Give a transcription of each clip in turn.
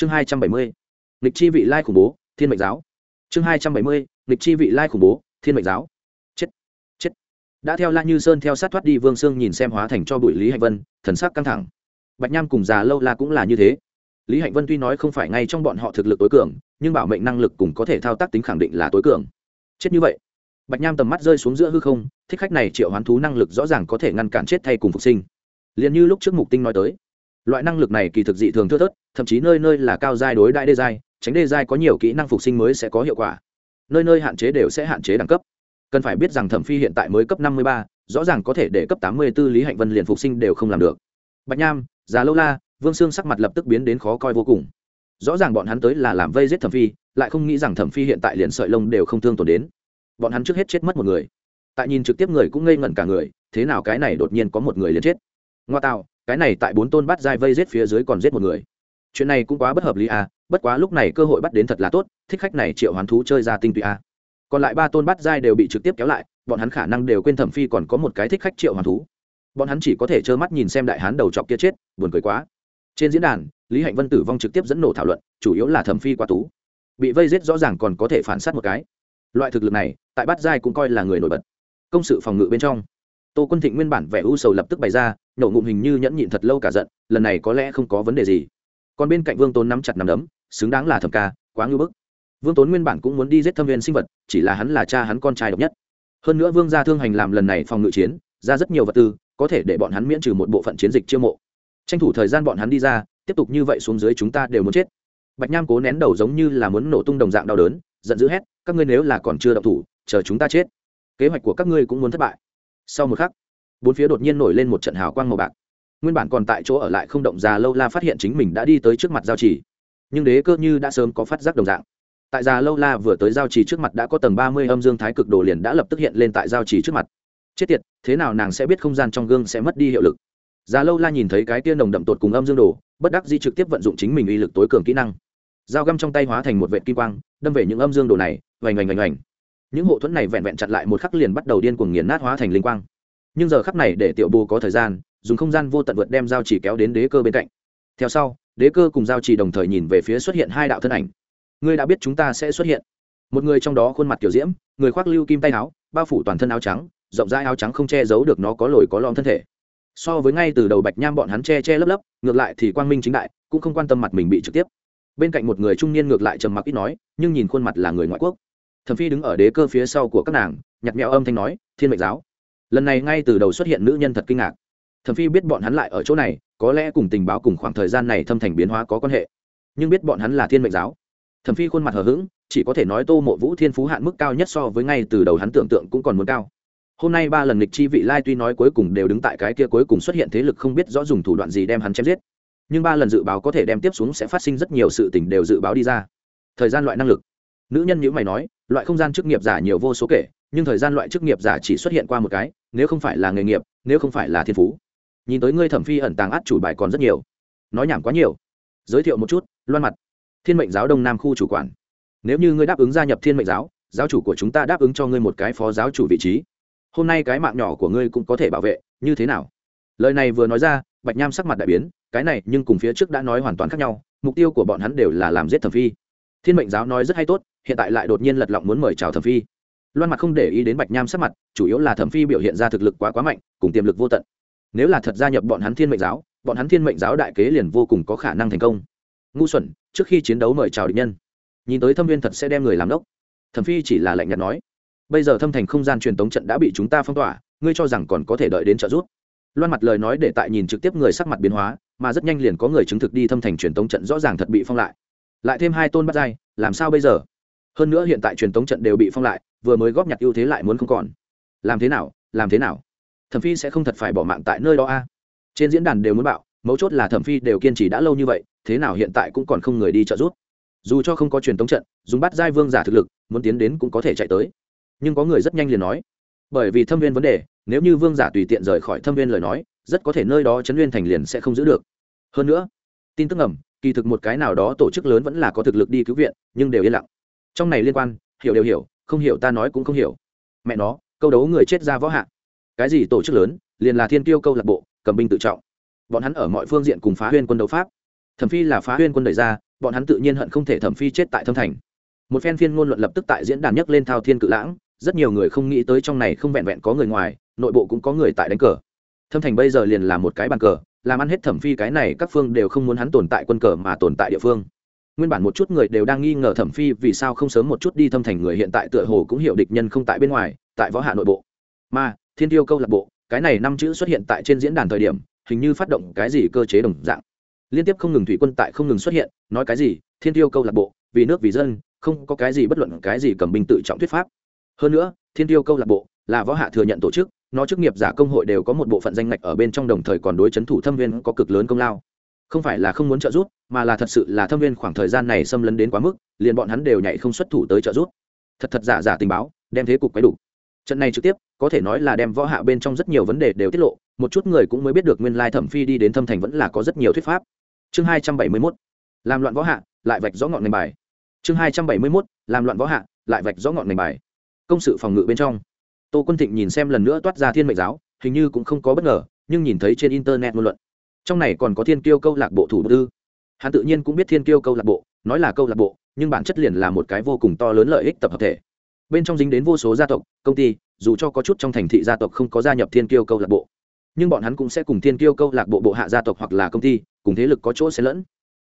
chương hai trăm bảy mươi lịch chi vị lai khủng bố, thiên mệnh giáo. Chương hai trăm bảy mươi lịch chi vị lai khủng bố, thiên mệnh giáo. Chết chết. Đã theo la như sơn theo sát thoát đi vương sương nhìn xem hóa thành cho bụi lý hạnh vân, thần sắc căng thẳng. Bạch nham cùng già lâu la cũng là như thế. Lý hạnh vân tuy nói không phải ngay trong bọn họ thực lực tối cường, nhưng bảo mệnh năng lực cùng có thể thao tác tính khẳng định là tối cường. Chết như vậy. Bạch nham tầm mắt rơi xuống giữa hư không, thích khách này triệu hoán thú năng lực rõ ràng có thể ngăn cản chết thay cùng phục sinh. Liền như lúc trước mục tinh nói tới loại năng lực này kỳ thực dị thường thưa thớt, thậm chí nơi nơi là cao giai đối đại đê giai, tránh đê giai có nhiều kỹ năng phục sinh mới sẽ có hiệu quả. Nơi nơi hạn chế đều sẽ hạn chế đẳng cấp. Cần phải biết rằng thẩm phi hiện tại mới cấp năm mươi ba, rõ ràng có thể để cấp tám mươi b ố lý hạnh vân liền phục sinh đều không làm được. Bạch nham, già lâu la, vương sương sắc mặt lập tức biến đến khó coi vô cùng. Rõ ràng bọn hắn tới là làm vây giết thẩm phi, lại không nghĩ rằng thẩm phi hiện tại liền sợi lông đều không thương tổn đến. Bọn hắn trước hết chết mất một người. Tại nhìn trực tiếp người cũng ngây ngẩn cả người, thế nào cái này đột nhiên có một người liền chết. Ngoa tạo cái này tại bốn tôn bắt dai vây giết phía dưới còn giết một người. Chuyện này cũng quá bất hợp lý à bất quá lúc này cơ hội bắt đến thật là tốt, thích khách này triệu hoán thú chơi ra tinh tụy à. Còn lại ba tôn bắt dai đều bị trực tiếp kéo lại, bọn hắn khả năng đều quên thẩm phi còn có một cái thích khách triệu hoán thú. Bọn hắn chỉ có thể trơ mắt nhìn xem đại hán đầu chọc kia chết, buồn cười quá. Trên diễn đàn, lý hạnh vân tử vong trực tiếp dẫn nổ thảo luận, chủ yếu là thẩm phi quá tú. Bị vây giết rõ ràng còn có thể phản sát một cái. Loại thực lực này, tại bát giai cũng coi là người nổi bật. Công sự phòng ngự bên trong tô quân thịnh nguyên bản vẻ u sầu lập tức bày ra, nhổ ngụm hình như nhẫn nhịn thật lâu cả giận, lần này có lẽ không có vấn đề gì. Còn bên cạnh vương tốn nắm chặt nằm đấm, xứng đáng là thầm ca, quá ngưỡng bức. Vương tốn nguyên bản cũng muốn đi giết thâm viên sinh vật, chỉ là hắn là cha hắn con trai độc nhất. Hơn nữa vương gia thương hành làm lần này phòng ngự chiến, ra rất nhiều vật tư, có thể để bọn hắn miễn trừ một bộ phận chiến dịch chiêu mộ. Tranh thủ thời gian bọn hắn đi ra, tiếp tục như vậy xuống dưới chúng ta đều muốn chết. Bạch nham cố nén đầu giống như là muốn nổ tung đồng dạng đau đớn, giận dữ hét, các ngươi nếu là còn chưa động thủ, chờ chúng ta chết. Kế hoạch của các ngươi cũng muốn thất bại sau một khắc, bốn phía đột nhiên nổi lên một trận hào quang màu bạc. Nguyên bản còn tại chỗ ở lại không động già lâu la phát hiện chính mình đã đi tới trước mặt giao trì. Nhưng đế cơ như đã sớm có phát giác đồng dạng. Tại già lâu la vừa tới giao trì trước mặt đã có tầng ba mươi âm dương thái cực đồ liền đã lập tức hiện lên tại giao trì trước mặt. Chết tiệt, thế nào nàng sẽ biết không gian trong gương sẽ mất đi hiệu lực? Già lâu la nhìn thấy cái tia nồng đậm tột cùng âm dương đồ, bất đắc di trực tiếp vận dụng chính mình uy lực tối cường kỹ năng. Dao găm trong tay hóa thành một vệ kim quang, đâm về những âm dương đồ này vành vành vành vành những hộ thuẫn này vẹn vẹn chặn lại một khắc liền bắt đầu điên cuồng nghiền nát hóa thành linh quang. Nhưng giờ khắc này để tiểu bù có thời gian, dùng không gian vô tận vượt đem giao chỉ kéo đến đế cơ bên cạnh. Theo sau, đế cơ cùng giao chỉ đồng thời nhìn về phía xuất hiện hai đạo thân ảnh. Ngươi đã biết chúng ta sẽ xuất hiện. Một người trong đó khuôn mặt kiểu diễm, người khoác lưu kim tay áo, bao phủ toàn thân áo trắng, rộng rãi áo trắng không che giấu được nó có lồi có lõm thân thể. So với ngay từ đầu bạch nham bọn hắn che che lấp lấp, ngược lại thì quang minh chính đại, cũng không quan tâm mặt mình bị trực tiếp. Bên cạnh một người trung niên ngược lại trầm mặc ít nói, nhưng nhìn khuôn mặt là người ngoại quốc thẩm phi đứng ở đế cơ phía sau của các nàng, nhặt mẹo âm thanh nói, thiên mệnh giáo. Lần này ngay từ đầu xuất hiện nữ nhân thật kinh ngạc. Thẩm phi biết bọn hắn lại ở chỗ này, có lẽ cùng tình báo cùng khoảng thời gian này thâm thành biến hóa có quan hệ. Nhưng biết bọn hắn là thiên mệnh giáo. Thẩm phi khuôn mặt hờ hững, chỉ có thể nói tô mộ vũ thiên phú hạn mức cao nhất so với ngay từ đầu hắn tưởng tượng cũng còn muốn cao. Hôm nay ba lần lịch chi vị lai tuy nói cuối cùng đều đứng tại cái kia cuối cùng xuất hiện thế lực không biết rõ dùng thủ đoạn gì đem hắn chém giết. Nhưng ba lần dự báo có thể đem tiếp xuống sẽ phát sinh rất nhiều sự tình đều dự báo đi ra. Thời gian loại năng lực. Nữ nhân nhữ mày nói loại không gian chức nghiệp giả nhiều vô số kể, nhưng thời gian loại chức nghiệp giả chỉ xuất hiện qua một cái, nếu không phải là nghề nghiệp, nếu không phải là thiên phú. Nhìn tới ngươi thẩm phi ẩn tàng át chủ bài còn rất nhiều. Nói nhảm quá nhiều. Giới thiệu một chút, loan mặt, thiên mệnh giáo đông nam khu chủ quản. Nếu như ngươi đáp ứng gia nhập thiên mệnh giáo giáo chủ của chúng ta đáp ứng cho ngươi một cái phó giáo chủ vị trí. Hôm nay cái mạng nhỏ của ngươi cũng có thể bảo vệ, như thế nào? Lời này vừa nói ra, bạch nham sắc mặt đại biến, cái này nhưng cùng phía trước đã nói hoàn toàn khác nhau, mục tiêu của bọn hắn đều là làm giết thẩm phi. Thiên mệnh giáo nói rất hay tốt hiện tại lại đột nhiên lật lọng muốn mời chào thẩm phi. Loan mặt không để ý đến bạch nham sắc mặt, chủ yếu là thẩm phi biểu hiện ra thực lực quá quá mạnh, cùng tiềm lực vô tận. Nếu là thật gia nhập bọn hắn thiên mệnh giáo, bọn hắn thiên mệnh giáo đại kế liền vô cùng có khả năng thành công. Ngu xuẩn, trước khi chiến đấu mời chào địch nhân. Nhìn tới thâm viên thật sẽ đem người làm đốc. Thẩm phi chỉ là lạnh nhạt nói. Bây giờ thâm thành không gian truyền tống trận đã bị chúng ta phong tỏa, ngươi cho rằng còn có thể đợi đến trợ giúp. Loan mặt lời nói để tại nhìn trực tiếp người sắc mặt biến hóa, mà rất nhanh liền có người chứng thực đi thâm thành truyền tống trận rõ ràng thật bị phong lại. Lại thêm hai tôn bắt dai làm sao bây giờ? Hơn nữa hiện tại truyền tống trận đều bị phong lại, vừa mới góp nhặt ưu thế lại muốn không còn. Làm thế nào, làm thế nào? Thẩm phi sẽ không thật phải bỏ mạng tại nơi đó a. Trên diễn đàn đều muốn bạo, mấu chốt là thẩm phi đều kiên trì đã lâu như vậy, thế nào hiện tại cũng còn không người đi trợ giúp. Dù cho không có truyền tống trận, dùng bắt giai vương giả thực lực, muốn tiến đến cũng có thể chạy tới. Nhưng có người rất nhanh liền nói, bởi vì thâm viên vấn đề, nếu như vương giả tùy tiện rời khỏi thâm viên lời nói, rất có thể nơi đó chấn nguyên thành liền sẽ không giữ được. Hơn nữa, tin tức ẩm kỳ thực một cái nào đó tổ chức lớn vẫn là có thực lực đi cứu viện, nhưng đều yên lặng trong này liên quan, hiểu đều hiểu, không hiểu ta nói cũng không hiểu. Mẹ nó, câu đấu người chết ra võ hạ. Cái gì tổ chức lớn, liền là thiên tiêu câu lạc bộ, cầm binh tự trọng. Bọn hắn ở mọi phương diện cùng phá huyên quân đấu pháp. Thẩm phi là phá huyên quân đẩy ra, bọn hắn tự nhiên hận không thể thẩm phi chết tại thâm thành. Một phen phiên ngôn luận lập tức tại diễn đàn nhấc lên thao thiên cự lãng, rất nhiều người không nghĩ tới trong này không vẹn vẹn có người ngoài, nội bộ cũng có người tại đánh cờ. Thâm thành bây giờ liền là một cái bàn cờ, làm ăn hết thẩm phi cái này, các phương đều không muốn hắn tồn tại quân cờ mà tồn tại địa phương nguyên bản một chút người đều đang nghi ngờ thẩm phi vì sao không sớm một chút đi thâm thành người hiện tại tựa hồ cũng hiểu địch nhân không tại bên ngoài, tại võ hạ nội bộ. Mà, thiên tiêu câu lạc bộ, cái này năm chữ xuất hiện tại trên diễn đàn thời điểm, hình như phát động cái gì cơ chế đồng dạng. Liên tiếp không ngừng thủy quân tại không ngừng xuất hiện, nói cái gì, thiên tiêu câu lạc bộ, vì nước vì dân, không có cái gì bất luận cái gì cầm binh tự trọng thuyết pháp. Hơn nữa, thiên tiêu câu lạc bộ là võ hạ thừa nhận tổ chức, nó chức nghiệp giả công hội đều có một bộ phận danh ngạch ở bên trong đồng thời còn đối chấn thủ thâm viên có cực lớn công lao không phải là không muốn trợ giúp, mà là thật sự là thâm viên khoảng thời gian này xâm lấn đến quá mức, liền bọn hắn đều nhảy không xuất thủ tới trợ giúp. Thật thật giả giả tình báo, đem thế cục quấy đủ. Trận này trực tiếp, có thể nói là đem võ hạ bên trong rất nhiều vấn đề đều tiết lộ, một chút người cũng mới biết được nguyên lai thẩm phi đi đến thâm thành vẫn là có rất nhiều thuyết pháp. Chương hai trăm bảy mươi 271 làm loạn võ hạ, lại vạch rõ ngọn ngành bài. Chương hai trăm bảy mươi 271 làm loạn võ hạ, lại vạch rõ ngọn ngành bài. Công sự phòng ngự bên trong. Tô quân thịnh nhìn xem lần nữa toát ra thiên mệnh giáo, hình như cũng không có bất ngờ, nhưng nhìn thấy trên internet ngôn luận trong này còn có thiên kiêu câu lạc bộ thủ tư. Hắn tự nhiên cũng biết thiên kiêu câu lạc bộ, nói là câu lạc bộ, nhưng bản chất liền là một cái vô cùng to lớn lợi ích tập hợp thể. Bên trong dính đến vô số gia tộc, công ty, dù cho có chút trong thành thị gia tộc không có gia nhập thiên kiêu câu lạc bộ, nhưng bọn hắn cũng sẽ cùng thiên kiêu câu lạc bộ bộ hạ gia tộc hoặc là công ty, cùng thế lực có chỗ sẽ lẫn.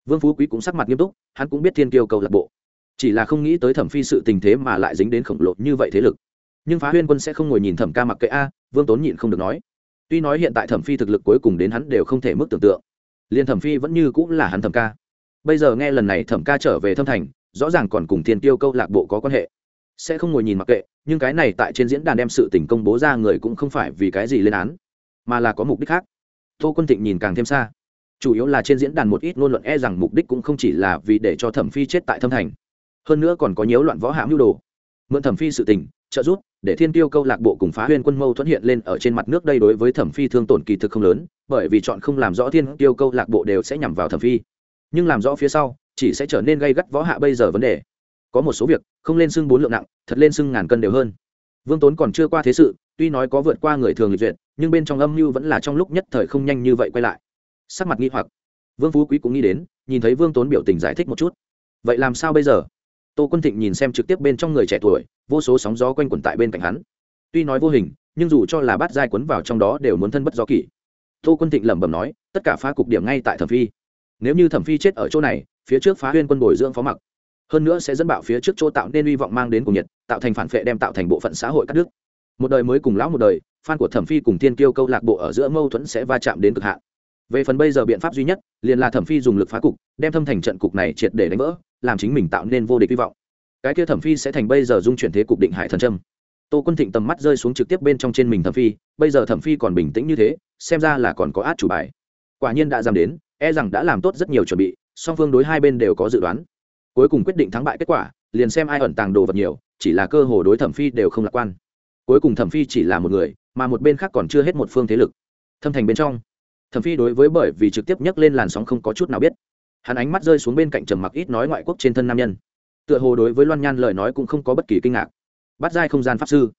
Vương phú quý cũng sắc mặt nghiêm túc, hắn cũng biết thiên kiêu câu lạc bộ. Chỉ là không nghĩ tới thẩm phi sự tình thế mà lại dính đến khổng lồ như vậy thế lực. Nhưng phá huyên quân sẽ không ngồi nhìn thẩm ca mặc kệ a, vương tốn nhịn không được nói tuy nói hiện tại thẩm phi thực lực cuối cùng đến hắn đều không thể mức tưởng tượng, liền thẩm phi vẫn như cũng là hắn thẩm ca. Bây giờ nghe lần này thẩm ca trở về thâm thành, rõ ràng còn cùng thiên tiêu câu lạc bộ có quan hệ. Sẽ không ngồi nhìn mặc kệ, nhưng cái này tại trên diễn đàn đem sự tình công bố ra người cũng không phải vì cái gì lên án, mà là có mục đích khác. Tô quân thịnh nhìn càng thêm xa. Chủ yếu là trên diễn đàn một ít ngôn luận e rằng mục đích cũng không chỉ là vì để cho thẩm phi chết tại thâm thành. Hơn nữa còn có nhiễu loạn võ hãm nhu đồ. Mượn thẩm phi sự tình, trợ giúp để thiên tiêu câu lạc bộ cùng phá huyên quân mâu thuẫn hiện lên ở trên mặt nước đây đối với thẩm phi thương tổn kỳ thực không lớn, bởi vì chọn không làm rõ thiên tiêu câu lạc bộ đều sẽ nhằm vào thẩm phi. Nhưng làm rõ phía sau, chỉ sẽ trở nên gây gắt võ hạ bây giờ vấn đề. Có một số việc, không lên xưng bốn lượng nặng, thật lên xưng ngàn cân đều hơn. Vương tốn còn chưa qua thế sự, tuy nói có vượt qua người thường lịch duyệt, nhưng bên trong âm mưu vẫn là trong lúc nhất thời không nhanh như vậy quay lại. Sắc mặt nghi hoặc. Vương phú quý cũng nghĩ đến, nhìn thấy vương tốn biểu tình giải thích một chút. Vậy làm sao bây giờ? Tô quân thịnh nhìn xem trực tiếp bên trong người trẻ tuổi, vô số sóng gió quanh quẩn tại bên cạnh hắn. Tuy nói vô hình, nhưng dù cho là bát giai quấn vào trong đó đều muốn thân bất do kỷ. Tô quân thịnh lẩm bẩm nói, tất cả phá cục điểm ngay tại thẩm phi. Nếu như thẩm phi chết ở chỗ này, phía trước phá huyên quân bồi dưỡng phó mặc. Hơn nữa sẽ dẫn bạo phía trước chỗ tạo nên hy vọng mang đến cùng nhiệt, tạo thành phản phệ đem tạo thành bộ phận xã hội cắt đứt. Một đời mới cùng lão một đời, fan của thẩm phi cùng thiên kiêu câu lạc bộ ở giữa mâu thuẫn sẽ va chạm đến cực hạn. Về phần bây giờ biện pháp duy nhất, liền là thẩm phi dùng lực phá cục, đem thâm thành trận cục này triệt để đánh vỡ làm chính mình tạo nên vô địch hy vọng. Cái kia thẩm phi sẽ thành bây giờ dung chuyển thế cục định hải thần trâm tô quân thịnh tầm mắt rơi xuống trực tiếp bên trong trên mình thẩm phi, bây giờ thẩm phi còn bình tĩnh như thế, xem ra là còn có át chủ bài. Quả nhiên đã dám đến e rằng đã làm tốt rất nhiều chuẩn bị, song phương đối hai bên đều có dự đoán. Cuối cùng quyết định thắng bại kết quả, liền xem ai ẩn tàng đồ vật nhiều, chỉ là cơ hồ đối thẩm phi đều không lạc quan. Cuối cùng thẩm phi chỉ là một người, mà một bên khác còn chưa hết một phương thế lực. Thâm thành bên trong, thẩm phi đối với bởi vì trực tiếp nhắc lên làn sóng không có chút nào biết hắn ánh mắt rơi xuống bên cạnh trầm mặc ít nói ngoại quốc trên thân nam nhân. Tựa hồ đối với loan nhan lời nói cũng không có bất kỳ kinh ngạc. Bắt giai không gian pháp sư.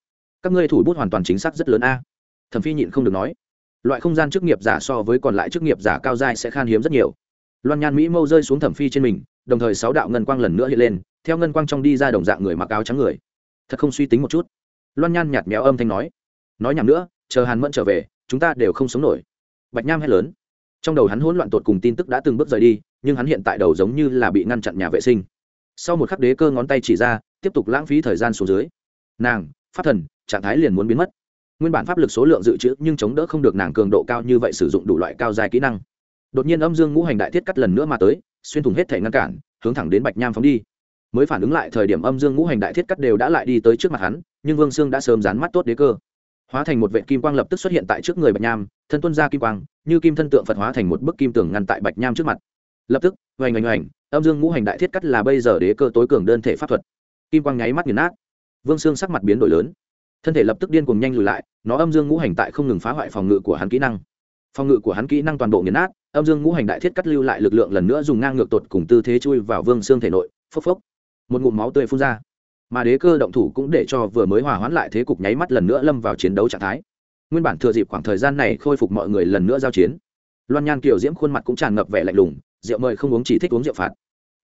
Các ngươi thủ bút hoàn toàn chính xác rất lớn a. Thẩm phi nhịn không được nói. Loại không gian chức nghiệp giả so với còn lại chức nghiệp giả cao giai sẽ khan hiếm rất nhiều. Loan nhan mỹ mâu rơi xuống thẩm phi trên mình, đồng thời sáu đạo ngân quang lần nữa hiện lên, theo ngân quang trong đi ra đồng dạng người mặc áo trắng người. Thật không suy tính một chút. Loan nhan nhạt méo âm thanh nói. Nói nhảm nữa, chờ hàn mẫn trở về, chúng ta đều không sống nổi. Bạch nham hét lớn. Trong đầu hắn hỗn loạn tột cùng tin tức đã từng bước rời đi nhưng hắn hiện tại đầu giống như là bị ngăn chặn nhà vệ sinh. Sau một khắc đế cơ ngón tay chỉ ra, tiếp tục lãng phí thời gian xuống dưới. Nàng, pháp thần, trạng thái liền muốn biến mất. Nguyên bản pháp lực số lượng dự trữ nhưng chống đỡ không được nàng cường độ cao như vậy sử dụng đủ loại cao dài kỹ năng. Đột nhiên âm dương ngũ hành đại thiết cắt lần nữa mà tới, xuyên thủng hết thể ngăn cản, hướng thẳng đến bạch nham phóng đi. Mới phản ứng lại thời điểm âm dương ngũ hành đại thiết cắt đều đã lại đi tới trước mặt hắn, nhưng vương sương đã sớm dán mắt tốt đế cơ. Hóa thành một vệ kim quang lập tức xuất hiện tại trước người bạch nham, thân tuân ra kim quang, như kim thân tượng phật hóa thành một bức kim tường ngăn tại bạch nham trước mặt lập tức oành oành oành âm dương ngũ hành đại thiết cắt là bây giờ đế cơ tối cường đơn thể pháp thuật. Kim quang nháy mắt nghiền nát. Vương sương sắc mặt biến đổi lớn. Thân thể lập tức điên cùng nhanh lùi lại, nó âm dương ngũ hành tại không ngừng phá hoại phòng ngự của hắn kỹ năng. Phòng ngự của hắn kỹ năng toàn bộ nghiền nát, âm dương ngũ hành đại thiết cắt lưu lại lực lượng lần nữa dùng ngang ngược tột cùng tư thế chui vào vương xương thể nội, phốc phốc. Một ngụm máu tươi phun ra. Mà đế cơ động thủ cũng để cho vừa mới hòa hoãn lại thế cục nháy mắt lần nữa lâm vào chiến đấu trạng thái. Nguyên bản thừa dịp khoảng thời gian này khôi phục mọi người lần nữa giao chiến. Loan nhan kiểu diễm khuôn mặt cũng tràn ngập vẻ lạnh lùng rượu mời không uống chỉ thích uống rượu phạt.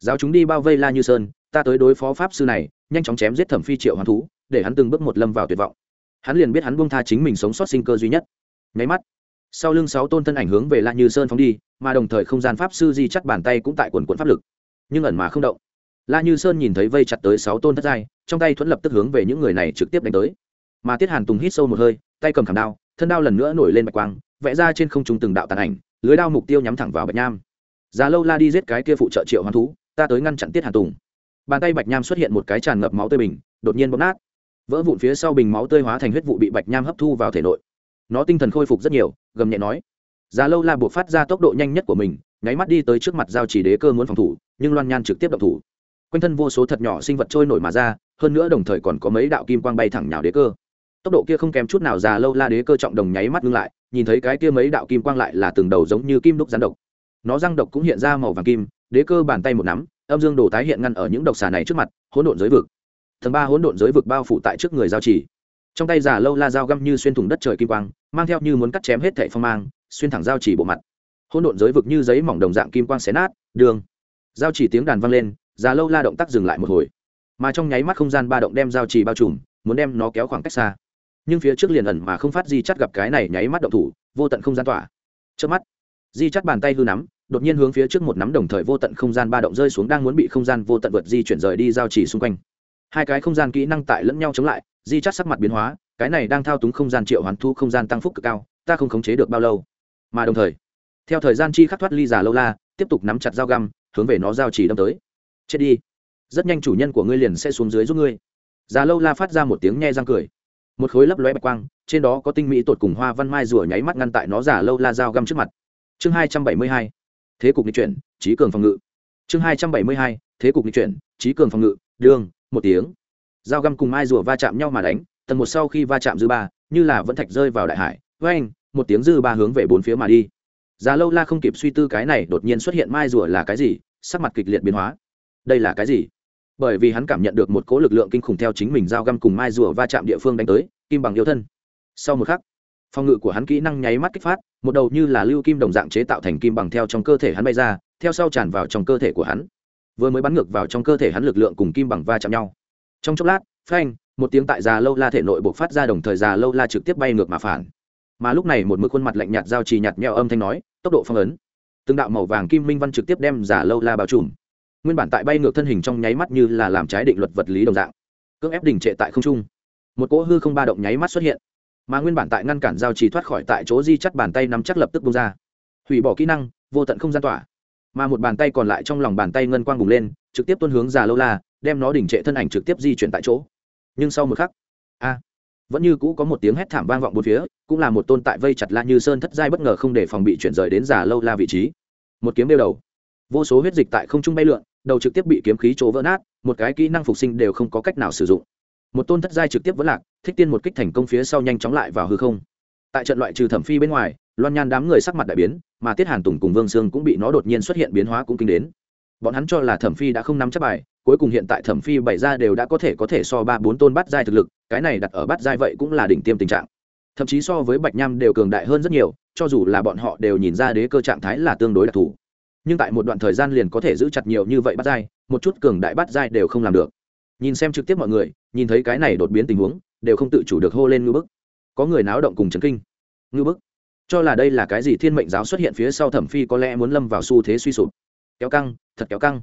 Giáo chúng đi bao vây la như sơn, ta tới đối phó pháp sư này, nhanh chóng chém giết thẩm phi triệu hoàn thú, để hắn từng bước một lâm vào tuyệt vọng. Hắn liền biết hắn buông tha chính mình sống sót sinh cơ duy nhất. Nháy mắt, sau lưng sáu tôn thân ảnh hướng về la như sơn phóng đi, mà đồng thời không gian pháp sư di chắt bàn tay cũng tại quần quận pháp lực. Nhưng ẩn mà không động. La như sơn nhìn thấy vây chặt tới sáu tôn thất giai, trong tay thuẫn lập tức hướng về những người này trực tiếp đánh tới. Mà tiết hàn tùng hít sâu một hơi, tay cầm khảm đao, thân đao lần nữa nổi lên bạch quang, vẽ ra trên không trung từng đạo tàn ảnh, lưới đao mục tiêu nhắm thẳng vào bạch nham già lâu la đi giết cái kia phụ trợ triệu hoán thú, ta tới ngăn chặn tiết hàn tùng. Bàn tay bạch nham xuất hiện một cái tràn ngập máu tươi bình, đột nhiên bóp nát. Vỡ vụn phía sau bình máu tươi hóa thành huyết vụ bị bạch nham hấp thu vào thể nội. Nó tinh thần khôi phục rất nhiều, gầm nhẹ nói. Già lâu la buộc phát ra tốc độ nhanh nhất của mình, nháy mắt đi tới trước mặt giao chỉ đế cơ muốn phòng thủ, nhưng loan nhan trực tiếp động thủ. Quanh thân vô số thật nhỏ sinh vật trôi nổi mà ra, hơn nữa đồng thời còn có mấy đạo kim quang bay thẳng nhào đế cơ. Tốc độ kia không kém chút nào già lâu la đế cơ trọng đồng nháy mắt ngưng lại, nhìn thấy cái kia mấy đạo kim quang lại là từng đầu giống như kim đúc rắn độc nó răng độc cũng hiện ra màu vàng kim, đế cơ bàn tay một nắm, âm dương đồ tái hiện ngăn ở những độc xà này trước mặt, hỗn độn giới vực. Tầng ba hỗn độn giới vực bao phủ tại trước người giao chỉ trong tay già lâu la dao găm như xuyên thủng đất trời kim quang, mang theo như muốn cắt chém hết thệ phong mang, xuyên thẳng giao chỉ bộ mặt. Hỗn độn giới vực như giấy mỏng đồng dạng kim quang xé nát, đường. Giao chỉ tiếng đàn vang lên, già lâu la động tác dừng lại một hồi. Mà trong nháy mắt không gian ba động đem giao chỉ bao trùm, muốn đem nó kéo khoảng cách xa. Nhưng phía trước liền ẩn mà không phát di chắt gặp cái này nháy mắt động thủ, vô tận không gian tỏa. Trước mắt, di chắt bàn tay hư nắm đột nhiên hướng phía trước một nắm đồng thời vô tận không gian ba động rơi xuống, đang muốn bị không gian vô tận vượt di chuyển rời đi giao chỉ xung quanh. Hai cái không gian kỹ năng tại lẫn nhau chống lại, di chắc sắc mặt biến hóa, cái này đang thao túng không gian triệu hoàn thu không gian tăng phúc cực cao, ta không khống chế được bao lâu. Mà đồng thời, theo thời gian chi khắc thoát ly giả lâu la, tiếp tục nắm chặt dao găm, hướng về nó giao chỉ đâm tới. Chết đi. Rất nhanh chủ nhân của ngươi liền sẽ xuống dưới giúp ngươi. Già lâu la phát ra một tiếng nhe răng cười. Một khối lấp lóe bạch quang, trên đó có tinh mỹ tột cùng hoa văn mai rùa nháy mắt ngăn tại nó giả lâu la dao găm trước mặt. Chương hai trăm bảy mươi hai thế cục lịch chuyển, trí cường phòng ngự. Chương hai trăm bảy mươi hai, thế cục lịch chuyển, trí cường phòng ngự đương một tiếng. Dao găm cùng mai rùa va chạm nhau mà đánh, tầng một sau khi va chạm dư ba, như là vẫn thạch rơi vào đại hải. Với anh một tiếng dư ba hướng về bốn phía mà đi. Già lâu la không kịp suy tư cái này, đột nhiên xuất hiện mai rùa là cái gì, sắc mặt kịch liệt biến hóa. Đây là cái gì? Bởi vì hắn cảm nhận được một cỗ lực lượng kinh khủng theo chính mình dao găm cùng mai rùa va chạm địa phương đánh tới, kim bằng yêu thân. Sau một khắc phòng ngự của hắn kỹ năng nháy mắt kích phát, một đầu như là lưu kim đồng dạng chế tạo thành kim bằng theo trong cơ thể hắn bay ra, theo sau tràn vào trong cơ thể của hắn. Vừa mới bắn ngược vào trong cơ thể hắn lực lượng cùng kim bằng va chạm nhau. Trong chốc lát, phanh, một tiếng tại già lâu la thể nội buộc phát ra đồng thời già lâu la trực tiếp bay ngược mà phản. Mà lúc này một mực khuôn mặt lạnh nhạt giao trì nhạt nhẽo âm thanh nói, tốc độ phong ấn. Từng đạo màu vàng kim minh văn trực tiếp đem giả lâu la bao trùm. Nguyên bản tại bay ngược thân hình trong nháy mắt như là làm trái định luật vật lý đồng dạng. Cưỡng ép đình trệ tại không trung. Một cỗ hư không ba động nháy mắt xuất hiện mà nguyên bản tại ngăn cản giao trì thoát khỏi tại chỗ di chắt bàn tay nắm chắc lập tức bung ra. Hủy bỏ kỹ năng, vô tận không gian tỏa. Mà một bàn tay còn lại trong lòng bàn tay ngân quang bùng lên, trực tiếp tuân hướng già lâu la, đem nó đỉnh trệ thân ảnh trực tiếp di chuyển tại chỗ. Nhưng sau một khắc, a, vẫn như cũ có một tiếng hét thảm vang vọng bốn phía, cũng là một tôn tại vây chặt la như sơn thất giai bất ngờ không để phòng bị chuyển rời đến già lâu la vị trí. Một kiếm đeo đầu. Vô số huyết dịch tại không trung bay lượn, đầu trực tiếp bị kiếm khí chỗ vỡ nát, một cái kỹ năng phục sinh đều không có cách nào sử dụng một tôn thất giai trực tiếp vẫn lạc, thích tiên một kích thành công phía sau nhanh chóng lại vào hư không. Tại trận loại trừ thẩm phi bên ngoài, loan nhan đám người sắc mặt đại biến, mà tiết hàn tùng cùng vương sương cũng bị nó đột nhiên xuất hiện biến hóa cũng kinh đến. Bọn hắn cho là thẩm phi đã không nắm chắc bài, cuối cùng hiện tại thẩm phi bảy ra đều đã có thể có thể so ba bốn tôn bắt giai thực lực, cái này đặt ở bắt giai vậy cũng là đỉnh tiêm tình trạng. Thậm chí so với bạch nham đều cường đại hơn rất nhiều, cho dù là bọn họ đều nhìn ra đế cơ trạng thái là tương đối đặc thù. Nhưng tại một đoạn thời gian liền có thể giữ chặt nhiều như vậy bắt giai, một chút cường đại bắt giai đều không làm được nhìn xem trực tiếp mọi người, nhìn thấy cái này đột biến tình huống, đều không tự chủ được hô lên ngư bức. Có người náo động cùng chấn kinh. Ngư bức, cho là đây là cái gì thiên mệnh giáo xuất hiện phía sau thẩm phi có lẽ muốn lâm vào xu thế suy sụp. Kéo căng, thật kéo căng.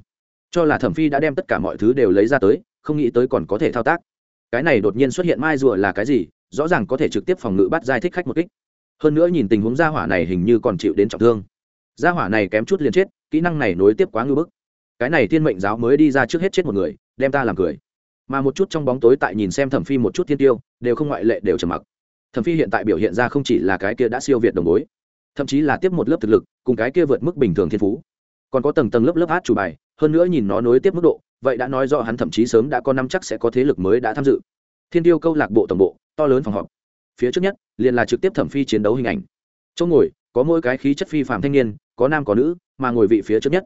Cho là thẩm phi đã đem tất cả mọi thứ đều lấy ra tới, không nghĩ tới còn có thể thao tác. Cái này đột nhiên xuất hiện mai rùa là cái gì, rõ ràng có thể trực tiếp phòng ngự bắt giải thích khách một kích. Hơn nữa nhìn tình huống gia hỏa này hình như còn chịu đến trọng thương. Gia hỏa này kém chút liền chết, kỹ năng này nối tiếp quá ngư bức. Cái này thiên mệnh giáo mới đi ra trước hết chết một người đem ta làm cười. Mà một chút trong bóng tối tại nhìn xem thẩm phi một chút thiên tiêu, đều không ngoại lệ đều trầm mặc. Thẩm phi hiện tại biểu hiện ra không chỉ là cái kia đã siêu việt đồng bối, thậm chí là tiếp một lớp thực lực, cùng cái kia vượt mức bình thường thiên phú. Còn có tầng tầng lớp lớp hát chủ bài, hơn nữa nhìn nó nối tiếp mức độ, vậy đã nói rõ hắn thậm chí sớm đã có năm chắc sẽ có thế lực mới đã tham dự. Thiên tiêu câu lạc bộ tổng bộ, to lớn phòng họp. Phía trước nhất, liền là trực tiếp thẩm phi chiến đấu hình ảnh. Chỗ ngồi, có mỗi cái khí chất phi phạm thanh niên, có nam có nữ, mà ngồi vị phía trước nhất.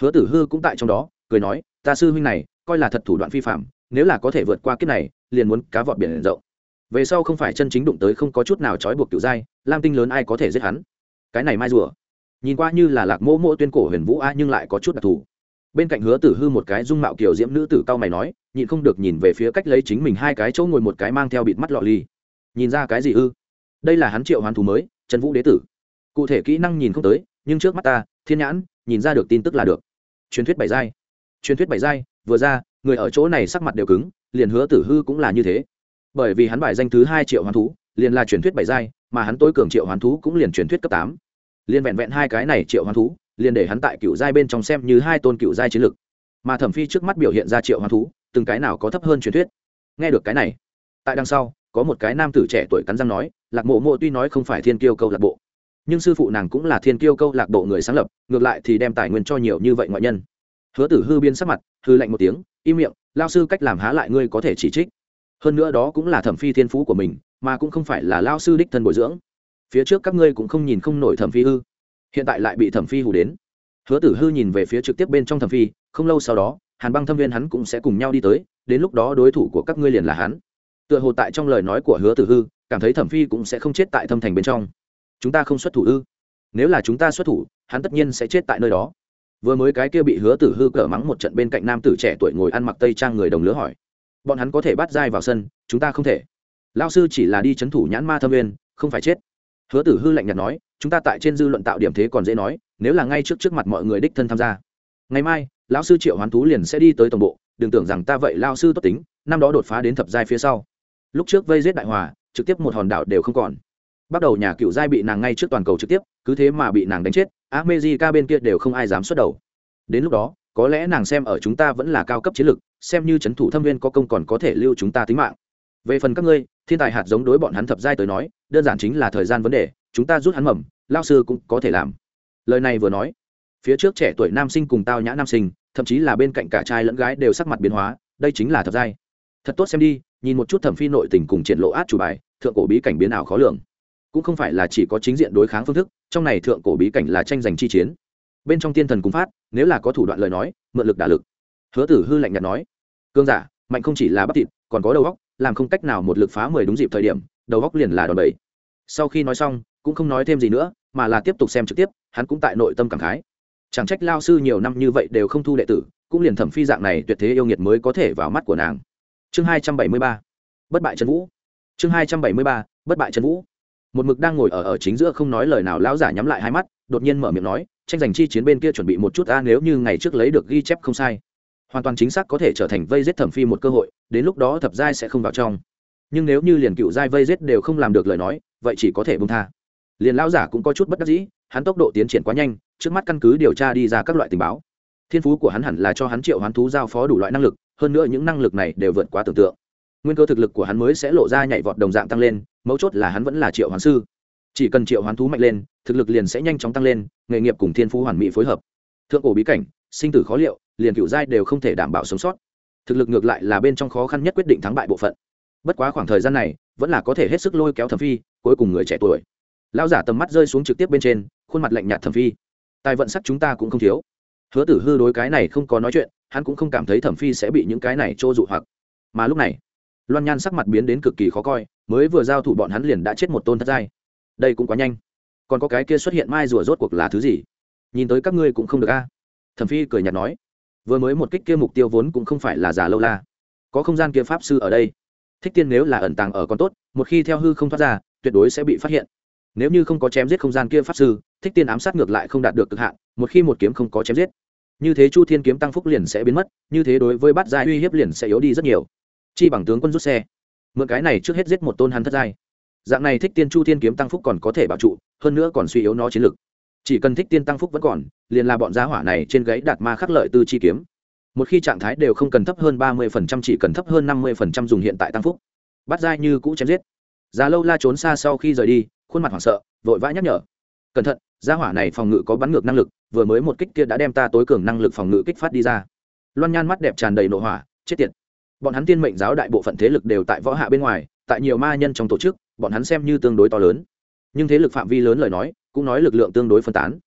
Hứa tử hư cũng tại trong đó, cười nói, ta sư huynh này coi là thật thủ đoạn phi phạm, nếu là có thể vượt qua kiếp này, liền muốn cá vọt biển rộng. Về sau không phải chân chính đụng tới không có chút nào trói buộc tiểu giai, lam tinh lớn ai có thể giết hắn? Cái này mai rùa. Nhìn qua như là lạc mỗ mỗ tuyên cổ huyền vũ a nhưng lại có chút đặc thù. Bên cạnh hứa tử hư một cái dung mạo kiểu diễm nữ tử cao mày nói, nhịn không được nhìn về phía cách lấy chính mình hai cái chỗ ngồi một cái mang theo bịt mắt lọ ly nhìn ra cái gì ư? Đây là hắn triệu hoàn thú mới, trần vũ đế tử. Cụ thể kỹ năng nhìn không tới, nhưng trước mắt ta, thiên nhãn, nhìn ra được tin tức là được. Truyền thuyết bảy giai truyền thuyết bảy giai, vừa ra, người ở chỗ này sắc mặt đều cứng, liền hứa tử hư cũng là như thế. Bởi vì hắn bài danh thứ hai triệu hoán thú, liền là truyền thuyết bảy giai, mà hắn tối cường triệu hoán thú cũng liền truyền thuyết cấp tám. Liền vẹn vẹn hai cái này triệu hoán thú, liền để hắn tại cựu giai bên trong xem như hai tôn cựu giai chiến lực. Mà thẩm phi trước mắt biểu hiện ra triệu hoán thú, từng cái nào có thấp hơn truyền thuyết. Nghe được cái này, tại đằng sau, có một cái nam tử trẻ tuổi cắn răng nói, lạc mộ mộ tuy nói không phải thiên kiêu câu lạc bộ, nhưng sư phụ nàng cũng là thiên kiêu câu lạc bộ người sáng lập, ngược lại thì đem tài nguyên cho nhiều như vậy ngoại nhân hứa tử hư biên sắc mặt hư lạnh một tiếng, im miệng lao sư cách làm há lại ngươi có thể chỉ trích. Hơn nữa đó cũng là thẩm phi thiên phú của mình, mà cũng không phải là lao sư đích thân bồi dưỡng. Phía trước các ngươi cũng không nhìn không nổi thẩm phi hư. Hiện tại lại bị thẩm phi hù đến. Hứa tử hư nhìn về phía trực tiếp bên trong thẩm phi, không lâu sau đó, hàn băng thâm viên hắn cũng sẽ cùng nhau đi tới, đến lúc đó đối thủ của các ngươi liền là hắn. Tựa hồ tại trong lời nói của hứa tử hư, cảm thấy thẩm phi cũng sẽ không chết tại thâm thành bên trong. Chúng ta không xuất thủ ư? Nếu là chúng ta xuất thủ, hắn tất nhiên sẽ chết tại nơi đó vừa mới cái kia bị hứa tử hư cỡ mắng một trận bên cạnh nam tử trẻ tuổi ngồi ăn mặc tây trang người đồng lứa hỏi, bọn hắn có thể bắt dai vào sân, chúng ta không thể. Lao sư chỉ là đi c h ấ n thủ nhãn ma thâm viên không phải chết. Hứa tử hư lạnh nhạt nói, chúng ta tại trên dư luận tạo điểm thế còn dễ nói, nếu là ngay trước trước mặt mọi người đích thân tham gia, ngày mai, lão sư triệu hoán thú liền sẽ đi tới tổng bộ, đừng tưởng rằng ta vậy lao sư tốt tính, năm đó đột phá đến thập giai phía sau. Lúc trước vây giết đại hòa, trực tiếp một hòn đảo đều không còn. Bắt đầu nhà cựu giai bị nàng ngay trước toàn cầu trực tiếp, cứ thế mà bị nàng đánh chết America bên kia đều không ai dám xuất đầu. Đến lúc đó, có lẽ nàng xem ở chúng ta vẫn là cao cấp chiến lược, xem như chấn thủ thâm viên có công còn có thể lưu chúng ta tính mạng. Về phần các ngươi, thiên tài hạt giống đối bọn hắn thập giai tới nói, đơn giản chính là thời gian vấn đề, chúng ta rút hắn mầm lão sư cũng có thể làm. Lời này vừa nói, phía trước trẻ tuổi nam sinh cùng tao nhã nam sinh, thậm chí là bên cạnh cả trai lẫn gái đều sắc mặt biến hóa, đây chính là thập giai. Thật tốt xem đi, nhìn một chút thẩm phi nội tình cùng triển lộ át chủ bài, thượng cổ bí cảnh biến ảo khó lường cũng không phải là chỉ có chính diện đối kháng phương thức, trong này thượng cổ bí cảnh là tranh giành chi chiến. Bên trong tiên thần cùng phát, nếu là có thủ đoạn lời nói, mượn lực đả lực. Hứa tử hư lạnh nhạt nói, cương giả, mạnh không chỉ là bắp thịt, còn có đầu góc làm không cách nào một lực phá mười đúng dịp thời điểm, đầu góc liền là đòn bẩy. Sau khi nói xong, cũng không nói thêm gì nữa, mà là tiếp tục xem trực tiếp, hắn cũng tại nội tâm cảm khái. Chẳng trách lao sư nhiều năm như vậy đều không thu đệ tử, cũng liền thẩm phi dạng này tuyệt thế yêu nghiệt mới có thể vào mắt của nàng. Chương hai trăm bảy mươi ba, bất bại trần vũ. Chương hai trăm bảy mươi ba, bất bại trần vũ một mực đang ngồi ở ở chính giữa không nói lời nào, lão giả nhắm lại hai mắt, đột nhiên mở miệng nói, tranh giành chi chiến bên kia chuẩn bị một chút, a, nếu như ngày trước lấy được ghi chép không sai. Hoàn toàn chính xác có thể trở thành vây giết thẩm phi một cơ hội, đến lúc đó thập giai sẽ không vào trong. Nhưng nếu như liền cựu giai vây giết đều không làm được lời nói, vậy chỉ có thể bông tha. Liền lão giả cũng có chút bất đắc dĩ, hắn tốc độ tiến triển quá nhanh, trước mắt căn cứ điều tra đi ra các loại tình báo. Thiên phú của hắn hẳn là cho hắn triệu hoán thú giao phó đủ loại năng lực, hơn nữa những năng lực này đều vượt quá tưởng tượng nguyên cơ thực lực của hắn mới sẽ lộ ra nhảy vọt đồng dạng tăng lên, mấu chốt là hắn vẫn là triệu hoán sư. Chỉ cần triệu hoán thú mạnh lên, thực lực liền sẽ nhanh chóng tăng lên, nghề nghiệp cùng thiên phú hoàn mỹ phối hợp. Thượng cổ bí cảnh, sinh tử khó liệu, liền cựu giai đều không thể đảm bảo sống sót. Thực lực ngược lại là bên trong khó khăn nhất quyết định thắng bại bộ phận. Bất quá khoảng thời gian này, vẫn là có thể hết sức lôi kéo thẩm phi, cuối cùng người trẻ tuổi. Lao giả tầm mắt rơi xuống trực tiếp bên trên, khuôn mặt lạnh nhạt thẩm phi. Tài vận sắc chúng ta cũng không thiếu. Hứa tử hư đối cái này không có nói chuyện, hắn cũng không cảm thấy thẩm phi sẽ bị những cái này trô dụ hoặc. Mà lúc này loan nhan sắc mặt biến đến cực kỳ khó coi, mới vừa giao thủ bọn hắn liền đã chết một tôn thất giai. Đây cũng quá nhanh. Còn có cái kia xuất hiện mai rùa rốt cuộc là thứ gì? Nhìn tới các ngươi cũng không được a. Thẩm phi cười nhạt nói. Vừa mới một kích kia mục tiêu vốn cũng không phải là già lâu la. Có không gian kia pháp sư ở đây. Thích tiên nếu là ẩn tàng ở con tốt, một khi theo hư không thoát ra, tuyệt đối sẽ bị phát hiện. Nếu như không có chém giết không gian kia pháp sư, thích tiên ám sát ngược lại không đạt được cực hạn, một khi một kiếm không có chém giết. Như thế chu thiên kiếm tăng phúc liền sẽ biến mất, như thế đối với bát giai uy hiếp liền sẽ yếu đi rất nhiều chi bằng tướng quân rút xe. Mượn cái này trước hết giết một tôn hắn thất giai. Dạng này thích tiên chu thiên kiếm tăng phúc còn có thể bảo trụ, hơn nữa còn suy yếu nó chiến lực. Chỉ cần thích tiên tăng phúc vẫn còn, liền là bọn giá hỏa này trên gáy đạt ma khắc lợi tư chi kiếm. Một khi trạng thái đều không cần thấp hơn ba mươi phần trăm, chỉ cần thấp hơn năm mươi phần trăm dùng hiện tại tăng phúc. Bắt dai như cũ chém giết. Giá lâu la trốn xa sau khi rời đi, khuôn mặt hoảng sợ, vội vã nhắc nhở. Cẩn thận giá hỏa này phòng ngự có bắn ngược năng lực, vừa mới một kích kia đã đem ta tối cường năng lực phòng ngự kích phát đi ra. Loan nhan mắt đẹp tràn đầy nội hỏa, chết tiệt bọn hắn tiên mệnh giáo đại bộ phận thế lực đều tại võ hạ bên ngoài, tại nhiều ma nhân trong tổ chức, bọn hắn xem như tương đối to lớn. Nhưng thế lực phạm vi lớn lời nói, cũng nói lực lượng tương đối phân tán.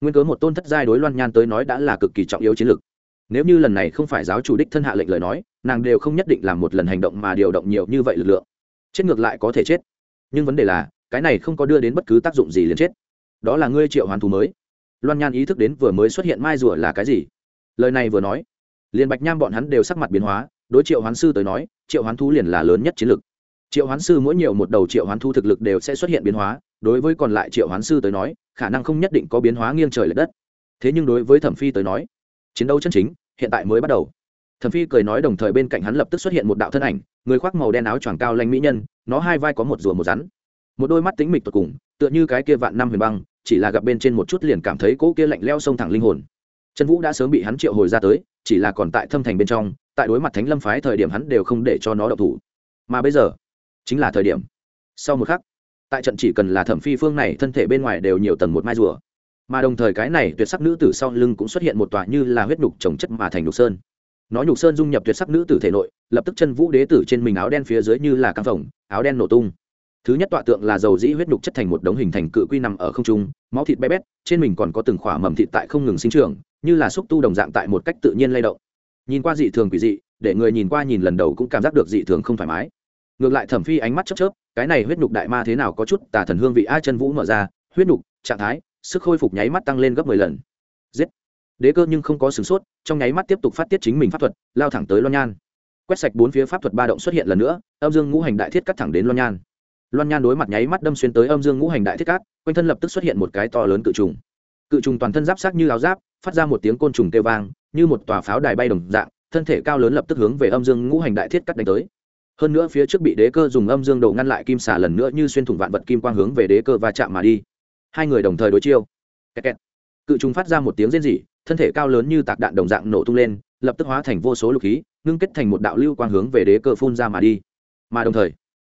Nguyên cớ một tôn thất giai đối loan nhan tới nói đã là cực kỳ trọng yếu chiến lược nếu như lần này không phải giáo chủ đích thân hạ lệnh lời nói, nàng đều không nhất định làm một lần hành động mà điều động nhiều như vậy lực lượng. Chết ngược lại có thể chết. Nhưng vấn đề là, cái này không có đưa đến bất cứ tác dụng gì liền chết. Đó là ngươi triệu hoàn thù mới. Loan nhan ý thức đến vừa mới xuất hiện mai rùa là cái gì? Lời này vừa nói, liền bạch nham bọn hắn đều sắc mặt biến hóa đối triệu hoán sư tới nói, triệu hoán thú liền là lớn nhất chiến lực. Triệu hoán sư mỗi nhiều một đầu triệu hoán thú thực lực đều sẽ xuất hiện biến hóa, đối với còn lại triệu hoán sư tới nói, khả năng không nhất định có biến hóa nghiêng trời l ệ đất. Thế nhưng đối với thẩm phi tới nói, chiến đấu chân chính, hiện tại mới bắt đầu. Thẩm phi cười nói đồng thời bên cạnh hắn lập tức xuất hiện một đạo thân ảnh, người khoác màu đen áo choàng cao lanh mỹ nhân, nó hai vai có một rùa một rắn. Một đôi mắt tính mịch tột cùng, tựa như cái kia vạn năm huyền băng, chỉ là gặp bên trên một chút liền cảm thấy cỗ kia lạnh leo sông thẳng linh hồn. Trần vũ đã sớm bị hắn triệu hồi ra tới chỉ là còn tại thâm thành bên trong, tại đối mặt thánh lâm phái thời điểm hắn đều không để cho nó độc thủ. Mà bây giờ, chính là thời điểm. Sau một khắc, tại trận chỉ cần là thẩm phi phương này, thân thể bên ngoài đều nhiều tầng một mai rùa. Mà đồng thời cái này tuyệt sắc nữ tử sau lưng cũng xuất hiện một tòa như là huyết nhục trồng chất mà thành nhục sơn. Nó nhục sơn dung nhập tuyệt sắc nữ tử thể nội, lập tức chân vũ đế tử trên mình áo đen phía dưới như là căng phồng, áo đen nổ tung thứ nhất tọa tượng là dầu dĩ huyết nhục chất thành một đống hình thành cự quy nằm ở không trung, máu thịt bé bét, trên mình còn có từng khỏa mầm thịt tại không ngừng sinh trưởng, như là xúc tu đồng dạng tại một cách tự nhiên lay động. Nhìn qua dị thường quỷ dị, để người nhìn qua nhìn lần đầu cũng cảm giác được dị thường không thoải mái. Ngược lại thẩm phi ánh mắt chớp chớp, cái này huyết nhục đại ma thế nào có chút tà thần hương vị a chân vũ mở ra, huyết nhục, trạng thái, sức khôi phục nháy mắt tăng lên gấp mười lần. Giết. Đế cơ nhưng không có sửng sốt, trong nháy mắt tiếp tục phát tiết chính mình pháp thuật, lao thẳng tới loan nhan. Quét sạch bốn phía pháp thuật ba động xuất hiện lần nữa, âm dương ngũ hành đại thiết cắt thẳng đến loan nhan loan nhan đối mặt nháy mắt đâm xuyên tới âm dương ngũ hành đại thiết cát, quanh thân lập tức xuất hiện một cái to lớn cự trùng. Cự trùng toàn thân giáp sát như áo giáp, phát ra một tiếng côn trùng kêu vang, như một tòa pháo đài bay đồng dạng, thân thể cao lớn lập tức hướng về âm dương ngũ hành đại thiết cắt đánh tới. Hơn nữa phía trước bị đế cơ dùng âm dương đầu ngăn lại kim xả lần nữa như xuyên thủng vạn vật kim quang hướng về đế cơ và chạm mà đi. Hai người đồng thời đối chiêu. Kẹt kẹt. cự trùng phát ra một tiếng rên rỉ, thân thể cao lớn như tạc đạn đồng dạng nổ tung lên, lập tức hóa thành vô số lục khí, ngưng kết thành một đạo lưu quang hướng về đế cơ phun ra mà đi. Mà đồng thời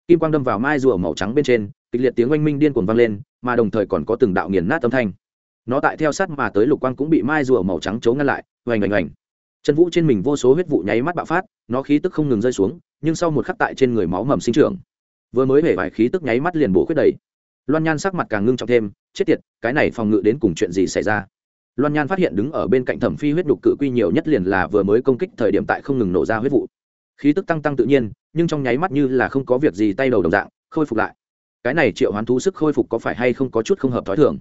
kim quang đâm vào mai rùa màu trắng bên trên, kịch liệt tiếng oanh minh điên cuồng vang lên, mà đồng thời còn có từng đạo nghiền nát âm thanh. Nó tại theo sát mà tới lục quang cũng bị mai rùa màu trắng chấu ngăn lại oanh oanh oanh chân vũ trên mình vô số huyết vụ nháy mắt bạo phát, nó khí tức không ngừng rơi xuống, nhưng sau một khắc tại trên người máu mầm sinh trưởng. Vừa mới hể vài khí tức nháy mắt liền bổ khuyết đầy. Loan nhan sắc mặt càng ngưng trọng thêm, chết tiệt, cái này phòng ngự đến cùng chuyện gì xảy ra? Loan nhan phát hiện đứng ở bên cạnh thẩm phi huyết đục cự quy nhiều nhất liền là vừa mới công kích thời điểm tại không ngừng nổ ra huyết vụ khí tức tăng tăng tự nhiên, nhưng trong nháy mắt như là không có việc gì tay đầu đồng dạng, khôi phục lại. Cái này triệu hoán thú sức khôi phục có phải hay không có chút không hợp t h ó i thường?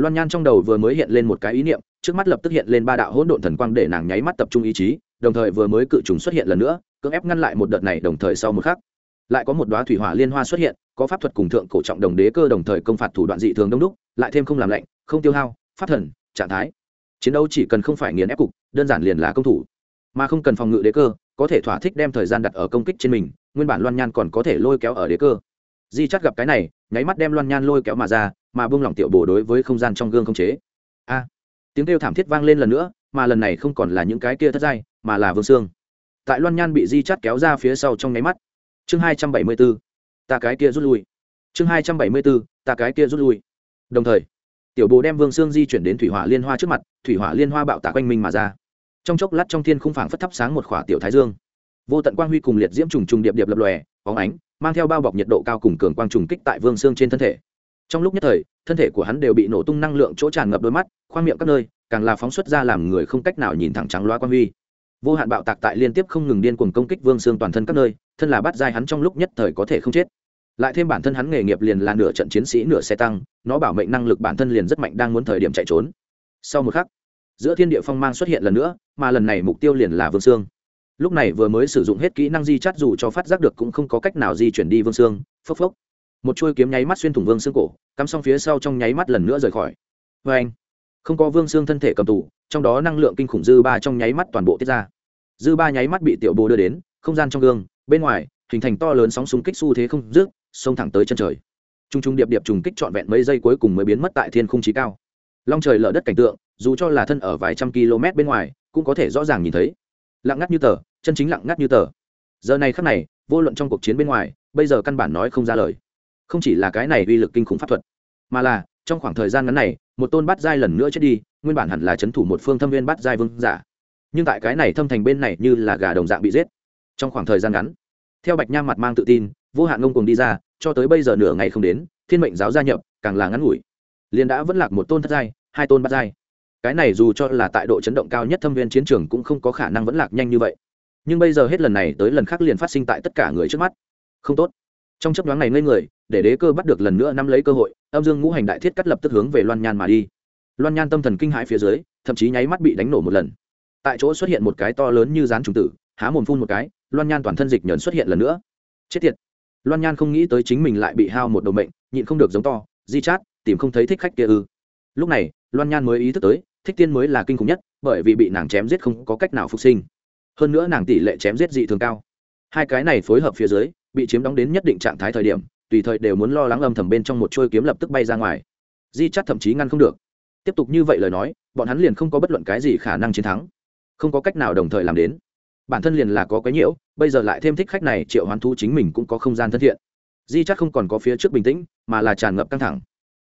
Loan nhan trong đầu vừa mới hiện lên một cái ý niệm, trước mắt lập tức hiện lên ba đạo hỗn độn thần quang để nàng nháy mắt tập trung ý chí, đồng thời vừa mới cự trùng xuất hiện lần nữa, cưỡng ép ngăn lại một đợt này đồng thời sau một khắc. Lại có một đoá thủy hỏa liên hoa xuất hiện, có pháp thuật cùng thượng cổ trọng đồng đế cơ đồng thời công phạt thủ đoạn dị thường đông đúc, lại thêm không làm lạnh, không tiêu hao, pháp thần, trạng thái. Chiến đấu chỉ cần không phải nghiền ép cục, đơn giản liền là công thủ. Mà không cần phòng ngự đế cơ có thể thỏa thích đem thời gian đặt ở công kích trên mình, nguyên bản loan nhan còn có thể lôi kéo ở đế cơ. Di chắt gặp cái này, nháy mắt đem loan nhan lôi kéo mà ra, mà bông lỏng tiểu bổ đối với không gian trong gương không chế. A! Tiếng kêu thảm thiết vang lên lần nữa, mà lần này không còn là những cái kia thất giai, mà là vương xương. Tại loan nhan bị di chắt kéo ra phía sau trong nháy mắt. Chương hai trăm bảy mươi b ố ta cái kia rút lui. Chương hai trăm bảy mươi b ố ta cái kia rút lui. Đồng thời, tiểu bồ đem vương xương di chuyển đến thủy hỏa liên hoa trước mặt, thủy hỏa liên hoa bạo tạc quanh minh mà ra trong chốc lát trong thiên khung phảng phất thắp sáng một khỏa tiểu thái dương. Vô tận quang huy cùng liệt diễm trùng trùng điệp điệp lập lòe, bóng ánh, mang theo bao bọc nhiệt độ cao cùng cường quang trùng kích tại vương xương trên thân thể. Trong lúc nhất thời, thân thể của hắn đều bị nổ tung năng lượng chỗ tràn ngập đôi mắt, khoang miệng các nơi, càng là phóng xuất ra làm người không cách nào nhìn thẳng trắng loa quang huy. Vô hạn bạo tạc tại liên tiếp không ngừng điên cuồng công kích vương xương toàn thân các nơi, thân là bắt dai hắn trong lúc nhất thời có thể không chết. Lại thêm bản thân hắn nghề nghiệp liền là nửa trận chiến sĩ nửa xe tăng, nó bảo mệnh năng lực bản thân liền rất mạnh đang muốn thời điểm chạy trốn. Sau một khắc giữa thiên địa phong mang xuất hiện lần nữa, mà lần này mục tiêu liền là vương sương. Lúc này vừa mới sử dụng hết kỹ năng di chắt dù cho phát giác được cũng không có cách nào di chuyển đi vương sương. Phốc phốc. Một chuôi kiếm nháy mắt xuyên thủng vương xương cổ, cắm xong phía sau trong nháy mắt lần nữa rời khỏi. Vê anh, không có vương xương thân thể cầm tù, trong đó năng lượng kinh khủng dư ba trong nháy mắt toàn bộ tiết ra. Dư ba nháy mắt bị tiểu bồ đưa đến, không gian trong gương, bên ngoài, hình thành to lớn sóng súng kích xu thế không rước xông thẳng tới chân trời. T r u n g t r u n g điệp điệp trùng kích trọn vẹn mấy giây cuối cùng mới biến mất tại thiên khung trí cao long trời lở đất cảnh tượng, dù cho là thân ở vài trăm km bên ngoài, cũng có thể rõ ràng nhìn thấy. Lặng ngắt như tờ, chân chính lặng ngắt như tờ. Giờ này khắc này, vô luận trong cuộc chiến bên ngoài, bây giờ căn bản nói không ra lời. Không chỉ là cái này uy lực kinh khủng pháp thuật, mà là, trong khoảng thời gian ngắn này, một tôn bát giai lần nữa chết đi, nguyên bản hẳn là c h ấ n thủ một phương thâm viên bát giai vương giả. Nhưng tại cái này thâm thành bên này như là gà đồng dạng bị giết. Trong khoảng thời gian ngắn, theo bạch nham mặt mang tự tin, vô hạn ngông cùng đi ra, cho tới bây giờ nửa ngày không đến, thiên mệnh giáo gia nhập, càng là ngắn ngủi liền đã vẫn lạc một tôn thất giai, hai tôn bát giai. Cái này dù cho là tại độ chấn động cao nhất thâm viên chiến trường cũng không có khả năng vẫn lạc nhanh như vậy. Nhưng bây giờ hết lần này tới lần khác liền phát sinh tại tất cả người trước mắt. Không tốt. Trong chấp đoán này ngây người, để đế cơ bắt được lần nữa nắm lấy cơ hội, âm dương ngũ hành đại thiết cắt lập tức hướng về loan nhan mà đi. Loan nhan tâm thần kinh hãi phía dưới, thậm chí nháy mắt bị đánh nổ một lần. Tại chỗ xuất hiện một cái to lớn như rán trùng tử, há mồm phun một cái, loan nhan toàn thân dịch nhẫn xuất hiện lần nữa. Chết tiệt. Loan nhan không nghĩ tới chính mình lại bị hao một đầu mệnh, nhịn không được giống to, di chát tìm không thấy thích khách kia ư. Lúc này, loan nhan mới ý thức tới, thích tiên mới là kinh khủng nhất, bởi vì bị nàng chém giết không có cách nào phục sinh. Hơn nữa nàng tỷ lệ chém giết dị thường cao. Hai cái này phối hợp phía dưới, bị chiếm đóng đến nhất định trạng thái thời điểm, tùy thời đều muốn lo lắng âm thầm bên trong một trôi kiếm lập tức bay ra ngoài. Di chắt thậm chí ngăn không được. Tiếp tục như vậy lời nói, bọn hắn liền không có bất luận cái gì khả năng chiến thắng. Không có cách nào đồng thời làm đến. Bản thân liền là có cái nhiễu, bây giờ lại thêm thích khách này, triệu hoán thu chính mình cũng có không gian thân thiện. Di chắc không còn có phía trước bình tĩnh, mà là tràn ngập căng thẳng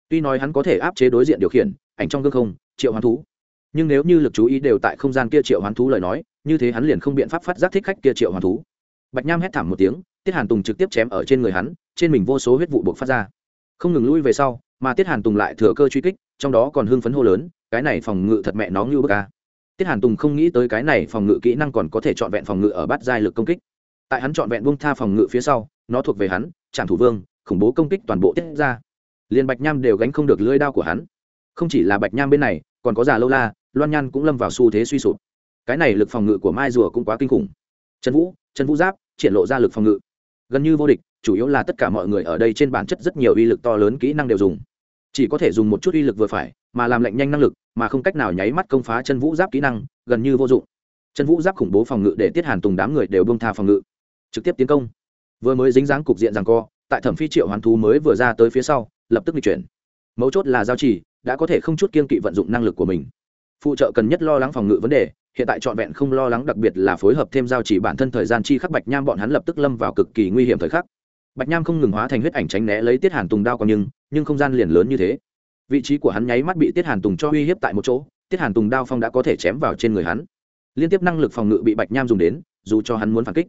tuy nói hắn có thể áp chế đối diện điều khiển, ảnh trong gương không, triệu hoán thú. Nhưng nếu như lực chú ý đều tại không gian kia triệu hoán thú lời nói, như thế hắn liền không biện pháp phát giác thích khách kia triệu hoán thú. Bạch nham hét thảm một tiếng, tiết hàn tùng trực tiếp chém ở trên người hắn, trên mình vô số huyết vụ buộc phát ra. Không ngừng lui về sau, mà tiết hàn tùng lại thừa cơ truy kích, trong đó còn hưng phấn hô lớn, cái này phòng ngự thật mẹ nó ngưu bức ca tiết hàn tùng không nghĩ tới cái này phòng ngự kỹ năng còn có thể trọn vẹn phòng ngự ở bát giai lực công kích. Tại hắn trọn vẹn buông tha phòng ngự phía sau, nó thuộc về hắn trạm thủ vương, khủng bố công kích toàn bộ tiết ra liền bạch nham đều gánh không được lưỡi đao của hắn. Không chỉ là bạch nham bên này, còn có già lâu la, loan nhan cũng lâm vào xu thế suy sụp. Cái này lực phòng ngự của mai rùa cũng quá kinh khủng. Trần vũ trần vũ giáp, triển lộ ra lực phòng ngự. Gần như vô địch, chủ yếu là tất cả mọi người ở đây trên bản chất rất nhiều uy lực to lớn kỹ năng đều dùng. Chỉ có thể dùng một chút uy lực vừa phải, mà làm lệnh nhanh năng lực, mà không cách nào nháy mắt công phá chân vũ giáp kỹ năng, gần như vô dụng. Chân vũ giáp khủng bố phòng ngự để tiết hàn tùng đám người đều bông tha phòng ngự. Trực tiếp tiến công. Vừa mới dính dáng cục diện rằng co, tại thẩm phi triệu hoàn thú mới vừa ra tới phía sau lập tức di chuyển. Mấu chốt là giao chỉ đã có thể không chút kiên kỵ vận dụng năng lực của mình. Phụ trợ cần nhất lo lắng phòng ngự vấn đề, hiện tại trọn vẹn không lo lắng đặc biệt là phối hợp thêm giao chỉ bản thân thời gian chi khắc bạch nham bọn hắn lập tức lâm vào cực kỳ nguy hiểm thời khắc. Bạch nham không ngừng hóa thành huyết ảnh tránh né lấy tiết hàn tùng đao còn nhưng nhưng không gian liền lớn như thế. Vị trí của hắn nháy mắt bị tiết hàn tùng cho uy hiếp tại một chỗ, tiết hàn tùng đao phong đã có thể chém vào trên người hắn. Liên tiếp năng lực phòng ngự bị bạch nham dùng đến, dù cho hắn muốn phản kích.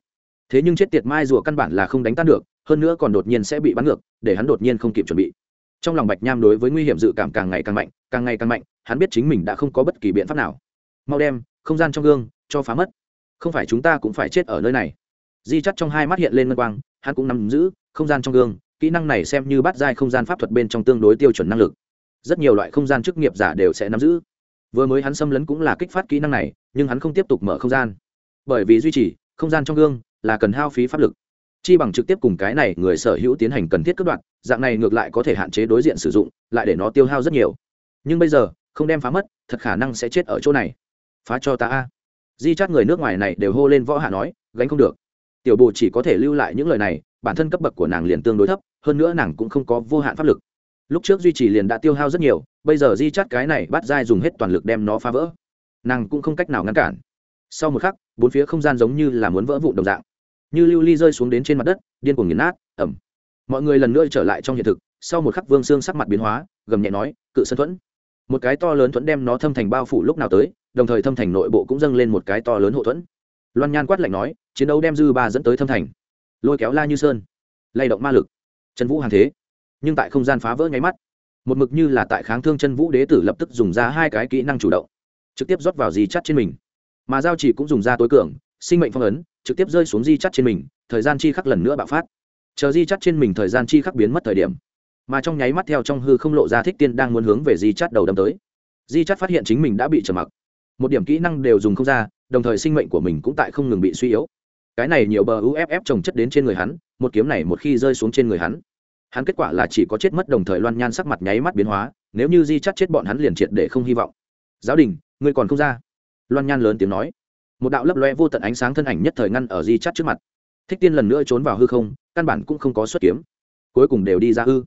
Thế nhưng chết tiệt mai rùa căn bản là không đánh tan được, hơn nữa còn đột nhiên sẽ bị bắn ngược, để hắn đột nhiên không kịp chuẩn bị trong lòng bạch nham đối với nguy hiểm dự cảm càng ngày càng mạnh, càng ngày càng mạnh, hắn biết chính mình đã không có bất kỳ biện pháp nào. Mau đem, không gian trong gương, cho phá mất. Không phải chúng ta cũng phải chết ở nơi này. Di chắt trong hai mắt hiện lên ngân quang, hắn cũng nắm giữ, không gian trong gương, kỹ năng này xem như bắt giai không gian pháp thuật bên trong tương đối tiêu chuẩn năng lực. Rất nhiều loại không gian chức nghiệp giả đều sẽ nắm giữ. Vừa mới hắn xâm lấn cũng là kích phát kỹ năng này, nhưng hắn không tiếp tục mở không gian. Bởi vì duy trì, không gian trong gương là cần hao phí pháp lực chi bằng trực tiếp cùng cái này người sở hữu tiến hành cần thiết cất đoạn, dạng này ngược lại có thể hạn chế đối diện sử dụng, lại để nó tiêu hao rất nhiều. Nhưng bây giờ, không đem phá mất, thật khả năng sẽ chết ở chỗ này. Phá cho ta a. Di chát người nước ngoài này đều hô lên võ hạ nói, gánh không được. Tiểu bồ chỉ có thể lưu lại những lời này, bản thân cấp bậc của nàng liền tương đối thấp, hơn nữa nàng cũng không có vô hạn pháp lực. Lúc trước duy trì liền đã tiêu hao rất nhiều, bây giờ di chát cái này bắt dai dùng hết toàn lực đem nó phá vỡ. Nàng cũng không cách nào ngăn cản. Sau một khắc, bốn phía không gian giống như là muốn vỡ vụn đồng dạng như lưu ly rơi xuống đến trên mặt đất, điên cuồng nghiền nát, ẩm. Mọi người lần nữa trở lại trong hiện thực, sau một khắc vương xương sắc mặt biến hóa, gầm nhẹ nói, cự sân thuẫn. Một cái to lớn thuẫn đem nó thâm thành bao phủ lúc nào tới, đồng thời thâm thành nội bộ cũng dâng lên một cái to lớn hộ thuẫn. Loan nhan quát lạnh nói, chiến đấu đem dư ba dẫn tới thâm thành. Lôi kéo la như sơn, lay động ma lực. Trần vũ hàng thế, nhưng tại không gian phá vỡ nháy mắt. Một mực như là tại kháng thương chân vũ đế tử lập tức dùng ra hai cái kỹ năng chủ động, trực tiếp rót vào dì chắt trên mình. Mà giao chỉ cũng dùng ra tối cường, sinh mệnh phong ấn trực tiếp rơi xuống di chắt trên mình, thời gian chi khắc lần nữa bạo phát. Chờ di chắt trên mình thời gian chi khắc biến mất thời điểm, mà trong nháy mắt theo trong hư không lộ ra thích tiên đang muốn hướng về di chắt đầu đâm tới. Di chắt phát hiện chính mình đã bị trầm mặc. Một điểm kỹ năng đều dùng không ra, đồng thời sinh mệnh của mình cũng tại không ngừng bị suy yếu. Cái này nhiều bờ uff trồng chất đến trên người hắn, một kiếm này một khi rơi xuống trên người hắn hắn kết quả là chỉ có chết mất đồng thời loan nhan sắc mặt nháy mắt biến hóa, nếu như di chắt chết bọn hắn liền triệt để không hy vọng. Giáo đình, ngươi còn không ra. Loan nhan lớn tiếng nói một đạo lấp loe vô tận ánh sáng thân ảnh nhất thời ngăn ở di chắt trước mặt. Thích tiên lần nữa trốn vào hư không, căn bản cũng không có xuất kiếm. Cuối cùng đều đi ra hư.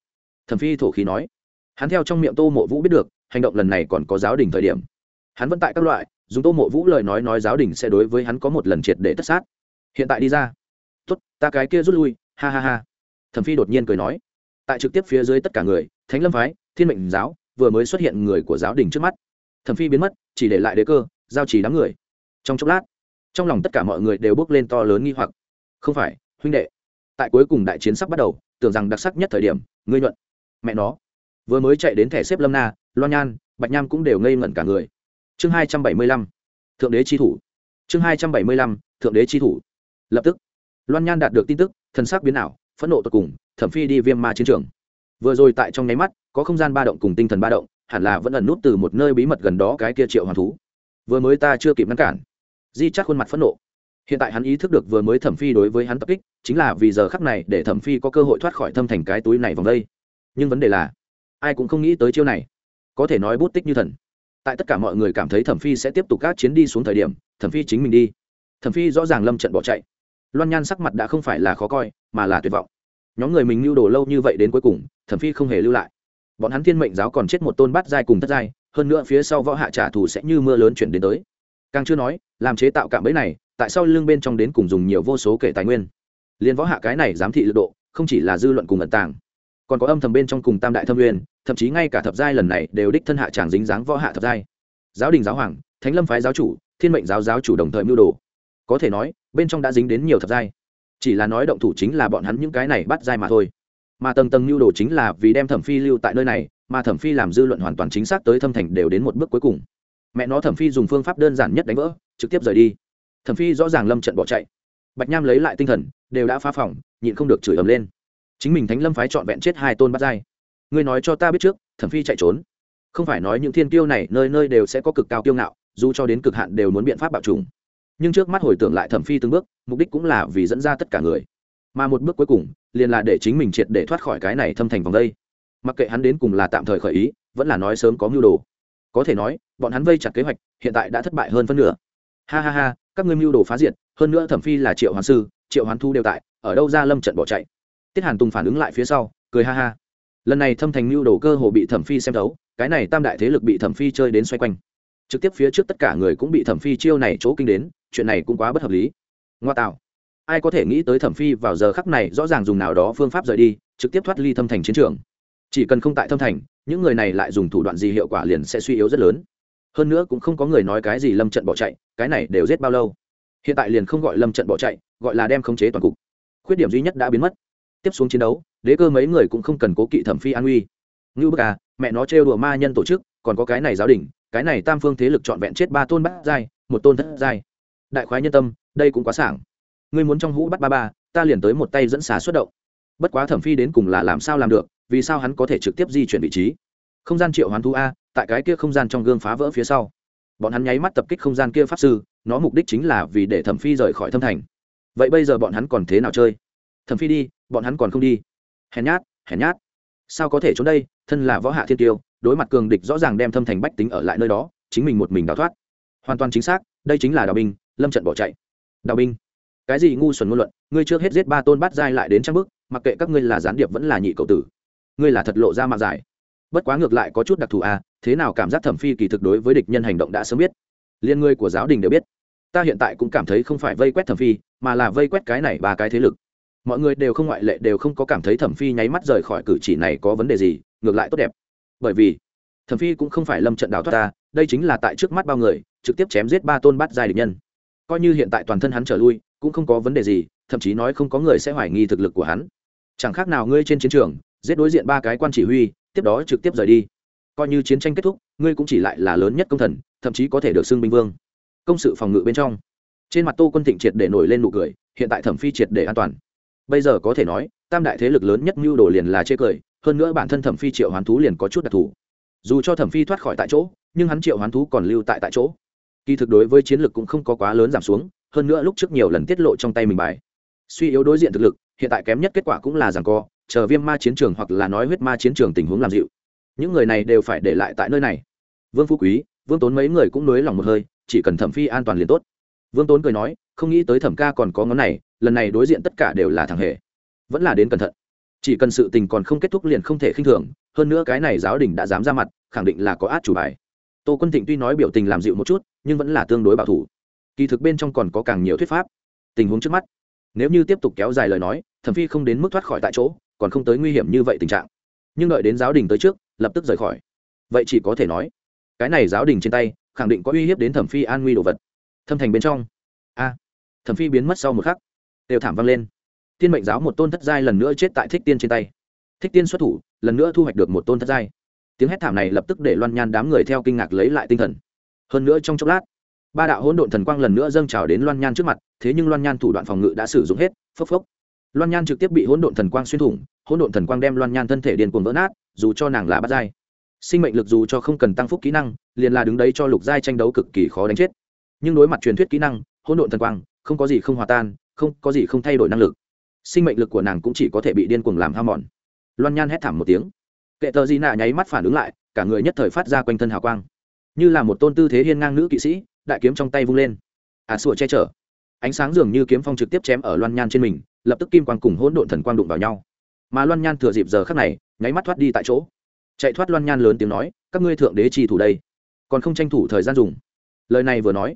Thẩm phi thổ khí nói, hắn theo trong miệng tô mộ vũ biết được, hành động lần này còn có giáo đình thời điểm. Hắn vẫn tại các loại, dùng tô mộ vũ lời nói nói giáo đình sẽ đối với hắn có một lần triệt để tất sát. Hiện tại đi ra. Tốt, ta cái kia rút lui, ha ha ha. Thẩm phi đột nhiên cười nói, tại trực tiếp phía dưới tất cả người, thánh lâm phái, thiên mệnh giáo, vừa mới xuất hiện người của giáo đình trước mắt. Thẩm phi biến mất, chỉ để lại đế cơ, giao chỉ đám người trong chốc lát, trong lòng tất cả mọi người đều bước lên to lớn nghi hoặc. Không phải, huynh đệ. Tại cuối cùng đại chiến sắp bắt đầu, tưởng rằng đặc sắc nhất thời điểm, ngươi nhuận. Mẹ nó. Vừa mới chạy đến thẻ xếp lâm na, loan nhan, bạch nham cũng đều ngây ngẩn cả người. Chương hai trăm bảy mươi lăm. Thượng đế chi thủ. Chương hai trăm bảy mươi lăm. Thượng đế chi thủ. Lập tức, loan nhan đạt được tin tức, thần sắc biến ảo, phẫn nộ tột cùng, thẩm phi đi viêm ma chiến trường. Vừa rồi tại trong nháy mắt, có không gian ba động cùng tinh thần ba động, hẳn là vẫn ẩn nút từ một nơi bí mật gần đó cái kia triệu hoàn thú. Vừa mới ta chưa kịp ngăn cản di chắc khuôn mặt phẫn nộ. Hiện tại hắn ý thức được vừa mới thẩm phi đối với hắn tập kích, chính là vì giờ khắc này để thẩm phi có cơ hội thoát khỏi thâm thành cái túi này vòng đây. Nhưng vấn đề là, ai cũng không nghĩ tới chiêu này. Có thể nói bút tích như thần. Tại tất cả mọi người cảm thấy thẩm phi sẽ tiếp tục các chiến đi xuống thời điểm, thẩm phi chính mình đi. Thẩm phi rõ ràng lâm trận bỏ chạy. Loan nhan sắc mặt đã không phải là khó coi, mà là tuyệt vọng. Nhóm người mình lưu đồ lâu như vậy đến cuối cùng, thẩm phi không hề lưu lại. Bọn hắn thiên mệnh giáo còn chết một tôn bát giai cùng thất giai, hơn nữa phía sau võ hạ trả thù sẽ như mưa lớn chuyển đến tới càng chưa nói, làm chế tạo cạm bẫy này, tại sao lương bên trong đến cùng dùng nhiều vô số kể tài nguyên. Liên võ hạ cái này giám thị lực độ, không chỉ là dư luận cùng ẩn tàng, còn có âm thầm bên trong cùng tam đại thâm nguyên thậm chí ngay cả thập giai lần này đều đích thân hạ tràng dính dáng võ hạ thập giai. Giáo đình giáo hoàng, thánh lâm phái giáo chủ, thiên mệnh giáo giáo chủ đồng thời mưu đồ. Có thể nói, bên trong đã dính đến nhiều thập giai. Chỉ là nói động thủ chính là bọn hắn những cái này bắt giai mà thôi. Mà tầng tầng mưu đồ chính là vì đem thẩm phi lưu tại nơi này, mà thẩm phi làm dư luận hoàn toàn chính xác tới thâm thành đều đến một bước cuối cùng mẹ nó thẩm phi dùng phương pháp đơn giản nhất đánh vỡ, trực tiếp rời đi. Thẩm phi rõ ràng lâm trận bỏ chạy. Bạch nham lấy lại tinh thần, đều đã phá phòng, nhịn không được chửi ầm lên. Chính mình thánh lâm phái trọn vẹn chết hai tôn bắt giai. Ngươi nói cho ta biết trước, thẩm phi chạy trốn. Không phải nói những thiên kiêu này nơi nơi đều sẽ có cực cao kiêu ngạo, dù cho đến cực hạn đều muốn biện pháp bảo trùng nhưng trước mắt hồi tưởng lại thẩm phi từng bước, mục đích cũng là vì dẫn ra tất cả người. Mà một bước cuối cùng, liền là để chính mình triệt để thoát khỏi cái này thâm thành vòng đây. Mặc kệ hắn đến cùng là tạm thời khởi ý, vẫn là nói sớm có mưu đồ có thể nói, bọn hắn vây chặt kế hoạch, hiện tại đã thất bại hơn phân nửa. Ha ha ha, các ngươi mưu đồ phá diệt, hơn nữa thẩm phi là triệu hoàn sư, triệu hoàn thu đều tại, ở đâu ra lâm trận bỏ chạy. Tiết hàn tùng phản ứng lại phía sau, cười ha ha. Lần này thâm thành mưu đồ cơ hồ bị thẩm phi xem thấu, cái này tam đại thế lực bị thẩm phi chơi đến xoay quanh. Trực tiếp phía trước tất cả người cũng bị thẩm phi chiêu này chỗ kinh đến, chuyện này cũng quá bất hợp lý. Ngoa tạo. Ai có thể nghĩ tới thẩm phi vào giờ khắc này rõ ràng dùng nào đó phương pháp rời đi, trực tiếp thoát ly thâm thành chiến trường chỉ cần không tại thâm thành, những người này lại dùng thủ đoạn gì hiệu quả liền sẽ suy yếu rất lớn. Hơn nữa cũng không có người nói cái gì lâm trận bỏ chạy, cái này đều giết bao lâu. Hiện tại liền không gọi lâm trận bỏ chạy, gọi là đem khống chế toàn cục. Khuyết điểm duy nhất đã biến mất. Tiếp xuống chiến đấu, đế cơ mấy người cũng không cần cố kỵ thẩm phi an uy. Ngưu bức à mẹ nó trêu đùa ma nhân tổ chức, còn có cái này giáo đình, cái này tam phương thế lực trọn vẹn chết ba tôn bát giai, một tôn thất giai. Đại khoái nhân tâm, đây cũng quá sảng. Ngươi muốn trong hũ bắt ba ba, ta liền tới một tay dẫn xá xuất động. Bất quá thẩm phi đến cùng là làm sao làm được vì sao hắn có thể trực tiếp di chuyển vị trí? Không gian triệu hoán thu a, tại cái kia không gian trong gương phá vỡ phía sau. Bọn hắn nháy mắt tập kích không gian kia pháp sư, nó mục đích chính là vì để thẩm phi rời khỏi thâm thành. Vậy bây giờ bọn hắn còn thế nào chơi? Thẩm phi đi, bọn hắn còn không đi. Hèn nhát hèn nhát. Sao có thể trốn đây? Thân là võ hạ thiên tiêu, đối mặt cường địch rõ ràng đem thâm thành bách tính ở lại nơi đó, chính mình một mình đào thoát. Hoàn toàn chính xác, đây chính là đào binh, lâm trận bỏ chạy. Đào binh. Cái gì ngu xuẩn ngôn luận, ngươi trước hết giết ba tôn bát giai lại đến trang bức mặc kệ các ngươi là gián điệp vẫn là nhị cậu tử ngươi là thật lộ ra mạng giải bất quá ngược lại có chút đặc thù à thế nào cảm giác thẩm phi kỳ thực đối với địch nhân hành động đã sớm biết. Liên ngươi của giáo đình đều biết. Ta hiện tại cũng cảm thấy không phải vây quét thẩm phi, mà là vây quét cái này ba cái thế lực. Mọi người đều không ngoại lệ, đều không có cảm thấy thẩm phi nháy mắt rời khỏi cử chỉ này có vấn đề gì, ngược lại tốt đẹp. Bởi vì, thẩm phi cũng không phải lâm trận đào thoát ta, đây chính là tại trước mắt bao người, trực tiếp chém giết ba tôn bát giai địch nhân. Coi như hiện tại toàn thân hắn trở lui, cũng không có vấn đề gì, thậm chí nói không có người sẽ hoài nghi thực lực của hắn. Chẳng khác nào ngươi trên chiến trường giết đối diện ba cái quan chỉ huy, tiếp đó trực tiếp rời đi. Coi như chiến tranh kết thúc, ngươi cũng chỉ lại là lớn nhất công thần, thậm chí có thể được xưng binh vương. Công sự phòng ngự bên trong, trên mặt tô quân thịnh triệt để nổi lên nụ cười, hiện tại thẩm phi triệt để an toàn. Bây giờ có thể nói, tam đại thế lực lớn nhất mưu đồ liền là chê cười, hơn nữa bản thân thẩm phi triệu hoán thú liền có chút đặc thù. Dù cho thẩm phi thoát khỏi tại chỗ, nhưng hắn triệu hoán thú còn lưu tại tại chỗ. Kỳ thực đối với chiến lược cũng không có quá lớn giảm xuống, hơn nữa lúc trước nhiều lần tiết lộ trong tay mình bài. Suy yếu đối diện thực lực, hiện tại kém nhất kết quả cũng là rằng co chờ viêm ma chiến trường hoặc là nói huyết ma chiến trường tình huống làm dịu. Những người này đều phải để lại tại nơi này. Vương phú quý, vương tốn mấy người cũng nới lòng một hơi, chỉ cần thẩm phi an toàn liền tốt. Vương tốn cười nói, không nghĩ tới thẩm ca còn có ngón này, lần này đối diện tất cả đều là thằng hề. Vẫn là đến cẩn thận. Chỉ cần sự tình còn không kết thúc liền không thể khinh thường, hơn nữa cái này giáo đình đã dám ra mặt, khẳng định là có át chủ bài. Tô quân thịnh tuy nói biểu tình làm dịu một chút, nhưng vẫn là tương đối bảo thủ. Kỳ thực bên trong còn có càng nhiều thuyết pháp. Tình huống trước mắt. Nếu như tiếp tục kéo dài lời nói, thẩm phi không đến mức thoát khỏi tại chỗ còn không tới nguy hiểm như vậy tình trạng. Nhưng đợi đến giáo đình tới trước, lập tức rời khỏi. Vậy chỉ có thể nói, cái này giáo đình trên tay, khẳng định có uy hiếp đến thẩm phi an nguy đồ vật. Thâm thành bên trong. A, thẩm phi biến mất sau một khắc, đều thảm vang lên. Tiên mệnh giáo một tôn thất giai lần nữa chết tại thích tiên trên tay. Thích tiên xuất thủ, lần nữa thu hoạch được một tôn thất giai. Tiếng hét thảm này lập tức để loan nhan đám người theo kinh ngạc lấy lại tinh thần. Hơn nữa trong chốc lát, ba đạo hỗn độn thần quang lần nữa dâng trào đến loan nhan trước mặt, thế nhưng loan nhan thủ đoạn phòng ngự đã sử dụng hết, phốc phốc. Loan nhan trực tiếp bị hỗn độn thần quang xuyên thủng hỗn độn thần quang đem loan nhan thân thể điên cuồng vỡ nát, dù cho nàng là bắt giai. Sinh mệnh lực dù cho không cần tăng phúc kỹ năng, liền là đứng đấy cho lục giai tranh đấu cực kỳ khó đánh chết. Nhưng đối mặt truyền thuyết kỹ năng, hỗn độn thần quang, không có gì không hòa tan, không có gì không thay đổi năng lực. Sinh mệnh lực của nàng cũng chỉ có thể bị điên cuồng làm ham mòn. Loan nhan hét thảm một tiếng. Kệ tờ di nạ nháy mắt phản ứng lại, cả người nhất thời phát ra quanh thân hào quang. Như là một tôn tư thế hiên ngang nữ kỵ sĩ, đại kiếm trong tay vung lên. À sủa che chở. Ánh sáng dường như kiếm phong trực tiếp chém ở loan nhan trên mình, lập tức kim quang cùng hỗn độn thần quang đụng vào nhau mà loan nhan thừa dịp giờ khắc này, nháy mắt thoát đi tại chỗ. Chạy thoát loan nhan lớn tiếng nói, các ngươi thượng đế trì thủ đây, còn không tranh thủ thời gian dùng. Lời này vừa nói,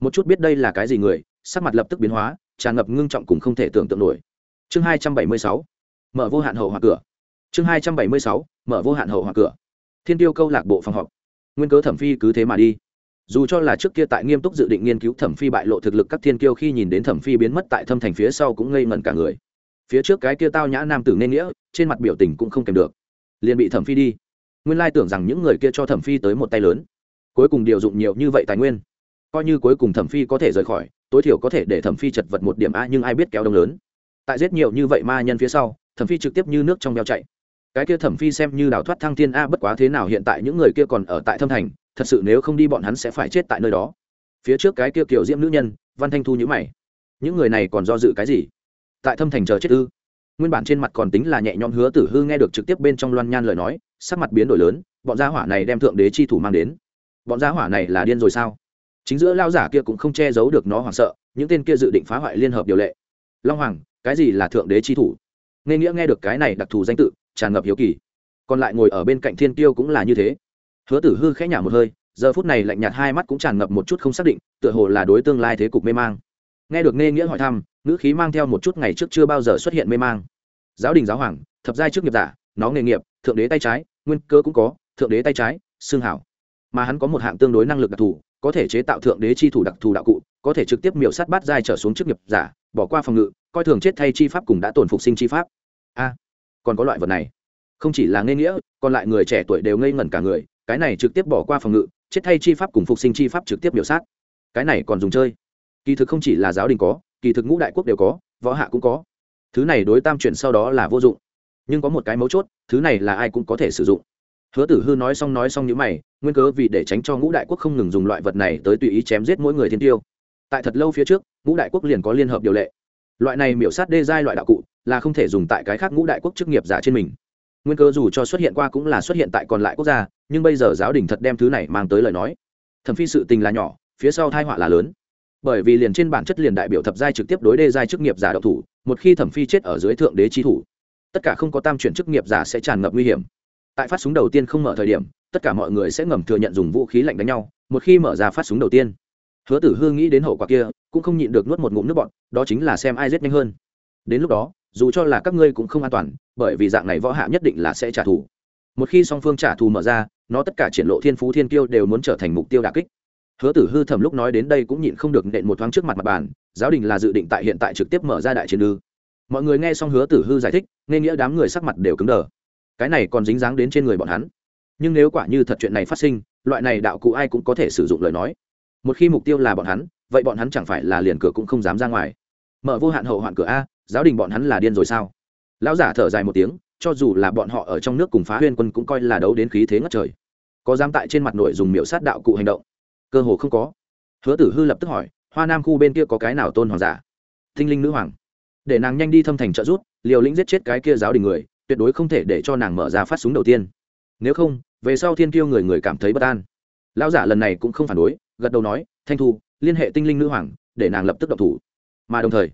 một chút biết đây là cái gì người, sắc mặt lập tức biến hóa, tràn ngập ngưng trọng cùng không thể tưởng tượng nổi. Chương hai trăm bảy mươi sáu, mở vô hạn hậu hoặc cửa. Chương hai trăm bảy mươi sáu, mở vô hạn hậu hoặc cửa. Thiên tiêu câu lạc bộ phòng họp. Nguyên cớ thẩm phi cứ thế mà đi. Dù cho là trước kia tại nghiêm túc dự định nghiên cứu thẩm phi bại lộ thực lực các thiên kiêu khi nhìn đến thẩm phi biến mất tại thâm thành phía sau cũng ngây ngẩn cả người phía trước cái kia tao nhã nam tử nên nghĩa, trên mặt biểu tình cũng không kèm được. Liền bị thẩm phi đi. Nguyên lai tưởng rằng những người kia cho thẩm phi tới một tay lớn. Cuối cùng điều dụng nhiều như vậy tài nguyên. Coi như cuối cùng thẩm phi có thể rời khỏi, tối thiểu có thể để thẩm phi chật vật một điểm a, nhưng ai biết kéo đông lớn. Tại giết nhiều như vậy ma nhân phía sau, thẩm phi trực tiếp như nước trong veo chạy. Cái kia thẩm phi xem như đào thoát thăng thiên a, bất quá thế nào hiện tại những người kia còn ở tại thâm thành, thật sự nếu không đi bọn hắn sẽ phải chết tại nơi đó. Phía trước cái kia kiểu diễm nữ nhân, văn thanh thu nhữ mày. Những người này còn do dự cái gì? Tại thâm thành chờ chết ư? Nguyên bản trên mặt còn tính là nhẹ nhõm hứa tử hư nghe được trực tiếp bên trong loan nhan lời nói, sắc mặt biến đổi lớn, bọn gia hỏa này đem thượng đế chi thủ mang đến. Bọn gia hỏa này là điên rồi sao? Chính giữa lao giả kia cũng không che giấu được nó hoảng sợ, những tên kia dự định phá hoại liên hợp điều lệ. Long hoàng, cái gì là thượng đế chi thủ? Nghe nghĩa nghe được cái này đặc thù danh tự, tràn ngập hiếu kỳ. Còn lại ngồi ở bên cạnh thiên tiêu cũng là như thế. Hứa tử hư khẽ nhả một hơi, giờ phút này lạnh nhạt hai mắt cũng tràn ngập một chút không xác định, tựa hồ là đối tương lai thế cục mê mang nghe được nghe nghĩa hỏi thăm, ngữ khí mang theo một chút ngày trước chưa bao giờ xuất hiện mê mang. Giáo đình giáo hoàng, thập giai trước nghiệp giả, nó nghề nghiệp, thượng đế tay trái, nguyên cơ cũng có, thượng đế tay trái, xương hảo. Mà hắn có một hạng tương đối năng lực đặc thù, có thể chế tạo thượng đế chi thủ đặc thù đạo cụ, có thể trực tiếp miểu sát bát giai trở xuống chức nghiệp giả, bỏ qua phòng ngự, coi thường chết thay chi pháp cùng đã tổn phục sinh chi pháp. A, còn có loại vật này. Không chỉ là ngây nghĩa, còn lại người trẻ tuổi đều ngây ngẩn cả người, cái này trực tiếp bỏ qua phòng ngự, chết thay chi pháp cùng phục sinh chi pháp trực tiếp miểu sát. Cái này còn dùng chơi kỳ thực không chỉ là giáo đình có, kỳ thực ngũ đại quốc đều có, võ hạ cũng có. Thứ này đối tam chuyển sau đó là vô dụng. Nhưng có một cái mấu chốt, thứ này là ai cũng có thể sử dụng. Hứa tử hư nói xong nói xong như mày, nguyên cớ vì để tránh cho ngũ đại quốc không ngừng dùng loại vật này tới tùy ý chém giết mỗi người thiên tiêu. Tại thật lâu phía trước, ngũ đại quốc liền có liên hợp điều lệ. Loại này miểu sát đê giai loại đạo cụ là không thể dùng tại cái khác ngũ đại quốc chức nghiệp giả trên mình. Nguyên cơ dù cho xuất hiện qua cũng là xuất hiện tại còn lại quốc gia, nhưng bây giờ giáo đình thật đem thứ này mang tới lời nói. Thẩm phi sự tình là nhỏ, phía sau thai họa là lớn bởi vì liền trên bản chất liền đại biểu thập giai trực tiếp đối đê giai chức nghiệp giả độc thủ, một khi thẩm phi chết ở dưới thượng đế chi thủ, tất cả không có tam chuyển chức nghiệp giả sẽ tràn ngập nguy hiểm. Tại phát súng đầu tiên không mở thời điểm, tất cả mọi người sẽ ngầm thừa nhận dùng vũ khí lạnh đánh nhau, một khi mở ra phát súng đầu tiên, hứa tử hương nghĩ đến hậu quả kia, cũng không nhịn được nuốt một ngụm nước bọn đó chính là xem ai giết nhanh hơn. Đến lúc đó, dù cho là các ngươi cũng không an toàn, bởi vì dạng này võ hạ nhất định là sẽ trả thù. Một khi song phương trả thù mở ra, nó tất cả triển lộ thiên phú thiên kiêu đều muốn trở thành mục tiêu đà kích hứa tử hư thẩm lúc nói đến đây cũng nhịn không được nện một thoáng trước mặt mặt bàn, giáo đình là dự định tại hiện tại trực tiếp mở ra đại chiến ư. Mọi người nghe xong hứa tử hư giải thích nên nghĩa đám người sắc mặt đều cứng đờ. Cái này còn dính dáng đến trên người bọn hắn. Nhưng nếu quả như thật chuyện này phát sinh, loại này đạo cụ ai cũng có thể sử dụng lời nói. Một khi mục tiêu là bọn hắn, vậy bọn hắn chẳng phải là liền cửa cũng không dám ra ngoài. Mở vô hạn hậu hoạn cửa a, giáo đình bọn hắn là điên rồi sao? Lão giả thở dài một tiếng, cho dù là bọn họ ở trong nước cùng phá huyên quân cũng coi là đấu đến khí thế ngất trời. Có dám tại trên mặt nội dùng miểu sát đạo cụ hành động? Cơ hồ không có. Hứa tử hư lập tức hỏi, hoa nam khu bên kia có cái nào tôn hoàng giả? Tinh linh nữ hoàng. Để nàng nhanh đi thâm thành trợ rút liều lĩnh giết chết cái kia giáo đình người, tuyệt đối không thể để cho nàng mở ra phát súng đầu tiên. Nếu không, về sau thiên kiêu người người cảm thấy bất an. Lão giả lần này cũng không phản đối, gật đầu nói, thanh thu, liên hệ tinh linh nữ hoàng, để nàng lập tức độc thủ. Mà đồng thời,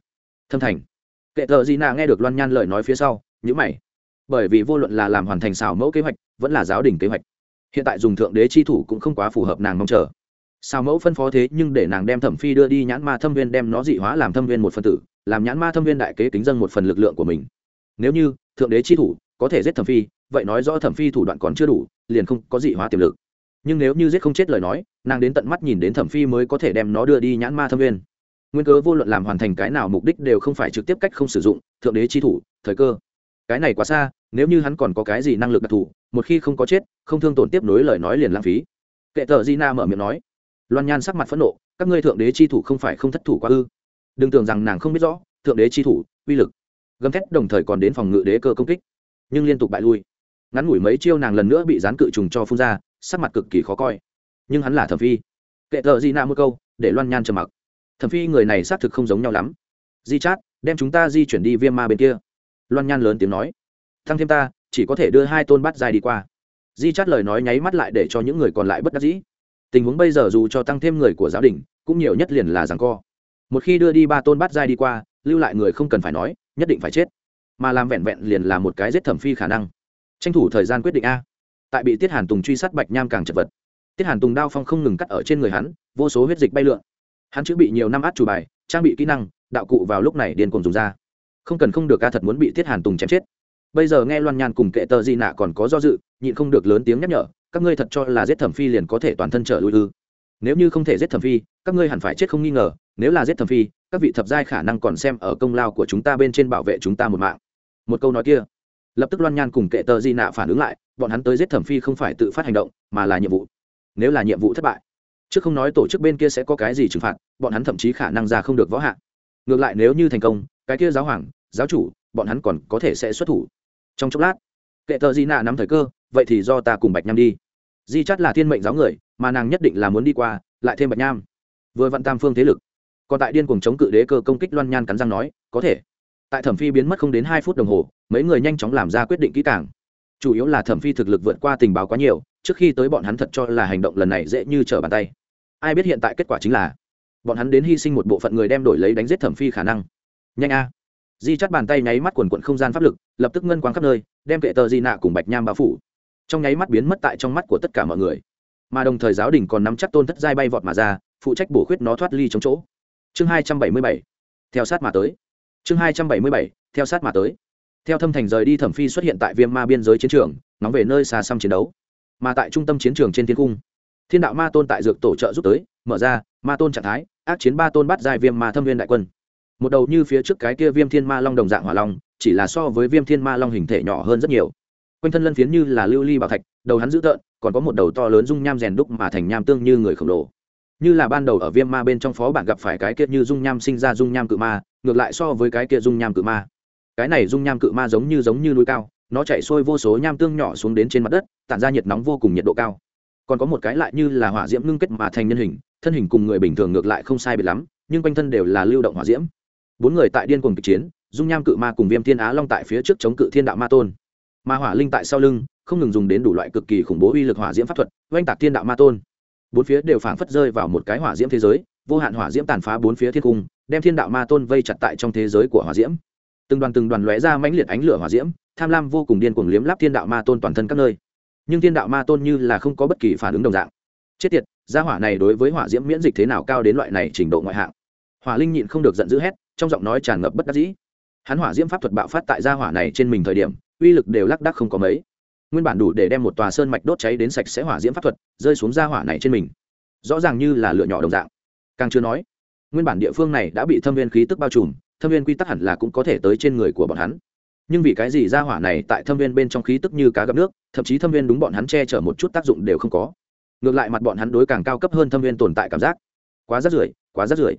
thâm thành. Kệ thợ di nà nghe được loan nhan lời nói phía sau nhữ mày. Bởi vì vô luận là làm hoàn thành xào mẫu kế hoạch, vẫn là giáo đình kế hoạch, hiện tại dùng thượng đế chi thủ cũng không quá phù hợp nàng mong chờ. Sao mẫu phân phó thế nhưng để nàng đem thẩm phi đưa đi nhãn ma thâm viên đem nó dị hóa làm thâm viên một phân tử, làm nhãn ma thâm viên đại kế kính dân một phần lực lượng của mình. Nếu như, thượng đế chi thủ, có thể giết thẩm phi, vậy nói rõ thẩm phi thủ đoạn còn chưa đủ, liền không có dị hóa tiềm lực. Nhưng nếu như giết không chết lời nói, nàng đến tận mắt nhìn đến thẩm phi mới có thể đem nó đưa đi nhãn ma thâm viên. Nguyên cớ vô luận làm hoàn thành cái nào mục đích đều không phải trực tiếp cách không sử dụng, thượng đế chi thủ, thời cơ. Cái này quá xa, nếu như hắn còn có cái gì năng lực đặc thù, một khi không có chết, không thương tổn tiếp nối lời nói liền lãng phí. Kệ tờ di na mở miệng nói loan nhan sắc mặt phẫn nộ, các ngươi thượng đế chi thủ không phải không thất thủ quá ư? Đừng tưởng rằng nàng không biết rõ, thượng đế chi thủ, uy lực, gầm thét đồng thời còn đến phòng ngự đế cơ công kích, nhưng liên tục bại lui. Ngắn ngủi mấy chiêu nàng lần nữa bị dán cự trùng cho phun ra, sắc mặt cực kỳ khó coi. Nhưng hắn là thẩm phi. Kệ thợ di na một câu, để loan nhan trầm mặc. Thẩm phi người này xác thực không giống nhau lắm. Di chát, đem chúng ta di chuyển đi viêm ma bên kia. Loan nhan lớn tiếng nói. Thăng thêm ta, chỉ có thể đưa hai tôn bát dài đi qua. Di chát lời nói nháy mắt lại để cho những người còn lại bất đắc dĩ tình huống bây giờ dù cho tăng thêm người của giáo đình, cũng nhiều nhất liền là rằng co. Một khi đưa đi ba tôn bát giai đi qua, lưu lại người không cần phải nói, nhất định phải chết. Mà làm vẹn vẹn liền là một cái giết thẩm phi khả năng. Tranh thủ thời gian quyết định a. Tại bị tiết hàn tùng truy sát bạch nham càng chật vật. Tiết hàn tùng đao phong không ngừng cắt ở trên người hắn, vô số huyết dịch bay lượn. Hắn chữ bị nhiều năm át chủ bài, trang bị kỹ năng, đạo cụ vào lúc này điên cuồng dùng ra. Không cần không được ca thật muốn bị tiết hàn tùng chém chết. Bây giờ nghe loan nhàn cùng kệ tờ di nạ còn có do dự, nhịn không được lớn tiếng nhắc nhở các ngươi thật cho là giết thẩm phi liền có thể toàn thân trở lui ư? Nếu như không thể giết thẩm phi, các ngươi hẳn phải chết không nghi ngờ, nếu là giết thẩm phi, các vị thập giai khả năng còn xem ở công lao của chúng ta bên trên bảo vệ chúng ta một mạng. Một câu nói kia, lập tức loan nhan cùng kệ tờ di nạ phản ứng lại, bọn hắn tới giết thẩm phi không phải tự phát hành động, mà là nhiệm vụ. Nếu là nhiệm vụ thất bại chứ không nói tổ chức bên kia sẽ có cái gì trừng phạt, bọn hắn thậm chí khả năng ra không được võ hạ ngược lại nếu như thành công, cái kia giáo hoàng, giáo chủ, bọn hắn còn có thể sẽ xuất thủ. Trong chốc lát, kệ tờ di nạ nắm thời cơ, vậy thì do ta cùng bạch nham đi di chắt là thiên mệnh giáo người, mà nàng nhất định là muốn đi qua, lại thêm bạch nham. Vừa vặn tam phương thế lực, còn tại điên cuồng chống cự đế cơ công kích loan nhan cắn răng nói, có thể. Tại thẩm phi biến mất không đến hai phút đồng hồ, mấy người nhanh chóng làm ra quyết định kỹ càng. Chủ yếu là thẩm phi thực lực vượt qua tình báo quá nhiều, trước khi tới bọn hắn thật cho là hành động lần này dễ như trở bàn tay. Ai biết hiện tại kết quả chính là, bọn hắn đến hy sinh một bộ phận người đem đổi lấy đánh giết thẩm phi khả năng. Nhanh a. Di chắt bàn tay nháy mắt quần quận không gian pháp lực, lập tức ngân quang khắp nơi, đem kệ tờ di nạ cùng bạch nham bao phủ trong nháy mắt biến mất tại trong mắt của tất cả mọi người. Mà đồng thời giáo đình còn nắm chắc tôn thất giai bay vọt mà ra, phụ trách bổ khuyết nó thoát ly trong chỗ. Chương hai trăm bảy mươi bảy, theo sát mà tới. Chương hai trăm bảy mươi bảy, theo sát mà tới. Theo thâm thành rời đi thẩm phi xuất hiện tại viêm ma biên giới chiến trường nóng về nơi xa xăm chiến đấu. Mà tại trung tâm chiến trường trên thiên cung, thiên đạo ma tôn tại dược tổ trợ giúp tới, mở ra, ma tôn trạng thái, ác chiến ba tôn bắt giai viêm ma thâm viên đại quân. Một đầu như phía trước cái kia viêm thiên ma long đồng dạng hỏa long, chỉ là so với viêm thiên ma long hình thể nhỏ hơn rất nhiều quanh thân lân phiến như là lưu ly bảo thạch, đầu hắn dữ tợn, còn có một đầu to lớn dung nham rèn đúc mà thành nham tương như người khổng lồ. Như là ban đầu ở viêm ma bên trong phó bản gặp phải cái kia như dung nham sinh ra dung nham cự ma, ngược lại so với cái kia dung nham cự ma. Cái này dung nham cự ma giống như giống như núi cao, nó chạy xuôi vô số nham tương nhỏ xuống đến trên mặt đất, tản ra nhiệt nóng vô cùng nhiệt độ cao. Còn có một cái lại như là hỏa diễm ngưng kết mà thành nhân hình, thân hình cùng người bình thường ngược lại không sai biệt lắm, nhưng quanh thân đều là lưu động hỏa diễm. Bốn người tại điên cuồng kịch chiến, dung nham cự ma cùng viêm thiên á long tại phía trước chống cự thiên đạo ma tôn ma hỏa linh tại sau lưng không ngừng dùng đến đủ loại cực kỳ khủng bố uy lực hỏa diễm pháp thuật, oanh tạc thiên đạo ma tôn. Bốn phía đều phảng phất rơi vào một cái hỏa diễm thế giới, vô hạn hỏa diễm tàn phá bốn phía thiên cung, đem thiên đạo ma tôn vây chặt tại trong thế giới của hỏa diễm. Từng đoàn từng đoàn lóe ra mãnh liệt ánh lửa hỏa diễm, tham lam vô cùng điên cuồng liếm láp thiên đạo ma tôn toàn thân các nơi. Nhưng thiên đạo ma tôn như là không có bất kỳ phản ứng đồng dạng. Chết tiệt, gia hỏa này đối với hỏa diễm miễn dịch thế nào cao đến loại này trình độ ngoại hạng? Hỏa linh nhịn không được giận dữ hét, trong giọng nói tràn ngập bất đắc dĩ. Hắn hỏa diễm pháp thuật bạo phát tại gia hỏa này trên mình thời điểm uy lực đều lác đác không có mấy. Nguyên bản đủ để đem một tòa sơn mạch đốt cháy đến sạch sẽ hỏa diễm pháp thuật, rơi xuống ra hỏa này trên mình. Rõ ràng như là lửa nhỏ đồng dạng. Càng chưa nói, nguyên bản địa phương này đã bị thâm viên khí tức bao trùm, thâm viên quy tắc hẳn là cũng có thể tới trên người của bọn hắn. Nhưng vì cái gì ra hỏa này tại thâm viên bên trong khí tức như cá gặp nước, thậm chí thâm viên đúng bọn hắn che chở một chút tác dụng đều không có. Ngược lại mặt bọn hắn đối càng cao cấp hơn thâm viên tồn tại cảm giác. Quá rát rưởi, quá rát rưởi.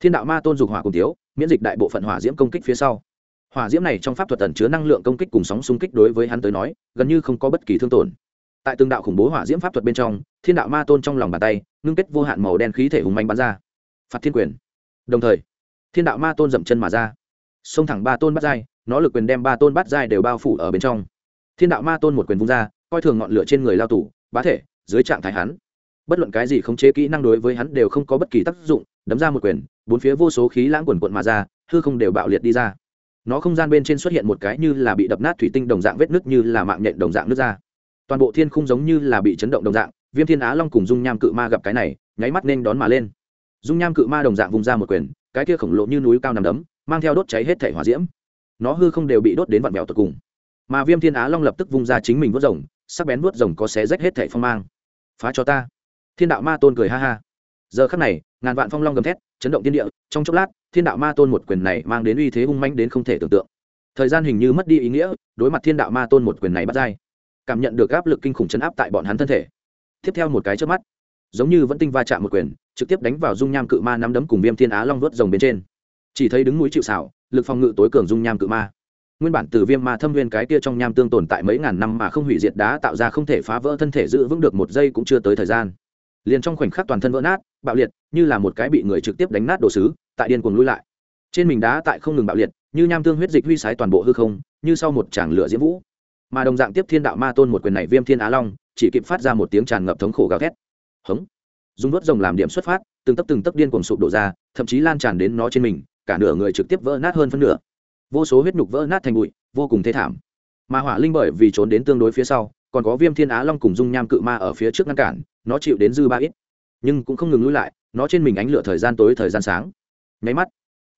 Thiên đạo ma tôn dục hỏa cùng thiếu, miễn dịch đại bộ phận hỏa diễm công kích phía sau hỏa diễm này trong pháp thuật tẩn chứa năng lượng công kích cùng sóng xung kích đối với hắn tới nói, gần như không có bất kỳ thương tổn. Tại từng đạo khủng bố hỏa diễm pháp thuật bên trong, thiên đạo ma tôn trong lòng bàn tay, ngưng kết vô hạn màu đen khí thể hùng manh bắn ra. Phạt thiên quyền. Đồng thời, thiên đạo ma tôn dậm chân mà ra. Xông thẳng ba tôn bắt dai nó lực quyền đem ba tôn bắt dai đều bao phủ ở bên trong. Thiên đạo ma tôn một quyền vung ra, coi thường ngọn lửa trên người lao tủ bá thể, dưới trạng thái hắn. Bất luận cái gì khống chế kỹ năng đối với hắn đều không có bất kỳ tác dụng, đấm ra một quyền, bốn phía vô số khí lãng quần quận mà ra, hư không đều bạo liệt đi ra nó không gian bên trên xuất hiện một cái như là bị đập nát thủy tinh đồng dạng vết nứt như là mạng nhện đồng dạng nước ra. Toàn bộ thiên không giống như là bị chấn động đồng dạng, viêm thiên á long cùng dung nham cự ma gặp cái này, nháy mắt nên đón mà lên. Dung nham cự ma đồng dạng vùng ra một quyền, cái kia khổng lồ như núi cao nằm đấm, mang theo đốt cháy hết thể hỏa diễm. Nó hư không đều bị đốt đến vặn vẹo tột cùng. Mà viêm thiên á long lập tức vung ra chính mình vớt rồng, sắc bén vớt rồng có xé rách hết thể phong mang. Phá cho ta! Thiên đạo ma tôn cười ha ha. Giờ khắc này ngàn vạn phong long gầm thét, chấn động thiên địa, trong chốc lát, thiên đạo ma tôn một quyền này mang đến uy thế hung manh đến không thể tưởng tượng. Thời gian hình như mất đi ý nghĩa, đối mặt thiên đạo ma tôn một quyền này bắt dai, cảm nhận được áp lực kinh khủng chấn áp tại bọn hắn thân thể. Tiếp theo một cái trước mắt, giống như vẫn tinh va chạm một quyền, trực tiếp đánh vào dung nham cự ma nắm đấm cùng viêm thiên á long vớt rồng bên trên. Chỉ thấy đứng mũi chịu xảo lực phòng ngự tối cường dung nham cự ma. Nguyên bản từ viêm ma thâm viên cái kia trong nham tương tồn tại mấy ngàn năm mà không hủy diệt đá tạo ra không thể phá vỡ thân thể giữ vững được một giây cũng chưa tới thời gian liền trong khoảnh khắc toàn thân vỡ nát, bạo liệt, như là một cái bị người trực tiếp đánh nát đồ sứ, tại điên cuồng lui lại. Trên mình đá tại không ngừng bạo liệt, như nham tương huyết dịch huy sái toàn bộ hư không, như sau một tràng lửa diễm vũ. Mà đồng dạng tiếp thiên đạo ma tôn một quyền này viêm thiên á long, chỉ kịp phát ra một tiếng tràn ngập thống khổ gào thét. Hống! Dùng đốt rồng làm điểm xuất phát, từng tấc từng tấc điên cuồng sụp đổ ra, thậm chí lan tràn đến nó trên mình, cả nửa người trực tiếp vỡ nát hơn phân nửa. Vô số huyết nhục vỡ nát thành bụi, vô cùng thê thảm. Mà hỏa linh bởi vì trốn đến tương đối phía sau còn có viêm thiên á long cùng dung nham cự ma ở phía trước ngăn cản, nó chịu đến dư ba ít. Nhưng cũng không ngừng lui lại, nó trên mình ánh lửa thời gian tối thời gian sáng. Nháy mắt,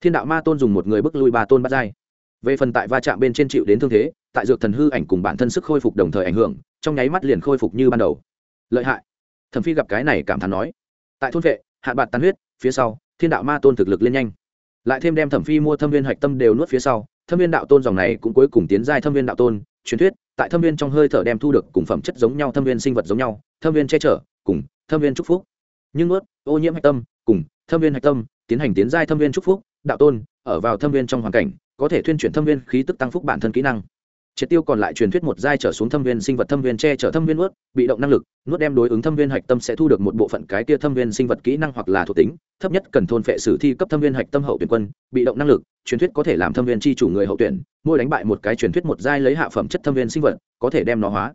thiên đạo ma tôn dùng một người bức lui ba tôn bắt dai về phần tại va chạm bên trên chịu đến thương thế, tại dược thần hư ảnh cùng bản thân sức khôi phục đồng thời ảnh hưởng, trong nháy mắt liền khôi phục như ban đầu. Lợi hại. Thẩm phi gặp cái này cảm thán nói. Tại thôn vệ hạn bạt tàn huyết, phía sau, thiên đạo ma tôn thực lực lên nhanh. Lại thêm đem thẩm phi mua thâm viên hạch tâm đều nuốt phía sau, thâm viên đạo tôn dòng này cũng cuối cùng tiến giai thâm viên đạo tôn truyền thuyết, tại thâm viên trong hơi thở đem thu được cùng phẩm chất giống nhau, thâm viên sinh vật giống nhau, thâm viên che chở, cùng thâm viên trúc phúc. Nhưng ướt ô nhiễm hạch tâm, cùng thâm viên hạch tâm, tiến hành tiến giai thâm viên trúc phúc, đạo tôn, ở vào thâm viên trong hoàn cảnh, có thể thuyên chuyển thâm viên khí tức tăng phúc bản thân kỹ năng triệt tiêu còn lại truyền thuyết một giai trở xuống thâm viên sinh vật thâm viên che chở thâm viên nuốt bị động năng lực nuốt đem đối ứng thâm viên hạch tâm sẽ thu được một bộ phận cái kia thâm viên sinh vật kỹ năng hoặc là thuộc tính thấp nhất cần thôn phệ sử thi cấp thâm viên hạch tâm hậu tuyển quân bị động năng lực truyền thuyết có thể làm thâm viên chi chủ người hậu tuyển mỗi đánh bại một cái truyền thuyết một giai lấy hạ phẩm chất thâm viên sinh vật có thể đem nó hóa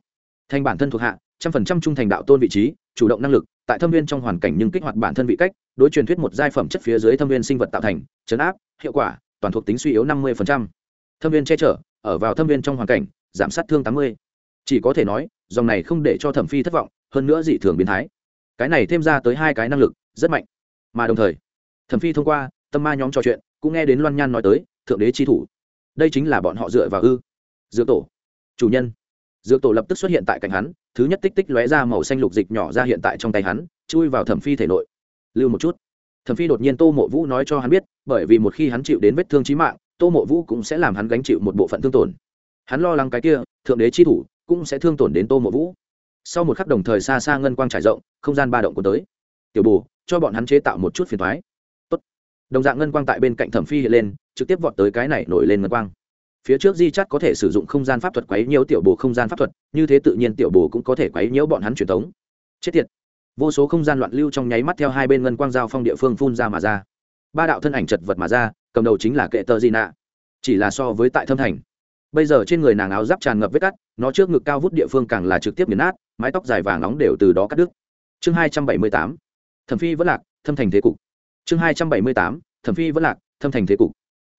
thành bản thân thuộc hạ trăm phần trăm trung thành đạo tôn vị trí chủ động năng lực tại thâm viên trong hoàn cảnh nhưng kích hoạt bản thân vị cách đối truyền thuyết một giai phẩm chất phía dưới thâm viên sinh vật tạo thành chấn áp hiệu quả toàn thuộc tính suy yếu năm mươi thâm viên che chở ở vào thâm viên trong hoàn cảnh, giảm sát thương tám mươi. Chỉ có thể nói, dòng này không để cho thẩm phi thất vọng, hơn nữa dị thường biến thái. Cái này thêm ra tới hai cái năng lực, rất mạnh. Mà đồng thời, thẩm phi thông qua, tâm ma nhóm trò chuyện, cũng nghe đến loan nhan nói tới, thượng đế chi thủ. Đây chính là bọn họ dựa vào ư. Dược tổ. Chủ nhân. Dược tổ lập tức xuất hiện tại cạnh hắn, thứ nhất tích tích lóe ra màu xanh lục dịch nhỏ ra hiện tại trong tay hắn, chui vào thẩm phi thể nội. Lưu một chút. Thẩm phi đột nhiên tô mộ vũ nói cho hắn biết, bởi vì một khi hắn chịu đến vết thương trí mạng tô mộ vũ cũng sẽ làm hắn gánh chịu một bộ phận thương tổn. Hắn lo lắng cái kia, thượng đế chi thủ cũng sẽ thương tổn đến tô mộ vũ. Sau một khắc đồng thời xa xa ngân quang trải rộng, không gian ba động cuốn tới. Tiểu bù cho bọn hắn chế tạo một chút phiền thoái Tốt. đồng dạng ngân quang tại bên cạnh thẩm phi hiện lên, trực tiếp vọt tới cái này nổi lên ngân quang. Phía trước di chắt có thể sử dụng không gian pháp thuật quấy nhiễu tiểu bồ không gian pháp thuật, như thế tự nhiên tiểu bồ cũng có thể quấy nhiễu bọn hắn truyền thống. Chết tiệt. Vô số không gian loạn lưu trong nháy mắt theo hai bên ngân quang giao phong địa phương phun ra mà ra. Ba đạo thân ảnh chật vật mà ra cầm đầu chính là kệ tờ di nạ. Chỉ là so với tại thâm thành. Bây giờ trên người nàng áo giáp tràn ngập vết cắt, nó trước ngực cao vút địa phương càng là trực tiếp biến nát, mái tóc dài vàng nóng đều từ đó cắt đứt. Chương hai trăm bảy mươi tám, thẩm phi vẫn lạc, thâm thành thế cục. Chương hai trăm bảy mươi tám, thẩm phi vẫn lạc, thâm thành thế cục.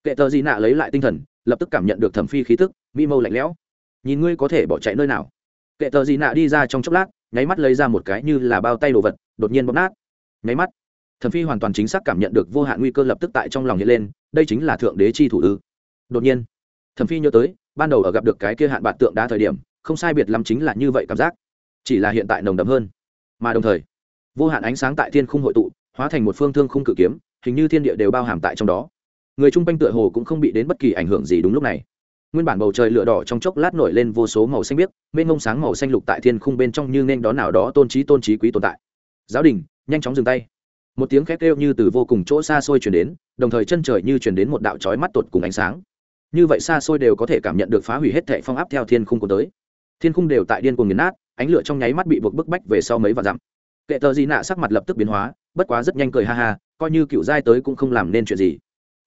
Kệ tờ di nạ lấy lại tinh thần, lập tức cảm nhận được thẩm phi khí tức mỹ mâu lạnh lẽo. Nhìn ngươi có thể bỏ chạy nơi nào? Kệ tờ di nạ đi ra trong chốc lát, nháy mắt lấy ra một cái như là bao tay đồ vật, đột nhiên bóp nát. Nháy mắt thẩm phi hoàn toàn chính xác cảm nhận được vô hạn nguy cơ lập tức tại trong lòng hiện lên, đây chính là thượng đế chi thủ ư? Đột nhiên, thẩm phi nhớ tới, ban đầu ở gặp được cái kia hạn bạt tượng đá thời điểm, không sai biệt lắm chính là như vậy cảm giác. Chỉ là hiện tại nồng đậm hơn. Mà đồng thời, vô hạn ánh sáng tại thiên khung hội tụ, hóa thành một phương thương khung cự kiếm, hình như thiên địa đều bao hàm tại trong đó. Người chung quanh tựa hồ cũng không bị đến bất kỳ ảnh hưởng gì đúng lúc này. Nguyên bản bầu trời lửa đỏ trong chốc lát nổi lên vô số màu xanh biếc, mênh ngông sáng màu xanh lục tại thiên khung bên trong như nên đó nào đó tôn trí tôn trí quý tồn tại. Giáo đình, nhanh chóng dừng tay một tiếng khét kêu như từ vô cùng chỗ xa xôi chuyển đến, đồng thời chân trời như chuyển đến một đạo trói mắt tột cùng ánh sáng. Như vậy xa xôi đều có thể cảm nhận được phá hủy hết thệ phong áp theo thiên khung của tới. Thiên khung đều tại điên cuồng nghiền nát, ánh lửa trong nháy mắt bị buộc bức bách về sau mấy và dặm. Kệ tờ gì nạ sắc mặt lập tức biến hóa, bất quá rất nhanh cười ha ha, coi như cựu giai tới cũng không làm nên chuyện gì.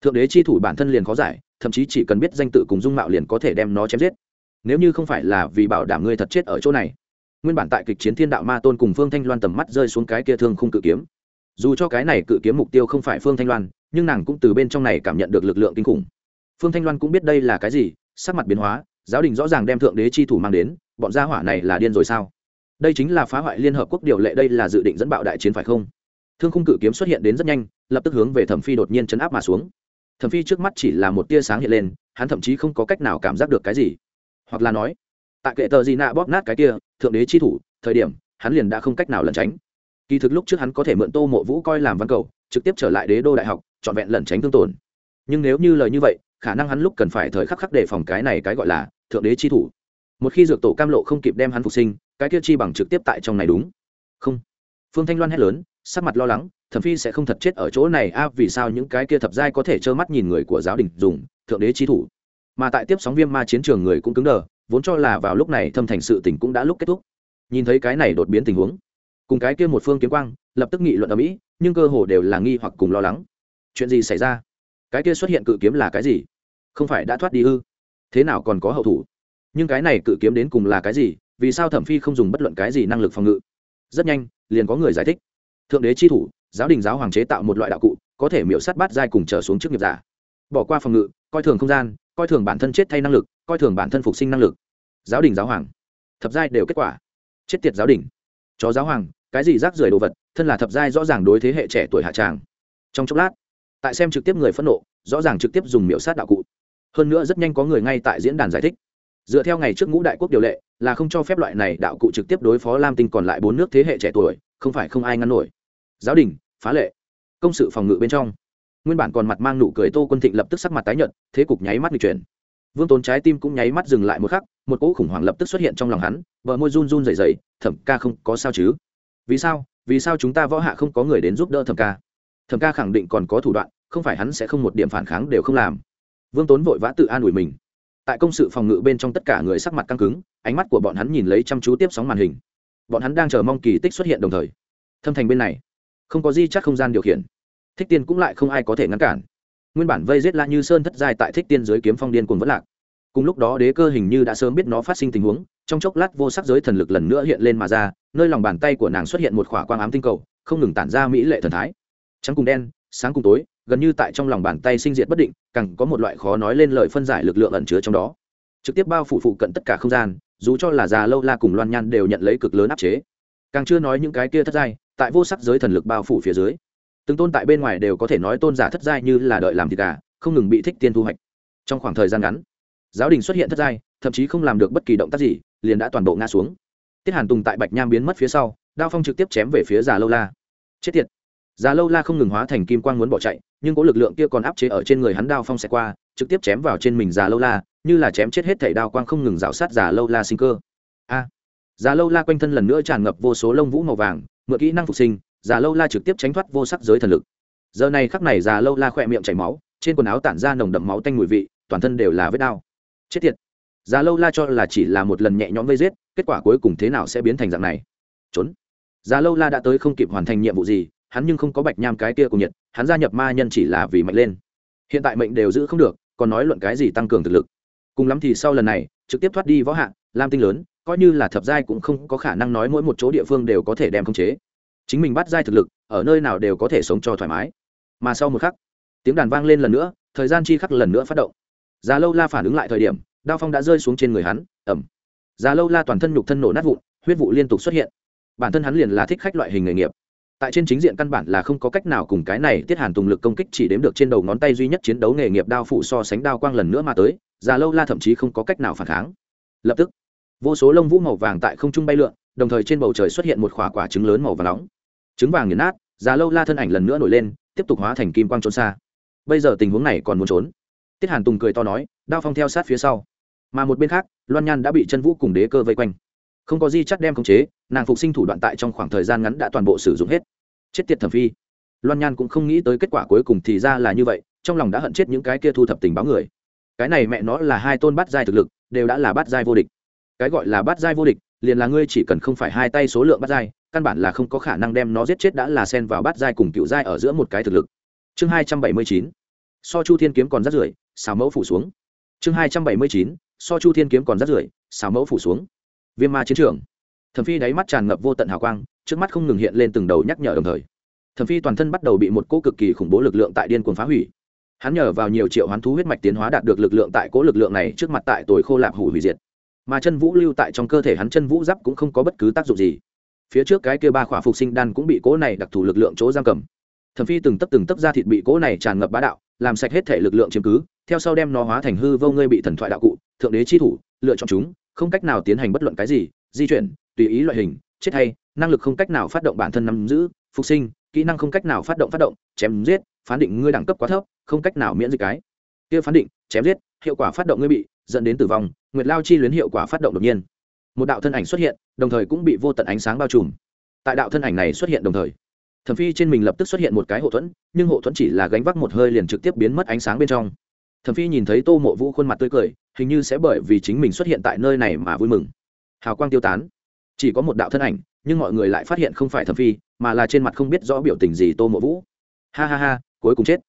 Thượng đế chi thủ bản thân liền khó giải, thậm chí chỉ cần biết danh tự cùng dung mạo liền có thể đem nó chém giết. Nếu như không phải là vì bảo đảm ngươi thật chết ở chỗ này. Nguyên bản tại kịch chiến thiên đạo ma tôn cùng phương thanh loan tầm mắt rơi xuống cái kia thương khung cự kiếm dù cho cái này cự kiếm mục tiêu không phải phương thanh loan nhưng nàng cũng từ bên trong này cảm nhận được lực lượng kinh khủng phương thanh loan cũng biết đây là cái gì sắc mặt biến hóa giáo đình rõ ràng đem thượng đế chi thủ mang đến bọn gia hỏa này là điên rồi sao đây chính là phá hoại liên hợp quốc điều lệ đây là dự định dẫn bạo đại chiến phải không thương khung cự kiếm xuất hiện đến rất nhanh lập tức hướng về thẩm phi đột nhiên chấn áp mà xuống thẩm phi trước mắt chỉ là một tia sáng hiện lên hắn thậm chí không có cách nào cảm giác được cái gì hoặc là nói tại kệ tờ gì nạ bóp nát cái kia thượng đế chi thủ thời điểm hắn liền đã không cách nào lẩn tránh kỳ thực lúc trước hắn có thể mượn tô mộ vũ coi làm văn cầu, trực tiếp trở lại đế đô đại học, trọn vẹn lẩn tránh thương tổn. Nhưng nếu như lời như vậy, khả năng hắn lúc cần phải thời khắc khắc đề phòng cái này cái gọi là thượng đế chi thủ. Một khi dược tổ cam lộ không kịp đem hắn phục sinh, cái kia chi bằng trực tiếp tại trong này đúng. Không. Phương thanh loan hét lớn, sắc mặt lo lắng, thẩm phi sẽ không thật chết ở chỗ này, a, vì sao những cái kia thập giai có thể trơ mắt nhìn người của giáo đình dùng, thượng đế chi thủ. Mà tại tiếp sóng viêm ma chiến trường người cũng cứng đờ, vốn cho là vào lúc này thâm thành sự tình cũng đã lúc kết thúc. Nhìn thấy cái này đột biến tình huống cùng cái kia một phương kiếm quang, lập tức nghị luận ở mỹ, nhưng cơ hồ đều là nghi hoặc cùng lo lắng. Chuyện gì xảy ra? Cái kia xuất hiện cự kiếm là cái gì? Không phải đã thoát đi ư? Thế nào còn có hậu thủ? Nhưng cái này cự kiếm đến cùng là cái gì? Vì sao thẩm phi không dùng bất luận cái gì năng lực phòng ngự? Rất nhanh, liền có người giải thích. Thượng đế chi thủ, giáo đình giáo hoàng chế tạo một loại đạo cụ, có thể miễu sát bát giai cùng trở xuống trước nghiệp giả. Bỏ qua phòng ngự, coi thường không gian, coi thường bản thân chết thay năng lực, coi thường bản thân phục sinh năng lực. Giáo đình giáo hoàng. Thập giai đều kết quả. Chết tiệt giáo đình. Chó giáo hoàng cái gì rác rưởi đồ vật, thân là thập giai rõ ràng đối thế hệ trẻ tuổi hạ tràng. Trong chốc lát, tại xem trực tiếp người phẫn nộ, rõ ràng trực tiếp dùng miễu sát đạo cụ. Hơn nữa rất nhanh có người ngay tại diễn đàn giải thích. Dựa theo ngày trước ngũ đại quốc điều lệ, là không cho phép loại này đạo cụ trực tiếp đối phó lam tinh còn lại bốn nước thế hệ trẻ tuổi, không phải không ai ngăn nổi. Giáo đình, phá lệ. Công sự phòng ngự bên trong. Nguyên bản còn mặt mang nụ cười tô quân thịnh lập tức sắc mặt tái nhợt, thế cục nháy mắt nghịch chuyển. Vương tốn trái tim cũng nháy mắt dừng lại một khắc, một cỗ khủng hoảng lập tức xuất hiện trong lòng hắn vợ môi run run dày dày thẩm ca không có sao chứ? Vì sao vì sao chúng ta võ hạ không có người đến giúp đỡ thẩm ca? Thẩm ca khẳng định còn có thủ đoạn, không phải hắn sẽ không một điểm phản kháng đều không làm. Vương tốn vội vã tự an ủi mình. Tại công sự phòng ngự bên trong tất cả người sắc mặt căng cứng, ánh mắt của bọn hắn nhìn lấy chăm chú tiếp sóng màn hình. Bọn hắn đang chờ mong kỳ tích xuất hiện đồng thời. Thâm thành bên này, không có di chắc không gian điều khiển. Thích tiên cũng lại không ai có thể ngăn cản. Nguyên bản vây giết la như sơn thất giai tại thích tiên dưới kiếm phong điên cuồng vẫn lạc. Cùng lúc đó đế cơ hình như đã sớm biết nó phát sinh tình huống trong chốc lát vô sắc giới thần lực lần nữa hiện lên mà ra, nơi lòng bàn tay của nàng xuất hiện một khỏa quang ám tinh cầu, không ngừng tản ra mỹ lệ thần thái. Trắng cùng đen, sáng cùng tối, gần như tại trong lòng bàn tay sinh diệt bất định, càng có một loại khó nói lên lời phân giải lực lượng ẩn chứa trong đó. Trực tiếp bao phủ phụ cận tất cả không gian, dù cho là già lâu la cùng loan nhan đều nhận lấy cực lớn áp chế. Càng chưa nói những cái kia thất giai, tại vô sắc giới thần lực bao phủ phía dưới, từng tôn tại bên ngoài đều có thể nói tôn giả thất giai như là đợi làm thịt gà, không ngừng bị thích tiên thu hoạch. Trong khoảng thời gian ngắn, giáo đình xuất hiện thất giai, thậm chí không làm được bất kỳ động tác gì liền đã toàn bộ ngã xuống. Tiết hàn tùng tại bạch nham biến mất phía sau, đao phong trực tiếp chém về phía già lâu la. Chết tiệt! Già lâu la không ngừng hóa thành kim quang muốn bỏ chạy, nhưng có lực lượng kia còn áp chế ở trên người hắn đao phong sẽ qua, trực tiếp chém vào trên mình già lâu la, như là chém chết hết thảy đao quang không ngừng rào sát già lâu la sinh cơ. A! Già lâu la quanh thân lần nữa tràn ngập vô số lông vũ màu vàng, mượn kỹ năng phục sinh, già lâu la trực tiếp tránh thoát vô sắc giới thần lực. Giờ này khắc này già lâu la khỏe miệng chảy máu, trên quần áo tản ra nồng đậm máu tanh mùi vị, toàn thân đều là vết đao chết tiệt! Già lâu la cho là chỉ là một lần nhẹ nhõm vây giết, kết quả cuối cùng thế nào sẽ biến thành dạng này? Trốn. Già lâu la đã tới không kịp hoàn thành nhiệm vụ gì, hắn nhưng không có bạch nham cái kia cùng nhiệt, hắn gia nhập ma nhân chỉ là vì mạnh lên. Hiện tại mệnh đều giữ không được, còn nói luận cái gì tăng cường thực lực. Cùng lắm thì sau lần này, trực tiếp thoát đi võ hạng lam tinh lớn, coi như là thập giai cũng không có khả năng nói mỗi một chỗ địa phương đều có thể đem khống chế. Chính mình bắt giai thực lực, ở nơi nào đều có thể sống cho thoải mái. Mà sau một khắc, tiếng đàn vang lên lần nữa, thời gian chi khắc lần nữa phát động. Già lâu la phản ứng lại thời điểm đao phong đã rơi xuống trên người hắn ẩm già lâu la toàn thân nhục thân nổ nát vụn, huyết vụ liên tục xuất hiện. Bản thân hắn liền là thích khách loại hình nghề nghiệp. Tại trên chính diện căn bản là không có cách nào cùng cái này tiết hàn tùng lực công kích chỉ đếm được trên đầu ngón tay duy nhất chiến đấu nghề nghiệp đao phụ so sánh đao quang lần nữa mà tới, già lâu la thậm chí không có cách nào phản kháng. Lập tức, vô số lông vũ màu vàng tại không trung bay lượn, đồng thời trên bầu trời xuất hiện một khỏa quả trứng lớn màu vàng nóng. Trứng vàng nghiền nát, già lâu la thân ảnh lần nữa nổi lên, tiếp tục hóa thành kim quang trốn xa. Bây giờ tình huống này còn muốn trốn. Tiết hàn tùng cười to nói, đao phong theo sát phía sau mà một bên khác, loan nhan đã bị chân vũ cùng đế cơ vây quanh. Không có di chắt đem khống chế, nàng phục sinh thủ đoạn tại trong khoảng thời gian ngắn đã toàn bộ sử dụng hết. Chết tiệt thẩm phi. Loan nhan cũng không nghĩ tới kết quả cuối cùng thì ra là như vậy, trong lòng đã hận chết những cái kia thu thập tình báo người. Cái này mẹ nó là hai tôn bát giai thực lực, đều đã là bát giai vô địch. Cái gọi là bát giai vô địch, liền là ngươi chỉ cần không phải hai tay số lượng bát giai, căn bản là không có khả năng đem nó giết chết đã là xen vào bát giai cùng cựu giai ở giữa một cái thực lực. Chương hai trăm bảy mươi chín. So chu thiên kiếm còn rất rưởi xào mẫu phủ xuống. Chương hai trăm bảy mươi chín so chu thiên kiếm còn rát rưởi xào mẫu phủ xuống. Viêm ma chiến trường. Thẩm phi đáy mắt tràn ngập vô tận hào quang, trước mắt không ngừng hiện lên từng đầu nhắc nhở đồng thời. Thẩm phi toàn thân bắt đầu bị một cỗ cực kỳ khủng bố lực lượng tại điên cuồng phá hủy. Hắn nhờ vào nhiều triệu hoán thú huyết mạch tiến hóa đạt được lực lượng tại cỗ lực lượng này trước mặt tại tồi khô lạp hủ hủy diệt. Mà chân vũ lưu tại trong cơ thể hắn chân vũ giáp cũng không có bất cứ tác dụng gì. Phía trước cái kia ba khỏa phục sinh đan cũng bị cỗ này đặc thù lực lượng chỗ giam cầm. Thẩm phi từng tấc từng tấc ra thịt bị cỗ này tràn ngập bá đạo, làm sạch hết thể lực lượng chiếm cứ, theo sau đem nó hóa thành hư vô ngươi bị thần thoại đạo cụ thượng đế chi thủ, lựa chọn chúng, không cách nào tiến hành bất luận cái gì, di chuyển, tùy ý loại hình, chết hay, năng lực không cách nào phát động bản thân nắm giữ, phục sinh, kỹ năng không cách nào phát động phát động, chém giết, phán định ngươi đẳng cấp quá thấp, không cách nào miễn dịch cái. Kia phán định, chém giết, hiệu quả phát động ngươi bị dẫn đến tử vong, nguyệt lao chi luyến hiệu quả phát động đột nhiên. Một đạo thân ảnh xuất hiện, đồng thời cũng bị vô tận ánh sáng bao trùm. Tại đạo thân ảnh này xuất hiện đồng thời, thẩm phi trên mình lập tức xuất hiện một cái hộ thuẫn, nhưng hộ thuẫn chỉ là gánh vác một hơi liền trực tiếp biến mất ánh sáng bên trong thẩm phi nhìn thấy tô mộ vũ khuôn mặt tươi cười, hình như sẽ bởi vì chính mình xuất hiện tại nơi này mà vui mừng. Hào quang tiêu tán. Chỉ có một đạo thân ảnh, nhưng mọi người lại phát hiện không phải thẩm phi, mà là trên mặt không biết rõ biểu tình gì tô mộ vũ. Ha ha ha, cuối cùng chết.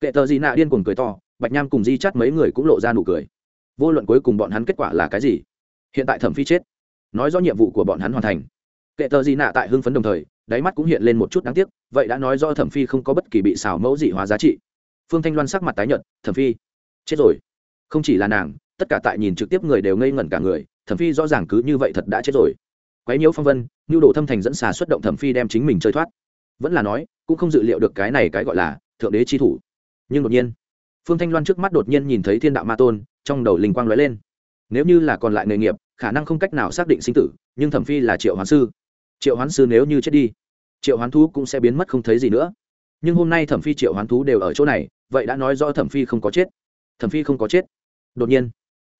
Kệ tờ gì nạ điên cuồng cười to, bạch nham cùng di chắt mấy người cũng lộ ra nụ cười. Vô luận cuối cùng bọn hắn kết quả là cái gì? Hiện tại thẩm phi chết. Nói rõ nhiệm vụ của bọn hắn hoàn thành. Kệ tờ gì nạ tại hưng phấn đồng thời, đáy mắt cũng hiện lên một chút đáng tiếc, vậy đã nói do thẩm phi không có bất kỳ bị xảo mẫu dị hóa giá trị. Phương thanh loan sắc mặt tái nhợt, thẩm phi chết rồi. Không chỉ là nàng, tất cả tại nhìn trực tiếp người đều ngây ngẩn cả người, thẩm phi rõ ràng cứ như vậy thật đã chết rồi. Quấy nhiễu phong vân nhu đồ thâm thành dẫn xà xuất động thẩm phi đem chính mình chơi thoát. Vẫn là nói, cũng không dự liệu được cái này cái gọi là thượng đế chi thủ. Nhưng đột nhiên, phương thanh loan trước mắt đột nhiên nhìn thấy thiên đạo ma tôn, trong đầu linh quang lóe lên. Nếu như là còn lại nghề nghiệp, khả năng không cách nào xác định sinh tử, nhưng thẩm phi là triệu hoán sư. Triệu hoán sư nếu như chết đi, triệu hoán thú cũng sẽ biến mất không thấy gì nữa. Nhưng hôm nay thẩm phi triệu hoán thú đều ở chỗ này, vậy đã nói rõ thẩm phi không có chết thẩm phi không có chết. Đột nhiên,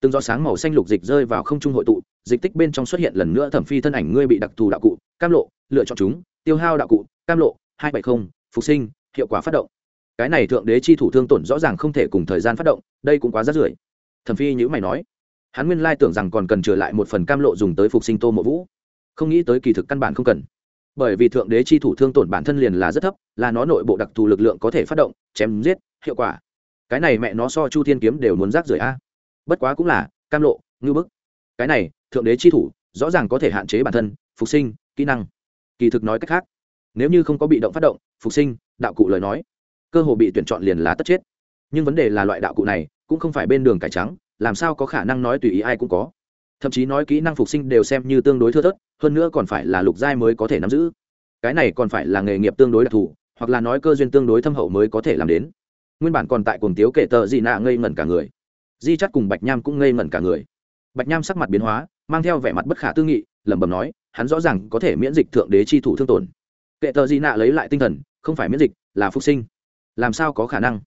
từng do sáng màu xanh lục dịch rơi vào không trung hội tụ, dịch tích bên trong xuất hiện lần nữa thẩm phi thân ảnh ngươi bị đặc thù đạo cụ, cam lộ, lựa chọn chúng, tiêu hao đạo cụ, cam lộ, hai bảy không, phục sinh, hiệu quả phát động. Cái này thượng đế chi thủ thương tổn rõ ràng không thể cùng thời gian phát động, đây cũng quá rát rưởi. Thẩm phi nhữ mày nói, hắn nguyên lai tưởng rằng còn cần trở lại một phần cam lộ dùng tới phục sinh tô mộ vũ. Không nghĩ tới kỳ thực căn bản không cần. Bởi vì thượng đế chi thủ thương tổn bản thân liền là rất thấp, là nó nội bộ đặc thù lực lượng có thể phát động, chém giết, hiệu quả cái này mẹ nó so chu thiên kiếm đều muốn rác rưởi a. Bất quá cũng là, cam lộ ngư bức. Cái này, thượng đế chi thủ, rõ ràng có thể hạn chế bản thân, phục sinh, kỹ năng. Kỳ thực nói cách khác, nếu như không có bị động phát động, phục sinh, đạo cụ lời nói, cơ hồ bị tuyển chọn liền là tất chết. Nhưng vấn đề là loại đạo cụ này cũng không phải bên đường cải trắng, làm sao có khả năng nói tùy ý ai cũng có. Thậm chí nói kỹ năng phục sinh đều xem như tương đối thưa thớt, hơn nữa còn phải là lục giai mới có thể nắm giữ. Cái này còn phải là nghề nghiệp tương đối đặc thù, hoặc là nói cơ duyên tương đối thâm hậu mới có thể làm đến nguyên bản còn tại cuồng tiếu kể tờ gì nạ ngây ngẩn cả người. Di chắt cùng bạch nham cũng ngây ngẩn cả người. Bạch nham sắc mặt biến hóa, mang theo vẻ mặt bất khả tư nghị, lẩm bẩm nói, hắn rõ ràng có thể miễn dịch thượng đế chi thủ thương tổn. Kệ tờ Di nạ lấy lại tinh thần, không phải miễn dịch, là phục sinh. Làm sao có khả năng?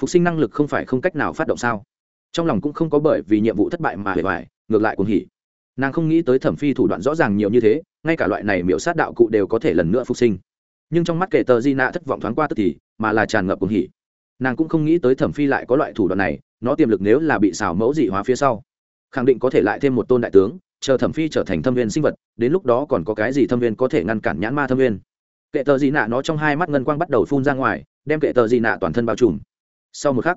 Phục sinh năng lực không phải không cách nào phát động sao? Trong lòng cũng không có bởi vì nhiệm vụ thất bại mà hề hoài, ngược lại cuồng hỉ. Nàng không nghĩ tới thẩm phi thủ đoạn rõ ràng nhiều như thế, ngay cả loại này miễu sát đạo cụ đều có thể lần nữa phục sinh. Nhưng trong mắt kệ tờ di nạ thất vọng thoáng qua tức thì, mà là tràn ngập cùng hỉ nàng cũng không nghĩ tới thẩm phi lại có loại thủ đoạn này, nó tiềm lực nếu là bị xào mẫu dị hóa phía sau, khẳng định có thể lại thêm một tôn đại tướng, chờ thẩm phi trở thành thâm viên sinh vật, đến lúc đó còn có cái gì thâm viên có thể ngăn cản nhãn ma thâm viên. Kệ tờ gì nạ nó trong hai mắt ngân quang bắt đầu phun ra ngoài, đem kệ tờ gì nạ toàn thân bao trùm. Sau một khắc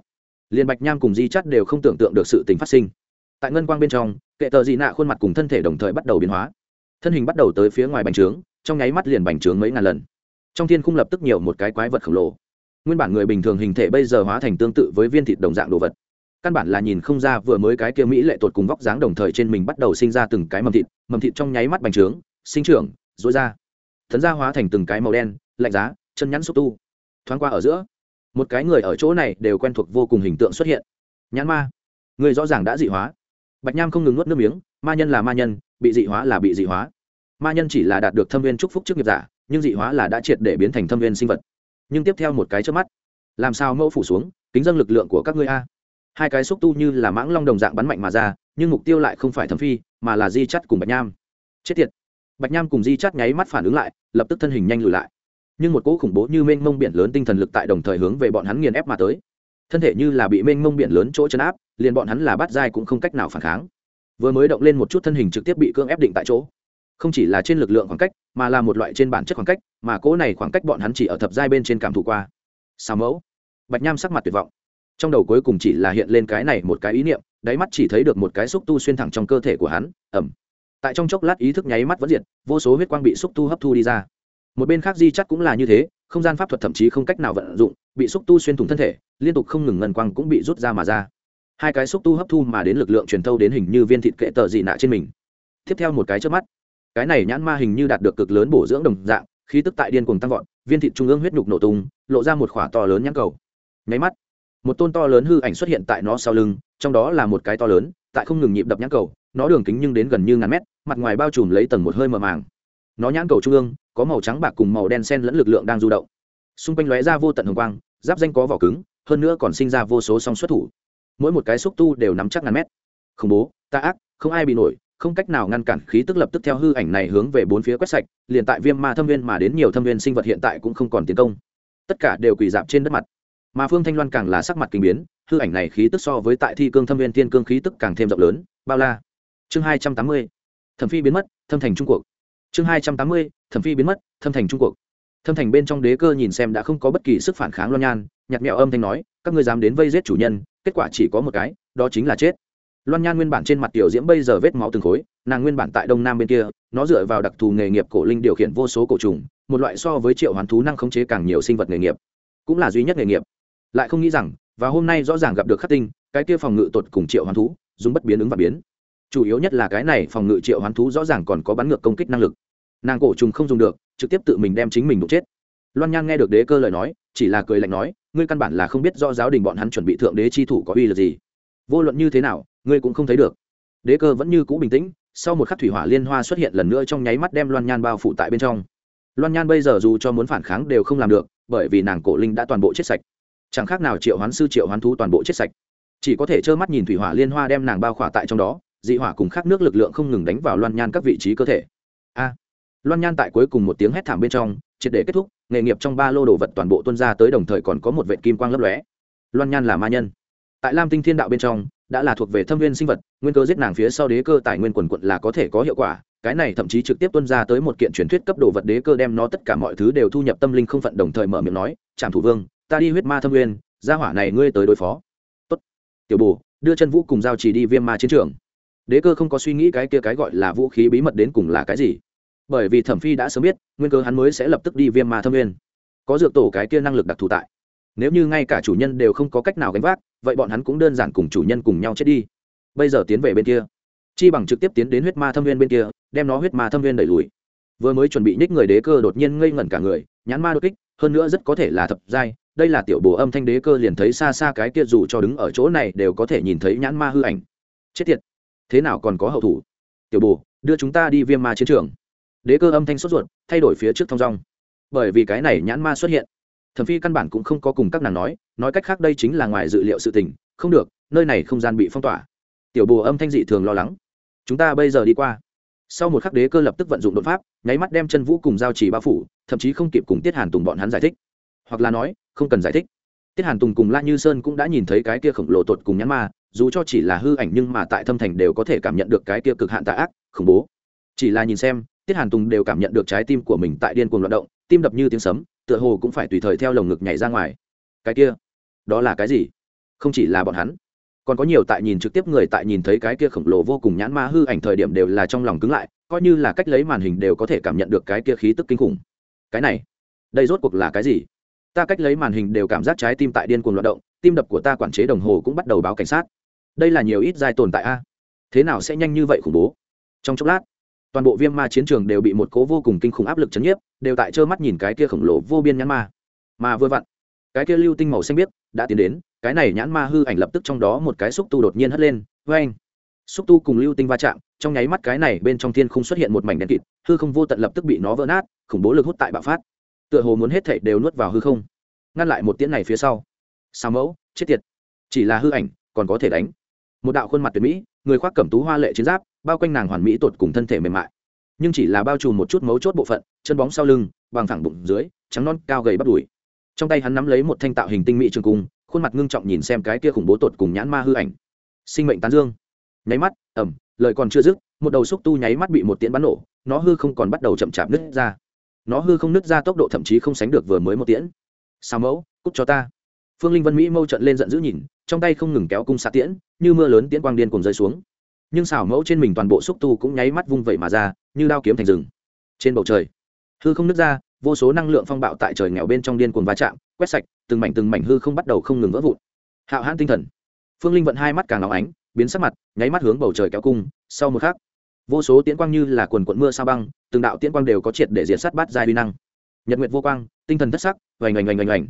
liền bạch nham cùng di chắt đều không tưởng tượng được sự tình phát sinh. Tại ngân quang bên trong, kệ tờ gì nạ khuôn mặt cùng thân thể đồng thời bắt đầu biến hóa. Thân hình bắt đầu tới phía ngoài bành trướng, trong nháy mắt liền bành trướng mấy ngàn lần. Trong thiên khung lập tức nhiều một cái quái vật khổng lồ nguyên bản người bình thường hình thể bây giờ hóa thành tương tự với viên thịt đồng dạng đồ vật. Căn bản là nhìn không ra vừa mới cái kia mỹ lệ tột cùng vóc dáng đồng thời trên mình bắt đầu sinh ra từng cái mầm thịt mầm thịt trong nháy mắt bành trướng, sinh trưởng dối ra. Thấn ra hóa thành từng cái màu đen, lạnh giá, chân nhắn xúc tu. Thoáng qua ở giữa, một cái người ở chỗ này đều quen thuộc vô cùng hình tượng xuất hiện. Nhãn ma. Người rõ ràng đã dị hóa. Bạch nham không ngừng nuốt nước miếng, ma nhân là ma nhân, bị dị hóa là bị dị hóa. Ma nhân chỉ là đạt được thâm viên trúc phúc trước nghiệp giả, nhưng dị hóa là đã triệt để biến thành thâm viên sinh vật nhưng tiếp theo một cái trước mắt. Làm sao mẫu phủ xuống, kính dân lực lượng của các ngươi a? Hai cái xúc tu như là mãng long đồng dạng bắn mạnh mà ra, nhưng mục tiêu lại không phải thẩm phi, mà là di chắt cùng bạch nham. Chết tiệt. Bạch nham cùng di chắt nháy mắt phản ứng lại, lập tức thân hình nhanh lùi lại. Nhưng một cỗ khủng bố như mênh mông biển lớn tinh thần lực tại đồng thời hướng về bọn hắn nghiền ép mà tới. Thân thể như là bị mênh mông biển lớn chỗ chấn áp, liền bọn hắn là bắt dai cũng không cách nào phản kháng. Vừa mới động lên một chút thân hình trực tiếp bị cưỡng ép định tại chỗ không chỉ là trên lực lượng khoảng cách, mà là một loại trên bản chất khoảng cách, mà cỗ này khoảng cách bọn hắn chỉ ở thập giai bên trên cảm thụ qua. Sao mẫu. Bạch nham sắc mặt tuyệt vọng. Trong đầu cuối cùng chỉ là hiện lên cái này một cái ý niệm, đáy mắt chỉ thấy được một cái xúc tu xuyên thẳng trong cơ thể của hắn ẩm tại trong chốc lát ý thức nháy mắt vẫn diệt, vô số huyết quang bị xúc tu hấp thu đi ra. Một bên khác di chắc cũng là như thế, không gian pháp thuật thậm chí không cách nào vận dụng, bị xúc tu xuyên thủng thân thể, liên tục không ngừng ngân quang cũng bị rút ra mà ra. Hai cái xúc tu hấp thu mà đến lực lượng truyền thâu đến hình như viên thịt kệ tờ dị nạ trên mình. Tiếp theo một cái trước mắt cái này nhãn ma hình như đạt được cực lớn bổ dưỡng đồng dạng, khí tức tại điên cuồng tăng vọt, viên thịt trung ương huyết nhục nổ tung, lộ ra một khỏa to lớn nhãn cầu. Nháy mắt, một tôn to lớn hư ảnh xuất hiện tại nó sau lưng, trong đó là một cái to lớn, tại không ngừng nhịp đập nhãn cầu, nó đường kính nhưng đến gần như ngàn mét, mặt ngoài bao trùm lấy tầng một hơi mờ màng. Nó nhãn cầu trung ương, có màu trắng bạc cùng màu đen sen lẫn lực lượng đang du động. Xung quanh lóe ra vô tận hồng quang, giáp danh có vỏ cứng, hơn nữa còn sinh ra vô số song xuất thủ. Mỗi một cái xúc tu đều nắm chắc ngàn mét. Khủng bố ta ác, không ai bị nổi không cách nào ngăn cản khí tức lập tức theo hư ảnh này hướng về bốn phía quét sạch, liền tại viêm ma thâm viên mà đến nhiều thâm viên sinh vật hiện tại cũng không còn tiến công. Tất cả đều quỳ dạp trên đất mặt. Mà phương thanh loan càng là sắc mặt kinh biến, hư ảnh này khí tức so với tại thi cương thâm viên thiên cương khí tức càng thêm rộng lớn. Bao la. Chương hai trăm tám mươi, thẩm phi biến mất, thâm thành trung cuộc. Chương hai trăm tám mươi, thẩm phi biến mất, thâm thành trung cuộc. Thâm thành bên trong đế cơ nhìn xem đã không có bất kỳ sức phản kháng loan nhan nhặt mẹo âm thanh nói, các ngươi dám đến vây giết chủ nhân, kết quả chỉ có một cái, đó chính là chết loan nhan nguyên bản trên mặt tiểu diễm bây giờ vết máu từng khối, nàng nguyên bản tại đông nam bên kia, nó dựa vào đặc thù nghề nghiệp cổ linh điều khiển vô số cổ trùng, một loại so với triệu hoán thú năng khống chế càng nhiều sinh vật nghề nghiệp, cũng là duy nhất nghề nghiệp. Lại không nghĩ rằng, và hôm nay rõ ràng gặp được khắc tinh, cái kia phòng ngự tột cùng triệu hoán thú, dùng bất biến ứng và biến. Chủ yếu nhất là cái này phòng ngự triệu hoán thú rõ ràng còn có bắn ngược công kích năng lực. Nàng cổ trùng không dùng được, trực tiếp tự mình đem chính mình đụng chết. Loan nhan nghe được đế cơ lời nói, chỉ là cười lạnh nói, ngươi căn bản là không biết do giáo đình bọn hắn chuẩn bị thượng đế chi thủ có uy lực gì. Vô luận như thế nào ngươi cũng không thấy được. Đế cơ vẫn như cũ bình tĩnh, sau một khắc thủy hỏa liên hoa xuất hiện lần nữa trong nháy mắt đem loan nhan bao phủ tại bên trong. Loan nhan bây giờ dù cho muốn phản kháng đều không làm được, bởi vì nàng cổ linh đã toàn bộ chết sạch. Chẳng khác nào triệu hoán sư, triệu hoán thú toàn bộ chết sạch. Chỉ có thể trơ mắt nhìn thủy hỏa liên hoa đem nàng bao khỏa tại trong đó, dị hỏa cùng khác nước lực lượng không ngừng đánh vào loan nhan các vị trí cơ thể. A! Loan nhan tại cuối cùng một tiếng hét thảm bên trong, triệt để kết thúc, nghề nghiệp trong ba lô đồ vật toàn bộ tuân ra tới đồng thời còn có một vệ kim quang lấp lóe. Loan nhan là ma nhân. Tại lam tinh thiên đạo bên trong đã là thuộc về thâm viên sinh vật, nguyên cơ giết nàng phía sau đế cơ tài nguyên quần quận là có thể có hiệu quả, cái này thậm chí trực tiếp tuân ra tới một kiện truyền thuyết cấp đồ vật đế cơ đem nó tất cả mọi thứ đều thu nhập tâm linh không phận đồng thời mở miệng nói, trảm thủ vương, ta đi huyết ma thâm nguyên, gia hỏa này ngươi tới đối phó. Tốt. Tiểu bù, đưa chân vũ cùng giao chỉ đi viêm ma chiến trường. Đế cơ không có suy nghĩ cái kia cái gọi là vũ khí bí mật đến cùng là cái gì, bởi vì thẩm phi đã sớm biết, nguyên cơ hắn mới sẽ lập tức đi viêm ma thâm nguyên. Có dược tổ cái kia năng lực đặc thù tại. Nếu như ngay cả chủ nhân đều không có cách nào gánh vác vậy bọn hắn cũng đơn giản cùng chủ nhân cùng nhau chết đi. Bây giờ tiến về bên kia. Chi bằng trực tiếp tiến đến huyết ma thâm viên bên kia, đem nó huyết ma thâm viên đẩy lùi. Vừa mới chuẩn bị nhích người đế cơ đột nhiên ngây ngẩn cả người, nhãn ma đột kích, hơn nữa rất có thể là thập giai, đây là tiểu bồ âm thanh đế cơ liền thấy xa xa cái kia dù cho đứng ở chỗ này đều có thể nhìn thấy nhãn ma hư ảnh. Chết tiệt, thế nào còn có hậu thủ? Tiểu bồ đưa chúng ta đi viêm ma chiến trường. Đế cơ âm thanh sốt ruột, thay đổi phía trước thong rong bởi vì cái này nhãn ma xuất hiện, thẩm phi căn bản cũng không có cùng các nàng nói nói cách khác đây chính là ngoài dự liệu sự tình, không được, nơi này không gian bị phong tỏa. Tiểu bồ âm thanh dị thường lo lắng. Chúng ta bây giờ đi qua. Sau một khắc đế cơ lập tức vận dụng đột pháp, nháy mắt đem chân vũ cùng giao chỉ bao phủ, thậm chí không kịp cùng tiết hàn tùng bọn hắn giải thích. Hoặc là nói, không cần giải thích. Tiết hàn tùng cùng la như sơn cũng đã nhìn thấy cái kia khổng lồ tột cùng nhắn ma, dù cho chỉ là hư ảnh nhưng mà tại thâm thành đều có thể cảm nhận được cái kia cực hạn tạ ác, khủng bố. Chỉ là nhìn xem, tiết hàn tùng đều cảm nhận được trái tim của mình tại điên cuồng loạt động, tim đập như tiếng sấm, tựa hồ cũng phải tùy thời theo lồng ngực nhảy ra ngoài. Cái kia đó là cái gì? Không chỉ là bọn hắn, còn có nhiều tại nhìn trực tiếp người tại nhìn thấy cái kia khổng lồ vô cùng nhãn ma hư ảnh thời điểm đều là trong lòng cứng lại, coi như là cách lấy màn hình đều có thể cảm nhận được cái kia khí tức kinh khủng. Cái này, đây rốt cuộc là cái gì? Ta cách lấy màn hình đều cảm giác trái tim tại điên cuồng loạt động, tim đập của ta quản chế đồng hồ cũng bắt đầu báo cảnh sát. Đây là nhiều ít giai tồn tại a. Thế nào sẽ nhanh như vậy khủng bố? Trong chốc lát, toàn bộ viêm ma chiến trường đều bị một cố vô cùng kinh khủng áp lực chấn nhiếp, đều tại trơ mắt nhìn cái kia khổng lồ vô biên nhãn ma. Mà vừa vặn cái kia lưu tinh màu xanh biếc đã tiến đến, cái này nhãn ma hư ảnh lập tức trong đó một cái xúc tu đột nhiên hất lên vê anh xúc tu cùng lưu tinh va chạm, trong nháy mắt cái này bên trong thiên không xuất hiện một mảnh đen kịt, hư không vô tận lập tức bị nó vỡ nát, khủng bố lực hút tại bạo phát. Tựa hồ muốn hết thảy đều nuốt vào hư không. Ngăn lại một tiễn này phía sau. Sao mẫu, chết tiệt. Chỉ là hư ảnh, còn có thể đánh. Một đạo khuôn mặt tuyệt mỹ, người khoác cẩm tú hoa lệ chiến giáp, bao quanh nàng hoàn mỹ tột cùng thân thể mềm mại. Nhưng chỉ là bao trùm một chút mấu chốt bộ phận, chân bóng sau lưng, bằng thẳng bụng dưới, trắng non cao gầy bắt đùi trong tay hắn nắm lấy một thanh tạo hình tinh mỹ trường cung, khuôn mặt ngưng trọng nhìn xem cái kia khủng bố tột cùng nhãn ma hư ảnh. Sinh mệnh tán dương. Nháy mắt ẩm lời còn chưa dứt, một đầu xúc tu nháy mắt bị một tiễn bắn nổ, nó hư không còn bắt đầu chậm chạp nứt ra. Nó hư không nứt ra tốc độ thậm chí không sánh được vừa mới một tiễn. Sao mẫu, cút cho ta. Phương linh vân mỹ mâu trận lên giận dữ nhìn, trong tay không ngừng kéo cung xạ tiễn, như mưa lớn tiễn quang điên cùng rơi xuống. Nhưng xảo mẫu trên mình toàn bộ xúc tu cũng nháy mắt vung vẩy mà ra, như đao kiếm thành rừng. Trên bầu trời, hư không nứt ra vô số năng lượng phong bạo tại trời nghèo bên trong điên cuồng va chạm, quét sạch, từng mảnh từng mảnh hư không bắt đầu không ngừng vỡ vụn. Hạo hãn tinh thần. Phương linh vận hai mắt càng nóng ánh, biến sắc mặt, nháy mắt hướng bầu trời kéo cung, sau một khắc, vô số tiễn quang như là quần quận mưa sao băng, từng đạo tiễn quang đều có triệt để diệt sát bát giai uy năng. Nhật nguyệt vô quang, tinh thần thất sắc vành oành oành oành oành.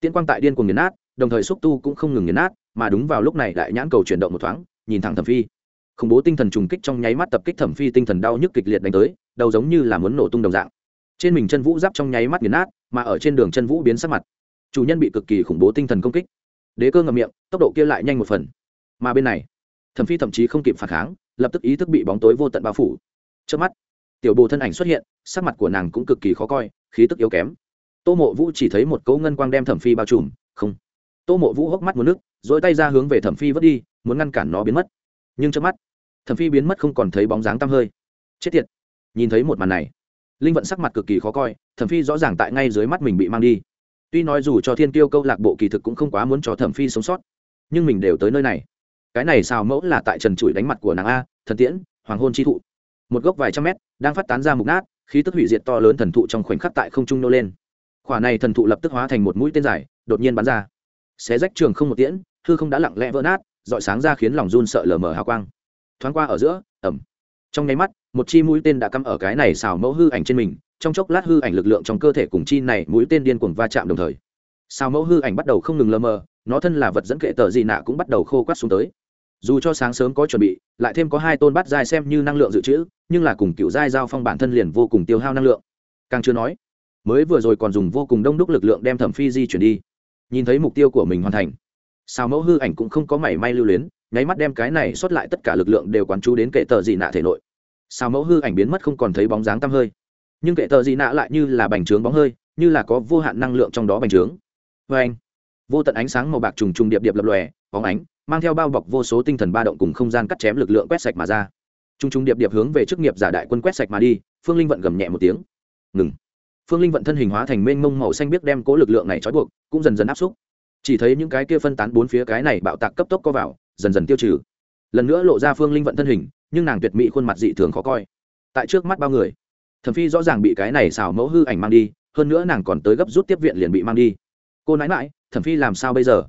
Tiễn quang tại điên cuồng nghiền nát, đồng thời xúc tu cũng không ngừng nghiền nát, mà đúng vào lúc này đại nhãn cầu chuyển động một thoáng, nhìn thẳng thẩm phi. Khủng bố tinh thần trùng kích trong nháy mắt tập kích thẩm phi tinh thần đau nhức kịch liệt đánh tới, đầu giống như là muốn nổ tung đồng dạng trên mình chân vũ giáp trong nháy mắt nghiền nát, mà ở trên đường chân vũ biến sắc mặt. Chủ nhân bị cực kỳ khủng bố tinh thần công kích. Đế cơ ngậm miệng, tốc độ kia lại nhanh một phần. Mà bên này, thẩm phi thậm chí không kịp phản kháng, lập tức ý thức bị bóng tối vô tận bao phủ. Trước mắt, tiểu bồ thân ảnh xuất hiện, sắc mặt của nàng cũng cực kỳ khó coi, khí tức yếu kém. Tô mộ vũ chỉ thấy một cấu ngân quang đem thẩm phi bao trùm, không. Tô mộ vũ hốc mắt một nước dỗi tay ra hướng về thẩm phi vớt đi, muốn ngăn cản nó biến mất. Nhưng trước mắt, thẩm phi biến mất không còn thấy bóng dáng tăm hơi. Chết tiệt, nhìn thấy một màn này linh vận sắc mặt cực kỳ khó coi, thẩm phi rõ ràng tại ngay dưới mắt mình bị mang đi. Tuy nói dù cho thiên tiêu câu lạc bộ kỳ thực cũng không quá muốn cho thẩm phi sống sót, nhưng mình đều tới nơi này. Cái này sao mẫu là tại trần trụi đánh mặt của nàng a, thần tiễn, hoàng hôn chi thụ. Một gốc vài trăm mét, đang phát tán ra mục nát, khí tức hủy diệt to lớn thần thụ trong khoảnh khắc tại không trung nô lên. Khỏa này thần thụ lập tức hóa thành một mũi tên dài, đột nhiên bắn ra. Xé rách trường không một tiễn, hư không đã lặng lẽ vỡ nát dọi sáng ra khiến lòng run sợ lờ mờ hào quang. Thoáng qua ở giữa ẩm trong nháy mắt một chi mũi tên đã cắm ở cái này xào mẫu hư ảnh trên mình, trong chốc lát hư ảnh lực lượng trong cơ thể cùng chi này mũi tên điên cuồng va chạm đồng thời. Xào mẫu hư ảnh bắt đầu không ngừng lờ mờ, nó thân là vật dẫn kệ tờ gì nạ cũng bắt đầu khô quát xuống tới. Dù cho sáng sớm có chuẩn bị, lại thêm có hai tôn bát giai xem như năng lượng dự trữ, nhưng là cùng cựu giai giao phong bản thân liền vô cùng tiêu hao năng lượng. Càng chưa nói, mới vừa rồi còn dùng vô cùng đông đúc lực lượng đem thẩm phi di chuyển đi. Nhìn thấy mục tiêu của mình hoàn thành sao mẫu hư ảnh cũng không có mảy may lưu luyến, nháy mắt đem cái này xuất lại tất cả lực lượng đều quán chú đến kệ tờ gì nạ thể nội sao mẫu hư ảnh biến mất không còn thấy bóng dáng tăm hơi. Nhưng kệ tờ gì nạ lại như là bành trướng bóng hơi, như là có vô hạn năng lượng trong đó bành trướng. Vê anh, vô tận ánh sáng màu bạc trùng trùng điệp điệp lập lòe, bóng ánh, mang theo bao bọc vô số tinh thần ba động cùng không gian cắt chém lực lượng quét sạch mà ra. Trùng trùng điệp điệp hướng về chức nghiệp giả đại quân quét sạch mà đi, phương linh vận gầm nhẹ một tiếng. Ngừng. Phương linh vận thân hình hóa thành mênh mông màu xanh biếc đem cố lực lượng này trói buộc, cũng dần dần áp xúc. Chỉ thấy những cái kia phân tán bốn phía cái này bạo tạc cấp tốc co vào, dần dần tiêu trừ. Lần nữa lộ ra phương linh vận thân hình nhưng nàng tuyệt mỹ khuôn mặt dị thường khó coi. Tại trước mắt bao người, thẩm phi rõ ràng bị cái này xào mẫu hư ảnh mang đi, hơn nữa nàng còn tới gấp rút tiếp viện liền bị mang đi. Cô nãi mãi thẩm phi làm sao bây giờ?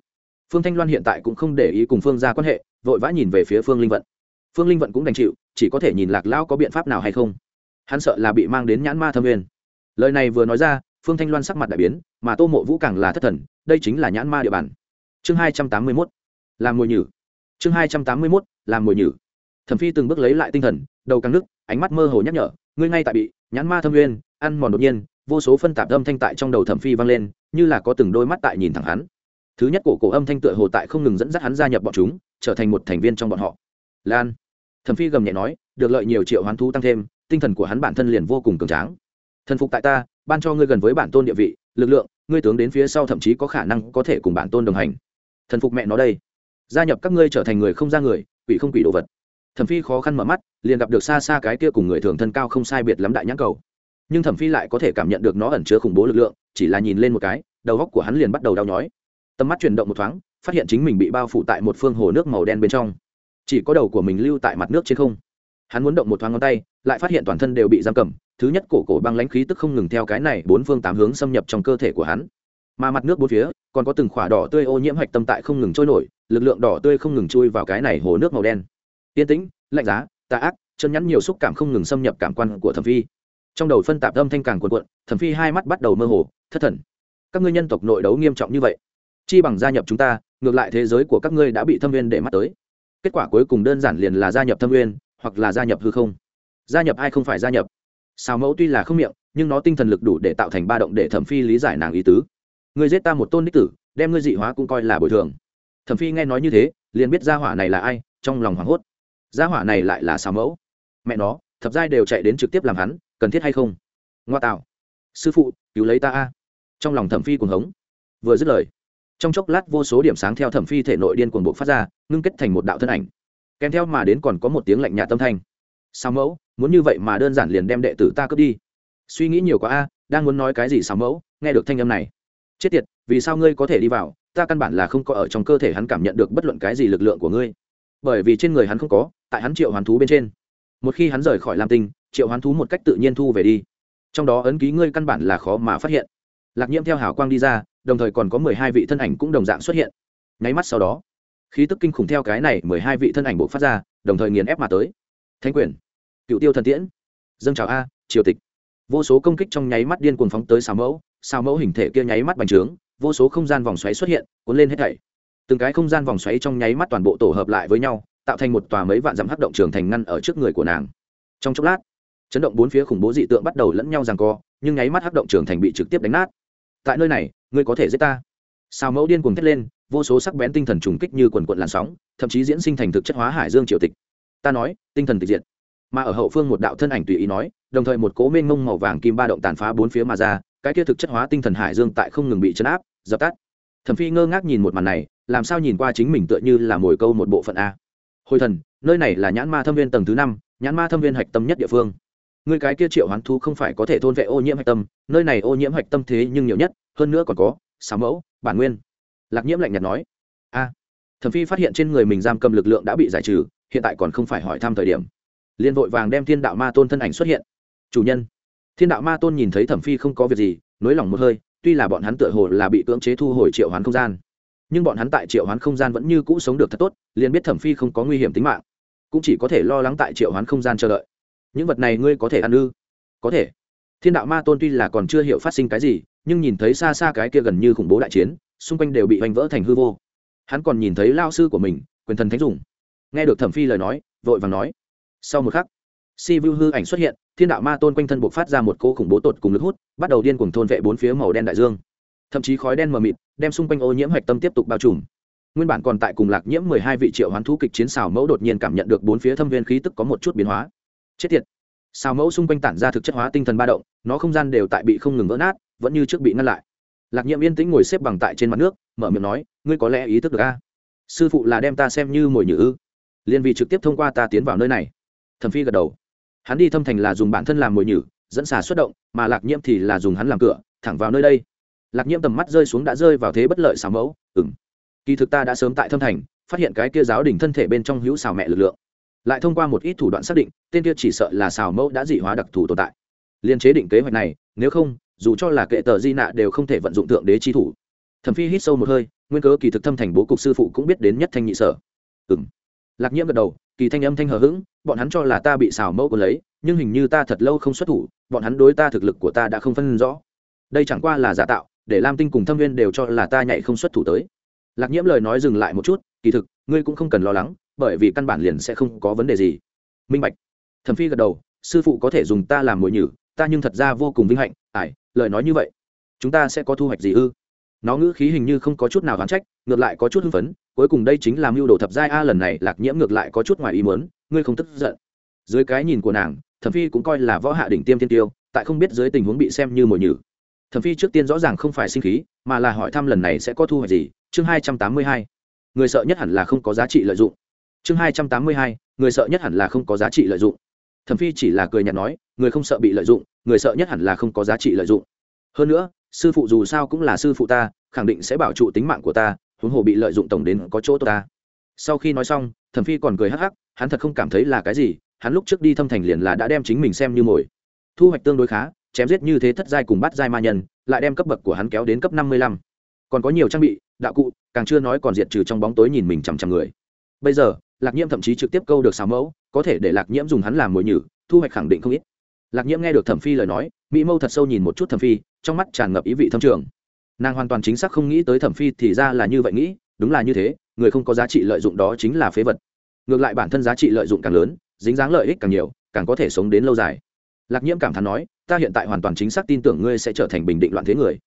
Phương thanh loan hiện tại cũng không để ý cùng phương ra quan hệ, vội vã nhìn về phía phương linh vận. Phương linh vận cũng đành chịu, chỉ có thể nhìn lạc lão có biện pháp nào hay không. Hắn sợ là bị mang đến nhãn ma thâm nguyên. Lời này vừa nói ra, phương thanh loan sắc mặt đại biến, mà tô mộ vũ càng là thất thần, đây chính là nhãn ma địa bàn. Chương hai trăm tám mươi mốt, làm mồi nhử. Chương hai trăm tám mươi mốt, làm mồi nhử thẩm phi từng bước lấy lại tinh thần, đầu căng nước ánh mắt mơ hồ nhắc nhở, ngươi ngay tại bị nhãn ma thâm nguyên, ăn mòn đột nhiên. Vô số phân tạp âm thanh tại trong đầu thẩm phi vang lên, như là có từng đôi mắt tại nhìn thẳng hắn. Thứ nhất cổ cổ âm thanh tựa hồ tại không ngừng dẫn dắt hắn gia nhập bọn chúng, trở thành một thành viên trong bọn họ. Lan. Thẩm phi gầm nhẹ nói, được lợi nhiều triệu hoán thú tăng thêm, tinh thần của hắn bản thân liền vô cùng cường tráng. Thần phục tại ta, ban cho ngươi gần với bản tôn địa vị, lực lượng, ngươi tướng đến phía sau thậm chí có khả năng có thể cùng bản tôn đồng hành. Thần phục mẹ nó đây. Gia nhập các ngươi trở thành người không ra người, quỷ không quỷ đồ vật thẩm phi khó khăn mở mắt, liền gặp được xa xa cái kia cùng người thường thân cao không sai biệt lắm đại nhãn cầu. Nhưng thẩm phi lại có thể cảm nhận được nó ẩn chứa khủng bố lực lượng, chỉ là nhìn lên một cái, đầu góc của hắn liền bắt đầu đau nhói. Tầm mắt chuyển động một thoáng, phát hiện chính mình bị bao phủ tại một phương hồ nước màu đen bên trong. Chỉ có đầu của mình lưu tại mặt nước trên không. Hắn muốn động một thoáng ngón tay, lại phát hiện toàn thân đều bị giam cầm, thứ nhất cổ cổ băng lãnh khí tức không ngừng theo cái này bốn phương tám hướng xâm nhập trong cơ thể của hắn. Mà mặt nước bốn phía, còn có từng khỏa đỏ tươi ô nhiễm hạch tâm tại không ngừng trôi nổi, lực lượng đỏ tươi không ngừng chui vào cái này hồ nước màu đen yên tĩnh, lạnh giá, tà ác, chân nhắn nhiều xúc cảm không ngừng xâm nhập cảm quan của thẩm phi. Trong đầu phân tạp âm thanh càng cuộn cuộn, thẩm phi hai mắt bắt đầu mơ hồ, thất thần. Các ngươi nhân tộc nội đấu nghiêm trọng như vậy, chi bằng gia nhập chúng ta, ngược lại thế giới của các ngươi đã bị thâm viên để mắt tới. Kết quả cuối cùng đơn giản liền là gia nhập thâm viên, hoặc là gia nhập hư không. Gia nhập ai không phải gia nhập. Sao mẫu tuy là không miệng, nhưng nó tinh thần lực đủ để tạo thành ba động để thẩm phi lý giải nàng ý tứ. Người giết ta một tôn đích tử, đem ngươi dị hóa cũng coi là bồi thường. Thẩm phi nghe nói như thế, liền biết gia hỏa này là ai, trong lòng hoảng hốt gia hỏa này lại là sao mẫu. Mẹ nó, thập giai đều chạy đến trực tiếp làm hắn, cần thiết hay không? Ngoa tạo. Sư phụ, cứu lấy ta a. Trong lòng thẩm phi cuồng hống. Vừa dứt lời, trong chốc lát vô số điểm sáng theo thẩm phi thể nội điên cuồng bộ phát ra, ngưng kết thành một đạo thân ảnh. Kèm theo mà đến còn có một tiếng lạnh nhạt tâm thanh. Sao mẫu, muốn như vậy mà đơn giản liền đem đệ tử ta cướp đi. Suy nghĩ nhiều quá a, đang muốn nói cái gì sao mẫu, nghe được thanh âm này. Chết tiệt, vì sao ngươi có thể đi vào? Ta căn bản là không có ở trong cơ thể hắn cảm nhận được bất luận cái gì lực lượng của ngươi bởi vì trên người hắn không có, tại hắn triệu hoàn thú bên trên. Một khi hắn rời khỏi lam tinh, triệu hoán thú một cách tự nhiên thu về đi. Trong đó ấn ký ngươi căn bản là khó mà phát hiện. Lạc nhiễm theo hào quang đi ra, đồng thời còn có mười hai vị thân ảnh cũng đồng dạng xuất hiện. Nháy mắt sau đó, khí tức kinh khủng theo cái này mười hai vị thân ảnh buộc phát ra, đồng thời nghiền ép mà tới. Thánh quyền, cựu tiêu thần tiễn, dâng chào a, triều tịch. Vô số công kích trong nháy mắt điên cuồng phóng tới xào mẫu xào mẫu hình thể kia nháy mắt bành trướng, vô số không gian vòng xoáy xuất hiện, cuốn lên hết thảy từng cái không gian vòng xoáy trong nháy mắt toàn bộ tổ hợp lại với nhau, tạo thành một tòa mấy vạn dặm hắc động trường thành ngăn ở trước người của nàng. Trong chốc lát, chấn động bốn phía khủng bố dị tượng bắt đầu lẫn nhau rằng co, nhưng nháy mắt hắc động trường thành bị trực tiếp đánh nát. Tại nơi này, ngươi có thể giết ta. Sao mẫu điên cuồng thét lên, vô số sắc bén tinh thần trùng kích như quần quận làn sóng, thậm chí diễn sinh thành thực chất hóa hải dương triều tịch. Ta nói, tinh thần tịch diệt. Mà ở hậu phương một đạo thân ảnh tùy ý nói, đồng thời một cố mênh mông màu vàng kim ba động tàn phá bốn phía mà ra, cái kia thực chất hóa tinh thần hải dương tại không ngừng bị chấn áp, dập tắt thẩm phi ngơ ngác nhìn một màn này, làm sao nhìn qua chính mình tựa như là mồi câu một bộ phận a. Hồi thần, nơi này là nhãn ma thâm viên tầng thứ năm, nhãn ma thâm viên hạch tâm nhất địa phương. Người cái kia triệu hoán thú không phải có thể thôn vệ ô nhiễm hạch tâm, nơi này ô nhiễm hạch tâm thế nhưng nhiều nhất, hơn nữa còn có sáu mẫu, bản nguyên. Lạc nhiễm lạnh nhạt nói. A. Thẩm phi phát hiện trên người mình giam cầm lực lượng đã bị giải trừ, hiện tại còn không phải hỏi thăm thời điểm. Liên vội vàng đem thiên đạo ma tôn thân ảnh xuất hiện. Chủ nhân. Thiên đạo ma tôn nhìn thấy thẩm phi không có việc gì, nới lỏng một hơi tuy là bọn hắn tựa hồ là bị cưỡng chế thu hồi triệu hoán không gian, nhưng bọn hắn tại triệu hoán không gian vẫn như cũ sống được thật tốt, liền biết thẩm phi không có nguy hiểm tính mạng, cũng chỉ có thể lo lắng tại triệu hoán không gian chờ đợi. Những vật này ngươi có thể ăn ư? Có thể. Thiên đạo ma tôn tuy là còn chưa hiểu phát sinh cái gì, nhưng nhìn thấy xa xa cái kia gần như khủng bố đại chiến, xung quanh đều bị hoành vỡ thành hư vô. Hắn còn nhìn thấy lao sư của mình, quyền thần thánh dùng. Nghe được thẩm phi lời nói, vội vàng nói. Sau một khắc, si vu hư ảnh xuất hiện thiên đạo ma tôn quanh thân buộc phát ra một cô khủng bố tột cùng lực hút, bắt đầu điên cuồng thôn vệ bốn phía màu đen đại dương. Thậm chí khói đen mờ mịt, đem xung quanh ô nhiễm hạch tâm tiếp tục bao trùm. Nguyên bản còn tại cùng lạc nhiễm mười hai vị triệu hoán thú kịch chiến xào mẫu đột nhiên cảm nhận được bốn phía thâm viên khí tức có một chút biến hóa. Chết tiệt! Xào mẫu xung quanh tản ra thực chất hóa tinh thần ba động, nó không gian đều tại bị không ngừng vỡ nát, vẫn như trước bị ngăn lại. Lạc nhiễm yên tĩnh ngồi xếp bằng tại trên mặt nước, mở miệng nói, ngươi có lẽ ý thức được a. Sư phụ là đem ta xem như mồi nhử ư? Liên vị trực tiếp thông qua ta tiến vào nơi này. Thẩm phi gật đầu hắn đi thâm thành là dùng bản thân làm mồi nhử, dẫn xà xuất động, mà lạc nhiễm thì là dùng hắn làm cửa, thẳng vào nơi đây. Lạc nhiễm tầm mắt rơi xuống đã rơi vào thế bất lợi xào mẫu ừng kỳ thực ta đã sớm tại thâm thành, phát hiện cái kia giáo đỉnh thân thể bên trong hữu xào mẹ lực lượng. Lại thông qua một ít thủ đoạn xác định, tên kia chỉ sợ là xào mẫu đã dị hóa đặc thù tồn tại. Liên chế định kế hoạch này, nếu không, dù cho là kệ tờ di nạ đều không thể vận dụng thượng đế chi thủ. Thẩm phi hít sâu một hơi, nguyên cớ kỳ thực thâm thành bố cục sư phụ cũng biết đến nhất thanh nhị sở. Ừng lạc nhiễm gật đầu kỳ thanh âm thanh hờ hững, bọn hắn cho là ta bị xào mẫu còn lấy, nhưng hình như ta thật lâu không xuất thủ, bọn hắn đối ta thực lực của ta đã không phân rõ. Đây chẳng qua là giả tạo, để lam tinh cùng thâm viên đều cho là ta nhảy không xuất thủ tới. Lạc nhiễm lời nói dừng lại một chút, kỳ thực, ngươi cũng không cần lo lắng, bởi vì căn bản liền sẽ không có vấn đề gì. Minh bạch. Thẩm phi gật đầu, sư phụ có thể dùng ta làm mồi nhử, ta nhưng thật ra vô cùng vinh hạnh, ải, lời nói như vậy, chúng ta sẽ có thu hoạch gì ư? Nó ngữ khí hình như không có chút nào gán trách, ngược lại có chút hưng phấn, cuối cùng đây chính là mưu đồ thập giai a lần này, lạc nhiễm ngược lại có chút ngoài ý muốn, ngươi không tức giận. Dưới cái nhìn của nàng, thẩm phi cũng coi là võ hạ đỉnh tiêm thiên tiêu, tại không biết dưới tình huống bị xem như mồi nhử. Thẩm phi trước tiên rõ ràng không phải sinh khí, mà là hỏi thăm lần này sẽ có thu hoạch gì, chương hai trăm tám mươi hai. Người sợ nhất hẳn là không có giá trị lợi dụng. Chương hai trăm tám mươi hai, người sợ nhất hẳn là không có giá trị lợi dụng. Thẩm phi chỉ là cười nhạt nói, người không sợ bị lợi dụng, người sợ nhất hẳn là không có giá trị lợi dụng. Hơn nữa sư phụ dù sao cũng là sư phụ ta, khẳng định sẽ bảo trụ tính mạng của ta, huống hồ bị lợi dụng tổng đến có chỗ tốt ta. Sau khi nói xong, thẩm phi còn cười hắc hắc, hắn thật không cảm thấy là cái gì, hắn lúc trước đi thâm thành liền là đã đem chính mình xem như mồi. Thu hoạch tương đối khá, chém giết như thế thất giai cùng bắt giai ma nhân, lại đem cấp bậc của hắn kéo đến cấp năm mươi lăm. Còn có nhiều trang bị, đạo cụ, càng chưa nói còn diệt trừ trong bóng tối nhìn mình chằm chằm người. Bây giờ, lạc nhiễm thậm chí trực tiếp câu được sáu mẫu, có thể để lạc nhiễm dùng hắn làm mồi nhử, thu hoạch khẳng định không ít lạc nhiễm nghe được thẩm phi lời nói, mỹ mâu thật sâu nhìn một chút thẩm phi, trong mắt tràn ngập ý vị thâm trường. Nàng hoàn toàn chính xác không nghĩ tới thẩm phi thì ra là như vậy nghĩ, đúng là như thế, người không có giá trị lợi dụng đó chính là phế vật. Ngược lại bản thân giá trị lợi dụng càng lớn, dính dáng lợi ích càng nhiều, càng có thể sống đến lâu dài. Lạc nhiễm cảm thán nói, ta hiện tại hoàn toàn chính xác tin tưởng ngươi sẽ trở thành bình định loạn thế người.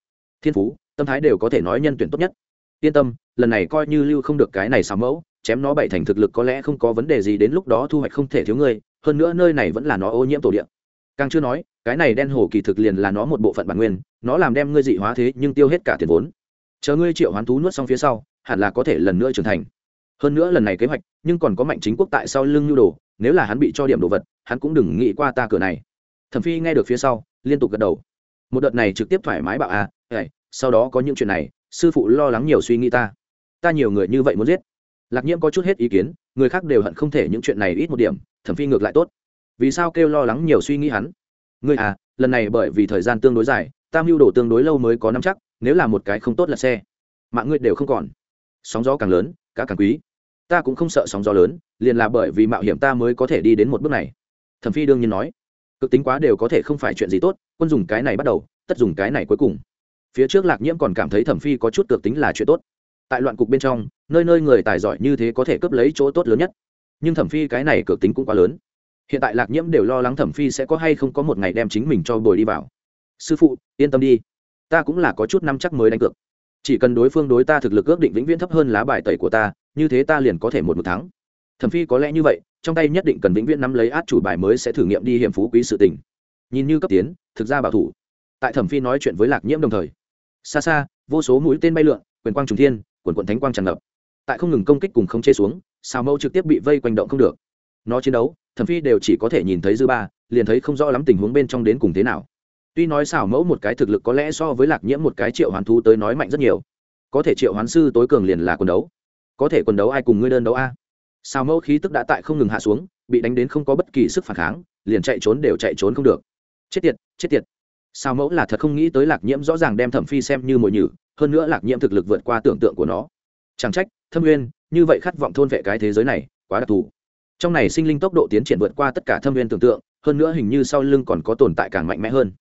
Thiên phú, tâm thái đều có thể nói nhân tuyển tốt nhất. Yên tâm, lần này coi như lưu không được cái này xào mẫu, chém nó bảy thành thực lực có lẽ không có vấn đề gì đến lúc đó thu hoạch không thể thiếu ngươi, hơn nữa nơi này vẫn là nó ô nhiễm tổ địa càng chưa nói, cái này đen hồ kỳ thực liền là nó một bộ phận bản nguyên, nó làm đem ngươi dị hóa thế nhưng tiêu hết cả tiền vốn. Chờ ngươi triệu hoán thú nuốt xong phía sau, hẳn là có thể lần nữa trưởng thành. Hơn nữa lần này kế hoạch, nhưng còn có mạnh chính quốc tại sau lưng nhu đồ, nếu là hắn bị cho điểm đồ vật, hắn cũng đừng nghĩ qua ta cửa này. Thẩm phi nghe được phía sau, liên tục gật đầu. Một đợt này trực tiếp thoải mái bảo à sau đó có những chuyện này, sư phụ lo lắng nhiều suy nghĩ ta. Ta nhiều người như vậy muốn giết. Lạc nhiễm có chút hết ý kiến, người khác đều hận không thể những chuyện này ít một điểm, thẩm phi ngược lại tốt vì sao kêu lo lắng nhiều suy nghĩ hắn? Ngươi à lần này bởi vì thời gian tương đối dài, tam mưu đồ tương đối lâu mới có năm chắc, nếu là một cái không tốt là xe, mạng ngươi đều không còn. Sóng gió càng lớn, cá càng quý. Ta cũng không sợ sóng gió lớn, liền là bởi vì mạo hiểm ta mới có thể đi đến một bước này. Thẩm phi đương nhiên nói, cực tính quá đều có thể không phải chuyện gì tốt, quân dùng cái này bắt đầu, tất dùng cái này cuối cùng. Phía trước lạc nhiễm còn cảm thấy thẩm phi có chút cực tính là chuyện tốt. Tại loạn cục bên trong, nơi nơi người tài giỏi như thế có thể cướp lấy chỗ tốt lớn nhất. Nhưng thẩm phi cái này cực tính cũng quá lớn hiện tại lạc nhiễm đều lo lắng thẩm phi sẽ có hay không có một ngày đem chính mình cho bồi đi vào. Sư phụ, yên tâm đi. Ta cũng là có chút năm chắc mới đánh cược. Chỉ cần đối phương đối ta thực lực ước định vĩnh viễn thấp hơn lá bài tẩy của ta, như thế ta liền có thể một một tháng thẩm phi có lẽ như vậy, trong tay nhất định cần vĩnh viễn nắm lấy át chủ bài mới sẽ thử nghiệm đi hiểm phú quý sự tình. Nhìn như cấp tiến, thực ra bảo thủ. Tại thẩm phi nói chuyện với lạc nhiễm đồng thời. Xa xa, vô số mũi tên bay lượn, quyền quang trùng thiên, quần quận thánh quang tràn ngập. Tại không ngừng công kích cùng không chê xuống, xào mâu trực tiếp bị vây quanh động không được nó chiến đấu, thẩm phi đều chỉ có thể nhìn thấy dư ba, liền thấy không rõ lắm tình huống bên trong đến cùng thế nào. Tuy nói xảo mẫu một cái thực lực có lẽ so với lạc nhiễm một cái triệu hoán thú tới nói mạnh rất nhiều. Có thể triệu hoán sư tối cường liền là quần đấu. Có thể quần đấu ai cùng ngươi đơn đấu a? Xào mẫu khí tức đã tại không ngừng hạ xuống, bị đánh đến không có bất kỳ sức phản kháng, liền chạy trốn đều chạy trốn không được. Chết tiệt chết tiệt. Xào mẫu là thật không nghĩ tới lạc nhiễm rõ ràng đem thẩm phi xem như mồi nhử, hơn nữa lạc nhiễm thực lực vượt qua tưởng tượng của nó. Chẳng trách, thâm nguyên, như vậy khát vọng thôn vệ cái thế giới này, quá đặc thù trong này sinh linh tốc độ tiến triển vượt qua tất cả thâm viên tưởng tượng, hơn nữa hình như sau lưng còn có tồn tại càng mạnh mẽ hơn.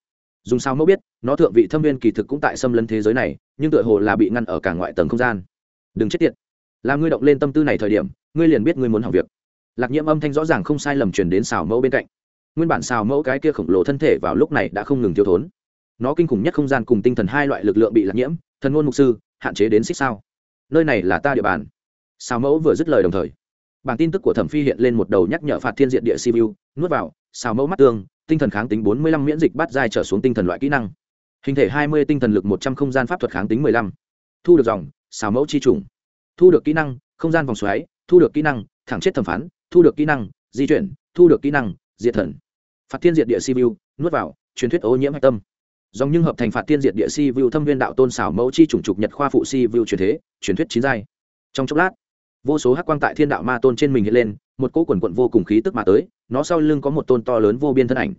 Dùng sao mẫu biết, nó thượng vị thâm viên kỳ thực cũng tại xâm lấn thế giới này, nhưng tựa hồ là bị ngăn ở cả ngoại tầng không gian. Đừng chết tiệt. Làm ngươi động lên tâm tư này thời điểm, ngươi liền biết ngươi muốn học việc. Lạc nhiễm âm thanh rõ ràng không sai lầm truyền đến xào mẫu bên cạnh. Nguyên bản xào mẫu cái kia khổng lồ thân thể vào lúc này đã không ngừng thiếu thốn. Nó kinh khủng nhất không gian cùng tinh thần hai loại lực lượng bị lạc nhiễm, thần ngôn mục sư, hạn chế đến xích sao. Nơi này là ta địa bàn. Xào mẫu vừa dứt lời đồng thời bản tin tức của thẩm phi hiện lên một đầu nhắc nhở phạt thiên diện địa siêu nuốt vào, xào mẫu mắt tương, tinh thần kháng tính bốn mươi lăm miễn dịch bắt dai trở xuống tinh thần loại kỹ năng. Hình thể hai mươi, tinh thần lực một trăm, không gian pháp thuật kháng tính mười lăm. Thu được dòng, xào mẫu chi trùng. Thu được kỹ năng, không gian vòng xoáy, thu được kỹ năng, thẳng chết thẩm phán, thu được kỹ năng, di chuyển, thu được kỹ năng, diệt thần. Phạt thiên diệt địa si vu, nuốt vào, truyền thuyết ô nhiễm hạch tâm. Dòng nhưng hợp thành phạt thiên diệt địa si vu thâm viên đạo tôn xảo mẫu chi chủng trục nhật khoa phụ si vu truyền thế, truyền thuyết chín giai. Trong chốc lát vô số hắc quang tại thiên đạo ma tôn trên mình hiện lên, một cỗ quần quận vô cùng khí tức mà tới, nó sau lưng có một tôn to lớn vô biên thân ảnh.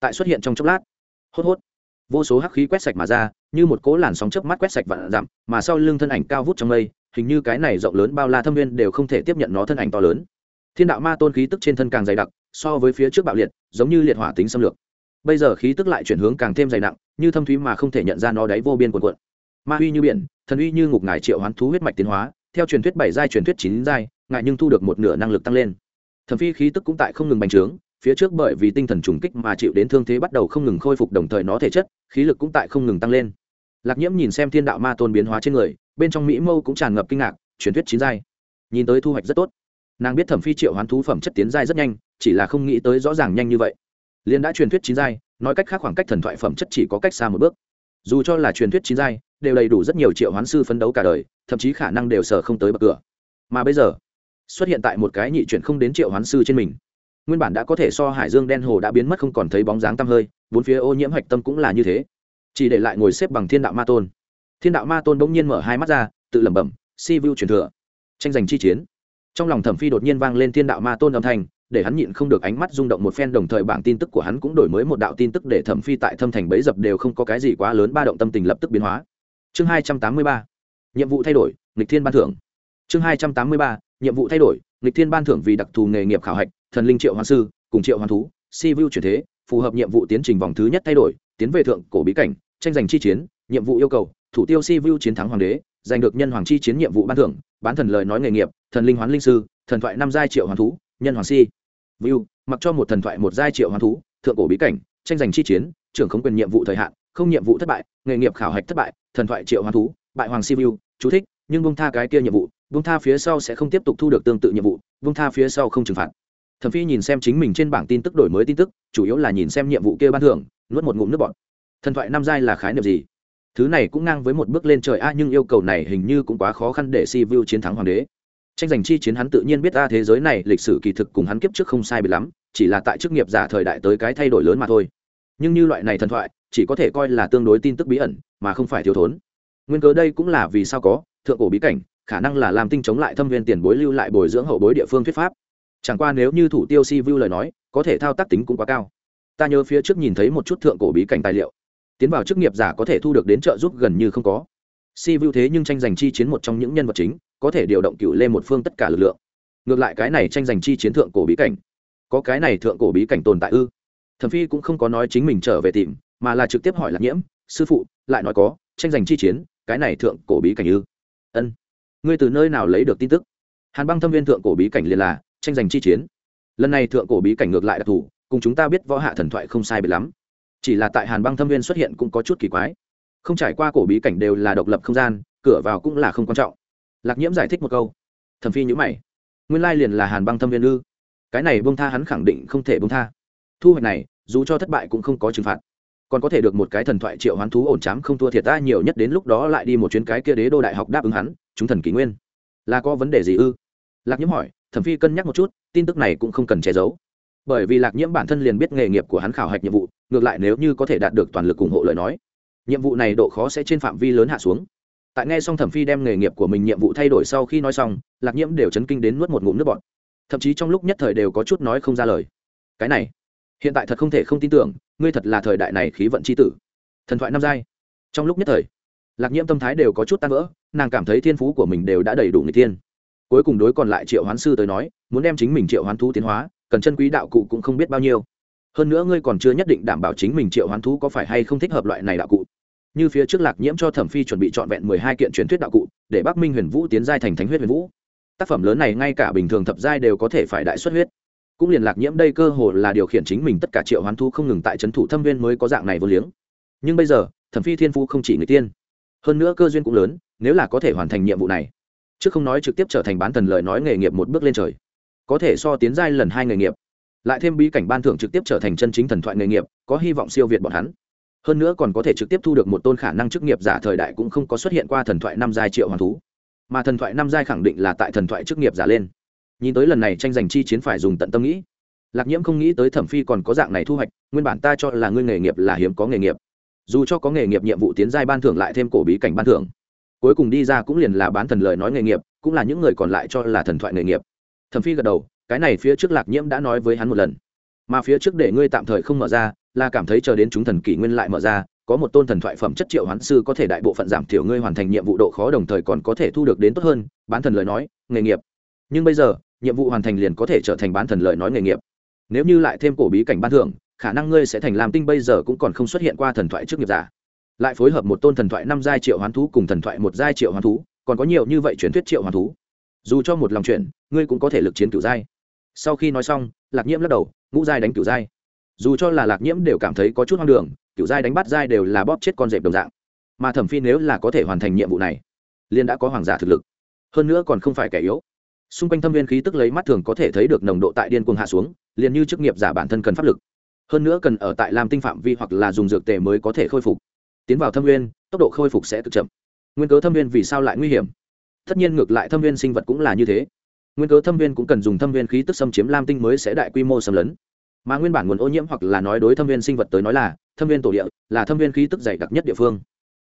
Tại xuất hiện trong chốc lát, hốt hốt, vô số hắc khí quét sạch mà ra, như một cỗ làn sóng chớp mắt quét sạch vạn dặm, mà sau lưng thân ảnh cao vút trong mây, hình như cái này rộng lớn bao la thâm viên đều không thể tiếp nhận nó thân ảnh to lớn. Thiên đạo ma tôn khí tức trên thân càng dày đặc, so với phía trước bạo liệt, giống như liệt hỏa tính xâm lược. Bây giờ khí tức lại chuyển hướng càng thêm dày nặng, như thâm thúy mà không thể nhận ra nó đáy vô biên quần quận ma uy như biển, thần uy như ngục ngải triệu hoán thú huyết mạch tiến hóa theo truyền thuyết bảy giai, truyền thuyết chín giai, ngại nhưng thu được một nửa năng lực tăng lên. Thẩm phi khí tức cũng tại không ngừng bành trướng, phía trước bởi vì tinh thần trùng kích mà chịu đến thương thế bắt đầu không ngừng khôi phục đồng thời nó thể chất, khí lực cũng tại không ngừng tăng lên. Lạc nhiễm nhìn xem thiên đạo ma tôn biến hóa trên người, bên trong mỹ mâu cũng tràn ngập kinh ngạc, truyền thuyết chín giai. Nhìn tới thu hoạch rất tốt. Nàng biết thẩm phi triệu hoán thú phẩm chất tiến giai rất nhanh, chỉ là không nghĩ tới rõ ràng nhanh như vậy. Liên đã truyền thuyết chín giai, nói cách khác khoảng cách thần thoại phẩm chất chỉ có cách xa một bước. Dù cho là truyền thuyết chín giai đều đầy đủ rất nhiều triệu hoán sư phấn đấu cả đời, thậm chí khả năng đều sở không tới bậc cửa. Mà bây giờ, xuất hiện tại một cái nhị chuyển không đến triệu hoán sư trên mình. Nguyên bản đã có thể so hải dương đen hồ đã biến mất không còn thấy bóng dáng tăm hơi, bốn phía ô nhiễm hạch tâm cũng là như thế. Chỉ để lại ngồi xếp bằng thiên đạo ma tôn. Thiên đạo ma tôn bỗng nhiên mở hai mắt ra, tự lẩm bẩm, si vu truyền thừa, tranh giành chi chiến. Trong lòng thẩm phi đột nhiên vang lên thiên đạo ma tôn âm thanh, để hắn nhịn không được ánh mắt rung động một phen, đồng thời bảng tin tức của hắn cũng đổi mới một đạo tin tức để thẩm phi tại thâm thành bấy dập đều không có cái gì quá lớn, ba động tâm tình lập tức biến hóa chương hai trăm tám mươi ba, nhiệm vụ thay đổi, nghịch thiên ban thưởng. Chương hai trăm tám mươi ba, nhiệm vụ thay đổi, nghịch thiên ban thưởng vì đặc thù nghề nghiệp khảo hạch, thần linh triệu hoàng sư, cùng triệu hoàng thú, si vu chuyển thế, phù hợp nhiệm vụ tiến trình vòng thứ nhất thay đổi, tiến về thượng cổ bí cảnh, tranh giành chi chiến, nhiệm vụ yêu cầu, thủ tiêu si vu chiến thắng hoàng đế, giành được nhân hoàng chi chiến nhiệm vụ ban thưởng, bán thần lời nói nghề nghiệp, thần linh hoán linh sư, thần thoại năm giai triệu hoàng thú, nhân hoàng si. Vu mặc cho một thần thoại một giai triệu hoàng thú, thượng cổ bí cảnh, tranh giành chi chiến, trưởng không quyền nhiệm vụ thời hạn không nhiệm vụ thất bại, nghề nghiệp khảo hạch thất bại, thần thoại triệu hoàng thú, bại hoàng si vu chú thích, nhưng bông tha cái kia nhiệm vụ bông tha phía sau sẽ không tiếp tục thu được tương tự nhiệm vụ bông tha phía sau không trừng phạt. Thẩm phi nhìn xem chính mình trên bảng tin tức đổi mới tin tức, chủ yếu là nhìn xem nhiệm vụ kia ban thưởng, nuốt một ngụm nước bọt. Thần thoại năm giai là khái niệm gì? Thứ này cũng ngang với một bước lên trời a, nhưng yêu cầu này hình như cũng quá khó khăn để si vu chiến thắng hoàng đế. Tranh giành chi chiến hắn tự nhiên biết a, thế giới này, lịch sử kỳ thực cùng hắn kiếp trước không sai bị lắm, chỉ là tại chức nghiệp giả thời đại tới cái thay đổi lớn mà thôi nhưng như loại này thần thoại, chỉ có thể coi là tương đối tin tức bí ẩn, mà không phải thiếu thốn. Nguyên cớ đây cũng là vì sao có, thượng cổ bí cảnh, khả năng là làm tinh chống lại thâm viên tiền bối lưu lại bồi dưỡng hậu bối địa phương thuyết pháp. Chẳng qua nếu như thủ tiêu si vu lời nói, có thể thao tác tính cũng quá cao. Ta nhớ phía trước nhìn thấy một chút thượng cổ bí cảnh tài liệu. Tiến vào chức nghiệp giả có thể thu được đến trợ giúp gần như không có. Si vu thế nhưng tranh giành chi chiến một trong những nhân vật chính, có thể điều động cựu lên một phương tất cả lực lượng. Ngược lại cái này tranh giành chi chiến thượng cổ bí cảnh. Có cái này thượng cổ bí cảnh tồn tại ư? Thẩm phi cũng không có nói chính mình trở về tìm, mà là trực tiếp hỏi lạc nhiễm, sư phụ, lại nói có, tranh giành chi chiến, cái này thượng cổ bí cảnh ư? Ân, ngươi từ nơi nào lấy được tin tức? Hàn băng thâm viên thượng cổ bí cảnh liền là, tranh giành chi chiến. Lần này thượng cổ bí cảnh ngược lại đặc thù, cùng chúng ta biết võ hạ thần thoại không sai biệt lắm. Chỉ là tại hàn băng thâm viên xuất hiện cũng có chút kỳ quái. Không trải qua cổ bí cảnh đều là độc lập không gian, cửa vào cũng là không quan trọng. Lạc nhiễm giải thích một câu. Thẩm phi nhữ mày. Nguyên lai liền là hàn băng thâm viên ư? Cái này bông tha hắn khẳng định không thể bông tha. Thu hoạch này dù cho thất bại cũng không có trừng phạt. Còn có thể được một cái thần thoại triệu hoán thú ổn chám không thua thiệt ta nhiều nhất đến lúc đó lại đi một chuyến cái kia đế đô đại học đáp ứng hắn, chúng thần kỷ nguyên. Là có vấn đề gì ư? Lạc nhiễm hỏi, thẩm phi cân nhắc một chút, tin tức này cũng không cần che giấu. Bởi vì lạc nhiễm bản thân liền biết nghề nghiệp của hắn khảo hạch nhiệm vụ, ngược lại nếu như có thể đạt được toàn lực ủng hộ lời nói, nhiệm vụ này độ khó sẽ trên phạm vi lớn hạ xuống. Tại nghe xong thẩm phi đem nghề nghiệp của mình nhiệm vụ thay đổi sau khi nói xong, lạc nhiễm đều chấn kinh đến nuốt một ngụm nước bọt. Thậm chí trong lúc nhất thời đều có chút nói không ra lời. Cái này hiện tại thật không thể không tin tưởng, ngươi thật là thời đại này khí vận c h i tử. Thần thoại năm giai. Trong lúc nhất thời, lạc nhiễm tâm thái đều có chút tan vỡ, nàng cảm thấy thiên phú của mình đều đã đầy đủ người tiên cuối cùng đối còn lại triệu hoán sư tới nói, muốn đem chính mình triệu hoán thú tiến hóa, cần chân quý đạo cụ cũng không biết bao nhiêu. Hơn nữa ngươi còn chưa nhất định đảm bảo chính mình triệu hoán thú có phải hay không thích hợp loại này đạo cụ. Như phía trước lạc nhiễm cho thẩm phi chuẩn bị trọn vẹn mười hai kiện truyền thuyết đạo cụ, để bắc minh huyền vũ tiến giai thành thánh huyết huyền vũ. Tác phẩm lớn này ngay cả bình thường thập giai đều có thể phải đại xuất huyết cũng liền lạc nhiễm đây cơ hồ là điều khiển chính mình tất cả triệu hoán thu không ngừng tại trấn thủ thâm viên mới có dạng này vô liếng. Nhưng bây giờ, thẩm phi thiên phu không chỉ người tiên. Hơn nữa cơ duyên cũng lớn, nếu là có thể hoàn thành nhiệm vụ này, chứ không nói trực tiếp trở thành bán thần lời nói nghề nghiệp một bước lên trời, có thể so tiến giai lần hai nghề nghiệp, lại thêm bí cảnh ban thưởng trực tiếp trở thành chân chính thần thoại nghề nghiệp, có hy vọng siêu việt bọn hắn. Hơn nữa còn có thể trực tiếp thu được một tôn khả năng chức nghiệp giả thời đại cũng không có xuất hiện qua thần thoại năm giai triệu hoàn thú. Mà thần thoại năm giai khẳng định là tại thần thoại chức nghiệp giả lên nhìn tới lần này tranh giành chi chiến phải dùng tận tâm nghĩ. Lạc nhiễm không nghĩ tới thẩm phi còn có dạng này thu hoạch, nguyên bản ta cho là ngươi nghề nghiệp là hiếm có nghề nghiệp. Dù cho có nghề nghiệp nhiệm vụ tiến giai ban thưởng lại thêm cổ bí cảnh ban thưởng. Cuối cùng đi ra cũng liền là bán thần lời nói nghề nghiệp, cũng là những người còn lại cho là thần thoại nghề nghiệp. Thẩm phi gật đầu, cái này phía trước lạc nhiễm đã nói với hắn một lần. Mà phía trước để ngươi tạm thời không mở ra, là cảm thấy chờ đến chúng thần kỷ nguyên lại mở ra, có một tôn thần thoại phẩm chất triệu hoán sư có thể đại bộ phận giảm thiểu ngươi hoàn thành nhiệm vụ độ khó đồng thời còn có thể thu được đến tốt hơn, bán thần lời nói, nghề nghiệp. Nhưng bây giờ nhiệm vụ hoàn thành liền có thể trở thành bán thần lời nói nghề nghiệp. Nếu như lại thêm cổ bí cảnh ban thưởng, khả năng ngươi sẽ thành làm tinh bây giờ cũng còn không xuất hiện qua thần thoại trước nghiệp giả. Lại phối hợp một tôn thần thoại năm giai triệu hoán thú cùng thần thoại một giai triệu hoán thú, còn có nhiều như vậy truyền thuyết triệu hoán thú. Dù cho một lòng chuyện ngươi cũng có thể lực chiến cửu giai. Sau khi nói xong, lạc nhiễm lắc đầu, ngũ giai đánh cửu giai. Dù cho là lạc nhiễm đều cảm thấy có chút hoang đường, cửu giai đánh bắt giai đều là bóp chết con dẹp đồng dạng. Mà thẩm phi nếu là có thể hoàn thành nhiệm vụ này liên đã có hoàng giả thực lực. Hơn nữa còn không phải kẻ yếu xung quanh thâm viên khí tức lấy mắt thường có thể thấy được nồng độ tại điên cuồng hạ xuống, liền như chức nghiệp giả bản thân cần pháp lực. Hơn nữa cần ở tại làm tinh phạm vi hoặc là dùng dược tề mới có thể khôi phục. Tiến vào thâm viên, tốc độ khôi phục sẽ cực chậm. Nguyên cớ thâm viên vì sao lại nguy hiểm? Tất nhiên ngược lại thâm viên sinh vật cũng là như thế. Nguyên cớ thâm viên cũng cần dùng thâm viên khí tức xâm chiếm lam tinh mới sẽ đại quy mô xâm lấn. Mà nguyên bản nguồn ô nhiễm hoặc là nói đối thâm viên sinh vật tới nói là, thâm viên tổ địa, là thâm viên khí tức dày đặc nhất địa phương.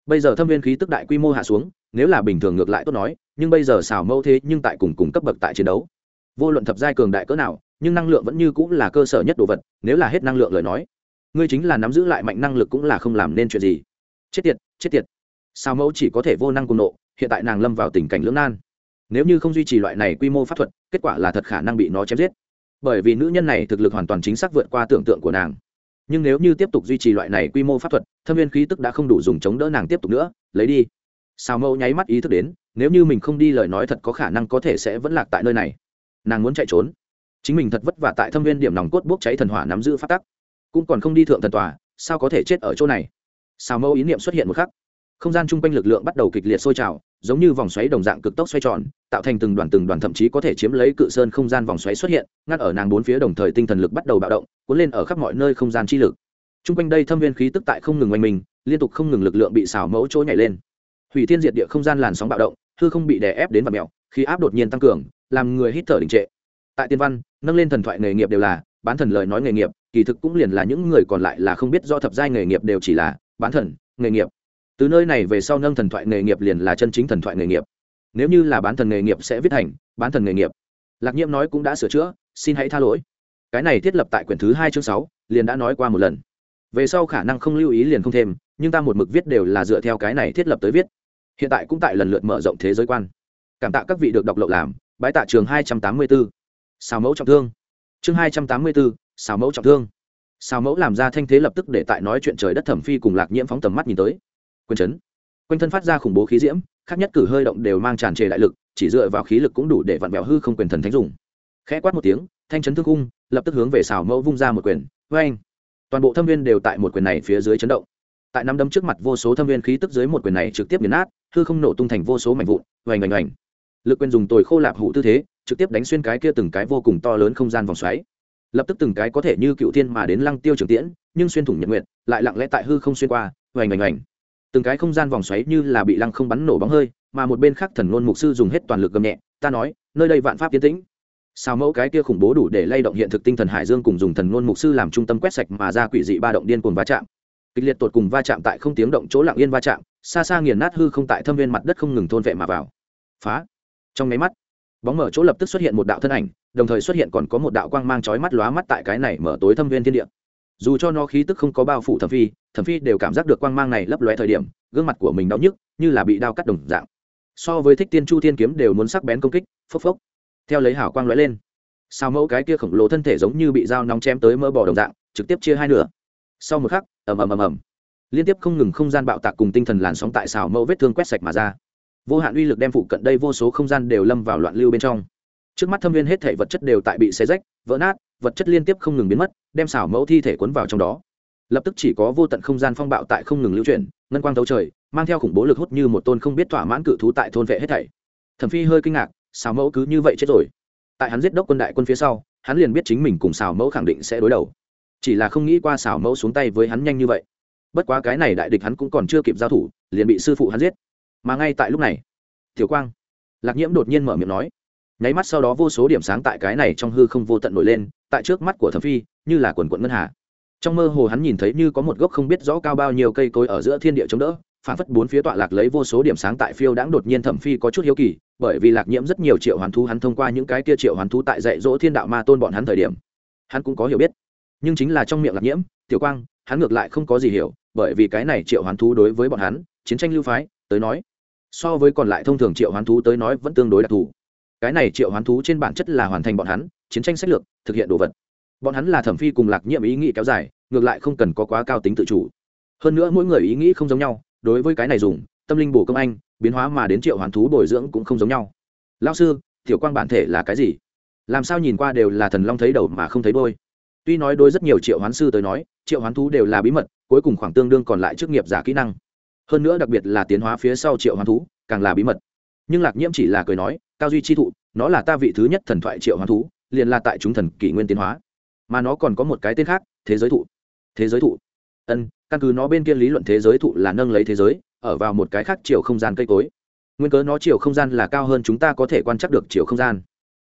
Bây giờ thâm viên khí tức đại quy mô hạ xuống, nếu là bình thường ngược lại tốt nói nhưng bây giờ xảo mâu thế nhưng tại cùng cùng cấp bậc tại chiến đấu. Vô luận thập giai cường đại cỡ nào, nhưng năng lượng vẫn như cũng là cơ sở nhất đồ vật, nếu là hết năng lượng lời nói, ngươi chính là nắm giữ lại mạnh năng lực cũng là không làm nên chuyện gì. Chết tiệt chết tiệt. Sao mẫu chỉ có thể vô năng cùng nộ, hiện tại nàng lâm vào tình cảnh lưỡng nan. Nếu như không duy trì loại này quy mô pháp thuật, kết quả là thật khả năng bị nó chém giết. Bởi vì nữ nhân này thực lực hoàn toàn chính xác vượt qua tưởng tượng của nàng. Nhưng nếu như tiếp tục duy trì loại này quy mô pháp thuật, thâm viên khí tức đã không đủ dùng chống đỡ nàng tiếp tục nữa, lấy đi sao mẫu nháy mắt ý thức đến, nếu như mình không đi lời nói thật có khả năng có thể sẽ vẫn lạc tại nơi này. Nàng muốn chạy trốn. Chính mình thật vất vả tại thâm viên điểm nòng cốt bốc cháy thần hỏa nắm giữ phát tắc. Cũng còn không đi thượng thần tòa, sao có thể chết ở chỗ này? Sao mẫu ý niệm xuất hiện một khắc. Không gian chung quanh lực lượng bắt đầu kịch liệt sôi trào, giống như vòng xoáy đồng dạng cực tốc xoay tròn, tạo thành từng đoàn từng đoàn thậm chí có thể chiếm lấy cự sơn không gian vòng xoáy xuất hiện, ngắt ở nàng bốn phía đồng thời tinh thần lực bắt đầu bạo động, cuốn lên ở khắp mọi nơi không gian chi lực. Chung quanh đây thâm viên khí tức tại không ngừng oanh mình, liên tục không ngừng lực lượng bị xào mẫu chỗ nhảy lên hủy thiên diệt địa không gian làn sóng bạo động, hư không bị đè ép đến vật mèo khi áp đột nhiên tăng cường, làm người hít thở đình trệ. Tại tiên văn, nâng lên thần thoại nghề nghiệp đều là bán thần lời nói nghề nghiệp, kỳ thực cũng liền là những người còn lại là không biết do thập giai nghề nghiệp đều chỉ là bán thần, nghề nghiệp. Từ nơi này về sau nâng thần thoại nghề nghiệp liền là chân chính thần thoại nghề nghiệp. Nếu như là bán thần nghề nghiệp sẽ viết thành bán thần nghề nghiệp. Lạc nhiễm nói cũng đã sửa chữa, xin hãy tha lỗi. Cái này thiết lập tại quyển thứ hai chương sáu, liền đã nói qua một lần. Về sau khả năng không lưu ý liền không thêm, nhưng ta một mực viết đều là dựa theo cái này thiết lập tới viết hiện tại cũng tại lần lượt mở rộng thế giới quan. Cảm tạ các vị được đọc lậu làm bãi tạ trường hai trăm tám mươi bốn xào mẫu trọng thương. Chương hai trăm tám mươi bốn xào mẫu trọng thương. Xào mẫu làm ra thanh thế lập tức để tại nói chuyện trời đất thẩm phi cùng lạc nhiễm phóng tầm mắt nhìn tới. Quân chấn. Quanh thân phát ra khủng bố khí diễm, khác nhất cử hơi động đều mang tràn trề đại lực, chỉ dựa vào khí lực cũng đủ để vặn vẹo hư không quyền thần thánh dùng. Khẽ quát một tiếng, thanh chấn thương cung, lập tức hướng về xào mẫu vung ra một quyền. Vê anh toàn bộ thâm viên đều tại một quyền này phía dưới chấn động. Tại năm đấm trước mặt vô số thâm viên khí tức dưới một quyền này trực tiếp nghiền nát hư không nổ tung thành vô số mảnh vụn, oành oành oành. Lực quyền dùng tồi khô lạp hủ tư thế, trực tiếp đánh xuyên cái kia từng cái vô cùng to lớn không gian vòng xoáy. Lập tức từng cái có thể như cựu thiên mà đến lăng tiêu trường tiễn, nhưng xuyên thủng nhật nguyện lại lặng lẽ tại hư không xuyên qua, oành oành oành. Từng cái không gian vòng xoáy như là bị lăng không bắn nổ bóng hơi, mà một bên khác thần ngôn mục sư dùng hết toàn lực gầm nhẹ, ta nói, nơi đây vạn pháp tiến tĩnh. Sao mẫu cái kia khủng bố đủ để lay động hiện thực tinh thần hải dương cùng dùng thần ngôn mục sư làm trung tâm quét sạch mà ra quỷ dị ba động điên cuồng va chạm. Kịch liệt tột cùng va chạm tại không tiếng động chỗ lặng yên va chạm xa xa nghiền nát hư không tại thâm viên mặt đất không ngừng thôn vệ mà vào. Phá. Trong máy mắt, bóng mở chỗ lập tức xuất hiện một đạo thân ảnh, đồng thời xuất hiện còn có một đạo quang mang chói mắt lóa mắt tại cái này mở tối thâm viên thiên địa. Dù cho nó khí tức không có bao phủ thẩm phi thẩm phi đều cảm giác được quang mang này lấp lóe thời điểm, gương mặt của mình đau nhức, như là bị đao cắt đồng dạng. So với thích tiên chu thiên kiếm đều muốn sắc bén công kích, phốc phốc. Theo lấy hảo quang lóe lên, sao mẫu cái kia khổng lồ thân thể giống như bị dao nóng chém tới mỡ bò đồng dạng, trực tiếp chia hai nửa. Sau một khắc, ầm ầm ầm ầm liên tiếp không ngừng không gian bạo tạc cùng tinh thần làn sóng tại xào mẫu vết thương quét sạch mà ra. Vô hạn uy lực đem phụ cận đây vô số không gian đều lâm vào loạn lưu bên trong. Trước mắt thâm viên hết thể vật chất đều tại bị xé rách, vỡ nát, vật chất liên tiếp không ngừng biến mất, đem xảo mẫu thi thể cuốn vào trong đó. Lập tức chỉ có vô tận không gian phong bạo tại không ngừng lưu chuyển, ngân quang tấu trời, mang theo khủng bố lực hút như một tôn không biết thỏa mãn cự thú tại thôn vệ hết thảy. Thẩm phi hơi kinh ngạc, xào mẫu cứ như vậy chết rồi. Tại hắn giết đốc quân đại quân phía sau, hắn liền biết chính mình cùng xào mẫu khẳng định sẽ đối đầu. Chỉ là không nghĩ qua xào mẫu xuống tay với hắn nhanh như vậy bất quá cái này đại địch hắn cũng còn chưa kịp giao thủ, liền bị sư phụ hắn giết. Mà ngay tại lúc này, tiểu quang, lạc nhiễm đột nhiên mở miệng nói. Nháy mắt sau đó vô số điểm sáng tại cái này trong hư không vô tận nổi lên, tại trước mắt của thẩm phi, như là quần quận ngân hà. Trong mơ hồ hắn nhìn thấy như có một gốc không biết rõ cao bao nhiêu cây cối ở giữa thiên địa chống đỡ, phản phất bốn phía tọa lạc lấy vô số điểm sáng tại phiêu đãng đột nhiên thẩm phi có chút hiếu kỳ, bởi vì lạc nhiễm rất nhiều triệu hoàn thú hắn thông qua những cái kia triệu hoàn thú tại dạy dỗ thiên đạo ma tôn bọn hắn thời điểm. Hắn cũng có hiểu biết. Nhưng chính là trong miệng lạc nhiễm, tiểu quang hắn ngược lại không có gì hiểu, bởi vì cái này triệu hoàn thú đối với bọn hắn, chiến tranh lưu phái, tới nói, so với còn lại thông thường triệu hoàn thú tới nói vẫn tương đối đặc thù. Cái này triệu hoán thú trên bản chất là hoàn thành bọn hắn, chiến tranh sách lược, thực hiện đồ vật. Bọn hắn là thẩm phi cùng lạc nhiệm ý nghĩ kéo dài, ngược lại không cần có quá cao tính tự chủ. Hơn nữa mỗi người ý nghĩ không giống nhau, đối với cái này dùng, tâm linh bổ công anh, biến hóa mà đến triệu hoán thú bồi dưỡng cũng không giống nhau. Lao sư, tiểu quang bản thể là cái gì? Làm sao nhìn qua đều là thần long thấy đầu mà không thấy đôi tuy nói đôi rất nhiều triệu hoán sư tới nói, triệu hoán thú đều là bí mật, cuối cùng khoảng tương đương còn lại chức nghiệp giả kỹ năng. Hơn nữa đặc biệt là tiến hóa phía sau triệu hoán thú, càng là bí mật. Nhưng lạc nhiễm chỉ là cười nói, cao duy chi thụ, nó là ta vị thứ nhất thần thoại triệu hoán thú, liền là tại chúng thần kỷ nguyên tiến hóa. Mà nó còn có một cái tên khác, thế giới thụ. Thế giới thụ. Ân, căn cứ nó bên kia lý luận thế giới thụ là nâng lấy thế giới, ở vào một cái khác chiều không gian cây cối. Nguyên cớ nó chiều không gian là cao hơn chúng ta có thể quan trắc được chiều không gian.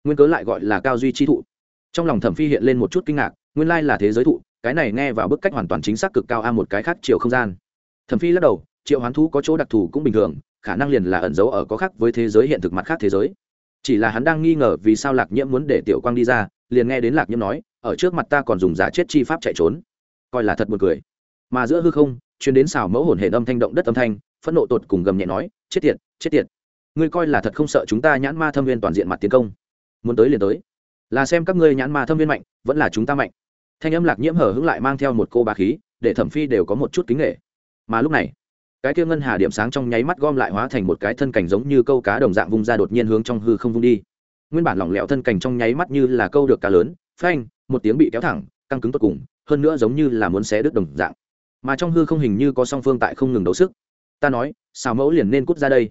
Nguyên cớ lại gọi là cao duy chi thụ trong lòng thẩm phi hiện lên một chút kinh ngạc, nguyên lai là thế giới thụ, cái này nghe vào bức cách hoàn toàn chính xác cực cao a một cái khác chiều không gian. Thẩm phi lắc đầu, triệu hoán thú có chỗ đặc thù cũng bình thường, khả năng liền là ẩn giấu ở có khác với thế giới hiện thực mặt khác thế giới. Chỉ là hắn đang nghi ngờ vì sao lạc nhiễm muốn để tiểu quang đi ra, liền nghe đến lạc nhiễm nói, ở trước mặt ta còn dùng giả chết chi pháp chạy trốn. Coi là thật buồn cười. Mà giữa hư không chuyến đến xào mẫu hồn hệ âm thanh động đất âm thanh, phẫn nộ tột cùng gầm nhẹ nói, chết tiệt chết tiệt. Ngươi coi là thật không sợ chúng ta nhãn ma thâm viên toàn diện mặt tiến công. Muốn tới liền tới là xem các ngươi nhãn ma thâm viên mạnh, vẫn là chúng ta mạnh. Thanh âm lạc nhiễm hở hững lại mang theo một cô bà khí, để thẩm phi đều có một chút kính nghệ mà lúc này, cái kia ngân hà điểm sáng trong nháy mắt gom lại hóa thành một cái thân cảnh giống như câu cá đồng dạng vung ra đột nhiên hướng trong hư không vung đi. Nguyên bản lỏng lẻo thân cảnh trong nháy mắt như là câu được cá lớn, phanh, một tiếng bị kéo thẳng, căng cứng tột cùng, hơn nữa giống như là muốn xé đứt đồng dạng. Mà trong hư không hình như có song phương tại không ngừng đấu sức. Ta nói, xào mẫu liền nên cút ra đây.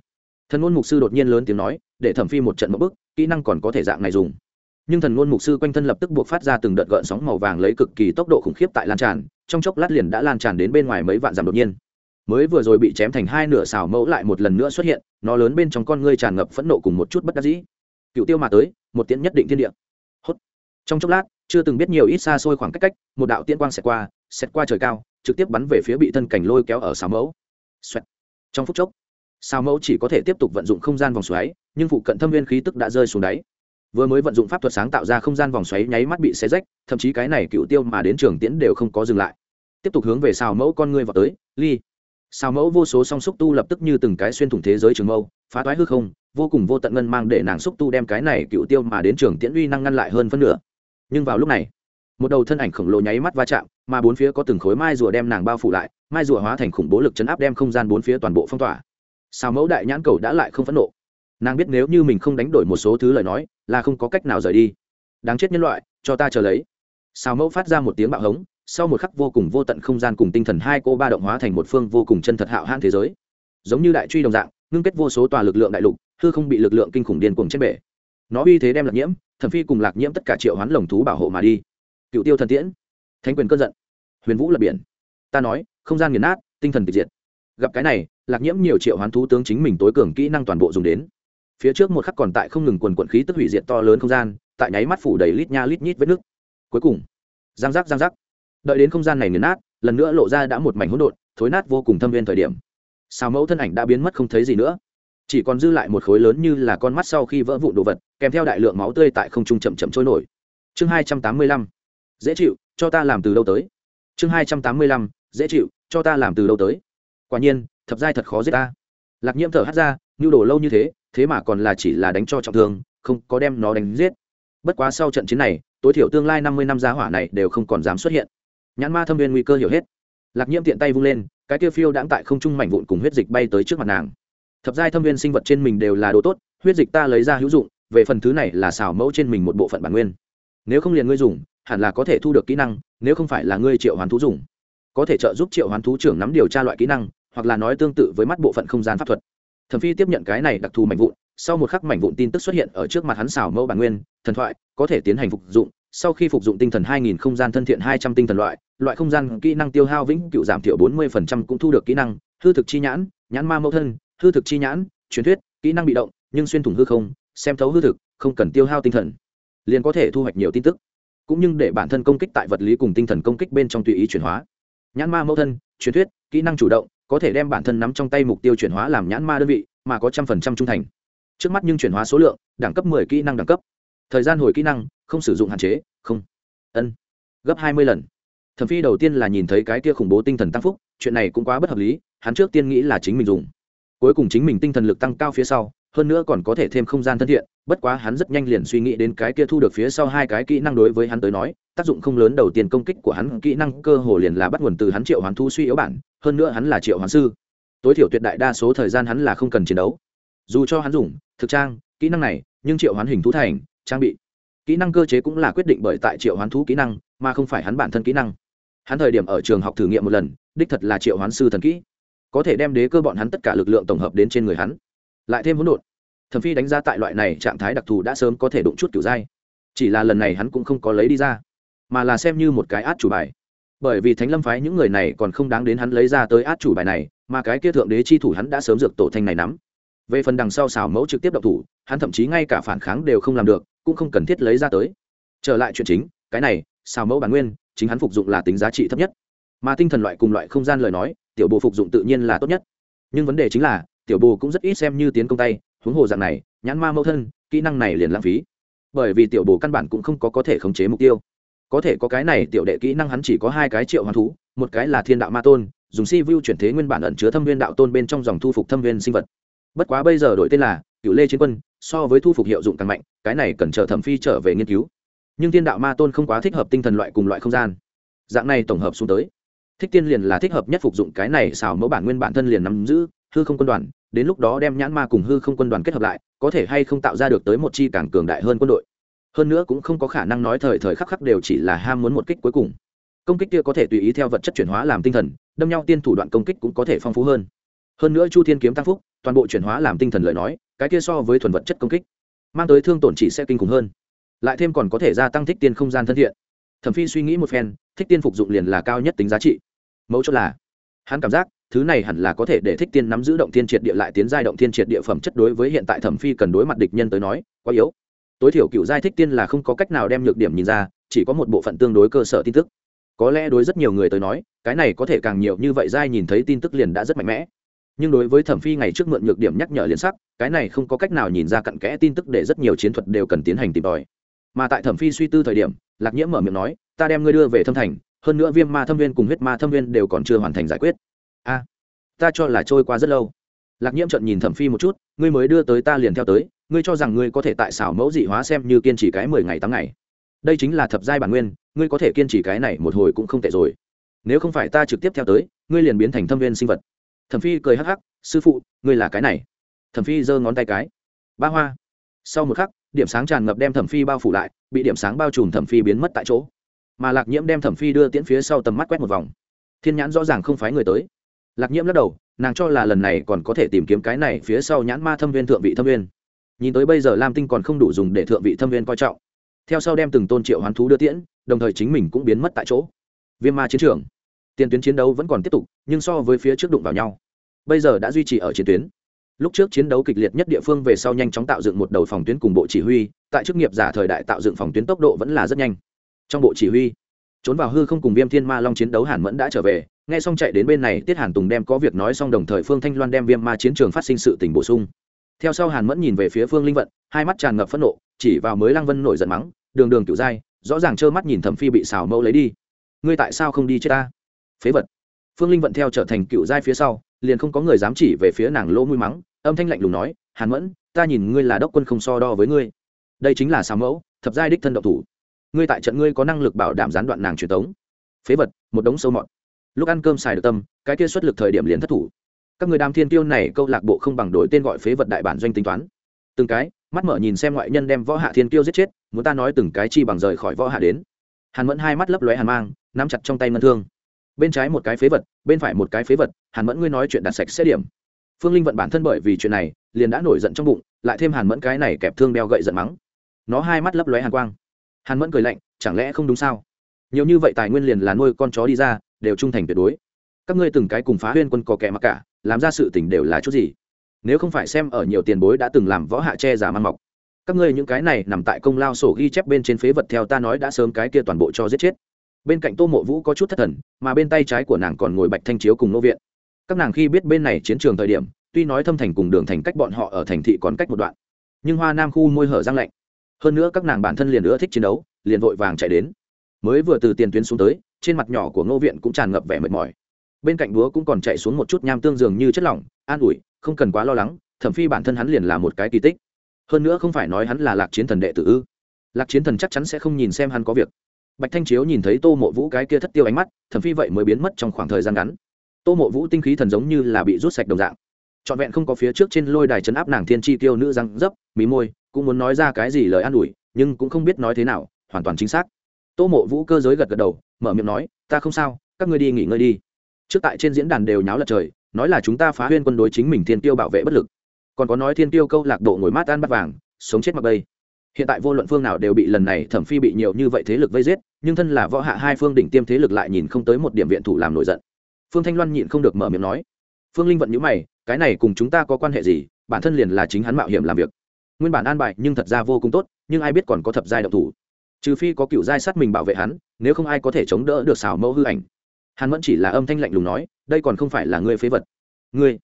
Thần ngôn mục sư đột nhiên lớn tiếng nói, để thẩm phi một trận một bức, kỹ năng còn có thể dạng này dùng nhưng thần ngôn mục sư quanh thân lập tức buộc phát ra từng đợt gợn sóng màu vàng lấy cực kỳ tốc độ khủng khiếp tại lan tràn, trong chốc lát liền đã lan tràn đến bên ngoài mấy vạn dặm đột nhiên. Mới vừa rồi bị chém thành hai nửa xào mẫu lại một lần nữa xuất hiện, nó lớn bên trong con ngươi tràn ngập phẫn nộ cùng một chút bất đắc dĩ. Cựu tiêu mà tới, một tiễn nhất định thiên địa. Hốt. Trong chốc lát, chưa từng biết nhiều ít xa xôi khoảng cách cách, một đạo tiễn quang xẹt qua xẹt qua trời cao, trực tiếp bắn về phía bị thân cảnh lôi kéo ở xào mẫu. Xoẹt. trong phút chốc, xào mẫu chỉ có thể tiếp tục vận dụng không gian vòng xoáy, nhưng phụ cận thâm viên khí tức đã rơi xuống đáy vừa mới vận dụng pháp thuật sáng tạo ra không gian vòng xoáy nháy mắt bị xé rách, thậm chí cái này cựu tiêu mà đến trường tiễn đều không có dừng lại. Tiếp tục hướng về xào mẫu con ngươi vào tới, ly. Sao mẫu vô số song xúc tu lập tức như từng cái xuyên thủng thế giới trường mâu, phá toái hư không, vô cùng vô tận ngân mang để nàng xúc tu đem cái này cựu tiêu mà đến trường tiễn uy năng ngăn lại hơn phân nửa. Nhưng vào lúc này, một đầu thân ảnh khổng lồ nháy mắt va chạm, mà bốn phía có từng khối mai rùa đem nàng bao phủ lại, mai rùa hóa thành khủng bố lực chấn áp đem không gian bốn phía toàn bộ phong tỏa. Sao mẫu đại nhãn cầu đã lại không phẫn nộ nàng biết nếu như mình không đánh đổi một số thứ lời nói, là không có cách nào rời đi. Đáng chết nhân loại, cho ta chờ lấy. Sao mẫu phát ra một tiếng bạo hống, sau một khắc vô cùng vô tận không gian cùng tinh thần hai cô ba động hóa thành một phương vô cùng chân thật hạo hãn thế giới. Giống như đại truy đồng dạng, ngưng kết vô số tòa lực lượng đại lục, hư không bị lực lượng kinh khủng điên cuồng trên bể. Nó uy thế đem lạc nhiễm thần phi cùng lạc nhiễm tất cả triệu hoán lồng thú bảo hộ mà đi. Cựu tiêu thần tiễn, thánh quyền cơn giận, huyền vũ lập biển. Ta nói, không gian nghiền nát, tinh thần tịch diệt. Gặp cái này, lạc nhiễm nhiều triệu hoán thú tướng chính mình tối cường kỹ năng toàn bộ dùng đến phía trước một khắc còn tại không ngừng quần quận khí tức hủy diệt to lớn không gian, tại nháy mắt phủ đầy lít nha lít nhít vết nước cuối cùng, giang giác giang giác. Đợi đến không gian này nghiền nát, lần nữa lộ ra đã một mảnh hỗn độn, thối nát vô cùng thâm viên thời điểm. Sao mẫu thân ảnh đã biến mất không thấy gì nữa. Chỉ còn dư lại một khối lớn như là con mắt sau khi vỡ vụn đồ vật, kèm theo đại lượng máu tươi tại không trung chậm chậm trôi nổi. Chương hai trăm tám mươi lăm. Dễ chịu, cho ta làm từ đâu tới? Chương hai trăm tám mươi lăm. Dễ chịu, cho ta làm từ đâu tới? Quả nhiên, thập giai thật khó giết ta. Lạc nhiễm thở hát ra, nhu đồ lâu như thế thế mà còn là chỉ là đánh cho trọng thương, không có đem nó đánh giết. Bất quá sau trận chiến này, tối thiểu tương lai năm mươi năm giá hỏa này đều không còn dám xuất hiện. Nhãn ma thâm viên nguy cơ hiểu hết. Lạc nhiễm tiện tay vung lên, cái tiêu phiêu đãng tại không trung mảnh vụn cùng huyết dịch bay tới trước mặt nàng. Thập giai thâm viên sinh vật trên mình đều là đồ tốt, huyết dịch ta lấy ra hữu dụng, về phần thứ này là xào mẫu trên mình một bộ phận bản nguyên. Nếu không liền ngươi dùng, hẳn là có thể thu được kỹ năng, nếu không phải là ngươi triệu hoán thú dùng. Có thể trợ giúp triệu hoán thú trưởng nắm điều tra loại kỹ năng, hoặc là nói tương tự với mắt bộ phận không gian pháp thuật thẩm phi tiếp nhận cái này đặc thù mảnh vụn, sau một khắc mảnh vụn tin tức xuất hiện ở trước mặt hắn xào mẫu bản nguyên, thần thoại, có thể tiến hành phục dụng, sau khi phục dụng tinh thần 2000 không gian thân thiện 200 tinh thần loại loại không gian kỹ năng tiêu hao vĩnh cựu giảm thiểu 40% cũng thu được kỹ năng, hư thực chi nhãn nhãn ma mẫu thân, hư thực chi nhãn, truyền thuyết, kỹ năng bị động, nhưng xuyên thủng hư không, xem thấu hư thực, không cần tiêu hao tinh thần, liền có thể thu hoạch nhiều tin tức. Cũng như để bản thân công kích tại vật lý cùng tinh thần công kích bên trong tùy ý chuyển hóa. Nhãn ma mẫu thân, truyền thuyết, kỹ năng chủ động có thể đem bản thân nắm trong tay mục tiêu chuyển hóa làm nhãn ma đơn vị, mà có trăm phần trăm trung thành. Trước mắt nhưng chuyển hóa số lượng, đẳng cấp mười kỹ năng đẳng cấp. Thời gian hồi kỹ năng, không sử dụng hạn chế, không. Ân. Gấp hai mươi lần. Thẩm phi đầu tiên là nhìn thấy cái kia khủng bố tinh thần tăng phúc, chuyện này cũng quá bất hợp lý, hắn trước tiên nghĩ là chính mình dùng. Cuối cùng chính mình tinh thần lực tăng cao phía sau, hơn nữa còn có thể thêm không gian thân thiện, bất quá hắn rất nhanh liền suy nghĩ đến cái kia thu được phía sau hai cái kỹ năng đối với hắn tới nói tác dụng không lớn đầu tiên công kích của hắn, kỹ năng cơ hồ liền là bắt nguồn từ hắn triệu hoán thu suy yếu bản, hơn nữa hắn là triệu hoán sư. Tối thiểu tuyệt đại đa số thời gian hắn là không cần chiến đấu. Dù cho hắn dùng, thực trang, kỹ năng này, nhưng triệu hoán hình thú thành, trang bị, kỹ năng cơ chế cũng là quyết định bởi tại triệu hoán thú kỹ năng, mà không phải hắn bản thân kỹ năng. Hắn thời điểm ở trường học thử nghiệm một lần, đích thật là triệu hoán sư thần kỹ. Có thể đem đế cơ bọn hắn tất cả lực lượng tổng hợp đến trên người hắn. Lại thêm hỗn độn. Thẩm phi đánh giá tại loại này trạng thái đặc thù đã sớm có thể đụng chút kiểu dai. Chỉ là lần này hắn cũng không có lấy đi ra mà là xem như một cái át chủ bài. Bởi vì thánh lâm phái những người này còn không đáng đến hắn lấy ra tới át chủ bài này, mà cái kia thượng đế chi thủ hắn đã sớm dược tổ thanh này nắm. Về phần đằng sau xào mẫu trực tiếp độc thủ, hắn thậm chí ngay cả phản kháng đều không làm được, cũng không cần thiết lấy ra tới. Trở lại chuyện chính, cái này xào mẫu bản nguyên, chính hắn phục dụng là tính giá trị thấp nhất. Mà tinh thần loại cùng loại không gian lời nói, tiểu bồ phục dụng tự nhiên là tốt nhất. Nhưng vấn đề chính là, tiểu bồ cũng rất ít xem như tiến công tay, huống hồ dạng này, nhãn ma mẫu thân, kỹ năng này liền lãng phí. Bởi vì tiểu bồ căn bản cũng không có có thể khống chế mục tiêu có thể có cái này tiểu đệ kỹ năng hắn chỉ có hai cái triệu hoàn thú, một cái là thiên đạo ma tôn, dùng si vu chuyển thế nguyên bản ẩn chứa thâm viên đạo tôn bên trong dòng thu phục thâm viên sinh vật. Bất quá bây giờ đổi tên là cựu lê chiến quân, so với thu phục hiệu dụng càng mạnh, cái này cần chờ thẩm phi trở về nghiên cứu. Nhưng thiên đạo ma tôn không quá thích hợp tinh thần loại cùng loại không gian. Dạng này tổng hợp xuống tới, thích tiên liền là thích hợp nhất phục dụng cái này xào mẫu bản nguyên bản thân liền nắm giữ, hư không quân đoàn, đến lúc đó đem nhãn ma cùng hư không quân đoàn kết hợp lại, có thể hay không tạo ra được tới một chi càng cường đại hơn quân đội hơn nữa cũng không có khả năng nói thời thời khắc khắc đều chỉ là ham muốn một kích cuối cùng. Công kích kia có thể tùy ý theo vật chất chuyển hóa làm tinh thần, đâm nhau tiên thủ đoạn công kích cũng có thể phong phú hơn. Hơn nữa chu thiên kiếm tăng phúc, toàn bộ chuyển hóa làm tinh thần lời nói, cái kia so với thuần vật chất công kích, mang tới thương tổn chỉ sẽ kinh khủng hơn. Lại thêm còn có thể gia tăng thích tiên không gian thân thiện. Thẩm phi suy nghĩ một phen, thích tiên phục dụng liền là cao nhất tính giá trị. Mẫu chốt là, hắn cảm giác, thứ này hẳn là có thể để thích tiên nắm giữ động thiên triệt địa lại tiến giai động thiên triệt địa phẩm chất đối với hiện tại thẩm phi cần đối mặt địch nhân tới nói, quá yếu tối thiểu cựu giai thích tiên là không có cách nào đem nhược điểm nhìn ra, chỉ có một bộ phận tương đối cơ sở tin tức. Có lẽ đối rất nhiều người tới nói, cái này có thể càng nhiều như vậy giai nhìn thấy tin tức liền đã rất mạnh mẽ. Nhưng đối với thẩm phi ngày trước mượn nhược điểm nhắc nhở liên sắc, cái này không có cách nào nhìn ra cặn kẽ tin tức để rất nhiều chiến thuật đều cần tiến hành tìm tòi. Mà tại thẩm phi suy tư thời điểm, lạc nhiễm mở miệng nói, ta đem ngươi đưa về thâm thành, hơn nữa viêm ma thâm viên cùng huyết ma thâm viên đều còn chưa hoàn thành giải quyết. A, ta cho là trôi qua rất lâu. Lạc nhiễm trận nhìn thẩm phi một chút, ngươi mới đưa tới ta liền theo tới ngươi cho rằng ngươi có thể tại xảo mẫu dị hóa xem như kiên trì cái mười ngày tám ngày. Đây chính là thập giai bản nguyên, ngươi có thể kiên trì cái này một hồi cũng không tệ rồi. Nếu không phải ta trực tiếp theo tới, ngươi liền biến thành thâm viên sinh vật. Thẩm phi cười hắc hắc, sư phụ, ngươi là cái này. Thẩm phi giơ ngón tay cái. Ba hoa. Sau một khắc, điểm sáng tràn ngập đem thẩm phi bao phủ lại, bị điểm sáng bao trùm thẩm phi biến mất tại chỗ. Mà lạc nhiễm đem thẩm phi đưa tiễn phía sau tầm mắt quét một vòng. Thiên nhãn rõ ràng không phái người tới. Lạc nhiễm lắc đầu, nàng cho là lần này còn có thể tìm kiếm cái này phía sau nhãn ma thâm viên thượng vị thâm viên nhìn tới bây giờ lam tinh còn không đủ dùng để thượng vị thâm viên coi trọng. Theo sau đem từng tôn triệu hoán thú đưa tiễn, đồng thời chính mình cũng biến mất tại chỗ. Viêm ma chiến trường. Tiền tuyến chiến đấu vẫn còn tiếp tục, nhưng so với phía trước đụng vào nhau. Bây giờ đã duy trì ở chiến tuyến. Lúc trước chiến đấu kịch liệt nhất địa phương về sau nhanh chóng tạo dựng một đầu phòng tuyến cùng bộ chỉ huy, tại chức nghiệp giả thời đại tạo dựng phòng tuyến tốc độ vẫn là rất nhanh. Trong bộ chỉ huy, trốn vào hư không cùng viêm thiên ma long chiến đấu hàn mẫn đã trở về, nghe xong chạy đến bên này, tiết hàn tùng đem có việc nói xong đồng thời phương thanh loan đem viêm ma chiến trường phát sinh sự tình bổ sung theo sau hàn mẫn nhìn về phía phương linh vận, hai mắt tràn ngập phẫn nộ, chỉ vào mới lăng vân nổi giận mắng, đường đường cựu giai rõ ràng trơ mắt nhìn thẩm phi bị xào mẫu lấy đi. Ngươi tại sao không đi chết ta? Phế vật. Phương linh vận theo trở thành cựu giai phía sau, liền không có người dám chỉ về phía nàng lỗ mũi mắng, âm thanh lạnh lùng nói, hàn mẫn, ta nhìn ngươi là đốc quân không so đo với ngươi. Đây chính là xào mẫu, thập giai đích thân độc thủ. Ngươi tại trận ngươi có năng lực bảo đảm gián đoạn nàng truyền tống. Phế vật, một đống sâu mọt. Lúc ăn cơm xài được tâm, cái kia xuất lực thời điểm liền thất thủ các người đam thiên tiêu này câu lạc bộ không bằng đổi tên gọi phế vật đại bản doanh tính toán. Từng cái, mắt mở nhìn xem ngoại nhân đem võ hạ thiên tiêu giết chết, muốn ta nói từng cái chi bằng rời khỏi võ hạ đến. Hàn mẫn hai mắt lấp lóe hàn mang, nắm chặt trong tay ngân thương. Bên trái một cái phế vật, bên phải một cái phế vật, hàn mẫn ngươi nói chuyện đặt sạch xét điểm. Phương linh vận bản thân bởi vì chuyện này, liền đã nổi giận trong bụng, lại thêm hàn mẫn cái này kẹp thương đeo gậy giận mắng. Nó hai mắt lấp lóe hàn quang. Hàn mẫn cười lạnh, chẳng lẽ không đúng sao? Nhiều như vậy tài nguyên liền là nuôi con chó đi ra, đều trung thành tuyệt đối. Các ngươi từng cái cùng phá huyên quân có kẻ mặc cả làm ra sự tình đều là chút gì. Nếu không phải xem ở nhiều tiền bối đã từng làm võ hạ che giả man mọc, các ngươi những cái này nằm tại công lao sổ ghi chép bên trên phế vật theo ta nói đã sớm cái kia toàn bộ cho giết chết. Bên cạnh tô mộ vũ có chút thất thần, mà bên tay trái của nàng còn ngồi bạch thanh chiếu cùng nô viện. Các nàng khi biết bên này chiến trường thời điểm, tuy nói thâm thành cùng đường thành cách bọn họ ở thành thị còn cách một đoạn, nhưng hoa nam khu môi hở răng lạnh. Hơn nữa các nàng bản thân liền nữa thích chiến đấu, liền vội vàng chạy đến. Mới vừa từ tiền tuyến xuống tới, trên mặt nhỏ của ngô viện cũng tràn ngập vẻ mệt mỏi bên cạnh búa cũng còn chạy xuống một chút nham tương dường như chất lỏng, an ủi, không cần quá lo lắng, thẩm phi bản thân hắn liền là một cái kỳ tích. Hơn nữa không phải nói hắn là lạc chiến thần đệ tử ư? Lạc chiến thần chắc chắn sẽ không nhìn xem hắn có việc. Bạch thanh chiếu nhìn thấy tô mộ vũ cái kia thất tiêu ánh mắt, thẩm phi vậy mới biến mất trong khoảng thời gian ngắn. Tô mộ vũ tinh khí thần giống như là bị rút sạch đồng dạng. Trọn vẹn không có phía trước trên lôi đài chấn áp nàng thiên chi tiêu nữ răng dấp, mí môi, cũng muốn nói ra cái gì lời an ủi, nhưng cũng không biết nói thế nào, hoàn toàn chính xác. Tô mộ vũ cơ giới gật gật đầu, mở miệng nói, ta không sao, các ngươi đi nghỉ ngơi đi trước tại trên diễn đàn đều nháo lật trời, nói là chúng ta phá huyên quân đối chính mình thiên tiêu bảo vệ bất lực. Còn có nói thiên tiêu câu lạc bộ ngồi mát ăn bắt vàng, sống chết mặc bây hiện tại vô luận phương nào đều bị lần này thẩm phi bị nhiều như vậy thế lực vây giết, nhưng thân là võ hạ hai phương đỉnh tiêm thế lực lại nhìn không tới một điểm viện thủ làm nổi giận. Phương thanh loan nhịn không được mở miệng nói, phương linh vận nhữ mày, cái này cùng chúng ta có quan hệ gì? Bản thân liền là chính hắn mạo hiểm làm việc. Nguyên bản an bài nhưng thật ra vô cùng tốt, nhưng ai biết còn có thập giai độc thủ. Trừ phi có cựu giai sát mình bảo vệ hắn, nếu không ai có thể chống đỡ được xào mẫu hư ảnh. Hàn Mẫn chỉ là âm thanh lạnh lùng nói, đây còn không phải là ngươi phế vật. Ngươi?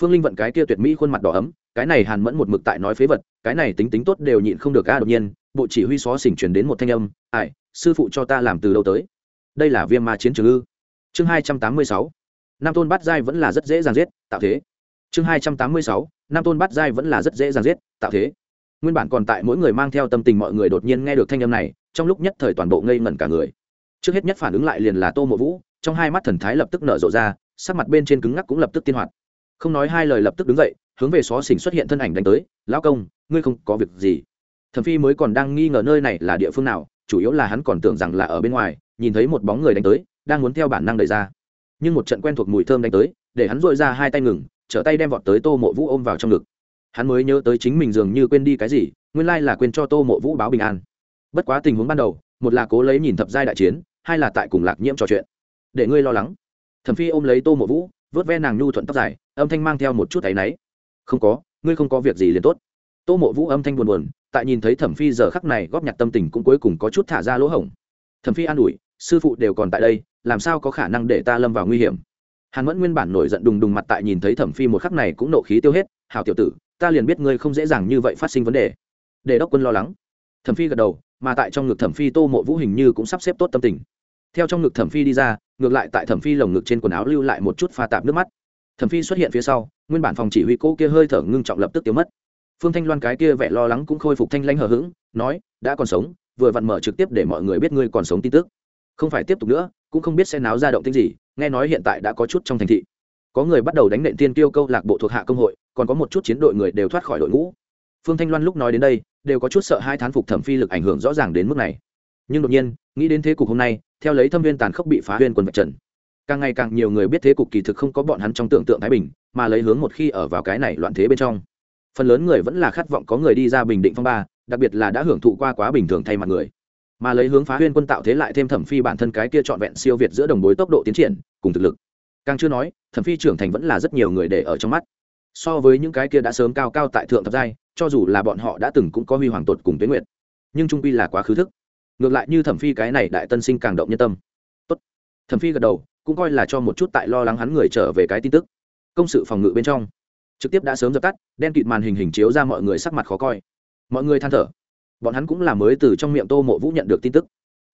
Phương linh vận cái kia tuyệt mỹ khuôn mặt đỏ ấm, cái này hàn mẫn một mực tại nói phế vật, cái này tính tính tốt đều nhịn không được a, đột nhiên, bộ chỉ huy xó xỉnh chuyển đến một thanh âm, ai, sư phụ cho ta làm từ đâu tới? Đây là viêm ma chiến trường ư? Chương hai trăm tám mươi sáu, nam tôn bắt giai vẫn là rất dễ dàng giết, tạo thế. Chương hai trăm tám mươi sáu, nam tôn bắt giai vẫn là rất dễ dàng giết, tạo thế. Nguyên bản còn tại mỗi người mang theo tâm tình mọi người đột nhiên nghe được thanh âm này, trong lúc nhất thời toàn bộ ngây ngẩn cả người. Trước hết nhất phản ứng lại liền là tô mộ vũ trong hai mắt thần thái lập tức nở rộ ra, sắc mặt bên trên cứng ngắc cũng lập tức tiên hoạt. Không nói hai lời lập tức đứng dậy, hướng về xó xỉnh xuất hiện thân ảnh đánh tới, lão công, ngươi không có việc gì. Thẩm phi mới còn đang nghi ngờ nơi này là địa phương nào, chủ yếu là hắn còn tưởng rằng là ở bên ngoài, nhìn thấy một bóng người đánh tới, đang muốn theo bản năng đẩy ra. Nhưng một trận quen thuộc mùi thơm đánh tới, để hắn dội ra hai tay ngừng, trở tay đem vọt tới tô mộ vũ ôm vào trong ngực. Hắn mới nhớ tới chính mình dường như quên đi cái gì, nguyên lai là quên cho tô mộ vũ báo bình an. Bất quá tình huống ban đầu, một là cố lấy nhìn thập giai đại chiến, hai là tại cùng lạc nhiễm trò chuyện để ngươi lo lắng. Thẩm phi ôm lấy tô mộ vũ, vớt ve nàng nhu thuận tóc dài, âm thanh mang theo một chút áy náy. Không có, ngươi không có việc gì liền tốt. Tô mộ vũ âm thanh buồn buồn, tại nhìn thấy thẩm phi giờ khắc này góp nhặt tâm tình cũng cuối cùng có chút thả ra lỗ hổng. Thẩm phi an ủi, sư phụ đều còn tại đây, làm sao có khả năng để ta lâm vào nguy hiểm? Hàn mẫn nguyên bản nổi giận đùng đùng mặt tại nhìn thấy thẩm phi một khắc này cũng nộ khí tiêu hết, hảo tiểu tử, ta liền biết ngươi không dễ dàng như vậy phát sinh vấn đề. Để đốc quân lo lắng. Thẩm phi gật đầu, mà tại trong ngực thẩm phi tô mộ vũ hình như cũng sắp xếp tốt tâm tình theo trong ngực thẩm phi đi ra, ngược lại tại thẩm phi lồng ngực trên quần áo lưu lại một chút pha tạp nước mắt. Thẩm phi xuất hiện phía sau, nguyên bản phòng chỉ huy cũ kia hơi thở ngưng trọng lập tức tiêu mất. Phương thanh loan cái kia vẻ lo lắng cũng khôi phục thanh lanh hờ hững, nói, đã còn sống, vừa vặn mở trực tiếp để mọi người biết ngươi còn sống tin tức. Không phải tiếp tục nữa, cũng không biết sẽ náo ra động tính gì, nghe nói hiện tại đã có chút trong thành thị. Có người bắt đầu đánh nện tiên tiêu câu lạc bộ thuộc hạ công hội, còn có một chút chiến đội người đều thoát khỏi đội ngũ. Phương thanh loan lúc nói đến đây, đều có chút sợ hai thán phục thẩm phi lực ảnh hưởng rõ ràng đến mức này nhưng đột nhiên, nghĩ đến thế cục hôm nay, theo lấy thâm viên tàn khốc bị phá huyên quần vật trần, càng ngày càng nhiều người biết thế cục kỳ thực không có bọn hắn trong tưởng tượng thái bình, mà lấy hướng một khi ở vào cái này loạn thế bên trong. Phần lớn người vẫn là khát vọng có người đi ra bình định phong ba, đặc biệt là đã hưởng thụ qua quá bình thường thay mặt người. Mà lấy hướng phá huyên quân tạo thế lại thêm thẩm phi bản thân cái kia trọn vẹn siêu việt giữa đồng bối tốc độ tiến triển, cùng thực lực. Càng chưa nói, thẩm phi trưởng thành vẫn là rất nhiều người để ở trong mắt. So với những cái kia đã sớm cao cao tại thượng thập giai, cho dù là bọn họ đã từng cũng có huy hoàng tột cùng tuyến nguyện nhưng trung quy là quá khứ thức ngược lại như thẩm phi cái này đại tân sinh càng động nhân tâm. Tốt. thẩm phi gật đầu, cũng coi là cho một chút tại lo lắng hắn người trở về cái tin tức. Công sự phòng ngự bên trong. Trực tiếp đã sớm dập tắt, đen kịt màn hình hình chiếu ra mọi người sắc mặt khó coi. Mọi người than thở. Bọn hắn cũng là mới từ trong miệng tô mộ vũ nhận được tin tức.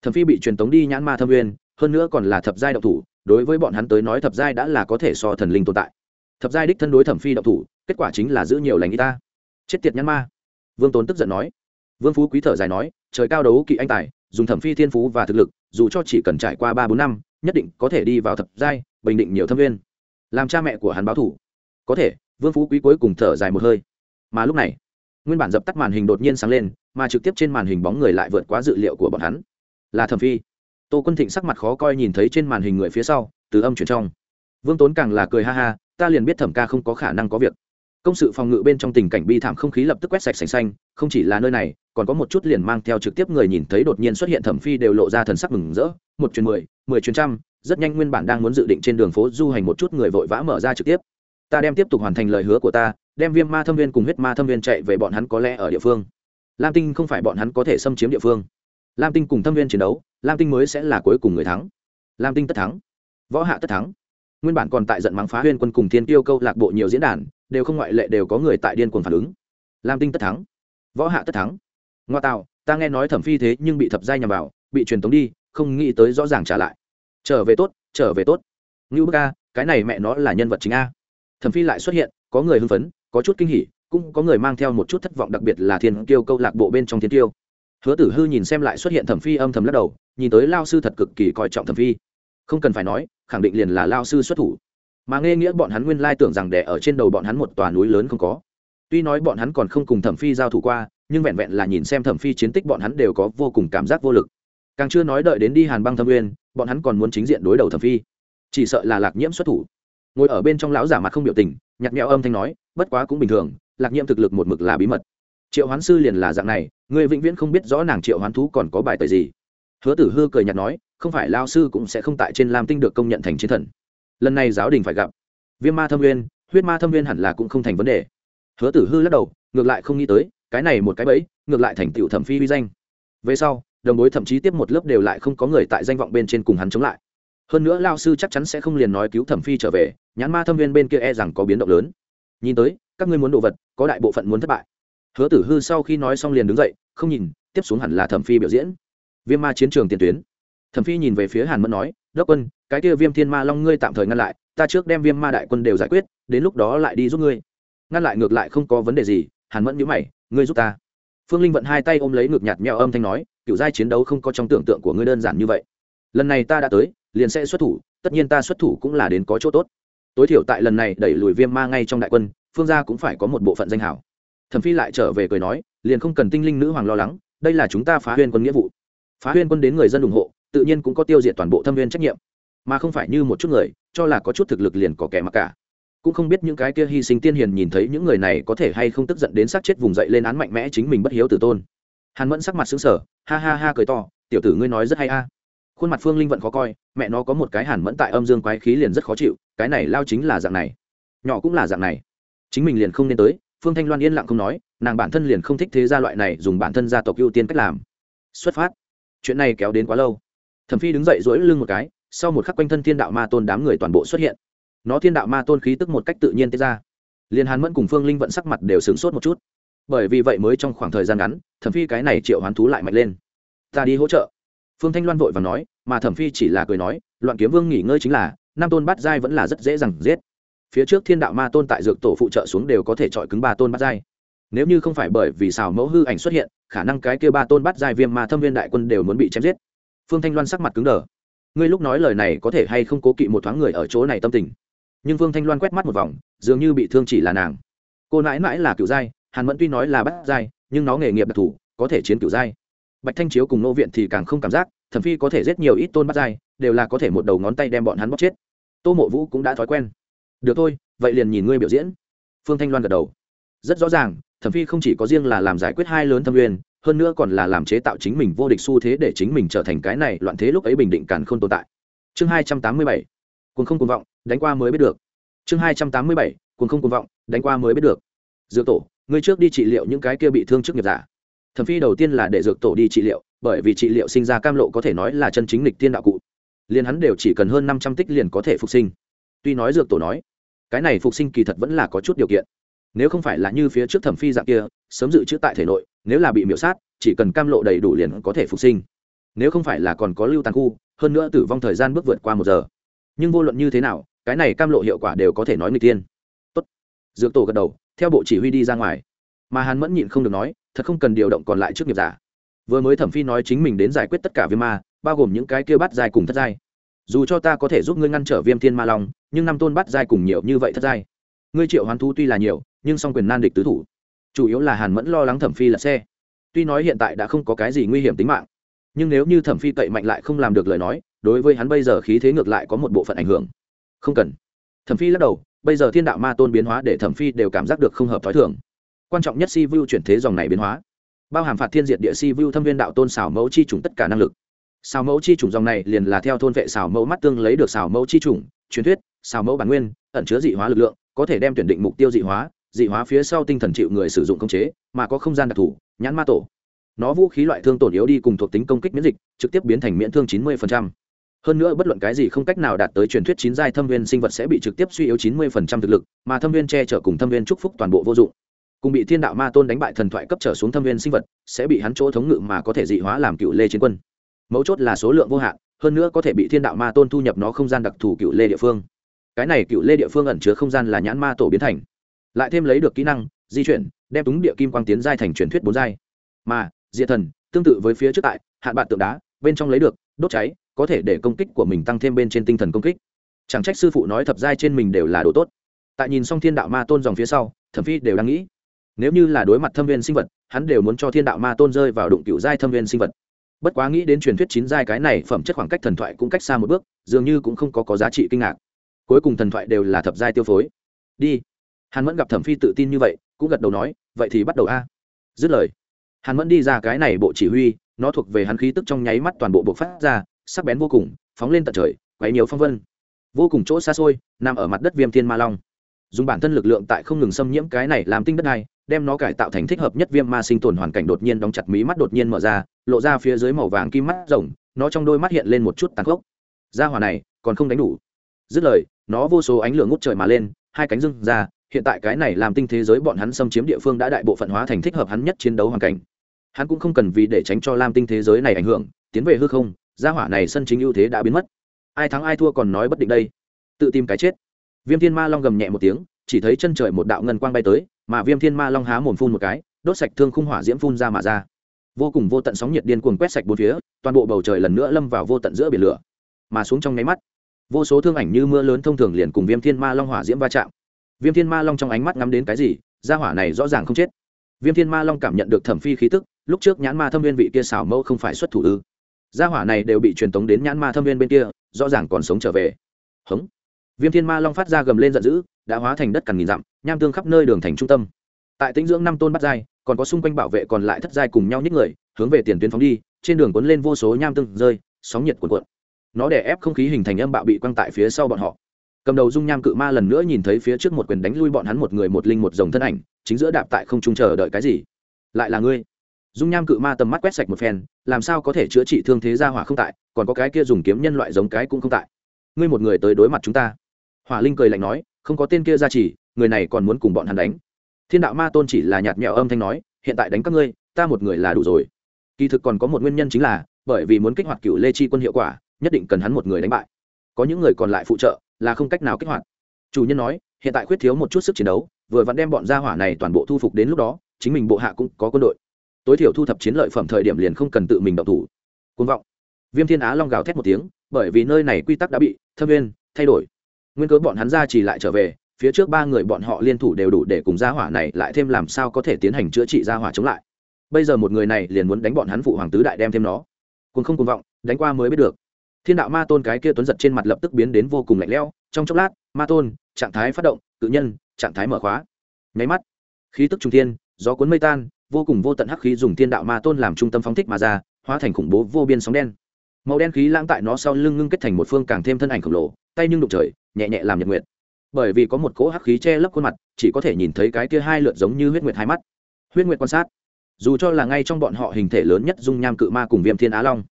Thẩm phi bị truyền tống đi nhãn ma thâm nguyên, hơn nữa còn là thập giai độc thủ, đối với bọn hắn tới nói thập giai đã là có thể so thần linh tồn tại. Thập giai đích thân đối thẩm phi độc thủ, kết quả chính là giữ nhiều lành y ta. Chết tiệt nhãn ma. Vương tốn tức giận nói. Vương phú quý thở dài nói trời cao đấu kỵ anh tài, dùng thẩm phi thiên phú và thực lực, dù cho chỉ cần trải qua ba bốn năm, nhất định có thể đi vào thập giai, bình định nhiều thâm viên. Làm cha mẹ của hắn báo thủ. Có thể, vương phú quý cuối cùng thở dài một hơi. Mà lúc này, nguyên bản dập tắt màn hình đột nhiên sáng lên, mà trực tiếp trên màn hình bóng người lại vượt quá dự liệu của bọn hắn. Là thẩm phi. Tô quân thịnh sắc mặt khó coi nhìn thấy trên màn hình người phía sau, từ âm chuyển trong. Vương tốn càng là cười ha ha, ta liền biết thẩm ca không có khả năng có việc công sự phòng ngự bên trong tình cảnh bi thảm không khí lập tức quét sạch sành xanh, không chỉ là nơi này, còn có một chút liền mang theo trực tiếp người nhìn thấy đột nhiên xuất hiện thẩm phi đều lộ ra thần sắc mừng rỡ. Một chuyến mười mười chuyến trăm, rất nhanh nguyên bản đang muốn dự định trên đường phố du hành một chút người vội vã mở ra trực tiếp. Ta đem tiếp tục hoàn thành lời hứa của ta, đem viêm ma thâm viên cùng huyết ma thâm viên chạy về bọn hắn có lẽ ở địa phương. Lam tinh không phải bọn hắn có thể xâm chiếm địa phương. Lam tinh cùng thâm viên chiến đấu, lam tinh mới sẽ là cuối cùng người thắng. Lam tinh tất thắng. Võ hạ tất thắng nguyên bản còn tại giận mắng phá huyên quân cùng thiên tiêu câu lạc bộ nhiều diễn đàn, đều không ngoại lệ đều có người tại điên cuồng phản ứng. Lam tinh tất thắng, võ hạ tất thắng. Ngoa tạo, ta nghe nói thẩm phi thế nhưng bị thập giai nhằm vào, bị truyền tống đi, không nghĩ tới rõ ràng trả lại. Trở về tốt, trở về tốt. Ngưu bức a, cái này mẹ nó là nhân vật chính a. Thẩm phi lại xuất hiện, có người hưng phấn, có chút kinh hỉ, cũng có người mang theo một chút thất vọng đặc biệt là thiên tiêu câu lạc bộ bên trong thiên tiêu hứa tử hư nhìn xem lại xuất hiện thẩm phi âm thầm lắc đầu, nhìn tới lao sư thật cực kỳ coi trọng thẩm phi không cần phải nói, khẳng định liền là lao sư xuất thủ. Mà nghe nghĩa bọn hắn nguyên lai tưởng rằng đẻ ở trên đầu bọn hắn một tòa núi lớn không có. Tuy nói bọn hắn còn không cùng thẩm phi giao thủ qua, nhưng vẹn vẹn là nhìn xem thẩm phi chiến tích bọn hắn đều có vô cùng cảm giác vô lực. Càng chưa nói đợi đến đi hàn băng thâm nguyên, bọn hắn còn muốn chính diện đối đầu thẩm phi. Chỉ sợ là lạc nhiễm xuất thủ. Ngồi ở bên trong lão giả mặt không biểu tình nhặt mẹo âm thanh nói, bất quá cũng bình thường, lạc nhiễm thực lực một mực là bí mật. Triệu hoán sư liền là dạng này, người vĩnh viễn không biết rõ nàng triệu hoán thú còn có bài tời gì hứa tử hư cười nhạt nói, không phải lao sư cũng sẽ không tại trên lam tinh được công nhận thành chiến thần. Lần này giáo đình phải gặp. Viêm ma thâm nguyên, huyết ma thâm nguyên hẳn là cũng không thành vấn đề. Hứa tử hư lắc đầu, ngược lại không nghĩ tới, cái này một cái bẫy, ngược lại thành tựu thẩm phi uy danh. Về sau, đồng bối thậm chí tiếp một lớp đều lại không có người tại danh vọng bên trên cùng hắn chống lại. Hơn nữa lao sư chắc chắn sẽ không liền nói cứu thẩm phi trở về, nhãn ma thâm viên bên kia e rằng có biến động lớn. Nhìn tới, các ngươi muốn đồ vật, có đại bộ phận muốn thất bại. Hứa tử hư sau khi nói xong liền đứng dậy, không nhìn, tiếp xuống hẳn là thẩm phi biểu diễn viêm ma chiến trường tiền tuyến. Thẩm phi nhìn về phía hàn mẫn nói, đốc quân, cái kia viêm thiên ma long ngươi tạm thời ngăn lại, ta trước đem viêm ma đại quân đều giải quyết, đến lúc đó lại đi giúp ngươi. Ngăn lại ngược lại không có vấn đề gì, hàn mẫn nhíu mày, ngươi giúp ta. Phương linh vận hai tay ôm lấy ngược nhạt mèo âm thanh nói, kiểu giai chiến đấu không có trong tưởng tượng của ngươi đơn giản như vậy. Lần này ta đã tới, liền sẽ xuất thủ, tất nhiên ta xuất thủ cũng là đến có chỗ tốt. Tối thiểu tại lần này đẩy lùi viêm ma ngay trong đại quân, phương gia cũng phải có một bộ phận danh hảo thẩm phi lại trở về cười nói, liền không cần tinh linh nữ hoàng lo lắng, đây là chúng ta phá huyên quân nghĩa vụ phá huyên quân đến người dân ủng hộ, tự nhiên cũng có tiêu diệt toàn bộ thâm viên trách nhiệm. Mà không phải như một chút người, cho là có chút thực lực liền có kẻ mặc cả. Cũng không biết những cái kia hy sinh tiên hiền nhìn thấy những người này có thể hay không tức giận đến sát chết vùng dậy lên án mạnh mẽ chính mình bất hiếu tử tôn. Hàn mẫn sắc mặt xứng sở ha ha ha cười to, tiểu tử ngươi nói rất hay a. Khuôn mặt phương linh vận khó coi, mẹ nó có một cái hàn mẫn tại âm dương quái khí liền rất khó chịu, cái này lao chính là dạng này. Nhỏ cũng là dạng này. Chính mình liền không nên tới, phương thanh loan yên lặng không nói, nàng bản thân liền không thích thế gia loại này dùng bản thân gia tộc ưu tiên cách làm. Xuất phát chuyện này kéo đến quá lâu. Thẩm phi đứng dậy dỗi lưng một cái, sau một khắc quanh thân thiên đạo ma tôn đám người toàn bộ xuất hiện. Nó thiên đạo ma tôn khí tức một cách tự nhiên tiết ra. Liền hàn mẫn cùng phương linh vận sắc mặt đều sửng sốt một chút. Bởi vì vậy mới trong khoảng thời gian ngắn, thẩm phi cái này triệu hoán thú lại mạnh lên. Ta đi hỗ trợ. Phương thanh loan vội và nói, mà thẩm phi chỉ là cười nói, loạn kiếm vương nghỉ ngơi chính là nam tôn bát giai vẫn là rất dễ dàng giết. Phía trước thiên đạo ma tôn tại dược tổ phụ trợ xuống đều có thể chọi cứng ba tôn bát giai nếu như không phải bởi vì xào mẫu hư ảnh xuất hiện, khả năng cái kia ba tôn bát giai viêm ma thâm viên đại quân đều muốn bị chém giết. Phương thanh loan sắc mặt cứng đờ. Ngươi lúc nói lời này có thể hay không cố kỵ một thoáng người ở chỗ này tâm tình? Nhưng phương thanh loan quét mắt một vòng, dường như bị thương chỉ là nàng. Cô nãi mãi là cựu giai, hàn mẫn tuy nói là bát giai, nhưng nó nghề nghiệp đặc thù, có thể chiến cựu giai. Bạch thanh chiếu cùng nô viện thì càng không cảm giác thẩm phi có thể giết nhiều ít tôn bát giai, đều là có thể một đầu ngón tay đem bọn hắn bóc chết. Tô mộ vũ cũng đã thói quen. Được thôi, vậy liền nhìn ngươi biểu diễn. Phương thanh loan gật đầu. Rất rõ ràng thẩm phi không chỉ có riêng là làm giải quyết hai lớn thâm uyên hơn nữa còn là làm chế tạo chính mình vô địch xu thế để chính mình trở thành cái này loạn thế lúc ấy bình định càn không tồn tại. Chương hai trăm tám mươi bảy cùng không cuồng vọng, đánh qua mới biết được. Chương hai trăm tám mươi bảy, cuồng không cuồng vọng, đánh qua mới biết được. Dược tổ, ngươi trước đi trị liệu những cái kia bị thương trước nghiệp giả. Thẩm phi đầu tiên là để dược tổ đi trị liệu, bởi vì trị liệu sinh ra cam lộ có thể nói là chân chính lịch tiên đạo cụ. Liền hắn đều chỉ cần hơn năm trăm tích liền có thể phục sinh. Tuy nói dược tổ nói, cái này phục sinh kỳ thật vẫn là có chút điều kiện nếu không phải là như phía trước thẩm phi dạng kia, sớm dự trữ tại thể nội, nếu là bị miễu sát, chỉ cần cam lộ đầy đủ liền có thể phục sinh. Nếu không phải là còn có lưu tàn khu, hơn nữa tử vong thời gian bước vượt qua một giờ. Nhưng vô luận như thế nào, cái này cam lộ hiệu quả đều có thể nói người tiên. Tốt. Dược tổ gật đầu, theo bộ chỉ huy đi ra ngoài. Mà hàn mẫn nhịn không được nói, thật không cần điều động còn lại trước nghiệp giả. Vừa mới thẩm phi nói chính mình đến giải quyết tất cả viêm ma, bao gồm những cái kia bắt dài cùng thất giai. Dù cho ta có thể giúp ngươi ngăn trở viêm thiên ma long, nhưng năm tôn bắt giai cùng nhiều như vậy thất giai. Ngươi triệu hoán thú tuy là nhiều nhưng song quyền nan địch tứ thủ. Chủ yếu là hàn mẫn lo lắng thẩm phi là xe. Tuy nói hiện tại đã không có cái gì nguy hiểm tính mạng, nhưng nếu như thẩm phi cậy mạnh lại không làm được lời nói, đối với hắn bây giờ khí thế ngược lại có một bộ phận ảnh hưởng. Không cần. Thẩm phi lắc đầu, bây giờ thiên đạo ma tôn biến hóa để thẩm phi đều cảm giác được không hợp t h ó i thường. Quan trọng nhất si vu chuyển thế dòng này biến hóa. Bao hàm phạt thiên diệt địa si vu thâm viên đạo tôn xảo mẫu chi trùng tất cả năng lực. Xảo mẫu chi trùng dòng này liền là theo thôn vệ xảo mẫu mắt tương lấy được xảo mẫu chi trùng truyền thuyết, xảo mẫu bản nguyên, ẩn chứa dị hóa lực lượng, có thể đem tuyển định mục tiêu dị hóa dị hóa phía sau tinh thần chịu người sử dụng công chế, mà có không gian đặc thù, nhãn ma tổ. Nó vũ khí loại thương tổn yếu đi cùng thuộc tính công kích miễn dịch, trực tiếp biến thành miễn thương 90%. hơn nữa bất luận cái gì không cách nào đạt tới truyền thuyết chín giai thâm viên sinh vật sẽ bị trực tiếp suy yếu 90% thực lực, mà thâm viên che chở cùng thâm viên chúc phúc toàn bộ vô dụng. Cùng bị thiên đạo ma tôn đánh bại thần thoại cấp trở xuống thâm viên sinh vật, sẽ bị hắn chỗ thống ngự mà có thể dị hóa làm cựu lê chiến quân. Mấu chốt là số lượng vô hạn, hơn nữa có thể bị thiên đạo ma tôn thu nhập nó không gian đặc thù cựu lê địa phương. Cái này cựu lê địa phương ẩn chứa không gian là nhãn ma tổ biến thành lại thêm lấy được kỹ năng di chuyển đem túng địa kim quang tiến giai thành truyền thuyết bốn giai. Mà diệt thần tương tự với phía trước tại hạn bạn tượng đá bên trong lấy được đốt cháy có thể để công kích của mình tăng thêm bên trên tinh thần công kích. Chẳng trách sư phụ nói thập giai trên mình đều là đồ tốt. Tại nhìn xong thiên đạo ma tôn dòng phía sau thẩm phi đều đang nghĩ. Nếu như là đối mặt thâm viên sinh vật hắn đều muốn cho thiên đạo ma tôn rơi vào đụng cựu giai thâm viên sinh vật. Bất quá nghĩ đến truyền thuyết chín giai cái này phẩm chất khoảng cách thần thoại cũng cách xa một bước dường như cũng không có, có giá trị kinh ngạc. Cuối cùng thần thoại đều là thập giai tiêu phối. Đi. Hàn vẫn gặp thẩm phi tự tin như vậy, cũng gật đầu nói, vậy thì bắt đầu a. Dứt lời, hàn mẫn đi ra cái này bộ chỉ huy, nó thuộc về hắn khí tức trong nháy mắt toàn bộ bộ phát ra, sắc bén vô cùng, phóng lên tận trời, quấy nhiều phong vân. Vô cùng chỗ xa xôi, nằm ở mặt đất viêm thiên ma long. Dùng bản thân lực lượng tại không ngừng xâm nhiễm cái này làm tinh đất này, đem nó cải tạo thành thích hợp nhất viêm ma sinh tồn hoàn cảnh đột nhiên đóng chặt mí mắt đột nhiên mở ra, lộ ra phía dưới màu vàng kim mắt rồng, nó trong đôi mắt hiện lên một chút tàn khốc. Ra hỏa này còn không đánh đủ. Dứt lời, nó vô số ánh lửa ngút trời mà lên, hai cánh rưng ra hiện tại cái này làm tinh thế giới bọn hắn xâm chiếm địa phương đã đại bộ phận hóa thành thích hợp hắn nhất chiến đấu hoàn cảnh. Hắn cũng không cần vì để tránh cho lam tinh thế giới này ảnh hưởng, tiến về hư không, gia hỏa này sân chính ưu thế đã biến mất. Ai thắng ai thua còn nói bất định đây. Tự tìm cái chết. Viêm thiên ma long gầm nhẹ một tiếng, chỉ thấy chân trời một đạo ngân quang bay tới, mà viêm thiên ma long há mồm phun một cái, đốt sạch thương khung hỏa diễm phun ra mà ra. Vô cùng vô tận sóng nhiệt điên cuồng quét sạch bốn phía, toàn bộ bầu trời lần nữa lâm vào vô tận giữa biển lửa. Mà xuống trong nháy mắt, vô số thương ảnh như mưa lớn thông thường liền cùng viêm thiên ma long hỏa diễm va chạm viêm thiên ma long trong ánh mắt ngắm đến cái gì, gia hỏa này rõ ràng không chết. Viêm thiên ma long cảm nhận được thẩm phi khí tức, lúc trước nhãn ma thâm viên vị kia xảo mẫu không phải xuất thủ ư. Gia hỏa này đều bị truyền tống đến nhãn ma thâm viên bên kia, rõ ràng còn sống trở về. Hống. Viêm thiên ma long phát ra gầm lên giận dữ, đã hóa thành đất cằn nghìn dặm, nham tương khắp nơi đường thành trung tâm. Tại tĩnh dưỡng năm tôn bắt giai, còn có xung quanh bảo vệ còn lại thất giai cùng nhau nhích người, hướng về tiền tuyến phóng đi, trên đường cuốn lên vô số nham tương rơi, sóng nhiệt cuộn cuộn. Nó đè ép không khí hình thành âm bạo bị quăng tại phía sau bọn họ cầm đầu dung nham cự ma lần nữa nhìn thấy phía trước một quyền đánh lui bọn hắn một người một linh một dòng thân ảnh, chính giữa đạp tại không trung chờ đợi cái gì? Lại là ngươi. Dung nham cự ma tầm mắt quét sạch một phen, làm sao có thể chữa trị thương thế gia hỏa không tại, còn có cái kia dùng kiếm nhân loại giống cái cũng không tại. Ngươi một người tới đối mặt chúng ta. Hỏa linh cười lạnh nói, không có tên kia ra chỉ, người này còn muốn cùng bọn hắn đánh. Thiên đạo ma tôn chỉ là nhạt nhẽo âm thanh nói, hiện tại đánh các ngươi, ta một người là đủ rồi. Kỳ thực còn có một nguyên nhân chính là, bởi vì muốn kích hoạt cựu lê chi quân hiệu quả, nhất định cần hắn một người đánh bại. Có những người còn lại phụ trợ là không cách nào kích hoạt. Chủ nhân nói, hiện tại khuyết thiếu một chút sức chiến đấu, vừa vặn đem bọn gia hỏa này toàn bộ thu phục đến lúc đó, chính mình bộ hạ cũng có quân đội. Tối thiểu thu thập chiến lợi phẩm thời điểm liền không cần tự mình động thủ. Côn vọng. Viêm thiên á long gào thét một tiếng, bởi vì nơi này quy tắc đã bị thâm viên thay đổi. Nguyên cớ bọn hắn ra chỉ lại trở về, phía trước ba người bọn họ liên thủ đều đủ để cùng gia hỏa này lại thêm làm sao có thể tiến hành chữa trị gia hỏa chống lại. Bây giờ một người này liền muốn đánh bọn hắn phụ hoàng tứ đại đem thêm nó. Cùng không cùng vọng, đánh qua mới biết được thiên đạo ma tôn cái kia tuấn giật trên mặt lập tức biến đến vô cùng lạnh lẽo, trong chốc lát, ma tôn, trạng thái phát động tự nhân, trạng thái mở khóa. Nháy mắt, khí tức trung thiên, gió cuốn mây tan, vô cùng vô tận hắc khí dùng thiên đạo ma tôn làm trung tâm phóng thích mà ra, hóa thành khủng bố vô biên sóng đen. Màu đen khí lãng tại nó sau lưng ngưng kết thành một phương càng thêm thân ảnh khổng lồ, tay nhưng đụng trời, nhẹ nhẹ làm nhật nguyện bởi vì có một cỗ hắc khí che lấp khuôn mặt, chỉ có thể nhìn thấy cái kia hai lượt giống như huyết nguyệt hai mắt. Huyết nguyệt quan sát, dù cho là ngay trong bọn họ hình thể lớn nhất dung nham cự ma cùng viêm thiên á long,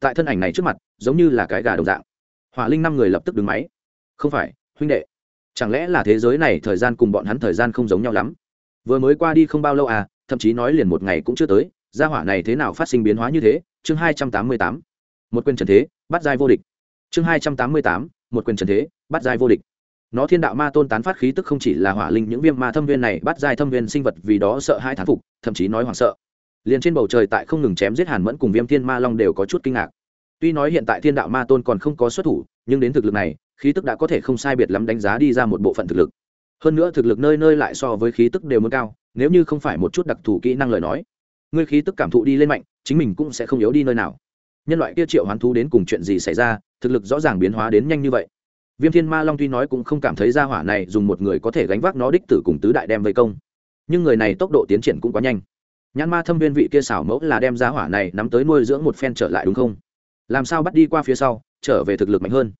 tại thân ảnh này trước mặt giống như là cái gà đồng dạng. Hỏa linh năm người lập tức đứng máy. Không phải, huynh đệ. Chẳng lẽ là thế giới này thời gian cùng bọn hắn thời gian không giống nhau lắm? Vừa mới qua đi không bao lâu à thậm chí nói liền một ngày cũng chưa tới, gia hỏa này thế nào phát sinh biến hóa như thế? Chương hai trăm tám mươi tám. Một quyền trần thế, bắt giai vô địch. Chương hai trăm tám mươi tám. Một quyền trần thế, bắt giai vô địch. Nó thiên đạo ma tôn tán phát khí tức không chỉ là hỏa linh, những viêm ma thâm viên này bắt giai thâm viên sinh vật vì đó sợ hai thán phục, thậm chí nói hoảng sợ. Liền trên bầu trời tại không ngừng chém giết hàn mẫn cùng viêm thiên ma long đều có chút kinh ngạc tuy nói hiện tại thiên đạo ma tôn còn không có xuất thủ, nhưng đến thực lực này, khí tức đã có thể không sai biệt lắm đánh giá đi ra một bộ phận thực lực. Hơn nữa thực lực nơi nơi lại so với khí tức đều muốn cao, nếu như không phải một chút đặc thù kỹ năng lời nói, ngươi khí tức cảm thụ đi lên mạnh, chính mình cũng sẽ không yếu đi nơi nào. Nhân loại kia triệu hoán thú đến cùng chuyện gì xảy ra, thực lực rõ ràng biến hóa đến nhanh như vậy. Viêm thiên ma long tuy nói cũng không cảm thấy ra hỏa này dùng một người có thể gánh vác nó đích tử cùng tứ đại đem vây công. Nhưng người này tốc độ tiến triển cũng quá nhanh. Nhãn ma thâm viên vị kia xảo mẫu là đem ra hỏa này nắm tới nuôi dưỡng một phen trở lại đúng không? Làm sao bắt đi qua phía sau, trở về thực lực mạnh hơn.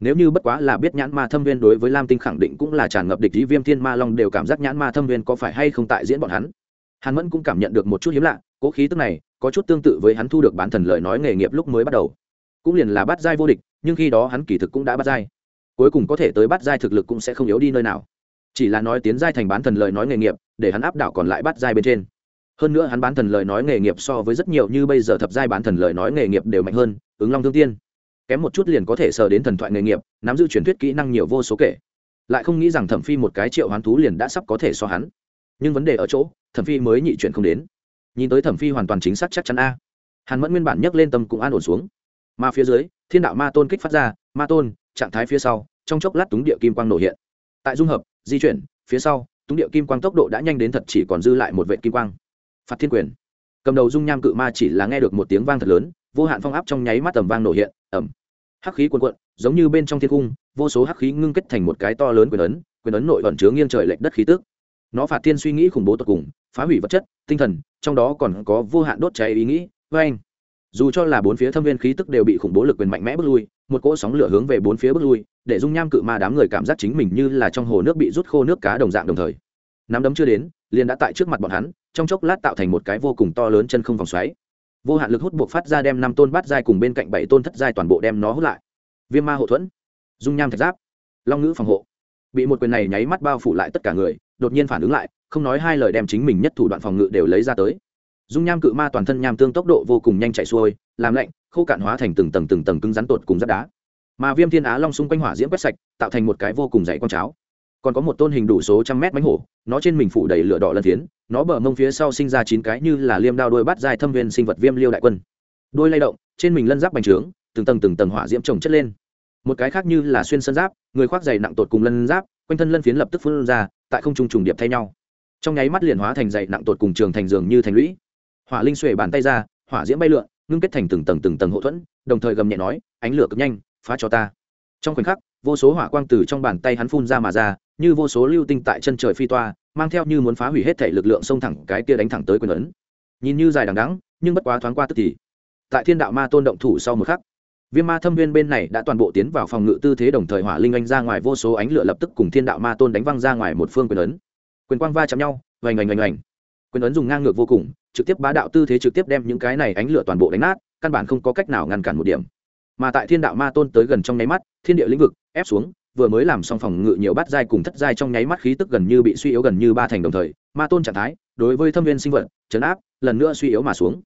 Nếu như bất quá là biết nhãn ma thâm viên đối với lam tinh khẳng định cũng là tràn ngập địch ý, viêm thiên ma long đều cảm giác nhãn ma thâm viên có phải hay không tại diễn bọn hắn. Hàn mẫn cũng cảm nhận được một chút hiếm lạ, cố khí tức này có chút tương tự với hắn thu được bán thần lời nói nghề nghiệp lúc mới bắt đầu. Cũng liền là bắt giai vô địch, nhưng khi đó hắn kỳ thực cũng đã bắt giai. Cuối cùng có thể tới bắt giai thực lực cũng sẽ không yếu đi nơi nào. Chỉ là nói tiến giai thành bán thần lời nói nghề nghiệp, để hắn áp đảo còn lại bắt giai bên trên hơn nữa hắn bán thần lời nói nghề nghiệp so với rất nhiều như bây giờ thập giai bán thần lời nói nghề nghiệp đều mạnh hơn, ứng long thương tiên. Kém một chút liền có thể sờ đến thần thoại nghề nghiệp, nắm giữ truyền thuyết kỹ năng nhiều vô số kể. Lại không nghĩ rằng thẩm phi một cái triệu hoán thú liền đã sắp có thể so hắn. Nhưng vấn đề ở chỗ, thẩm phi mới nhị chuyển không đến. Nhìn tới thẩm phi hoàn toàn chính xác chắc chắn a. Hàn mẫn nguyên bản nhấc lên tâm cũng an ổn xuống. Mà phía dưới, thiên đạo ma tôn kích phát ra, ma tôn, trạng thái phía sau, trong chốc lát túng địa kim quang nổ hiện. Tại dung hợp, di chuyển, phía sau, túng địa kim quang tốc độ đã nhanh đến thật chỉ còn dư lại một vệ kim quang phạt thiên quyền. Cầm đầu dung nham cự ma chỉ là nghe được một tiếng vang thật lớn, vô hạn phong áp trong nháy mắt tầm vang nổ hiện ẩm hắc khí cuồn cuộn, giống như bên trong thiên cung, vô số hắc khí ngưng kết thành một cái to lớn quyền ấn quyền ấn nội ẩn chứa nghiêng trời lệch đất khí tức. Nó phạt thiên suy nghĩ khủng bố tột cùng, phá hủy vật chất, tinh thần, trong đó còn có vô hạn đốt cháy ý nghĩ với anh dù cho là bốn phía thâm viên khí tức đều bị khủng bố lực quyền mạnh mẽ bước lui, một cỗ sóng lửa hướng về bốn phía bước lui, để dung nham cự ma đám người cảm giác chính mình như là trong hồ nước bị rút khô nước cá đồng dạng đồng thời. Nắm đấm chưa đến liền đã tại trước mặt bọn hắn, trong chốc lát tạo thành một cái vô cùng to lớn chân không vòng xoáy. Vô hạn lực hút buộc phát ra đem năm tôn bát giai cùng bên cạnh bảy tôn thất giai toàn bộ đem nó hút lại. Viêm ma hộ thuẫn, dung nham thạch giáp, long ngữ phòng hộ. Bị một quyền này nháy mắt bao phủ lại tất cả người, đột nhiên phản ứng lại, không nói hai lời đem chính mình nhất thủ đoạn phòng ngự đều lấy ra tới. Dung nham cự ma toàn thân nham tương tốc độ vô cùng nhanh chạy xuôi, làm lạnh, khô cạn hóa thành từng tầng từng tầng cứng rắn tột cùng rất đá. Mà viêm thiên á long xung quanh hỏa diễm quét sạch, tạo thành một cái vô cùng dày con cháo còn có một tôn hình đủ số trăm mét bánh hổ, nó trên mình phủ đầy lửa đỏ lân thiến, nó bờ mông phía sau sinh ra chín cái như là liêm đao đôi bắt dài thâm viên sinh vật viêm liêu đại quân. Đôi lay động, trên mình lân giáp bành trướng, từng tầng từng tầng hỏa diễm trồng chất lên. Một cái khác như là xuyên sân giáp, người khoác dày nặng tột cùng lân giáp, quanh thân lân phiến lập tức phun ra, tại không trung trùng điệp thay nhau. Trong nháy mắt liền hóa thành dày nặng tột cùng trường thành giường như thành lũy. Hỏa linh xuề bàn tay ra, hỏa diễm bay lượn, ngưng kết thành từng tầng từng tầng hậu thuẫn, đồng thời gầm nhẹ nói, ánh lửa cực nhanh, phá cho ta. Trong khoảnh khắc vô số hỏa quang từ trong bàn tay hắn phun ra mà ra, như vô số lưu tinh tại chân trời phi toa, mang theo như muốn phá hủy hết thể lực lượng xông thẳng cái kia đánh thẳng tới quyền ấn. Nhìn như dài đằng đắng nhưng bất quá thoáng qua tức thì. Tại thiên đạo ma tôn động thủ sau một khắc, viêm ma thâm viên bên này đã toàn bộ tiến vào phòng ngự tư thế đồng thời hỏa linh anh ra ngoài vô số ánh lửa lập tức cùng thiên đạo ma tôn đánh văng ra ngoài một phương quyền ấn. Quyền quang va chạm nhau vành oành oành oành. Quyền ấn dùng ngang ngược vô cùng, trực tiếp bá đạo tư thế trực tiếp đem những cái này ánh lửa toàn bộ đánh nát, căn bản không có cách nào ngăn cản một điểm. Mà tại thiên đạo ma tôn tới gần trong nháy mắt, thiên địa lĩnh vực ép xuống, vừa mới làm xong phòng ngự nhiều bát giai cùng thất giai trong nháy mắt khí tức gần như bị suy yếu gần như ba thành đồng thời, ma tôn trạng thái, đối với thâm viên sinh vật, chấn áp, lần nữa suy yếu mà xuống.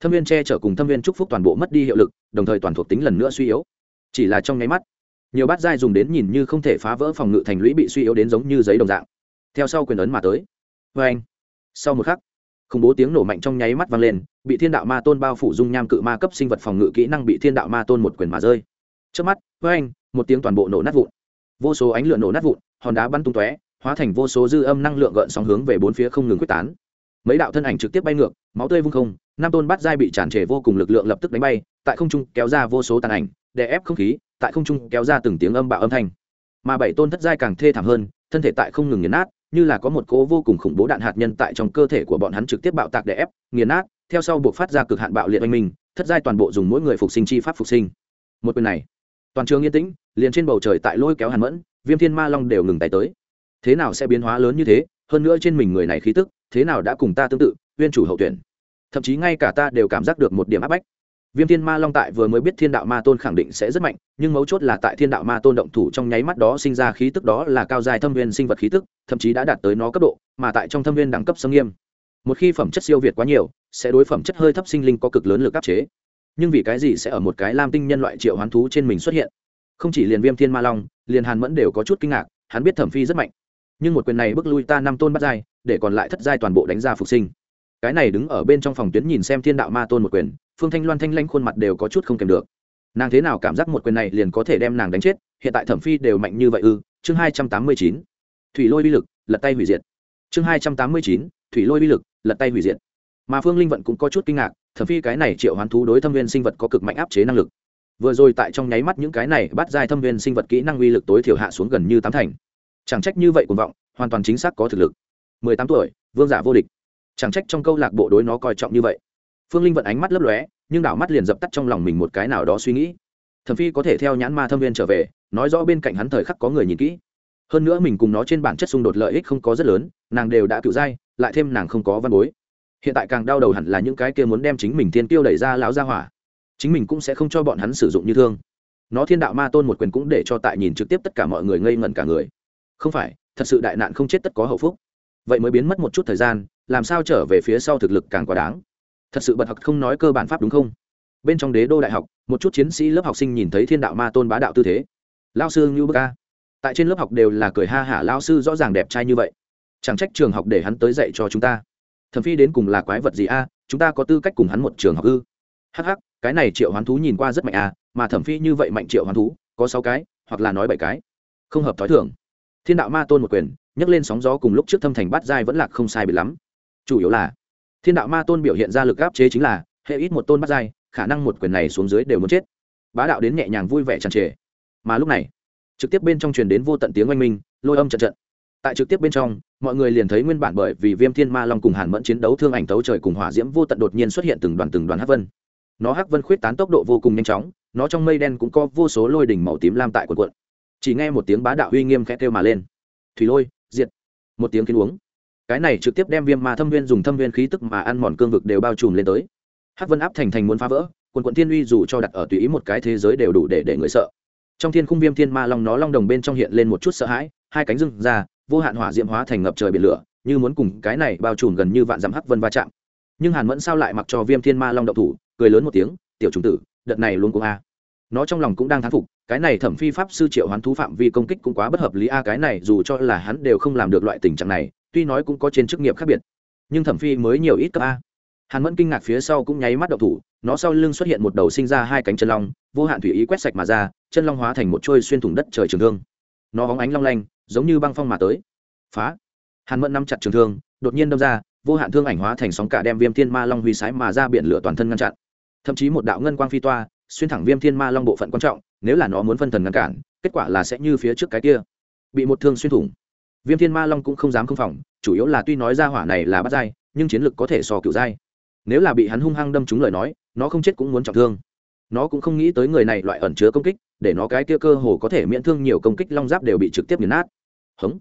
Thâm viên che chở cùng thâm viên trúc phúc toàn bộ mất đi hiệu lực, đồng thời toàn thuộc tính lần nữa suy yếu. Chỉ là trong nháy mắt, nhiều bát giai dùng đến nhìn như không thể phá vỡ phòng ngự thành lũy bị suy yếu đến giống như giấy đồng dạng. Theo sau quyền ấn mà tới. Vê anh, sau một khắc, khủng bố tiếng nổ mạnh trong nháy mắt vang lên, bị thiên đạo ma tôn bao phủ dung nham cự ma cấp sinh vật phòng ngự kỹ năng bị thiên đạo ma tôn một quyền mà rơi. Trước mắt vê anh một tiếng toàn bộ nổ nát vụn. Vô số ánh lửa nổ nát vụn, hòn đá bắn tung tóe, hóa thành vô số dư âm năng lượng gợn sóng hướng về bốn phía không ngừng quyết tán. Mấy đạo thân ảnh trực tiếp bay ngược, máu tươi vung không, năm tôn bắt giai bị tràn trề vô cùng lực lượng lập tức đánh bay, tại không trung kéo ra vô số tàn ảnh, đè ép không khí, tại không trung kéo ra từng tiếng âm bạo âm thanh. Mà bảy tôn thất giai càng thê thảm hơn, thân thể tại không ngừng nghiền nát, như là có một cỗ vô cùng khủng bố đạn hạt nhân tại trong cơ thể của bọn hắn trực tiếp bạo tạc đè ép, nghiền nát, theo sau buộc phát ra cực hạn bạo liệt oanh minh, thất giai toàn bộ dùng mỗi người phục sinh chi pháp phục sinh. Một quyền này, toàn trường yên tĩnh liền trên bầu trời tại lôi kéo hàn mẫn, viêm thiên ma long đều ngừng tay tới. Thế nào sẽ biến hóa lớn như thế? Hơn nữa trên mình người này khí tức, thế nào đã cùng ta tương tự, uyên chủ hậu tuyển. Thậm chí ngay cả ta đều cảm giác được một điểm áp bách. Viêm thiên ma long tại vừa mới biết thiên đạo ma tôn khẳng định sẽ rất mạnh, nhưng mấu chốt là tại thiên đạo ma tôn động thủ trong nháy mắt đó sinh ra khí tức đó là cao dài thâm viên sinh vật khí tức, thậm chí đã đạt tới nó cấp độ, mà tại trong thâm viên đẳng cấp sâm nghiêm. Một khi phẩm chất siêu việt quá nhiều, sẽ đối phẩm chất hơi thấp sinh linh có cực lớn lực áp chế. Nhưng vì cái gì sẽ ở một cái lam tinh nhân loại triệu hoán thú trên mình xuất hiện? Không chỉ liền viêm thiên ma long, liền hàn mẫn đều có chút kinh ngạc, hắn biết thẩm phi rất mạnh. Nhưng một quyền này bước lui ta năm tôn bắt giai, để còn lại thất giai toàn bộ đánh ra phục sinh. Cái này đứng ở bên trong phòng tuyến nhìn xem thiên đạo ma tôn một quyền, phương thanh loan thanh lanh khuôn mặt đều có chút không kèm được. Nàng thế nào cảm giác một quyền này liền có thể đem nàng đánh chết, hiện tại thẩm phi đều mạnh như vậy ư? Chương hai trăm tám mươi chín, thủy lôi Vi lực, lật tay hủy diệt. Chương hai trăm tám mươi chín, thủy lôi Vi lực, lật tay hủy diệt. Mà phương linh vận cũng có chút kinh ngạc, thẩm phi cái này triệu hoán thú đối thâm viên sinh vật có cực mạnh áp chế năng lực vừa rồi tại trong nháy mắt những cái này bắt giai thâm viên sinh vật kỹ năng uy lực tối thiểu hạ xuống gần như tám thành. Chẳng trách như vậy cuồng vọng, hoàn toàn chính xác có thực lực. Mười tám tuổi, vương giả vô địch. Chẳng trách trong câu lạc bộ đối nó coi trọng như vậy. Phương linh vận ánh mắt lấp lóe, nhưng đảo mắt liền dập tắt trong lòng mình một cái nào đó suy nghĩ. Thẩm phi có thể theo nhãn ma thâm viên trở về, nói rõ bên cạnh hắn thời khắc có người nhìn kỹ. Hơn nữa mình cùng nó trên bản chất xung đột lợi ích không có rất lớn, nàng đều đã cựu dai lại thêm nàng không có văn bối. Hiện tại càng đau đầu hẳn là những cái kia muốn đem chính mình thiên tiêu đẩy ra lão ra hỏa chính mình cũng sẽ không cho bọn hắn sử dụng như thương. Nó thiên đạo ma tôn một quyền cũng để cho tại nhìn trực tiếp tất cả mọi người ngây ngẩn cả người. Không phải, thật sự đại nạn không chết tất có hậu phúc. Vậy mới biến mất một chút thời gian, làm sao trở về phía sau thực lực càng quá đáng? Thật sự bật học không nói cơ bản pháp đúng không? Bên trong đế đô đại học, một chút chiến sĩ lớp học sinh nhìn thấy thiên đạo ma tôn bá đạo tư thế. Lao sư như bức ca tại trên lớp học đều là cười ha hả lao sư rõ ràng đẹp trai như vậy. Chẳng trách trường học để hắn tới dạy cho chúng ta. Thẩm phi đến cùng là quái vật gì a? Chúng ta có tư cách cùng hắn một trường học ư? Hh cái này triệu hoán thú nhìn qua rất mạnh a mà thẩm phi như vậy mạnh triệu hoán thú, có sáu cái, hoặc là nói bảy cái. Không hợp thói thường. Thiên đạo ma tôn một quyền, nhấc lên sóng gió cùng lúc trước thâm thành bát giai vẫn lạc không sai bị lắm. Chủ yếu là, thiên đạo ma tôn biểu hiện ra lực áp chế chính là, hệ ít một tôn bát giai, khả năng một quyền này xuống dưới đều muốn chết. Bá đạo đến nhẹ nhàng vui vẻ tràn trề. Mà lúc này, trực tiếp bên trong truyền đến vô tận tiếng oanh minh, lôi âm trận trận. Tại trực tiếp bên trong, mọi người liền thấy nguyên bản bởi vì viêm thiên ma long cùng hàn mẫn chiến đấu thương ảnh tấu trời cùng hỏa diễm vô tận đột nhiên xuất hiện từng đoàn từng đoàn hắc vân nó hắc vân khuyết tán tốc độ vô cùng nhanh chóng, nó trong mây đen cũng có vô số lôi đỉnh màu tím lam tại quần quận. Chỉ nghe một tiếng bá đạo uy nghiêm khẽ kêu mà lên. Thủy lôi, diệt. Một tiếng kiến uống. Cái này trực tiếp đem viêm ma thâm viên dùng thâm viên khí tức mà ăn mòn cương vực đều bao trùm lên tới. Hắc vân áp thành thành muốn phá vỡ, quần quận thiên uy dù cho đặt ở tùy ý một cái thế giới đều đủ để để người sợ. Trong thiên khung viêm thiên ma long nó long đồng bên trong hiện lên một chút sợ hãi, hai cánh rừng ra, vô hạn hỏa diễm hóa thành ngập trời biển lửa, như muốn cùng cái này bao trùm gần như vạn dặm hắc vân va chạm nhưng hàn mẫn sao lại mặc cho viêm thiên ma long động thủ cười lớn một tiếng tiểu trùng tử đợt này luôn cũng a nó trong lòng cũng đang thán phục cái này thẩm phi pháp sư triệu hoán thú phạm vi công kích cũng quá bất hợp lý a cái này dù cho là hắn đều không làm được loại tình trạng này tuy nói cũng có trên chức nghiệp khác biệt nhưng thẩm phi mới nhiều ít cấp a hàn mẫn kinh ngạc phía sau cũng nháy mắt động thủ nó sau lưng xuất hiện một đầu sinh ra hai cánh chân long vô hạn thủy ý quét sạch mà ra chân long hóa thành một trôi xuyên thủng đất trời trường thương nó hóng ánh long lanh giống như băng phong mà tới phá hàn mẫn nắm chặt trường thương đột nhiên đâm ra vô hạn thương ảnh hóa thành sóng cả đem viêm thiên ma long huy sái mà ra biển lửa toàn thân ngăn chặn. Thậm chí một đạo ngân quang phi toa, xuyên thẳng viêm thiên ma long bộ phận quan trọng, nếu là nó muốn phân thần ngăn cản, kết quả là sẽ như phía trước cái kia. Bị một thương xuyên thủng. Viêm thiên ma long cũng không dám không phòng, chủ yếu là tuy nói ra hỏa này là bắt dai nhưng chiến lực có thể so cựu dai nếu là bị hắn hung hăng đâm trúng lời nói, nó không chết cũng muốn trọng thương. Nó cũng không nghĩ tới người này loại ẩn chứa công kích, để nó cái kia cơ hồ có thể miễn thương nhiều công kích long giáp đều bị trực tiếp nghiền nát. Hống.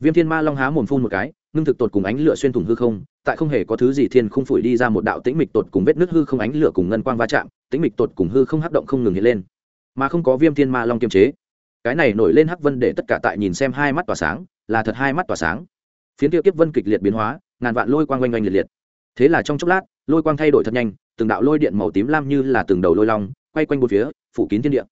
Viêm thiên ma long há mồm phun một cái ngưng thực tột cùng ánh lửa xuyên thủng hư không, tại không hề có thứ gì thiên không phủi đi ra một đạo tĩnh mịch tột cùng vết nước hư không ánh lửa cùng ngân quang va chạm, tĩnh mịch tột cùng hư không hắc động không ngừng hiện lên. Mà không có viêm thiên ma long kiềm chế. Cái này nổi lên hắc vân để tất cả tại nhìn xem hai mắt tỏa sáng, là thật hai mắt tỏa sáng. Phiến tiêu kiếp vân kịch liệt biến hóa, ngàn vạn lôi quang oanh oanh liệt liệt. Thế là trong chốc lát, lôi quang thay đổi thật nhanh, từng đạo lôi điện màu tím lam như là từng đầu lôi long, quay quanh bốn phía, phủ kín thiên địa.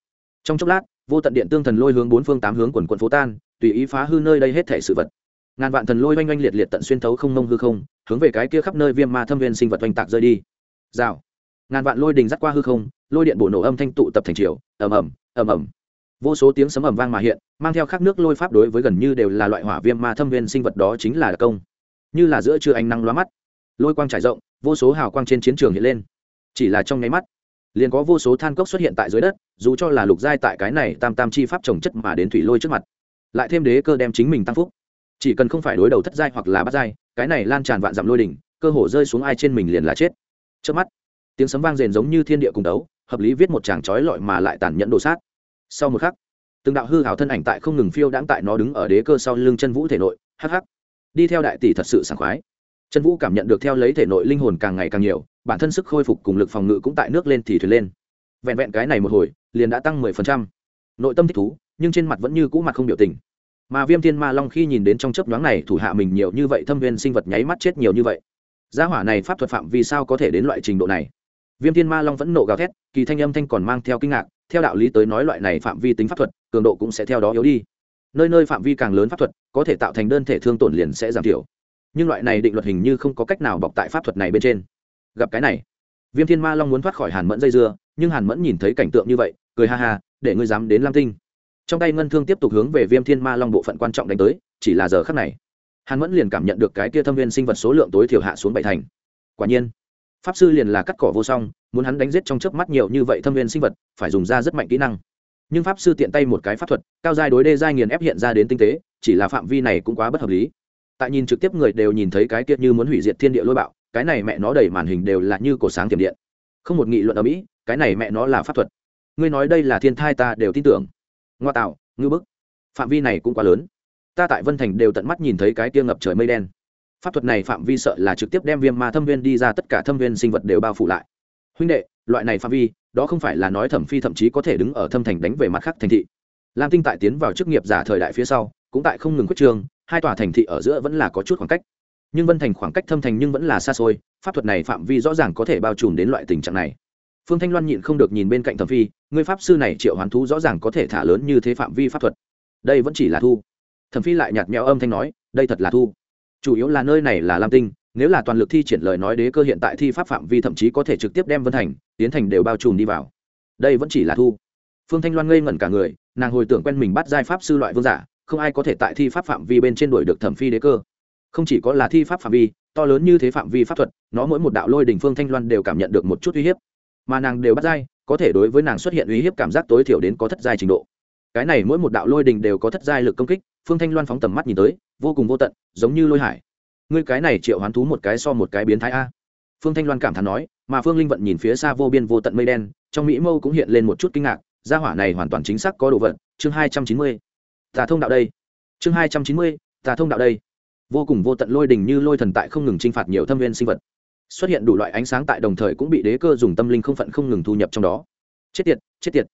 Trong chốc lát, vô tận điện tương thần lôi hướng bốn phương tám hướng quần quận phố tan, tùy ý phá hư nơi đây hết thể sự vật ngàn vạn thần lôi oanh oanh liệt liệt tận xuyên thấu không mông hư không, hướng về cái kia khắp nơi viêm ma thâm viên sinh vật oanh tạc rơi đi. Rào. Ngàn vạn lôi đình dắt qua hư không, lôi điện bổ nổ âm thanh tụ tập thành triều, ầm ầm ầm ầm. Vô số tiếng sấm ầm vang mà hiện, mang theo khắc nước lôi pháp đối với gần như đều là loại hỏa viêm ma thâm viên sinh vật đó chính là đặc công. Như là giữa trưa ánh năng lóa mắt, lôi quang trải rộng, vô số hào quang trên chiến trường hiện lên. Chỉ là trong nháy mắt, liền có vô số than cốc xuất hiện tại dưới đất, dù cho là lục giai tại cái này tam tam chi pháp trồng chất mà đến thủy lôi trước mặt, lại thêm đế cơ đem chính mình tăng phúc chỉ cần không phải đối đầu thất giai hoặc là bắt giai, cái này lan tràn vạn dặm lôi đỉnh, cơ hồ rơi xuống ai trên mình liền là chết. Trước mắt, tiếng sấm vang rền giống như thiên địa cùng đấu, hợp lý viết một chàng trói lọi mà lại tàn nhẫn đồ sát. Sau một khắc, từng đạo hư hào thân ảnh tại không ngừng phiêu đãng tại nó đứng ở đế cơ sau lưng chân vũ thể nội hh đi theo đại tỷ thật sự sảng khoái. Chân vũ cảm nhận được theo lấy thể nội linh hồn càng ngày càng nhiều, bản thân sức khôi phục cùng lực phòng ngự cũng tại nước lên thì thuyền lên. Vẹn vẹn cái này một hồi, liền đã tăng mười phần trăm. Nội tâm thích thú, nhưng trên mặt vẫn như cũ mặt không biểu tình mà viêm thiên ma long khi nhìn đến trong chớp nhoáng này thủ hạ mình nhiều như vậy thâm viên sinh vật nháy mắt chết nhiều như vậy. Gia hỏa này pháp thuật phạm vì sao có thể đến loại trình độ này? Viêm thiên ma long vẫn nộ gào thét, kỳ thanh âm thanh còn mang theo kinh ngạc, theo đạo lý tới nói loại này phạm vi tính pháp thuật, cường độ cũng sẽ theo đó yếu đi. Nơi nơi phạm vi càng lớn pháp thuật, có thể tạo thành đơn thể thương tổn liền sẽ giảm thiểu. Nhưng loại này định luật hình như không có cách nào bọc tại pháp thuật này bên trên. Gặp cái này, viêm thiên ma long muốn thoát khỏi hàn mẫn dây dưa, nhưng hàn mẫn nhìn thấy cảnh tượng như vậy, cười ha ha, để ngươi dám đến lam tinh trong tay ngân thương tiếp tục hướng về viêm thiên ma long bộ phận quan trọng đánh tới, chỉ là giờ khắc này hàn mẫn liền cảm nhận được cái kia thâm viên sinh vật số lượng tối thiểu hạ xuống bảy thành. Quả nhiên, pháp sư liền là cắt cỏ vô song, muốn hắn đánh giết trong chớp mắt nhiều như vậy thâm viên sinh vật, phải dùng ra rất mạnh kỹ năng. Nhưng pháp sư tiện tay một cái pháp thuật, cao giai đối đê giai nghiền ép hiện ra đến tinh tế, chỉ là phạm vi này cũng quá bất hợp lý. Tại nhìn trực tiếp người đều nhìn thấy cái kia như muốn hủy diệt thiên địa lôi bạo, cái này mẹ nó đầy màn hình đều là như cổ sáng tiềm điện. Không một nghị luận ở mỹ, cái này mẹ nó là pháp thuật. Ngươi nói đây là thiên thai ta đều tin tưởng ngoa tạo, ngư bức. Phạm vi này cũng quá lớn. Ta tại vân thành đều tận mắt nhìn thấy cái kia ngập trời mây đen. Pháp thuật này phạm vi sợ là trực tiếp đem viêm ma thâm viên đi ra tất cả thâm viên sinh vật đều bao phủ lại. Huynh đệ, loại này phạm vi, đó không phải là nói thẩm phi thậm chí có thể đứng ở thâm thành đánh về mặt khác thành thị. Lam tinh tại tiến vào chức nghiệp giả thời đại phía sau, cũng tại không ngừng quyết trường hai tòa thành thị ở giữa vẫn là có chút khoảng cách. Nhưng vân thành khoảng cách thâm thành nhưng vẫn là xa xôi, pháp thuật này phạm vi rõ ràng có thể bao trùm đến loại tình trạng này phương thanh loan nhịn không được nhìn bên cạnh thẩm phi, người pháp sư này triệu hoán thú rõ ràng có thể thả lớn như thế phạm vi pháp thuật. Đây vẫn chỉ là thu. Thẩm phi lại nhạt nhẽo âm thanh nói, đây thật là thu. Chủ yếu là nơi này là lam tinh, nếu là toàn lực thi triển lời nói đế cơ hiện tại thi pháp phạm vi thậm chí có thể trực tiếp đem vân thành, tiến thành đều bao trùm đi vào. Đây vẫn chỉ là thu. Phương thanh loan ngây ngẩn cả người, nàng hồi tưởng quen mình bắt giai pháp sư loại vương giả, không ai có thể tại thi pháp phạm vi bên trên đuổi được thẩm phi đế cơ. Không chỉ có là thi pháp phạm vi, to lớn như thế phạm vi pháp thuật, nó mỗi một đạo lôi đỉnh phương thanh loan đều cảm nhận được một chút uy hiếp mà nàng đều bắt dai, có thể đối với nàng xuất hiện uy hiếp cảm giác tối thiểu đến có thất giai trình độ. Cái này mỗi một đạo lôi đình đều có thất giai lực công kích, phương thanh loan phóng tầm mắt nhìn tới, vô cùng vô tận, giống như lôi hải. Ngươi cái này triệu hoán thú một cái so một cái biến thái a. Phương thanh loan cảm thán nói, mà phương linh vận nhìn phía xa vô biên vô tận mây đen, trong mỹ mâu cũng hiện lên một chút kinh ngạc, gia hỏa này hoàn toàn chính xác có đồ vật, chương hai trăm chín mươi. Tà thông đạo đây. Chương hai trăm chín mươi, tà thông đạo đây. Vô cùng vô tận lôi đình như lôi thần tại không ngừng t r i n h phạt nhiều thâm viên sinh vật xuất hiện đủ loại ánh sáng tại đồng thời cũng bị đế cơ dùng tâm linh không phận không ngừng thu nhập trong đó. Chết tiệt chết tiệt.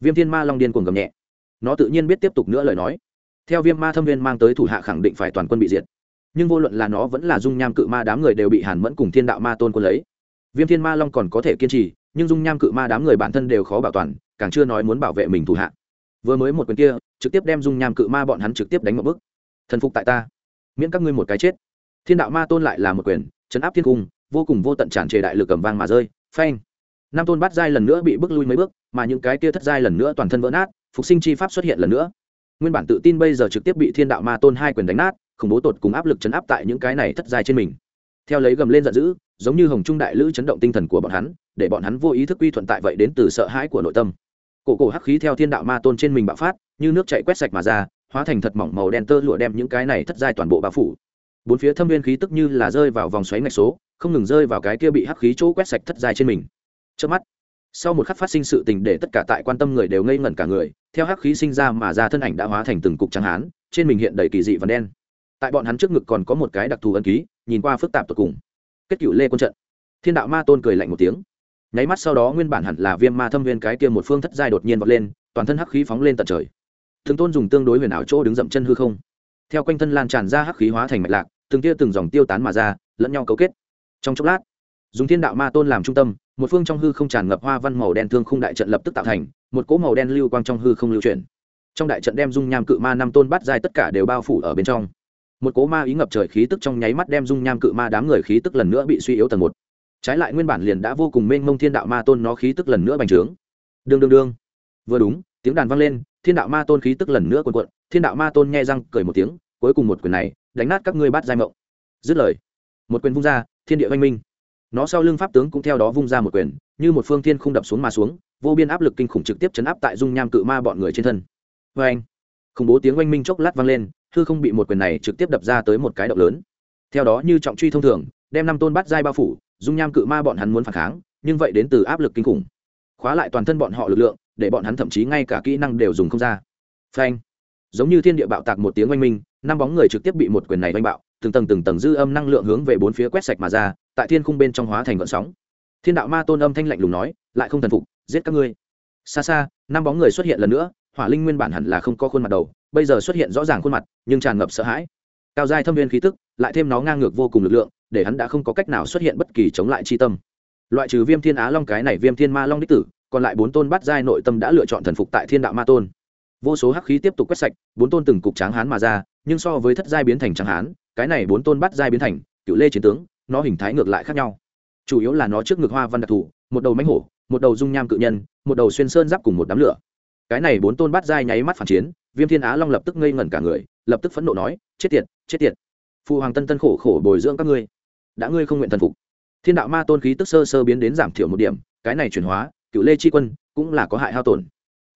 Viêm thiên ma long điên cuồng gầm nhẹ. Nó tự nhiên biết tiếp tục nữa lời nói. Theo viêm ma thâm viên mang tới thủ hạ khẳng định phải toàn quân bị diệt. Nhưng vô luận là nó vẫn là dung nham cự ma đám người đều bị hàn mẫn cùng thiên đạo ma tôn quân lấy. Viêm thiên ma long còn có thể kiên trì, nhưng dung nham cự ma đám người bản thân đều khó bảo toàn, càng chưa nói muốn bảo vệ mình thủ hạ. Vừa mới một quyền kia, trực tiếp đem dung nham cự ma bọn hắn trực tiếp đánh một bức. Thần phục tại ta. Miễn các ngươi một cái chết. Thiên đạo ma tôn lại là một quyền, chấn áp thiên cung vô cùng vô tận tràn trề đại lực cầm vang mà rơi, phanh. Năm tôn bắt giai lần nữa bị bước lui mấy bước, mà những cái kia thất giai lần nữa toàn thân vỡ nát, phục sinh chi pháp xuất hiện lần nữa. Nguyên bản tự tin bây giờ trực tiếp bị thiên đạo ma tôn hai quyền đánh nát, khủng bố tột cùng áp lực chấn áp tại những cái này thất giai trên mình. Theo lấy gầm lên giận dữ, giống như hồng trung đại lữ chấn động tinh thần của bọn hắn, để bọn hắn vô ý thức quy thuận tại vậy đến từ sợ hãi của nội tâm. Cổ cổ hắc khí theo thiên đạo ma tôn trên mình bạo phát, như nước chạy quét sạch mà ra, hóa thành thật mỏng màu đen tơ lụa đem những cái này thất giai toàn bộ bao phủ bốn phía thâm viên khí tức như là rơi vào vòng xoáy ngạch số, không ngừng rơi vào cái kia bị hắc khí chỗ quét sạch thất giai trên mình. Trước mắt, sau một khắc phát sinh sự tình để tất cả tại quan tâm người đều ngây ngẩn cả người, theo hắc khí sinh ra mà ra thân ảnh đã hóa thành từng cục trắng hán, trên mình hiện đầy kỳ dị và đen. Tại bọn hắn trước ngực còn có một cái đặc thù ân ký, nhìn qua phức tạp tột cùng. Kết cựu lê quân trận. Thiên đạo ma tôn cười lạnh một tiếng. Nháy mắt sau đó nguyên bản hẳn là viêm ma thâm viên cái kia một phương thất giai đột nhiên vọt lên, toàn thân hắc khí phóng lên tận trời. Thường tôn dùng tương đối huyền ảo chỗ đứng dậm chân hư không. Theo quanh thân lan tràn ra hắc khí hóa thành mạch lạc từng tia từng dòng tiêu tán mà ra, lẫn nhau cấu kết. Trong chốc lát, dùng thiên đạo ma tôn làm trung tâm, một phương trong hư không tràn ngập hoa văn màu đen thương khung đại trận lập tức tạo thành, một cỗ màu đen lưu quang trong hư không lưu chuyển. Trong đại trận đem dung nham cự ma năm tôn bắt giai tất cả đều bao phủ ở bên trong. Một cỗ ma ý ngập trời khí tức trong nháy mắt đem dung nham cự ma đám người khí tức lần nữa bị suy yếu tầng một. Trái lại nguyên bản liền đã vô cùng mênh mông thiên đạo ma tôn nó khí tức lần nữa bành trướng. Đương đương đương. Vừa đúng, tiếng đàn vang lên, thiên đạo ma tôn khí tức lần nữa cuộn cuộn, thiên đạo ma tôn nghe răng cười một tiếng, cuối cùng một quyền này đánh nát các ngươi bát giai mộng. Dứt lời, một quyền vung ra, thiên địa oanh minh. Nó sau lưng pháp tướng cũng theo đó vung ra một quyền, như một phương thiên không đập xuống mà xuống, vô biên áp lực kinh khủng trực tiếp chấn áp tại dung nham cự ma bọn người trên thân. Vê anh khủng bố tiếng oanh minh chốc lát vang lên, hư không bị một quyền này trực tiếp đập ra tới một cái động lớn. Theo đó như trọng truy thông thường, đem năm tôn bát giai bao phủ, dung nham cự ma bọn hắn muốn phản kháng, nhưng vậy đến từ áp lực kinh khủng. Khóa lại toàn thân bọn họ lực lượng, để bọn hắn thậm chí ngay cả kỹ năng đều dùng không ra. Phanh giống như thiên địa bạo tạc một tiếng oanh minh, năm bóng người trực tiếp bị một quyền này oanh bạo, từng tầng từng tầng dư âm năng lượng hướng về bốn phía quét sạch mà ra, tại thiên khung bên trong hóa thành vận sóng. Thiên đạo ma tôn âm thanh lạnh lùng nói, lại không thần phục, giết các ngươi. Xa xa, năm bóng người xuất hiện lần nữa, hỏa linh nguyên bản hẳn là không có khuôn mặt đầu, bây giờ xuất hiện rõ ràng khuôn mặt, nhưng tràn ngập sợ hãi. Cao giai thâm viên khí tức, lại thêm nó ngang ngược vô cùng lực lượng, để hắn đã không có cách nào xuất hiện bất kỳ chống lại chi tâm. Loại trừ viêm thiên á long cái này viêm thiên ma long đích tử, còn lại bốn tôn bắt giai nội tâm đã lựa chọn thần phục tại thiên đạo ma tôn vô số hắc khí tiếp tục quét sạch, bốn tôn từng cục tráng hán mà ra, nhưng so với thất giai biến thành tráng hán, cái này bốn tôn bắt giai biến thành, cựu lê chiến tướng, nó hình thái ngược lại khác nhau. Chủ yếu là nó trước ngực hoa văn đặc thù, một đầu mánh hổ, một đầu dung nham cự nhân, một đầu xuyên sơn giáp cùng một đám lửa. Cái này bốn tôn bắt giai nháy mắt phản chiến, viêm thiên á long lập tức ngây ngẩn cả người, lập tức phẫn nộ nói, chết tiệt chết tiệt. Phụ hoàng tân tân khổ khổ bồi dưỡng các ngươi. Đã ngươi không nguyện thần phục. Thiên đạo ma tôn khí tức sơ sơ biến đến giảm thiểu một điểm, cái này chuyển hóa, cựu lê chi quân cũng là có hại hao tổn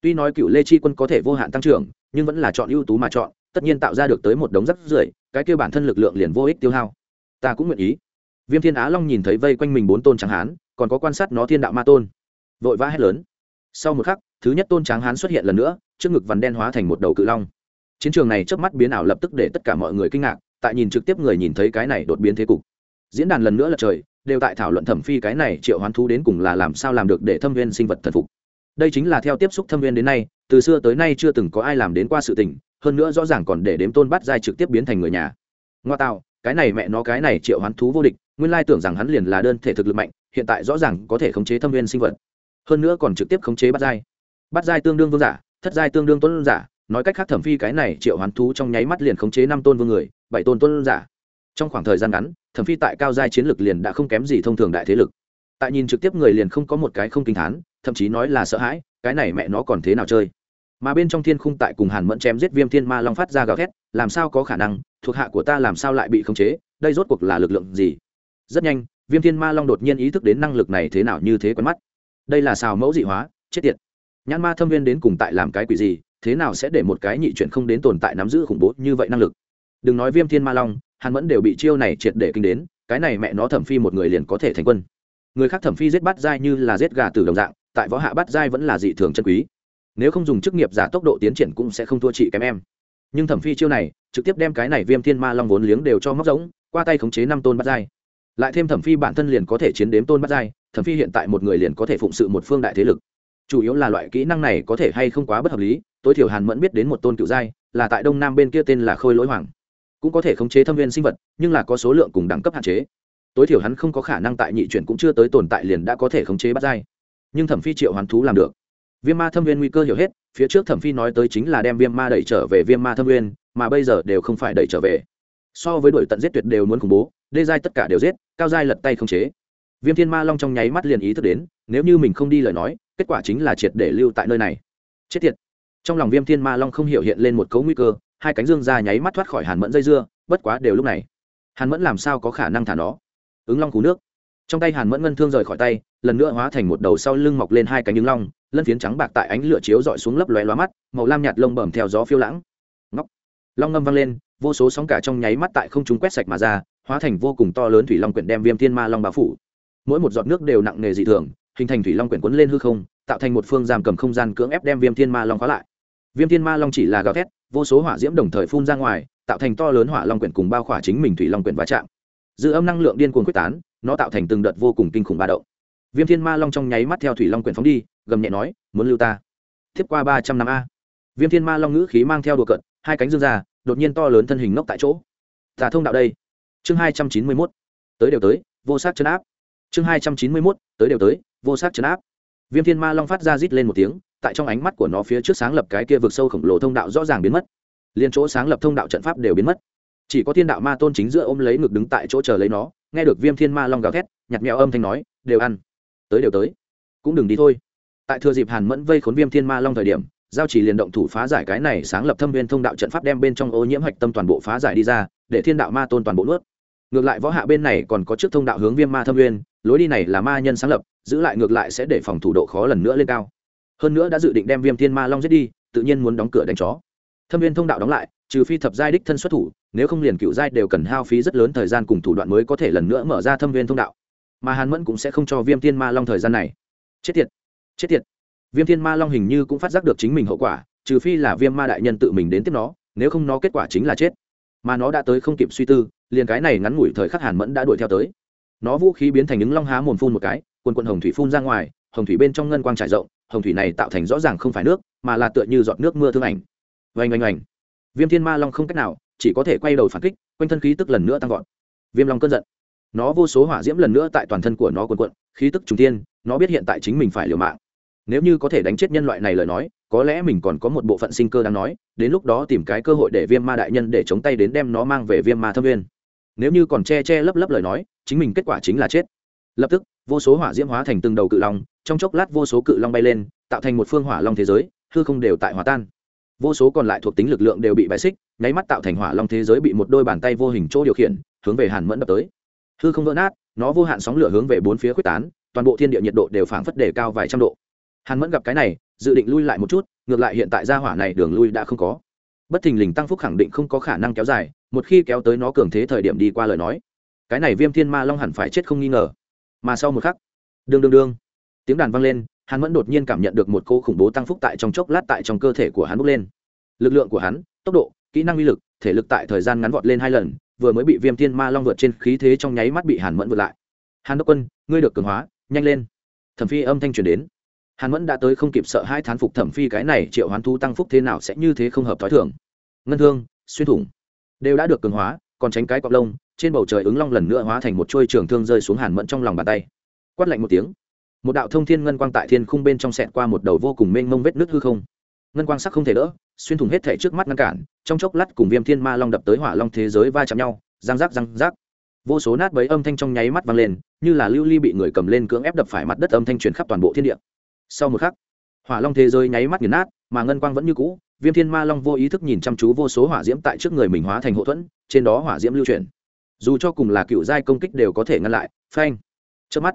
tuy nói cựu lê chi quân có thể vô hạn tăng trưởng, nhưng vẫn là chọn ưu tú mà chọn, tất nhiên tạo ra được tới một đống rắc rưởi, cái kêu bản thân lực lượng liền vô ích tiêu hao. Ta cũng nguyện ý. Viêm thiên á long nhìn thấy vây quanh mình bốn tôn tráng hán, còn có quan sát nó thiên đạo ma tôn. Vội vã hét lớn. Sau một khắc, thứ nhất tôn tráng hán xuất hiện lần nữa, trước ngực vằn đen hóa thành một đầu cự long. Chiến trường này trước mắt biến ảo lập tức để tất cả mọi người kinh ngạc, tại nhìn trực tiếp người nhìn thấy cái này đột biến thế cục. Diễn đàn lần nữa là trời, đều tại thảo luận thẩm phi cái này triệu hoán thú đến cùng là làm sao làm được để thâm viên sinh vật thần phục đây chính là theo tiếp xúc thâm viên đến nay, từ xưa tới nay chưa từng có ai làm đến qua sự tình, hơn nữa rõ ràng còn để đếm tôn bắt giai trực tiếp biến thành người nhà. Ngoa tạo, cái này mẹ nó, cái này triệu hoán thú vô địch, nguyên lai tưởng rằng hắn liền là đơn thể thực lực mạnh, hiện tại rõ ràng có thể khống chế thâm viên sinh vật. Hơn nữa còn trực tiếp khống chế bắt giai. Bắt giai tương đương vương giả, thất giai tương đương tôn giả, nói cách khác thẩm phi cái này triệu hoán thú trong nháy mắt liền khống chế năm tôn vương người, bảy tôn tôn giả. Trong khoảng thời gian ngắn, thẩm phi tại cao giai chiến lực liền đã không kém gì thông thường đại thế lực. Tại nhìn trực tiếp người liền không có một cái không kinh thán thậm chí nói là sợ hãi, cái này mẹ nó còn thế nào chơi? Mà bên trong thiên khung tại cùng hàn mẫn chém giết viêm thiên ma long phát ra gào thét, làm sao có khả năng? Thuộc hạ của ta làm sao lại bị khống chế? Đây rốt cuộc là lực lượng gì? Rất nhanh, viêm thiên ma long đột nhiên ý thức đến năng lực này thế nào như thế quen mắt. Đây là xào mẫu dị hóa, chết tiệt. Nhãn ma thâm viên đến cùng tại làm cái quỷ gì? Thế nào sẽ để một cái nhị chuyện không đến tồn tại nắm giữ khủng bố như vậy năng lực? Đừng nói viêm thiên ma long, hàn mẫn đều bị chiêu này triệt để kinh đến, cái này mẹ nó thẩm phi một người liền có thể thành quân. Người khác thẩm phi giết bắt dai như là giết gà từ đồng dạng tại võ hạ bắt giai vẫn là dị thường chân quý. Nếu không dùng chức nghiệp giả tốc độ tiến triển cũng sẽ không thua chị kém em. Nhưng thẩm phi chiêu này trực tiếp đem cái này viêm thiên ma long vốn liếng đều cho móc giống qua tay khống chế năm tôn bắt giai, lại thêm thẩm phi bản thân liền có thể chiến đếm tôn bắt giai, thẩm phi hiện tại một người liền có thể phụng sự một phương đại thế lực. Chủ yếu là loại kỹ năng này có thể hay không quá bất hợp lý tối thiểu hàn mẫn biết đến một tôn cựu giai là tại đông nam bên kia tên là khôi lỗi hoàng. Cũng có thể khống chế thâm viên sinh vật nhưng là có số lượng cùng đẳng cấp hạn chế. Tối thiểu hắn không có khả năng tại nhị chuyển cũng chưa tới tồn tại liền đã có thể khống chế bắt giai nhưng thẩm phi triệu hoàn thú làm được. Viêm ma thâm viên nguy cơ hiểu hết, phía trước thẩm phi nói tới chính là đem viêm ma đẩy trở về viêm ma thâm viên, mà bây giờ đều không phải đẩy trở về. So với đuổi tận giết tuyệt đều muốn khủng bố, đê giai tất cả đều giết, cao giai lật tay không chế. Viêm thiên ma long trong nháy mắt liền ý thức đến, nếu như mình không đi lời nói, kết quả chính là triệt để lưu tại nơi này. Chết tiệt. Trong lòng viêm thiên ma long không hiểu hiện lên một cấu nguy cơ, hai cánh dương ra nháy mắt thoát khỏi hàn mẫn dây dưa, bất quá đều lúc này. Hàn mẫn làm sao có khả năng thả nó? Ứng long cú nước trong tay hàn mẫn ngân thương rời khỏi tay, lần nữa hóa thành một đầu sau lưng mọc lên hai cánh ứng long, lân phiến trắng bạc tại ánh lửa chiếu dọi xuống lấp lóe lóa mắt, màu lam nhạt lông bẩm theo gió phiêu lãng. Ngóc. Long ngâm vang lên, vô số sóng cả trong nháy mắt tại không chúng quét sạch mà ra, hóa thành vô cùng to lớn thủy long quyển đem viêm thiên ma long bao phủ. Mỗi một giọt nước đều nặng nề dị thường, hình thành thủy long quyển quấn lên hư không, tạo thành một phương giam cầm không gian cưỡng ép đem viêm thiên ma long khóa lại. Viêm thiên ma long chỉ là gào thét, vô số hỏa diễm đồng thời phun ra ngoài, tạo thành to lớn hỏa long quyển cùng bao khỏa chính mình thủy long quyển va chạm. Dư âm năng lượng điên cuồng quyết tán nó tạo thành từng đợt vô cùng kinh khủng ba động. Viêm thiên ma long trong nháy mắt theo thủy long quyển phóng đi, gầm nhẹ nói, muốn lưu ta? Tiếp qua ba trăm năm a. Viêm thiên ma long ngữ khí mang theo đùa cận hai cánh dương ra, đột nhiên to lớn thân hình ngốc tại chỗ. Tả thông đạo đây. Chương hai trăm chín mươi mốt. Tới đều tới, vô sát chấn áp. Chương hai trăm chín mươi mốt. Tới đều tới, vô sát chấn áp. Viêm thiên ma long phát ra rít lên một tiếng, tại trong ánh mắt của nó phía trước sáng lập cái kia vực sâu khổng lồ thông đạo rõ ràng biến mất. Liên chỗ sáng lập thông đạo trận pháp đều biến mất. Chỉ có thiên đạo ma tôn chính giữa ôm lấy ngực đứng tại chỗ chờ lấy nó nghe được viêm thiên ma long gào thét nhặt mèo âm thanh nói, đều ăn, tới đều tới, cũng đừng đi thôi. Tại thừa dịp hàn mẫn vây khốn viêm thiên ma long thời điểm, giao chỉ liền động thủ phá giải cái này sáng lập thâm viên thông đạo trận pháp đem bên trong ô nhiễm hạch tâm toàn bộ phá giải đi ra, để thiên đạo ma tôn toàn bộ nuốt. Ngược lại võ hạ bên này còn có trước thông đạo hướng viêm ma thâm viên, lối đi này là ma nhân sáng lập, giữ lại ngược lại sẽ để phòng thủ độ khó lần nữa lên cao. Hơn nữa đã dự định đem viêm thiên ma long giết đi, tự nhiên muốn đóng cửa đánh chó. Thâm viên thông đạo đóng lại, trừ phi thập giai đích thân xuất thủ nếu không liền cựu giai đều cần hao phí rất lớn thời gian cùng thủ đoạn mới có thể lần nữa mở ra thâm viên thông đạo. Mà hàn mẫn cũng sẽ không cho viêm thiên ma long thời gian này. Chết tiệt chết tiệt. Viêm thiên ma long hình như cũng phát giác được chính mình hậu quả, trừ phi là viêm ma đại nhân tự mình đến tiếp nó, nếu không nó kết quả chính là chết. Mà nó đã tới không kịp suy tư, liền cái này ngắn ngủi thời khắc hàn mẫn đã đuổi theo tới. Nó vũ khí biến thành những long há mồm phun một cái, quần quần hồng thủy phun ra ngoài, hồng thủy bên trong ngân quang trải rộng, hồng thủy này tạo thành rõ ràng không phải nước, mà là tựa như giọt nước mưa thương ảnh. Vành oanh oanh. Viêm thiên ma long không cách nào chỉ có thể quay đầu phản kích, quanh thân khí tức lần nữa tăng vọt. Viêm long cơn giận. Nó vô số hỏa diễm lần nữa tại toàn thân của nó quần quận khí tức trùng tiên nó biết hiện tại chính mình phải liều mạng. Nếu như có thể đánh chết nhân loại này lời nói, có lẽ mình còn có một bộ phận sinh cơ đang nói, đến lúc đó tìm cái cơ hội để viêm ma đại nhân để chống tay đến đem nó mang về viêm ma thâm viên nếu như còn che che lấp lấp lời nói, chính mình kết quả chính là chết. Lập tức, vô số hỏa diễm hóa thành từng đầu cự long, trong chốc lát vô số cự long bay lên, tạo thành một phương hỏa long thế giới, hư không đều tại hòa tan vô số còn lại thuộc tính lực lượng đều bị bài xích, nháy mắt tạo thành hỏa long thế giới bị một đôi bàn tay vô hình chỗ điều khiển, hướng về hàn mẫn đập tới. Hư không vỡ nát, nó vô hạn sóng lửa hướng về bốn phía quyết tán, toàn bộ thiên địa nhiệt độ đều phảng phất đề cao vài trăm độ. Hàn mẫn gặp cái này, dự định lui lại một chút, ngược lại hiện tại gia hỏa này đường lui đã không có. Bất thình lình tăng phúc khẳng định không có khả năng kéo dài, một khi kéo tới nó cường thế thời điểm đi qua lời nói, cái này viêm thiên ma long hẳn phải chết không nghi ngờ. Mà sau một khắc, đương đương đương, tiếng đàn vang lên hắn vẫn đột nhiên cảm nhận được một cô khủng bố tăng phúc tại trong chốc lát tại trong cơ thể của hắn bốc lên. Lực lượng của hắn, tốc độ, kỹ năng uy lực, thể lực tại thời gian ngắn vọt lên hai lần, vừa mới bị viêm thiên ma long vượt trên khí thế trong nháy mắt bị hàn mẫn vượt lại. Hàn đốc quân, ngươi được cường hóa, nhanh lên. Thẩm phi âm thanh truyền đến. Hàn mẫn đã tới không kịp sợ hai thán phục thẩm phi cái này triệu hoán thu tăng phúc thế nào sẽ như thế không hợp t h ó i thường. Ngân thương, xuyên thủng, đều đã được cường hóa, còn tránh cái cọc lông, trên bầu trời ứng long lần nữa hóa thành một chuôi trường thương rơi xuống hàn mẫn trong lòng bàn tay. Quát lạnh một tiếng một đạo thông thiên ngân quang tại thiên khung bên trong sẹn qua một đầu vô cùng mênh mông vết nước hư không. Ngân quang sắc không thể đỡ, xuyên thủng hết thể trước mắt ngăn cản, trong chốc lát cùng viêm thiên ma long đập tới hỏa long thế giới va chạm nhau, răng rác răng rác vô số nát bấy âm thanh trong nháy mắt vang lên, như là lưu ly bị người cầm lên cưỡng ép đập phải mặt đất âm thanh truyền khắp toàn bộ thiên địa. Sau một khắc, hỏa long thế giới nháy mắt nghiền nát, mà ngân quang vẫn như cũ, viêm thiên ma long vô ý thức nhìn chăm chú vô số hỏa diễm tại trước người mình hóa thành hậu thuẫn, trên đó hỏa diễm lưu chuyển. Dù cho cùng là cựu giai công kích đều có thể ngăn lại, phanh. Trước mắt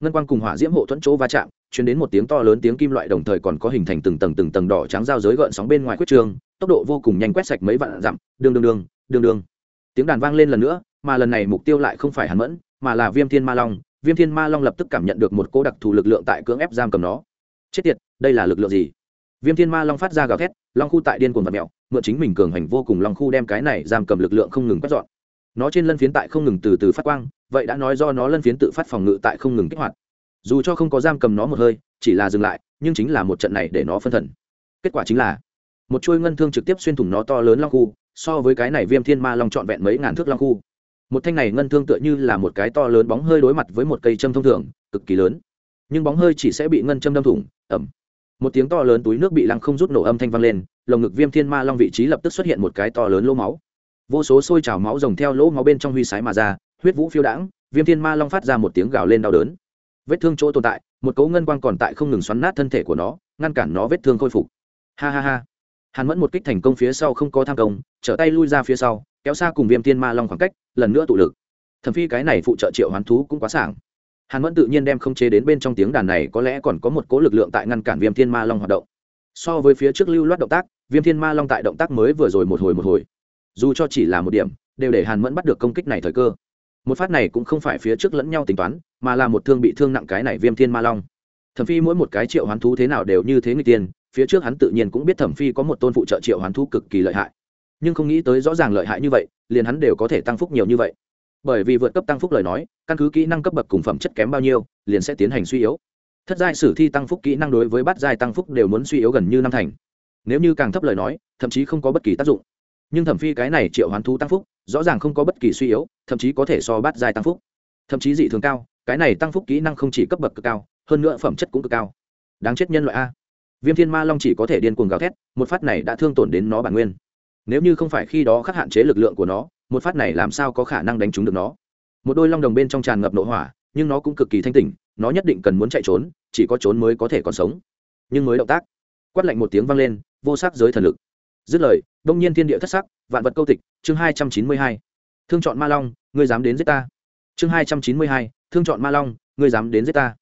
ngân quang cùng hỏa diễm hộ thuẫn chỗ va chạm chuyển đến một tiếng to lớn tiếng kim loại đồng thời còn có hình thành từng tầng từng tầng đỏ trắng giao giới gợn sóng bên ngoài quyết trường, tốc độ vô cùng nhanh quét sạch mấy vạn dặm đương đương đương đương đương tiếng đàn vang lên lần nữa, mà lần này mục tiêu lại không phải hàn mẫn, mà là viêm thiên ma long. Viêm thiên ma long lập tức cảm nhận được một cô đặc thù lực lượng tại cưỡng ép giam cầm nó. Chết tiệt, đây là lực lượng gì? Viêm thiên ma long phát ra gào thét, long khu tại điên cuồng vật mẹo mượn chính mình cường hành vô cùng long khu đem cái này giam cầm lực lượng không ngừng quét dọn nó trên lân phiến tại không ngừng từ từ phát quang, vậy đã nói do nó lân phiến tự phát phòng ngự tại không ngừng kích hoạt. Dù cho không có giam cầm nó một hơi, chỉ là dừng lại, nhưng chính là một trận này để nó phân thần. Kết quả chính là, một chuôi ngân thương trực tiếp xuyên thủng nó to lớn long khu, so với cái này viêm thiên ma long trọn vẹn mấy ngàn thước long khu. Một thanh này ngân thương tựa như là một cái to lớn bóng hơi đối mặt với một cây châm thông thường, cực kỳ lớn. Nhưng bóng hơi chỉ sẽ bị ngân châm đâm thủng ẩm một tiếng to lớn túi nước bị lăng không rút nổ âm thanh vang lên, lồng ngực viêm thiên ma long vị trí lập tức xuất hiện một cái to lớn lỗ máu vô số sôi trào máu rồng theo lỗ máu bên trong huy sái mà ra, huyết vũ phiêu đãng, viêm thiên ma long phát ra một tiếng gào lên đau đớn. Vết thương chỗ tồn tại, một cấu ngân quang còn tại không ngừng xoắn nát thân thể của nó, ngăn cản nó vết thương khôi phục. Ha ha ha. Hàn mẫn một kích thành công phía sau không có tham công, trở tay lui ra phía sau, kéo xa cùng viêm thiên ma long khoảng cách, lần nữa tụ lực. Thẩm phi cái này phụ trợ triệu hoán thú cũng quá sảng. Hàn mẫn tự nhiên đem không chế đến bên trong tiếng đàn này có lẽ còn có một cố lực lượng tại ngăn cản viêm thiên ma long hoạt động. So với phía trước lưu loát động tác, viêm thiên ma long tại động tác mới vừa rồi một hồi một hồi dù cho chỉ là một điểm, đều để hàn mẫn bắt được công kích này thời cơ. Một phát này cũng không phải phía trước lẫn nhau tính toán, mà là một thương bị thương nặng cái này viêm thiên ma long. Thẩm phi mỗi một cái triệu hoán thú thế nào đều như thế người tiên phía trước hắn tự nhiên cũng biết thẩm phi có một tôn phụ trợ triệu hoán thú cực kỳ lợi hại. Nhưng không nghĩ tới rõ ràng lợi hại như vậy, liền hắn đều có thể tăng phúc nhiều như vậy. Bởi vì vượt cấp tăng phúc lời nói, căn cứ kỹ năng cấp bậc cùng phẩm chất kém bao nhiêu, liền sẽ tiến hành suy yếu. Thất giai sử thi tăng phúc kỹ năng đối với bát giai tăng phúc đều muốn suy yếu gần như năm thành. Nếu như càng thấp lời nói, thậm chí không có bất kỳ tác dụng nhưng thẩm phi cái này triệu hoán thú tăng phúc, rõ ràng không có bất kỳ suy yếu, thậm chí có thể so bát giai tăng phúc. Thậm chí dị thường cao, cái này tăng phúc kỹ năng không chỉ cấp bậc cực cao, hơn nữa phẩm chất cũng cực cao. Đáng chết nhân loại a. Viêm thiên ma long chỉ có thể điên cuồng gào thét, một phát này đã thương tổn đến nó bản nguyên. Nếu như không phải khi đó khắc hạn chế lực lượng của nó, một phát này làm sao có khả năng đánh trúng được nó? Một đôi long đồng bên trong tràn ngập nội hỏa, nhưng nó cũng cực kỳ thanh tỉnh, nó nhất định cần muốn chạy trốn, chỉ có trốn mới có thể còn sống. Nhưng mới động tác, quát lạnh một tiếng vang lên, vô sắc giới thần lực dứt lời, đông nhiên thiên địa thất sắc, vạn vật câu tịch, chương hai trăm chín mươi hai. Thương chọn ma long, ngươi dám đến giết ta. Chương hai trăm chín mươi hai, thương chọn ma long, ngươi dám đến giết ta.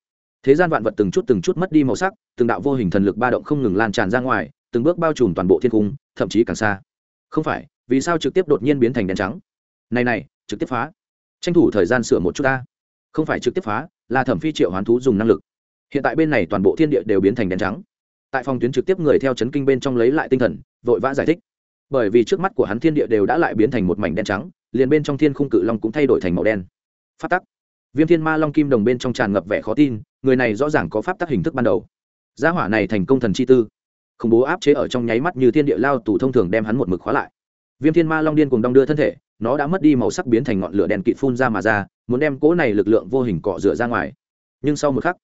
Thế gian vạn vật từng chút từng chút mất đi màu sắc, từng đạo vô hình thần lực ba động không ngừng lan tràn ra ngoài, từng bước bao trùm toàn bộ thiên cung, thậm chí càng xa. Không phải, vì sao trực tiếp đột nhiên biến thành đèn trắng? Này này, trực tiếp phá. Tranh thủ thời gian sửa một chút ta. Không phải trực tiếp phá, là thẩm phi triệu hoán thú dùng năng lực. Hiện tại bên này toàn bộ thiên địa đều biến thành đèn trắng tại phòng tuyến trực tiếp người theo chấn kinh bên trong lấy lại tinh thần, vội vã giải thích. Bởi vì trước mắt của hắn thiên địa đều đã lại biến thành một mảnh đen trắng, liền bên trong thiên khung cự long cũng thay đổi thành màu đen. Phát tắc. Viêm thiên ma long kim đồng bên trong tràn ngập vẻ khó tin, người này rõ ràng có pháp tắc hình thức ban đầu. Gia hỏa này thành công thần chi tư. Khủng bố áp chế ở trong nháy mắt như thiên địa lao tù thông thường đem hắn một mực khóa lại. Viêm thiên ma long điên cùng đong đưa thân thể, nó đã mất đi màu sắc biến thành ngọn lửa đèn kịt phun ra mà ra, muốn đem cỗ này lực lượng vô hình cọ rửa ra ngoài. Nhưng sau một khắc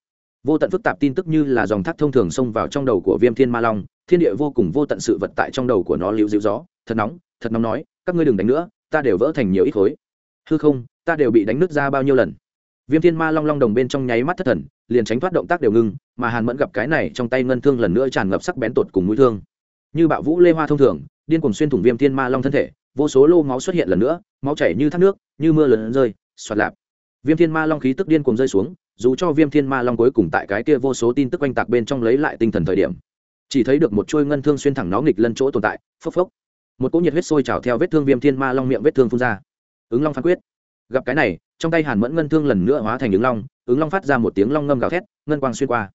vô tận phức tạp tin tức như là dòng thác thông thường xông vào trong đầu của viêm thiên ma long, thiên địa vô cùng vô tận sự vật tại trong đầu của nó liễu dịu gió. Thật nóng thật nóng nói, các ngươi đừng đánh nữa, ta đều vỡ thành nhiều ít khối. Hư không, ta đều bị đánh nứt ra bao nhiêu lần. Viêm thiên ma long long đồng bên trong nháy mắt thất thần, liền tránh thoát động tác đều ngưng, mà hàn mẫn gặp cái này trong tay ngân thương lần nữa tràn ngập sắc bén tột cùng mũi thương. Như bạo vũ lê hoa thông thường, điên cùng xuyên thủng viêm thiên ma long thân thể, vô số lô máu xuất hiện lần nữa, máu chảy như thác nước, như mưa lớn rơi, xoạt lạp. Viêm thiên ma long khí tức điên cùng rơi xuống dù cho viêm thiên ma long cuối cùng tại cái kia vô số tin tức oanh tạc bên trong lấy lại tinh thần thời điểm, chỉ thấy được một chuôi ngân thương xuyên thẳng nó nghịch lân chỗ tồn tại, phốc phốc. Một cỗ nhiệt huyết sôi trào theo vết thương viêm thiên ma long miệng vết thương phun ra. Ứng long phán quyết. Gặp cái này, trong tay hàn mẫn ngân thương lần nữa hóa thành ứng long ứng long phát ra một tiếng long ngâm gào thét, ngân quang xuyên qua.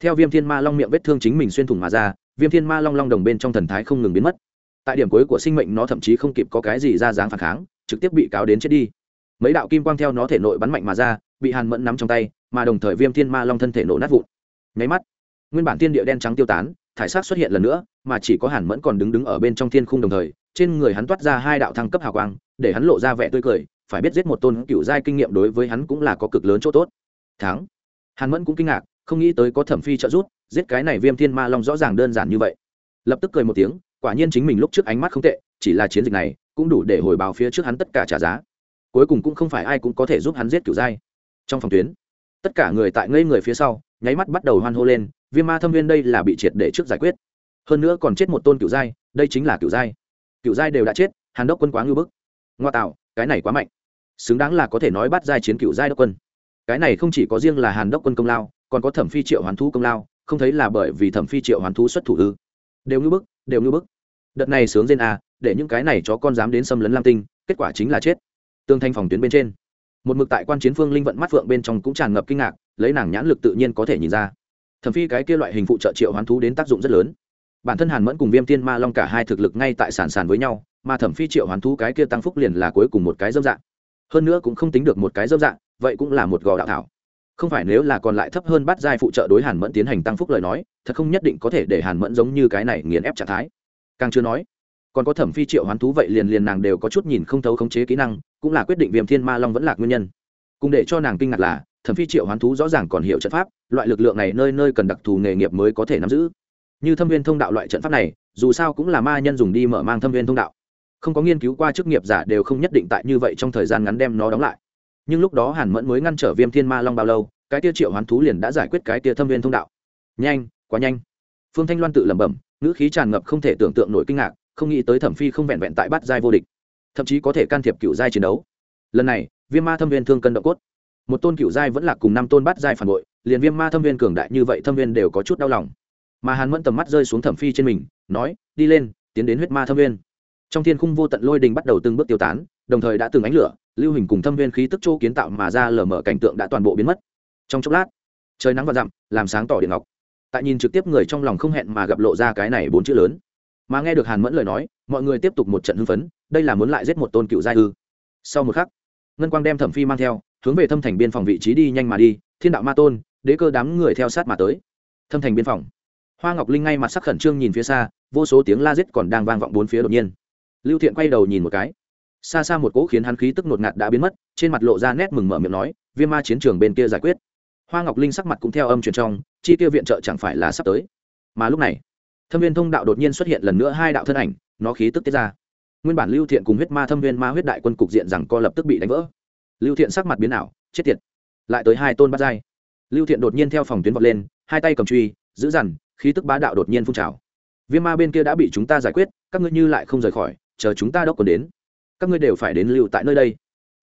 Theo viêm thiên ma long miệng vết thương chính mình xuyên thủng mà ra, viêm thiên ma long long đồng bên trong thần thái không ngừng biến mất. Tại điểm cuối của sinh mệnh nó thậm chí không kịp có cái gì ra dáng phản kháng, trực tiếp bị cáo đến chết đi. Mấy đạo kim quang theo nó thể nội bắn mạnh mà ra, bị hàn mẫn nắm trong tay mà đồng thời viêm thiên ma long thân thể nổ nát vụn. Nháy mắt, nguyên bản thiên địa đen trắng tiêu tán, thải sát xuất hiện lần nữa, mà chỉ có hàn mẫn còn đứng đứng ở bên trong thiên khung đồng thời, trên người hắn toát ra hai đạo thăng cấp hào quang, để hắn lộ ra vẻ tươi cười, phải biết giết một tôn cựu giai kinh nghiệm đối với hắn cũng là có cực lớn chỗ tốt. Thắng. Hàn mẫn cũng kinh ngạc, không nghĩ tới có thẩm phi trợ giúp, giết cái này viêm thiên ma long rõ ràng đơn giản như vậy. Lập tức cười một tiếng, quả nhiên chính mình lúc trước ánh mắt không tệ, chỉ là chiến dịch này cũng đủ để hồi báo phía trước hắn tất cả trả giá. Cuối cùng cũng không phải ai cũng có thể giúp hắn giết cựu giai. Trong phòng tuyến tất cả người tại ngây người phía sau nháy mắt bắt đầu hoan hô lên viêm ma thâm viên đây là bị triệt để trước giải quyết. Hơn nữa còn chết một tôn cựu giai đây chính là cựu giai. Cựu giai đều đã chết hàn đốc quân quá ngưu bức. Ngoa tạo cái này quá mạnh. Xứng đáng là có thể nói bắt giai chiến cựu giai đốc quân. Cái này không chỉ có riêng là hàn đốc quân công lao còn có thẩm phi triệu hoàn thú công lao không thấy là bởi vì thẩm phi triệu hoàn thú xuất thủ ư. Đều ngưu bức đều ngưu bức. Đợt này sướng trên à, để những cái này chó con dám đến xâm lấn lam tinh kết quả chính là chết. Tương thanh phòng tuyến bên trên một mực tại quan chiến phương linh vận mắt phượng bên trong cũng tràn ngập kinh ngạc, lấy nàng nhãn lực tự nhiên có thể nhìn ra. Thẩm phi cái kia loại hình phụ trợ triệu hoán thú đến tác dụng rất lớn. Bản thân hàn mẫn cùng viêm tiên ma long cả hai thực lực ngay tại sản sản với nhau, mà thẩm phi triệu hoán thú cái kia tăng phúc liền là cuối cùng một cái dâm dạng. Hơn nữa cũng không tính được một cái dâm dạng, vậy cũng là một gò đạo thảo. Không phải nếu là còn lại thấp hơn bắt giai phụ trợ đối hàn mẫn tiến hành tăng phúc lời nói, thật không nhất định có thể để hàn mẫn giống như cái này nghiền ép trạng thái. Càng chưa nói còn có thẩm phi triệu hoán thú vậy liền liền nàng đều có chút nhìn không thấu khống chế kỹ năng, cũng là quyết định viêm thiên ma long vẫn là nguyên nhân. Cùng để cho nàng kinh ngạc là, thẩm phi triệu hoán thú rõ ràng còn hiểu trận pháp, loại lực lượng này nơi nơi cần đặc thù nghề nghiệp mới có thể nắm giữ. Như thâm viên thông đạo loại trận pháp này, dù sao cũng là ma nhân dùng đi mở mang thâm viên thông đạo. Không có nghiên cứu qua chức nghiệp giả đều không nhất định tại như vậy trong thời gian ngắn đem nó đóng lại. Nhưng lúc đó hàn mẫn mới ngăn trở viêm thiên ma long bao lâu, cái tia triệu hoán thú liền đã giải quyết cái tia thâm viên thông đạo. Nhanh, quá nhanh. Phương thanh loan tự lẩm bẩm, ngữ khí tràn ngập không thể tưởng tượng nổi kinh ngạc không nghĩ tới thẩm phi không vẹn vẹn tại bát giai vô địch, thậm chí có thể can thiệp cựu giai chiến đấu. Lần này, viêm ma thâm viên thương cân động cốt. Một tôn cựu giai vẫn là cùng năm tôn bát giai phản bội, liền viêm ma thâm viên cường đại như vậy thâm viên đều có chút đau lòng. Mà hàn mẫn tầm mắt rơi xuống thẩm phi trên mình, nói, đi lên, tiến đến huyết ma thâm viên. Trong thiên khung vô tận lôi đình bắt đầu từng bước tiêu tán, đồng thời đã từng ánh lửa, lưu hình cùng thâm viên khí tức chỗ kiến tạo mà ra lở mở cảnh tượng đã toàn bộ biến mất. Trong chốc lát, trời nắng và dặm, làm sáng tỏ điện ngọc. Tại nhìn trực tiếp người trong lòng không hẹn mà gặp lộ ra cái này bốn chữ lớn mà nghe được hàn mẫn lời nói, mọi người tiếp tục một trận hưng phấn, đây là muốn lại giết một tôn cựu giai ư. Sau một khắc, ngân quang đem thẩm phi mang theo, hướng về thâm thành biên phòng vị trí đi nhanh mà đi, thiên đạo ma tôn, đế cơ đám người theo sát mà tới. Thâm thành biên phòng. Hoa ngọc linh ngay mặt sắc khẩn trương nhìn phía xa, vô số tiếng la giết còn đang vang vọng bốn phía đột nhiên. Lưu thiện quay đầu nhìn một cái. Xa xa một cỗ khiến hắn khí tức ngột ngạt đã biến mất, trên mặt lộ ra nét mừng mở miệng nói, viêm ma chiến trường bên kia giải quyết. Hoa ngọc linh sắc mặt cũng theo âm truyền trong, chi tiêu viện trợ chẳng phải là sắp tới. Mà lúc này thâm viên thông đạo đột nhiên xuất hiện lần nữa hai đạo thân ảnh, nó khí tức tiết ra. Nguyên bản lưu thiện cùng huyết ma thâm viên ma huyết đại quân cục diện rằng co lập tức bị đánh vỡ. Lưu thiện sắc mặt biến ảo, chết tiệt. Lại tới hai tôn bắt dai lưu thiện đột nhiên theo phòng tuyến vọt lên, hai tay cầm truy, giữ dằn, khí tức bá đạo đột nhiên phun trào. Viêm ma bên kia đã bị chúng ta giải quyết, các ngươi như lại không rời khỏi, chờ chúng ta đốc còn đến. Các ngươi đều phải đến lưu tại nơi đây.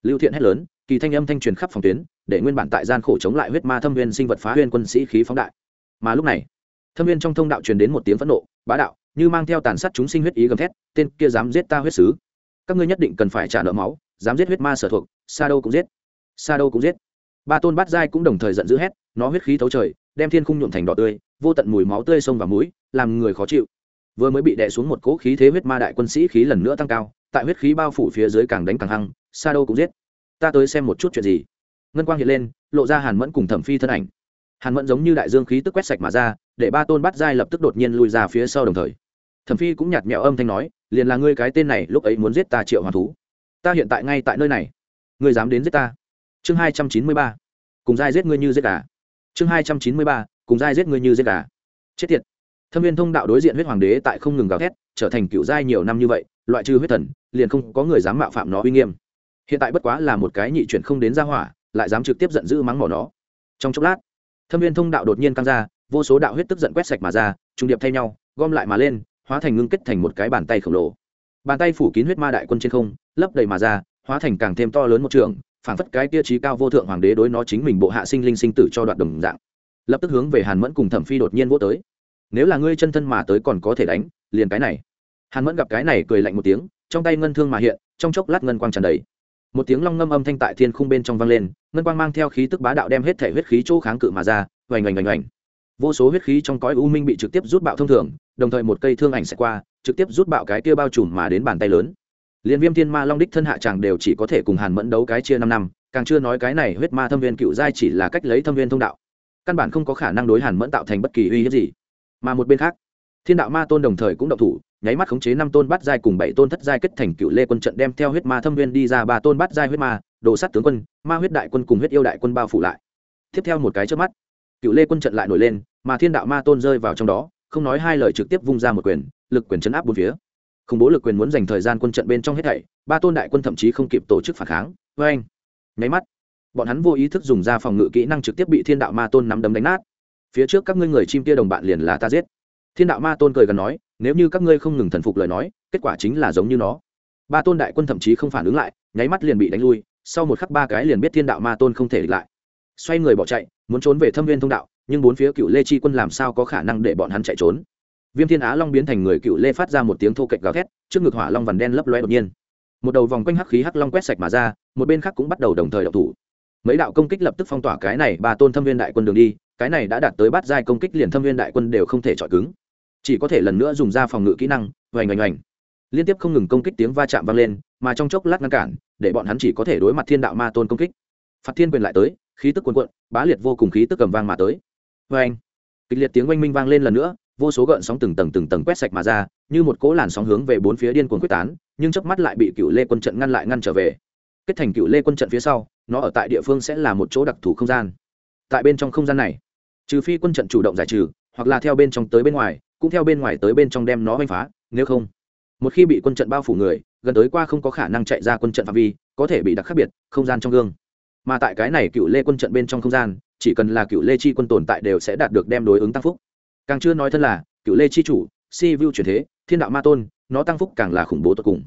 Lưu thiện hét lớn, kỳ thanh âm thanh truyền khắp phòng tuyến, để nguyên bản tại gian khổ chống lại huyết ma thâm viên sinh vật phá huyên quân sĩ khí phóng đại. Mà lúc này thâm viên trong thông đạo truyền đến một tiếng phẫn nộ, bá đạo, như mang theo tàn sát chúng sinh huyết ý gầm thét, tên kia dám giết ta huyết sứ. Các ngươi nhất định cần phải trả nợ máu, dám giết huyết ma sở thuộc, sa đâu cũng giết. Sa đâu cũng giết. Ba tôn bát giai cũng đồng thời giận dữ hét, nó huyết khí thấu trời, đem thiên khung nhuộm thành đỏ tươi, vô tận mùi máu tươi sông vào mũi, làm người khó chịu. Vừa mới bị đè xuống một cỗ khí thế huyết ma đại quân sĩ khí lần nữa tăng cao, tại huyết khí bao phủ phía dưới càng đánh càng hăng, sa đâu cũng giết. Ta tới xem một chút chuyện gì. Ngân quang hiện lên, lộ ra hàn mẫn cùng thẩm phi thân ảnh hàn mẫn giống như đại dương khí tức quét sạch mà ra, để ba tôn bắt giai lập tức đột nhiên lui ra phía sau đồng thời. Thẩm phi cũng nhạt mẹo âm thanh nói, liền là ngươi cái tên này lúc ấy muốn giết ta triệu hoàng thú. Ta hiện tại ngay tại nơi này. Ngươi dám đến giết ta? Chương hai trăm chín mươi ba. Cùng giai giết ngươi như giết gà. Chương hai trăm chín mươi ba. Cùng giai giết ngươi như giết gà. Chết tiệt. Thâm viên thông đạo đối diện huyết hoàng đế tại không ngừng gào thét, trở thành cựu giai nhiều năm như vậy, loại trừ huyết thần, liền không có người dám mạo phạm nó uy nghiêm. Hiện tại bất quá là một cái nhị chuyển không đến ra hỏa, lại dám trực tiếp giận dữ mắng mỏ nó. Trong chốc lát thâm viên thông đạo đột nhiên căng ra, vô số đạo huyết tức giận quét sạch mà ra trung điệp thay nhau, gom lại mà lên, hóa thành ngưng kết thành một cái bàn tay khổng lồ. Bàn tay phủ kín huyết ma đại quân trên không, lấp đầy mà ra, hóa thành càng thêm to lớn một trường, phảng phất cái tia trí cao vô thượng hoàng đế đối nó chính mình bộ hạ sinh linh sinh tử cho đoạn đồng dạng. Lập tức hướng về hàn mẫn cùng thẩm phi đột nhiên vô tới. Nếu là ngươi chân thân mà tới còn có thể đánh, liền cái này. Hàn mẫn gặp cái này cười lạnh một tiếng, trong tay ngân thương mà hiện, trong chốc lát ngân quang tràn đầy một tiếng long ngâm âm thanh tại thiên khung bên trong vang lên, ngân quang mang theo khí tức bá đạo đem hết thể huyết khí chỗ kháng cự mà ra, oành oành oành oành. Vô số huyết khí trong cõi u minh bị trực tiếp rút bạo thông thường, đồng thời một cây thương ảnh sẽ qua, trực tiếp rút bạo cái kia bao trùm mà đến bàn tay lớn. Liên viêm thiên ma long đích thân hạ chàng đều chỉ có thể cùng hàn mẫn đấu cái chia năm năm, càng chưa nói cái này huyết ma thâm viên cựu giai chỉ là cách lấy thâm viên thông đạo. Căn bản không có khả năng đối hàn mẫn tạo thành bất kỳ uy hiếp gì. Mà một bên khác thiên đạo ma tôn đồng thời cũng động thủ, nháy mắt khống chế năm tôn bắt giai cùng bảy tôn thất giai kết thành cựu lê quân trận đem theo huyết ma thâm viên đi ra ba tôn bắt giai huyết ma, đồ sát tướng quân, ma huyết đại quân cùng huyết yêu đại quân bao phủ lại. Tiếp theo một cái trước mắt, cựu lê quân trận lại nổi lên, mà thiên đạo ma tôn rơi vào trong đó, không nói hai lời trực tiếp vung ra một quyền, lực quyền chấn áp bốn phía. Khủng bố lực quyền muốn dành thời gian quân trận bên trong hết thảy, ba tôn đại quân thậm chí không kịp tổ chức phản kháng. Vê anh nháy mắt, bọn hắn vô ý thức dùng ra phòng ngự kỹ năng trực tiếp bị thiên đạo ma tôn nắm đấm đánh nát. Phía trước các ngươi người chim kia đồng bạn liền là ta giết thiên đạo ma tôn cười gần nói, nếu như các ngươi không ngừng thần phục lời nói, kết quả chính là giống như nó. Ba tôn đại quân thậm chí không phản ứng lại, nháy mắt liền bị đánh lui, sau một khắc ba cái liền biết thiên đạo ma tôn không thể địch lại. Xoay người bỏ chạy, muốn trốn về thâm viên thông đạo, nhưng bốn phía cựu lê chi quân làm sao có khả năng để bọn hắn chạy trốn? Viêm thiên á long biến thành người cựu lê phát ra một tiếng thô kệch gào thét, trước ngực hỏa long vằn đen lấp loe đột nhiên. Một đầu vòng quanh hắc khí hắc long quét sạch mà ra, một bên khác cũng bắt đầu đồng thời đậu thủ. Mấy đạo công kích lập tức phong tỏa cái này ba tôn thâm viên đại quân đường đi, cái này đã đạt tới bát giai công kích liền thâm viên đại quân đều không thể chọi cứng chỉ có thể lần nữa dùng ra phòng ngự kỹ năng, oành oành oành. Liên tiếp không ngừng công kích tiếng va chạm vang lên, mà trong chốc lát ngăn cản, để bọn hắn chỉ có thể đối mặt thiên đạo ma tôn công kích. Phạt thiên quyền lại tới, khí tức cuồn cuộn, bá liệt vô cùng khí tức cầm vang mà tới. Oanh kịch liệt tiếng oanh minh vang lên lần nữa, vô số gợn sóng từng tầng từng tầng quét sạch mà ra, như một cỗ làn sóng hướng về bốn phía điên cuồng quyết tán, nhưng chớp mắt lại bị cựu lê quân trận ngăn lại ngăn trở về. Kết thành cựu lê quân trận phía sau, nó ở tại địa phương sẽ là một chỗ đặc thù không gian. Tại bên trong không gian này, trừ phi quân trận chủ động giải trừ, hoặc là theo bên trong tới bên ngoài cũng theo bên ngoài tới bên trong đem nó oanh phá, nếu không, một khi bị quân trận bao phủ người, gần tới qua không có khả năng chạy ra quân trận phạm vi, có thể bị đặc khác biệt, không gian trong gương. Mà tại cái này cựu lê quân trận bên trong không gian, chỉ cần là cựu lê chi quân tồn tại đều sẽ đạt được đem đối ứng tăng phúc. Càng chưa nói thân là cựu lê chi chủ, si vu chuyển thế, thiên đạo ma tôn, nó tăng phúc càng là khủng bố tột cùng.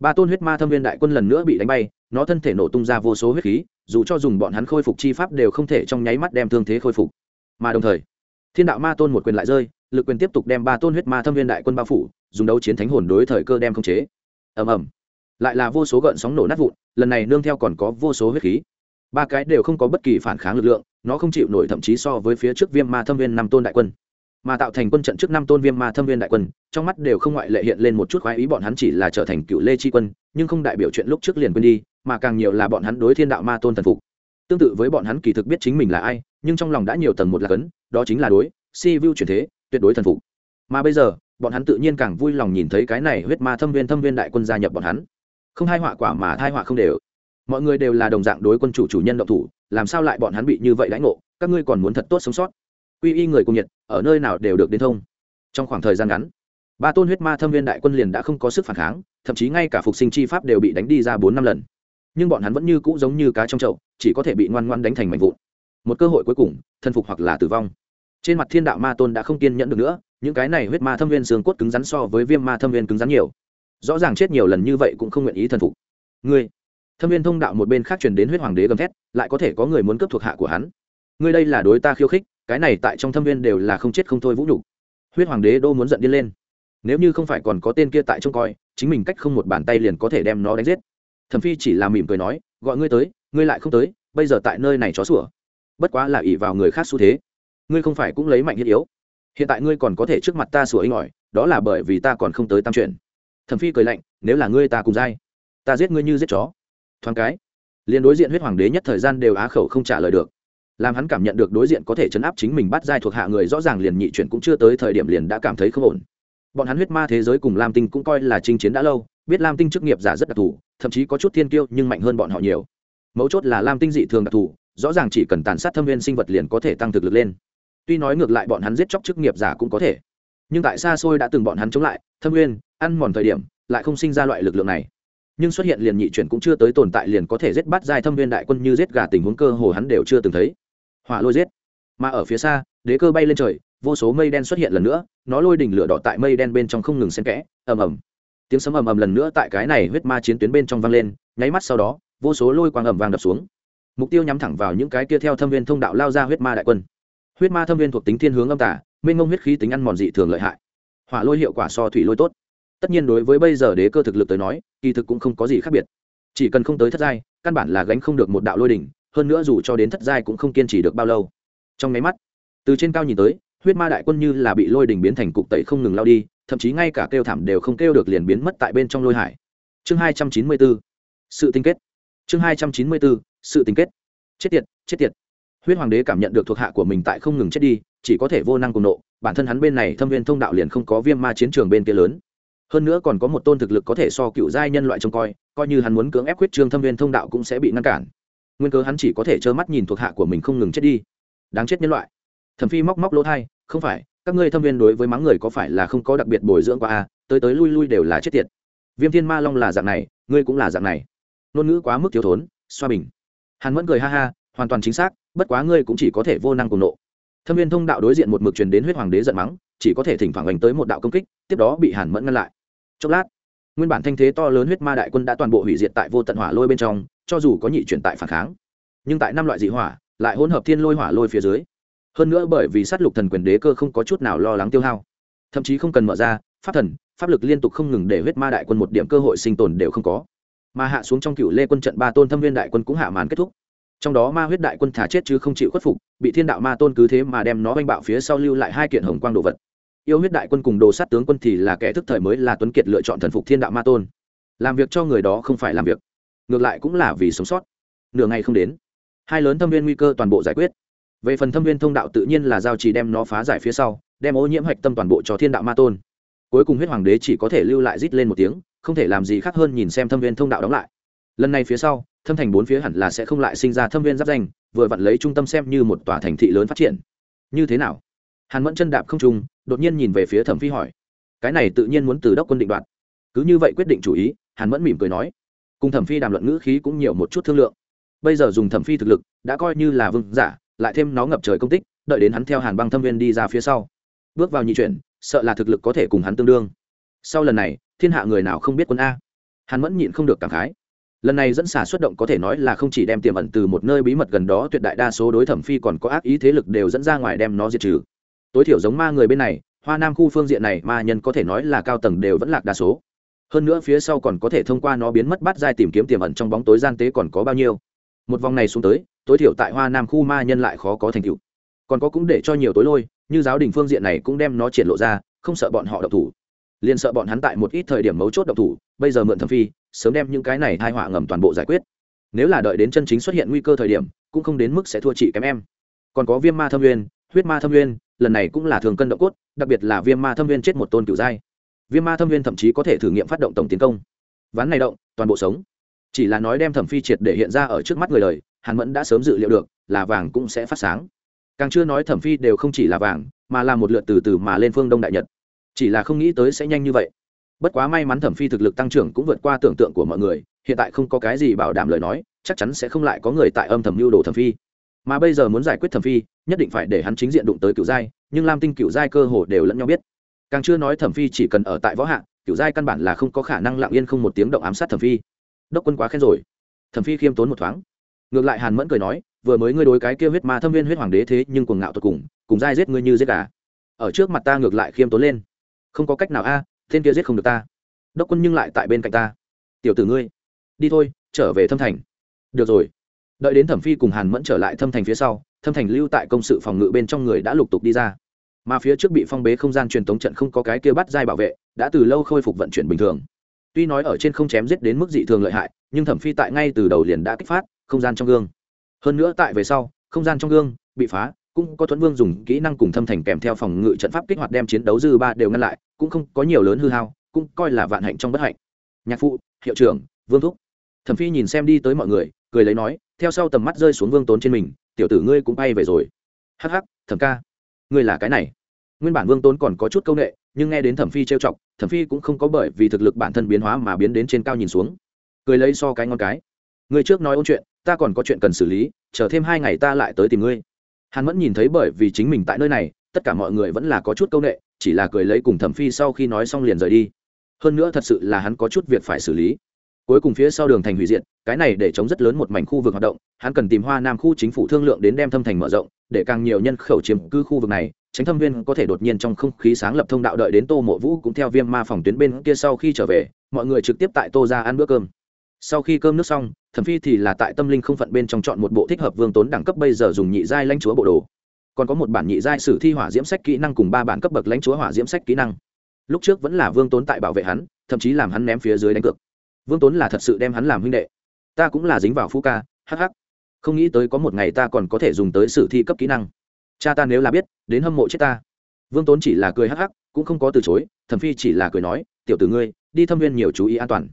Ba tôn huyết ma thâm viên đại quân lần nữa bị đánh bay, nó thân thể nổ tung ra vô số huyết khí, dù cho dùng bọn hắn khôi phục chi pháp đều không thể trong nháy mắt đem thương thế khôi phục. Mà đồng thời, thiên đạo ma tôn một quyền lại rơi lực quyền tiếp tục đem ba tôn huyết ma thâm viên đại quân bao phủ, dùng đấu chiến thánh hồn đối thời cơ đem khống chế. Ầm ầm. Lại là vô số gợn sóng nổ nát vụn, lần này nương theo còn có vô số huyết khí. Ba cái đều không có bất kỳ phản kháng lực lượng, nó không chịu nổi thậm chí so với phía trước viêm ma thâm viên năm tôn đại quân. Mà tạo thành quân trận trước năm tôn viêm ma thâm viên đại quân, trong mắt đều không ngoại lệ hiện lên một chút khoái ý bọn hắn chỉ là trở thành cựu lê chi quân, nhưng không đại biểu chuyện lúc trước liền quên đi, mà càng nhiều là bọn hắn đối thiên đạo ma tôn thần phục. Tương tự với bọn hắn kỳ thực biết chính mình là ai, nhưng trong lòng đã nhiều tầng một lạc ấn đó chính là đối, si vu chuyển thế tuyệt đối thần phục. Mà bây giờ, bọn hắn tự nhiên càng vui lòng nhìn thấy cái này huyết ma thâm viên thâm viên đại quân gia nhập bọn hắn. Không hai họa quả mà hai họa không đều. Mọi người đều là đồng dạng đối quân chủ chủ nhân động thủ, làm sao lại bọn hắn bị như vậy lãnh ngộ? Các ngươi còn muốn thật tốt sống sót. Quy y người cùng nhiệt, ở nơi nào đều được đến thông. Trong khoảng thời gian ngắn, ba tôn huyết ma thâm viên đại quân liền đã không có sức phản kháng, thậm chí ngay cả phục sinh chi pháp đều bị đánh đi ra bốn năm lần. Nhưng bọn hắn vẫn như cũ giống như cá trong chậu, chỉ có thể bị ngoan ngoan đánh thành mảnh vụn. Một cơ hội cuối cùng thân phục hoặc là tử vong trên mặt thiên đạo ma tôn đã không kiên nhẫn được nữa, những cái này huyết ma thâm viên xương cốt cứng rắn so với viêm ma thâm viên cứng rắn nhiều. Rõ ràng chết nhiều lần như vậy cũng không nguyện ý thần phục. Ngươi, thâm viên thông đạo một bên khác truyền đến huyết hoàng đế gầm thét, lại có thể có người muốn cướp thuộc hạ của hắn. Ngươi đây là đối ta khiêu khích, cái này tại trong thâm viên đều là không chết không thôi vũ nhục. Huyết hoàng đế đô muốn giận điên lên. Nếu như không phải còn có tên kia tại trông coi, chính mình cách không một bàn tay liền có thể đem nó đánh giết. Thẩm phi chỉ là mỉm cười nói, gọi ngươi tới, ngươi lại không tới, bây giờ tại nơi này chó sủa. Bất quá là ỷ vào người khác xu thế ngươi không phải cũng lấy mạnh hiết yếu. Hiện tại ngươi còn có thể trước mặt ta sủa inh ỏi, đó là bởi vì ta còn không tới tam chuyện thẩm phi cười lạnh, nếu là ngươi ta cùng dai, ta giết ngươi như giết chó. Thoáng cái, liền đối diện huyết hoàng đế nhất thời gian đều á khẩu không trả lời được. Làm hắn cảm nhận được đối diện có thể chấn áp chính mình bắt giai thuộc hạ người rõ ràng liền nhị chuyển cũng chưa tới thời điểm liền đã cảm thấy không ổn. Bọn hắn huyết ma thế giới cùng lam tinh cũng coi là chinh chiến đã lâu, biết lam tinh chức nghiệp giả rất đặc thù, thậm chí có chút thiên kiêu nhưng mạnh hơn bọn họ nhiều. Mấu chốt là lam tinh dị thường đặc thù, rõ ràng chỉ cần tàn sát thâm viên sinh vật liền có thể tăng thực lực lên tuy nói ngược lại bọn hắn giết chóc chức nghiệp giả cũng có thể nhưng tại xa xôi đã từng bọn hắn chống lại thâm Nguyên, ăn mòn thời điểm lại không sinh ra loại lực lượng này. Nhưng xuất hiện liền nhị chuyển cũng chưa tới tồn tại liền có thể giết bắt giai thâm viên đại quân như giết gà tình huống cơ hồ hắn đều chưa từng thấy. Hỏa lôi giết. Mà ở phía xa đế cơ bay lên trời vô số mây đen xuất hiện lần nữa nó lôi đỉnh lửa đỏ tại mây đen bên trong không ngừng xen kẽ ầm ầm. Tiếng sấm ầm ầm lần nữa tại cái này huyết ma chiến tuyến bên trong vang lên nháy mắt sau đó vô số lôi quang ầm vang đập xuống. Mục tiêu nhắm thẳng vào những cái kia theo thâm viên thông đạo lao ra huyết ma đại quân huyết ma thâm viên thuộc tính thiên hướng âm tả, mênh ngông huyết khí tính ăn mòn dị thường lợi hại. Hỏa lôi hiệu quả so thủy lôi tốt. Tất nhiên đối với bây giờ đế cơ thực lực tới nói, kỳ thực cũng không có gì khác biệt. Chỉ cần không tới thất giai, căn bản là gánh không được một đạo lôi đỉnh, hơn nữa dù cho đến thất giai cũng không kiên trì được bao lâu. Trong máy mắt, từ trên cao nhìn tới, huyết ma đại quân như là bị lôi đỉnh biến thành cục tẩy không ngừng lao đi, thậm chí ngay cả kêu thảm đều không kêu được liền biến mất tại bên trong lôi hải. Chương hai trăm chín mươi bốn, sự tinh kết. Chương hai trăm chín mươi bốn, sự tinh kết. Chết tiệt chết tiệt huyết hoàng đế cảm nhận được thuộc hạ của mình tại không ngừng chết đi chỉ có thể vô năng cùng nộ bản thân hắn bên này thâm viên thông đạo liền không có viêm ma chiến trường bên kia lớn. Hơn nữa còn có một tôn thực lực có thể so cựu giai nhân loại trông coi coi như hắn muốn cưỡng ép huyết trương thâm viên thông đạo cũng sẽ bị ngăn cản. Nguyên cớ hắn chỉ có thể trơ mắt nhìn thuộc hạ của mình không ngừng chết đi. Đáng chết nhân loại. Thẩm phi móc móc lỗ thai không phải các ngươi thâm viên đối với mắng người có phải là không có đặc biệt bồi dưỡng qua a? À, tới tới lui lui đều là chết tiệt. Viêm thiên ma long là dạng này ngươi cũng là dạng này. Ngôn ngữ quá mức thiếu thốn xoa bình. Hắn vẫn cười ha ha hoàn toàn chính xác bất quá ngươi cũng chỉ có thể vô năng cùng nộ. Thâm viên thông đạo đối diện một mực truyền đến huyết hoàng đế giận mắng, chỉ có thể thỉnh thoảng đánh tới một đạo công kích, tiếp đó bị hàn mẫn ngăn lại. Chốc lát, nguyên bản thanh thế to lớn huyết ma đại quân đã toàn bộ hủy diệt tại vô tận hỏa lôi bên trong, cho dù có nhị chuyển tại phản kháng, nhưng tại năm loại dị hỏa, lại hỗn hợp thiên lôi hỏa lôi phía dưới. Hơn nữa bởi vì sát lục thần quyền đế cơ không có chút nào lo lắng tiêu hao, thậm chí không cần mở ra, pháp thần, pháp lực liên tục không ngừng để huyết ma đại quân một điểm cơ hội sinh tồn đều không có. Mà hạ xuống trong cựu lê quân trận ba tôn thâm viên đại quân cũng hạ màn kết thúc trong đó ma huyết đại quân thả chết chứ không chịu khuất phục, bị thiên đạo ma tôn cứ thế mà đem nó oanh bạo phía sau lưu lại hai kiện hồng quang đồ vật. Yêu huyết đại quân cùng đồ sát tướng quân thì là kẻ thức thời mới là tuấn kiệt lựa chọn thần phục thiên đạo ma tôn. Làm việc cho người đó không phải làm việc, ngược lại cũng là vì sống sót. Nửa ngày không đến, hai lớn thâm viên nguy cơ toàn bộ giải quyết. Về phần thâm viên thông đạo tự nhiên là giao trì đem nó phá giải phía sau, đem ô nhiễm hạch tâm toàn bộ cho thiên đạo ma tôn. Cuối cùng huyết hoàng đế chỉ có thể lưu lại rít lên một tiếng, không thể làm gì khác hơn nhìn xem thâm viên thông đạo đóng lại. Lần này phía sau thâm thành bốn phía hẳn là sẽ không lại sinh ra thâm viên giáp danh, vừa vặn lấy trung tâm xem như một tòa thành thị lớn phát triển. Như thế nào? Hàn mẫn chân đạp không trung, đột nhiên nhìn về phía thẩm phi hỏi. Cái này tự nhiên muốn từ đốc quân định đoạt. Cứ như vậy quyết định chủ ý, hàn mẫn mỉm cười nói. Cùng thẩm phi đàm luận ngữ khí cũng nhiều một chút thương lượng. Bây giờ dùng thẩm phi thực lực, đã coi như là vương giả, lại thêm nó ngập trời công tích, đợi đến hắn theo hàn băng thâm viên đi ra phía sau. Bước vào nhị chuyển, sợ là thực lực có thể cùng hắn tương đương. Sau lần này, thiên hạ người nào không biết quân a? Hàn mẫn nhịn không được cảm khái lần này dẫn xả xuất động có thể nói là không chỉ đem tiềm ẩn từ một nơi bí mật gần đó tuyệt đại đa số đối thẩm phi còn có ác ý thế lực đều dẫn ra ngoài đem nó diệt trừ. Tối thiểu giống ma người bên này, hoa nam khu phương diện này ma nhân có thể nói là cao tầng đều vẫn lạc đa số. Hơn nữa phía sau còn có thể thông qua nó biến mất bắt dai tìm kiếm tiềm ẩn trong bóng tối gian tế còn có bao nhiêu. Một vòng này xuống tới, tối thiểu tại hoa nam khu ma nhân lại khó có thành tựu. Còn có cũng để cho nhiều tối lôi, như giáo đình phương diện này cũng đem nó triển lộ ra, không sợ bọn họ độc thủ. Liền sợ bọn hắn tại một ít thời điểm mấu chốt độc thủ, bây giờ mượn thẩm phi sớm đem những cái này thai họa ngầm toàn bộ giải quyết. Nếu là đợi đến chân chính xuất hiện nguy cơ thời điểm, cũng không đến mức sẽ thua chị kém em. Còn có viêm ma thâm nguyên, huyết ma thâm nguyên, lần này cũng là thường cân động cốt, đặc biệt là viêm ma thâm nguyên chết một tôn cựu giai. Viêm ma thâm nguyên thậm chí có thể thử nghiệm phát động tổng tiến công. Ván này động, toàn bộ sống. Chỉ là nói đem thẩm phi triệt để hiện ra ở trước mắt người đời, hàn mẫn đã sớm dự liệu được, là vàng cũng sẽ phát sáng. Càng chưa nói thẩm phi đều không chỉ là vàng, mà là một lượt từ từ mà lên phương đông đại nhật. Chỉ là không nghĩ tới sẽ nhanh như vậy bất quá may mắn thẩm phi thực lực tăng trưởng cũng vượt qua tưởng tượng của mọi người, hiện tại không có cái gì bảo đảm lời nói, chắc chắn sẽ không lại có người tại âm thầm mưu đồ thẩm phi. Mà bây giờ muốn giải quyết thẩm phi, nhất định phải để hắn chính diện đụng tới cựu giai, nhưng lam tinh cựu giai cơ hồ đều lẫn nhau biết. Càng chưa nói thẩm phi chỉ cần ở tại võ hạng cựu giai căn bản là không có khả năng lặng yên không một tiếng động ám sát thẩm phi. Đốc quân quá khen rồi. Thẩm phi khiêm tốn một thoáng. Ngược lại hàn mẫn cười nói, vừa mới ngươi đối cái kia huyết ma thâm viên huyết hoàng đế thế nhưng cuồng ngạo tột cùng cùng giai giết ngươi như giết gà. Ở trước mặt ta ngược lại khiêm tốn lên. Không có cách nào a tên kia giết không được ta. Đốc quân nhưng lại tại bên cạnh ta. Tiểu tử ngươi, đi thôi, trở về thâm thành. Được rồi. Đợi đến thẩm phi cùng hàn mẫn trở lại thâm thành phía sau, thâm thành lưu tại công sự phòng ngự bên trong người đã lục tục đi ra. Mà phía trước bị phong bế không gian truyền tống trận không có cái kia bắt dai bảo vệ, đã từ lâu khôi phục vận chuyển bình thường. Tuy nói ở trên không chém giết đến mức dị thường lợi hại, nhưng thẩm phi tại ngay từ đầu liền đã kích phát không gian trong gương. Hơn nữa tại về sau, không gian trong gương bị phá cũng có thuẫn vương dùng kỹ năng cùng thâm thành kèm theo phòng ngự trận pháp kích hoạt đem chiến đấu dư ba đều ngăn lại, cũng không có nhiều lớn hư hao, cũng coi là vạn hạnh trong bất hạnh. Nhạc phụ, hiệu trưởng, vương thúc. Thẩm phi nhìn xem đi tới mọi người, cười lấy nói, theo sau tầm mắt rơi xuống vương tốn trên mình, tiểu tử ngươi cũng bay về rồi. Hắc hắc, thẩm ca, ngươi là cái này. Nguyên bản vương tốn còn có chút c â u n ệ nhưng nghe đến thẩm phi trêu chọc, thẩm phi cũng không có bởi vì thực lực bản thân biến hóa mà biến đến trên cao nhìn xuống. Cười lấy so cái ngon cái. Ngươi trước nói ôn chuyện, ta còn có chuyện cần xử lý, chờ thêm hai ngày ta lại tới tìm ngươi hắn vẫn nhìn thấy bởi vì chính mình tại nơi này, tất cả mọi người vẫn là có chút c â u n ệ chỉ là cười lấy cùng thẩm phi sau khi nói xong liền rời đi. Hơn nữa thật sự là hắn có chút việc phải xử lý. Cuối cùng phía sau đường thành hủy diệt, cái này để chống rất lớn một mảnh khu vực hoạt động, hắn cần tìm hoa nam khu chính phủ thương lượng đến đem thâm thành mở rộng, để càng nhiều nhân khẩu chiếm cư khu vực này, tránh thâm viên có thể đột nhiên trong không khí sáng lập thông đạo đợi đến tô mộ vũ cũng theo viêm ma phòng tuyến bên kia sau khi trở về, mọi người trực tiếp tại tô ra ăn bữa cơm. Sau khi cơm nước xong thẩm phi thì là tại tâm linh không phận bên trong chọn một bộ thích hợp vương tốn đẳng cấp, bây giờ dùng nhị giai lãnh chúa bộ đồ. Còn có một bản nhị giai sử thi hỏa diễm sách kỹ năng cùng ba bản cấp bậc lãnh chúa hỏa diễm sách kỹ năng. Lúc trước vẫn là vương tốn tại bảo vệ hắn, thậm chí làm hắn ném phía dưới đánh cược. Vương tốn là thật sự đem hắn làm huynh đệ. Ta cũng là dính vào phu ca hh không nghĩ tới có một ngày ta còn có thể dùng tới sử thi cấp kỹ năng. Cha ta nếu là biết, đến hâm mộ chết ta. Vương tốn chỉ là cười hh cũng không có từ chối, thẩm phi chỉ là cười nói, tiểu tử ngươi, đi thâm viên nhiều chú ý an toàn.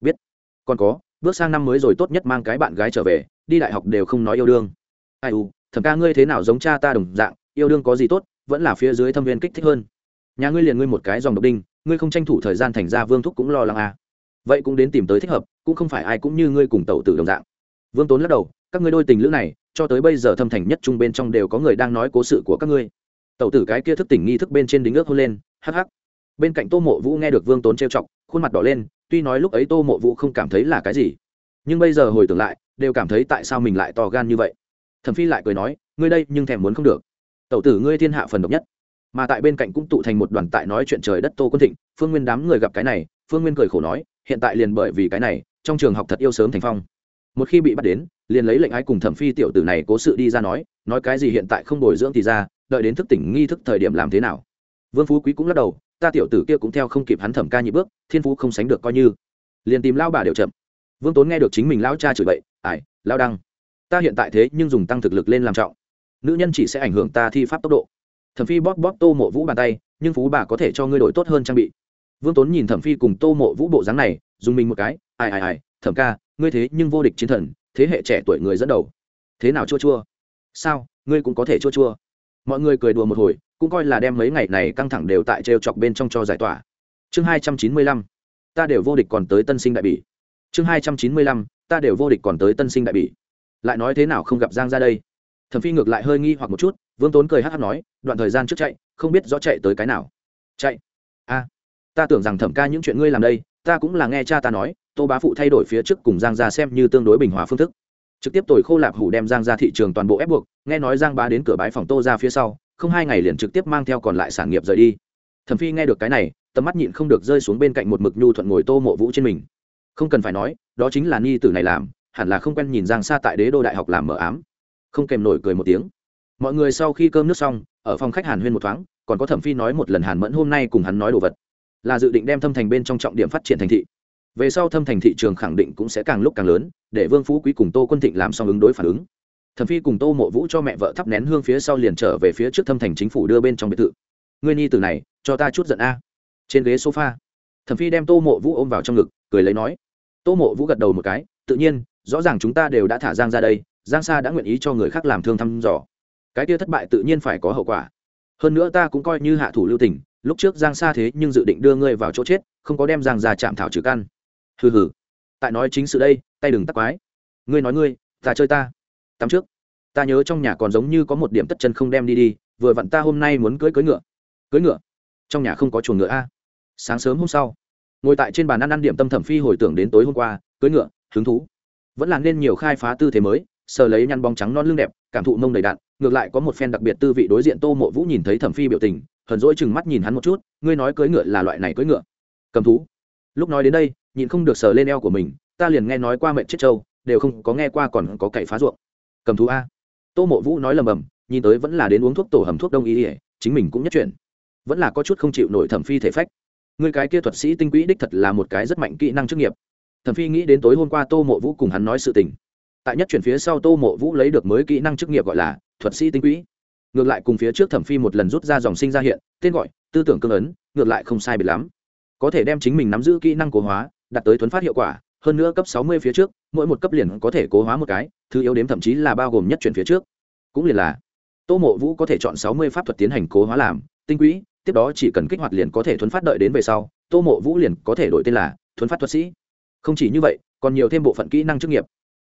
Biết. Còn có bước sang năm mới rồi tốt nhất mang cái bạn gái trở về, đi đại học đều không nói yêu đương. Ai u, thẩm ca ngươi thế nào giống cha ta đồng dạng, yêu đương có gì tốt, vẫn là phía dưới thâm viên kích thích hơn. Nhà ngươi liền ngươi một cái dòng độc đinh, ngươi không tranh thủ thời gian thành ra vương thúc cũng lo lắng à. vậy cũng đến tìm tới thích hợp, cũng không phải ai cũng như ngươi cùng tẩu tử đồng dạng. Vương tốn lắc đầu, các ngươi đôi tình lữ này, cho tới bây giờ thâm thành nhất trung bên trong đều có người đang nói cố sự của các ngươi. Tẩu tử cái kia thức tỉnh nghi thức bên trên đính ước hôn lên, hắc hắc. Bên cạnh tô mộ vũ nghe được vương tốn trêu chọc, khuôn mặt đỏ lên tuy nói lúc ấy tô mộ vũ không cảm thấy là cái gì, nhưng bây giờ hồi tưởng lại, đều cảm thấy tại sao mình lại to gan như vậy. Thẩm phi lại cười nói, ngươi đây nhưng thèm muốn không được. Tẩu tử ngươi thiên hạ phần độc nhất. Mà tại bên cạnh cũng tụ thành một đoàn tại nói chuyện trời đất tô quân thịnh, phương nguyên đám người gặp cái này, phương nguyên cười khổ nói, hiện tại liền bởi vì cái này, trong trường học thật yêu sớm thành phong. Một khi bị bắt đến, liền lấy lệnh ái cùng thẩm phi tiểu tử này cố sự đi ra nói nói cái gì hiện tại không bồi dưỡng thì ra, đợi đến thức tỉnh nghi thức thời điểm làm thế nào. Vương phú quý cũng lắc đầu ta tiểu tử kia cũng theo không kịp hắn thẩm ca nhị bước, thiên phú không sánh được coi như. Liền tìm lao bà đều chậm. Vương tốn nghe được chính mình lao cha chửi bậy ải lao đăng, ta hiện tại thế nhưng dùng tăng thực lực lên làm trọng. Nữ nhân chỉ sẽ ảnh hưởng ta thi pháp tốc độ. Thẩm phi bóp bóp tô mộ vũ bàn tay, nhưng phú bà có thể cho ngươi đổi tốt hơn trang bị. Vương tốn nhìn thẩm phi cùng tô mộ vũ bộ dáng này, dùng mình một cái, ai ai ai, thẩm ca, ngươi thế nhưng vô địch chiến thần, thế hệ trẻ tuổi người dẫn đầu. Thế nào chua chua? Sao, ngươi cũng có thể chua chua. Mọi người cười đùa một hồi cũng coi là đem mấy ngày này căng thẳng đều tại trêu chọc bên trong cho giải tỏa. Chương hai trăm chín mươi lăm, ta đều vô địch còn tới tân sinh đại bỉ. Chương hai trăm chín mươi lăm, ta đều vô địch còn tới tân sinh đại bỉ. Lại nói thế nào không gặp giang ra đây? Thẩm phi ngược lại hơi nghi hoặc một chút, vương tốn cười hát hát nói, đoạn thời gian trước chạy, không biết rõ chạy tới cái nào. Chạy? A ta tưởng rằng thẩm ca những chuyện ngươi làm đây, ta cũng là nghe cha ta nói, tô bá phụ thay đổi phía trước cùng giang ra xem như tương đối bình hòa phương thức. Trực tiếp tồi khô lạp hủ đem giang ra thị trường toàn bộ ép buộc, nghe nói giang bá đến cửa bái phòng tô ra phía sau không hai ngày liền trực tiếp mang theo còn lại sản nghiệp rời đi. Thẩm phi nghe được cái này, tầm mắt nhịn không được rơi xuống bên cạnh một mực nhu thuận ngồi tô mộ vũ trên mình. Không cần phải nói, đó chính là ni tử này làm, hẳn là không quen nhìn giang xa tại đế đô đại học làm mở ám. Không kèm nổi cười một tiếng. Mọi người sau khi cơm nước xong, ở phòng khách hàn huyên một thoáng, còn có thẩm phi nói một lần hàn mẫn hôm nay cùng hắn nói đồ vật. Là dự định đem thâm thành bên trong trọng điểm phát triển thành thị. Về sau thâm thành thị trường khẳng định cũng sẽ càng lúc càng lớn, để vương phú quý cùng tô quân thịnh làm xong ứng đối phản ứng thẩm phi cùng tô mộ vũ cho mẹ vợ thắp nén hương phía sau liền trở về phía trước thâm thành chính phủ đưa bên trong biệt thự. Ngươi nhi từ này, cho ta chút giận a. Trên ghế sofa thẩm phi đem tô mộ vũ ôm vào trong ngực, cười lấy nói. Tô mộ vũ gật đầu một cái, tự nhiên, rõ ràng chúng ta đều đã thả giang ra đây, giang sa đã nguyện ý cho người khác làm thương thăm dò. Cái kia thất bại tự nhiên phải có hậu quả. Hơn nữa ta cũng coi như hạ thủ lưu tình, lúc trước giang sa thế nhưng dự định đưa ngươi vào chỗ chết, không có đem giang ra chạm thảo trừ căn. Hừ hừ. Tại nói chính sự đây, tay đừng tắc quái. Ngươi nói ngươi, ta chơi ta tắm trước. Ta nhớ trong nhà còn giống như có một điểm tất chân không đem đi đi, vừa vặn ta hôm nay muốn cưới cưới ngựa. Cưới ngựa? Trong nhà không có chuồng ngựa a? Sáng sớm hôm sau, ngồi tại trên bàn ăn ăn điểm tâm thẩm phi hồi tưởng đến tối hôm qua, cưới ngựa, hứng thú. Vẫn là nên nhiều khai phá tư thế mới, sờ lấy nhăn bóng trắng non lưng đẹp, cảm thụ mông đầy đạn, ngược lại có một phen đặc biệt tư vị đối diện tô mộ vũ nhìn thấy thẩm phi biểu tình, hờn dỗi chừng mắt nhìn hắn một chút, ngươi nói cưỡi ngựa là loại này cưỡi ngựa? Cầm thú. Lúc nói đến đây nhìn không được sờ lên eo của mình, ta liền nghe nói qua mệnh chết trâu, đều không có nghe qua còn có cậy phá ruộng cầm thú a. Tô mộ vũ nói lầm bầm, nhìn tới vẫn là đến uống thuốc tổ hầm thuốc đông y ỉa chính mình cũng nhất chuyển. Vẫn là có chút không chịu nổi thẩm phi thể phách. Người cái kia thuật sĩ tinh quỹ đích thật là một cái rất mạnh kỹ năng chức nghiệp. Thẩm phi nghĩ đến tối hôm qua tô mộ vũ cùng hắn nói sự tình. Tại nhất chuyển phía sau tô mộ vũ lấy được mới kỹ năng chức nghiệp gọi là thuật sĩ tinh quỹ. Ngược lại cùng phía trước thẩm phi một lần rút ra dòng sinh ra hiện, tên gọi, tư tưởng cương ấn, ngược lại không sai biệt lắm. Có thể đem chính mình nắm giữ kỹ năng cố hóa, đạt tới thuấn phát hiệu quả hơn nữa cấp sáu mươi phía trước, mỗi một cấp liền có thể cố hóa một cái, thứ yếu đếm thậm chí là bao gồm nhất chuyển phía trước. Cũng liền là, tô mộ vũ có thể chọn sáu mươi pháp thuật tiến hành cố hóa làm, tinh quỹ, tiếp đó chỉ cần kích hoạt liền có thể thuấn phát đợi đến về sau, tô mộ vũ liền có thể đổi tên là thuấn phát thuật sĩ. Không chỉ như vậy, còn nhiều thêm bộ phận kỹ năng chức nghiệp.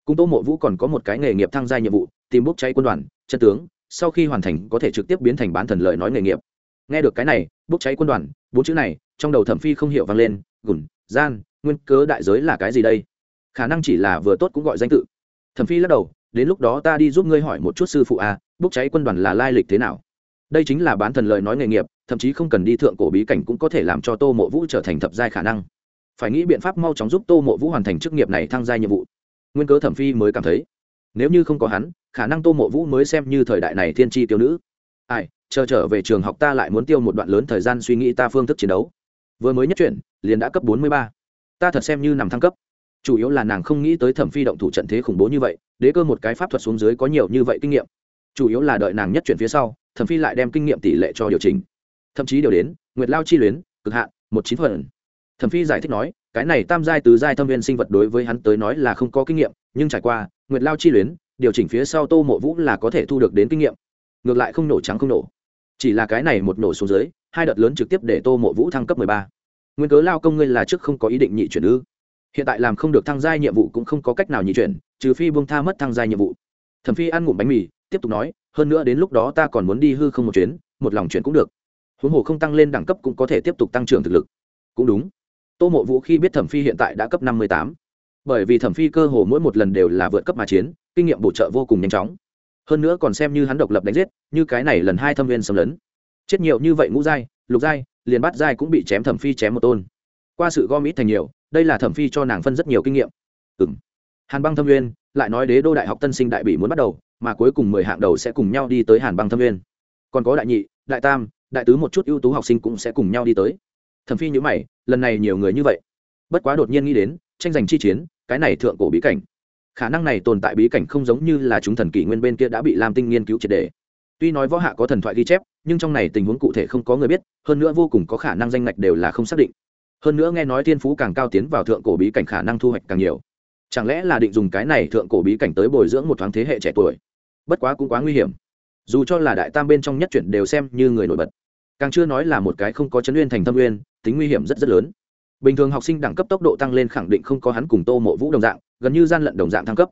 Cùng tô mộ vũ còn có một cái nghề nghiệp thăng gia nhiệm vụ, tìm bốc cháy quân đoàn, chân tướng, sau khi hoàn thành có thể trực tiếp biến thành bán thần lợi nói nghề nghiệp. Nghe được cái này, bốc cháy quân đoàn, bốn chữ này, trong đầu thẩm phi không hiểu vang lên, gùn, gian nguyên cớ đại giới là cái gì đây? Khả năng chỉ là vừa tốt cũng gọi danh tự. Thẩm phi lắc đầu đến lúc đó ta đi giúp ngươi hỏi một chút sư phụ a à, bốc cháy quân đoàn là lai lịch thế nào? Đây chính là bán thần lời nói nghề nghiệp thậm chí không cần đi thượng cổ bí cảnh cũng có thể làm cho tô mộ vũ trở thành thập giai khả năng. Phải nghĩ biện pháp mau chóng giúp tô mộ vũ hoàn thành chức nghiệp này thăng giai nhiệm vụ. Nguyên cớ thẩm phi mới cảm thấy nếu như không có hắn khả năng tô mộ vũ mới xem như thời đại này thiên tri tiêu nữ. Ai chờ trở về trường học ta lại muốn tiêu một đoạn lớn thời gian suy nghĩ ta phương thức chiến đấu. Vừa mới nhất chuyển liền đã cấp bốn mươi ba ta thật xem như nằm thăng cấp. Chủ yếu là nàng không nghĩ tới thẩm phi động thủ trận thế khủng bố như vậy, đế cơ một cái pháp thuật xuống dưới có nhiều như vậy kinh nghiệm. Chủ yếu là đợi nàng nhất chuyển phía sau, thẩm phi lại đem kinh nghiệm tỷ lệ cho điều chỉnh. Thậm chí điều đến, nguyệt lao chi luyến, cực hạn, một chín phần. Thẩm phi giải thích nói, cái này tam giai tứ giai thâm viên sinh vật đối với hắn tới nói là không có kinh nghiệm, nhưng trải qua, nguyệt lao chi luyến, điều chỉnh phía sau tô mộ vũ là có thể thu được đến kinh nghiệm. Ngược lại không nổ trắng không nổ. Chỉ là cái này một nổ xuống dưới, hai đợt lớn trực tiếp để tô mộ vũ thăng cấp mười ba nguyên cớ lao công ngươi là trước không có ý định nhị chuyển ư? Hiện tại làm không được thăng giai nhiệm vụ cũng không có cách nào nhị chuyển, trừ phi buông tha mất thăng giai nhiệm vụ. Thẩm phi ăn ngụm bánh mì, tiếp tục nói, hơn nữa đến lúc đó ta còn muốn đi hư không một chuyến, một lòng chuyển cũng được. Huống hồ không tăng lên đẳng cấp cũng có thể tiếp tục tăng trưởng thực lực. Cũng đúng. Tô mộ vũ khi biết thẩm phi hiện tại đã cấp năm mươi tám. Bởi vì thẩm phi cơ hồ mỗi một lần đều là vượt cấp mà chiến, kinh nghiệm bổ trợ vô cùng nhanh chóng. Hơn nữa còn xem như hắn độc lập đánh giết, như cái này lần hai thâm viên xâm lấn. Chết nhiều như vậy ngũ giai, lục giai liền bắt giai cũng bị chém thẩm phi chém một tôn. Qua sự gom ít thành nhiều, đây là thẩm phi cho nàng phân rất nhiều kinh nghiệm. Ừ hàn băng thâm nguyên lại nói đế đô đại học tân sinh đại bị muốn bắt đầu, mà cuối cùng mười hạng đầu sẽ cùng nhau đi tới hàn băng thâm nguyên. Còn có đại nhị, đại tam, đại tứ một chút ưu tú học sinh cũng sẽ cùng nhau đi tới. Thẩm phi nhữ mày, lần này nhiều người như vậy. Bất quá đột nhiên nghĩ đến, tranh giành chi chiến, cái này thượng cổ bí cảnh. Khả năng này tồn tại bí cảnh không giống như là chúng thần kỷ nguyên bên kia đã bị lam tinh nghiên cứu triệt đề tuy nói võ hạ có thần thoại ghi chép, nhưng trong này tình huống cụ thể không có người biết, hơn nữa vô cùng có khả năng danh ngạch đều là không xác định. Hơn nữa nghe nói thiên phú càng cao tiến vào thượng cổ bí cảnh khả năng thu hoạch càng nhiều. Chẳng lẽ là định dùng cái này thượng cổ bí cảnh tới bồi dưỡng một thoáng thế hệ trẻ tuổi? Bất quá cũng quá nguy hiểm. Dù cho là đại tam bên trong nhất chuyển đều xem như người nổi bật. Càng chưa nói là một cái không có chấn uyên thành tâm uyên tính nguy hiểm rất rất lớn. Bình thường học sinh đẳng cấp tốc độ tăng lên khẳng định không có hắn cùng tô mộ vũ đồng dạng, gần như gian lận đồng dạng thăng cấp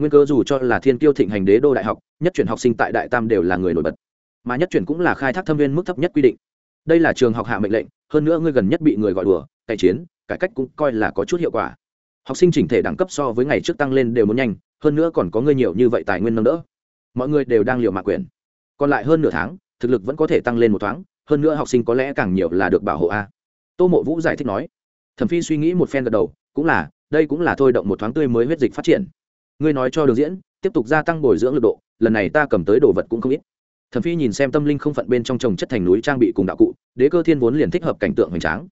nguyên cơ dù cho là thiên kiêu thịnh hành đế đô đại học, nhất chuyển học sinh tại đại tam đều là người nổi bật. Mà nhất chuyển cũng là khai thác thâm viên mức thấp nhất quy định. Đây là trường học hạ mệnh lệnh, hơn nữa ngươi gần nhất bị người gọi đùa, cải chiến, cải cách cũng coi là có chút hiệu quả. Học sinh chỉnh thể đẳng cấp so với ngày trước tăng lên đều muốn nhanh, hơn nữa còn có ngươi nhiều như vậy tài nguyên nâng đỡ. Mọi người đều đang liều mạng quyền. Còn lại hơn nửa tháng, thực lực vẫn có thể tăng lên một thoáng, hơn nữa học sinh có lẽ càng nhiều là được bảo hộ a. Tô mộ vũ giải thích nói. Thẩm phi suy nghĩ một phen gật đầu, cũng là, đây cũng là thôi động một thoáng tươi mới huyết dịch phát triển ngươi nói cho đường diễn, tiếp tục gia tăng bồi dưỡng lực độ, lần này ta cầm tới đồ vật cũng không ít. Thẩm phi nhìn xem tâm linh không phận bên trong trồng chất thành núi trang bị cùng đạo cụ, đế cơ thiên vốn liền thích hợp cảnh tượng hoành tráng.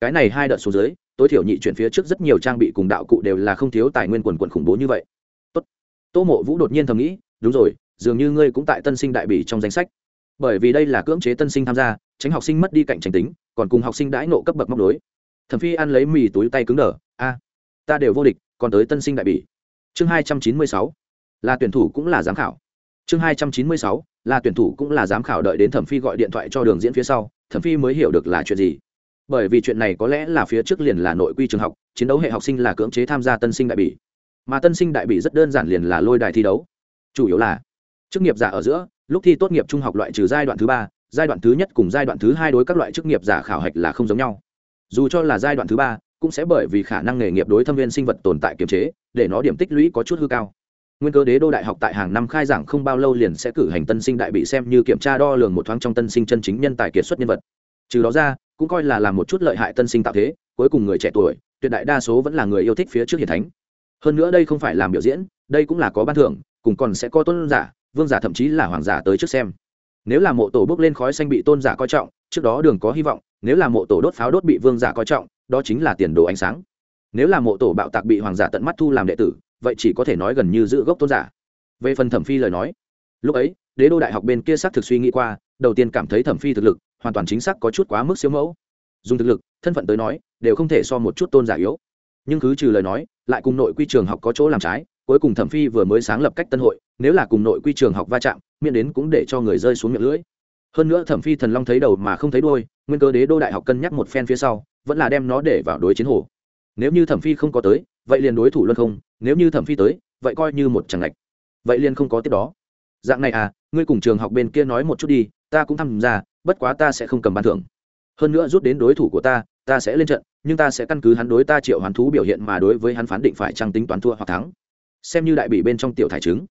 Cái này hai đợt số dưới, tối thiểu nhị chuyển phía trước rất nhiều trang bị cùng đạo cụ đều là không thiếu tài nguyên quần quần khủng bố như vậy. Tốt. tô mộ vũ đột nhiên thầm nghĩ, đúng rồi, dường như ngươi cũng tại tân sinh đại bỉ trong danh sách. Bởi vì đây là cưỡng chế tân sinh tham gia, tránh học sinh mất đi cạnh tranh tính, còn cùng học sinh đãi nộ cấp bậc móc đối thẩm phi ăn lấy mì túi tay cứng đờ, a, ta đều vô địch, còn tới tân sinh đại bỉ chương hai trăm chín mươi sáu, là tuyển thủ cũng là giám khảo. Chương hai trăm chín mươi sáu, là tuyển thủ cũng là giám khảo đợi đến thẩm phi gọi điện thoại cho đường diễn phía sau, thẩm phi mới hiểu được là chuyện gì. Bởi vì chuyện này có lẽ là phía trước liền là nội quy trường học, chiến đấu hệ học sinh là cưỡng chế tham gia tân sinh đại bỉ. Mà tân sinh đại bỉ rất đơn giản liền là lôi đài thi đấu. Chủ yếu là, chức nghiệp giả ở giữa, lúc thi tốt nghiệp trung học loại trừ giai đoạn thứ ba, giai đoạn thứ nhất cùng giai đoạn thứ hai đối các loại chức nghiệp giả khảo hạch là không giống nhau. Dù cho là giai đoạn thứ ba cũng sẽ bởi vì khả năng nghề nghiệp đối thâm viên sinh vật tồn tại kiềm chế, để nó điểm tích lũy có chút hư cao. Nguyên cơ đế đô đại học tại hàng năm khai giảng không bao lâu liền sẽ cử hành tân sinh đại bị xem như kiểm tra đo lường một thoáng trong tân sinh chân chính nhân tài kiệt xuất nhân vật. Trừ đó ra, cũng coi là làm một chút lợi hại tân sinh tạo thế, cuối cùng người trẻ tuổi, tuyệt đại đa số vẫn là người yêu thích phía trước hiền thánh. Hơn nữa đây không phải làm biểu diễn, đây cũng là có ban thưởng, cùng còn sẽ có tôn giả, vương giả thậm chí là hoàng giả tới trước xem. Nếu là mộ tổ bước lên khói xanh bị tôn giả coi trọng, trước đó đường có hy vọng, nếu là mộ tổ đốt pháo đốt bị vương giả coi trọng đó chính là tiền đồ ánh sáng. Nếu là mộ tổ bạo tạc bị hoàng giả tận mắt thu làm đệ tử, vậy chỉ có thể nói gần như giữ gốc tôn giả. Về phần thẩm phi lời nói, lúc ấy, đế đô đại học bên kia xác thực suy nghĩ qua, đầu tiên cảm thấy thẩm phi thực lực, hoàn toàn chính xác có chút quá mức siêu mẫu. Dùng thực lực, thân phận tới nói, đều không thể so một chút tôn giả yếu. Nhưng cứ trừ lời nói, lại cùng nội quy trường học có chỗ làm trái, cuối cùng thẩm phi vừa mới sáng lập cách tân hội, nếu là cùng nội quy trường học va chạm, miễn đến cũng để cho người rơi xuống miệng lưỡi hơn nữa thẩm phi thần long thấy đầu mà không thấy đuôi, nguyên cơ đế đô đại học cân nhắc một phen phía sau, vẫn là đem nó để vào đối chiến hồ. Nếu như thẩm phi không có tới, vậy liền đối thủ luôn không, nếu như thẩm phi tới, vậy coi như một chẳng lạch vậy liền không có tiếp đó. Dạng này à ngươi cùng trường học bên kia nói một chút đi, ta cũng tham gia, bất quá ta sẽ không cầm ban thưởng. Hơn nữa rút đến đối thủ của ta ta sẽ lên trận, nhưng ta sẽ căn cứ hắn đối ta triệu hoán thú biểu hiện mà đối với hắn phán định phải trăng tính toán thua hoặc thắng. Xem như đại bị bên trong tiểu thải trứng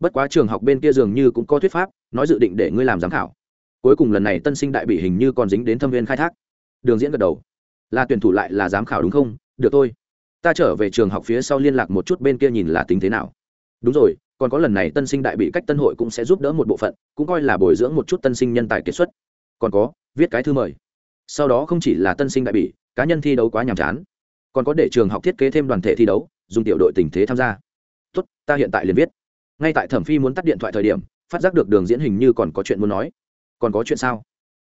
bất quá trường học bên kia dường như cũng có thuyết pháp, nói dự định để ngươi làm giám khảo. Cuối cùng lần này tân sinh đại bị hình như còn dính đến thâm viên khai thác. Đường diễn gật đầu. Là tuyển thủ lại là giám khảo đúng không? Được thôi. Ta trở về trường học phía sau liên lạc một chút bên kia nhìn là tính thế nào. Đúng rồi, còn có lần này tân sinh đại bị cách tân hội cũng sẽ giúp đỡ một bộ phận, cũng coi là bồi dưỡng một chút tân sinh nhân tài kiệt xuất. Còn có, viết cái thư mời. Sau đó không chỉ là tân sinh đại bị, cá nhân thi đấu quá nhàm chán. Còn có để trường học thiết kế thêm đoàn thể thi đấu, dùng tiểu đội tình thế tham gia. Tốt, ta hiện tại liền viết ngay tại thẩm phi muốn tắt điện thoại thời điểm, phát giác được đường diễn hình như còn có chuyện muốn nói. Còn có chuyện sao?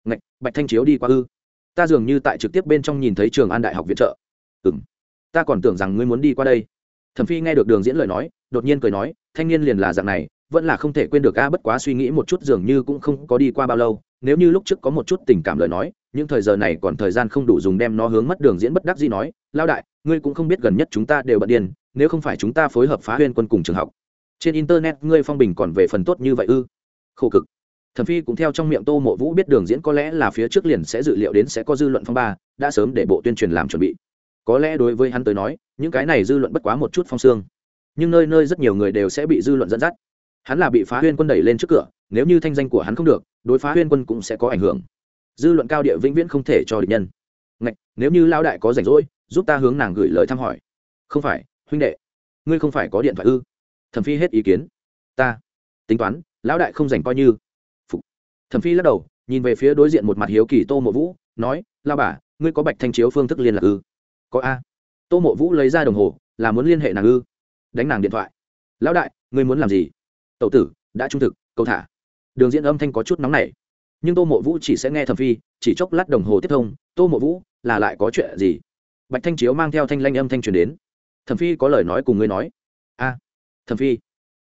Ngạch, bạch thanh chiếu đi qua ư? Ta dường như tại trực tiếp bên trong nhìn thấy trường an đại học viện trợ. Ừ m ta còn tưởng rằng ngươi muốn đi qua đây. Thẩm phi nghe được đường diễn lời nói, đột nhiên cười nói, thanh niên liền là dạng này, vẫn là không thể quên được a, bất quá suy nghĩ một chút dường như cũng không có đi qua bao lâu. Nếu như lúc trước có một chút tình cảm lời nói, những thời giờ này còn thời gian không đủ dùng đem nó hướng mất đường diễn bất đắc gì nói lao đại, ngươi cũng không biết gần nhất chúng ta đều bận điên, nếu không phải chúng ta phối hợp phá huyên quân cùng trường học trên internet ngươi phong bình còn về phần tốt như vậy ư? Khổ cực. Thẩm phi cũng theo trong miệng tô mộ vũ biết đường diễn có lẽ là phía trước liền sẽ dự liệu đến sẽ có dư luận phong ba đã sớm để bộ tuyên truyền làm chuẩn bị. Có lẽ đối với hắn tới nói những cái này dư luận bất quá một chút phong xương. Nhưng nơi nơi rất nhiều người đều sẽ bị dư luận dẫn dắt. Hắn là bị phá huyên quân đẩy lên trước cửa nếu như thanh danh của hắn không được đối phá huyên quân cũng sẽ có ảnh hưởng. Dư luận cao địa vĩnh viễn không thể cho địch nhân. Ngạch, nếu như lão đại có rảnh rỗi giúp ta hướng nàng gửi lời thăm hỏi. Không phải huynh đệ ngươi không phải có điện thoại ư? Thẩm phi hết ý kiến. Ta, tính toán, lão đại không rảnh coi như. Phục. thẩm phi lắc đầu, nhìn về phía đối diện một mặt hiếu kỳ tô mộ vũ, nói lao bà, ngươi có bạch thanh chiếu phương thức liên lạc ư? Có a. Tô mộ vũ lấy ra đồng hồ, là muốn liên hệ nàng ư? Đánh nàng điện thoại. Lão đại, ngươi muốn làm gì? Tậu tử, đã trung thực, cầu thả. Đường diễn âm thanh có chút nóng nảy. Nhưng tô mộ vũ chỉ sẽ nghe thẩm phi, chỉ chốc lát đồng hồ tiếp thông, tô mộ vũ, là lại có chuyện gì? Bạch thanh chiếu mang theo thanh lanh âm thanh truyền đến. Thẩm phi có lời nói cùng ngươi nói thẩm phi.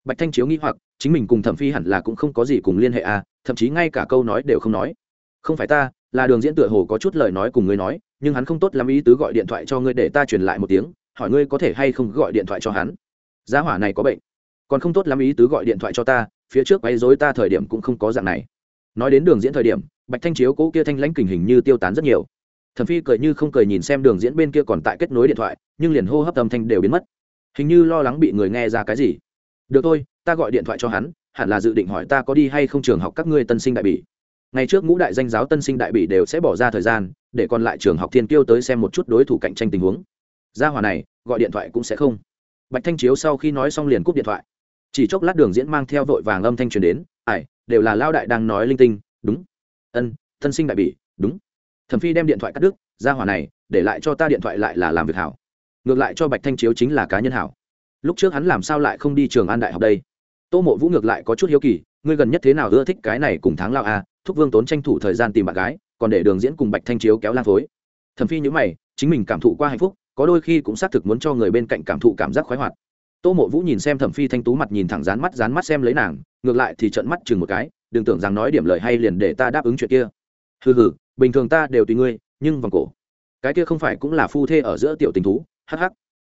Bạch thanh chiếu nghĩ hoặc, chính mình cùng thẩm phi hẳn là cũng không có gì cùng liên hệ à? thậm chí ngay cả câu nói đều không nói. Không phải ta, là đường diễn tựa hồ có chút lời nói cùng ngươi nói, nhưng hắn không tốt lắm ý tứ gọi điện thoại cho ngươi để ta truyền lại một tiếng, hỏi ngươi có thể hay không gọi điện thoại cho hắn. Giá hỏa này có bệnh, còn không tốt lắm ý tứ gọi điện thoại cho ta, phía trước quấy dối ta thời điểm cũng không có dạng này. Nói đến đường diễn thời điểm, bạch thanh chiếu cố kia thanh lãnh kình hình như tiêu tán rất nhiều. Thẩm phi cười như không cười nhìn xem đường diễn bên kia còn tại kết nối điện thoại, nhưng liền hô hấp âm thanh đều biến mất hình như lo lắng bị người nghe ra cái gì. Được thôi, ta gọi điện thoại cho hắn, hẳn là dự định hỏi ta có đi hay không trường học các ngươi tân sinh đại bỉ. Ngày trước ngũ đại danh giáo tân sinh đại bỉ đều sẽ bỏ ra thời gian, để còn lại trường học thiên kiêu tới xem một chút đối thủ cạnh tranh tình huống. Gia hòa này, gọi điện thoại cũng sẽ không. Bạch thanh chiếu sau khi nói xong liền cúp điện thoại. Chỉ chốc lát đường diễn mang theo vội vàng âm thanh truyền đến ải đều là lao đại đang nói linh tinh, đúng. Ân thân sinh đại bỉ, đúng. Thẩm phi đem điện thoại cắt đứt ra hỏa này, để lại cho ta điện thoại lại là làm việc hảo ngược lại cho bạch thanh chiếu chính là cá nhân hảo. Lúc trước hắn làm sao lại không đi trường an đại học đây? Tô mộ vũ ngược lại có chút hiếu kỳ ngươi gần nhất thế nào ưa thích cái này cùng tháng lao a à, thúc vương tốn tranh thủ thời gian tìm bạn gái còn để đường diễn cùng bạch thanh chiếu kéo lan phối. Thẩm phi nhữ mày chính mình cảm thụ qua hạnh phúc có đôi khi cũng xác thực muốn cho người bên cạnh cảm thụ cảm giác khoái hoạt. Tô mộ vũ nhìn xem thẩm phi thanh tú mặt nhìn thẳng dán mắt dán mắt xem lấy nàng ngược lại thì trận mắt chừng một cái đừng tưởng rằng nói điểm lời hay liền để ta đáp ứng chuyện kia. Hừ hừ bình thường ta đều tùy ngươi nhưng vòng cổ cái kia không phải cũng là phu thê ở giữa tiểu tình thú hắc hắc.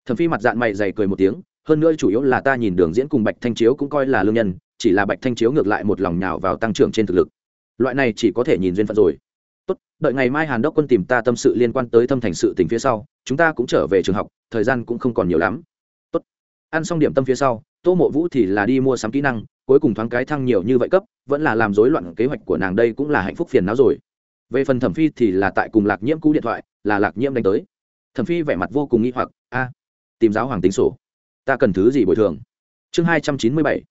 Thẩm phi mặt dạng mày dày cười một tiếng, hơn nữa chủ yếu là ta nhìn đường diễn cùng bạch thanh chiếu cũng coi là lương nhân, chỉ là bạch thanh chiếu ngược lại một lòng nhào vào tăng trưởng trên thực lực. Loại này chỉ có thể nhìn duyên phận rồi. Tốt, đợi ngày mai hàn đốc quân tìm ta tâm sự liên quan tới thâm thành sự tình phía sau, chúng ta cũng trở về trường học, thời gian cũng không còn nhiều lắm. Tốt. Ăn xong điểm tâm phía sau, tô mộ vũ thì là đi mua sắm kỹ năng, cuối cùng thoáng cái thăng nhiều như vậy cấp, vẫn là làm rối loạn kế hoạch của nàng đây cũng là hạnh phúc phiền não rồi. Về phần thẩm phi thì là tại cùng lạc nhiễm cú điện thoại, là lạc nhiễm đánh tới thẩm phi vẻ mặt vô cùng nghi hoặc, a, tìm giáo hoàng tính sổ. Ta cần thứ gì bồi thường? Chương hai trăm chín mươi bảy,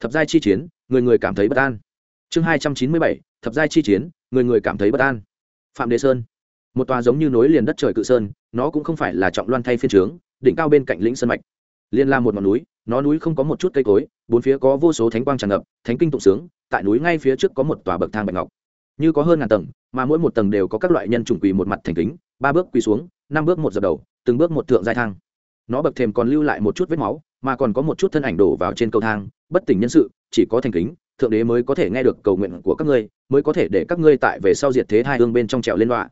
thập giai chi chiến, người người cảm thấy bất an. Chương hai trăm chín mươi bảy, thập giai chi chiến, người người cảm thấy bất an. Phạm đế sơn. Một tòa giống như nối liền đất trời cự sơn, nó cũng không phải là trọng loan thay phiên trướng, đỉnh cao bên cạnh lĩnh sơn mạch. Liên la một ngọn núi, nó núi không có một chút cây cối, bốn phía có vô số thánh quang tràn ngập, thánh kinh tụng sướng, tại núi ngay phía trước có một tòa bậc thang bạch ngọc. Như có hơn ngàn tầng, mà mỗi một tầng đều có các loại nhân chủng quỳ một mặt thành kính ba bước quỳ xuống, năm bước một dập đầu, từng bước một thượng giai thang. Nó bậc thềm còn lưu lại một chút vết máu, mà còn có một chút thân ảnh đổ vào trên cầu thang, bất tỉnh nhân sự, chỉ có thành kính, thượng đế mới có thể nghe được cầu nguyện của các ngươi, mới có thể để các ngươi tại về sau diệt thế hai hương bên trong trèo lên đoạn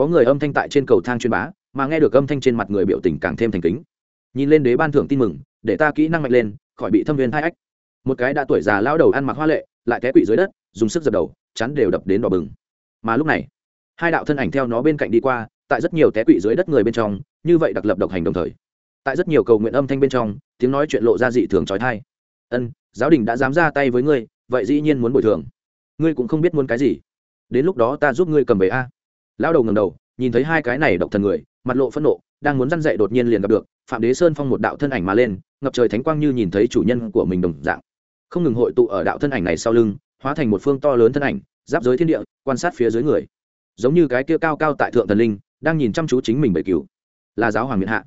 có người âm thanh tại trên cầu thang chuyên bá, mà nghe được âm thanh trên mặt người biểu tình càng thêm thành kính. Nhìn lên đế ban thưởng tin mừng, để ta kỹ năng mạnh lên, khỏi bị thâm viên hai ách. Một cái đã tuổi già lao đầu ăn mặc hoa lệ, lại té quỵ dưới đất, dùng sức dập đầu, chắn đều đập đến đỏ bừng. Mà lúc này, hai đạo thân ảnh theo nó bên cạnh đi qua tại rất nhiều té quỵ dưới đất người bên trong, như vậy đặc lập độc hành đồng thời. Tại rất nhiều cầu nguyện âm thanh bên trong, tiếng nói chuyện lộ ra dị thường trói thai. Ân, giáo đình đã dám ra tay với ngươi, vậy dĩ nhiên muốn bồi thường. Ngươi cũng không biết muốn cái gì. Đến lúc đó ta giúp ngươi cầm về a. Lão đầu ngầm đầu, nhìn thấy hai cái này độc thần người, mặt lộ phẫn nộ, đang muốn răn dậy đột nhiên liền gặp được, phạm đế sơn phong một đạo thân ảnh mà lên, ngập trời thánh quang như nhìn thấy chủ nhân của mình đồng dạng. Không ngừng hội tụ ở đạo thân ảnh này sau lưng, hóa thành một phương to lớn thân ảnh, giáp giới thiên địa, quan sát phía dưới người. Giống như cái kia cao cao tại thượng thần linh đang nhìn chăm chú chính mình bảy cửu là giáo hoàng miện hạ.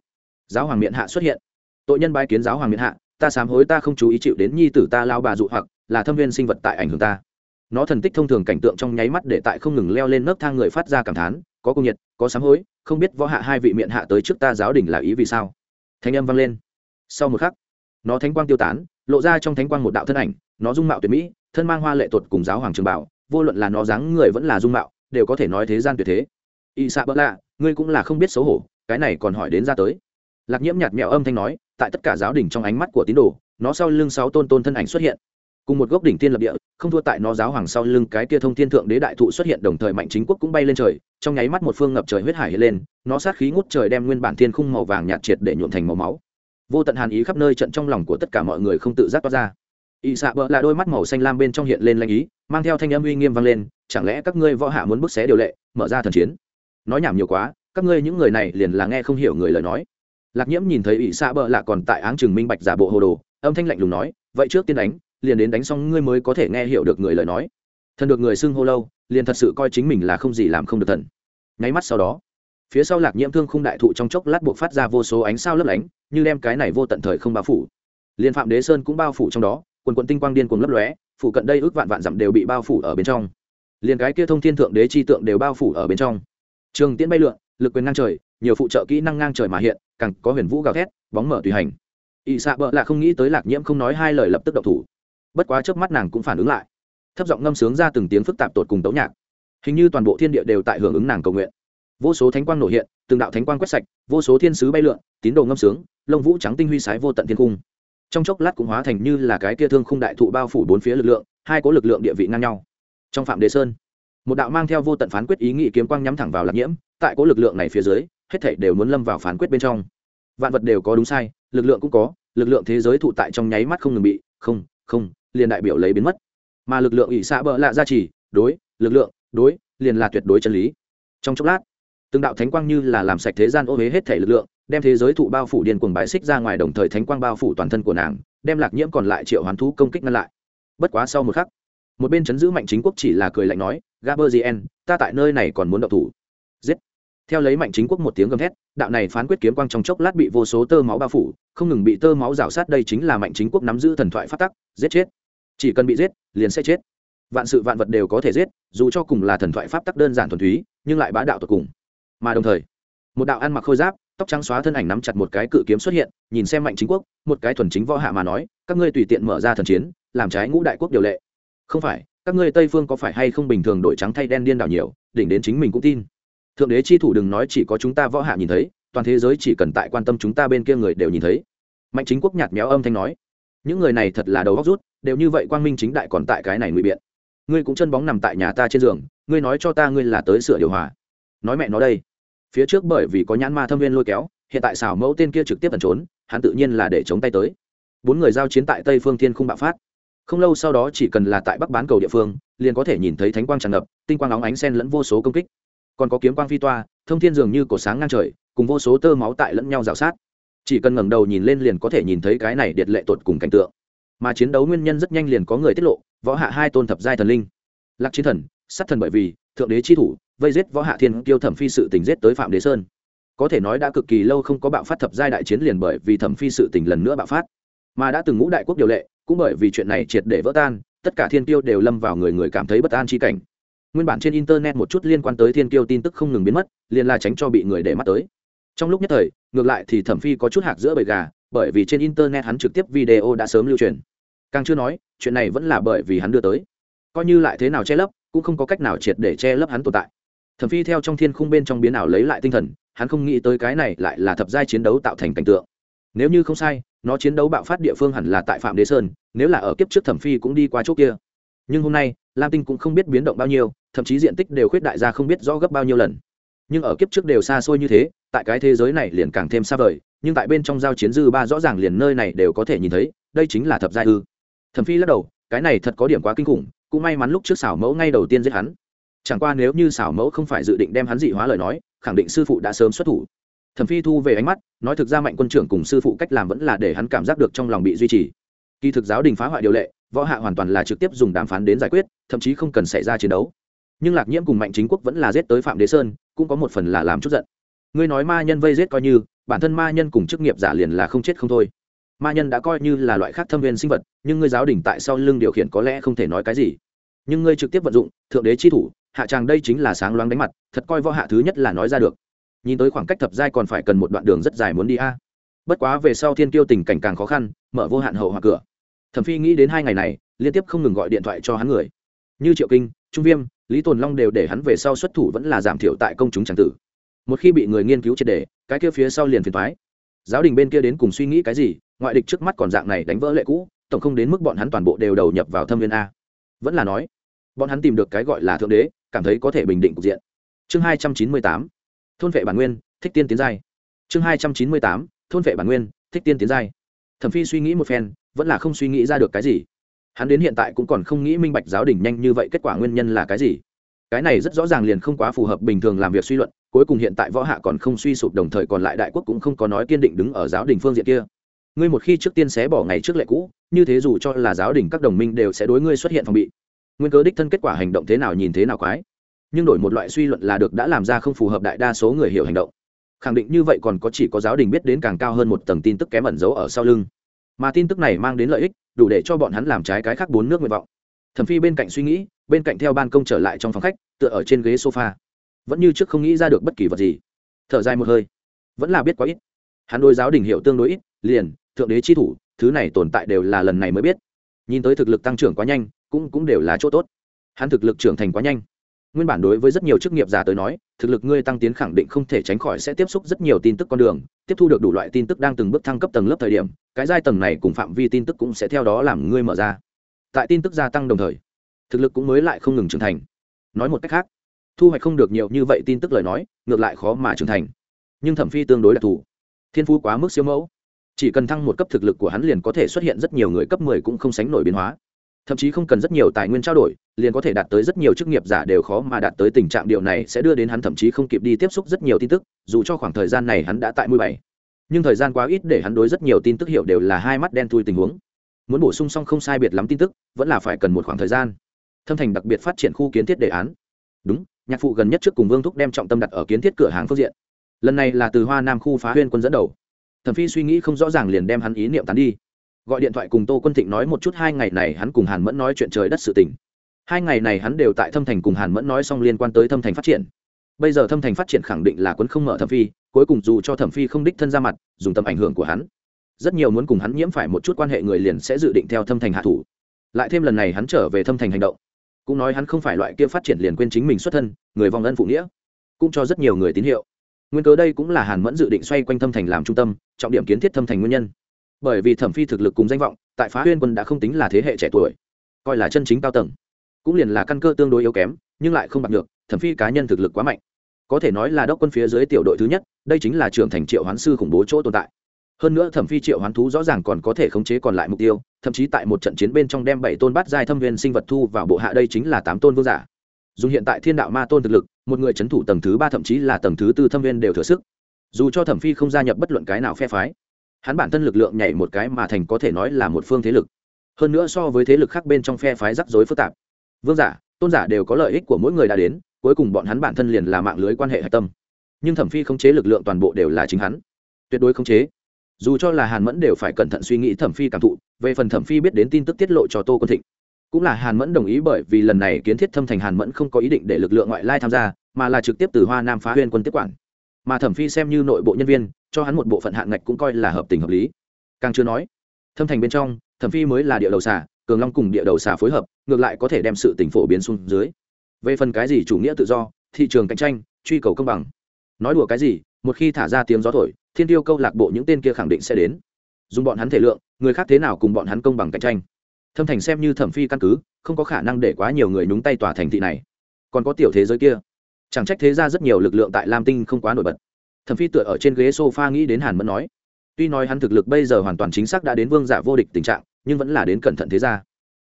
Giáo hoàng miện hạ xuất hiện. Tội nhân bái kiến giáo hoàng miện hạ, ta sám hối ta không chú ý chịu đến nhi tử ta lao bà dụ hoặc, là thâm viên sinh vật tại ảnh hưởng ta. Nó thần tích thông thường cảnh tượng trong nháy mắt để tại không ngừng leo lên nấc thang người phát ra cảm thán, có cung nhiệt, có sám hối, không biết võ hạ hai vị miện hạ tới trước ta giáo đình là ý vì sao. Thanh âm vang lên. Sau một khắc, nó thánh quang tiêu tán, lộ ra trong thánh quang một đạo thân ảnh, nó dung mạo tuyệt mỹ, thân mang hoa lệ tuột cùng giáo hoàng trường bảo, vô luận là nó dáng người vẫn là dung mạo, đều có thể nói thế gian tuyệt thế y xạ bỡ lạ, ngươi cũng là không biết xấu hổ, cái này còn hỏi đến ra tới. Lạc nhiễm nhạt mẹo âm thanh nói, tại tất cả giáo đình trong ánh mắt của tín đồ, nó sau lưng sáu tôn tôn thân ảnh xuất hiện. Cùng một gốc đỉnh tiên lập địa, không thua tại nó giáo hoàng sau lưng cái kia thông thiên thượng đế đại thụ xuất hiện đồng thời mạnh chính quốc cũng bay lên trời, trong nháy mắt một phương ngập trời huyết hải hiện lên, nó sát khí ngút trời đem nguyên bản thiên khung màu vàng nhạt triệt để nhuộm thành màu máu. Vô tận hàn ý khắp nơi trận trong lòng của tất cả mọi người không tự giác toát ra. Ỵ xạ bỡ là đôi mắt màu xanh lam bên trong hiện lên lanh ý, mang theo thanh âm uy nghiêm vang lên, chẳng lẽ các ngươi võ hạ muốn bức xé điều lệ, mở ra thần chiến? Nói nhảm nhiều quá, các ngươi những người này liền là nghe không hiểu người lời nói. Lạc nhiễm nhìn thấy ỵ xa bợ lạ còn tại áng chừng minh bạch giả bộ hồ đồ, âm thanh lạnh lùng nói, vậy trước tiên đánh, liền đến đánh xong ngươi mới có thể nghe hiểu được người lời nói. Thần được người xưng hô lâu, liền thật sự coi chính mình là không gì làm không được thần. Nháy mắt sau đó, phía sau lạc nhiễm thương khung đại thụ trong chốc lát buộc phát ra vô số ánh sao lấp lánh, như đem cái này vô tận thời không bao phủ. Liên phạm đế sơn cũng bao phủ trong đó, quần quận tinh quang điên cuồng lấp lóe, phủ cận đây ước vạn vạn dặm đều bị bao phủ ở bên trong. Liền cái kia thông thiên thượng đế chi tượng đều bao phủ ở bên trong trường tiễn bay lượn, lực quyền ngang trời, nhiều phụ trợ kỹ năng ngang trời mà hiện, càng có huyền vũ gào thét, bóng mở tùy hành. Ỵ xạ bợ là không nghĩ tới lạc nhiễm không nói hai lời lập tức độc thủ. Bất quá trước mắt nàng cũng phản ứng lại. Thấp giọng ngâm sướng ra từng tiếng phức tạp tột cùng tấu nhạc. Hình như toàn bộ thiên địa đều tại hưởng ứng nàng cầu nguyện. Vô số thánh quang nổ hiện, từng đạo thánh quang quét sạch, vô số thiên sứ bay lượn, tín đồ ngâm sướng, lông vũ trắng tinh huy sái vô tận thiên cung. Trong chốc lát cũng hóa thành như là cái kia thương khung đại thụ bao phủ bốn phía lực lượng, hai có lực lượng địa vị ngang nhau. Trong phạm đề sơn một đạo mang theo vô tận phán quyết ý nghị kiếm quang nhắm thẳng vào lạc nhiễm, tại có lực lượng này phía dưới, hết thảy đều muốn lâm vào phán quyết bên trong. Vạn vật đều có đúng sai, lực lượng cũng có, lực lượng thế giới thụ tại trong nháy mắt không ngừng bị, không không, liền đại biểu lấy biến mất. Mà lực lượng ỷ xạ bợ lạ ra chỉ đối, lực lượng, đối, liền là tuyệt đối chân lý. Trong chốc lát, từng đạo thánh quang như là làm sạch thế gian ô huế hết thể lực lượng, đem thế giới thụ bao phủ điền cuồng bãi xích ra ngoài đồng thời thánh quang bao phủ toàn thân của nàng, đem lạc nhiễm còn lại triệu hoán thú công kích ngăn lại. Bất quá sau một khắc một bên chấn giữ mạnh chính quốc chỉ là cười lạnh nói gaberzien ta tại nơi này còn muốn động thủ. Giết. Theo lấy mạnh chính quốc một tiếng gầm thét, đạo này phán quyết kiếm quang trong chốc lát bị vô số tơ máu bao phủ, không ngừng bị tơ máu rào sát đây chính là mạnh chính quốc nắm giữ thần thoại phát tắc, giết chết. Chỉ cần bị giết, liền sẽ chết. Vạn sự vạn vật đều có thể giết, dù cho cùng là thần thoại pháp tắc đơn giản thuần túy, nhưng lại bá đạo tột cùng. Mà đồng thời, một đạo ăn mặc khôi giáp, tóc trắng xóa thân ảnh nắm chặt một cái cự kiếm xuất hiện, nhìn xem mạnh chính quốc, một cái thuần chính võ hạ mà nói, các ngươi tùy tiện mở ra thần chiến, làm trái ngũ đại quốc điều lệ không phải, các ngươi tây phương có phải hay không bình thường đổi trắng thay đen điên đảo nhiều, đỉnh đến chính mình cũng tin. Thượng đế chi thủ đừng nói chỉ có chúng ta võ hạ nhìn thấy, toàn thế giới chỉ cần tại quan tâm chúng ta bên kia người đều nhìn thấy. Mạnh chính quốc nhạt méo âm thanh nói, những người này thật là đầu góc rút, đều như vậy quang minh chính đại còn tại cái này ngụy biện. Ngươi cũng chân bóng nằm tại nhà ta trên giường, ngươi nói cho ta ngươi là tới sửa điều hòa. Nói mẹ nó đây. Phía trước bởi vì có nhãn ma thâm viên lôi kéo, hiện tại xảo mẫu tên kia trực tiếp tần trốn, hắn tự nhiên là để chống tay tới. Bốn người giao chiến tại tây phương thiên không bạo phát không lâu sau đó chỉ cần là tại bắc bán cầu địa phương, liền có thể nhìn thấy thánh quang tràn ngập, tinh quang óng ánh sen lẫn vô số công kích. Còn có kiếm quang phi toa, thông thiên dường như cổ sáng ngang trời, cùng vô số tơ máu tại lẫn nhau rào sát. Chỉ cần ngẩng đầu nhìn lên liền có thể nhìn thấy cái này điệt lệ tột cùng cảnh tượng. Mà chiến đấu nguyên nhân rất nhanh liền có người tiết lộ, võ hạ hai tôn thập giai thần linh. Lạc chiến thần, sát thần bởi vì, thượng đế chi thủ, vây giết võ hạ thiên kiêu thẩm phi sự tình giết tới phạm đế sơn. Có thể nói đã cực kỳ lâu không có bạo phát thập giai đại chiến liền bởi vì thẩm phi sự tình lần nữa bạo phát. Mà đã từng ngũ đại quốc điều lệ cũng bởi vì chuyện này triệt để vỡ tan, tất cả thiên tiêu đều lâm vào người người cảm thấy bất an chi cảnh. Nguyên bản trên internet một chút liên quan tới thiên tiêu tin tức không ngừng biến mất, liền là tránh cho bị người để mắt tới. Trong lúc nhất thời, ngược lại thì thẩm phi có chút hạc giữa bầy gà, bởi vì trên internet hắn trực tiếp video đã sớm lưu truyền. Càng chưa nói, chuyện này vẫn là bởi vì hắn đưa tới. Coi như lại thế nào che lấp, cũng không có cách nào triệt để che lấp hắn tồn tại. Thẩm phi theo trong thiên khung bên trong biến ảo lấy lại tinh thần, hắn không nghĩ tới cái này lại là thập giai chiến đấu tạo thành cảnh tượng. Nếu như không sai nó chiến đấu bạo phát địa phương hẳn là tại phạm đế sơn, nếu là ở kiếp trước thẩm phi cũng đi qua chỗ kia. Nhưng hôm nay, lam tinh cũng không biết biến động bao nhiêu, thậm chí diện tích đều khuyết đại ra không biết rõ gấp bao nhiêu lần. Nhưng ở kiếp trước đều xa xôi như thế, tại cái thế giới này liền càng thêm xa vời, nhưng tại bên trong giao chiến dư ba rõ ràng liền nơi này đều có thể nhìn thấy, đây chính là thập giai ư. Thẩm phi lắc đầu, cái này thật có điểm quá kinh khủng, cũng may mắn lúc trước xảo mẫu ngay đầu tiên giết hắn. Chẳng qua nếu như xảo mẫu không phải dự định đem hắn dị hóa lời nói, khẳng định sư phụ đã sớm xuất thủ thẩm phi thu về ánh mắt, nói thực ra mạnh quân trưởng cùng sư phụ cách làm vẫn là để hắn cảm giác được trong lòng bị duy trì. Kỳ thực giáo đình phá hoại điều lệ, võ hạ hoàn toàn là trực tiếp dùng đàm phán đến giải quyết, thậm chí không cần xảy ra chiến đấu. Nhưng lạc nhiễm cùng mạnh chính quốc vẫn là giết tới phạm đế sơn, cũng có một phần là làm chút giận. Ngươi nói ma nhân vây giết coi như, bản thân ma nhân cùng chức nghiệp giả liền là không chết không thôi. Ma nhân đã coi như là loại khác thâm viên sinh vật, nhưng ngươi giáo đình tại sau lưng điều khiển có lẽ không thể nói cái gì? Nhưng ngươi trực tiếp vận dụng, thượng đế chi thủ, hạ tràng đây chính là sáng loáng đánh mặt, thật coi võ hạ thứ nhất là nói ra được nhìn tới khoảng cách thập giai còn phải cần một đoạn đường rất dài muốn đi a. Bất quá về sau thiên tiêu tình cảnh càng khó khăn, mở vô hạn hậu hoa cửa. Thẩm phi nghĩ đến hai ngày này, liên tiếp không ngừng gọi điện thoại cho hắn người. Như triệu kinh, trung viêm, lý tồn long đều để hắn về sau xuất thủ vẫn là giảm thiểu tại công chúng tràng tử. Một khi bị người nghiên cứu triệt đề cái kia phía sau liền phiền thoái giáo đình bên kia đến cùng suy nghĩ cái gì, ngoại địch trước mắt còn dạng này đánh vỡ lệ cũ, tổng không đến mức bọn hắn toàn bộ đều đầu nhập vào thâm viên a. Vẫn là nói, bọn hắn tìm được cái gọi là thượng đế, cảm thấy có thể bình định cục diện. Chương hai trăm chín mươi tám thôn vệ bản nguyên, thích tiên tiến giai. Chương hai trăm chín mươi tám, thôn vệ bản nguyên, thích tiên tiến giai. Thẩm phi suy nghĩ một phen, vẫn là không suy nghĩ ra được cái gì. Hắn đến hiện tại cũng còn không nghĩ minh bạch giáo đình nhanh như vậy kết quả nguyên nhân là cái gì. Cái này rất rõ ràng liền không quá phù hợp bình thường làm việc suy luận, cuối cùng hiện tại võ hạ còn không suy sụp đồng thời còn lại đại quốc cũng không có nói kiên định đứng ở giáo đình phương diện kia. Ngươi một khi trước tiên xé bỏ ngày trước lệ cũ, như thế dù cho là giáo đình các đồng minh đều sẽ đối ngươi xuất hiện phòng bị. Nguyên cớ đích thân kết quả hành động thế nào nhìn thế nào quái nhưng đổi một loại suy luận là được đã làm ra không phù hợp đại đa số người hiểu hành động. Khẳng định như vậy còn có chỉ có giáo đình biết đến càng cao hơn một tầng tin tức kém ẩn giấu ở sau lưng. Mà tin tức này mang đến lợi ích, đủ để cho bọn hắn làm trái cái khác bốn nước nguyện vọng. Thẩm phi bên cạnh suy nghĩ, bên cạnh theo ban công trở lại trong phòng khách, tựa ở trên ghế sofa. Vẫn như trước không nghĩ ra được bất kỳ vật gì. Thở dài một hơi. Vẫn là biết quá ít. Hắn đối giáo đình hiệu tương đối ít, liền, thượng đế chi thủ, thứ này tồn tại đều là lần này mới biết. Nhìn tới thực lực tăng trưởng quá nhanh, cũng cũng đều là chỗ tốt. Hắn thực lực trưởng thành quá nhanh nguyên bản đối với rất nhiều chức nghiệp giả tới nói, thực lực ngươi tăng tiến khẳng định không thể tránh khỏi sẽ tiếp xúc rất nhiều tin tức con đường, tiếp thu được đủ loại tin tức đang từng bước thăng cấp tầng lớp thời điểm, cái giai tầng này cùng phạm vi tin tức cũng sẽ theo đó làm ngươi mở ra. Tại tin tức gia tăng đồng thời, thực lực cũng mới lại không ngừng trưởng thành. Nói một cách khác, thu hoạch không được nhiều như vậy tin tức lời nói, ngược lại khó mà trưởng thành. Nhưng thẩm phi tương đối đặc thù. Thiên phú quá mức siêu mẫu. Chỉ cần thăng một cấp thực lực của hắn liền có thể xuất hiện rất nhiều người cấp mười cũng không sánh nổi biến hóa thậm chí không cần rất nhiều tài nguyên trao đổi, liền có thể đạt tới rất nhiều chức nghiệp giả đều khó mà đạt tới tình trạng điều này sẽ đưa đến hắn thậm chí không kịp đi tiếp xúc rất nhiều tin tức, dù cho khoảng thời gian này hắn đã tại mười bảy. Nhưng thời gian quá ít để hắn đối rất nhiều tin tức hiểu đều là hai mắt đen thui tình huống. Muốn bổ sung xong không sai biệt lắm tin tức, vẫn là phải cần một khoảng thời gian. Thâm thành đặc biệt phát triển khu kiến thiết đề án. Đúng, nhạc phụ gần nhất trước cùng vương thúc đem trọng tâm đặt ở kiến thiết cửa hàng phương diện. Lần này là từ hoa nam khu phá huyên quân dẫn đầu. Thẩm phi suy nghĩ không rõ ràng liền đem hắn ý niệm tán đi gọi điện thoại cùng tô quân thịnh nói một chút hai ngày này hắn cùng hàn mẫn nói chuyện trời đất sự tình. Hai ngày này hắn đều tại thâm thành cùng hàn mẫn nói xong liên quan tới thâm thành phát triển. Bây giờ thâm thành phát triển khẳng định là quân không mở thẩm phi, cuối cùng dù cho thẩm phi không đích thân ra mặt, dùng tầm ảnh hưởng của hắn, rất nhiều muốn cùng hắn nhiễm phải một chút quan hệ người liền sẽ dự định theo thâm thành hạ thủ. Lại thêm lần này hắn trở về thâm thành hành động, cũng nói hắn không phải loại kia phát triển liền quên chính mình xuất thân, người vong ân phụ nghĩa, cũng cho rất nhiều người tín hiệu. Nguyên cớ đây cũng là hàn mẫn dự định xoay quanh thâm thành làm trung tâm, trọng điểm kiến thiết thâm thành nguyên nhân bởi vì thẩm phi thực lực cùng danh vọng, tại phá huyên quân đã không tính là thế hệ trẻ tuổi, coi là chân chính cao tầng. Cũng liền là căn cơ tương đối yếu kém, nhưng lại không bằng được thẩm phi cá nhân thực lực quá mạnh. Có thể nói là đốc quân phía dưới tiểu đội thứ nhất, đây chính là trưởng thành triệu hoán sư khủng bố chỗ tồn tại. Hơn nữa thẩm phi triệu hoán thú rõ ràng còn có thể khống chế còn lại mục tiêu, thậm chí tại một trận chiến bên trong đem bảy tôn bát giai thâm viên sinh vật thu vào bộ hạ đây chính là tám tôn vương giả. Dù hiện tại thiên đạo ma tôn thực lực, một người c h ấ n thủ tầng thứ ba thậm chí là tầng thứ tư thâm viên đều thừa sức. Dù cho thẩm phi không gia nhập bất luận cái nào phe phái hắn bản thân lực lượng nhảy một cái mà thành có thể nói là một phương thế lực. Hơn nữa so với thế lực khác bên trong phe phái rắc rối phức tạp. Vương giả, tôn giả đều có lợi ích của mỗi người đã đến, cuối cùng bọn hắn bản thân liền là mạng lưới quan hệ hạch tâm. Nhưng thẩm phi khống chế lực lượng toàn bộ đều là chính hắn. Tuyệt đối khống chế. Dù cho là hàn mẫn đều phải cẩn thận suy nghĩ thẩm phi cảm thụ, về phần thẩm phi biết đến tin tức tiết lộ cho tô quân thịnh. Cũng là hàn mẫn đồng ý bởi vì lần này kiến thiết thâm thành hàn mẫn không có ý định để lực lượng ngoại lai tham gia, mà là trực tiếp từ hoa nam phá huyên quân tiếp quản mà thẩm phi xem như nội bộ nhân viên, cho hắn một bộ phận hạn ngạch cũng coi là hợp tình hợp lý. Càng chưa nói, thâm thành bên trong, thẩm phi mới là địa đầu xà, cường long cùng địa đầu xà phối hợp, ngược lại có thể đem sự tình phổ biến xuống dưới. Về phần cái gì chủ nghĩa tự do, thị trường cạnh tranh, truy cầu công bằng. Nói đùa cái gì, một khi thả ra tiếng gió thổi, thiên tiêu câu lạc bộ những tên kia khẳng định sẽ đến. Dùng bọn hắn thể lượng, người khác thế nào cùng bọn hắn công bằng cạnh tranh? Thâm thành xem như thẩm phi căn cứ, không có khả năng để quá nhiều người nhúng tay tòa thành thị này. Còn có tiểu thế giới kia chẳng trách thế ra rất nhiều lực lượng tại lam tinh không quá nổi bật. Thẩm phi tựa ở trên ghế sofa nghĩ đến hàn mẫn nói, tuy nói hắn thực lực bây giờ hoàn toàn chính xác đã đến vương giả vô địch tình trạng, nhưng vẫn là đến cẩn thận thế gia.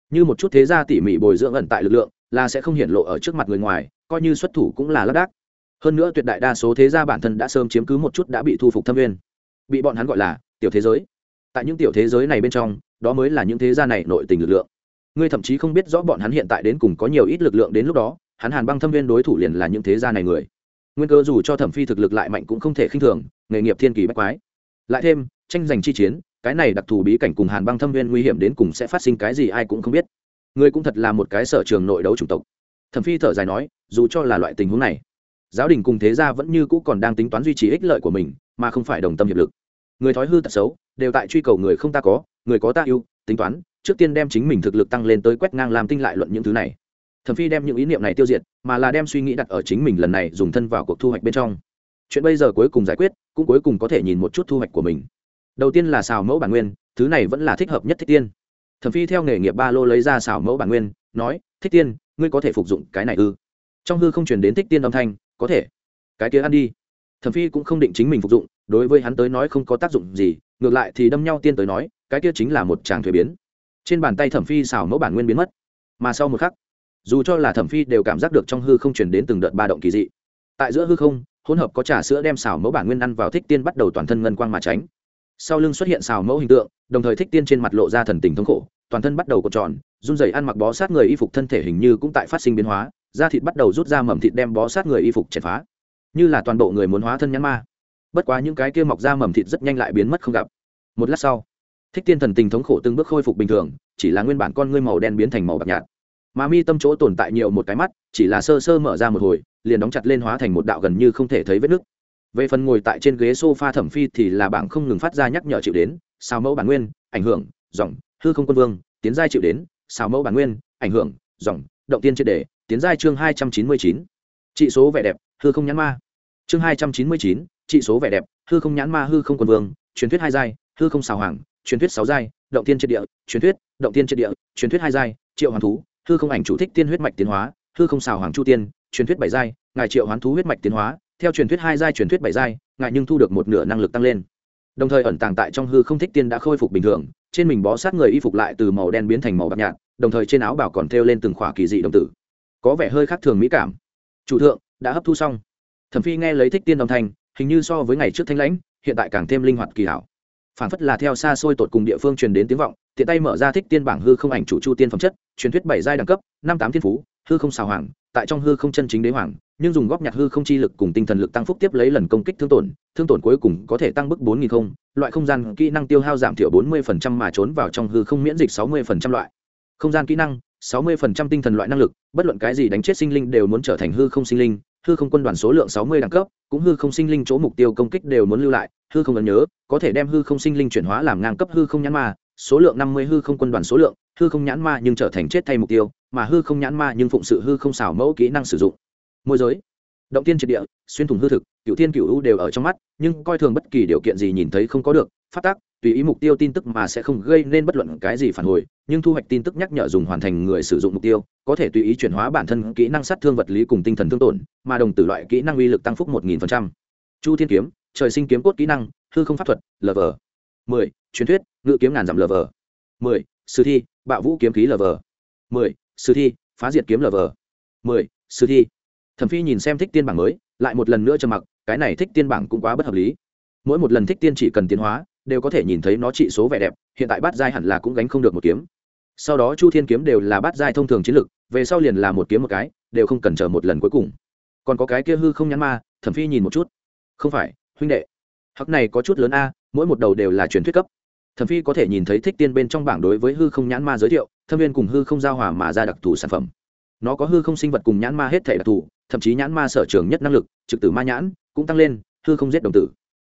Như một chút thế gia tỉ mỉ bồi dưỡng ẩn tại lực lượng, là sẽ không hiện lộ ở trước mặt người ngoài, coi như xuất thủ cũng là lác đác. Hơn nữa tuyệt đại đa số thế gia bản thân đã sớm chiếm cứ một chút đã bị thu phục thâm viên bị bọn hắn gọi là tiểu thế giới. Tại những tiểu thế giới này bên trong, đó mới là những thế gia này nội tình lực lượng. Ngươi thậm chí không biết rõ bọn hắn hiện tại đến cùng có nhiều ít lực lượng đến lúc đó hắn hàn băng thâm viên đối thủ liền là những thế gia này người. Nguyên cơ dù cho thẩm phi thực lực lại mạnh cũng không thể khinh thường, nghề nghiệp thiên kỳ bách quái. Lại thêm, tranh giành chi chiến, cái này đặc thù bí cảnh cùng hàn băng thâm viên nguy hiểm đến cùng sẽ phát sinh cái gì ai cũng không biết. Ngươi cũng thật là một cái sở trường nội đấu chủng tộc. Thẩm phi thở dài nói, dù cho là loại tình huống này, giáo đình cùng thế gia vẫn như cũ còn đang tính toán duy trì ích lợi của mình, mà không phải đồng tâm hiệp lực. Người thói hư tật xấu, đều tại truy cầu người không ta có, người có ta yêu, tính toán, trước tiên đem chính mình thực lực tăng lên tới quét ngang làm tinh lại luận những thứ này thẩm phi đem những ý niệm này tiêu diệt, mà là đem suy nghĩ đặt ở chính mình lần này dùng thân vào cuộc thu hoạch bên trong. Chuyện bây giờ cuối cùng giải quyết, cũng cuối cùng có thể nhìn một chút thu hoạch của mình. Đầu tiên là xào mẫu bản nguyên, thứ này vẫn là thích hợp nhất thích tiên. Thẩm phi theo nghề nghiệp ba lô lấy ra xào mẫu bản nguyên, nói, thích tiên, ngươi có thể phục dụng cái này ư? Trong hư không chuyển đến thích tiên âm thanh, có thể. Cái kia ăn đi. Thẩm phi cũng không định chính mình phục dụng, đối với hắn tới nói không có tác dụng gì, ngược lại thì đâm nhau tiên tới nói, cái kia chính là một tràng thuế biến. Trên bàn tay thẩm phi xào mẫu bản nguyên biến mất. Mà sau một khắc dù cho là thẩm phi đều cảm giác được trong hư không chuyển đến từng đợt ba động kỳ dị. Tại giữa hư không, hỗn hợp có trà sữa đem xào mẫu bản nguyên ăn vào thích tiên bắt đầu toàn thân ngân quang mà tránh. Sau lưng xuất hiện xào mẫu hình tượng, đồng thời thích tiên trên mặt lộ ra thần tình thống khổ, toàn thân bắt đầu cột tròn, run rẩy ăn mặc bó sát người y phục thân thể hình như cũng tại phát sinh biến hóa, da thịt bắt đầu rút ra mầm thịt đem bó sát người y phục chèn phá. Như là toàn bộ người muốn hóa thân nhãn ma. Bất quá những cái kia mọc ra mầm thịt rất nhanh lại biến mất không gặp. Một lát sau, thích tiên thần tình thống khổ từng bước khôi phục bình thường, chỉ là nguyên bản con ngươi màu đen biến thành màu bạc nhạt mà mi tâm chỗ tồn tại nhiều một cái mắt, chỉ là sơ sơ mở ra một hồi, liền đóng chặt lên hóa thành một đạo gần như không thể thấy vết nứt về phần ngồi tại trên ghế sofa thẩm phi thì là bảng không ngừng phát ra nhắc nhở chịu đến sao mẫu bản nguyên, ảnh hưởng, dòng, hư không quân vương, tiến giai chịu đến sao mẫu bản nguyên, ảnh hưởng, dòng, động tiên triệt đề tiến giai chương hai trăm chín mươi chín, trị số vẻ đẹp, hư không nhãn ma. Chương hai trăm chín mươi chín, trị số vẻ đẹp, hư không nhãn ma, hư không quân vương, truyền thuyết hai giai, hư không xào hoàng, truyền thuyết sáu giai, động tiên triệt địa, truyền thuyết, động tiên triệt địa, truyền thuyết hai giai, triệu hoàng thú hư không ảnh chủ thích tiên huyết mạch tiến hóa, hư không xào hoàng chu tiên, truyền thuyết bảy giai, ngài triệu hoán thú huyết mạch tiến hóa, theo truyền thuyết hai giai truyền thuyết bảy giai, ngài nhưng thu được một nửa năng lực tăng lên. Đồng thời ẩn tàng tại trong hư không thích tiên đã khôi phục bình thường, trên mình bó sát người y phục lại từ màu đen biến thành màu bạc nhạt, đồng thời trên áo bảo còn thêu lên từng khỏa kỳ dị đồng tử. Có vẻ hơi khác thường mỹ cảm. Chủ thượng, đã hấp thu xong. Thẩm phi nghe lấy thích tiên đồng thanh, hình như so với ngày trước thanh lãnh, hiện tại càng thêm linh hoạt kỳ hảo phản phất là theo xa xôi tột cùng địa phương truyền đến tiếng vọng, tiện tay mở ra thích tiên bảng hư không ảnh chủ chu tiên phẩm chất, truyền thuyết bảy giai đẳng cấp, năm tám thiên phú, hư không xào hoàng, tại trong hư không chân chính đế hoàng, nhưng dùng góp nhặt hư không chi lực cùng tinh thần lực tăng phúc tiếp lấy lần công kích thương tổn thương tổn cuối cùng có thể tăng bức bốn nghìn không, loại không gian kỹ năng tiêu hao giảm thiểu bốn mươi phần trăm mà trốn vào trong hư không miễn dịch sáu mươi phần trăm loại. Không gian kỹ năng, sáu mươi phần trăm tinh thần loại năng lực, bất luận cái gì đánh chết sinh linh đều muốn trở thành hư không sinh linh hư không quân đoàn số lượng sáu mươi đẳng cấp, cũng hư không sinh linh chỗ mục tiêu công kích đều muốn lưu lại, hư không ấn nhớ, có thể đem hư không sinh linh chuyển hóa làm ngang cấp hư không nhãn ma, số lượng năm mươi hư không quân đoàn số lượng, hư không nhãn ma nhưng trở thành chết thay mục tiêu, mà hư không nhãn ma nhưng phụng sự hư không xảo mẫu kỹ năng sử dụng. Môi giới, động tiên triệt địa, xuyên thủng hư thực, cửu thiên cửu u đều ở trong mắt, nhưng coi thường bất kỳ điều kiện gì nhìn thấy không có được, phát tác tùy ý mục tiêu tin tức mà sẽ không gây nên bất luận cái gì phản hồi, nhưng thu hoạch tin tức nhắc nhở dùng hoàn thành người sử dụng mục tiêu, có thể tùy ý chuyển hóa bản thân kỹ năng sát thương vật lý cùng tinh thần thương tổn, mà đồng tử loại kỹ năng uy lực tăng phúc một nghìn phần trăm. Chu thiên kiếm, trời sinh kiếm cốt kỹ năng, hư không pháp thuật lv mười, truyền thuyết, ngự kiếm ngàn dặm lv mười, sử thi, bạo vũ kiếm khí lv mười, sử thi, phá diệt kiếm lv mười, sử thi. Thẩm phi nhìn xem thích tiên bảng mới, lại một lần nữa trầm mặc, cái này thích tiên bảng cũng quá bất hợp lý. Mỗi một lần thích tiên chỉ cần tiến hóa đều có thể nhìn thấy nó trị số vẻ đẹp, hiện tại bát giai hẳn là cũng gánh không được một kiếm. Sau đó chu thiên kiếm đều là bát giai thông thường chiến lực, về sau liền là một kiếm một cái, đều không cần chờ một lần cuối cùng. Còn có cái kia hư không nhãn ma, thẩm phi nhìn một chút. Không phải, huynh đệ. Hắc này có chút lớn a, mỗi một đầu đều là truyền thuyết cấp. Thẩm phi có thể nhìn thấy thích tiên bên trong bảng đối với hư không nhãn ma giới thiệu, thâm viên cùng hư không giao hòa mà ra đặc thù sản phẩm. Nó có hư không sinh vật cùng nhãn ma hết thể đặc thù, thậm chí nhãn ma sở trường nhất năng lực, trực tử ma nhãn, cũng tăng lên, hư không giết đồng tử.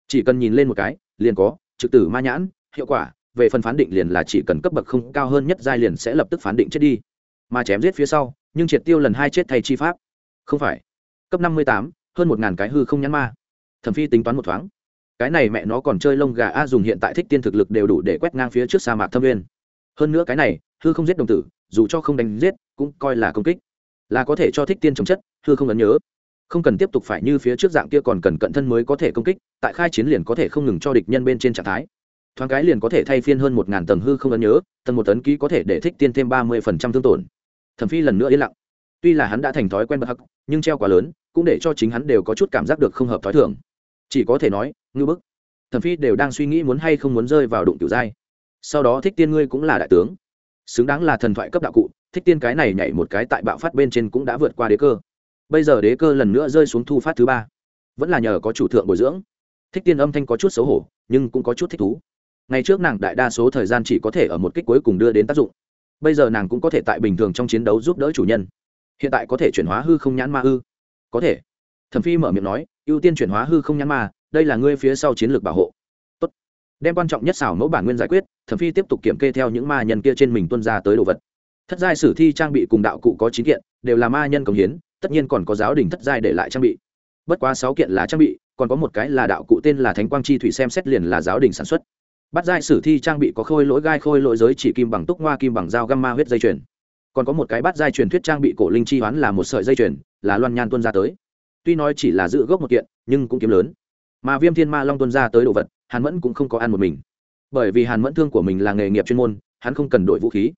Chỉ cần nhìn lên một cái, liền có trực tử ma nhãn, hiệu quả, về phần phán định liền là chỉ cần cấp bậc không cao hơn nhất giai liền sẽ lập tức phán định chết đi. Mà chém giết phía sau, nhưng triệt tiêu lần hai chết thay chi pháp. Không phải. Cấp năm mươi tám, hơn một ngàn cái hư không nhãn ma. Thẩm phi tính toán một thoáng. Cái này mẹ nó còn chơi lông gà a dùng hiện tại thích tiên thực lực đều đủ để quét ngang phía trước sa mạc thâm viên. Hơn nữa cái này, hư không giết đồng tử, dù cho không đánh giết, cũng coi là công kích. Là có thể cho thích tiên chống chất, hư không ấn nhớ không cần tiếp tục phải như phía trước dạng kia còn cần cận thân mới có thể công kích, tại khai chiến liền có thể không ngừng cho địch nhân bên trên trạng thái. Thoáng cái liền có thể thay phiên hơn một ngàn tầng hư không ấn nhớ, tầng một tấn ký có thể để thích tiên thêm ba mươi phần trăm thương tổn. Thẩm phi lần nữa yên lặng. Tuy là hắn đã thành thói quen bậc hắc, nhưng treo quá lớn, cũng để cho chính hắn đều có chút cảm giác được không hợp thói thường. Chỉ có thể nói, ngư bức. Thẩm phi đều đang suy nghĩ muốn hay không muốn rơi vào đụng tiểu giai. Sau đó thích tiên ngươi cũng là đại tướng. Xứng đáng là thần thoại cấp đạo cụ, thích tiên cái này nhảy một cái tại bạo phát bên trên cũng đã vượt qua đế cơ bây giờ đế cơ lần nữa rơi xuống thu phát thứ ba. Vẫn là nhờ có chủ thượng bồi dưỡng. Thích tiên âm thanh có chút xấu hổ, nhưng cũng có chút thích thú. Ngày trước nàng đại đa số thời gian chỉ có thể ở một kích cuối cùng đưa đến tác dụng. Bây giờ nàng cũng có thể tại bình thường trong chiến đấu giúp đỡ chủ nhân. Hiện tại có thể chuyển hóa hư không nhãn ma hư có thể. Thẩm phi mở miệng nói, ưu tiên chuyển hóa hư không nhãn ma, đây là ngươi phía sau chiến lược bảo hộ. Tốt. đem quan trọng nhất xảo mẫu bản nguyên giải quyết, thẩm phi tiếp tục kiểm kê theo những ma nhân kia trên mình tuân ra tới đồ vật. Thất giai sử thi trang bị cùng đạo cụ có chín kiện, đều là ma nhân công hiến tất nhiên còn có giáo đình thất giai để lại trang bị. Bất quá sáu kiện là trang bị, còn có một cái là đạo cụ tên là thánh quang chi thủy xem xét liền là giáo đình sản xuất. Bắt giai sử thi trang bị có khôi lỗi gai, khôi lỗi giới chỉ kim bằng túc hoa, kim bằng dao, gamma huyết dây chuyền. Còn có một cái bắt giai truyền thuyết trang bị cổ linh chi hoán là một sợi dây chuyền, là loan nhan tuân ra tới. Tuy nói chỉ là giữ gốc một kiện, nhưng cũng kiếm lớn. Mà viêm thiên ma long tuân ra tới đồ vật, hàn mẫn cũng không có ăn một mình. Bởi vì hàn mẫn thương của mình là nghề nghiệp chuyên môn, hắn không cần đổi vũ khí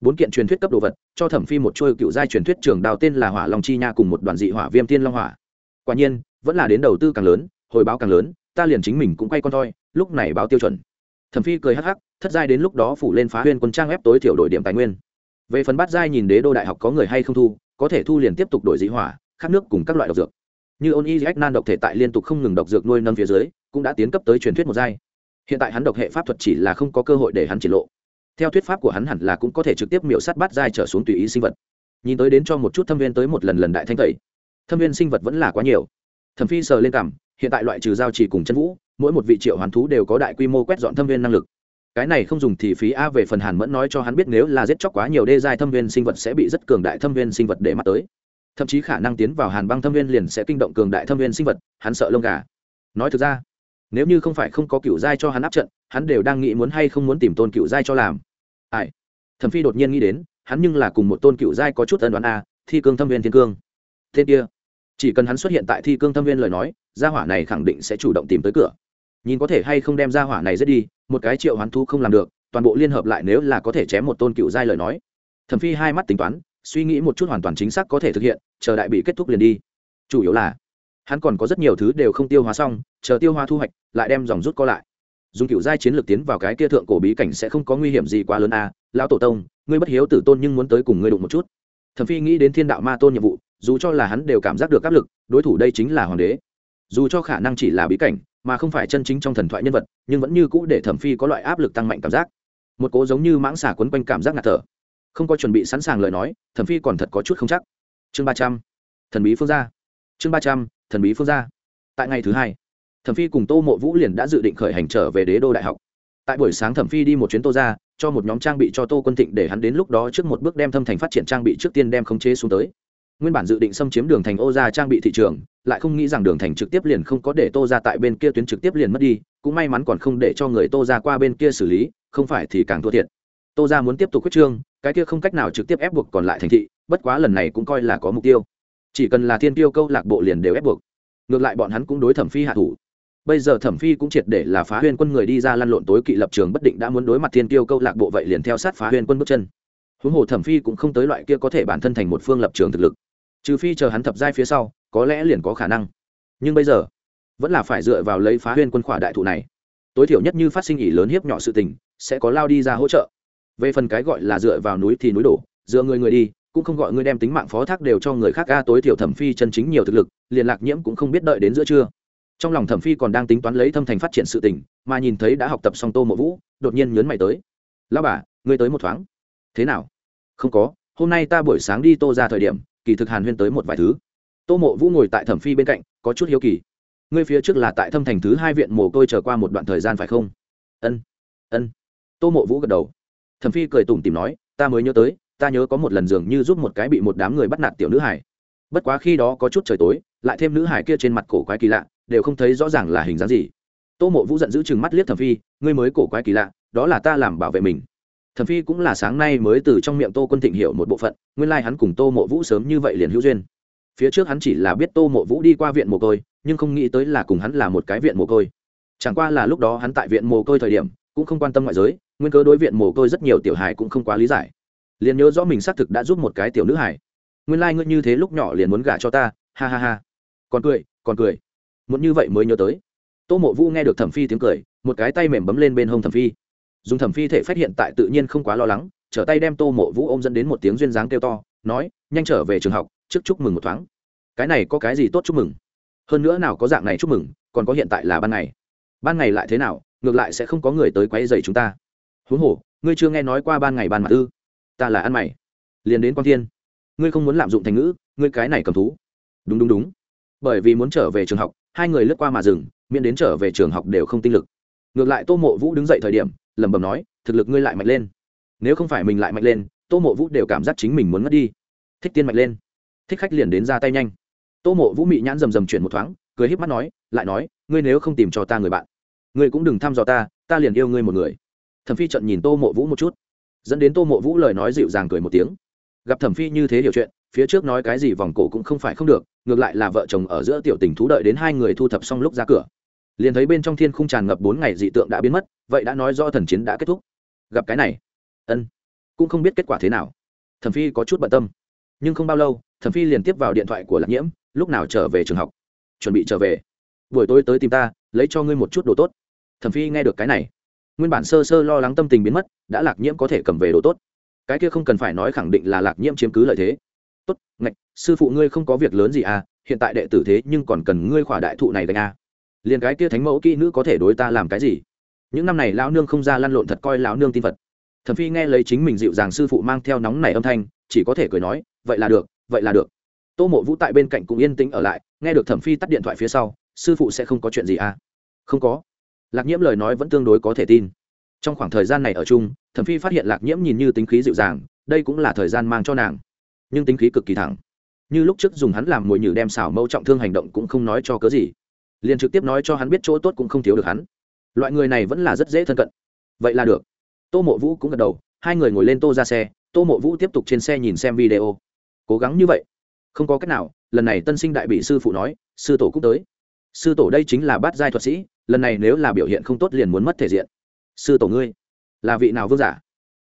bốn kiện truyền thuyết cấp đồ vật, cho thẩm phi một trôi cựu giai truyền thuyết trường đào tên là hỏa long chi nha cùng một đoàn dị hỏa viêm thiên long hỏa. Quả nhiên, vẫn là đến đầu tư càng lớn, hồi báo càng lớn, ta liền chính mình cũng quay con thôi lúc này báo tiêu chuẩn. Thẩm phi cười hắc hắc, thất giai đến lúc đó phủ lên phá huyên quân trang ép tối thiểu đổi điểm tài nguyên. Về phần bát giai nhìn đế đô đại học có người hay không thu, có thể thu liền tiếp tục đổi dị hỏa khắc nước cùng các loại độc dược. Như ôn y nan độc thể tại liên tục không ngừng độc dược nuôi nâng phía dưới, cũng đã tiến cấp tới truyền thuyết một giai. Hiện tại hắn độc hệ pháp thuật chỉ là không có cơ hội để hắn chỉ lộ theo thuyết pháp của hắn hẳn là cũng có thể trực tiếp miểu sát bát giai trở xuống tùy ý sinh vật. Nhìn tới đến cho một chút thâm viên tới một lần lần đại thanh tẩy. Thâm viên sinh vật vẫn là quá nhiều. Thẩm phi sờ lên cảm hiện tại loại trừ giao chỉ cùng chân vũ, mỗi một vị triệu hoàn thú đều có đại quy mô quét dọn thâm viên năng lực. Cái này không dùng thì phí a về phần hàn mẫn nói cho hắn biết nếu là giết chóc quá nhiều đê giai thâm viên sinh vật sẽ bị rất cường đại thâm viên sinh vật để mắt tới. Thậm chí khả năng tiến vào hàn băng thâm viên liền sẽ kinh động cường đại thâm viên sinh vật, hắn sợ lông gà. Nói thực ra nếu như không phải không có cựu giai cho hắn áp trận, hắn đều đang nghĩ muốn hay không muốn tìm tôn cựu giai cho làm. Ai? Thẩm phi đột nhiên nghĩ đến, hắn nhưng là cùng một tôn cựu giai có chút ân đoán a, thi cương thâm viên thiên cương. Thế kia, chỉ cần hắn xuất hiện tại thi cương thâm viên lời nói, gia hỏa này khẳng định sẽ chủ động tìm tới cửa. Nhìn có thể hay không đem gia hỏa này giết đi, một cái triệu hoán thu không làm được, toàn bộ liên hợp lại nếu là có thể chém một tôn cựu giai lời nói. Thẩm phi hai mắt tính toán, suy nghĩ một chút hoàn toàn chính xác có thể thực hiện, chờ đại bị kết thúc liền đi. Chủ yếu là, hắn còn có rất nhiều thứ đều không tiêu hóa xong chờ tiêu hóa thu hoạch, lại đem dòng rút co lại. Dùng cựu giai chiến lược tiến vào cái kia thượng cổ bí cảnh sẽ không có nguy hiểm gì quá lớn a à. lão tổ tông, ngươi bất hiếu tử tôn nhưng muốn tới cùng ngươi đụng một chút. Thẩm phi nghĩ đến thiên đạo ma tôn nhiệm vụ, dù cho là hắn đều cảm giác được áp lực, đối thủ đây chính là hoàng đế. Dù cho khả năng chỉ là bí cảnh, mà không phải chân chính trong thần thoại nhân vật, nhưng vẫn như cũ để thẩm phi có loại áp lực tăng mạnh cảm giác. Một cố giống như mãng xà quấn quanh cảm giác ngạt thở. Không có chuẩn bị sẵn sàng lời nói, thẩm phi còn thật có chút không chắc. Chương ba trăm. Thần bí phương gia. Chương ba trăm. Thần bí phương gia. Tại ngày thứ hai thẩm phi cùng tô mộ vũ liền đã dự định khởi hành trở về đế đô đại học. Tại buổi sáng thẩm phi đi một chuyến tô ra, cho một nhóm trang bị cho tô quân thịnh để hắn đến lúc đó trước một bước đem thâm thành phát triển trang bị trước tiên đem khống chế xuống tới. Nguyên bản dự định xâm chiếm đường thành ô ra trang bị thị trường, lại không nghĩ rằng đường thành trực tiếp liền không có để tô ra tại bên kia tuyến trực tiếp liền mất đi, cũng may mắn còn không để cho người tô ra qua bên kia xử lý, không phải thì càng thua thiệt. Tô ra muốn tiếp tục quyết trương, cái kia không cách nào trực tiếp ép buộc còn lại thành thị, bất quá lần này cũng coi là có mục tiêu. Chỉ cần là thiên tiêu câu lạc bộ liền đều ép buộc. Ngược lại bọn hắn cũng đối thẩm phi hạ thủ bây giờ thẩm phi cũng triệt để là phá huyên quân người đi ra lăn lộn tối kỵ lập trường bất định đã muốn đối mặt thiên tiêu câu lạc bộ vậy liền theo sát phá huyên quân bước chân. Huống hồ thẩm phi cũng không tới loại kia có thể bản thân thành một phương lập trường thực lực. Trừ phi chờ hắn thập giai phía sau, có lẽ liền có khả năng. Nhưng bây giờ, vẫn là phải dựa vào lấy phá huyên quân khỏa đại thụ này. Tối thiểu nhất như phát sinh ỉ lớn hiếp nhỏ sự tình, sẽ có lao đi ra hỗ trợ. Về phần cái gọi là dựa vào núi thì núi đổ, dựa người người đi, cũng không gọi người đem tính mạng phó thác đều cho người khác. Ca tối thiểu thẩm phi chân chính nhiều thực lực, liền lạc nhiễm cũng không biết đợi đến giữa trưa trong lòng thẩm phi còn đang tính toán lấy thâm thành phát triển sự tình, mà nhìn thấy đã học tập xong tô mộ vũ, đột nhiên nhớn mày tới. Lao bà, ngươi tới một thoáng. Thế nào? Không có, hôm nay ta buổi sáng đi tô ra thời điểm, kỳ thực hàn huyên tới một vài thứ. Tô mộ vũ ngồi tại thẩm phi bên cạnh, có chút hiếu kỳ. Ngươi phía trước là tại thâm thành thứ hai viện mồ côi chờ qua một đoạn thời gian phải không? Ân ân. Tô mộ vũ gật đầu. Thẩm phi cười tủm tìm nói, ta mới nhớ tới, ta nhớ có một lần dường như giúp một cái bị một đám người bắt nạt tiểu nữ hải. Bất quá khi đó có chút trời tối, lại thêm nữ hải kia trên mặt cổ quái kỳ lạ đều không thấy rõ ràng là hình dáng gì. Tô mộ vũ giận dữ chừng mắt liếc thẩm phi, ngươi mới cổ quái kỳ lạ, đó là ta làm bảo vệ mình. Thẩm phi cũng là sáng nay mới từ trong miệng tô quân thịnh hiểu một bộ phận, nguyên lai、like、hắn cùng tô mộ vũ sớm như vậy liền hữu duyên. Phía trước hắn chỉ là biết tô mộ vũ đi qua viện mồ côi, nhưng không nghĩ tới là cùng hắn là một cái viện mồ côi. Chẳng qua là lúc đó hắn tại viện mồ côi thời điểm, cũng không quan tâm ngoại giới, nguyên cớ đối viện mồ côi rất nhiều tiểu hài cũng không quá lý giải. Liền nhớ rõ mình xác thực đã giúp một cái tiểu nữ hài. Nguyên lai、like、ngươi như thế lúc nhỏ liền muốn gả cho ta, ha ha ha. Còn cười còn cười muốn như vậy mới nhớ tới. Tô mộ vũ nghe được thẩm phi tiếng cười, một cái tay mềm bấm lên bên hông thẩm phi. Dùng thẩm phi thể phát hiện tại tự nhiên không quá lo lắng, trở tay đem tô mộ vũ ôm dẫn đến một tiếng duyên dáng kêu to, nói, nhanh trở về trường học, trước chúc mừng một thoáng. Cái này có cái gì tốt chúc mừng? Hơn nữa nào có dạng này chúc mừng, còn có hiện tại là ban ngày. Ban ngày lại thế nào, ngược lại sẽ không có người tới quấy dày chúng ta. Huống hồ, ngươi chưa nghe nói qua ban ngày ban mặt ư? Ta là ăn mày. Liền đến quan thiên. Ngươi không muốn lạm dụng thành ngữ, ngươi cái này cầm thú. Đúng đúng đúng. Bởi vì muốn trở về trường học hai người lướt qua mà dừng, miễn đến trở về trường học đều không tinh lực. Ngược lại tô mộ vũ đứng dậy thời điểm, lẩm bẩm nói, thực lực ngươi lại mạnh lên. Nếu không phải mình lại mạnh lên, tô mộ vũ đều cảm giác chính mình muốn ngất đi. Thích tiên mạnh lên. Thích khách liền đến ra tay nhanh. Tô mộ vũ mị nhãn rầm rầm chuyển một thoáng, cười híp mắt nói, lại nói, ngươi nếu không tìm cho ta người bạn, ngươi cũng đừng thăm dò ta ta liền yêu ngươi một người. Thẩm phi trận nhìn tô mộ vũ một chút. Dẫn đến tô mộ vũ lời nói dịu dàng cười một tiếng. Gặp thẩm phi như thế hiểu chuyện phía trước nói cái gì vòng cổ cũng không phải không được, ngược lại là vợ chồng ở giữa tiểu tình thú đợi đến hai người thu thập xong lúc ra cửa. Liền thấy bên trong thiên khung tràn ngập bốn ngày dị tượng đã biến mất, vậy đã nói do thần chiến đã kết thúc. Gặp cái này, ân, cũng không biết kết quả thế nào. Thẩm phi có chút bận tâm. Nhưng không bao lâu, thẩm phi liền tiếp vào điện thoại của lạc nhiễm, lúc nào trở về trường học? Chuẩn bị trở về. Buổi tối tới tìm ta, lấy cho ngươi một chút đồ tốt. Thẩm phi nghe được cái này, nguyên bản sơ sơ lo lắng tâm tình biến mất, đã lạc nhiễm có thể cầm về đồ tốt. Cái kia không cần phải nói khẳng định là lạc nhiễm chiếm cứ lợi thế tốt, ngạch, sư phụ ngươi không có việc lớn gì à hiện tại đệ tử thế nhưng còn cần ngươi khỏa đại thụ này đánh à. liền cái kia thánh mẫu kỹ nữ có thể đối ta làm cái gì? Những năm này lão nương không ra lăn lộn thật coi lão nương tin phật. Thẩm phi nghe lấy chính mình dịu dàng sư phụ mang theo nóng này âm thanh, chỉ có thể cười nói, vậy là được, vậy là được. Tô mộ vũ tại bên cạnh cũng yên tĩnh ở lại, nghe được thẩm phi tắt điện thoại phía sau, sư phụ sẽ không có chuyện gì à? Không có. Lạc nhiễm lời nói vẫn tương đối có thể tin. Trong khoảng thời gian này ở chung, thẩm phi phát hiện lạc nhiễm nhìn như tính khí dịu dàng, đây cũng là thời gian mang cho nàng nhưng tính khí cực kỳ thẳng. Như lúc trước dùng hắn làm mồi nhử đem xảo mâu trọng thương hành động cũng không nói cho cớ gì. Liền trực tiếp nói cho hắn biết chỗ tốt cũng không thiếu được hắn. Loại người này vẫn là rất dễ thân cận. Vậy là được. Tô mộ vũ cũng gật đầu, hai người ngồi lên tô ra xe, tô mộ vũ tiếp tục trên xe nhìn xem video. Cố gắng như vậy. Không có cách nào, lần này tân sinh đại bị sư phụ nói, sư tổ cũng tới. Sư tổ đây chính là bát giai thuật sĩ, lần này nếu là biểu hiện không tốt liền muốn mất thể diện. Sư tổ ngươi, là vị nào vương giả?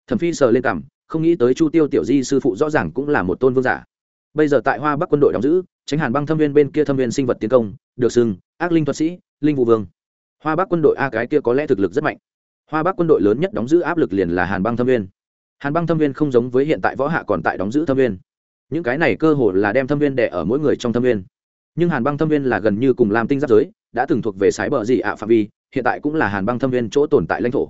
Thẩm phi sờ lên cằm không nghĩ tới chu tiêu tiểu di sư phụ rõ ràng cũng là một tôn vương giả. Bây giờ tại hoa bắc quân đội đóng giữ, tránh hàn băng thâm viên bên kia thâm viên sinh vật tiến công, được sừng ác linh thuật sĩ, linh Vũ vương. Hoa bắc quân đội a cái kia có lẽ thực lực rất mạnh. Hoa bắc quân đội lớn nhất đóng giữ áp lực liền là hàn băng thâm viên hàn băng thâm viên không giống với hiện tại võ hạ còn tại đóng giữ thâm viên những cái này cơ hồ là đem thâm viên đẻ ở mỗi người trong thâm viên nhưng hàn băng thâm viên là gần như cùng làm tinh giáp giới, đã từng thuộc về sái bờ dị ạ phạm vi, hiện tại cũng là hàn băng thâm viên chỗ tồn tại lãnh thổ.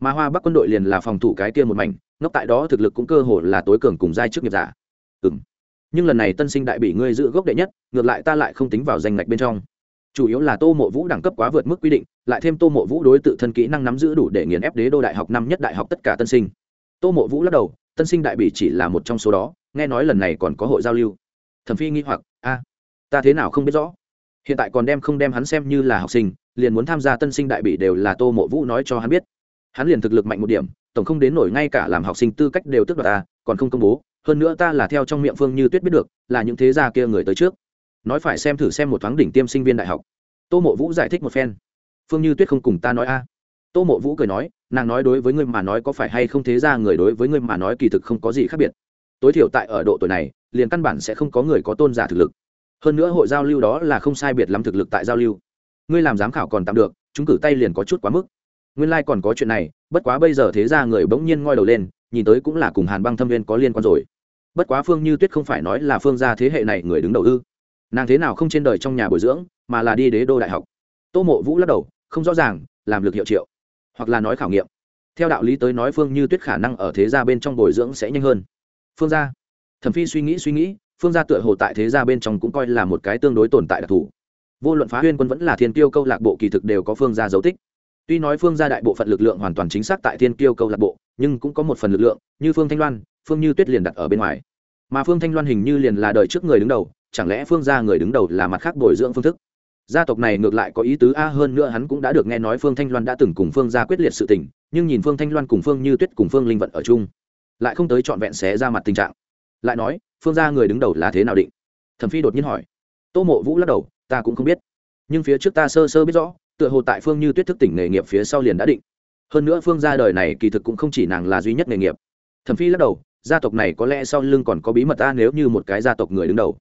Mà hoa bắc quân đội liền là phòng thủ cái kia một mảnh ngốc tại đó thực lực cũng cơ hồ là tối cường cùng giai trước nghiệp giả. Ừ nhưng lần này tân sinh đại bị ngươi giữ gốc đệ nhất, ngược lại ta lại không tính vào danh ngạch bên trong. Chủ yếu là tô mộ vũ đẳng cấp quá vượt mức quy định, lại thêm tô mộ vũ đối tự thân kỹ năng nắm giữ đủ để nghiền ép đế đô đại học năm nhất đại học tất cả tân sinh. Tô mộ vũ lắc đầu, tân sinh đại bị chỉ là một trong số đó, nghe nói lần này còn có hội giao lưu. Thẩm phi nghi hoặc, a, ta thế nào không biết rõ? Hiện tại còn đem không đem hắn xem như là học sinh, liền muốn tham gia tân sinh đại bị đều là tô mộ vũ nói cho hắn biết. Hắn liền thực lực mạnh một điểm tổng không đến nổi ngay cả làm học sinh tư cách đều tức đoạt ta, còn không công bố. Hơn nữa ta là theo trong miệng phương như tuyết biết được, là những thế gia kia người tới trước. Nói phải xem thử xem một thoáng đỉnh tiêm sinh viên đại học. Tô mộ vũ giải thích một phen. Phương như tuyết không cùng ta nói a. Tô mộ vũ cười nói, nàng nói đối với ngươi mà nói có phải hay không thế ra người đối với ngươi mà nói kỳ thực không có gì khác biệt. Tối thiểu tại ở độ tuổi này, liền căn bản sẽ không có người có tôn giả thực lực. Hơn nữa hội giao lưu đó là không sai biệt lắm thực lực tại giao lưu. Ngươi làm giám khảo còn tạm được, chúng cử tay liền có chút quá mức nguyên lai còn có chuyện này, bất quá bây giờ thế ra người bỗng nhiên ngoi đầu lên, nhìn tới cũng là cùng hàn băng thâm viên có liên quan rồi. Bất quá phương như tuyết không phải nói là phương gia thế hệ này người đứng đầu ư? Nàng thế nào không trên đời trong nhà bồi dưỡng, mà là đi đế đô đại học. Tô mộ vũ lắc đầu, không rõ ràng, làm lực hiệu triệu, hoặc là nói khảo nghiệm. Theo đạo lý tới nói phương như tuyết khả năng ở thế gia bên trong bồi dưỡng sẽ nhanh hơn. Phương gia, thẩm phi suy nghĩ suy nghĩ, phương gia tựa hồ tại thế gia bên trong cũng coi là một cái tương đối tồn tại đặc thù. Vô luận phá huyên quân vẫn là thiên tiêu câu lạc bộ kỳ thực đều có phương gia dấu tích tuy nói phương gia đại bộ phận lực lượng hoàn toàn chính xác tại thiên Kiêu câu lạc bộ, nhưng cũng có một phần lực lượng, như phương thanh loan, phương như tuyết liền đặt ở bên ngoài. Mà phương thanh loan hình như liền là đời trước người đứng đầu, chẳng lẽ phương gia người đứng đầu là mặt khác bồi dưỡng phương thức? Gia tộc này ngược lại có ý tứ a hơn nữa hắn cũng đã được nghe nói phương thanh loan đã từng cùng phương gia quyết liệt sự tình, nhưng nhìn phương thanh loan cùng phương như tuyết cùng phương linh vận ở chung, lại không tới trọn vẹn xé ra mặt tình trạng. Lại nói, phương gia người đứng đầu là thế nào định? Thẩm phi đột nhiên hỏi. Tô mộ vũ lắc đầu, ta cũng không biết. Nhưng phía trước ta sơ sơ biết rõ tựa hồ tại phương như tuyết thức tỉnh nghề nghiệp phía sau liền đã định. Hơn nữa phương gia đời này kỳ thực cũng không chỉ nàng là duy nhất nghề nghiệp. Thẩm phi lắc đầu, gia tộc này có lẽ sau lưng còn có bí mật ta nếu như một cái gia tộc người đứng đầu.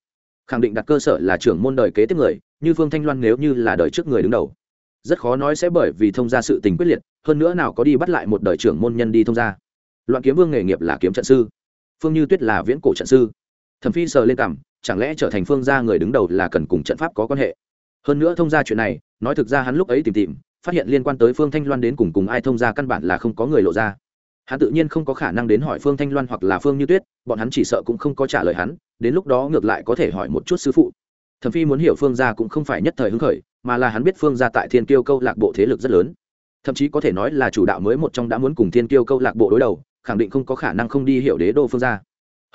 Khẳng định đặt cơ sở là trưởng môn đời kế tiếp người, như phương thanh loan nếu như là đời trước người đứng đầu. Rất khó nói sẽ bởi vì thông gia sự tình quyết liệt, hơn nữa nào có đi bắt lại một đời trưởng môn nhân đi thông gia. Loạn kiếm vương nghề nghiệp là kiếm trận sư, phương như tuyết là viễn cổ trận sư. Thẩm phi sờ lên cảm chẳng lẽ trở thành phương gia người đứng đầu là cần cùng trận pháp có quan hệ? Hơn nữa thông gia chuyện này nói thực ra hắn lúc ấy tìm tìm, phát hiện liên quan tới phương thanh loan đến cùng cùng ai thông gia căn bản là không có người lộ ra. Hắn tự nhiên không có khả năng đến hỏi phương thanh loan hoặc là phương như tuyết, bọn hắn chỉ sợ cũng không có trả lời hắn, đến lúc đó ngược lại có thể hỏi một chút sư phụ. Thẩm phi muốn hiểu phương gia cũng không phải nhất thời hứng khởi, mà là hắn biết phương gia tại thiên kiêu câu lạc bộ thế lực rất lớn. Thậm chí có thể nói là chủ đạo mới một trong đã muốn cùng thiên kiêu câu lạc bộ đối đầu, khẳng định không có khả năng không đi hiểu đế đô phương gia.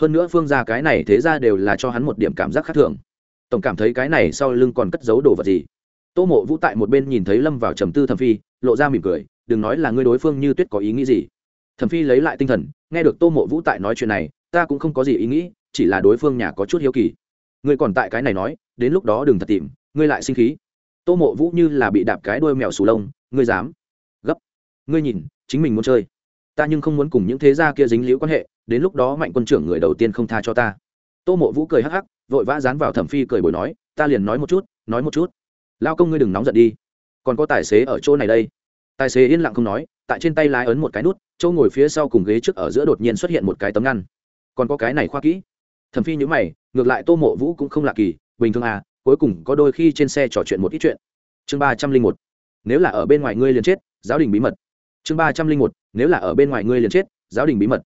Hơn nữa phương gia cái này thế ra đều là cho hắn một điểm cảm giác khác thường. Tổng cảm thấy cái này sau lưng còn cất giấu đồ vật gì? Tô mộ vũ tại một bên nhìn thấy lâm vào trầm tư thẩm phi, lộ ra mỉm cười, đừng nói là ngươi đối phương như tuyết có ý nghĩ gì. Thẩm phi lấy lại tinh thần, nghe được tô mộ vũ tại nói chuyện này, ta cũng không có gì ý nghĩ, chỉ là đối phương nhà có chút hiếu kỳ. Ngươi còn tại cái này nói, đến lúc đó đừng thật tìm, ngươi lại sinh khí. Tô mộ vũ như là bị đạp cái đuôi mèo sù lông, ngươi dám? Gấp. Ngươi nhìn, chính mình muốn chơi. Ta nhưng không muốn cùng những thế gia kia dính liễu quan hệ, đến lúc đó mạnh quân trưởng người đầu tiên không tha cho ta. Tô mộ vũ cười hắc hắc, vội vã dán vào thẩm phi cười bồi nói, ta liền nói một chút, nói một chút lao công ngươi đừng nóng giận đi. Còn có tài xế ở chỗ này đây. Tài xế yên lặng không nói, tại trên tay lái ấn một cái nút, chỗ ngồi phía sau cùng ghế trước ở giữa đột nhiên xuất hiện một cái tấm ngăn. Còn có cái này khoa kỹ. Thẩm phi nhữ mày, ngược lại tô mộ vũ cũng không lạ kỳ, bình thường à cuối cùng có đôi khi trên xe trò chuyện một ít chuyện. Chương ba trăm linh một, nếu là ở bên ngoài ngươi liền chết, giáo đình bí mật. Chương ba trăm linh một, nếu là ở bên ngoài ngươi liền chết, giáo đình bí mật.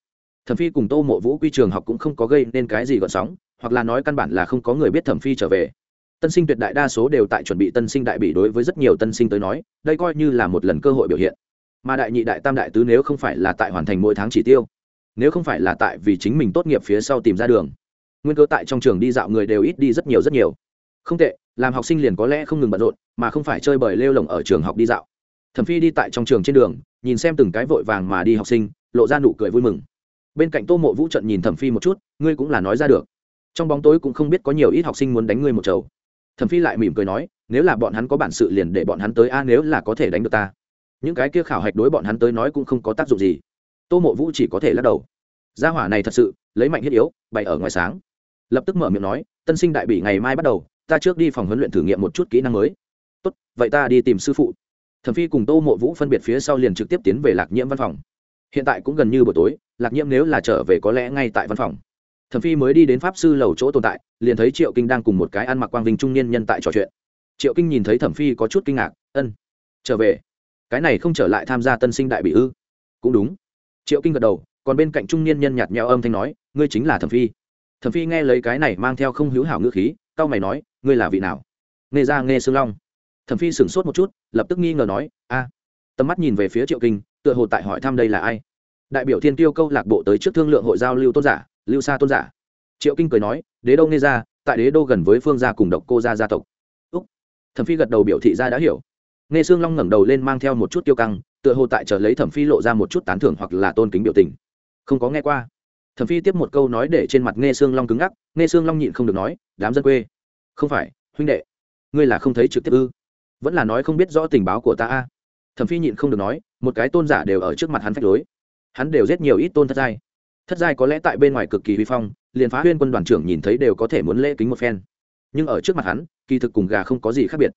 Thẩm phi cùng tô mộ vũ quy trường học cũng không có gây nên cái gì gọn sóng, hoặc là nói căn bản là không có người biết thẩm phi trở về tân sinh tuyệt đại đa số đều tại chuẩn bị tân sinh đại bị đối với rất nhiều tân sinh tới nói, đây coi như là một lần cơ hội biểu hiện. Mà đại nhị đại tam đại tứ nếu không phải là tại hoàn thành mỗi tháng chỉ tiêu, nếu không phải là tại vì chính mình tốt nghiệp phía sau tìm ra đường, nguyên cơ tại trong trường đi dạo người đều ít đi rất nhiều rất nhiều. Không tệ, làm học sinh liền có lẽ không ngừng bận rộn, mà không phải chơi bời lêu lồng ở trường học đi dạo. Thẩm phi đi tại trong trường trên đường, nhìn xem từng cái vội vàng mà đi học sinh, lộ ra nụ cười vui mừng. Bên cạnh tô mộ vũ trận nhìn thẩm phi một chút, ngươi cũng là nói ra được. Trong bóng tối cũng không biết có nhiều ít học sinh muốn đánh ngươi một chầu thẩm phi lại mỉm cười nói, nếu là bọn hắn có bản sự liền để bọn hắn tới a, nếu là có thể đánh được ta. Những cái kia khảo hạch đối bọn hắn tới nói cũng không có tác dụng gì. Tô mộ vũ chỉ có thể lắc đầu. Gia hỏa này thật sự, lấy mạnh thiết yếu, bày ở ngoài sáng. Lập tức mở miệng nói, tân sinh đại bị ngày mai bắt đầu, ta trước đi phòng huấn luyện thử nghiệm một chút kỹ năng mới. Tốt, vậy ta đi tìm sư phụ. Thẩm phi cùng tô mộ vũ phân biệt phía sau liền trực tiếp tiến về lạc nhiễm văn phòng. Hiện tại cũng gần như buổi tối, lạc nhiễm nếu là trở về có lẽ ngay tại văn phòng thẩm phi mới đi đến pháp sư lầu chỗ tồn tại, liền thấy triệu kinh đang cùng một cái ăn mặc quang vinh trung niên nhân tại trò chuyện. Triệu kinh nhìn thấy thẩm phi có chút kinh ngạc, ân, trở về. Cái này không trở lại tham gia tân sinh đại bị ư? Cũng đúng. Triệu kinh gật đầu, còn bên cạnh trung niên nhân nhạt nhẽo âm thanh nói, ngươi chính là thẩm phi. Thẩm phi nghe lấy cái này mang theo không hữu hảo ngữ khí, cau mày nói, ngươi là vị nào? Nghe ra nghe xương long. Thẩm phi sửng sốt một chút, lập tức nghi ngờ nói, a. Tầm mắt nhìn về phía triệu kinh, tựa hồ tại hỏi thăm đây là ai. Đại biểu thiên tiêu câu lạc bộ tới trước thương lượng hội giao lưu tôn giả lưu xa tôn giả. Triệu kinh cười nói, đế đô nghe ra, tại đế đô gần với phương gia cùng độc cô gia gia tộc. Úc. Thẩm phi gật đầu biểu thị ra đã hiểu. Nghe sương long ngẩng đầu lên mang theo một chút tiêu căng, tựa hồ tại chờ lấy thẩm phi lộ ra một chút tán thưởng hoặc là tôn kính biểu tình. Không có nghe qua. Thẩm phi tiếp một câu nói để trên mặt nghe sương long cứng ngắc, nghe sương long nhịn không được nói, đám dân quê. Không phải, huynh đệ. Ngươi là không thấy trực tiếp ư? Vẫn là nói không biết rõ tình báo của ta a. Thẩm phi nhịn không được nói, một cái tôn giả đều ở trước mặt hắn phách lối. Hắn đều giết nhiều ít tôn thất giai thất giai có lẽ tại bên ngoài cực kỳ huy phong, liền phá huyên quân đoàn trưởng nhìn thấy đều có thể muốn lễ kính một phen. Nhưng ở trước mặt hắn, kỳ thực cùng gà không có gì khác biệt.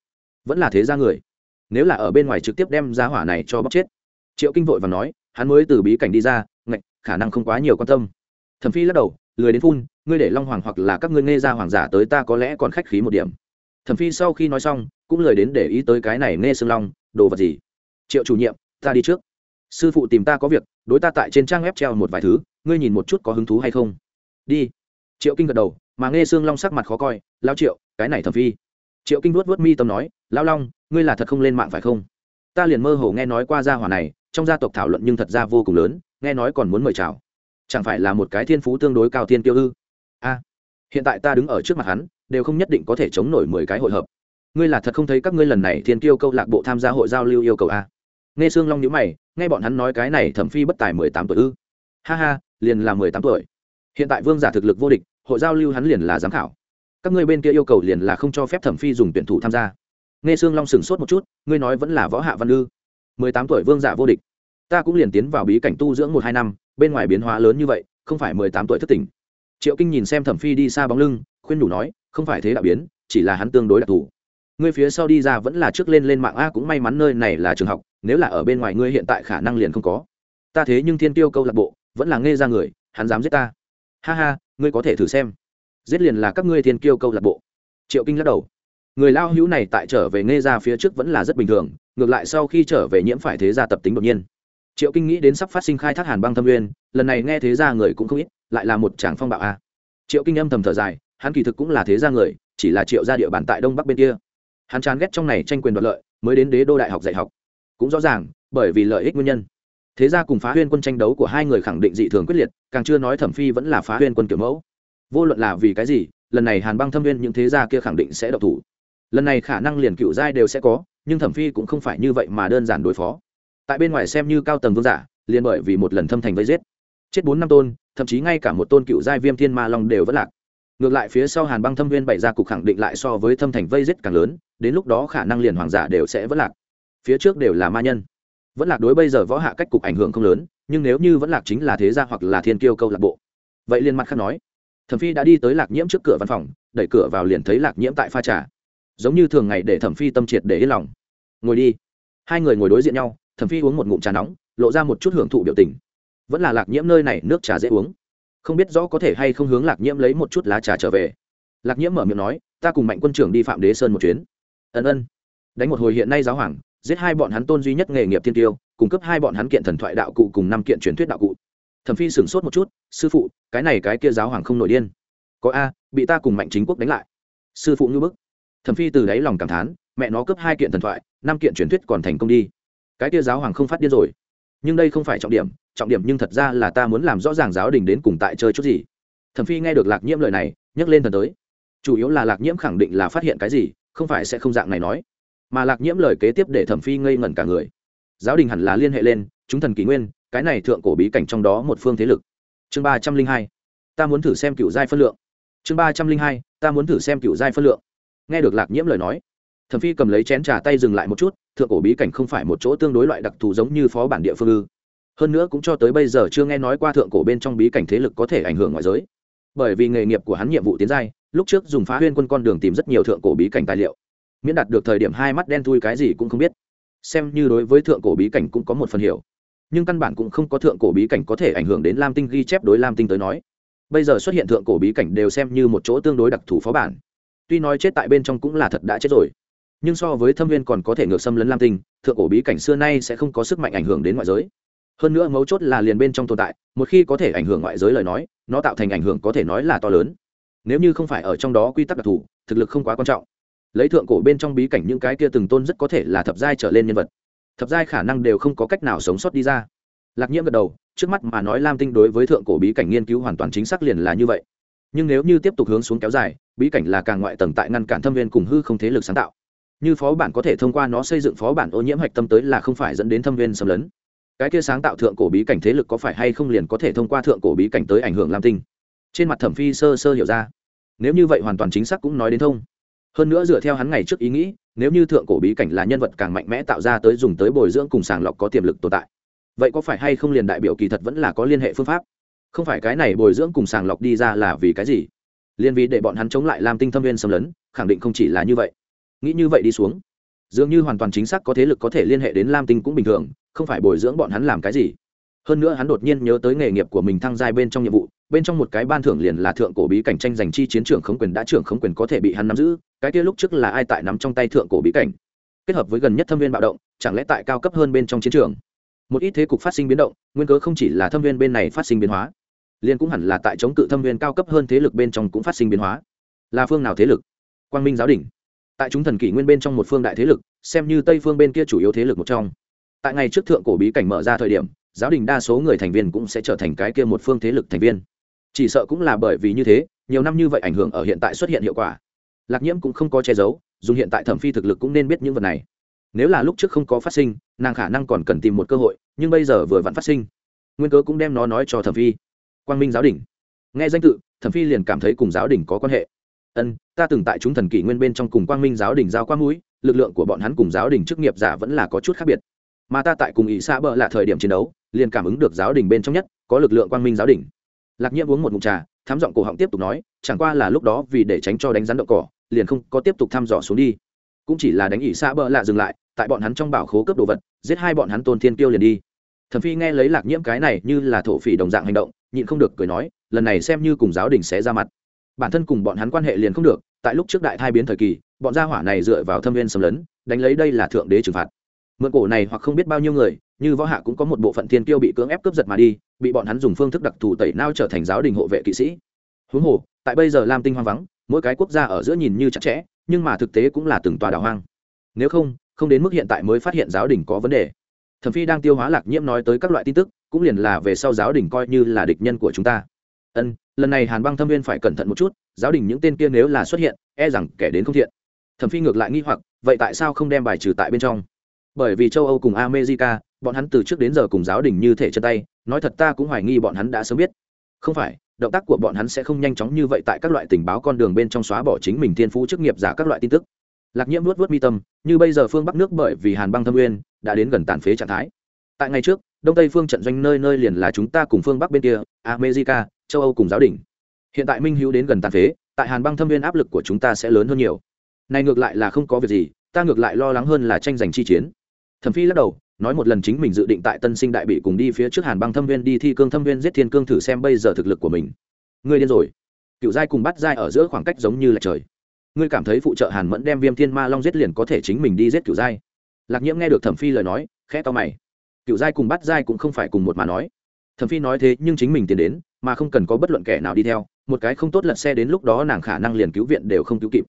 Vẫn là thế ra người. Nếu là ở bên ngoài trực tiếp đem ra hỏa này cho bóc chết. Triệu kinh vội và nói, hắn mới từ bí cảnh đi ra, ngạch, khả năng không quá nhiều quan tâm. Thẩm phi lắc đầu, lười đến phun, ngươi để long hoàng hoặc là các ngươi nghe ra hoàng giả tới ta có lẽ còn khách khí một điểm. Thẩm phi sau khi nói xong, cũng lười đến để ý tới cái này nghe sương long, đồ vật gì? Triệu chủ nhiệm, ta đi trước. Sư phụ tìm ta có việc, đối ta tại trên trang web treo một vài thứ ngươi nhìn một chút có hứng thú hay không? Đi. Triệu kinh gật đầu, mà nghe xương long sắc mặt khó coi lao triệu, cái này thẩm phi. Triệu kinh vuốt vuốt mi tâm nói lao long, ngươi là thật không lên mạng phải không? Ta liền mơ hồ nghe nói qua gia hỏa này, trong gia tộc thảo luận nhưng thật ra vô cùng lớn, nghe nói còn muốn mời chào. Chẳng phải là một cái thiên phú tương đối cao thiên tiêu ư? A, hiện tại ta đứng ở trước mặt hắn, đều không nhất định có thể chống nổi mười cái hội hợp. Ngươi là thật không thấy các ngươi lần này thiên tiêu câu lạc bộ tham gia hội giao lưu yêu cầu a? Nghe sương long nhữ mày, nghe bọn hắn nói cái này thẩm phi bất tài mười tám tuổi ư? Ha ha liền là mười tám tuổi. Hiện tại vương giả thực lực vô địch, hội giao lưu hắn liền là giám khảo. Các ngươi bên kia yêu cầu liền là không cho phép thẩm phi dùng tuyển thủ tham gia. Nghe sương long sửng sốt một chút, ngươi nói vẫn là võ hạ văn ư mười tám tuổi vương giả vô địch. Ta cũng liền tiến vào bí cảnh tu dưỡng một hai năm, bên ngoài biến hóa lớn như vậy, không phải mười tám tuổi thất tỉnh triệu kinh nhìn xem thẩm phi đi xa bóng lưng, khuyên nhủ nói, không phải thế đạo biến, chỉ là hắn tương đối đặc thù. Ngươi phía sau đi ra vẫn là trước lên lên mạng a, cũng may mắn nơi này là trường học, nếu là ở bên ngoài ngươi hiện tại khả năng liền không có. Ta thế nhưng thiên tiêu câu lạc bộ vẫn là nghe ra người, hắn dám giết ta. Ha ha, ngươi có thể thử xem. Giết liền là các ngươi thiên kiêu câu lạc bộ. Triệu kinh lắc đầu. Người lao hữu này tại trở về nghe ra phía trước vẫn là rất bình thường, ngược lại sau khi trở về nhiễm phải thế gia tập tính đột nhiên. Triệu kinh nghĩ đến sắp phát sinh khai thác hàn băng thâm nguyên, lần này nghe thế gia người cũng không ít, lại là một tràng phong bạo a. Triệu kinh âm thầm thở dài, hắn kỳ thực cũng là thế gia người, chỉ là triệu gia địa bàn tại đông bắc bên kia. Hắn chán ghét trong này tranh quyền đoạt lợi, mới đến đế đô đại học dạy học. Cũng rõ ràng, bởi vì lợi ích nguyên nhân thế gia cùng phá huyên quân tranh đấu của hai người khẳng định dị thường quyết liệt, càng chưa nói thẩm phi vẫn là phá huyên quân kiểu mẫu. Vô luận là vì cái gì, lần này hàn băng thâm viên những thế gia kia khẳng định sẽ độc thủ. Lần này khả năng liền cựu giai đều sẽ có, nhưng thẩm phi cũng không phải như vậy mà đơn giản đối phó. Tại bên ngoài xem như cao tầng vương giả, liền bởi vì một lần thâm thành vây giết. Chết bốn năm tôn, thậm chí ngay cả một tôn cựu giai viêm thiên ma long đều vẫn lạc. Ngược lại phía sau hàn băng thâm viên bày ra cục khẳng định lại so với thâm thành vây giết càng lớn, đến lúc đó khả năng liền hoàng giả đều sẽ vẫn lạc. Phía trước đều là ma nhân vẫn lạc đối bây giờ võ hạ cách cục ảnh hưởng không lớn, nhưng nếu như vẫn lạc chính là thế gia hoặc là thiên kiêu câu lạc bộ, vậy liên mặt khác nói. Thẩm phi đã đi tới lạc nhiễm trước cửa văn phòng, đẩy cửa vào liền thấy lạc nhiễm tại pha trà. Giống như thường ngày để thẩm phi tâm triệt để yên lòng. Ngồi đi. Hai người ngồi đối diện nhau, thẩm phi uống một ngụm trà nóng, lộ ra một chút hưởng thụ biểu tình. Vẫn là lạc nhiễm nơi này nước trà dễ uống. Không biết rõ có thể hay không hướng lạc nhiễm lấy một chút lá trà trở về. Lạc nhiễm mở miệng nói, ta cùng mạnh quân trưởng đi phạm đế sơn một chuyến. Ân ân. Đánh một hồi hiện nay giáo hoàng giết hai bọn hắn tôn duy nhất nghề nghiệp thiên tiêu, cung cấp hai bọn hắn kiện thần thoại đạo cụ cùng năm kiện truyền thuyết đạo cụ. Thẩm phi sửng sốt một chút, sư phụ, cái này cái kia giáo hoàng không nổi điên. Có a, bị ta cùng mạnh chính quốc đánh lại. Sư phụ như bức. Thẩm phi từ đáy lòng cảm thán, mẹ nó cướp hai kiện thần thoại, năm kiện truyền thuyết còn thành công đi. Cái kia giáo hoàng không phát điên rồi. Nhưng đây không phải trọng điểm trọng điểm nhưng thật ra là ta muốn làm rõ ràng giáo đình đến cùng tại chơi chút gì. Thẩm phi nghe được lạc nhiễm lời này, nhấc lên thần tới. Chủ yếu là lạc nhiễm khẳng định là phát hiện cái gì, không phải sẽ không dạng này nói mà lạc nhiễm lời kế tiếp để thẩm phi ngây ngẩn cả người. Giáo đình hẳn là liên hệ lên, chúng thần kỷ nguyên, cái này thượng cổ bí cảnh trong đó một phương thế lực. Chương ba trăm linh hai, ta muốn thử xem cựu giai phân lượng. Chương ba trăm linh hai, ta muốn thử xem cựu giai phân lượng. Nghe được lạc nhiễm lời nói, thẩm phi cầm lấy chén trà tay dừng lại một chút, thượng cổ bí cảnh không phải một chỗ tương đối loại đặc thù giống như phó bản địa phương ư. Hơn nữa cũng cho tới bây giờ chưa nghe nói qua thượng cổ bên trong bí cảnh thế lực có thể ảnh hưởng ngoại giới. Bởi vì nghề nghiệp của hắn nhiệm vụ tiến giai, lúc trước dùng phá huyên quân con đường tìm rất nhiều thượng cổ bí cảnh tài liệu miễn đạt được thời điểm hai mắt đen thui cái gì cũng không biết. Xem như đối với thượng cổ bí cảnh cũng có một phần hiểu. Nhưng căn bản cũng không có thượng cổ bí cảnh có thể ảnh hưởng đến lam tinh ghi chép đối lam tinh tới nói. Bây giờ xuất hiện thượng cổ bí cảnh đều xem như một chỗ tương đối đặc thù phó bản. Tuy nói chết tại bên trong cũng là thật đã chết rồi. Nhưng so với thâm viên còn có thể ngược xâm lấn lam tinh, thượng cổ bí cảnh xưa nay sẽ không có sức mạnh ảnh hưởng đến ngoại giới. Hơn nữa mấu chốt là liền bên trong tồn tại, một khi có thể ảnh hưởng ngoại giới lời nói, nó tạo thành ảnh hưởng có thể nói là to lớn. Nếu như không phải ở trong đó quy tắc đặc thù, thực lực không quá quan trọng lấy thượng cổ bên trong bí cảnh những cái kia từng tôn rất có thể là thập giai trở lên nhân vật. Thập giai khả năng đều không có cách nào sống sót đi ra. Lạc nhiễm gật đầu, trước mắt mà nói lam tinh đối với thượng cổ bí cảnh nghiên cứu hoàn toàn chính xác liền là như vậy. Nhưng nếu như tiếp tục hướng xuống kéo dài, bí cảnh là càng ngoại tầng tại ngăn cản thâm viên cùng hư không thế lực sáng tạo. Như phó bản có thể thông qua nó xây dựng phó bản ô nhiễm hạch tâm tới là không phải dẫn đến thâm viên xâm lấn. Cái kia sáng tạo thượng cổ bí cảnh thế lực có phải hay không liền có thể thông qua thượng cổ bí cảnh tới ảnh hưởng lam tinh? Trên mặt thẩm phi sơ sơ hiểu ra. Nếu như vậy hoàn toàn chính xác cũng nói đến thông hơn nữa dựa theo hắn ngày trước ý nghĩ, nếu như thượng cổ bí cảnh là nhân vật càng mạnh mẽ tạo ra tới dùng tới bồi dưỡng cùng sàng lọc có tiềm lực tồn tại, vậy có phải hay không liền đại biểu kỳ thật vẫn là có liên hệ phương pháp? Không phải cái này bồi dưỡng cùng sàng lọc đi ra là vì cái gì? Liên vì để bọn hắn chống lại làm tinh thâm viên xâm lấn, khẳng định không chỉ là như vậy. Nghĩ như vậy đi xuống, dường như hoàn toàn chính xác có thế lực có thể liên hệ đến lam tinh cũng bình thường, không phải bồi dưỡng bọn hắn làm cái gì. Hơn nữa hắn đột nhiên nhớ tới nghề nghiệp của mình thăng giai bên trong nhiệm vụ, bên trong một cái ban thưởng liền là thượng cổ bí cảnh tranh giành chi chiến trường khống quyền đã trưởng khống quyền có thể bị hắn nắm giữ cái kia lúc trước là ai tại nắm trong tay thượng cổ bí cảnh? Kết hợp với gần nhất thâm viên bạo động, chẳng lẽ tại cao cấp hơn bên trong chiến trường? Một ít thế cục phát sinh biến động, nguyên cớ không chỉ là thâm viên bên này phát sinh biến hóa, liền cũng hẳn là tại chống cự thâm viên cao cấp hơn thế lực bên trong cũng phát sinh biến hóa. Là phương nào thế lực? Quang minh giáo đình. Tại chúng thần kỷ nguyên bên trong một phương đại thế lực, xem như tây phương bên kia chủ yếu thế lực một trong. Tại ngày trước thượng cổ bí cảnh mở ra thời điểm, giáo đình đa số người thành viên cũng sẽ trở thành cái kia một phương thế lực thành viên. Chỉ sợ cũng là bởi vì như thế, nhiều năm như vậy ảnh hưởng ở hiện tại xuất hiện hiệu quả lạc nhiễm cũng không có che giấu dùng hiện tại thẩm phi thực lực cũng nên biết những vật này. Nếu là lúc trước không có phát sinh, nàng khả năng còn cần tìm một cơ hội, nhưng bây giờ vừa vặn phát sinh. Nguyên cớ cũng đem nó nói cho thẩm phi. Quang minh giáo đình. Nghe danh tự, thẩm phi liền cảm thấy cùng giáo đình có quan hệ. Ân, ta từng tại chúng thần kỷ nguyên bên trong cùng quang minh giáo đình giao qua mũi, lực lượng của bọn hắn cùng giáo đình chức nghiệp giả vẫn là có chút khác biệt. Mà ta tại cùng ỷ xa bờ là thời điểm chiến đấu, liền cảm ứng được giáo đình bên trong nhất, có lực lượng quang minh giáo đình. Lạc nhiễm uống một mụn trà thám giọng cổ họng tiếp tục nói, chẳng qua là lúc đó vì để tránh cho đánh rắn đậu cỏ liền không có tiếp tục thăm dò xuống đi. Cũng chỉ là đánh ỉ xa bờ lạ dừng lại, tại bọn hắn trong bảo khố cướp đồ vật, giết hai bọn hắn tôn thiên tiêu liền đi. Thẩm phi nghe lấy lạc nhiễm cái này như là thổ phỉ đồng dạng hành động, nhịn không được cười nói, lần này xem như cùng giáo đình sẽ ra mặt. Bản thân cùng bọn hắn quan hệ liền không được, tại lúc trước đại thai biến thời kỳ, bọn gia hỏa này dựa vào thâm viên xâm lấn, đánh lấy đây là thượng đế trừng phạt. Mượn cổ này hoặc không biết bao nhiêu người, như võ hạ cũng có một bộ phận thiên kiêu bị cưỡng ép cướp giật mà đi, bị bọn hắn dùng phương thức đặc thù tẩy nao trở thành giáo đình hộ vệ kỵ sĩ. Huống hồ, tại bây giờ lam tinh hoang vắng mỗi cái quốc gia ở giữa nhìn như chặt chẽ, nhưng mà thực tế cũng là từng tòa đảo hoang. Nếu không không đến mức hiện tại mới phát hiện giáo đình có vấn đề. Thẩm phi đang tiêu hóa lạc nhiễm nói tới các loại tin tức, cũng liền là về sau giáo đình coi như là địch nhân của chúng ta. Ân, lần này hàn băng thâm viên phải cẩn thận một chút, giáo đình những tên kia nếu là xuất hiện e rằng kẻ đến không thiện. Thẩm phi ngược lại nghi hoặc, vậy tại sao không đem bài trừ tại bên trong? Bởi vì châu âu cùng america, bọn hắn từ trước đến giờ cùng giáo đình như thể chân tay, nói thật ta cũng hoài nghi bọn hắn đã sớm biết. Không phải động tác của bọn hắn sẽ không nhanh chóng như vậy tại các loại tình báo con đường bên trong xóa bỏ chính mình thiên phú chức nghiệp giả các loại tin tức. Lạc nhiễm luốt vớt mi tâm, như bây giờ phương bắc nước bởi vì hàn băng thâm uyên đã đến gần tàn phế trạng thái. Tại ngày trước, đông tây phương trận doanh nơi nơi liền là chúng ta cùng phương bắc bên kia, america, châu âu cùng giáo đình hiện tại minh hữu đến gần tàn phế, tại hàn băng thâm nguyên áp lực của chúng ta sẽ lớn hơn nhiều. Này ngược lại là không có việc gì, ta ngược lại lo lắng hơn là tranh giành chi chiến. Thẩm phi lắc đầu nói một lần chính mình dự định tại tân sinh đại bị cùng đi phía trước hàn băng thâm viên đi thi cương thâm viên giết thiên cương thử xem bây giờ thực lực của mình. Ngươi điên rồi. Cựu giai cùng bắt giai ở giữa khoảng cách giống như là trời. Ngươi cảm thấy phụ trợ hàn mẫn đem viêm thiên ma long giết liền có thể chính mình đi giết cựu giai? Lạc nhiễm nghe được thẩm phi lời nói, khẽ to mày. Cựu giai cùng bắt giai cũng không phải cùng một mà nói. Thẩm phi nói thế nhưng chính mình tiến đến, mà không cần có bất luận kẻ nào đi theo, một cái không tốt lật xe đến lúc đó nàng khả năng liền cứu viện đều không cứu kịp.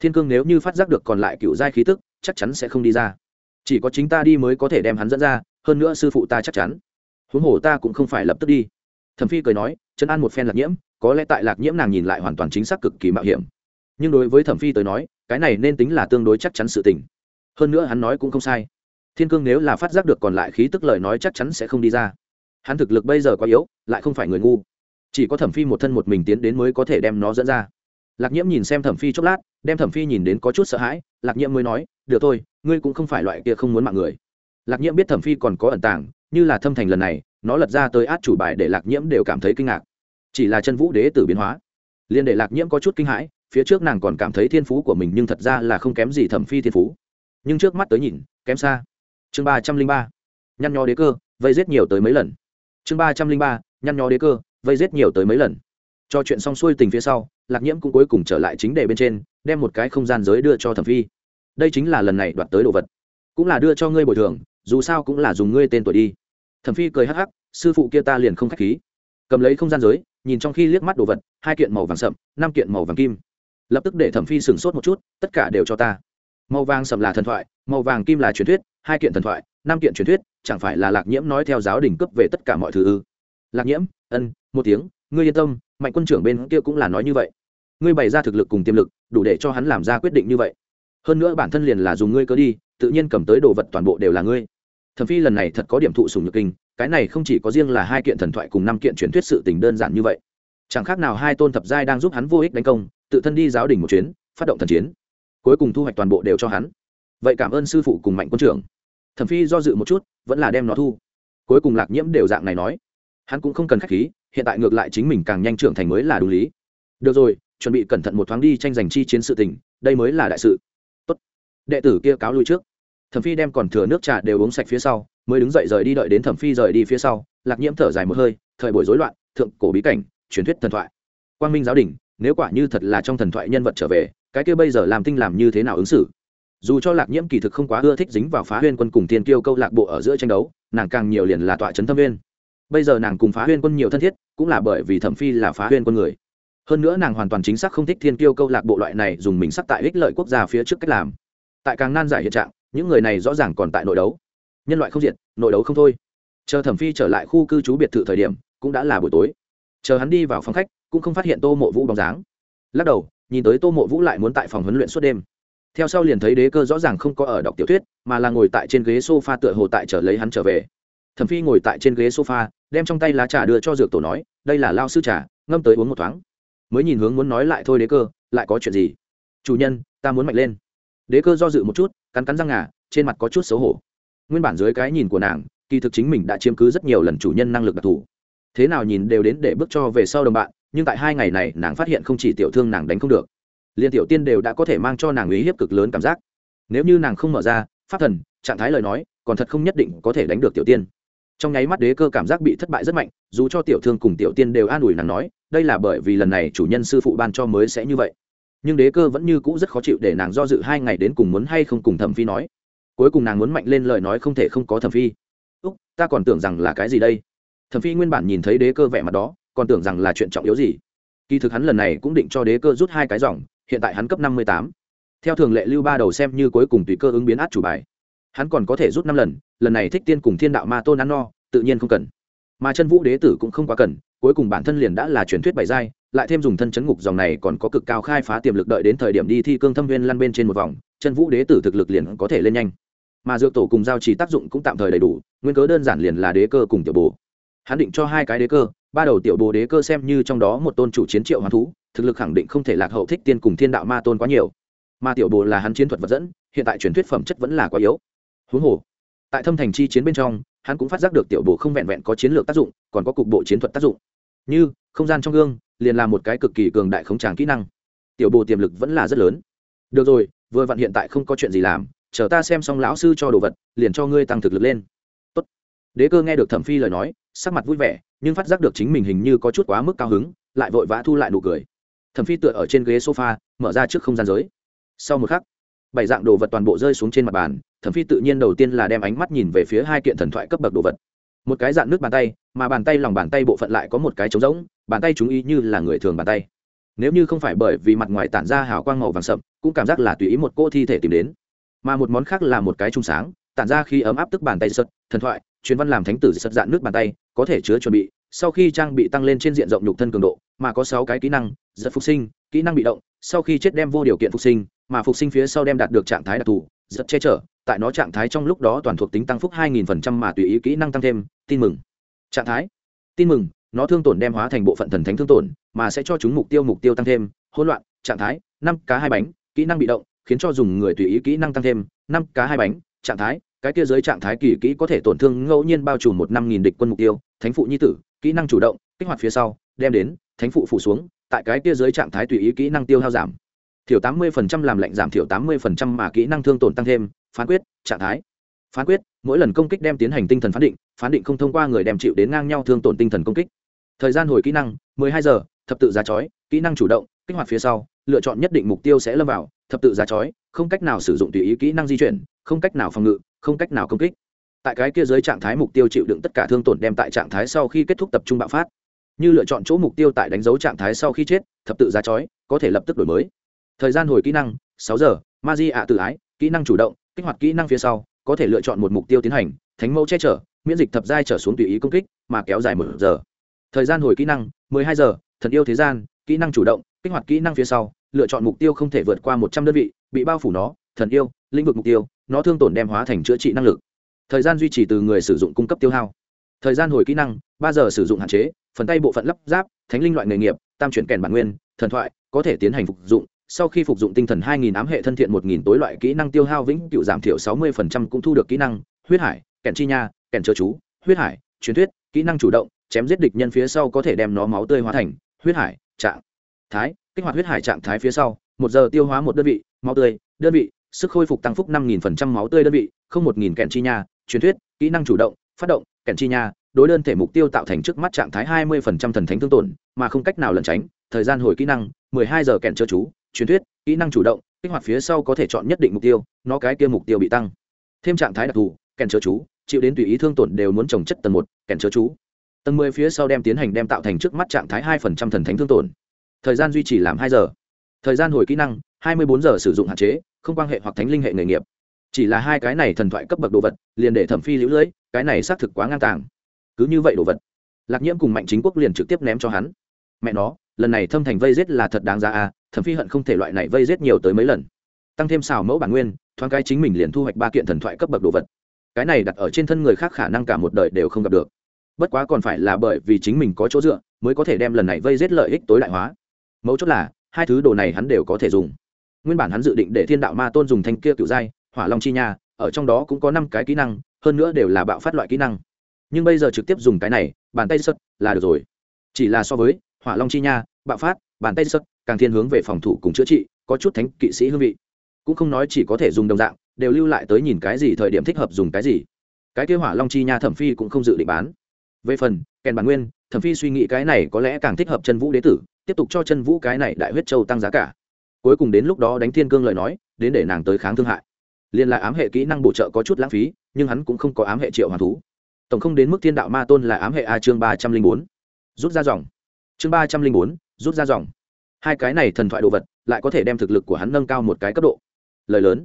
Thiên cương nếu như phát giác được còn lại cựu giai khí tức, chắc chắn sẽ không đi ra chỉ có chính ta đi mới có thể đem hắn dẫn ra, hơn nữa sư phụ ta chắc chắn. Huống hồ ta cũng không phải lập tức đi. Thẩm phi cười nói chân an một phen lạc nhiễm, có lẽ tại lạc nhiễm nàng nhìn lại hoàn toàn chính xác cực kỳ mạo hiểm. Nhưng đối với thẩm phi tới nói, cái này nên tính là tương đối chắc chắn sự tình. Hơn nữa hắn nói cũng không sai. Thiên cương nếu là phát giác được còn lại khí tức lời nói chắc chắn sẽ không đi ra. Hắn thực lực bây giờ quá yếu, lại không phải người ngu. Chỉ có thẩm phi một thân một mình tiến đến mới có thể đem nó dẫn ra. Lạc nhiễm nhìn xem thẩm phi chốc lát, đem thẩm phi nhìn đến có chút sợ hãi, lạc nhiễm mới nói, được thôi ngươi cũng không phải loại kia không muốn mạng người. Lạc nhiễm biết thẩm phi còn có ẩn tàng, như là thâm thành lần này, nó lật ra tới át chủ bài để lạc nhiễm đều cảm thấy kinh ngạc. Chỉ là chân vũ đế tử biến hóa. Liền để lạc nhiễm có chút kinh hãi, phía trước nàng còn cảm thấy thiên phú của mình nhưng thật ra là không kém gì thẩm phi thiên phú. Nhưng trước mắt tới nhìn, kém xa. Chương ba trăm linh ba. Nhăn nhó đế cơ, vây giết nhiều tới mấy lần. Chương ba trăm linh ba. Nhăn nhó đế cơ, vây giết nhiều tới mấy lần. Cho chuyện xong xuôi tình phía sau, lạc nhiễm cũng cuối cùng trở lại chính đề bên trên, đem một cái không gian giới đưa cho thẩm phi đây chính là lần này đoạt tới đồ vật. Cũng là đưa cho ngươi bồi thường, dù sao cũng là dùng ngươi tên tuổi đi. Thẩm phi cười hắc hắc, sư phụ kia ta liền không khách khí. Cầm lấy không gian giới, nhìn trong khi liếc mắt đồ vật, hai kiện màu vàng sậm, năm kiện màu vàng kim. Lập tức để thẩm phi sửng sốt một chút, tất cả đều cho ta. Màu vàng sậm là thần thoại, màu vàng kim là truyền thuyết, hai kiện thần thoại, năm kiện truyền thuyết, chẳng phải là lạc nhiễm nói theo giáo đình cấp về tất cả mọi thứ ư? Lạc nhiễm, ân, một tiếng, ngươi yên tâm, mạnh quân trưởng bên kia cũng là nói như vậy. Ngươi bày ra thực lực cùng tiềm lực, đủ để cho hắn làm ra quyết định như vậy hơn nữa bản thân liền là dùng ngươi cơ đi, tự nhiên cầm tới đồ vật toàn bộ đều là ngươi. Thẩm phi lần này thật có điểm thụ sùng nhược kinh, cái này không chỉ có riêng là hai kiện thần thoại cùng năm kiện truyền thuyết sự tình đơn giản như vậy. Chẳng khác nào hai tôn thập giai đang giúp hắn vô ích đánh công, tự thân đi giáo đình một chuyến, phát động thần chiến. Cuối cùng thu hoạch toàn bộ đều cho hắn. Vậy cảm ơn sư phụ cùng mạnh quân trưởng. Thẩm phi do dự một chút, vẫn là đem nó thu. Cuối cùng lạc nhiễm đều dạng này nói. Hắn cũng không cần khách khí, hiện tại ngược lại chính mình càng nhanh trưởng thành mới là đúng lý. Được rồi, chuẩn bị cẩn thận một thoáng đi tranh giành chi chiến sự tình, đây mới là đại sự đệ tử kia cáo lui trước. Thẩm phi đem còn thừa nước trà đều uống sạch phía sau, mới đứng dậy rời đi đợi đến thẩm phi rời đi phía sau, lạc nhiễm thở dài một hơi, thời buổi rối loạn, thượng cổ bí cảnh, truyền thuyết thần thoại. Quang minh giáo đình nếu quả như thật là trong thần thoại nhân vật trở về, cái kia bây giờ làm tinh làm như thế nào ứng xử? Dù cho lạc nhiễm kỳ thực không quá ưa thích dính vào phá huyên quân cùng tiên kiêu câu lạc bộ ở giữa tranh đấu, nàng càng nhiều liền là tọa trấn thâm viên. Bây giờ nàng cùng phá huyên quân nhiều thân thiết, cũng là bởi vì thẩm phi là phá huyên quân người. Hơn nữa nàng hoàn toàn chính xác không thích thiên kiêu câu lạc bộ loại này dùng mình sắc tại ích lợi quốc gia phía trước cách làm tại càng nan giải hiện trạng, những người này rõ ràng còn tại nội đấu. Nhân loại không diệt, nội đấu không thôi. Chờ thẩm phi trở lại khu cư trú biệt thự thời điểm, cũng đã là buổi tối. Chờ hắn đi vào phòng khách, cũng không phát hiện tô mộ vũ bóng dáng. Lắc đầu, nhìn tới tô mộ vũ lại muốn tại phòng huấn luyện suốt đêm. Theo sau liền thấy đế cơ rõ ràng không có ở đọc tiểu thuyết, mà là ngồi tại trên ghế s o f a tựa hồ tại trở lấy hắn trở về. Thẩm phi ngồi tại trên ghế s o f a đem trong tay lá trà đưa cho dược tổ nói, đây là lao sư trà, ngâm tới uống một thoáng. Mới nhìn hướng muốn nói lại thôi đế cơ, lại có chuyện gì? Chủ nhân, ta muốn mạnh lên đế cơ do dự một chút, cắn cắn răng ngà, trên mặt có chút xấu hổ. Nguyên bản dưới cái nhìn của nàng, kỳ thực chính mình đã chiếm cứ rất nhiều lần chủ nhân năng lực đặc thù. Thế nào nhìn đều đến để bước cho về sau đồng bạn, nhưng tại hai ngày này nàng phát hiện không chỉ tiểu thương nàng đánh không được. Liền tiểu tiên đều đã có thể mang cho nàng ý hiếp cực lớn cảm giác. Nếu như nàng không mở ra, pháp thần, trạng thái lời nói, còn thật không nhất định có thể đánh được tiểu tiên. Trong nháy mắt đế cơ cảm giác bị thất bại rất mạnh, dù cho tiểu thương cùng tiểu tiên đều an ủi nàng nói, đây là bởi vì lần này chủ nhân sư phụ ban cho mới sẽ như vậy nhưng đế cơ vẫn như cũ rất khó chịu để nàng do dự hai ngày đến cùng muốn hay không cùng thẩm phi nói. Cuối cùng nàng muốn mạnh lên lời nói không thể không có thẩm phi. Úc, ta còn tưởng rằng là cái gì đây? Thẩm phi nguyên bản nhìn thấy đế cơ vẻ mặt đó, còn tưởng rằng là chuyện trọng yếu gì. Kỳ thực hắn lần này cũng định cho đế cơ rút hai cái dòng, hiện tại hắn cấp năm mươi tám. Theo thường lệ lưu ba đầu xem như cuối cùng tùy cơ ứng biến át chủ bài. Hắn còn có thể rút năm lần lần này thích tiên cùng thiên đạo ma tôn ăn no, tự nhiên không cần. Mà chân vũ đế tử cũng không quá cần, cuối cùng bản thân liền đã là truyền thuyết bảy giai lại thêm dùng thân chấn ngục dòng này còn có cực cao khai phá tiềm lực đợi đến thời điểm đi thi cương thâm viên lăn bên trên một vòng, chân vũ đế tử thực lực liền có thể lên nhanh. Mà dược tổ cùng giao trì tác dụng cũng tạm thời đầy đủ, nguyên cớ đơn giản liền là đế cơ cùng tiểu bồ. Hắn định cho hai cái đế cơ, ba đầu tiểu bồ đế cơ xem như trong đó một tôn chủ chiến triệu hoàn thú, thực lực khẳng định không thể lạc hậu thích tiên cùng thiên đạo ma tôn quá nhiều. Mà tiểu bồ là hắn chiến thuật vật dẫn, hiện tại truyền thuyết phẩm chất vẫn là quá yếu. Huống hồ, tại thâm thành chi chiến bên trong, hắn cũng phát giác được tiểu bồ không vẹn vẹn có chiến lược tác dụng, còn có cục bộ chiến thuật tác dụng. Như, không gian trong gương liền là một cái cực kỳ cường đại khống tràng kỹ năng. Tiểu bồ tiềm lực vẫn là rất lớn. Được rồi, vừa vặn hiện tại không có chuyện gì làm, chờ ta xem xong lão sư cho đồ vật, liền cho ngươi tăng thực lực lên. Tốt. đế cơ nghe được thẩm phi lời nói, sắc mặt vui vẻ, nhưng phát giác được chính mình hình như có chút quá mức cao hứng, lại vội vã thu lại nụ cười. Thẩm phi tựa ở trên ghế sofa, mở ra trước không gian giới. Sau một khắc, bảy dạng đồ vật toàn bộ rơi xuống trên mặt bàn, thẩm phi tự nhiên đầu tiên là đem ánh mắt nhìn về phía hai kiện thần thoại cấp bậc đồ vật. Một cái dạng nước bàn tay, mà bàn tay lòng bàn tay bộ phận lại có một cái trống rỗng bàn tay chúng ý như là người thường bàn tay. Nếu như không phải bởi vì mặt ngoài tản ra hào quang màu vàng sậm, cũng cảm giác là tùy ý một cô thi thể tìm đến. Mà một món khác là một cái trung sáng, tản ra khi ấm áp tức bàn tay sật, thần thoại, truyền văn làm thánh tử sật dạn nước bàn tay, có thể chứa chuẩn bị. Sau khi trang bị tăng lên trên diện rộng nhục thân cường độ, mà có sáu cái kỹ năng, giật phục sinh, kỹ năng bị động, sau khi chết đem vô điều kiện phục sinh, mà phục sinh phía sau đem đạt được trạng thái đặc thù, giật che chở, tại nó trạng thái trong lúc đó toàn thuộc tính tăng phúc 2000% mà tùy ý kỹ năng tăng thêm, tin mừng. Trạng thái, tin mừng nó thương tổn đem hóa thành bộ phận thần thánh thương tổn, mà sẽ cho chúng mục tiêu mục tiêu tăng thêm, hỗn loạn, trạng thái, năm cá hai bánh, kỹ năng bị động, khiến cho dùng người tùy ý kỹ năng tăng thêm, năm cá hai bánh, trạng thái, cái kia dưới trạng thái kỳ kỹ có thể tổn thương ngẫu nhiên bao trùm một năm nghìn địch quân mục tiêu, thánh phụ nhi tử, kỹ năng chủ động, kích hoạt phía sau, đem đến, thánh phụ phủ xuống, tại cái kia dưới trạng thái tùy ý kỹ năng tiêu hao giảm. Thiểu tám mươi làm lệnh giảm thiểu tám mươi mà kỹ năng thương tổn tăng thêm, phán quyết, trạng thái phán quyết, mỗi lần công kích đem tiến hành tinh thần phán định phán định không thông qua người đem chịu đến ngang nhau thương tổn tinh thần công kích. Thời gian hồi kỹ năng 12 giờ, thập tự giá chói, kỹ năng chủ động, kích hoạt phía sau, lựa chọn nhất định mục tiêu sẽ lâm vào, thập tự giá chói, không cách nào sử dụng tùy ý kỹ năng di chuyển, không cách nào phòng ngự, không cách nào công kích. Tại cái kia dưới trạng thái mục tiêu chịu đựng tất cả thương tổn đem tại trạng thái sau khi kết thúc tập trung bạo phát. Như lựa chọn chỗ mục tiêu tại đánh dấu trạng thái sau khi chết, thập tự giá chói, có thể lập tức đổi mới. Thời gian hồi kỹ năng 6 giờ ma di ạ tự ái, kỹ năng chủ động, kích hoạt kỹ năng phía sau có thể lựa chọn một mục tiêu tiến hành, thánh mẫu che chở, miễn dịch thập giai trở xuống tùy ý công kích, mà kéo dài một giờ. Thời gian hồi kỹ năng 12 giờ thần yêu thế gian, kỹ năng chủ động, kích hoạt kỹ năng phía sau, lựa chọn mục tiêu không thể vượt qua một trăm đơn vị, bị bao phủ nó, thần yêu, lĩnh vực mục tiêu, nó thương tổn đem hóa thành chữa trị năng lực. Thời gian duy trì từ người sử dụng cung cấp tiêu hao. Thời gian hồi kỹ năng, ba giờ sử dụng hạn chế, phần tay bộ phận lắp ráp, thánh linh loại nghề nghiệp, tam chuyển kèn bản nguyên, thần thoại, có thể tiến hành phục dụng sau khi phục dụng tinh thần 2000 ám hệ thân thiện 1000 tối loại kỹ năng tiêu hao vĩnh cửu giảm thiểu 60% cũng thu được kỹ năng, huyết hải, kèn chi nha, kèn chớ chú, huyết hải, truyền thuyết, kỹ năng chủ động, chém giết địch nhân phía sau có thể đem nó máu tươi hóa thành, huyết hải, trạng thái, kích hoạt huyết hải trạng thái phía sau, một giờ tiêu hóa một đơn vị, máu tươi, đơn vị, sức khôi phục tăng phúc năm nghìn phần trăm máu tươi đơn vị, không một nghìn kèn chi nha, truyền thuyết, kỹ năng chủ động, phát động, kèn chi nha, đối đơn thể mục tiêu tạo thành trước mắt trạng thái 20% thần thánh thương tổn, mà không cách nào lẩn tránh, thời gian hồi kỹ năng 12 giờ kèn chớ chú truyền thuyết, kỹ năng chủ động, kích hoạt phía sau có thể chọn nhất định mục tiêu, nó cái kia mục tiêu bị tăng. Thêm trạng thái đặc thù, kèn chớ chú, chịu đến tùy ý thương tổn đều muốn trồng chất tầng một, kèn chớ chú. Tầng mười phía sau đem tiến hành đem tạo thành trước mắt trạng thái hai phần trăm thần thánh thương tổn. Thời gian duy trì làm hai giờ. Thời gian hồi kỹ năng, hai mươi bốn giờ sử dụng hạn chế, không quan hệ hoặc thánh linh hệ nghề nghiệp. Chỉ là hai cái này thần thoại cấp bậc đồ vật, liền để thẩm phi lũ lưỡi cái này xác thực quá ngang tàng. Cứ như vậy đồ vật, lạc nhiễm cùng mạnh chính quốc liền trực tiếp ném cho hắn. Mẹ nó, lần này thâm thành vây giết là thật đáng giá à thẩm phi hận không thể loại này vây giết nhiều tới mấy lần. Tăng thêm xào mẫu bản nguyên, thoáng cái chính mình liền thu hoạch ba kiện thần thoại cấp bậc đồ vật. Cái này đặt ở trên thân người khác khả năng cả một đời đều không gặp được. Bất quá còn phải là bởi vì chính mình có chỗ dựa, mới có thể đem lần này vây giết lợi ích tối đại hóa. Mấu chốt là, hai thứ đồ này hắn đều có thể dùng. Nguyên bản hắn dự định để thiên đạo ma tôn dùng thanh kia cựu giai, hỏa long chi nha, ở trong đó cũng có năm cái kỹ năng, hơn nữa đều là bạo phát loại kỹ năng. Nhưng bây giờ trực tiếp dùng cái này, bàn tay sất là được rồi. Chỉ là so với hỏa long chi nha, bạo phát, bàn tay sất càng thiên hướng về phòng thủ cùng chữa trị, có chút thánh kỵ sĩ hương vị. Cũng không nói chỉ có thể dùng đồng dạng, đều lưu lại tới nhìn cái gì thời điểm thích hợp dùng cái gì. Cái kế hỏa long chi nha thẩm phi cũng không dự định bán. Về phần, kèn bản nguyên, thẩm phi suy nghĩ cái này có lẽ càng thích hợp chân vũ đế tử, tiếp tục cho chân vũ cái này đại huyết châu tăng giá cả. Cuối cùng đến lúc đó đánh thiên cương lời nói, đến để nàng tới kháng thương hại. Liên lại ám hệ kỹ năng bổ trợ có chút lãng phí, nhưng hắn cũng không có ám hệ triệu hoàn thú. Tổng không đến mức thiên đạo ma tôn là ám hệ a chương ba trăm linh bốn. Rút ra dòng. Chương ba trăm linh bốn, rút ra dòng hai cái này thần thoại đồ vật lại có thể đem thực lực của hắn nâng cao một cái cấp độ. Lời lớn.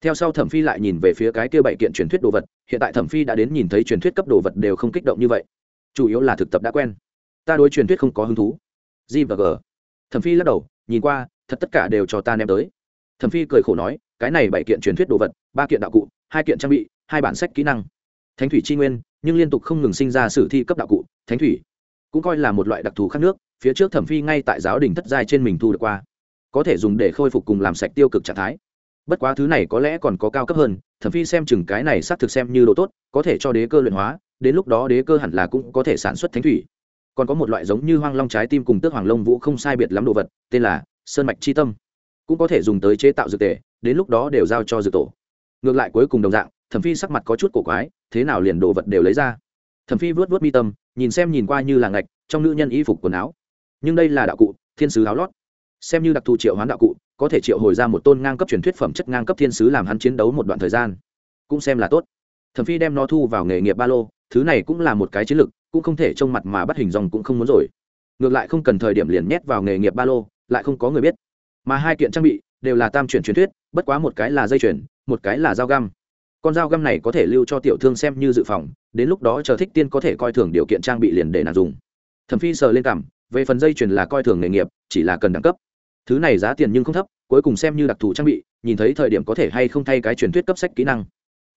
Theo sau thẩm phi lại nhìn về phía cái kia bảy kiện truyền thuyết đồ vật, hiện tại thẩm phi đã đến nhìn thấy truyền thuyết cấp đồ vật đều không kích động như vậy. Chủ yếu là thực tập đã quen. Ta đối truyền thuyết không có hứng thú. G và g. Thẩm phi lắc đầu, nhìn qua, thật tất cả đều cho ta ném tới. Thẩm phi cười khổ nói, cái này bảy kiện truyền thuyết đồ vật, ba kiện đạo cụ, hai kiện trang bị, hai bản sách kỹ năng. Thánh thủy chi nguyên, nhưng liên tục không ngừng sinh ra sử thi cấp đạo cụ, thánh thủy cũng coi là một loại đặc thù khác nước phía trước thẩm phi ngay tại giáo đình thất giai trên mình thu được qua. Có thể dùng để khôi phục cùng làm sạch tiêu cực trạng thái. Bất quá thứ này có lẽ còn có cao cấp hơn, thẩm phi xem chừng cái này xác thực xem như đồ tốt, có thể cho đế cơ luyện hóa, đến lúc đó đế cơ hẳn là cũng có thể sản xuất thánh thủy. Còn có một loại giống như hoang long trái tim cùng tước hoàng long vũ không sai biệt lắm đồ vật, tên là sơn mạch chi tâm. Cũng có thể dùng tới chế tạo dược tề, đến lúc đó đều giao cho dược tổ. Ngược lại cuối cùng đồng dạng, thẩm phi sắc mặt có chút cổ quái, thế nào liền đồ vật đều lấy ra. Thẩm phi vuốt vuốt mi tâm, nhìn xem nhìn qua như là ngạch, trong nữ nhân y phục quần áo nhưng đây là đạo cụ thiên sứ áo lót. Xem như đặc thù triệu hoán đạo cụ có thể triệu hồi ra một tôn ngang cấp truyền thuyết phẩm chất ngang cấp thiên sứ làm hắn chiến đấu một đoạn thời gian. Cũng xem là tốt. Thẩm phi đem nó thu vào nghề nghiệp ba lô thứ này cũng là một cái chiến lực, cũng không thể trông mặt mà bắt hình dòng cũng không muốn rồi. Ngược lại không cần thời điểm liền nhét vào nghề nghiệp ba lô lại không có người biết. Mà hai kiện trang bị đều là tam chuyển truyền thuyết bất quá một cái là dây chuyển một cái là dao găm. Con dao găm này có thể lưu cho tiểu thương xem như dự phòng đến lúc đó chờ thích tiên có thể coi thường điều kiện trang bị liền để nàng dùng. Thẩm phi sờ lên cảm về phần dây chuyền là coi thường nghề nghiệp, chỉ là cần đẳng cấp. Thứ này giá tiền nhưng không thấp, cuối cùng xem như đặc thù trang bị, nhìn thấy thời điểm có thể hay không thay cái truyền thuyết cấp sách kỹ năng.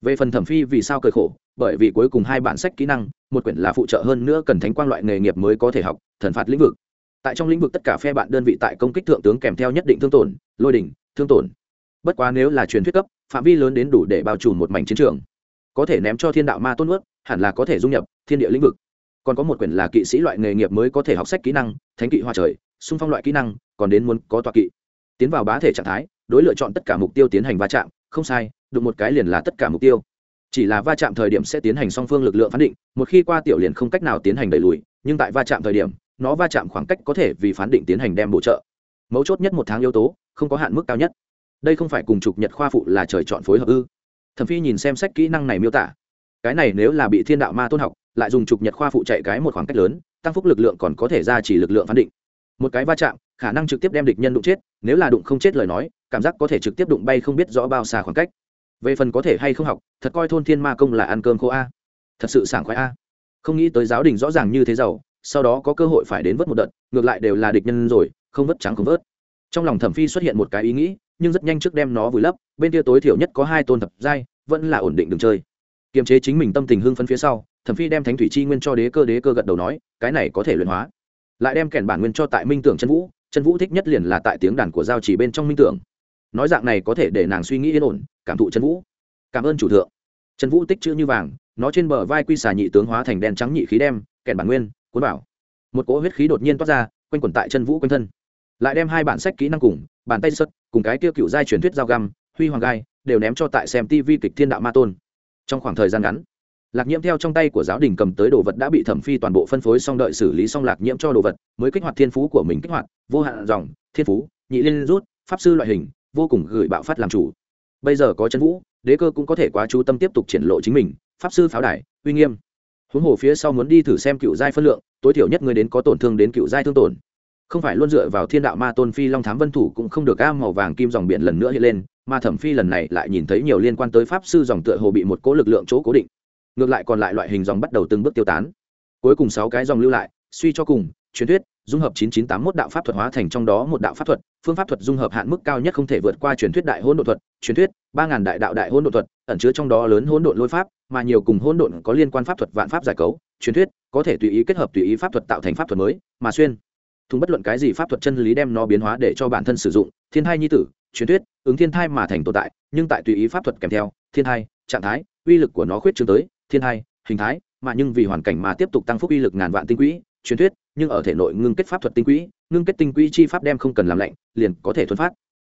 Về phần thẩm phi vì sao cười khổ, bởi vì cuối cùng hai bản sách kỹ năng, một quyển là phụ trợ hơn nữa cần thánh quang loại nghề nghiệp mới có thể học, thần phạt lĩnh vực. Tại trong lĩnh vực tất cả phe bạn đơn vị tại công kích thượng tướng kèm theo nhất định thương tổn, lôi đỉnh, thương tổn. Bất quá nếu là truyền thuyết cấp, phạm vi lớn đến đủ để bao trùm một mảnh chiến trường. Có thể ném cho thiên đạo ma tốt nước hẳn là có thể dung nhập thiên địa lĩnh vực còn có một quyển là kỵ sĩ loại nghề nghiệp mới có thể học sách kỹ năng, thánh kỵ hoa trời, xung phong loại kỹ năng, còn đến muốn có tọa kỵ. Tiến vào bá thể trạng thái, đối lựa chọn tất cả mục tiêu tiến hành va chạm, không sai, đụng một cái liền là tất cả mục tiêu. Chỉ là va chạm thời điểm sẽ tiến hành song phương lực lượng phán định, một khi qua tiểu liền không cách nào tiến hành đẩy lùi, nhưng tại va chạm thời điểm, nó va chạm khoảng cách có thể vì phán định tiến hành đem bổ trợ. Mấu chốt nhất một tháng yếu tố, không có hạn mức cao nhất. Đây không phải cùng chụp nhật khoa phụ là trời chọn phối hợp ư? Thẩm phi nhìn xem sách kỹ năng này miêu tả. Cái này nếu là bị thiên đạo ma tôn học lại dùng trục nhật khoa phụ chạy cái một khoảng cách lớn, tăng phúc lực lượng còn có thể ra chỉ lực lượng phán định. Một cái va chạm, khả năng trực tiếp đem địch nhân đụng chết, nếu là đụng không chết lời nói, cảm giác có thể trực tiếp đụng bay không biết rõ bao xa khoảng cách. Về phần có thể hay không học, thật coi thôn thiên ma công là ăn cơm khô a. Thật sự sảng khoái a. Không nghĩ tới giáo đình rõ ràng như thế giàu, sau đó có cơ hội phải đến vớt một đợt, ngược lại đều là địch nhân rồi, không vớt trắng không vớt. Trong lòng thẩm phi xuất hiện một cái ý nghĩ, nhưng rất nhanh trước đem nó vùi lấp, bên kia tối thiểu nhất có hai tôn thập giai, vẫn là ổn định đường chơi. Kiềm chế chính mình tâm tình hưng phấn phía sau thẩm phi đem thánh thủy chi nguyên cho đế cơ đế cơ gật đầu nói, cái này có thể luyện hóa. Lại đem kèn bản nguyên cho tại minh tưởng chân vũ chân vũ thích nhất liền là tại tiếng đàn của giao chỉ bên trong minh tưởng. Nói dạng này có thể để nàng suy nghĩ yên ổn, cảm thụ chân vũ. Cảm ơn chủ thượng. Chân vũ tích chữ như vàng, nó trên bờ vai quy xà nhị tướng hóa thành đen trắng nhị khí đem kèn bản nguyên, cuốn bảo một cỗ huyết khí đột nhiên toát ra, quanh quẩn tại chân vũ quanh thân. Lại đem hai bản sách kỹ năng cùng, bàn tay sất cùng cái kia cựu giai truyền thuyết giao găm, huy hoàng gai, đều ném cho tại xem tv kịch thiên đạo ma tôn. Trong khoảng thời gian ngắn lạc nhiễm theo trong tay của giáo đình cầm tới đồ vật đã bị thẩm phi toàn bộ phân phối xong đợi xử lý xong lạc nhiễm cho đồ vật, mới kích hoạt thiên phú của mình, kích hoạt vô hạn dòng, thiên phú, nhị liên rút, pháp sư loại hình, vô cùng gửi bạo phát làm chủ. Bây giờ có chân vũ, đế cơ cũng có thể quá chú tâm tiếp tục triển lộ chính mình, pháp sư pháo đài, uy nghiêm. Huống hồ phía sau muốn đi thử xem cựu giai phân lượng, tối thiểu nhất người đến có tổn thương đến cựu giai thương tổn. Không phải luôn dựa vào thiên đạo ma tôn phi long thám vân thủ cũng không được ca màu vàng kim dòng biển lần nữa hiện lên, mà thẩm phi lần này lại nhìn thấy nhiều liên quan tới pháp sư dòng tựa hồ bị một cố lực lượng chỗ cố định ngược lại còn lại loại hình dòng bắt đầu từng bước tiêu tán. Cuối cùng sáu cái dòng lưu lại suy cho cùng truyền thuyết dung hợp 9981 đạo pháp thuật hóa thành trong đó một đạo pháp thuật, phương pháp thuật dung hợp hạn mức cao nhất không thể vượt qua truyền thuyết đại hỗn độn thuật, truyền thuyết 3000 đại đạo đại hỗn độn thuật, ẩn chứa trong đó lớn hỗn độn lôi pháp, mà nhiều cùng hỗn độn có liên quan pháp thuật vạn pháp giải cấu, truyền thuyết có thể tùy ý kết hợp tùy ý pháp thuật tạo thành pháp thuật mới, mà xuyên. Thùng bất luận cái gì pháp thuật chân lý đem nó biến hóa để cho bản thân sử dụng, thiên thai nhi tử, truyền thuyết, ứng thiên thai mà thành tồn tại, nhưng tại tùy ý pháp thuật kèm theo, thiên thai, trạng thái, uy lực của nó khuyết trương tới, thiên thai, hình thái, mà nhưng vì hoàn cảnh mà tiếp tục tăng phúc uy lực ngàn vạn tinh quỹ, truyền thuyết nhưng ở thể nội ngưng kết pháp thuật tinh quỹ ngưng kết tinh quỹ chi pháp đem không cần làm lạnh liền có thể thuần phát.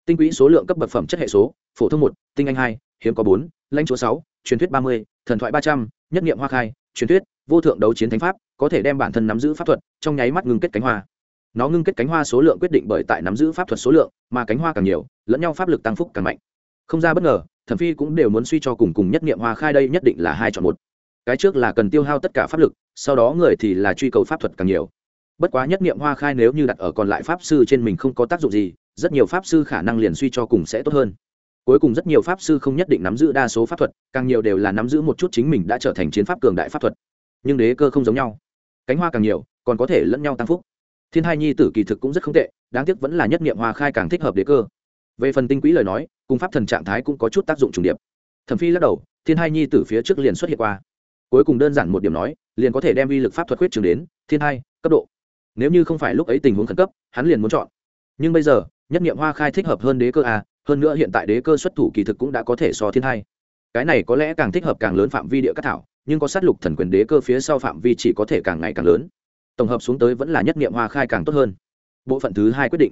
Tinh quỹ số lượng cấp bậc phẩm chất hệ số phổ thông một tinh anh hai hiếm có bốn lãnh chúa sáu truyền thuyết ba mươi thần thoại ba trăm nhất nghiệm hoa khai truyền thuyết vô thượng đấu chiến thánh pháp có thể đem bản thân nắm giữ pháp thuật trong nháy mắt ngưng kết cánh hoa. Nó ngưng kết cánh hoa số lượng quyết định bởi tại nắm giữ pháp thuật số lượng mà cánh hoa càng nhiều lẫn nhau pháp lực tăng phúc càng mạnh. Không ra bất ngờ thẩm phi cũng đều muốn suy cho cùng cùng nhất nghiệm hoa khai đây nhất định là hai chọn một cái trước là cần tiêu hao tất cả pháp lực, sau đó người thì là truy cầu pháp thuật càng nhiều. Bất quá nhất niệm hoa khai nếu như đặt ở còn lại pháp sư trên mình không có tác dụng gì, rất nhiều pháp sư khả năng liền suy cho cùng sẽ tốt hơn. Cuối cùng rất nhiều pháp sư không nhất định nắm giữ đa số pháp thuật, càng nhiều đều là nắm giữ một chút chính mình đã trở thành chiến pháp cường đại pháp thuật. Nhưng đế cơ không giống nhau. Cánh hoa càng nhiều, còn có thể lẫn nhau tăng phúc. Thiên hai nhi tử kỳ thực cũng rất không tệ, đáng tiếc vẫn là nhất niệm hoa khai càng thích hợp đế cơ. Về phần tinh quỹ lời nói, cùng pháp thần trạng thái cũng có chút tác dụng trùng điệp. Thẩm phi lắc đầu, thiên hai nhi tử phía trước liền xuất hiện qua cuối cùng đơn giản một điểm nói, liền có thể đem uy lực pháp thuật huyết trường đến, thiên hai, cấp độ. Nếu như không phải lúc ấy tình huống khẩn cấp, hắn liền muốn chọn. Nhưng bây giờ, nhất nghiệm hoa khai thích hợp hơn đế cơ a, hơn nữa hiện tại đế cơ xuất thủ kỳ thực cũng đã có thể so thiên hai. Cái này có lẽ càng thích hợp càng lớn phạm vi địa cát thảo, nhưng có sát lục thần quyền đế cơ phía sau phạm vi chỉ có thể càng ngày càng lớn. Tổng hợp xuống tới vẫn là nhất nghiệm hoa khai càng tốt hơn. Bộ phận thứ hai quyết định.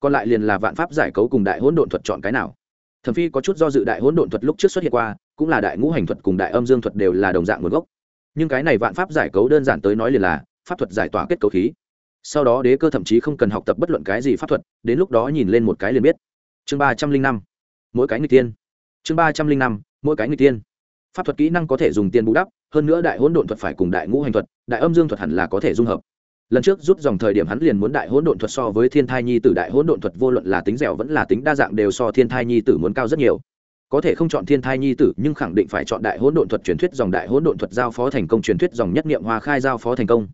Còn lại liền là vạn pháp giải cấu cùng đại hỗn độn thuật chọn cái nào. Thẩm phi có chút do dự đại hỗn độn thuật lúc trước xuất hiện qua cũng là đại ngũ hành thuật cùng đại âm dương thuật đều là đồng dạng nguồn gốc. Nhưng cái này vạn pháp giải cấu đơn giản tới nói liền là pháp thuật giải tỏa kết cấu khí. Sau đó đế cơ thậm chí không cần học tập bất luận cái gì pháp thuật, đến lúc đó nhìn lên một cái liền biết. Chương ba trăm linh năm, mỗi cái người tiên. Chương ba trăm linh năm, mỗi cái người tiên. Pháp thuật kỹ năng có thể dùng tiền bù đắp, hơn nữa đại hỗn độn thuật phải cùng đại ngũ hành thuật, đại âm dương thuật hẳn là có thể dung hợp. Lần trước rút dòng thời điểm hắn liền muốn đại hỗn độn thuật so với thiên thai nhi tử, đại hỗn độn thuật vô luận là tính dẻo vẫn là tính đa dạng đều so thiên thai nhi tử muốn cao rất nhiều có thể không chọn thiên thai nhi tử, nhưng khẳng định phải chọn đại hỗn độn thuật truyền thuyết dòng đại hỗn độn thuật giao phó thành công truyền thuyết dòng nhất niệm hoa khai giao phó thành công.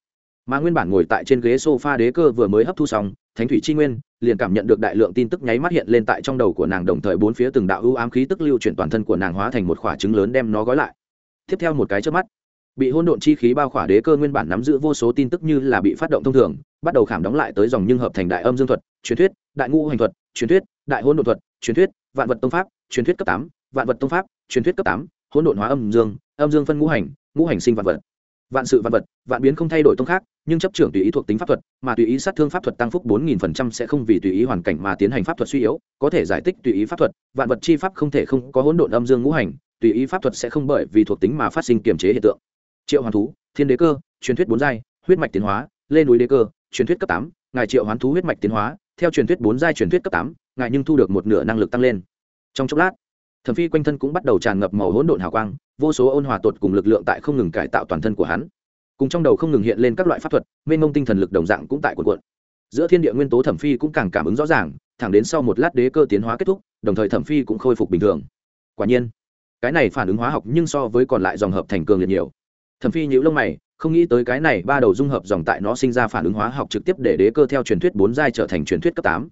Mà nguyên bản ngồi tại trên ghế sofa đế cơ vừa mới hấp thu xong, thánh thủy chi nguyên, liền cảm nhận được đại lượng tin tức nháy mắt hiện lên tại trong đầu của nàng, đồng thời bốn phía từng đạo ưu ám khí tức lưu chuyển toàn thân của nàng hóa thành một khỏa trứng lớn đem nó gói lại. Tiếp theo một cái trước mắt, bị hỗn độn chi khí bao khỏa đế cơ nguyên bản nắm giữ vô số tin tức như là bị phát động thông thường, bắt đầu khảm đóng lại tới dòng nhưng hợp thành đại âm dương thuật, truyền thuyết, đại ngũ hành thuật, truyền thuyết, đại hỗn độn thuật, truyền thuyết, vạn vật tông pháp truyền thuyết cấp tám, vạn vật tông pháp, truyền thuyết cấp tám, hỗn độn hóa âm dương âm dương phân ngũ hành ngũ hành sinh vạn vật. Vạn sự vạn vật, vạn biến không thay đổi tông khác, nhưng chấp trưởng tùy ý thuộc tính pháp thuật, mà tùy ý sát thương pháp thuật tăng phúc bốn nghìn phần trăm sẽ không vì tùy ý hoàn cảnh mà tiến hành pháp thuật suy yếu, có thể giải thích tùy ý pháp thuật, vạn vật chi pháp không thể không có hỗn độn âm dương ngũ hành, tùy ý pháp thuật sẽ không bởi vì thuộc tính mà phát sinh kiềm chế hiện tượng. Triệu hoàn thú, thiên đế cơ, truyền thuyết bốn giai, huyết mạch tiến hóa, lê núi đế cơ, truyền thuyết cấp tám, ngài triệu hoán thú huyết mạch tiến hóa, theo truyền thuyết bốn giai truyền thuyết cấp tám, ngài nhưng thu được một nửa năng lực tăng lên trong chốc lát, thẩm phi quanh thân cũng bắt đầu tràn ngập màu hỗn độn hào quang, vô số ôn hòa tột cùng lực lượng tại không ngừng cải tạo toàn thân của hắn. Cùng trong đầu không ngừng hiện lên các loại pháp thuật, mênh mông tinh thần lực đồng dạng cũng tại cuộn cuộn. Giữa thiên địa nguyên tố thẩm phi cũng càng cảm ứng rõ ràng, thẳng đến sau một lát đế cơ tiến hóa kết thúc, đồng thời thẩm phi cũng khôi phục bình thường. Quả nhiên, cái này phản ứng hóa học nhưng so với còn lại dòng hợp thành cường liệt nhiều. Thẩm phi nhíu lông mày, không nghĩ tới cái này ba đầu dung hợp dòng tại nó sinh ra phản ứng hóa học trực tiếp để đế cơ theo truyền thuyết bốn giai trở thành truyền thuyết cấp tám.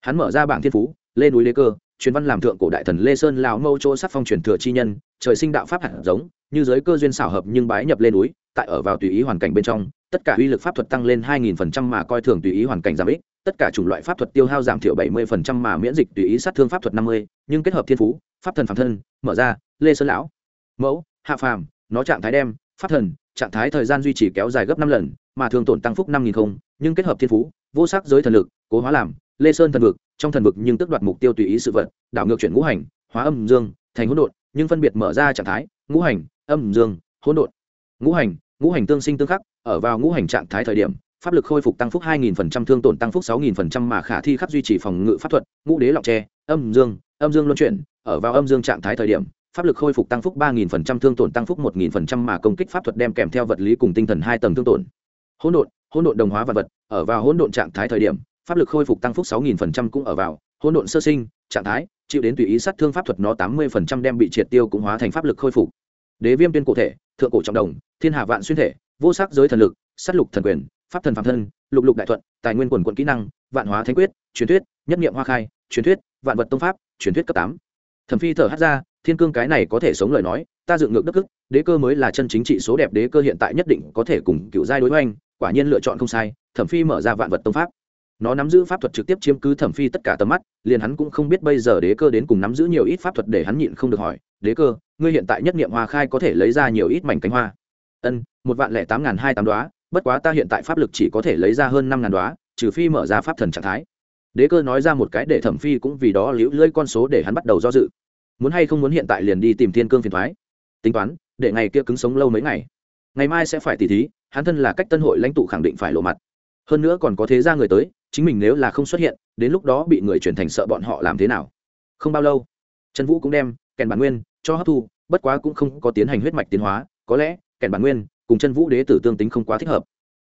Hắn mở ra bảng thiên phú, lên núi đế cơ truyền văn làm thượng cổ đại thần lê sơn lào mâu chỗ sắc phong truyền thừa chi nhân trời sinh đạo pháp hạt giống như giới cơ duyên xảo hợp nhưng bái nhập lên núi tại ở vào tùy ý hoàn cảnh bên trong tất cả uy lực pháp thuật tăng lên 2000% mà coi thường tùy ý hoàn cảnh giảm ích tất cả chủng loại pháp thuật tiêu hao giảm thiểu 70% mà miễn dịch tùy ý sát thương pháp thuật 50, nhưng kết hợp thiên phú pháp thần phàm thân mở ra lê sơn lão. Mẫu hạ phàm nó trạng thái đem pháp thần trạng thái thời gian duy trì kéo dài gấp năm lần mà thường tổn tăng phúc năm nghìn không nhưng kết hợp thiên phú vô sắc giới thần lực cố hóa làm lê sơn thần vực trong thần vực nhưng tức đoạt mục tiêu tùy ý sự vật, đảo ngược chuyển ngũ hành, hóa âm dương, thành hỗn độn, nhưng phân biệt mở ra trạng thái, ngũ hành, âm dương, hỗn độn. Ngũ hành ngũ hành tương sinh tương khắc, ở vào ngũ hành trạng thái thời điểm, pháp lực khôi phục tăng phúc 2000% thương tổn tăng phúc 6000% mà khả thi khắc duy trì phòng ngự pháp thuật, ngũ đế lọc tre, âm dương âm dương luân chuyển, ở vào âm dương trạng thái thời điểm, pháp lực khôi phục tăng phúc 3000% thương tổn tăng phúc 1000% mà công kích pháp thuật đem kèm theo vật lý cùng tinh thần hai tầng thương tổn. Hỗn độn hỗn độn đồng hóa vật vật, ở vào hỗn độn trạng thái thời điểm pháp lực khôi phục tăng phúc 6000% cũng ở vào, hỗn độn sơ sinh, trạng thái, chịu đến tùy ý sát thương pháp thuật nó 80% đem bị triệt tiêu cũng hóa thành pháp lực khôi phục. Đế viêm tuyên cổ thể, thượng cổ trọng đồng, thiên hạ vạn xuyên thể, vô sắc giới thần lực, sát lục thần quyền, pháp thần phạm thân, lục lục đại thuận, tài nguyên quần quận kỹ năng, vạn hóa thánh quyết, truyền thuyết, nhất niệm hoa khai, truyền thuyết, vạn vật tông pháp, truyền thuyết cấp tám. Thẩm phi thở hát ra, thiên cương cái này có thể sống lời nói, ta dựng ngược đức ức đế cơ mới là chân chính trị số đẹp đế cơ hiện tại nhất định có thể cùng cựu giai đối với anh quả nhiên lựa chọn không sai, thẩm phi mở ra vạn vật tông pháp nó nắm giữ pháp thuật trực tiếp chiếm cứ thẩm phi tất cả tầm mắt, liền hắn cũng không biết bây giờ đế cơ đến cùng nắm giữ nhiều ít pháp thuật để hắn nhịn không được hỏi, đế cơ, ngươi hiện tại nhất niệm hoa khai có thể lấy ra nhiều ít mảnh cánh hoa? Ân một vạn lẻ tám n g h n hai tám đoá, bất quá ta hiện tại pháp lực chỉ có thể lấy ra hơn năm ngàn đoá, trừ phi mở ra pháp thần trạng thái. Đế cơ nói ra một cái để thẩm phi cũng vì đó liễu lưỡi con số để hắn bắt đầu do dự. Muốn hay không muốn hiện tại liền đi tìm thiên cương phiền thoái? Tính toán, để ngày kia cứng sống lâu mấy ngày. Ngày mai sẽ phải tỉ thí, hắn thân là cách tân hội lãnh tụ khẳng định phải lộ mặt. Hơn nữa còn có thế ra người tới chính mình nếu là không xuất hiện, đến lúc đó bị người chuyển thành sợ bọn họ làm thế nào? Không bao lâu, trần vũ cũng đem kèn bản nguyên cho hấp thu, bất quá cũng không có tiến hành huyết mạch tiến hóa, có lẽ kèn bản nguyên cùng chân vũ đế tử tương tính không quá thích hợp.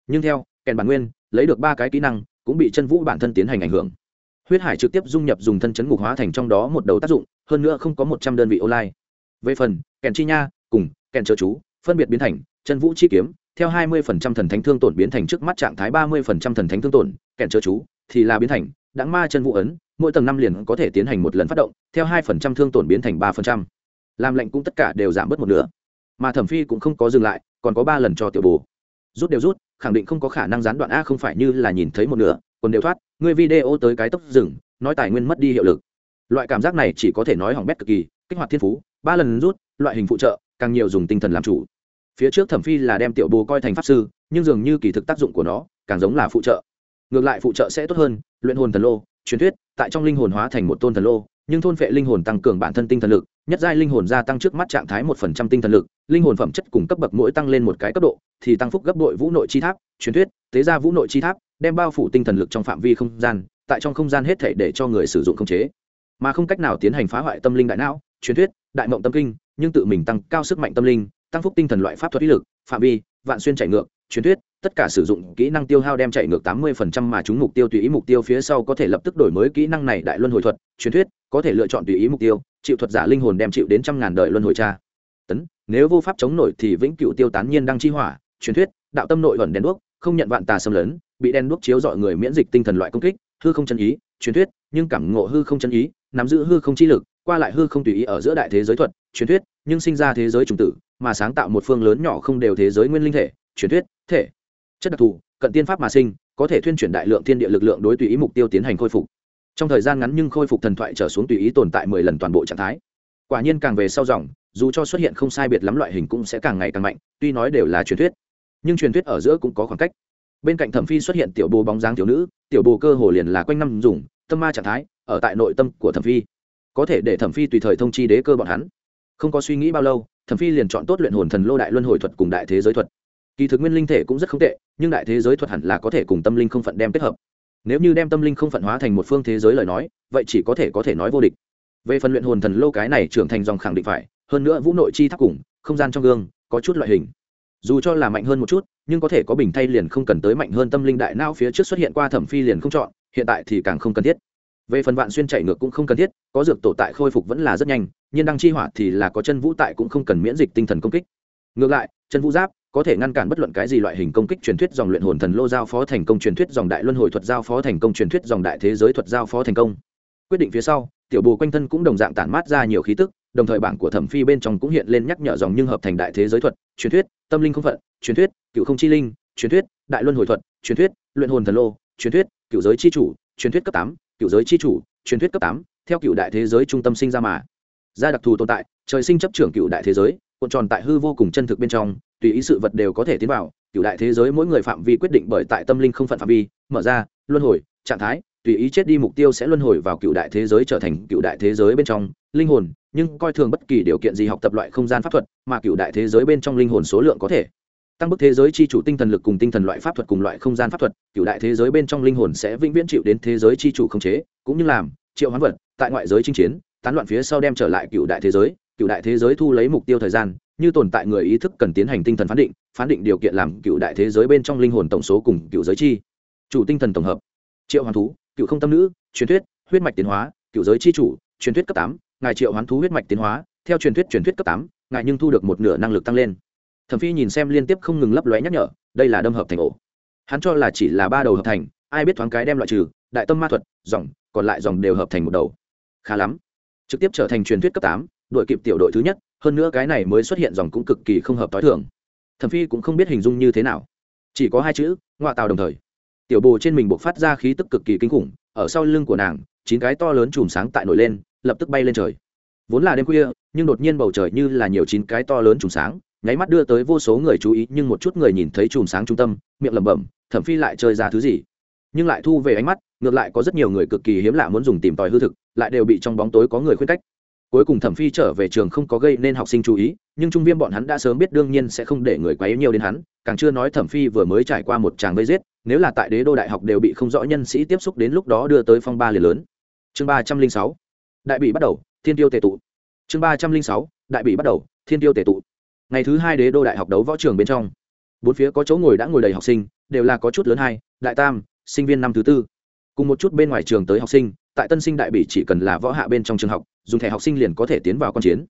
Nhưng theo kèn bản nguyên lấy được ba cái kỹ năng, cũng bị chân vũ bản thân tiến hành ảnh hưởng. Huyết hải trực tiếp dung nhập dùng thân chấn ngục hóa thành trong đó một đầu tác dụng, hơn nữa không có một trăm đơn vị online. Về phần kèn chi nha cùng kèn chớ chú, phân biệt biến thành chân vũ chi kiếm, theo hai mươi phần trăm thần thánh thương tổn biến thành trước mắt trạng thái ba mươi phần trăm thần thánh thương tổn kèn chớ chú, thì là biến thành đáng ma chân vũ ấn, mỗi tầng năm liền có thể tiến hành một lần phát động, theo hai phần trăm thương tổn biến thành ba phần trăm. Làm lệnh cũng tất cả đều giảm bớt một nửa. Mà thẩm phi cũng không có dừng lại, còn có ba lần cho tiểu bồ. Rút đều rút, khẳng định không có khả năng gián đoạn a không phải như là nhìn thấy một nửa, còn đều thoát người video tới cái tốc rừng nói tài nguyên mất đi hiệu lực. Loại cảm giác này chỉ có thể nói hỏng bét cực kỳ, kích hoạt thiên phú, ba lần rút, loại hình phụ trợ, càng nhiều dùng tinh thần làm chủ. Phía trước thẩm phi là đem tiểu bồ coi thành pháp sư, nhưng dường như kỳ thực tác dụng của nó, càng giống là phụ trợ ngược lại phụ trợ sẽ tốt hơn, luyện hồn thần lô, truyền thuyết, tại trong linh hồn hóa thành một tôn thần lô, nhưng thôn vệ linh hồn tăng cường bản thân tinh thần lực, nhất giai linh hồn gia tăng trước mắt trạng thái một phần trăm tinh thần lực, linh hồn phẩm chất cùng cấp bậc mỗi tăng lên một cái cấp độ, thì tăng phúc gấp đội vũ nội chi tháp, truyền thuyết, tế ra vũ nội chi tháp, đem bao phủ tinh thần lực trong phạm vi không gian, tại trong không gian hết thể để cho người sử dụng khống chế. Mà không cách nào tiến hành phá hoại tâm linh đại não, truyền thuyết, đại mộng tâm kinh, nhưng tự mình tăng cao sức mạnh tâm linh, tăng phúc tinh thần loại pháp thuật ý lực, phạm vi, vạn xuyên chạy ngược, truyền thuyết tất cả sử dụng kỹ năng tiêu hao đem chạy ngược tám mươi phần trăm mà chúng mục tiêu tùy ý mục tiêu phía sau có thể lập tức đổi mới kỹ năng này đại luân hồi thuật, truyền thuyết, có thể lựa chọn tùy ý mục tiêu, chịu thuật giả linh hồn đem chịu đến trăm ngàn đời luân hồi tra. Tấn, nếu vô pháp chống nổi thì vĩnh cửu tiêu tán nhiên đăng chi hỏa, truyền thuyết, đạo tâm nội ẩn đèn đuốc, không nhận vạn tà xâm lấn, bị đen đuốc chiếu rọi người miễn dịch tinh thần loại công kích, hư không chân ý, truyền thuyết, nhưng cảm ngộ hư không chân ý, nắm giữ hư không chi lực, qua lại hư không tùy ý ở giữa đại thế giới thuật, truyền thuyết, nhưng sinh ra thế giới trùng tử, mà sáng tạo một phương lớn nhỏ không đều thế giới nguyên linh thể, truyền thuyết, thể chất đặc thù, cận tiên pháp mà sinh, có thể thuyên chuyển đại lượng thiên địa lực lượng đối tùy ý mục tiêu tiến hành khôi phục. Trong thời gian ngắn nhưng khôi phục thần thoại trở xuống tùy ý tồn tại mười lần toàn bộ trạng thái. Quả nhiên càng về sau dòng, dù cho xuất hiện không sai biệt lắm loại hình cũng sẽ càng ngày càng mạnh, tuy nói đều là truyền thuyết. Nhưng truyền thuyết ở giữa cũng có khoảng cách. Bên cạnh thẩm phi xuất hiện tiểu bồ bóng dáng thiếu nữ, tiểu bồ cơ hồ liền là quanh năm dùng, tâm ma trạng thái, ở tại nội tâm của thẩm phi. Có thể để thẩm phi tùy thời thông chi đế cơ bọn hắn. Không có suy nghĩ bao lâu, thẩm phi liền chọn tốt luyện hồn thần lô đại luân hồi thuật cùng đại thế giới thuật kỳ thực nguyên linh thể cũng rất không tệ, nhưng đại thế giới thuật hẳn là có thể cùng tâm linh không phận đem kết hợp. Nếu như đem tâm linh không phận hóa thành một phương thế giới lời nói, vậy chỉ có thể có thể nói vô địch. Về phần luyện hồn thần lô cái này trưởng thành dòng khẳng định phải, hơn nữa vũ nội chi tháp cùng, không gian trong gương, có chút loại hình. Dù cho là mạnh hơn một chút, nhưng có thể có bình thay liền không cần tới mạnh hơn tâm linh đại não phía trước xuất hiện qua thẩm phi liền không chọn, hiện tại thì càng không cần thiết. Về phần vạn xuyên chạy ngược cũng không cần thiết, có dược tổ tại khôi phục vẫn là rất nhanh nhưng đăng chi hỏa thì là có chân vũ tại cũng không cần miễn dịch tinh thần công kích. Ngược lại, chân vũ giáp có thể ngăn cản bất luận cái gì loại hình công kích truyền thuyết dòng luyện hồn thần lô giao phó thành công truyền thuyết dòng đại luân hồi thuật giao phó thành công truyền thuyết dòng đại thế giới thuật giao phó thành công. Quyết định phía sau, tiểu bồ quanh thân cũng đồng dạng tản mát ra nhiều khí tức, đồng thời bảng của thẩm phi bên trong cũng hiện lên nhắc nhở dòng nhưng hợp thành đại thế giới thuật, truyền thuyết, tâm linh không phận, truyền thuyết, cựu không chi linh, truyền thuyết, đại luân hồi thuật, truyền thuyết, luyện hồn thần lô, truyền thuyết, cựu giới chi chủ, truyền thuyết cấp tám, cựu giới chi chủ, truyền thuyết cấp tám, theo cựu đại thế giới trung tâm sinh ra mà. Ra đặc thù tồn tại, trời sinh chấp trưởng cựu đại thế giới cuộn tròn tại hư vô cùng chân thực bên trong, tùy ý sự vật đều có thể tiến vào cựu đại thế giới mỗi người phạm vi quyết định bởi tại tâm linh không phận phạm vi, mở ra, luân hồi, trạng thái, tùy ý chết đi mục tiêu sẽ luân hồi vào cựu đại thế giới trở thành cựu đại thế giới bên trong, linh hồn, nhưng coi thường bất kỳ điều kiện gì học tập loại không gian pháp thuật, mà cựu đại thế giới bên trong linh hồn số lượng có thể. Tăng bức thế giới chi chủ tinh thần lực cùng tinh thần loại pháp thuật cùng loại không gian pháp thuật cựu đại thế giới bên trong linh hồn sẽ vĩnh viễn chịu đến thế giới chi chủ khống chế, cũng như làm, triệu hoán vật, tại ngoại giới chinh chiến, tán loạn phía sau đem trở lại cựu đại thế giới cựu đại thế giới thu lấy mục tiêu thời gian, như tồn tại người ý thức cần tiến hành tinh thần phán định phán định điều kiện làm cựu đại thế giới bên trong linh hồn tổng số cùng cựu giới chi. Chủ tinh thần tổng hợp. Triệu hoàn thú, cựu không tâm nữ, truyền thuyết, huyết mạch tiến hóa, cựu giới chi chủ, truyền thuyết cấp tám, ngài triệu hoán thú huyết mạch tiến hóa, theo truyền thuyết truyền thuyết cấp tám, ngài nhưng thu được một nửa năng lực tăng lên. Thẩm phi nhìn xem liên tiếp không ngừng lấp lóe nhắc nhở, đây là đâm hợp thành ổ. Hắn cho là chỉ là ba đầu hợp thành, ai biết thoáng cái đem loại trừ, đại tâm ma thuật, dòng, còn lại dòng đều hợp thành một đầu. Khá lắm. Trực tiếp trở thành truyền thuyết cấp tám đội kịp tiểu đội thứ nhất, hơn nữa cái này mới xuất hiện dòng cũng cực kỳ không hợp t h i thường. Thẩm phi cũng không biết hình dung như thế nào. Chỉ có hai chữ, ngoại tàu đồng thời. Tiểu bồ trên mình buộc phát ra khí tức cực kỳ kinh khủng, ở sau lưng của nàng, chín cái to lớn chùm sáng tại nổi lên, lập tức bay lên trời. Vốn là đêm khuya, nhưng đột nhiên bầu trời như là nhiều chín cái to lớn chùm sáng, nháy mắt đưa tới vô số người chú ý, nhưng một chút người nhìn thấy chùm sáng trung tâm, miệng lẩm bẩm, thẩm phi lại chơi ra thứ gì? Nhưng lại thu về ánh mắt, ngược lại có rất nhiều người cực kỳ hiếm lạ muốn dùng tìm tòi hư thực, lại đều bị trong bóng tối có người khuyên cách cuối cùng thẩm phi trở về trường không có gây nên học sinh chú ý, nhưng trung viêm bọn hắn đã sớm biết đương nhiên sẽ không để người quá yếu nhiều đến hắn, càng chưa nói thẩm phi vừa mới trải qua một tràng vây giết, nếu là tại đế đô đại học đều bị không rõ nhân sĩ tiếp xúc đến lúc đó đưa tới phong ba liền lớn. Chương ba trăm linh sáu, đại bị bắt đầu, thiên tiêu tệ tụ. Chương ba trăm linh sáu, đại bị bắt đầu, thiên tiêu tệ tụ. Ngày thứ hai đế đô đại học đấu võ trường bên trong, bốn phía có chỗ ngồi đã ngồi đầy học sinh, đều là có chút lớn hai, đại tam, sinh viên năm thứ tư. Cùng một chút bên ngoài trường tới học sinh, tại tân sinh đại bị chỉ cần là võ hạ bên trong trường học dùng thẻ học sinh liền có thể tiến vào quan chiến.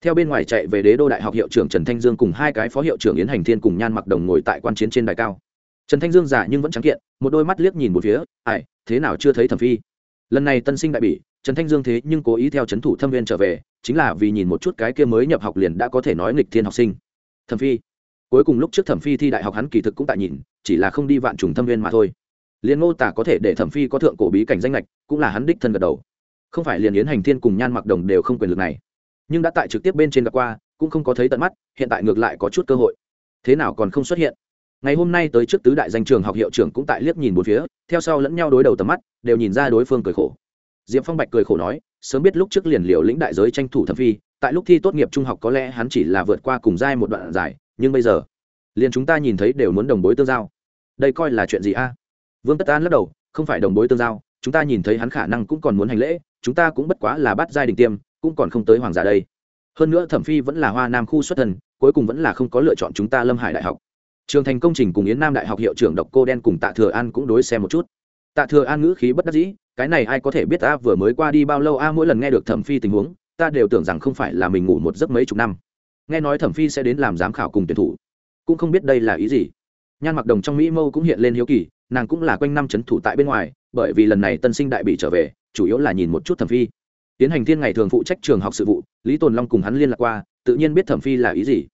Theo bên ngoài chạy về đế đô đại học hiệu trưởng trần thanh dương cùng hai cái phó hiệu trưởng yến hành thiên cùng nhan mặc đồng ngồi tại quan chiến trên đài cao. Trần thanh dương giả nhưng vẫn trắng kiện, một đôi mắt liếc nhìn một phía, ai, thế nào chưa thấy thẩm phi? Lần này tân sinh đại bỉ, trần thanh dương thế nhưng cố ý theo c h ấ n thủ thâm viên trở về, chính là vì nhìn một chút cái kia mới nhập học liền đã có thể nói nghịch thiên học sinh. Thẩm phi? Cuối cùng lúc trước thẩm phi thi đại học hắn kỳ thực cũng tại nhìn, chỉ là không đi vạn trùng thâm viên mà thôi. Liền ngô tả có thể để thẩm phi có thượng cổ bí cảnh danh lệch cũng là hắn đích thân gật đầu không phải liền yến hành thiên cùng nhan mặc đồng đều không quyền lực này nhưng đã tại trực tiếp bên trên gặp qua cũng không có thấy tận mắt hiện tại ngược lại có chút cơ hội thế nào còn không xuất hiện ngày hôm nay tới trước tứ đại danh trường học hiệu trưởng cũng tại liếc nhìn một phía theo sau lẫn nhau đối đầu tầm mắt đều nhìn ra đối phương cười khổ diệp phong bạch cười khổ nói sớm biết lúc trước liền liều lĩnh đại giới tranh thủ thẩm phi tại lúc thi tốt nghiệp trung học có lẽ hắn chỉ là vượt qua cùng giai một đoạn dài nhưng bây giờ liền chúng ta nhìn thấy đều muốn đồng bối tương giao đây coi là chuyện gì a vương tất an lắc đầu không phải đồng bối tương giao chúng ta nhìn thấy hắn khả năng cũng còn muốn hành lễ chúng ta cũng bất quá là bắt giai đình tiêm, cũng còn không tới hoàng giả đây. Hơn nữa thẩm phi vẫn là hoa nam khu xuất thần cuối cùng vẫn là không có lựa chọn chúng ta lâm hải đại học. Trường thành công trình cùng yến nam đại học hiệu trưởng độc cô đen cùng tạ thừa an cũng đối xem một chút. Tạ thừa an ngữ khí bất đắc dĩ, cái này ai có thể biết ta vừa mới qua đi bao lâu, a, mỗi lần nghe được thẩm phi tình huống, ta đều tưởng rằng không phải là mình ngủ một giấc mấy chục năm. Nghe nói thẩm phi sẽ đến làm giám khảo cùng tuyển thủ. Cũng không biết đây là ý gì. Nhan mặc đồng trong mỹ mâu cũng hiện lên hiếu kỳ, nàng cũng là quanh năm c h ấ n thủ tại bên ngoài, bởi vì lần này tân sinh đại bị trở về chủ yếu là nhìn một chút thẩm phi. Tiến hành thiên ngày thường phụ trách trường học sự vụ lý tồn long cùng hắn liên lạc qua tự nhiên biết thẩm phi là ý gì.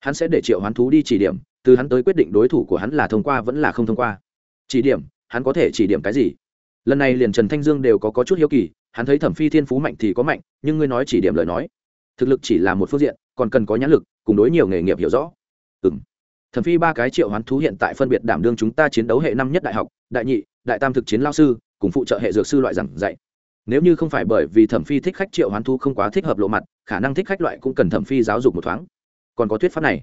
Hắn sẽ để triệu hoán thú đi chỉ điểm từ hắn tới quyết định đối thủ của hắn là thông qua vẫn là không thông qua. Chỉ điểm hắn có thể chỉ điểm cái gì? Lần này liền trần thanh dương đều có, có chút hiếu kỳ hắn thấy thẩm phi thiên phú mạnh thì có mạnh nhưng ngươi nói chỉ điểm lời nói. Thực lực chỉ là một phương diện còn cần có nhãn lực cùng đối nhiều nghề nghiệp hiểu rõ. Ừ m thẩm phi ba cái triệu hoán thú hiện tại phân biệt đảm đương chúng ta chiến đấu hệ năm nhất đại học đại nhị đại tam thực chiến lao sư cùng phụ trợ hệ dược sư loại giảng dạy nếu như không phải bởi vì thẩm phi thích khách triệu hoán thú không quá thích hợp lộ mặt, khả năng thích khách loại cũng cần thẩm phi giáo dục một thoáng. Còn có thuyết pháp này.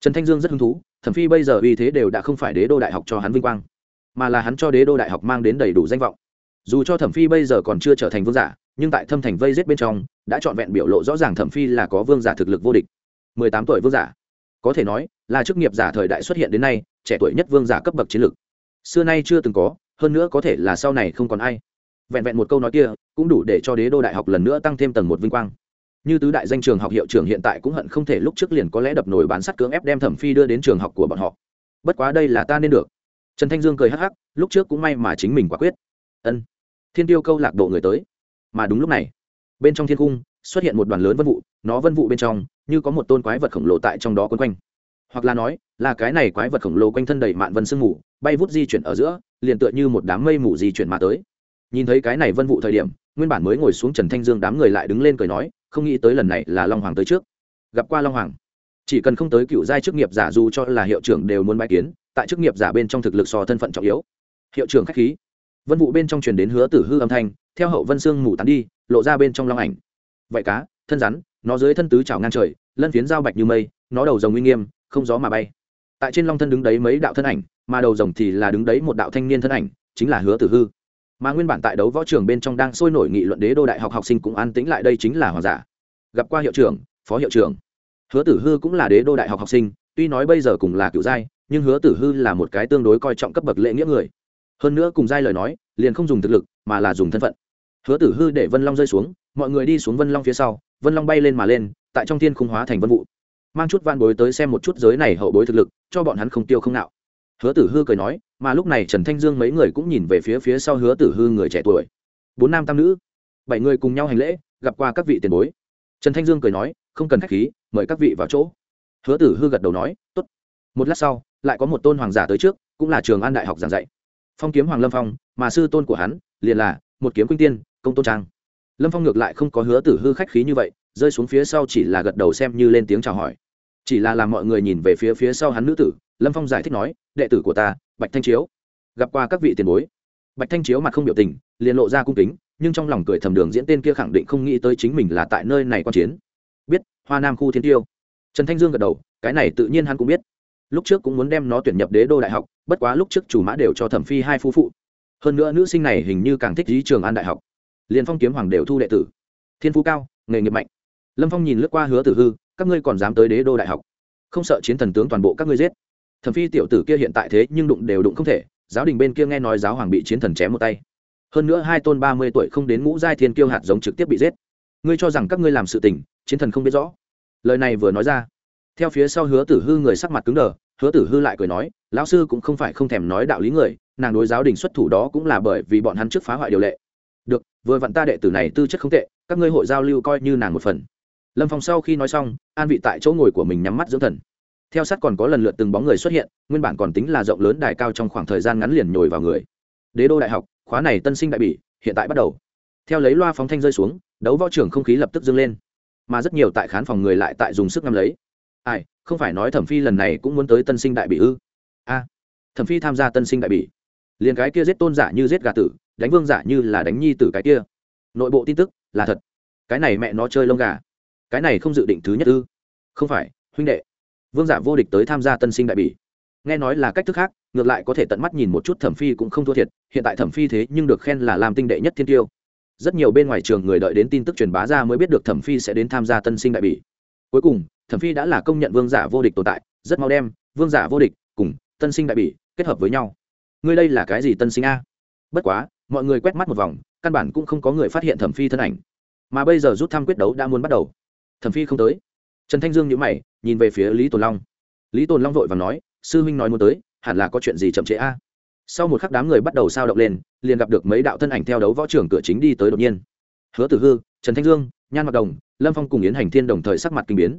Trần thanh dương rất hứng thú, thẩm phi bây giờ uy thế đều đã không phải đế đô đại học cho hắn vinh quang, mà là hắn cho đế đô đại học mang đến đầy đủ danh vọng. Dù cho thẩm phi bây giờ còn chưa trở thành vương giả, nhưng tại thâm thành vây rết bên trong, đã trọn vẹn biểu lộ rõ ràng thẩm phi là có vương giả thực lực vô địch. Mười tám tuổi vương giả. Có thể nói, là chức nghiệp giả thời đại xuất hiện đến nay, trẻ tuổi nhất vương giả cấp bậc chiến lược. Xưa nay chưa từng có, hơn nữa có thể là sau này không còn ai vẹn vẹn một câu nói kia cũng đủ để cho đế đô đại học lần nữa tăng thêm tầng một vinh quang. Như tứ đại danh trường học hiệu trưởng hiện tại cũng hận không thể lúc trước liền có lẽ đập nổi bán sắt cưỡng ép đem thẩm phi đưa đến trường học của bọn họ. Bất quá đây là ta nên được. Trần thanh dương cười hắc hắc, lúc trước cũng may mà chính mình quả quyết. Ân. Thiên tiêu câu lạc bộ người tới. Mà đúng lúc này, bên trong thiên cung xuất hiện một đoàn lớn vân vụ, nó vân vụ bên trong như có một tôn quái vật khổng lồ tại trong đó quấn quanh. Hoặc là nói, là cái này quái vật khổng lồ quanh thân đầy mạn vân sương mù, bay vút di chuyển ở giữa, liền tựa như một đám mây mù di chuyển mà tới nhìn thấy cái này vân vụ thời điểm, nguyên bản mới ngồi xuống trần thanh dương đám người lại đứng lên cười nói, không nghĩ tới lần này là long hoàng tới trước. Gặp qua long hoàng. Chỉ cần không tới cựu giai chức nghiệp giả dù cho là hiệu trưởng đều muốn bãi kiến, tại chức nghiệp giả bên trong thực lực so thân phận trọng yếu. Hiệu trưởng k h á c h khí. Vân vụ bên trong truyền đến hứa tử hư âm thanh, theo hậu vân sương mù tán đi, lộ ra bên trong long ảnh. Vậy cá, thân rắn, nó dưới thân tứ chảo ngang trời, lân phiến dao bạch như mây, nó đầu rồng uy nghiêm, không gió mà bay. Tại trên long thân đứng đấy mấy đạo thân ảnh, mà đầu rồng thì là đứng đấy một đạo thanh niên thân ảnh, chính là hứa tử hư mà nguyên bản tại đấu võ trường bên trong đang sôi nổi nghị luận đế đô đại học học sinh cũng an tĩnh lại đây chính là hoàng giả gặp qua hiệu trưởng, phó hiệu trưởng. Hứa tử hư cũng là đế đô đại học học sinh, tuy nói bây giờ cùng là cựu giai, nhưng hứa tử hư là một cái tương đối coi trọng cấp bậc lễ nghĩa người. Hơn nữa cùng giai lời nói, liền không dùng thực lực, mà là dùng thân phận. Hứa tử hư để vân long rơi xuống, mọi người đi xuống vân long phía sau, vân long bay lên mà lên, tại trong thiên khung hóa thành vân vụ. Mang chút van bối tới xem một chút giới này hậu bối thực lực, cho bọn hắn không tiêu không nạo. Hứa tử hư cười nói mà lúc này trần thanh dương mấy người cũng nhìn về phía phía sau hứa tử hư người trẻ tuổi. Bốn nam tam nữ, bảy người cùng nhau hành lễ, gặp qua các vị tiền bối. Trần thanh dương cười nói, không cần k h á c h khí, mời các vị vào chỗ. Hứa tử hư gật đầu nói t ố t một lát sau, lại có một tôn hoàng giả tới trước, cũng là trường an đại học giảng dạy. Phong kiếm hoàng lâm phong, mà sư tôn của hắn, liền là một kiếm quynh tiên, công tôn trang. Lâm phong ngược lại không có hứa tử hư khách khí như vậy, rơi xuống phía sau chỉ là gật đầu xem như lên tiếng chào hỏi. Chỉ là làm mọi người nhìn về phía phía sau hắn nữ tử lâm phong giải thích nói, đệ tử của ta, bạch thanh chiếu, gặp qua các vị tiền bối. Bạch thanh chiếu mặt không biểu tình, liền lộ ra cung kính, nhưng trong lòng cười thầm đường diễn tên kia khẳng định không nghĩ tới chính mình là tại nơi này quan chiến. Biết, hoa nam khu thiên tiêu. Trần thanh dương gật đầu, cái này tự nhiên hắn cũng biết. Lúc trước cũng muốn đem nó tuyển nhập đế đô đại học, bất quá lúc trước chủ mã đều cho thẩm phi hai phu phụ. Hơn nữa nữ sinh này hình như càng thích lý trường an đại học. Liền phong kiếm hoàng đều thu đệ tử. Thiên phú cao, nghề nghiệp mạnh. Lâm phong nhìn lướt qua hứa tử hư, các ngươi còn dám tới đế đô đại học. Không sợ chiến thần tướng toàn bộ các ngươi giết thẩm phi tiểu tử kia hiện tại thế nhưng đụng đều đụng không thể, giáo đình bên kia nghe nói giáo hoàng bị chiến thần chém một tay. Hơn nữa hai tôn ba mươi tuổi không đến ngũ giai thiên kiêu hạt giống trực tiếp bị giết. Ngươi cho rằng các ngươi làm sự tình, chiến thần không biết rõ. Lời này vừa nói ra, theo phía sau hứa tử hư người sắc mặt cứng đờ, hứa tử hư lại cười nói, lão sư cũng không phải không thèm nói đạo lý người, nàng đối giáo đình xuất thủ đó cũng là bởi vì bọn hắn trước phá hoại điều lệ. Được, vừa vặn ta đệ tử này tư chất không tệ, các ngươi hội giao lưu coi như nàng một phần. Lâm phong sau khi nói xong, an vị tại chỗ ngồi của mình nhắm mắt dưỡng thần theo sát còn có lần lượt từng bóng người xuất hiện, nguyên bản còn tính là rộng lớn đài cao trong khoảng thời gian ngắn liền nhồi vào người. Đế đô đại học, khóa này tân sinh đại bỉ, hiện tại bắt đầu. Theo lấy loa phóng thanh rơi xuống, đấu võ trưởng không khí lập tức dâng lên. Mà rất nhiều tại khán phòng người lại tại dùng sức ngắm lấy. Ai, không phải nói thẩm phi lần này cũng muốn tới tân sinh đại bỉ ư? A, thẩm phi tham gia tân sinh đại bỉ. Liền cái kia giết tôn giả như giết gà tử, đánh vương giả như là đánh nhi tử cái kia. Nội bộ tin tức, là thật. Cái này mẹ nó chơi lông gà. Cái này không dự định thứ nhất ư? Không phải, huynh đệ vương giả vô địch tới tham gia tân sinh đại bỉ. Nghe nói là cách thức khác, ngược lại có thể tận mắt nhìn một chút thẩm phi cũng không thua thiệt, hiện tại thẩm phi thế nhưng được khen là làm tinh đệ nhất thiên tiêu. Rất nhiều bên ngoài trường người đợi đến tin tức truyền bá ra mới biết được thẩm phi sẽ đến tham gia tân sinh đại bỉ. Cuối cùng, thẩm phi đã là công nhận vương giả vô địch tồn tại, rất mau đem vương giả vô địch cùng tân sinh đại bỉ kết hợp với nhau. Ngươi đây là cái gì tân sinh a? Bất quá, mọi người quét mắt một vòng, căn bản cũng không có người phát hiện thẩm phi thân ảnh. Mà bây giờ rút thăm quyết đấu đã muốn bắt đầu. Thẩm phi không tới. Trần thanh dương nhữ mày nhìn về phía lý tồn long lý tồn long vội và nói sư huynh nói muốn tới hẳn là có chuyện gì chậm trễ a sau một khắc đám người bắt đầu sao động lên liền gặp được mấy đạo thân ảnh theo đấu võ trưởng cửa chính đi tới đột nhiên hứa tử hư trần thanh dương nhan mặc đồng lâm phong cùng yến hành thiên đồng thời sắc mặt kinh biến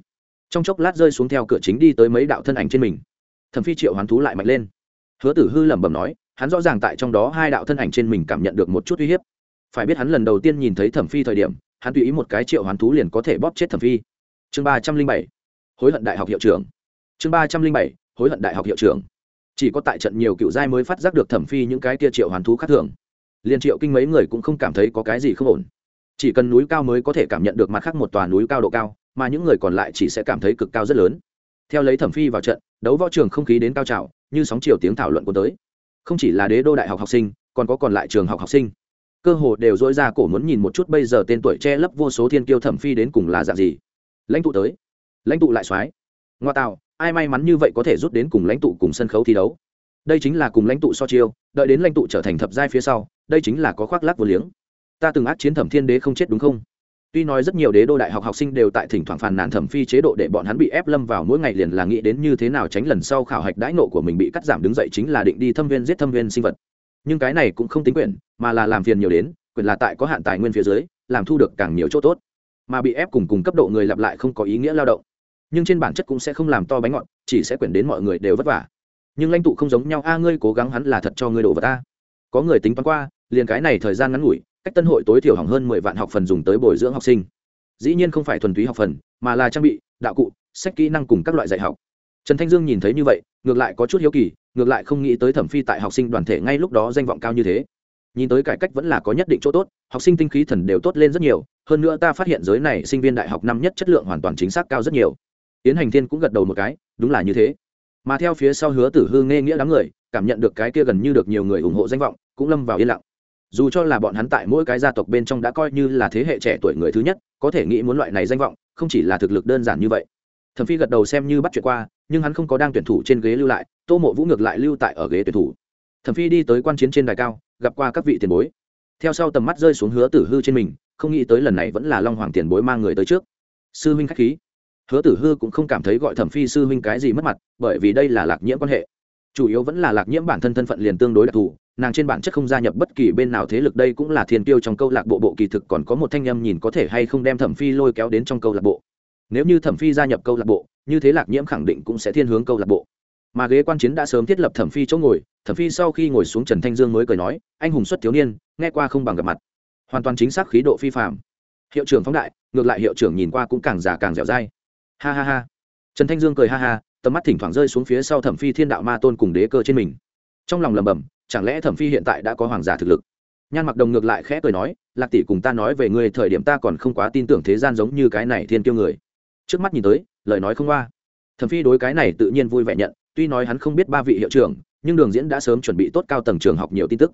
trong chốc lát rơi xuống theo cửa chính đi tới mấy đạo thân ảnh trên mình thẩm phi triệu hoán thú lại mạnh lên hứa tử hư lẩm bẩm nói hắn rõ ràng tại trong đó hai đạo thân ảnh trên mình cảm nhận được một chút uy hiếp phải biết hắn lần đầu tiên nhìn thấy thẩm phi thời điểm hắn tùy ý một cái triệu hoán thú liền có thể bóp chết thẩm phi chương ba trăm linh bảy hối hận đại học hiệu trưởng. Chương ba trăm linh bảy, hối hận đại học hiệu trưởng. Chỉ có tại trận nhiều cựu giai mới phát giác được thẩm phi những cái tia triệu hoàn thú khác thường. Liên triệu kinh mấy người cũng không cảm thấy có cái gì không ổn. Chỉ cần núi cao mới có thể cảm nhận được mặt khác một tòa núi cao độ cao, mà những người còn lại chỉ sẽ cảm thấy cực cao rất lớn. Theo lấy thẩm phi vào trận, đấu võ trường không khí đến cao trào, như sóng chiều tiếng thảo luận của tới. Không chỉ là đế đô đại học học sinh, còn có còn lại trường học học sinh. Cơ hồ đều dỗi ra cổ muốn nhìn một chút bây giờ tên tuổi che lấp vô số thiên kiêu thẩm phi đến cùng là dạng gì. Lãnh tụ tới lãnh tụ lại soái. Ngoa tạo, ai may mắn như vậy có thể rút đến cùng lãnh tụ cùng sân khấu thi đấu? Đây chính là cùng lãnh tụ so chiêu, đợi đến lãnh tụ trở thành thập giai phía sau, đây chính là có khoác lác vô liếng. Ta từng ác chiến thẩm thiên đế không chết đúng không? Tuy nói rất nhiều đế đô đại học học sinh đều tại thỉnh thoảng phàn nàn thẩm phi chế độ để bọn hắn bị ép lâm vào mỗi ngày liền là nghĩ đến như thế nào tránh lần sau khảo hạch đãi nộ của mình bị cắt giảm đứng dậy chính là định đi thâm viên giết thâm viên sinh vật. Nhưng cái này cũng không tính quyền, mà là làm phiền nhiều đến, quyền là tại có hạn tài nguyên phía dưới, làm thu được càng nhiều chỗ tốt. Mà bị ép cùng cùng cấp độ người lặp lại không có ý nghĩa lao động nhưng trên bản chất cũng sẽ không làm to bánh ngọt, chỉ sẽ quyển đến mọi người đều vất vả. Nhưng lãnh tụ không giống nhau, a, ngươi cố gắng hắn là thật cho ngươi đổ vật ta. Có người tính toán qua, liền cái này thời gian ngắn ngủi, cách tân hội tối thiểu hỏng hơn mười vạn học phần dùng tới bồi dưỡng học sinh. Dĩ nhiên không phải thuần túy học phần, mà là trang bị, đạo cụ, sách kỹ năng cùng các loại dạy học. Trần thanh dương nhìn thấy như vậy, ngược lại có chút hiếu kỳ, ngược lại không nghĩ tới thẩm phi tại học sinh đoàn thể ngay lúc đó danh vọng cao như thế. Nhìn tới cải cách vẫn là có nhất định chỗ tốt, học sinh tinh khí thần đều tốt lên rất nhiều, hơn nữa ta phát hiện giới này sinh viên đại học năm nhất chất lượng hoàn toàn chính xác cao rất nhiều tiến hành thiên cũng gật đầu một cái, đúng là như thế. Mà theo phía sau hứa tử hư nghe nghĩa đám người, cảm nhận được cái kia gần như được nhiều người ủng hộ danh vọng, cũng lâm vào yên lặng. Dù cho là bọn hắn tại mỗi cái gia tộc bên trong đã coi như là thế hệ trẻ tuổi người thứ nhất, có thể nghĩ muốn loại này danh vọng, không chỉ là thực lực đơn giản như vậy. Thẩm phi gật đầu xem như bắt chuyện qua, nhưng hắn không có đang tuyển thủ trên ghế lưu lại, tô mộ vũ ngược lại lưu tại ở ghế tuyển thủ. Thẩm phi đi tới quan chiến trên đài cao, gặp qua các vị tiền bối. Theo sau tầm mắt rơi xuống hứa tử hư trên mình, không nghĩ tới lần này vẫn là long hoàng tiền bối mang người tới trước. Sư huynh k h á c h khí hứa tử hư cũng không cảm thấy gọi thẩm phi sư huynh cái gì mất mặt, bởi vì đây là lạc nhiễm quan hệ. Chủ yếu vẫn là lạc nhiễm bản thân thân phận liền tương đối đặc thù, nàng trên bản chất không gia nhập bất kỳ bên nào thế lực, đây cũng là thiên tiêu trong câu lạc bộ bộ kỳ thực còn có một thanh â m nhìn có thể hay không đem thẩm phi lôi kéo đến trong câu lạc bộ. Nếu như thẩm phi gia nhập câu lạc bộ, như thế lạc nhiễm khẳng định cũng sẽ thiên hướng câu lạc bộ. Mà ghế quan chiến đã sớm thiết lập thẩm phi chỗ ngồi, thẩm phi sau khi ngồi xuống trần thanh dương mới cười nói, anh hùng xuất thiếu niên, nghe qua không bằng gặp mặt. Hoàn toàn chính xác khí độ phi phạm hiệu trưởng phóng đại, ngược lại hiệu trưởng nhìn qua cũng càng già càng dẻo dai ha ha ha. Trần thanh dương cười ha ha, tầm mắt thỉnh thoảng rơi xuống phía sau thẩm phi thiên đạo ma tôn cùng đế cơ trên mình. Trong lòng lầm bầm chẳng lẽ thẩm phi hiện tại đã có hoàng giả thực lực? Nhan mặc đồng ngược lại khẽ cười nói, lạc tỷ cùng ta nói về người thời điểm ta còn không quá tin tưởng thế gian giống như cái này thiên kiêu người. Trước mắt nhìn tới, lời nói không qua. Thẩm phi đối cái này tự nhiên vui vẻ nhận, tuy nói hắn không biết ba vị hiệu trưởng, nhưng đường diễn đã sớm chuẩn bị tốt cao tầng trường học nhiều tin tức.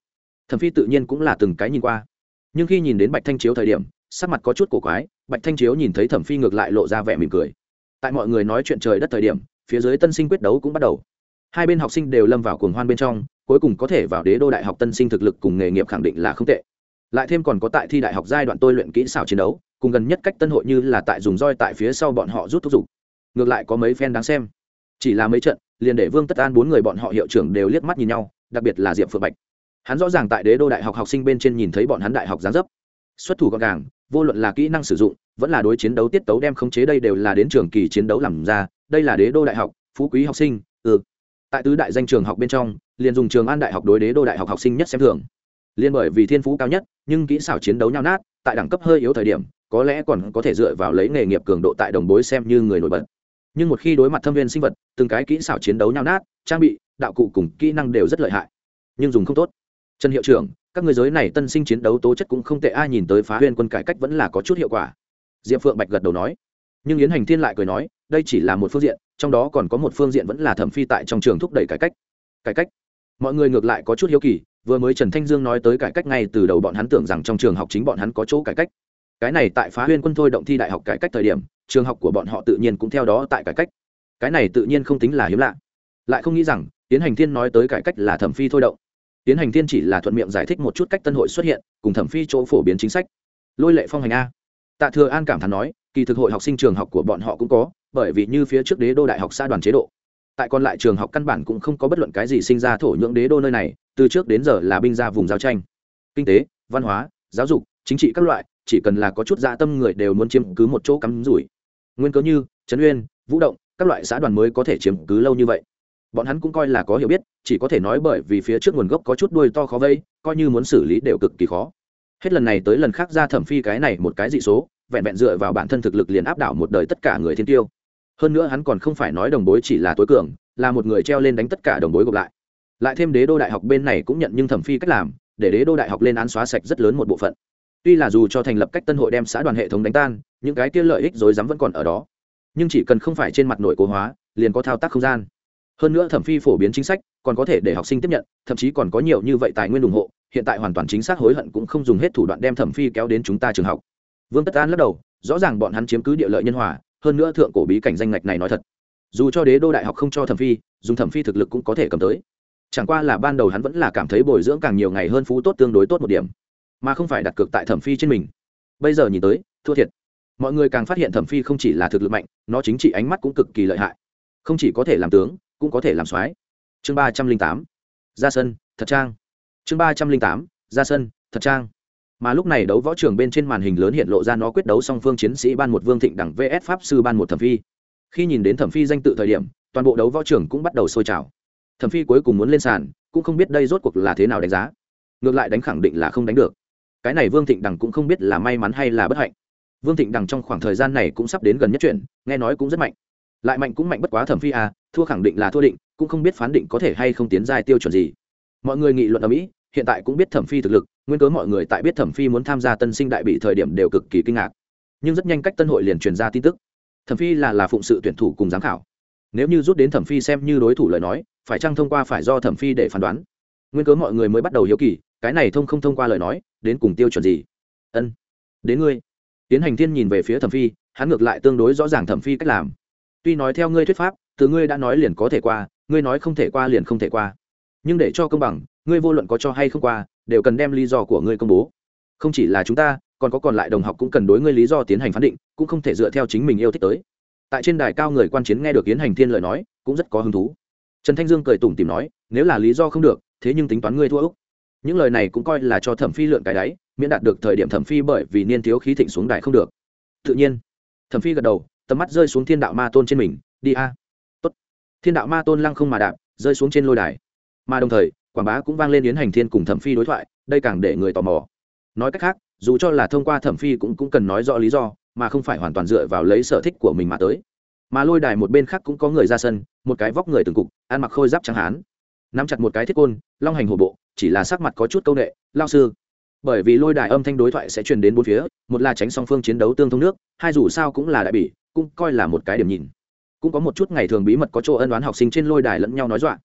Thẩm phi tự nhiên cũng là từng cái nhìn qua. Nhưng khi nhìn đến bạch thanh chiếu thời điểm, sắc mặt có chút cổ quái, bạch thanh chiếu nhìn thấy thẩm phi ngược lại lộ ra vẻ mỉm cười tại mọi người nói chuyện trời đất thời điểm, phía dưới tân sinh quyết đấu cũng bắt đầu. Hai bên học sinh đều lâm vào cuồng hoan bên trong, cuối cùng có thể vào đế đô đại học tân sinh thực lực cùng nghề nghiệp khẳng định là không tệ. Lại thêm còn có tại thi đại học giai đoạn tôi luyện kỹ xảo chiến đấu, cùng gần nhất cách tân hội như là tại dùng roi tại phía sau bọn họ rút thúc giục. Ngược lại có mấy phen đáng xem. Chỉ là mấy trận, liền để vương tất an bốn người bọn họ hiệu trưởng đều liếc mắt nhìn nhau, đặc biệt là diệp phượng bạch. Hắn rõ ràng tại đế đô đại học học sinh bên trên nhìn thấy bọn hắn đại học gián dấp. Xuất thủ gọn gàng, vô luận là kỹ năng sử dụng vẫn là đối chiến đấu tiết tấu đem khống chế đây đều là đến trường kỳ chiến đấu làm ra, đây là đế đô đại học, phú quý học sinh ừ. Tại tứ đại danh trường học bên trong, liền dùng trường an đại học đối đế đô đại học học sinh nhất xem thường. Liên bởi vì thiên phú cao nhất, nhưng kỹ xảo chiến đấu nhau nát, tại đẳng cấp hơi yếu thời điểm, có lẽ còn có thể dựa vào lấy nghề nghiệp cường độ tại đồng bối xem như người nổi bật. Nhưng một khi đối mặt thâm viên sinh vật, từng cái kỹ xảo chiến đấu nhau nát, trang bị, đạo cụ cùng kỹ năng đều rất lợi hại. Nhưng dùng không tốt. Trần hiệu trưởng, các người giới này tân sinh chiến đấu tố chất cũng không tệ, ai nhìn tới phá huyên quân cải cách vẫn là có chút hiệu quả diệp phượng bạch gật đầu nói. Nhưng yến hành thiên lại cười nói, đây chỉ là một phương diện, trong đó còn có một phương diện vẫn là thẩm phi tại trong trường thúc đẩy cải cách. Cải cách? Mọi người ngược lại có chút hiếu kỳ, vừa mới trần thanh dương nói tới cải cách ngay từ đầu bọn hắn tưởng rằng trong trường học chính bọn hắn có chỗ cải cách. Cái này tại phá huyên quân thôi động thi đại học cải cách thời điểm, trường học của bọn họ tự nhiên cũng theo đó tại cải cách. Cái này tự nhiên không tính là hiếm lạ. Lại không nghĩ rằng tiến hành thiên nói tới cải cách là thẩm phi thôi động. Tiến hành thiên chỉ là thuận miệng giải thích một chút cách tân hội xuất hiện, cùng thẩm phi chỗ phổ biến chính sách. Lôi lệ phong hành a tạ thừa an cảm thán nói, kỳ thực hội học sinh trường học của bọn họ cũng có, bởi vì như phía trước đế đô đại học xã đoàn chế độ. Tại còn lại trường học căn bản cũng không có bất luận cái gì sinh ra thổ nhưỡng đế đô nơi này, từ trước đến giờ là binh ra vùng giao tranh. Kinh tế, văn hóa, giáo dục, chính trị các loại, chỉ cần là có chút dạ tâm người đều muốn chiếm cứ một chỗ cắm rủi. Nguyên cớ như, trấn uyên, vũ động, các loại xã đoàn mới có thể chiếm cứ lâu như vậy. Bọn hắn cũng coi là có hiểu biết, chỉ có thể nói bởi vì phía trước nguồn gốc có chút đuôi to khó vây, coi như muốn xử lý đều cực kỳ khó hết lần này tới lần khác ra thẩm phi cái này một cái dị số, vẹn vẹn dựa vào bản thân thực lực liền áp đảo một đời tất cả người thiên tiêu. Hơn nữa hắn còn không phải nói đồng bối chỉ là tối cường, là một người treo lên đánh tất cả đồng bối gộp lại. Lại thêm đế đô đại học bên này cũng nhận nhưng thẩm phi cách làm, để đế đô đại học lên án xóa sạch rất lớn một bộ phận. Tuy là dù cho thành lập cách tân hội đem xã đoàn hệ thống đánh tan, những cái kia lợi ích rối rắm vẫn còn ở đó. Nhưng chỉ cần không phải trên mặt nội cố hóa, liền có thao tác không gian. Hơn nữa thẩm phi phổ biến chính sách, còn có thể để học sinh tiếp nhận, thậm chí còn có nhiều như vậy tài nguyên ủng hộ hiện tại hoàn toàn chính xác hối hận cũng không dùng hết thủ đoạn đem thẩm phi kéo đến chúng ta trường học. Vương tất an lắc đầu, rõ ràng bọn hắn chiếm cứ địa lợi nhân hòa, hơn nữa thượng cổ bí cảnh danh ngạch này nói thật. Dù cho đế đô đại học không cho thẩm phi, dùng thẩm phi thực lực cũng có thể cầm tới. Chẳng qua là ban đầu hắn vẫn là cảm thấy bồi dưỡng càng nhiều ngày hơn phú tốt tương đối tốt một điểm, mà không phải đặt cược tại thẩm phi trên mình. Bây giờ nhìn tới, thua thiệt. Mọi người càng phát hiện thẩm phi không chỉ là thực lực mạnh, nó chính trị ánh mắt cũng cực kỳ lợi hại. Không chỉ có thể làm tướng, cũng có thể làm soái. Chương ba trăm linh tám. Ra sân, thật trang chương ba trăm linh tám, ra sân, thật trang. Mà lúc này đấu võ trường bên trên màn hình lớn hiện lộ ra nó quyết đấu song phương chiến sĩ ban một vương thịnh đẳng vs pháp sư ban một thẩm phi. Khi nhìn đến thẩm phi danh tự thời điểm, toàn bộ đấu võ trường cũng bắt đầu sôi trào. Thẩm phi cuối cùng muốn lên sàn, cũng không biết đây rốt cuộc là thế nào đánh giá. Ngược lại đánh khẳng định là không đánh được. Cái này vương thịnh đằng cũng không biết là may mắn hay là bất hạnh. Vương thịnh đằng trong khoảng thời gian này cũng sắp đến gần nhất chuyện, nghe nói cũng rất mạnh. Lại mạnh cũng mạnh bất quá thẩm phi à thua khẳng định là thua định, cũng không biết phán định có thể hay không tiến giai tiêu chuẩn gì mọi người nghị luận ở mỹ, hiện tại cũng biết thẩm phi thực lực, nguyên cớ mọi người tại biết thẩm phi muốn tham gia tân sinh đại bị thời điểm đều cực kỳ kinh ngạc. Nhưng rất nhanh cách tân hội liền truyền ra tin tức. Thẩm phi là là phụng sự tuyển thủ cùng giám khảo. Nếu như rút đến thẩm phi xem như đối thủ lời nói, phải chăng thông qua phải do thẩm phi để phán đoán? Nguyên cớ mọi người mới bắt đầu hiếu kỳ, cái này thông không thông qua lời nói, đến cùng tiêu chuẩn gì? Ân, đến ngươi. Tiến hành thiên nhìn về phía thẩm phi, hắn ngược lại tương đối rõ ràng thẩm phi cách làm. Tuy nói theo ngươi thuyết pháp, từ ngươi đã nói liền có thể qua, ngươi nói không thể qua liền không thể qua nhưng để cho công bằng, ngươi vô luận có cho hay không qua, đều cần đem lý do của ngươi công bố. Không chỉ là chúng ta, còn có còn lại đồng học cũng cần đối ngươi lý do tiến hành phán định, cũng không thể dựa theo chính mình yêu thích tới. Tại trên đài cao người quan chiến nghe được tiến hành thiên lời nói, cũng rất có hứng thú. Trần thanh dương cười tủm tìm nói, nếu là lý do không được, thế nhưng tính toán ngươi thua úc những lời này cũng coi là cho thẩm phi lượn cái đáy, miễn đạt được thời điểm thẩm phi bởi vì niên thiếu khí thịnh xuống đài không được. Tự nhiên, thẩm phi gật đầu, tầm mắt rơi xuống thiên đạo ma tôn trên mình, đi a. Tốt. Thiên đạo ma tôn lăng không mà đạp, rơi xuống trên lôi đài mà đồng thời, quảng bá cũng vang lên yến hành thiên cùng thẩm phi đối thoại, đây càng để người tò mò. Nói cách khác, dù cho là thông qua thẩm phi cũng cũng cần nói rõ lý do, mà không phải hoàn toàn dựa vào lấy sở thích của mình mà tới. Mà lôi đài một bên khác cũng có người ra sân, một cái vóc người từng cục, ăn mặc khôi giáp trắng hán. Nắm chặt một cái thiết côn, long hành hổ bộ, chỉ là sắc mặt có chút câu nệ, lao sư. Bởi vì lôi đài âm thanh đối thoại sẽ truyền đến bốn phía, một là tránh song phương chiến đấu tương thông nước, hai dù sao cũng là đại bỉ, cũng coi là một cái điểm nhìn. Cũng có một chút ngày thường bí mật có chỗ ân đoán học sinh trên lôi đài lẫn nhau nói dọa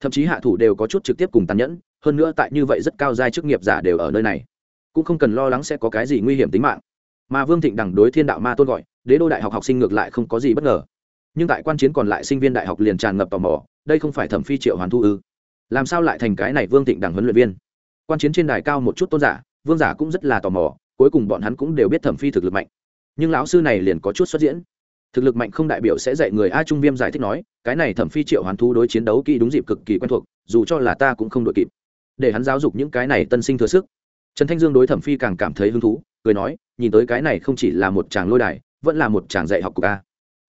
thậm chí hạ thủ đều có chút trực tiếp cùng tàn nhẫn, hơn nữa tại như vậy rất cao giai chức nghiệp giả đều ở nơi này, cũng không cần lo lắng sẽ có cái gì nguy hiểm tính mạng. Mà vương thịnh đằng đối thiên đạo ma tôn gọi, đế đô đại học học sinh ngược lại không có gì bất ngờ. Nhưng tại quan chiến còn lại sinh viên đại học liền tràn ngập tò mò, đây không phải thẩm phi triệu hoàn thu ư? Làm sao lại thành cái này vương thịnh đằng huấn luyện viên? Quan chiến trên đài cao một chút tôn giả, vương giả cũng rất là tò mò, cuối cùng bọn hắn cũng đều biết thẩm phi thực lực mạnh. Nhưng lão sư này liền có chút xuất diễn thực lực mạnh không đại biểu sẽ dạy người a trung viêm giải thích nói, cái này thẩm phi triệu hoàn thu đối chiến đấu kỹ đúng dịp cực kỳ quen thuộc, dù cho là ta cũng không đội kịp. Để hắn giáo dục những cái này tân sinh thừa sức. Trần thanh dương đối thẩm phi càng cảm thấy hứng thú, cười nói, nhìn tới cái này không chỉ là một chàng lôi đài, vẫn là một chàng dạy học của ca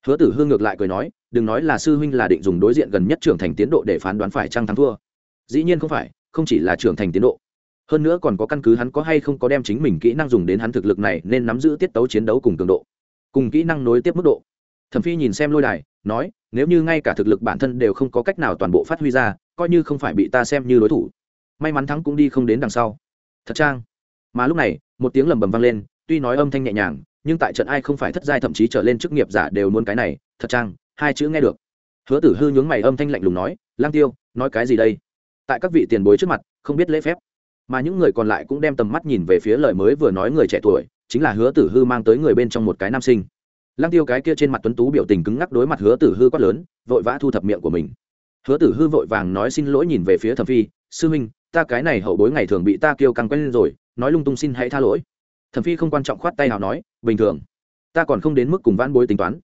hứa tử hương ngược lại cười nói, đừng nói là sư huynh là định dùng đối diện gần nhất trưởng thành tiến độ để phán đoán phải trăng thắng thua. Dĩ nhiên không phải, không chỉ là trưởng thành tiến độ. Hơn nữa còn có căn cứ hắn có hay không có đem chính mình kỹ năng dùng đến hắn thực lực này, nên nắm giữ tiết tấu chiến đấu cùng cường độ cùng kỹ năng nối tiếp mức độ. Thẩm phi nhìn xem lôi đài, nói, nếu như ngay cả thực lực bản thân đều không có cách nào toàn bộ phát huy ra, coi như không phải bị ta xem như đối thủ, may mắn thắng cũng đi không đến đằng sau. Thật trang mà lúc này, một tiếng lầm bầm vang lên, tuy nói âm thanh nhẹ nhàng, nhưng tại trận ai không phải thất giai thậm chí trở lên chức nghiệp giả đều muốn cái này, thật trang hai chữ nghe được. Hứa tử hư nhướng mày âm thanh lạnh lùng nói, lang tiêu, nói cái gì đây? Tại các vị tiền bối trước mặt, không biết lễ phép mà những người còn lại cũng đem tầm mắt nhìn về phía lời mới vừa nói người trẻ tuổi, chính là hứa tử hư mang tới người bên trong một cái nam sinh. Lăng tiêu cái kia trên mặt tuấn tú biểu tình cứng ngắc đối mặt hứa tử hư quát lớn, vội vã thu thập miệng của mình. Hứa tử hư vội vàng nói xin lỗi nhìn về phía thẩm phi, sư huynh, ta cái này hậu bối ngày thường bị ta kêu căng quen lên rồi, nói lung tung xin hãy tha lỗi. Thẩm phi không quan trọng khoát tay nào nói, bình thường, ta còn không đến mức cùng van bối tính toán.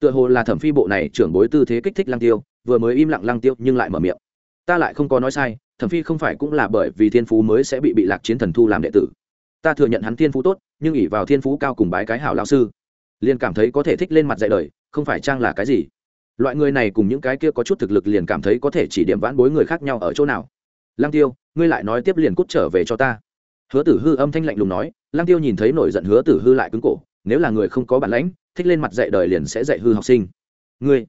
Tựa hồ là thẩm phi bộ này trưởng bối tư thế kích thích lăng tiêu, vừa mới im lặng lăng tiêu nhưng lại mở miệng. Ta lại không có nói sai thẩm phi không phải cũng là bởi vì thiên phú mới sẽ bị bị lạc chiến thần thu làm đệ tử. Ta thừa nhận hắn thiên phú tốt, nhưng ỉ vào thiên phú cao cùng bái cái hảo lao sư, liền cảm thấy có thể thích lên mặt dạy đời, không phải trang là cái gì. Loại người này cùng những cái kia có chút thực lực liền cảm thấy có thể chỉ điểm vãn bối người khác nhau ở chỗ nào. Lăng tiêu, ngươi lại nói tiếp liền cút trở về cho ta. Hứa tử hư âm thanh lạnh lùng nói, lăng tiêu nhìn thấy nổi giận hứa tử hư lại cứng cổ, nếu là người không có bản lãnh, thích lên mặt dạy đời liền sẽ dạy hư học sinh. Ngươi,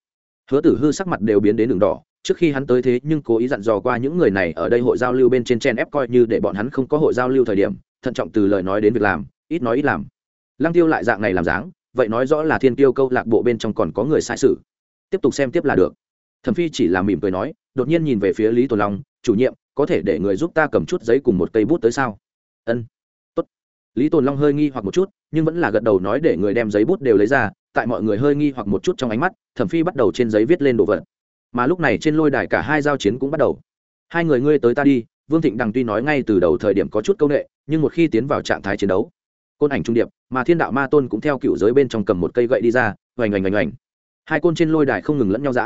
hứa tử hư sắc mặt đều biến đến đường đỏ trước khi hắn tới thế nhưng cố ý dặn dò qua những người này ở đây hội giao lưu bên trên chen ép coi như để bọn hắn không có hội giao lưu thời điểm, thận trọng từ lời nói đến việc làm, ít nói ít làm. Lăng tiêu lại dạng này làm dáng, vậy nói rõ là thiên tiêu câu lạc bộ bên trong còn có người sai sự. Tiếp tục xem tiếp là được. Thẩm phi chỉ là mỉm cười nói, đột nhiên nhìn về phía lý tồn long, chủ nhiệm, có thể để người giúp ta cầm chút giấy cùng một cây bút tới sao? Ân. Tốt. Lý tồn long hơi nghi hoặc một chút, nhưng vẫn là gật đầu nói để người đem giấy bút đều lấy ra, tại mọi người hơi nghi hoặc một chút trong ánh mắt, thẩm phi bắt đầu trên giấy viết lên đồ vật mà lúc này trên lôi đài cả hai giao chiến cũng bắt đầu. Hai người ngươi tới ta đi, vương thịnh đằng tuy nói ngay từ đầu thời điểm có chút c â u n ệ nhưng một khi tiến vào trạng thái chiến đấu, côn ảnh trung điệp, mà thiên đạo ma tôn cũng theo cựu giới bên trong cầm một cây gậy đi ra, oành oành oành oành. Hai côn trên lôi đài không ngừng lẫn nhau giã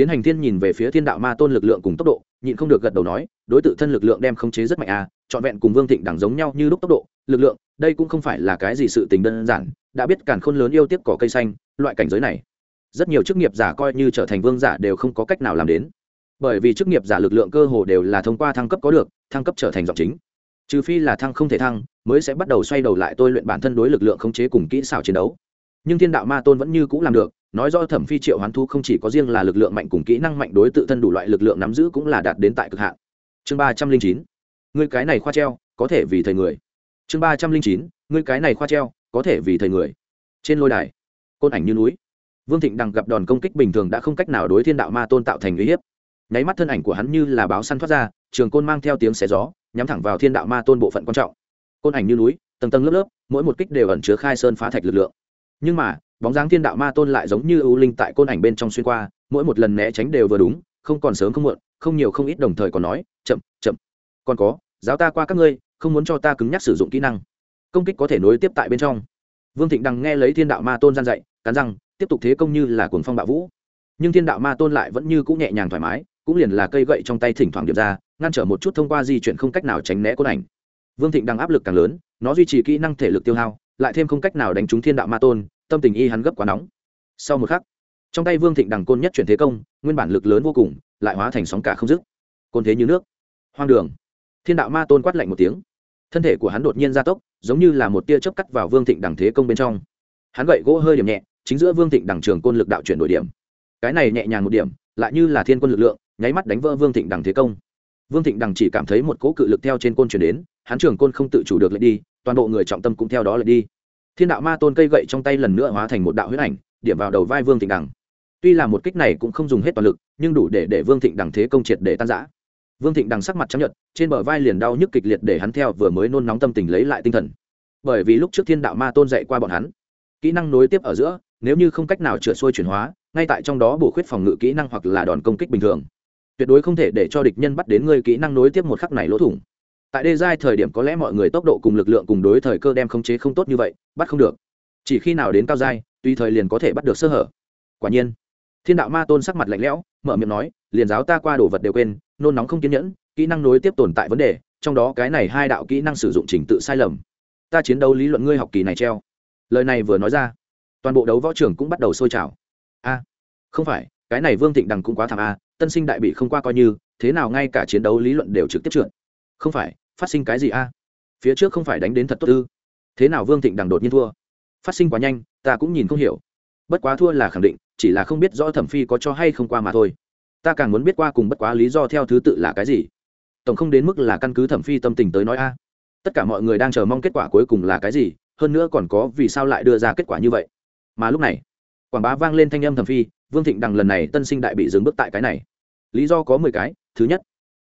tiến hành thiên nhìn về phía thiên đạo ma tôn lực lượng cùng tốc độ, nhịn không được gật đầu nói, đối tượng thân lực lượng đem khống chế rất mạnh à trọn vẹn cùng vương thịnh đẳng giống nhau như lúc tốc độ, lực lượng, đây cũng không phải là cái gì sự tình đơn giản, đã biết càn khôn lớn yêu tiếp cỏ cây xanh, loại cảnh giới này rất nhiều chức nghiệp giả coi như trở thành vương giả đều không có cách nào làm đến. Bởi vì chức nghiệp giả lực lượng cơ hồ đều là thông qua thăng cấp có được, thăng cấp trở thành giọng chính. Trừ phi là thăng không thể thăng, mới sẽ bắt đầu xoay đầu lại tôi luyện bản thân đối lực lượng khống chế cùng kỹ xảo chiến đấu. Nhưng thiên đạo ma tôn vẫn như c ũ làm được, nói do thẩm phi triệu hoán thu không chỉ có riêng là lực lượng mạnh cùng kỹ năng mạnh đối tự thân đủ loại lực lượng nắm giữ cũng là đạt đến tại cực hạn. Chương ba trăm linh chín, ngươi cái này khoa treo, có thể vì thầy người. Chương ba trăm linh chín, ngươi cái này khoa treo, có thể vì thầy người. Trên lôi đài, côn ảnh như núi vương thịnh đằng gặp đòn công kích bình thường đã không cách nào đối thiên đạo ma tôn tạo thành uy hiếp. Nháy mắt thân ảnh của hắn như là báo săn thoát ra, trường côn mang theo tiếng xé gió, nhắm thẳng vào thiên đạo ma tôn bộ phận quan trọng. Côn ảnh như núi, tầng tầng lớp lớp, mỗi một kích đều ẩn chứa khai sơn phá thạch lực lượng. Nhưng mà, bóng dáng thiên đạo ma tôn lại giống như ưu linh tại côn ảnh bên trong xuyên qua, mỗi một lần né tránh đều vừa đúng, không còn sớm không muộn, không nhiều không ít đồng thời còn nói, chậm chậm. Còn có, giáo ta qua các ngươi, không muốn cho ta cứng nhắc sử dụng kỹ năng. Công kích có thể nối tiếp tại bên trong. Vương thịnh đằng nghe lấy thiên đạo ma tôn gian dạy, cắn răng tiếp tục thế công như là cuồng phong bạo vũ. Nhưng thiên đạo ma tôn lại vẫn như cũng nhẹ nhàng thoải mái, cũng liền là cây gậy trong tay thỉnh thoảng điệp ra, ngăn trở một chút thông qua di chuyển không cách nào tránh né côn ảnh. Vương thịnh đang áp lực càng lớn, nó duy trì kỹ năng thể lực tiêu hao, lại thêm không cách nào đánh trúng thiên đạo ma tôn, tâm tình y hắn gấp quá nóng. Sau một khắc, trong tay vương thịnh đằng côn nhất chuyển thế công, nguyên bản lực lớn vô cùng, lại hóa thành sóng cả không dứt. Côn thế như nước, hoang đường. Thiên đạo ma tôn quát lạnh một tiếng. Thân thể của hắn đột nhiên gia tốc, giống như là một tia chớp cắt vào vương thịnh đằng thế công bên trong. Hắn gậy gỗ hơi điểm nhẹ chính giữa vương thịnh đằng trường côn lực đạo chuyển đổi điểm. Cái này nhẹ nhàng một điểm, lại như là thiên quân lực lượng, nháy mắt đánh vỡ vương thịnh đằng thế công. Vương thịnh đằng chỉ cảm thấy một cỗ cự lực theo trên côn chuyển đến, hắn trường côn không tự chủ được lại đi, toàn bộ người trọng tâm cũng theo đó lại đi. Thiên đạo ma tôn cây gậy trong tay lần nữa hóa thành một đạo huyết ảnh, điểm vào đầu vai vương thịnh đằng. Tuy là một kích này cũng không dùng hết toàn lực, nhưng đủ để để vương thịnh đằng thế công triệt để tan giã vương thịnh đằng sắc mặt chấp nhận trên bờ vai liền đau nhức kịch liệt để hắn theo vừa mới nôn nóng tâm tình lấy lại tinh thần. Bởi vì lúc trước thiên đạo ma tôn dạy qua bọn hắn, kỹ năng nối tiếp ở giữa nếu như không cách nào chữa xuôi chuyển hóa, ngay tại trong đó bổ khuyết phòng ngự kỹ năng hoặc là đòn công kích bình thường. Tuyệt đối không thể để cho địch nhân bắt đến ngươi kỹ năng nối tiếp một khắc này lỗ thủng. Tại đê giai thời điểm có lẽ mọi người tốc độ cùng lực lượng cùng đối thời cơ đem khống chế không tốt như vậy, bắt không được. Chỉ khi nào đến cao giai, tùy thời liền có thể bắt được sơ hở. Quả nhiên, thiên đạo ma tôn sắc mặt lạnh lẽo, mở miệng nói, liền giáo ta qua đồ vật đều quên, nôn nóng không kiên nhẫn, kỹ năng nối tiếp tồn tại vấn đề, trong đó cái này hai đạo kỹ năng sử dụng trình tự sai lầm. Ta chiến đấu lý luận ngươi học kỳ này treo. Lời này vừa nói ra toàn bộ đấu võ trưởng cũng bắt đầu sôi trào. A, không phải, cái này vương thịnh đằng cũng quá thảm a, tân sinh đại bị không qua coi như, thế nào ngay cả chiến đấu lý luận đều trực tiếp trượt. Không phải, phát sinh cái gì a? Phía trước không phải đánh đến thật tốt ư? Thế nào vương thịnh đằng đột nhiên thua? Phát sinh quá nhanh, ta cũng nhìn không hiểu. Bất quá thua là khẳng định, chỉ là không biết rõ thẩm phi có cho hay không qua mà thôi. Ta càng muốn biết qua cùng bất quá lý do theo thứ tự là cái gì. Tổng không đến mức là căn cứ thẩm phi tâm tình tới nói a. Tất cả mọi người đang chờ mong kết quả cuối cùng là cái gì, hơn nữa còn có vì sao lại đưa ra kết quả như vậy mà lúc này, quảng bá vang lên thanh âm thẩm phi, vương thịnh đằng lần này tân sinh đại bị dừng bước tại cái này. Lý do có mười cái. Thứ nhất,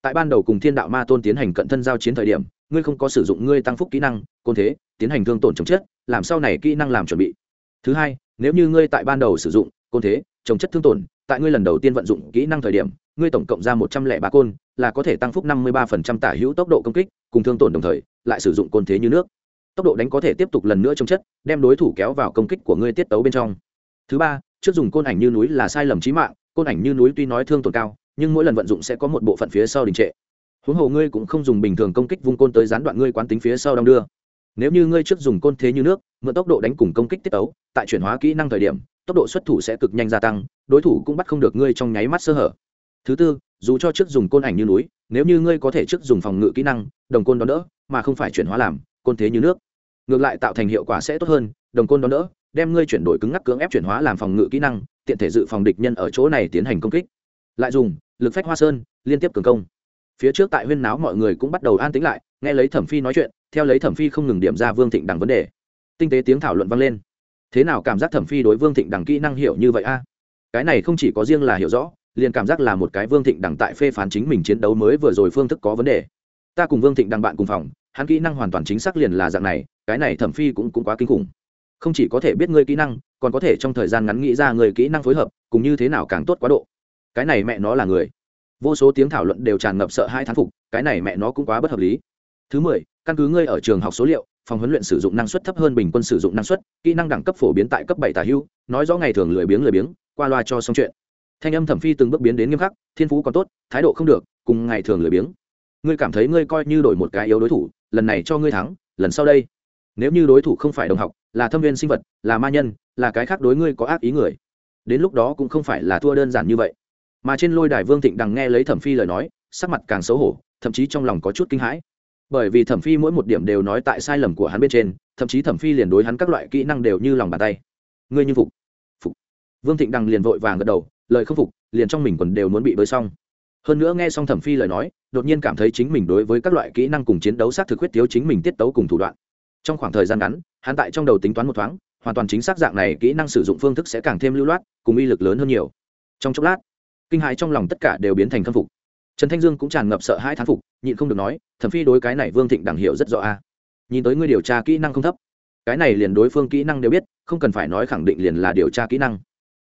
tại ban đầu cùng thiên đạo ma tôn tiến hành cận thân giao chiến thời điểm, ngươi không có sử dụng ngươi tăng phúc kỹ năng, côn thế, tiến hành thương tổn chống chết làm sau này kỹ năng làm chuẩn bị. Thứ hai, nếu như ngươi tại ban đầu sử dụng côn thế chống chất thương tổn, tại ngươi lần đầu tiên vận dụng kỹ năng thời điểm, ngươi tổng cộng ra một trăm lẻ ba côn, là có thể tăng phúc năm mươi ba phần trăm tả hữu tốc độ công kích, cùng thương tổn đồng thời, lại sử dụng côn thế như nước tốc độ đánh có thể tiếp tục lần nữa trong chất đem đối thủ kéo vào công kích của ngươi tiết tấu bên trong. Thứ ba trước dùng côn ảnh như núi là sai lầm trí mạng côn ảnh như núi tuy nói thương tổn cao nhưng mỗi lần vận dụng sẽ có một bộ phận phía sau đình trệ. Huống hồ ngươi cũng không dùng bình thường công kích vung côn tới gián đoạn ngươi quán tính phía sau đong đưa. Nếu như ngươi trước dùng côn thế như nước mượn tốc độ đánh cùng công kích tiết tấu, tại chuyển hóa kỹ năng thời điểm tốc độ xuất thủ sẽ cực nhanh gia tăng đối thủ cũng bắt không được ngươi trong nháy mắt sơ hở. Thứ tư dù cho trước dùng côn ảnh như núi nếu như ngươi có thể trước dùng phòng ngự kỹ năng đồng côn đón đỡ mà không phải chuyển hóa làm côn thế như nước. Ngược lại tạo thành hiệu quả sẽ tốt hơn, đồng côn đón đỡ, đem ngươi chuyển đổi cứng ngắc cưỡng ép chuyển hóa làm phòng ngự kỹ năng, tiện thể dự phòng địch nhân ở chỗ này tiến hành công kích. Lại dùng, lực phách hoa sơn, liên tiếp cường công. Phía trước tại huyên náo mọi người cũng bắt đầu an tĩnh lại, nghe lấy thẩm phi nói chuyện, theo lấy thẩm phi không ngừng điểm ra vương thịnh đằng vấn đề. Tinh tế tiếng thảo luận vang lên. Thế nào cảm giác thẩm phi đối vương thịnh đằng kỹ năng hiểu như vậy a? Cái này không chỉ có riêng là hiểu rõ, liền cảm giác là một cái vương thịnh đằng tại phê phán chính mình chiến đấu mới vừa rồi phương thức có vấn đề. Ta cùng vương thịnh đằng bạn cùng phòng hắn kỹ năng hoàn toàn chính xác liền là dạng này, cái này thẩm phi cũng cũng quá kinh khủng. Không chỉ có thể biết ngươi kỹ năng, còn có thể trong thời gian ngắn nghĩ ra người kỹ năng phối hợp, cùng như thế nào càng tốt quá độ. Cái này mẹ nó là người. Vô số tiếng thảo luận đều tràn ngập sợ hai thán phục, cái này mẹ nó cũng quá bất hợp lý. Thứ mười, căn cứ ngươi ở trường học số liệu, phòng huấn luyện sử dụng năng suất thấp hơn bình quân sử dụng năng suất, kỹ năng đẳng cấp phổ biến tại cấp bảy tả hưu, nói rõ ngày thường lười biếng lười biếng, qua loa cho xong chuyện. Thanh âm thẩm phi từng bước biến đến nghiêm khắc, thiên phú còn tốt, thái độ không được, cùng ngày thường lười biếng. Ngươi cảm thấy ngươi coi như đổi một cái yếu đối thủ lần này cho ngươi thắng, lần sau đây. Nếu như đối thủ không phải đồng học, là thâm viên sinh vật, là ma nhân, là cái khác đối ngươi có ác ý người, đến lúc đó cũng không phải là thua đơn giản như vậy. Mà trên lôi đài vương thịnh đằng nghe lấy thẩm phi lời nói, sắc mặt càng xấu hổ, thậm chí trong lòng có chút kinh hãi. Bởi vì thẩm phi mỗi một điểm đều nói tại sai lầm của hắn bên trên, thậm chí thẩm phi liền đối hắn các loại kỹ năng đều như lòng bàn tay. Ngươi như phục. Phục. Vương thịnh đằng liền vội vàng gật đầu, lời không phục, liền trong mình còn đều muốn bị bơi xong hơn nữa nghe xong thẩm phi lời nói, đột nhiên cảm thấy chính mình đối với các loại kỹ năng cùng chiến đấu xác thực huyết thiếu chính mình tiết tấu cùng thủ đoạn. Trong khoảng thời gian ngắn, hắn tại trong đầu tính toán một thoáng, hoàn toàn chính xác dạng này kỹ năng sử dụng phương thức sẽ càng thêm lưu loát, cùng uy lực lớn hơn nhiều. Trong chốc lát, kinh hãi trong lòng tất cả đều biến thành khâm phục. Trần thanh dương cũng tràn ngập sợ hãi thán phục, nhịn không được nói, thẩm phi đối cái này vương thịnh đẳng hiệu rất rõ a. Nhìn tới ngươi điều tra kỹ năng không thấp, cái này liền đối phương kỹ năng đều biết, không cần phải nói khẳng định liền là điều tra kỹ năng.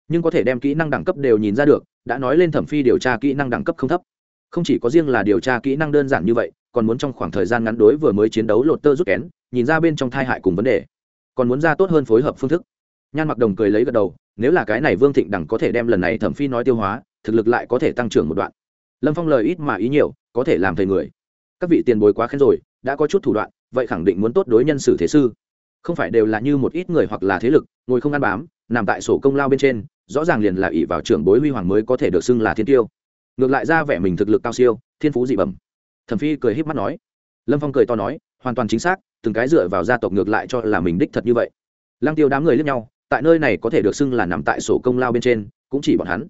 Nhưng có thể đem kỹ năng đẳng cấp đều nhìn ra được đã nói lên thẩm phi điều tra kỹ năng đẳng cấp không thấp. Không chỉ có riêng là điều tra kỹ năng đơn giản như vậy, còn muốn trong khoảng thời gian ngắn đối vừa mới chiến đấu lột tơ rút kén, nhìn ra bên trong thai hại cùng vấn đề. Còn muốn ra tốt hơn phối hợp phương thức. Nhan mặc đồng cười lấy gật đầu, nếu là cái này vương thịnh đẳng có thể đem lần này thẩm phi nói tiêu hóa, thực lực lại có thể tăng trưởng một đoạn. Lâm phong lời ít mà ý nhiều, có thể làm thầy người. Các vị tiền bối quá khen rồi, đã có chút thủ đoạn, vậy khẳng định muốn tốt đối nhân xử thế sư. Không phải đều là như một ít người hoặc là thế lực, ngồi không ăn bám, nằm tại sổ công lao bên trên rõ ràng liền là ỷ vào trưởng bối huy hoàng mới có thể được xưng là thiên tiêu. Ngược lại ra vẻ mình thực lực cao siêu, thiên phú dị bẩm. Thẩm phi cười h í p mắt nói. Lâm phong cười to nói, hoàn toàn chính xác, từng cái dựa vào gia tộc ngược lại cho là mình đích thật như vậy. Lăng tiêu đám người lướt nhau, tại nơi này có thể được xưng là nằm tại sổ công lao bên trên, cũng chỉ bọn hắn.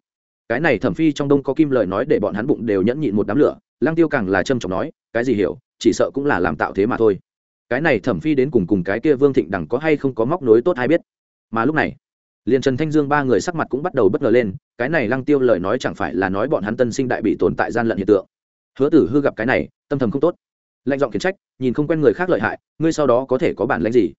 Cái này thẩm phi trong đông có kim lời nói để bọn hắn bụng đều nhẫn nhịn một đám lửa, lăng tiêu càng là trâm trọng nói, cái gì hiểu, chỉ sợ cũng là làm tạo thế mà thôi. Cái này thẩm phi đến cùng cùng cái kia vương thịnh đẳng có hay không có móc nối tốt hay biết. Mà lúc này liền trần thanh dương ba người sắc mặt cũng bắt đầu bất ngờ lên, cái này lăng tiêu lời nói chẳng phải là nói bọn hắn tân sinh đại bị tồn tại gian lận hiện tượng. Hứa tử hư gặp cái này, tâm thầm không tốt. Lệnh giọng khiển trách, nhìn không quen người khác lợi hại, ngươi sau đó có thể có bản lãnh gì?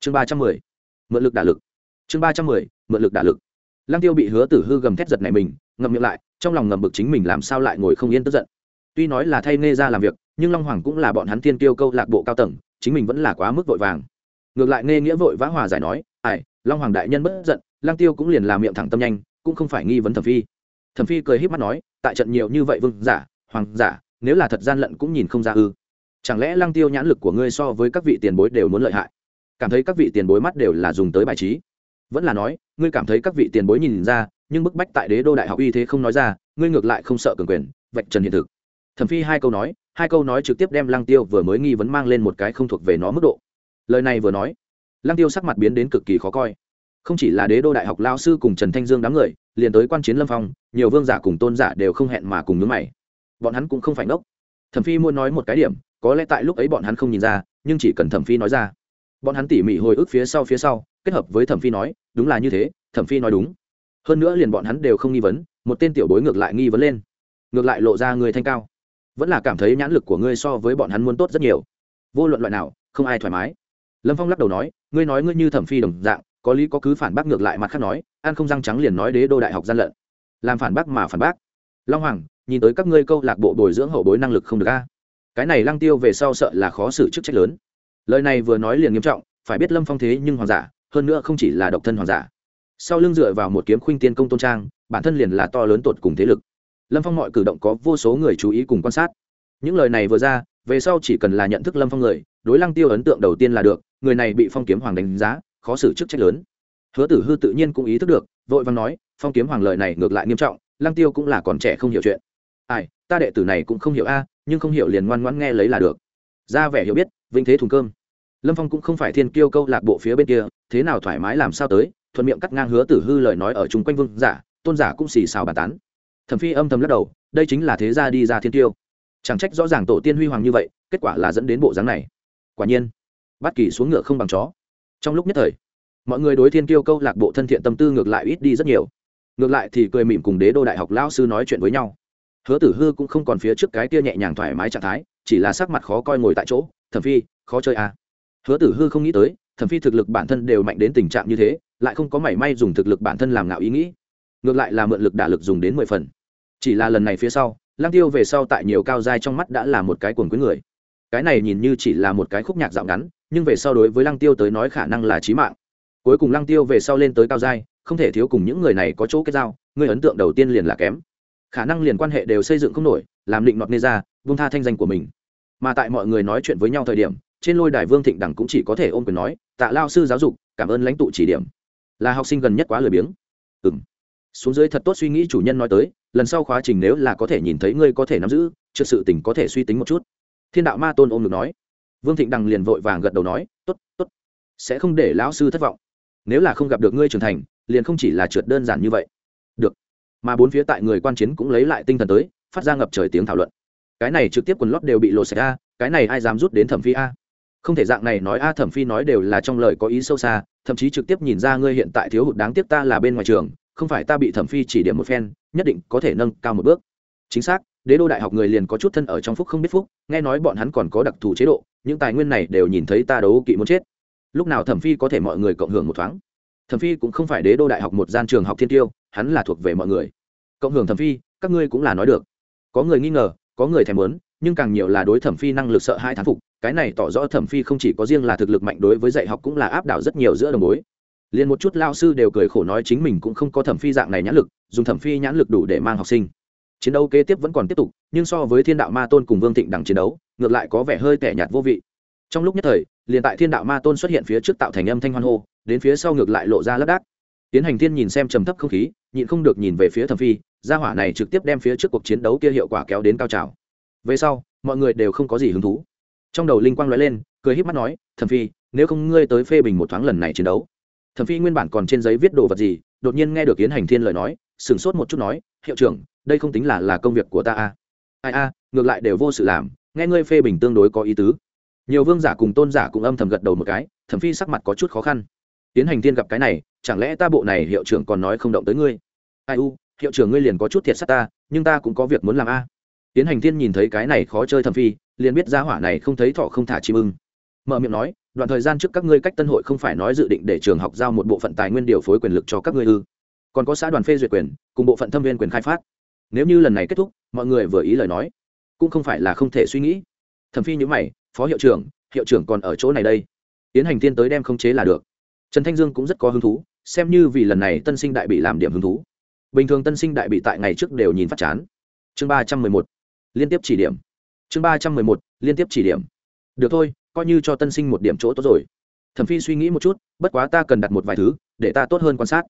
Chương ba trăm mười, mượn lực đả lực. Chương ba trăm mười, mượn lực đả lực. Lăng tiêu bị hứa tử hư gầm thét giật này mình, ngậm miệng lại, trong lòng ngầm bực chính mình làm sao lại ngồi không yên tức giận. Tuy nói là thay nghe ra làm việc, nhưng long hoàng cũng là bọn hắn thiên tiêu câu lạc bộ cao tầng, chính mình vẫn là quá mức vội vàng. Ngược lại nghe nghĩa vội vã hòa giải nói, ai long hoàng đại nhân bất giận lang tiêu cũng liền làm miệng thẳng tâm nhanh, cũng không phải nghi vấn thẩm phi. Thẩm phi cười híp mắt nói, tại trận nhiều như vậy vương giả, hoàng giả, nếu là thật gian lận cũng nhìn không ra ư. Chẳng lẽ lang tiêu nhãn lực của ngươi so với các vị tiền bối đều muốn lợi hại? Cảm thấy các vị tiền bối mắt đều là dùng tới bài trí. Vẫn là nói, ngươi cảm thấy các vị tiền bối nhìn ra, nhưng bức bách tại đế đô đại học uy thế không nói ra, ngươi ngược lại không sợ cường quyền, vạch trần hiện thực. Thẩm phi hai câu nói, hai câu nói trực tiếp đem lăng tiêu vừa mới nghi vấn mang lên một cái không thuộc về nó mức độ. Lời này vừa nói lăng tiêu sắc mặt biến đến cực kỳ khó coi. Không chỉ là đế đô đại học lao sư cùng trần thanh dương đám người, liền tới quan chiến lâm phong, nhiều vương giả cùng tôn giả đều không hẹn mà cùng nhớ mày. Bọn hắn cũng không phải ngốc. Thẩm phi muốn nói một cái điểm, có lẽ tại lúc ấy bọn hắn không nhìn ra, nhưng chỉ cần thẩm phi nói ra. Bọn hắn tỉ mỉ hồi ức phía sau phía sau, kết hợp với thẩm phi nói, đúng là như thế, thẩm phi nói đúng. Hơn nữa liền bọn hắn đều không nghi vấn, một tên tiểu bối ngược lại nghi vấn lên. Ngược lại lộ ra người thanh cao. Vẫn là cảm thấy nhãn lực của ngươi so với bọn hắn muốn tốt rất nhiều. Vô luận loại nào, không ai thoải mái lâm phong lắc đầu nói, ngươi nói ngươi như thẩm phi đồng dạng, có lý có cứ phản bác ngược lại mặt khác nói an không răng trắng liền nói đế đô đại học gian lận. Làm phản bác mà phản bác. Long hoàng, nhìn tới các ngươi câu lạc bộ bồi dưỡng hậu bối năng lực không được a. Cái này lăng tiêu về sau sợ là khó xử chức trách lớn. Lời này vừa nói liền nghiêm trọng, phải biết lâm phong thế nhưng hoàng giả, hơn nữa không chỉ là độc thân hoàng giả. Sau lưng dựa vào một kiếm khuynh tiên công tôn trang, bản thân liền là to lớn tột cùng thế lực. Lâm phong mọi cử động có vô số người chú ý cùng quan sát. Những lời này vừa ra, về sau chỉ cần là nhận thức lâm phong người, đối lăng tiêu ấn tượng đầu tiên là được người này bị phong kiếm hoàng đánh giá, khó xử chức trách lớn. Hứa tử hư tự nhiên cũng ý thức được, vội vàng nói, phong kiếm hoàng lợi này ngược lại nghiêm trọng, lăng tiêu cũng là còn trẻ không hiểu chuyện. Ai, ta đệ tử này cũng không hiểu a, nhưng không hiểu liền ngoan ngoãn nghe lấy là được. Ra vẻ hiểu biết, vinh thế thùng cơm. Lâm phong cũng không phải thiên kiêu câu lạc bộ phía bên kia, thế nào thoải mái làm sao tới, thuận miệng cắt ngang hứa tử hư lời nói ở chung quanh vương giả, tôn giả cũng xì xào bàn tán. Thẩm phi âm thầm lắc đầu, đây chính là thế gia đi ra thiên tiêu chẳng trách rõ ràng tổ tiên huy hoàng như vậy, kết quả là dẫn đến bộ dáng này. Quả nhiên bắt kỳ xuống ngựa không bằng chó. Trong lúc nhất thời, mọi người đối thiên kiêu câu lạc bộ thân thiện tâm tư ngược lại ít đi rất nhiều. Ngược lại thì cười mỉm cùng đế đô đại học lao sư nói chuyện với nhau. Hứa tử hư cũng không còn phía trước cái kia nhẹ nhàng thoải mái trạng thái, chỉ là sắc mặt khó coi ngồi tại chỗ, thẩm phi, khó chơi à. hứa tử hư không nghĩ tới, thẩm phi thực lực bản thân đều mạnh đến tình trạng như thế, lại không có mảy may dùng thực lực bản thân làm ngạo ý nghĩ. Ngược lại là mượn lực đả lực dùng đến mười phần. Chỉ là lần này phía sau lang tiêu về sau tại nhiều cao dai trong mắt đã là một cái cuồng quý người. Cái này nhìn như chỉ là một cái khúc nhạc dạo ngắn nhưng về sau đối với lăng tiêu tới nói khả năng là chí mạng. Cuối cùng lăng tiêu về sau lên tới cao giai, không thể thiếu cùng những người này có chỗ kết giao, người ấn tượng đầu tiên liền là kém. Khả năng liền quan hệ đều xây dựng không nổi, làm định nọt nê ra, vung tha thanh danh của mình. Mà tại mọi người nói chuyện với nhau thời điểm, trên lôi đài vương thịnh đẳng cũng chỉ có thể ôm quyền nói, tạ lao sư giáo dục, cảm ơn lãnh tụ chỉ điểm. Là học sinh gần nhất quá lười biếng. Ừ m xuống dưới thật tốt suy nghĩ chủ nhân nói tới, lần sau khóa trình nếu là có thể nhìn thấy ngươi có thể nắm giữ, chưa sự tình có thể suy tính một chút. Thiên đạo ma tôn ôm được nói vương thịnh đằng liền vội vàng gật đầu nói t ố t t ố t sẽ không để lão sư thất vọng. Nếu là không gặp được ngươi trưởng thành, liền không chỉ là trượt đơn giản như vậy. Được. Mà bốn phía tại người quan chiến cũng lấy lại tinh thần tới, phát ra ngập trời tiếng thảo luận. Cái này trực tiếp quần lót đều bị lộ sạch a, cái này ai dám rút đến thẩm phi a? Không thể dạng này nói a, thẩm phi nói đều là trong lời có ý sâu xa, thậm chí trực tiếp nhìn ra ngươi hiện tại thiếu hụt đáng tiếc ta là bên ngoài trường, không phải ta bị thẩm phi chỉ điểm một phen, nhất định có thể nâng cao một bước. Chính xác đế đô đại học người liền có chút thân ở trong phúc không biết phúc, nghe nói bọn hắn còn có đặc thù chế độ, những tài nguyên này đều nhìn thấy ta đấu kỵ muốn chết. Lúc nào thẩm phi có thể mọi người cộng hưởng một thoáng? Thẩm phi cũng không phải đế đô đại học một gian trường học thiên tiêu, hắn là thuộc về mọi người. Cộng hưởng thẩm phi, các ngươi cũng là nói được. Có người nghi ngờ, có người thèm muốn, nhưng càng nhiều là đối thẩm phi năng lực sợ hai thán phục, cái này tỏ rõ thẩm phi không chỉ có riêng là thực lực mạnh đối với dạy học cũng là áp đảo rất nhiều giữa đồng bối. Liền một chút lao sư đều cười khổ nói chính mình cũng không có thẩm phi dạng này nhãn lực, dùng thẩm phi nhãn lực đủ để mang học sinh chiến đấu kế tiếp vẫn còn tiếp tục, nhưng so với thiên đạo ma tôn cùng vương thịnh đằng chiến đấu, ngược lại có vẻ hơi tẻ nhạt vô vị. Trong lúc nhất thời, liền tại thiên đạo ma tôn xuất hiện phía trước tạo thành âm thanh hoan hô, đến phía sau ngược lại lộ ra lác đác. Tiến hành thiên nhìn xem trầm thấp không khí, nhịn không được nhìn về phía thẩm phi, gia hỏa này trực tiếp đem phía trước cuộc chiến đấu kia hiệu quả kéo đến cao trào. Về sau, mọi người đều không có gì hứng thú. Trong đầu linh quang lóe lên, cười híp mắt nói, thẩm phi, nếu không ngươi tới phê bình một thoáng lần này chiến đấu. Thẩm phi nguyên bản còn trên giấy viết đồ vật gì, đột nhiên nghe được tiến hành thiên lời nói sửng sốt một chút nói hiệu trưởng đây không tính là là công việc của ta a, ai a ngược lại đều vô sự làm nghe ngươi phê bình tương đối có ý tứ. Nhiều vương giả cùng tôn giả cũng âm thầm gật đầu một cái thẩm phi sắc mặt có chút khó khăn. Tiến hành thiên gặp cái này chẳng lẽ ta bộ này hiệu trưởng còn nói không động tới ngươi? Ai u hiệu trưởng ngươi liền có chút thiệt sát ta nhưng ta cũng có việc muốn làm a. Tiến hành thiên nhìn thấy cái này khó chơi thẩm phi liền biết giá hỏa này không thấy thọ không thả chim ưng. Mở miệng nói đoạn thời gian trước các ngươi cách tân hội không phải nói dự định để trường học giao một bộ phận tài nguyên điều phối quyền lực cho các ngươi ư? Còn có xã đoàn phê duyệt quyền, cùng bộ phận thâm viên quyền khai phát. Nếu như lần này kết thúc, mọi người vừa ý lời nói, cũng không phải là không thể suy nghĩ. Thẩm phi nhữ mày, phó hiệu trưởng hiệu trưởng còn ở chỗ này đây. Tiến hành tiên tới đem không chế là được. Trần thanh dương cũng rất có hứng thú, xem như vì lần này tân sinh đại bị làm điểm hứng thú. Bình thường tân sinh đại bị tại ngày trước đều nhìn phát chán. Chương ba trăm mười một, liên tiếp chỉ điểm. Chương ba trăm mười một, liên tiếp chỉ điểm. Được thôi, coi như cho tân sinh một điểm chỗ tốt rồi. Thẩm phi suy nghĩ một chút, bất quá ta cần đặt một vài thứ, để ta tốt hơn quan sát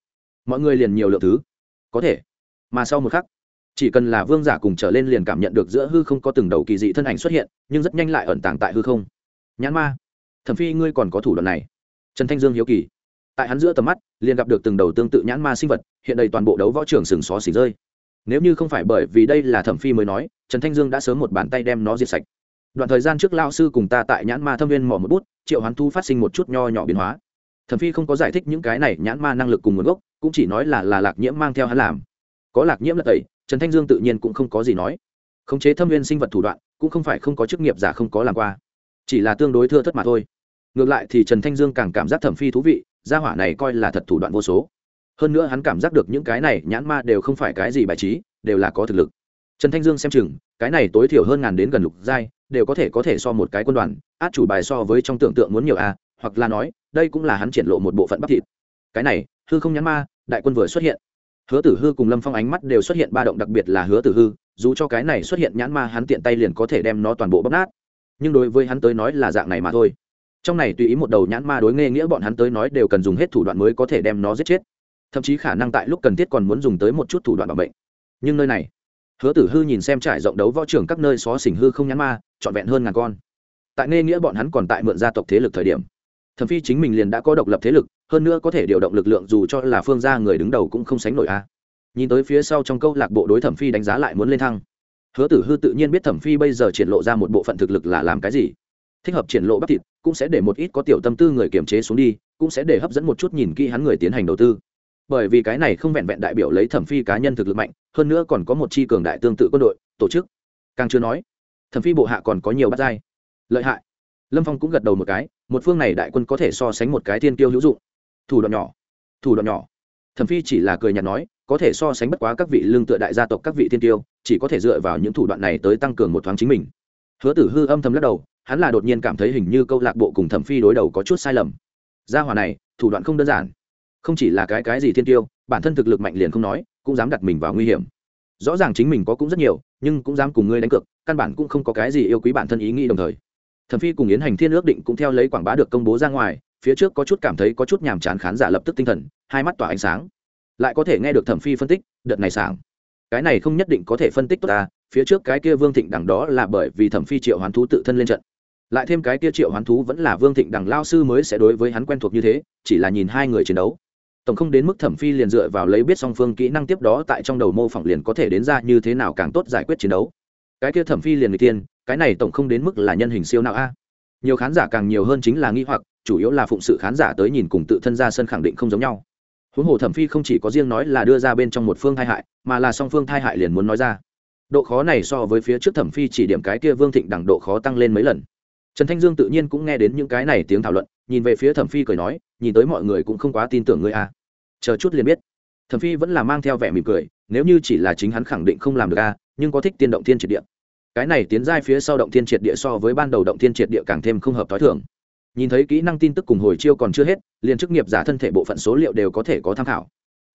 mọi người liền nhiều lượng thứ. Có thể. Mà sau một khắc, chỉ cần là vương giả cùng trở lên liền cảm nhận được giữa hư không có từng đầu kỳ dị thân ảnh xuất hiện, nhưng rất nhanh lại ẩn tàng tại hư không. Nhãn ma, thẩm phi ngươi còn có thủ đoạn này. Trần thanh dương hiếu kỳ. Tại hắn giữa tầm mắt, liền gặp được từng đầu tương tự nhãn ma sinh vật, hiện đầy toàn bộ đấu võ trường sừng xó xỉ rơi. Nếu như không phải bởi vì đây là thẩm phi mới nói, trần thanh dương đã sớm một bàn tay đem nó diệt sạch. Đoạn thời gian trước lao sư cùng ta tại nhãn ma thâm viên mỏ một bút, triệu hoán thu phát sinh một chút nho nhỏ biến hóa thẩm phi không có giải thích những cái này nhãn ma năng lực cùng nguồn gốc, cũng chỉ nói là là lạc nhiễm mang theo hắn làm. Có lạc nhiễm là tẩy, trần thanh dương tự nhiên cũng không có gì nói. Khống chế thâm viên sinh vật thủ đoạn, cũng không phải không có chức nghiệp giả không có làm qua. Chỉ là tương đối thưa thất mà thôi. Ngược lại thì trần thanh dương càng cảm giác thẩm phi thú vị, gia hỏa này coi là thật thủ đoạn vô số. Hơn nữa hắn cảm giác được những cái này nhãn ma đều không phải cái gì bài trí, đều là có thực lực. Trần thanh dương xem chừng, cái này tối thiểu hơn ngàn đến gần lục giai, đều có thể có thể so một cái quân đoàn, át chủ bài so với trong tưởng tượng muốn nhiều a hoặc là nói, đây cũng là hắn triển lộ một bộ phận bắp thịt. Cái này, hư không nhãn ma, đại quân vừa xuất hiện. Hứa tử hư cùng lâm phong ánh mắt đều xuất hiện ba động, đặc biệt là hứa tử hư, dù cho cái này xuất hiện nhãn ma, hắn tiện tay liền có thể đem nó toàn bộ bóp nát. Nhưng đối với hắn tới nói là dạng này mà thôi. Trong này tùy ý một đầu nhãn ma đối nghe nghĩa bọn hắn tới nói đều cần dùng hết thủ đoạn mới có thể đem nó giết chết. Thậm chí khả năng tại lúc cần thiết còn muốn dùng tới một chút thủ đoạn bảo mệnh. nhưng nơi này, hứa tử hư nhìn xem trải rộng đấu võ trường các nơi xó xỉnh hư không nhãn ma, trọn vẹn hơn ngàn con. Tại nghe nghĩa bọn hắn còn tại mượn gia tộc thế lực thời điểm thẩm phi chính mình liền đã có độc lập thế lực, hơn nữa có thể điều động lực lượng dù cho là phương gia người đứng đầu cũng không sánh nổi a. Nhìn tới phía sau trong câu lạc bộ đối thẩm phi đánh giá lại muốn lên thăng. Hứa tử hư tự nhiên biết thẩm phi bây giờ triển lộ ra một bộ phận thực lực là làm cái gì. Thích hợp triển lộ bắp thịt, cũng sẽ để một ít có tiểu tâm tư người kiềm chế xuống đi, cũng sẽ để hấp dẫn một chút nhìn kỹ hắn người tiến hành đầu tư. Bởi vì cái này không vẹn vẹn đại biểu lấy thẩm phi cá nhân thực lực mạnh, hơn nữa còn có một chi cường đại tương tự quân đội, tổ chức. Càng chưa nói, thẩm phi bộ hạ còn có nhiều bắt dai lợi hại lâm phong cũng gật đầu một cái, một phương này đại quân có thể so sánh một cái thiên tiêu hữu dụng. Thủ đoạn nhỏ, thủ đoạn nhỏ. Thẩm phi chỉ là cười nhạt nói, có thể so sánh bất quá các vị lương tựa đại gia tộc các vị thiên tiêu chỉ có thể dựa vào những thủ đoạn này tới tăng cường một thoáng chính mình. Hứa tử hư âm thầm lắc đầu, hắn là đột nhiên cảm thấy hình như câu lạc bộ cùng thẩm phi đối đầu có chút sai lầm. Gia hòa này, thủ đoạn không đơn giản. Không chỉ là cái cái gì thiên tiêu bản thân thực lực mạnh liền không nói, cũng dám đặt mình vào nguy hiểm. Rõ ràng chính mình có cũng rất nhiều, nhưng cũng dám cùng ngươi đánh cược, căn bản cũng không có cái gì yêu quý bản thân ý nghĩ đồng thời thẩm phi cùng yến hành thiên ước định cũng theo lấy quảng bá được công bố ra ngoài, phía trước có chút cảm thấy có chút nhàm chán khán giả lập tức tinh thần, hai mắt tỏa ánh sáng. Lại có thể nghe được thẩm phi phân tích, đợt này sảng. Cái này không nhất định có thể phân tích tốt ta, phía trước cái kia vương thịnh đằng đó là bởi vì thẩm phi triệu hoán thú tự thân lên trận. Lại thêm cái kia triệu hoán thú vẫn là vương thịnh đằng lao sư mới sẽ đối với hắn quen thuộc như thế, chỉ là nhìn hai người chiến đấu. Tổng không đến mức thẩm phi liền dựa vào lấy biết song phương kỹ năng tiếp đó tại trong đầu mô phỏng liền có thể đến ra như thế nào càng tốt giải quyết chiến đấu. Cái kia thẩm phi liền người tiên cái này tổng không đến mức là nhân hình siêu nào a. Nhiều khán giả càng nhiều hơn chính là nghi hoặc, chủ yếu là phụng sự khán giả tới nhìn cùng tự thân ra sân khẳng định không giống nhau. Huống hồ thẩm phi không chỉ có riêng nói là đưa ra bên trong một phương thai hại, mà là song phương thai hại liền muốn nói ra. Độ khó này so với phía trước thẩm phi chỉ điểm cái kia vương thịnh đẳng độ khó tăng lên mấy lần. Trần thanh dương tự nhiên cũng nghe đến những cái này tiếng thảo luận, nhìn về phía thẩm phi cười nói, nhìn tới mọi người cũng không quá tin tưởng ngươi a. Chờ chút liền biết. Thẩm phi vẫn là mang theo vẻ mỉm cười, nếu như chỉ là chính hắn khẳng định không làm được a, nhưng có thích tiên động thiên triệt điện cái này tiến giai phía sau động thiên triệt địa so với ban đầu động thiên triệt địa càng thêm không hợp t h ó i thường. Nhìn thấy kỹ năng tin tức cùng hồi chiêu còn chưa hết, liền chức nghiệp giả thân thể bộ phận số liệu đều có thể có tham khảo.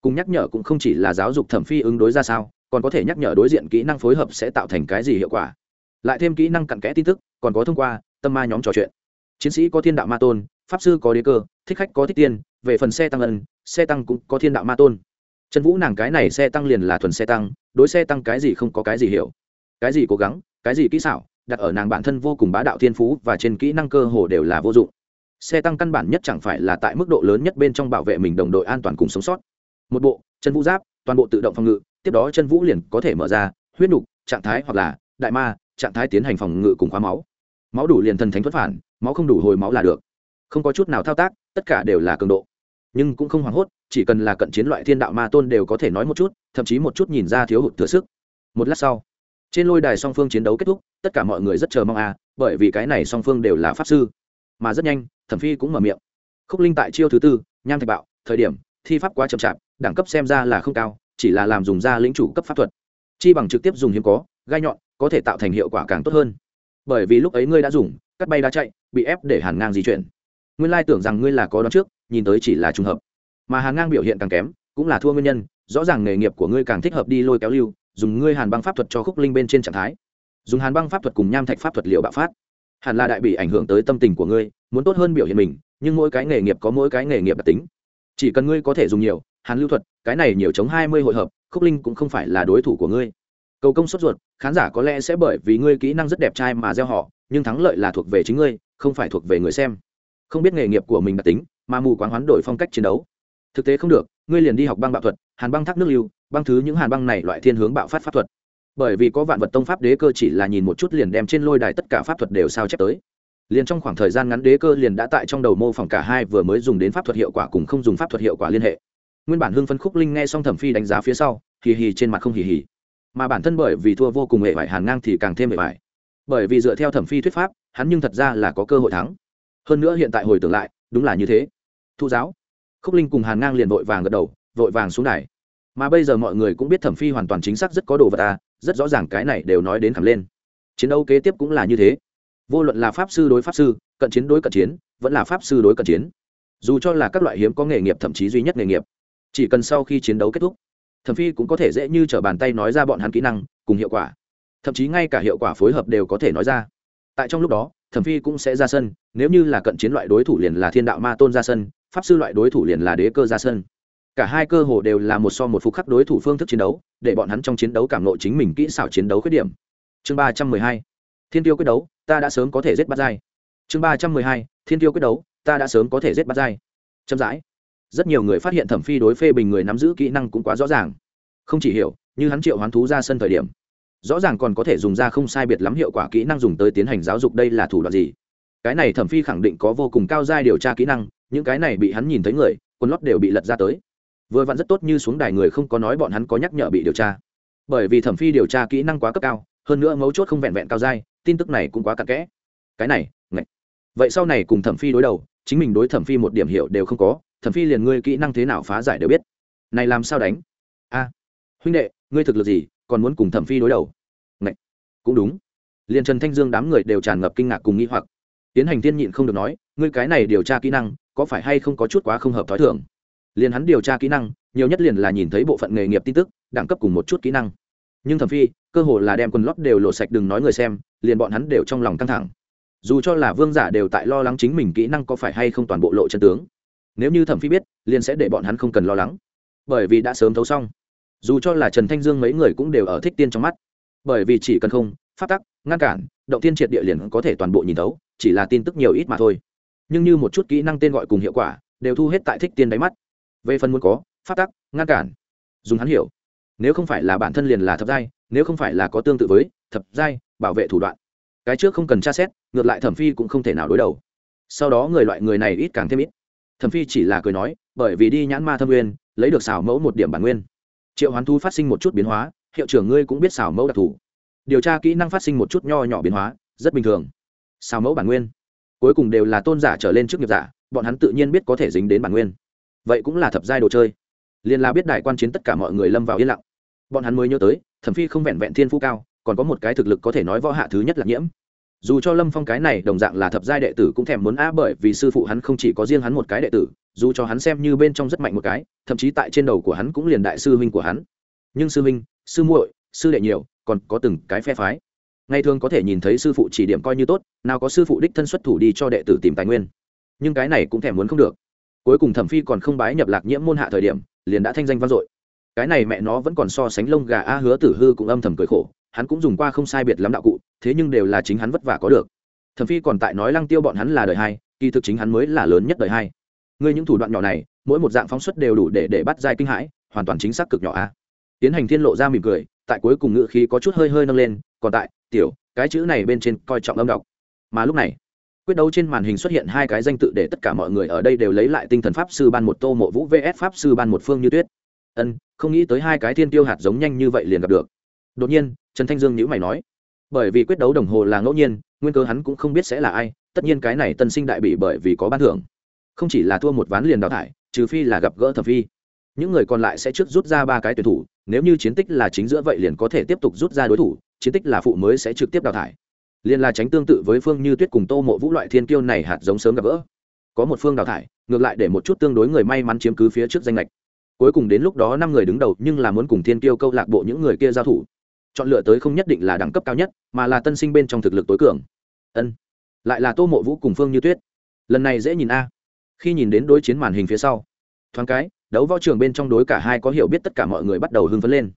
Cùng nhắc nhở cũng không chỉ là giáo dục thẩm phi ứng đối ra sao, còn có thể nhắc nhở đối diện kỹ năng phối hợp sẽ tạo thành cái gì hiệu quả. Lại thêm kỹ năng cặn kẽ tin tức, còn có thông qua, tâm ma nhóm trò chuyện. Chiến sĩ có thiên đạo ma tôn, pháp sư có đế cơ, thích khách có thích tiên, về phần xe tăng ân, xe tăng cũng có thiên đạo ma tôn. Trần vũ nàng cái này xe tăng liền là thuần xe tăng, đối xe tăng cái gì không có cái gì hiểu. Cái gì cố gắng? Cái gì kỹ xảo, đặt ở nàng bản thân vô cùng bá đạo thiên phú và trên kỹ năng cơ hồ đều là vô dụng. Xe tăng căn bản nhất chẳng phải là tại mức độ lớn nhất bên trong bảo vệ mình đồng đội an toàn cùng sống sót. Một bộ, chân vũ giáp, toàn bộ tự động phòng ngự, tiếp đó chân vũ liền có thể mở ra, huyết nục, trạng thái hoặc là đại ma, trạng thái tiến hành phòng ngự cùng khóa máu. Máu đủ liền thần thánh thoát phản, máu không đủ hồi máu là được. Không có chút nào thao tác, tất cả đều là cường độ. Nhưng cũng không hoảng hốt, chỉ cần là cận chiến loại thiên đạo ma tôn đều có thể nói một chút, thậm chí một chút nhìn ra thiếu hụt thừa sức. Một lát sau trên lôi đài song phương chiến đấu kết thúc, tất cả mọi người rất chờ mong à bởi vì cái này song phương đều là pháp sư. Mà rất nhanh, thẩm phi cũng mở miệng. Khúc linh tại chiêu thứ tư, nham thạch bạo, thời điểm, thi pháp quá chậm chạp, đẳng cấp xem ra là không cao, chỉ là làm dùng ra lĩnh chủ cấp pháp thuật. Chi bằng trực tiếp dùng hiếm có, gai nhọn, có thể tạo thành hiệu quả càng tốt hơn. Bởi vì lúc ấy ngươi đã dùng, cắt bay đã chạy, bị ép để hàn ngang di chuyển. Nguyên lai tưởng rằng ngươi là có đón trước, nhìn tới chỉ là trùng hợp. Mà hàn ngang biểu hiện càng kém, cũng là thua nguyên nhân, rõ ràng nghề nghiệp của ngươi càng thích hợp đi lôi kéo lưu dùng ngươi hàn băng pháp thuật cho khúc linh bên trên trạng thái. Dùng hàn băng pháp thuật cùng nham thạch pháp thuật liệu bạo phát. Hàn là đại bị ảnh hưởng tới tâm tình của ngươi, muốn tốt hơn biểu hiện mình, nhưng mỗi cái nghề nghiệp có mỗi cái nghề nghiệp đặc tính. Chỉ cần ngươi có thể dùng nhiều, hàn lưu thuật, cái này nhiều chống hai mươi hội hợp, khúc linh cũng không phải là đối thủ của ngươi. Cầu công suất ruột, khán giả có lẽ sẽ bởi vì ngươi kỹ năng rất đẹp trai mà gieo họ, nhưng thắng lợi là thuộc về chính ngươi, không phải thuộc về người xem. Không biết nghề nghiệp của mình đặc tính, mà mù quáng hoán đổi phong cách chiến đấu. Thực tế không được, ngươi liền đi học băng bạo thuật, hàn băng thác nước lưu băng thứ những hàn băng này loại thiên hướng bạo phát pháp thuật. Bởi vì có vạn vật tông pháp đế cơ chỉ là nhìn một chút liền đem trên lôi đài tất cả pháp thuật đều sao chép tới. Liền trong khoảng thời gian ngắn đế cơ liền đã tại trong đầu mô phỏng cả hai vừa mới dùng đến pháp thuật hiệu quả cùng không dùng pháp thuật hiệu quả liên hệ. Nguyên bản hưng phân khúc linh nghe xong thẩm phi đánh giá phía sau, hì hì trên mặt không hì hì. Mà bản thân bởi vì thua vô cùng hệ vải hàn ngang thì càng thêm hệ vải. Bởi vì dựa theo thẩm phi thuyết pháp, hắn nhưng thật ra là có cơ hội thắng. Hơn nữa hiện tại hồi tưởng lại, đúng là như thế. Thu giáo, khúc linh cùng hàn ngang liền vội vàng gật đầu, vội vàng xuống đài mà bây giờ mọi người cũng biết thẩm phi hoàn toàn chính xác rất có đồ vật à rất rõ ràng cái này đều nói đến thẳng lên. Chiến đấu kế tiếp cũng là như thế. Vô luận là pháp sư đối pháp sư, cận chiến đối cận chiến, vẫn là pháp sư đối cận chiến. Dù cho là các loại hiếm có nghề nghiệp thậm chí duy nhất nghề nghiệp. Chỉ cần sau khi chiến đấu kết thúc, thẩm phi cũng có thể dễ như t r ở bàn tay nói ra bọn hắn kỹ năng, cùng hiệu quả. Thậm chí ngay cả hiệu quả phối hợp đều có thể nói ra. Tại trong lúc đó, thẩm phi cũng sẽ ra sân, nếu như là cận chiến loại đối thủ liền là thiên đạo ma tôn ra sân, pháp sư loại đối thủ liền là đế cơ ra sân cả hai cơ hồ đều là một so một phục khắc đối thủ phương thức chiến đấu, để bọn hắn trong chiến đấu cảm nộ chính mình kỹ xảo chiến đấu khuyết điểm. Chương ba trăm mười hai. Thiên tiêu quyết đấu, ta đã sớm có thể giết bắt dai chương ba trăm mười hai. Thiên tiêu quyết đấu, ta đã sớm có thể giết bắt dai chậm rãi. Rất nhiều người phát hiện thẩm phi đối phê bình người nắm giữ kỹ năng cũng quá rõ ràng. Không chỉ hiểu, như hắn triệu hoán thú ra sân thời điểm, rõ ràng còn có thể dùng ra không sai biệt lắm hiệu quả kỹ năng dùng tới tiến hành giáo dục đây là thủ đoạn gì. Cái này thẩm phi khẳng định có vô cùng cao giai điều tra kỹ năng, những cái này bị hắn nhìn thấy người, quần lót đều bị lật ra tới vừa vặn rất tốt như xuống đài người không có nói bọn hắn có nhắc nhở bị điều tra. Bởi vì thẩm phi điều tra kỹ năng quá cấp cao, hơn nữa mấu chốt không vẹn vẹn cao dai, tin tức này cũng quá cặn kẽ. Cái này, ngạch. vậy sau này cùng thẩm phi đối đầu, chính mình đối thẩm phi một điểm hiểu đều không có, thẩm phi liền ngươi kỹ năng thế nào phá giải đều biết. Này làm sao đánh? A, huynh đệ, ngươi thực lực gì, còn muốn cùng thẩm phi đối đầu? Ngạch. Cũng đúng. Liền trần thanh dương đám người đều tràn ngập kinh ngạc cùng nghĩ hoặc. Tiến hành tiên nhịn không được nói, ngươi cái này điều tra kỹ năng, có phải hay không có chút quá không hợp thói thường? Liền hắn điều tra kỹ năng, nhiều nhất liền là nhìn thấy bộ phận nghề nghiệp tin tức, đẳng cấp cùng một chút kỹ năng. Nhưng thẩm phi, cơ hồ là đem quần lót đều lộ sạch đừng nói người xem, liền bọn hắn đều trong lòng căng thẳng. Dù cho là vương giả đều tại lo lắng chính mình kỹ năng có phải hay không toàn bộ lộ chân tướng. Nếu như thẩm phi biết, liền sẽ để bọn hắn không cần lo lắng. Bởi vì đã sớm thấu xong. Dù cho là trần thanh dương mấy người cũng đều ở thích tiên trong mắt. Bởi vì chỉ cần không phát tắc, ngăn cản, động tiên triệt địa liền có thể toàn bộ nhìn thấu, chỉ là tin tức nhiều ít mà thôi. Nhưng như một chút kỹ năng tên gọi cùng hiệu quả, đều thu hết tại thích tiên đáy mắt về phần muốn có phát tắc, ngăn cản, dùng hắn hiểu. Nếu không phải là bản thân liền là thập giai, nếu không phải là có tương tự với thập giai, bảo vệ thủ đoạn, cái trước không cần tra xét, ngược lại thẩm phi cũng không thể nào đối đầu. Sau đó người loại người này ít càng thêm ít. Thẩm phi chỉ là cười nói, bởi vì đi nhãn ma thâm nguyên, lấy được xảo mẫu một điểm bản nguyên. Triệu hoán thu phát sinh một chút biến hóa, hiệu trưởng ngươi cũng biết xảo mẫu đặc thù. Điều tra kỹ năng phát sinh một chút nho nhỏ biến hóa, rất bình thường. Xảo mẫu bản nguyên. Cuối cùng đều là tôn giả trở lên trước nghiệp giả, bọn hắn tự nhiên biết có thể dính đến bản nguyên vậy cũng là thập giai đồ chơi. Liền là biết đại quan chiến tất cả mọi người lâm vào yên lặng. Bọn hắn mới nhớ tới, thẩm phi không vẹn vẹn thiên phú cao, còn có một cái thực lực có thể nói võ hạ thứ nhất là nhiễm. Dù cho lâm phong cái này đồng dạng là thập giai đệ tử cũng thèm muốn á bởi vì sư phụ hắn không chỉ có riêng hắn một cái đệ tử, dù cho hắn xem như bên trong rất mạnh một cái, thậm chí tại trên đầu của hắn cũng liền đại sư huynh của hắn. Nhưng sư huynh, sư muội, sư đệ nhiều, còn có từng cái phe phái. Ngày thường có thể nhìn thấy sư phụ chỉ điểm coi như tốt, nào có sư phụ đích thân xuất thủ đi cho đệ tử tìm tài nguyên. Nhưng cái này cũng thèm muốn không được cuối cùng thẩm phi còn không bái nhập lạc nhiễm môn hạ thời điểm, liền đã thanh danh vang dội. Cái này mẹ nó vẫn còn so sánh lông gà a hứa tử hư cũng âm thầm cười khổ, hắn cũng dùng qua không sai biệt lắm đạo cụ, thế nhưng đều là chính hắn vất vả có được. Thẩm phi còn tại nói lăng tiêu bọn hắn là đời hai, kỳ thực chính hắn mới là lớn nhất đời hai. Ngươi những thủ đoạn nhỏ này, mỗi một dạng phóng xuất đều đủ để để bắt giai kinh hãi, hoàn toàn chính xác cực nhỏ a. Tiến hành thiên lộ ra mỉm cười, tại cuối cùng ngự khí có chút hơi hơi nâng lên, còn tại, tiểu, cái chữ này bên trên coi trọng âm đọc. Mà lúc này quyết đấu trên màn hình xuất hiện hai cái danh tự để tất cả mọi người ở đây đều lấy lại tinh thần pháp sư ban một, tô mộ vũ vs pháp sư ban một, phương như tuyết. Ân, không nghĩ tới hai cái thiên tiêu hạt giống nhanh như vậy liền gặp được. Đột nhiên, trần thanh dương nhữ mày nói, bởi vì quyết đấu đồng hồ là ngẫu nhiên, nguyên cơ hắn cũng không biết sẽ là ai, tất nhiên cái này tân sinh đại bị bởi vì có ban thưởng. Không chỉ là thua một ván liền đào thải, trừ phi là gặp gỡ thẩm phi. Những người còn lại sẽ trước rút ra ba cái tuyển thủ, nếu như chiến tích là chính giữa vậy liền có thể tiếp tục rút ra đối thủ, chiến tích là phụ mới sẽ trực tiếp đào thải liền là tránh tương tự với phương như tuyết cùng tô mộ vũ loại thiên kiêu này hạt giống sớm gặp gỡ. Có một phương đào thải, ngược lại để một chút tương đối người may mắn chiếm cứ phía trước danh lệch cuối cùng đến lúc đó năm người đứng đầu nhưng là muốn cùng thiên kiêu câu lạc bộ những người kia giao thủ. Chọn lựa tới không nhất định là đẳng cấp cao nhất, mà là tân sinh bên trong thực lực tối cường. Ân. Lại là tô mộ vũ cùng phương như tuyết. Lần này dễ nhìn a. Khi nhìn đến đối chiến màn hình phía sau, thoáng cái, đấu võ trường bên trong đối cả hai có hiểu biết tất cả mọi người bắt đầu hưng phấn lên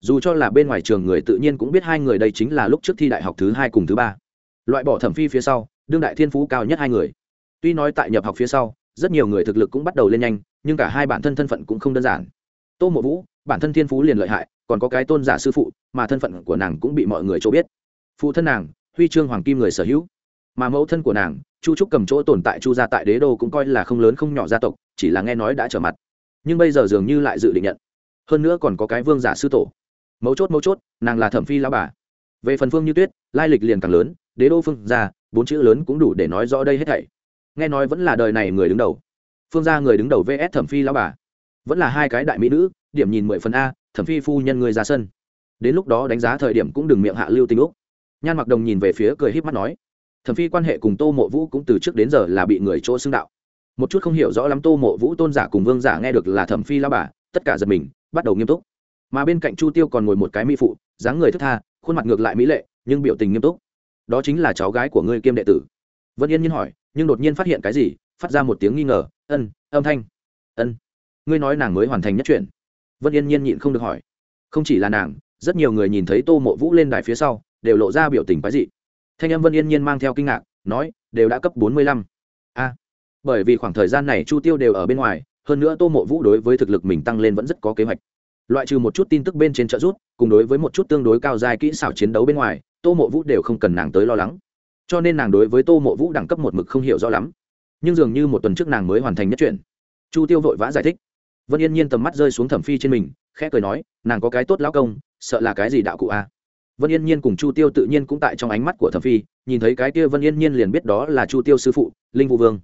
dù cho là bên ngoài trường người tự nhiên cũng biết hai người đây chính là lúc trước thi đại học thứ hai cùng thứ ba. Loại bỏ thẩm phi phía sau, đương đại thiên phú cao nhất hai người. Tuy nói tại nhập học phía sau, rất nhiều người thực lực cũng bắt đầu lên nhanh, nhưng cả hai bản thân thân phận cũng không đơn giản. Tô mộ vũ, bản thân thiên phú liền lợi hại, còn có cái tôn giả sư phụ, mà thân phận của nàng cũng bị mọi người chỗ biết. Phụ thân nàng, huy chương hoàng kim người sở hữu. Mà mẫu thân của nàng, chu trúc cầm chỗ tồn tại chu gia tại đế đô cũng coi là không lớn không nhỏ gia tộc, chỉ là nghe nói đã trở mặt. Nhưng bây giờ dường như lại dự định nhận. Hơn nữa còn có cái vương giả sư tổ mấu chốt mấu chốt, nàng là thẩm phi lao bà. Về phần phương như tuyết, lai lịch liền càng lớn, đế đô phương gia, bốn chữ lớn cũng đủ để nói rõ đây hết thảy. Nghe nói vẫn là đời này người đứng đầu. Phương gia người đứng đầu vs thẩm phi lao bà. Vẫn là hai cái đại mỹ nữ, điểm nhìn mười phần a, thẩm phi phu nhân người ra sân. Đến lúc đó đánh giá thời điểm cũng đừng miệng hạ lưu tình úc. Nhan mặc đồng nhìn về phía cười híp mắt nói, thẩm phi quan hệ cùng tô mộ vũ cũng từ trước đến giờ là bị người chỗ xưng đạo. Một chút không hiểu rõ lắm tô mộ vũ tôn giả cùng vương giả nghe được là thẩm phi lao bà, tất cả giật mình, bắt đầu nghiêm túc mà bên cạnh chu tiêu còn ngồi một cái mỹ phụ, dáng người thức tha, khuôn mặt ngược lại mỹ lệ, nhưng biểu tình nghiêm túc. Đó chính là cháu gái của ngươi kiêm đệ tử. Vân yên nhiên hỏi, nhưng đột nhiên phát hiện cái gì, phát ra một tiếng nghi ngờ, ân, âm thanh. Ân, ngươi nói nàng mới hoàn thành nhất chuyện. Vân yên nhiên nhịn không được hỏi. Không chỉ là nàng, rất nhiều người nhìn thấy tô mộ vũ lên đài phía sau, đều lộ ra biểu tình cái gì thanh âm vân yên nhiên mang theo kinh ngạc, nói, đều đã cấp bốn mươi lăm. A, bởi vì khoảng thời gian này chu tiêu đều ở bên ngoài, hơn nữa tô mộ vũ đối với thực lực mình tăng lên vẫn rất có kế hoạch loại trừ một chút tin tức bên trên trợ rút cùng đối với một chút tương đối cao dài kỹ xảo chiến đấu bên ngoài, tô mộ vũ đều không cần nàng tới lo lắng. Cho nên nàng đối với tô mộ vũ đẳng cấp một mực không hiểu rõ lắm. Nhưng dường như một tuần trước nàng mới hoàn thành nhất chuyện. Chu tiêu vội vã giải thích. Vân yên nhiên tầm mắt rơi xuống thẩm phi trên mình, khẽ cười nói, nàng có cái tốt lão công, sợ là cái gì đạo cụ a? Vân yên nhiên cùng chu tiêu tự nhiên cũng tại trong ánh mắt của thẩm phi, nhìn thấy cái kia vân yên nhiên liền biết đó là chu tiêu sư phụ, linh vũ vương.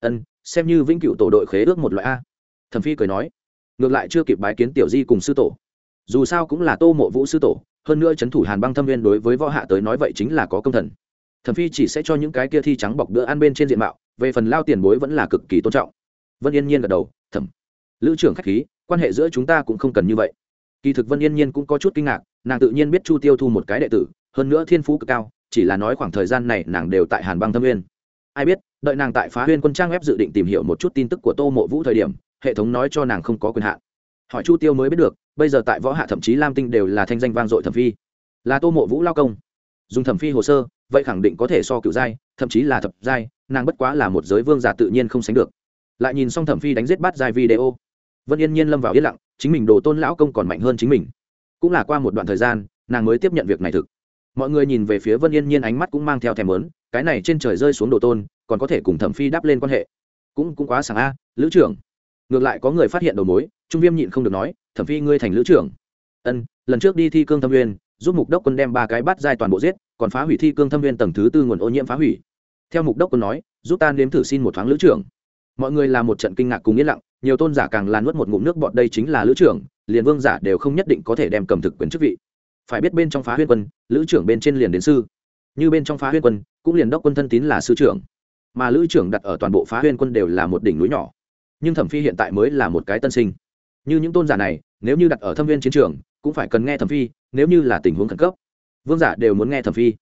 Ân, xem như vĩnh cựu tổ đội khế ước một loại a. Thẩm phi cười nói ngược lại chưa kịp bái kiến tiểu di cùng sư tổ. Dù sao cũng là tô mộ vũ sư tổ, hơn nữa c h ấ n thủ hàn băng thâm viên đối với võ hạ tới nói vậy chính là có công thần. Thẩm phi chỉ sẽ cho những cái kia thi trắng bọc bữa ăn bên trên diện mạo, về phần lao tiền bối vẫn là cực kỳ tôn trọng. Vân yên nhiên gật đầu, thẩm, lữ trưởng k h á c h khí, quan hệ giữa chúng ta cũng không cần như vậy. Kỳ thực vân yên nhiên cũng có chút kinh ngạc, nàng tự nhiên biết chu tiêu thu một cái đệ tử, hơn nữa thiên phú cực cao, chỉ là nói khoảng thời gian này nàng đều tại hàn băng thâm viên ai biết, đợi nàng tại phá huyên quân trang web dự định tìm hiểu một chút tin tức của tô mộ vũ thời điểm hệ thống nói cho nàng không có quyền hạn. Hỏi chu tiêu mới biết được, bây giờ tại võ hạ thậm chí lam tinh đều là thanh danh vang dội thẩm phi. Là tô mộ vũ lao công. Dùng thẩm phi hồ sơ, vậy khẳng định có thể so cựu giai, thậm chí là thập giai, nàng bất quá là một giới vương giả tự nhiên không sánh được. Lại nhìn xong thẩm phi đánh giết bát giai video, vân yên nhiên lâm vào yên lặng, chính mình đồ tôn lão công còn mạnh hơn chính mình. Cũng là qua một đoạn thời gian, nàng mới tiếp nhận việc này thực. Mọi người nhìn về phía vân yên nhiên ánh mắt cũng mang theo thèm lớn cái này trên trời rơi xuống đồ tôn, còn có thể cùng thẩm phi đáp lên quan hệ. Cũng cũng quá sáng a, lữ trưởng ngược lại có người phát hiện đầu mối, trung viêm nhịn không được nói, thẩm phi, ngươi thành lữ trưởng. Ân, lần trước đi thi cương thâm nguyên, giúp mục đốc quân đem ba cái bát giai toàn bộ giết, còn phá hủy thi cương thâm nguyên tầng thứ tư nguồn ô nhiễm phá hủy. Theo mục đốc quân nói, giúp ta nếm thử xin một thoáng lữ trưởng. Mọi người làm một trận kinh ngạc cùng yên lặng, nhiều tôn giả càng lan nuốt một ngụm nước bọn đây chính là lữ trưởng, liền vương giả đều không nhất định có thể đem cầm thực quyền chức vị. Phải biết bên trong phá huyên quân, lữ trưởng bên trên liền đến sư. Như bên trong phá huyên quân, cũng liền đốc quân thân tín là sư trưởng. Mà lữ trưởng đặt ở toàn bộ phá huyên quân đều là một đỉnh núi nhỏ nhưng thẩm phi hiện tại mới là một cái tân sinh. Như những tôn giả này, nếu như đặt ở thâm viên chiến trường, cũng phải cần nghe thẩm phi, nếu như là tình huống khẩn cấp. Vương giả đều muốn nghe thẩm phi.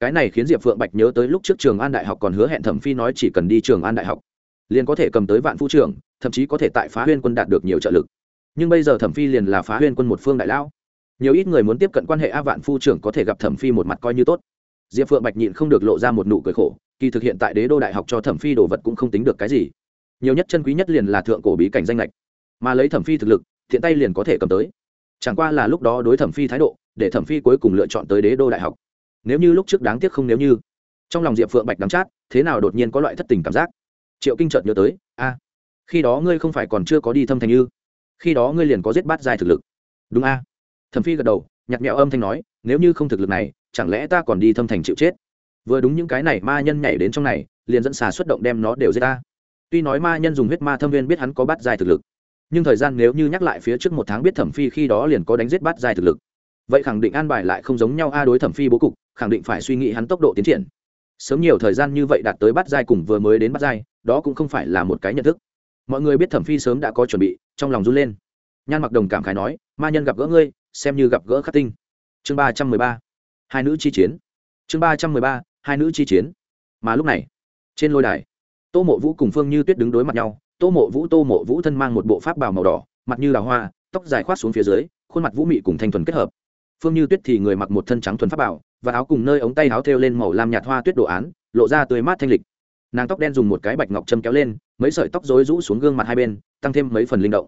Cái này khiến diệp phượng bạch nhớ tới lúc trước trường an đại học còn hứa hẹn thẩm phi nói chỉ cần đi trường an đại học, liền có thể cầm tới vạn phu trưởng, thậm chí có thể tại phá huyên quân đạt được nhiều trợ lực. Nhưng bây giờ thẩm phi liền là phá huyên quân một phương đại lão. Nhiều ít người muốn tiếp cận quan hệ a vạn phu trưởng có thể gặp thẩm phi một mặt coi như tốt. Diệp phượng bạch nhịn không được lộ ra một nụ cười khổ, kỳ thực hiện tại đế đô đại học cho thẩm phi đồ vật cũng không tính được cái gì nhiều nhất chân quý nhất liền là thượng cổ bí cảnh danh lệch mà lấy thẩm phi thực lực, thiện tay liền có thể cầm tới. Chẳng qua là lúc đó đối thẩm phi thái độ, để thẩm phi cuối cùng lựa chọn tới đế đô đại học. Nếu như lúc trước đáng tiếc không nếu như. Trong lòng diệp phượng bạch đắng chát, thế nào đột nhiên có loại thất tình cảm giác. Triệu kinh chợt nhớ tới, a, khi đó ngươi không phải còn chưa có đi thâm thành như? Khi đó ngươi liền có giết bát dài thực lực. Đúng a. Thẩm phi gật đầu nhặt mẹo âm thanh nói, nếu như không thực lực này, chẳng lẽ ta còn đi thâm thành chịu chết? Vừa đúng những cái này ma nhân nhảy đến trong này, liền dẫn xà xuất động đem nó đều giết ta tuy nói ma nhân dùng huyết ma thâm viên biết hắn có bát dài thực lực, nhưng thời gian nếu như nhắc lại phía trước một tháng biết thẩm phi khi đó liền có đánh giết bát dài thực lực. Vậy khẳng định an bài lại không giống nhau a đối thẩm phi bố cục, khẳng định phải suy nghĩ hắn tốc độ tiến triển. Sớm nhiều thời gian như vậy đạt tới bát giai cùng vừa mới đến bát giai, đó cũng không phải là một cái nhận thức. Mọi người biết thẩm phi sớm đã có chuẩn bị, trong lòng run lên. Nhan mặc đồng cảm khái nói, ma nhân gặp gỡ ngươi, xem như gặp gỡ khắc tinh. Chương ba trăm mười ba, hai nữ chi chiến. Chương ba trăm mười ba, hai nữ chi chiến. Mà lúc này, trên lôi đài tô mộ vũ cùng phương như tuyết đứng đối mặt nhau, tô mộ vũ, tô mộ vũ thân mang một bộ pháp bào màu đỏ, mặt như đào hoa, tóc dài khoát xuống phía dưới, khuôn mặt vũ mị cùng thanh thuần kết hợp. Phương như tuyết thì người mặc một thân trắng thuần pháp bảo và áo cùng nơi ống tay áo thêu lên màu lam nhạt hoa tuyết đồ án, lộ ra tươi mát thanh lịch. Nàng tóc đen dùng một cái bạch ngọc châm kéo lên, mấy sợi tóc rối rũ xuống gương mặt hai bên, tăng thêm mấy phần linh động.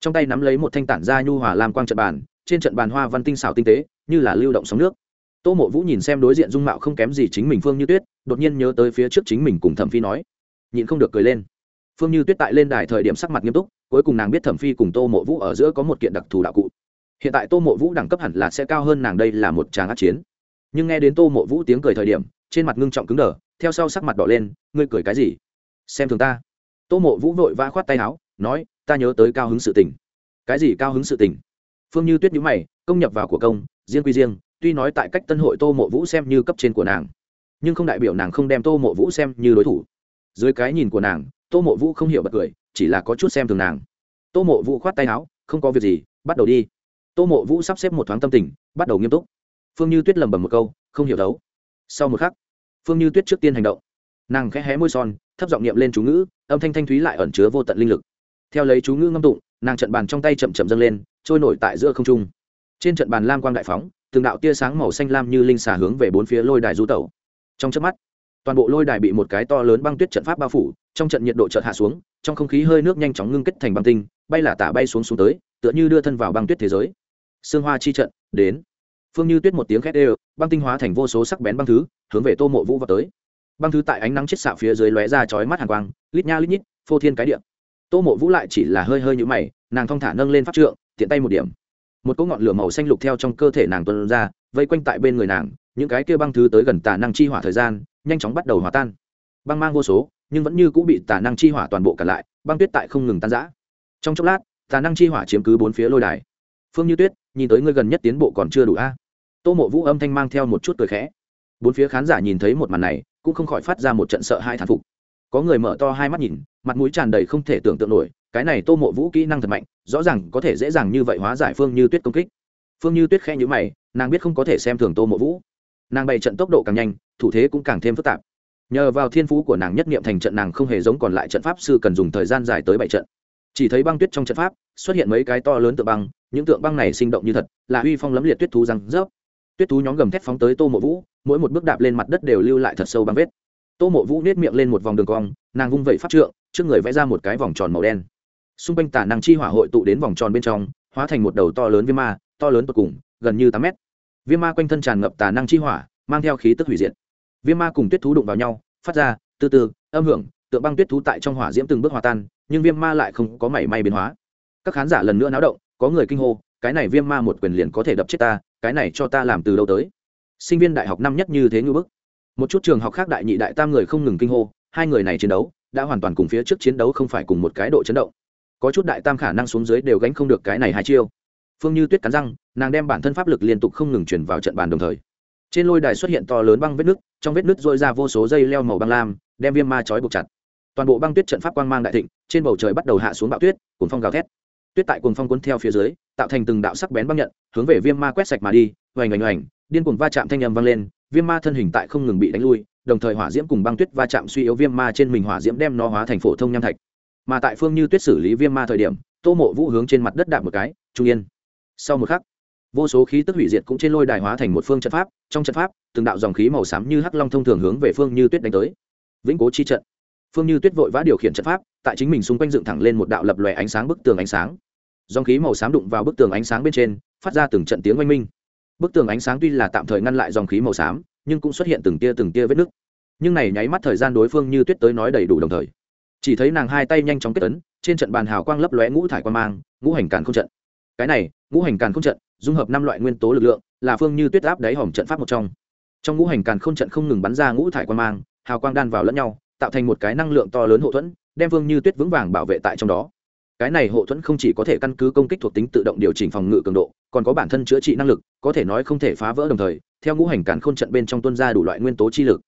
Trong tay nắm lấy một thanh tản da nhu hòa lam quang trận bàn, trên trận bàn hoa văn tinh xảo tinh tế, như là lưu động sóng nước. Tô mộ vũ nhìn xem đối diện dung mạo không kém gì chính mình phương như tuyết, đột nhiên nhớ tới phía trước chính mình cùng thẩm phi nói nhịn không được cười lên. Phương như tuyết tại lên đài thời điểm sắc mặt nghiêm túc, cuối cùng nàng biết thẩm phi cùng tô mộ vũ ở giữa có một kiện đặc thù đạo cụ. Hiện tại tô mộ vũ đẳng cấp hẳn là sẽ cao hơn nàng đây là một tràng át chiến. Nhưng nghe đến tô mộ vũ tiếng cười thời điểm, trên mặt ngưng trọng cứng đờ, theo sau sắc mặt đỏ lên, ngươi cười cái gì? Xem thường ta. Tô mộ vũ vội vã khoát tay áo, nói, ta nhớ tới cao hứng sự tình. Cái gì cao hứng sự tình? Phương như tuyết nhữ mày, công nhập vào của công, riêng quy riêng, tuy nói tại cách tân hội tô mộ vũ xem như cấp trên của nàng, nhưng không đại biểu nàng không đem tô mộ vũ xem như đối thủ dưới cái nhìn của nàng, tô mộ vũ không hiểu bật cười, chỉ là có chút xem thường nàng. Tô mộ vũ khoát tay áo, không có việc gì, bắt đầu đi. Tô mộ vũ sắp xếp một thoáng tâm tình, bắt đầu nghiêm túc. Phương như tuyết lầm bầm một câu, không hiểu đấu sau một khắc, phương như tuyết trước tiên hành động. Nàng khẽ hé môi son, thấp giọng niệm lên chú ngữ, âm thanh thanh thúy lại ẩn chứa vô tận linh lực. Theo lấy chú ngữ ngâm tụng, nàng trận bàn trong tay chậm chậm dâng lên, trôi nổi tại giữa không trung. Trên trận bàn lam quang đại phóng, từng đạo tia sáng màu xanh lam như linh xà hướng về bốn phía lôi đài du tẩu. Trong chớp mắt toàn bộ lôi đài bị một cái to lớn băng tuyết trận pháp bao phủ, trong trận nhiệt độ chợt hạ xuống, trong không khí hơi nước nhanh chóng ngưng kết thành băng tinh, bay là tả bay xuống xuống tới, tựa như đưa thân vào băng tuyết thế giới. Sương hoa chi trận, đến. Phương như tuyết một tiếng khét ê băng tinh hóa thành vô số sắc bén băng thứ, hướng về tô mộ vũ vào tới. Băng thứ tại ánh nắng chết xạ phía dưới lóe ra chói mắt hàng quang, lít nha lít nhít, phô thiên cái điện tô mộ vũ lại chỉ là hơi hơi như mày, nàng thong thả nâng lên pháp trượng, tiện tay một điểm. Một cỗ ngọn lửa màu xanh lục theo trong cơ thể nàng tuân ra, vây quanh tại bên người nàng, những cái kia băng thứ tới gần tà năng chi hỏa thời gian nhanh chóng bắt đầu hòa tan. Băng mang vô số, nhưng vẫn như cũng bị tà năng chi hỏa toàn bộ cả lại, băng tuyết tại không ngừng tan rã. Trong chốc lát, tà năng chi hỏa chiếm cứ bốn phía lôi đài. Phương như tuyết, nhìn tới ngươi gần nhất tiến bộ còn chưa đủ a? Tô mộ vũ âm thanh mang theo một chút cười khẽ. Bốn phía khán giả nhìn thấy một màn này, cũng không khỏi phát ra một trận sợ hai thán phục. Có người mở to hai mắt nhìn, mặt mũi tràn đầy không thể tưởng tượng nổi, cái này tô mộ vũ kỹ năng thật mạnh, rõ ràng có thể dễ dàng như vậy hóa giải phương như tuyết công kích. Phương như tuyết khẽ nhữ mày, nàng biết không có thể xem thường tô mộ vũ nàng bày trận tốc độ càng nhanh, thủ thế cũng càng thêm phức tạp. Nhờ vào thiên phú của nàng nhất nghiệm thành trận nàng không hề giống còn lại trận pháp sư cần dùng thời gian dài tới bảy trận. Chỉ thấy băng tuyết trong trận pháp, xuất hiện mấy cái to lớn tượng băng, những tượng băng này sinh động như thật, là uy phong lấm liệt tuyết thú răng rớp. Tuyết thú nhóm gầm thét phóng tới tô mộ vũ, mỗi một bước đạp lên mặt đất đều lưu lại thật sâu băng vết. Tô mộ vũ nết miệng lên một vòng đường cong, nàng vung vẩy pháp trượng, trước người vẽ ra một cái vòng tròn màu đen. Xung quanh tả năng chi hỏa hội tụ đến vòng tròn bên trong, hóa thành một đầu to lớn với ma, to lớn tột cùng, gần như tám mét viêm ma quanh thân tràn ngập tà năng chi hỏa, mang theo khí tức hủy diệt. Viêm ma cùng tuyết thú đụng vào nhau, phát ra, từ từ, âm hưởng, tượng băng tuyết thú tại trong hỏa diễm từng bước hòa tan, nhưng viêm ma lại không có mảy may biến hóa. Các khán giả lần nữa náo động, có người kinh hô, cái này viêm ma một quyền liền có thể đập chết ta, cái này cho ta làm từ đâu tới? Sinh viên đại học năm nhất như thế ngư bức. Một chút trường học khác đại nhị đại tam người không ngừng kinh hô, hai người này chiến đấu đã hoàn toàn cùng phía trước chiến đấu không phải cùng một cái độ chấn động. Có chút đại tam khả năng xuống dưới đều gánh không được cái này hai chiêu phương như tuyết cắn răng, nàng đem bản thân pháp lực liên tục không ngừng chuyển vào trận bàn đồng thời. Trên lôi đài xuất hiện to lớn băng vết nứt, trong vết nứt dội ra vô số dây leo màu băng lam, đem viêm ma trói buộc chặt. Toàn bộ băng tuyết trận pháp quang mang đại thịnh, trên bầu trời bắt đầu hạ xuống bão tuyết cùng phong gào thét. Tuyết tại cùng phong cuốn theo phía dưới, tạo thành từng đạo sắc bén băng nhận, hướng về viêm ma quét sạch mà đi, oành oành oành, điên cuồng va chạm thanh âm vang lên, viêm ma thân hình tại không ngừng bị đánh lui, đồng thời hỏa diễm cùng băng tuyết va chạm suy yếu viêm ma trên mình hỏa diễm đem nó hóa thành phổ thông nham thạch. Mà tại phương như tuyết xử lý viêm ma thời điểm, tô mộ vũ hướng trên mặt đất đạp một cái, trung yên sau một khắc, vô số khí tức hủy diệt cũng trên lôi đài hóa thành một phương trận pháp, trong trận pháp, từng đạo dòng khí màu xám như hắc long thông thường hướng về phương như tuyết đánh tới. Vĩnh cố chi trận. Phương như tuyết vội vã điều khiển trận pháp, tại chính mình xung quanh dựng thẳng lên một đạo lập lòe ánh sáng bức tường ánh sáng. Dòng khí màu xám đụng vào bức tường ánh sáng bên trên, phát ra từng trận tiếng oanh minh. Bức tường ánh sáng tuy là tạm thời ngăn lại dòng khí màu xám, nhưng cũng xuất hiện từng tia từng tia vết nứt. Nhưng này nháy mắt thời gian đối phương như tuyết tới nói đầy đủ đồng thời. Chỉ thấy nàng hai tay nhanh chóng kết ấn, trên trận bàn hào quang lấp lóe ngũ thải quan mang, ngũ hành càn không trận. Cái này ngũ hành càn không trận, dung hợp năm loại nguyên tố lực lượng, là phương như tuyết áp đáy hòm trận pháp một trong. Trong ngũ hành càn không trận không ngừng bắn ra ngũ thải quan mang, hào quang đan vào lẫn nhau, tạo thành một cái năng lượng to lớn hậu thuẫn, đem phương như tuyết vững vàng bảo vệ tại trong đó. Cái này hậu thuẫn không chỉ có thể căn cứ công kích thuộc tính tự động điều chỉnh phòng ngự cường độ, còn có bản thân chữa trị năng lực, có thể nói không thể phá vỡ đồng thời, theo ngũ hành càn khôn trận bên trong tuân ra đủ loại nguyên tố chi lực.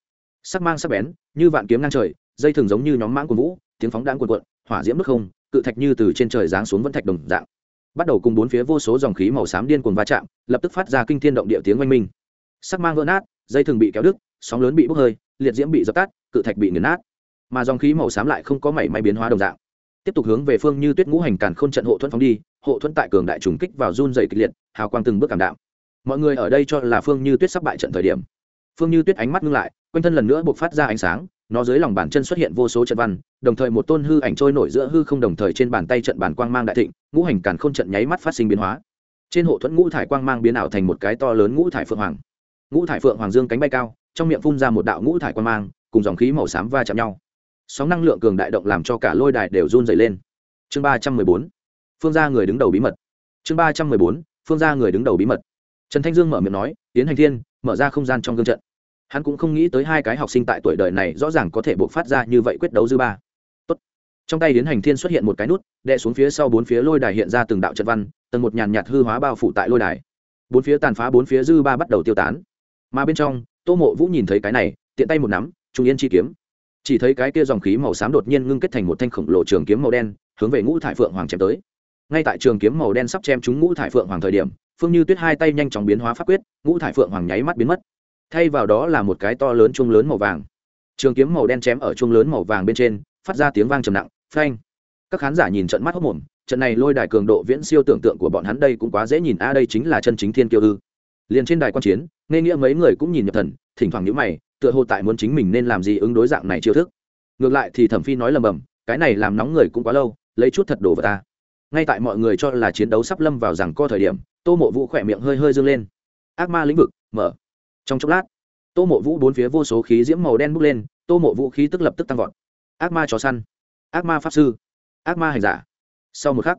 Sắc mang sắc bén, như vạn kiếm ngang trời, dây thường giống như nhóm mãng của vũ, tiếng phóng đáng quần cuộn, hỏa diễm nước không, cự thạch như từ trên trời giáng xuống vẫn thạch đồng dạng bắt đầu cùng bốn phía vô số dòng khí màu xám điên cuồng va chạm, lập tức phát ra kinh thiên động địa tiếng oanh minh. Sắc mang vỡ nát, dây thừng bị kéo đứt, sóng lớn bị bốc hơi, liệt diễm bị dập tắt, cự thạch bị nghiền nát. Mà dòng khí màu xám lại không có mảy may biến hóa đồng dạng. Tiếp tục hướng về phương như tuyết ngũ hành càn khôn trận hộ thuẫn phóng đi, hộ thuẫn tại cường đại trùng kích vào run dày kịch liệt, hào quang từng bước cảm đạm. Mọi người ở đây cho là phương như tuyết sắp bại trận thời điểm. Phương như tuyết ánh mắt ngưng lại, quanh thân lần nữa buộc phát ra ánh sáng nó dưới lòng bàn chân xuất hiện vô số trận văn, đồng thời một tôn hư ảnh trôi nổi giữa hư không đồng thời trên bàn tay trận bàn quang mang đại thịnh, ngũ hành càn khôn trận nháy mắt phát sinh biến hóa. Trên hộ thuẫn ngũ thải quang mang biến ảo thành một cái to lớn ngũ thải phượng hoàng. Ngũ thải phượng hoàng dương cánh bay cao, trong miệng phun ra một đạo ngũ thải quang mang, cùng dòng khí màu xám va chạm nhau. Sóng năng lượng cường đại động làm cho cả lôi đài đều run dày lên. Chương ba trăm mười bốn, phương gia người đứng đầu bí mật. Chương ba trăm mười bốn, phương gia người đứng đầu bí mật. Trần thanh dương mở miệng nói, tiến hành thiên, mở ra không gian trong gương trận hắn cũng không nghĩ tới hai cái học sinh tại tuổi đời này rõ ràng có thể buộc phát ra như vậy quyết đấu dư ba. Tốt. trong tay đến hành thiên xuất hiện một cái nút, đè xuống phía sau bốn phía lôi đài hiện ra từng đạo trận văn, tầng một nhàn nhạt hư hóa bao phủ tại lôi đài. Bốn phía tàn phá bốn phía dư ba bắt đầu tiêu tán. Mà bên trong, tô mộ vũ nhìn thấy cái này, tiện tay một nắm, trung yên chi kiếm. Chỉ thấy cái kia dòng khí màu xám đột nhiên ngưng kết thành một thanh khổng lồ trường kiếm màu đen, hướng về ngũ thải phượng hoàng chém tới. Ngay tại trường kiếm màu đen sắp chém trúng ngũ thải phượng hoàng thời điểm, phương như tuyết hai tay nhanh chóng biến hóa pháp quyết, ngũ thải phượng hoàng nháy mắt biến mất thay vào đó là một cái to lớn chuông lớn màu vàng. Trường kiếm màu đen chém ở chuông lớn màu vàng bên trên, phát ra tiếng vang trầm nặng, phanh. Các khán giả nhìn trận mắt hốc mồm, trận này lôi đài cường độ viễn siêu tưởng tượng của bọn hắn đây cũng quá dễ nhìn, a, đây chính là chân chính thiên kiêu ư. Liền trên đài quan chiến, nghe nghĩa mấy người cũng nhìn nhập thần, thỉnh thoảng nhíu mày, tựa hồ tại muốn chính mình nên làm gì ứng đối dạng này chiêu thức. Ngược lại thì thẩm phi nói lầm bầm, cái này làm nóng người cũng quá lâu, lấy chút thật đồ vào ta. Ngay tại mọi người cho là chiến đấu sắp lâm vào rằng co thời điểm, tô mộ vũ khỏe miệng hơi hơi dâng lên. Ác ma lĩnh vực, mở trong chốc lát, tô mộ vũ bốn phía vô số khí diễm màu đen bốc lên, tô mộ vũ khí tức lập tức tăng vọt. Ác ma chó săn, ác ma pháp sư, ác ma hành giả. Sau một khắc,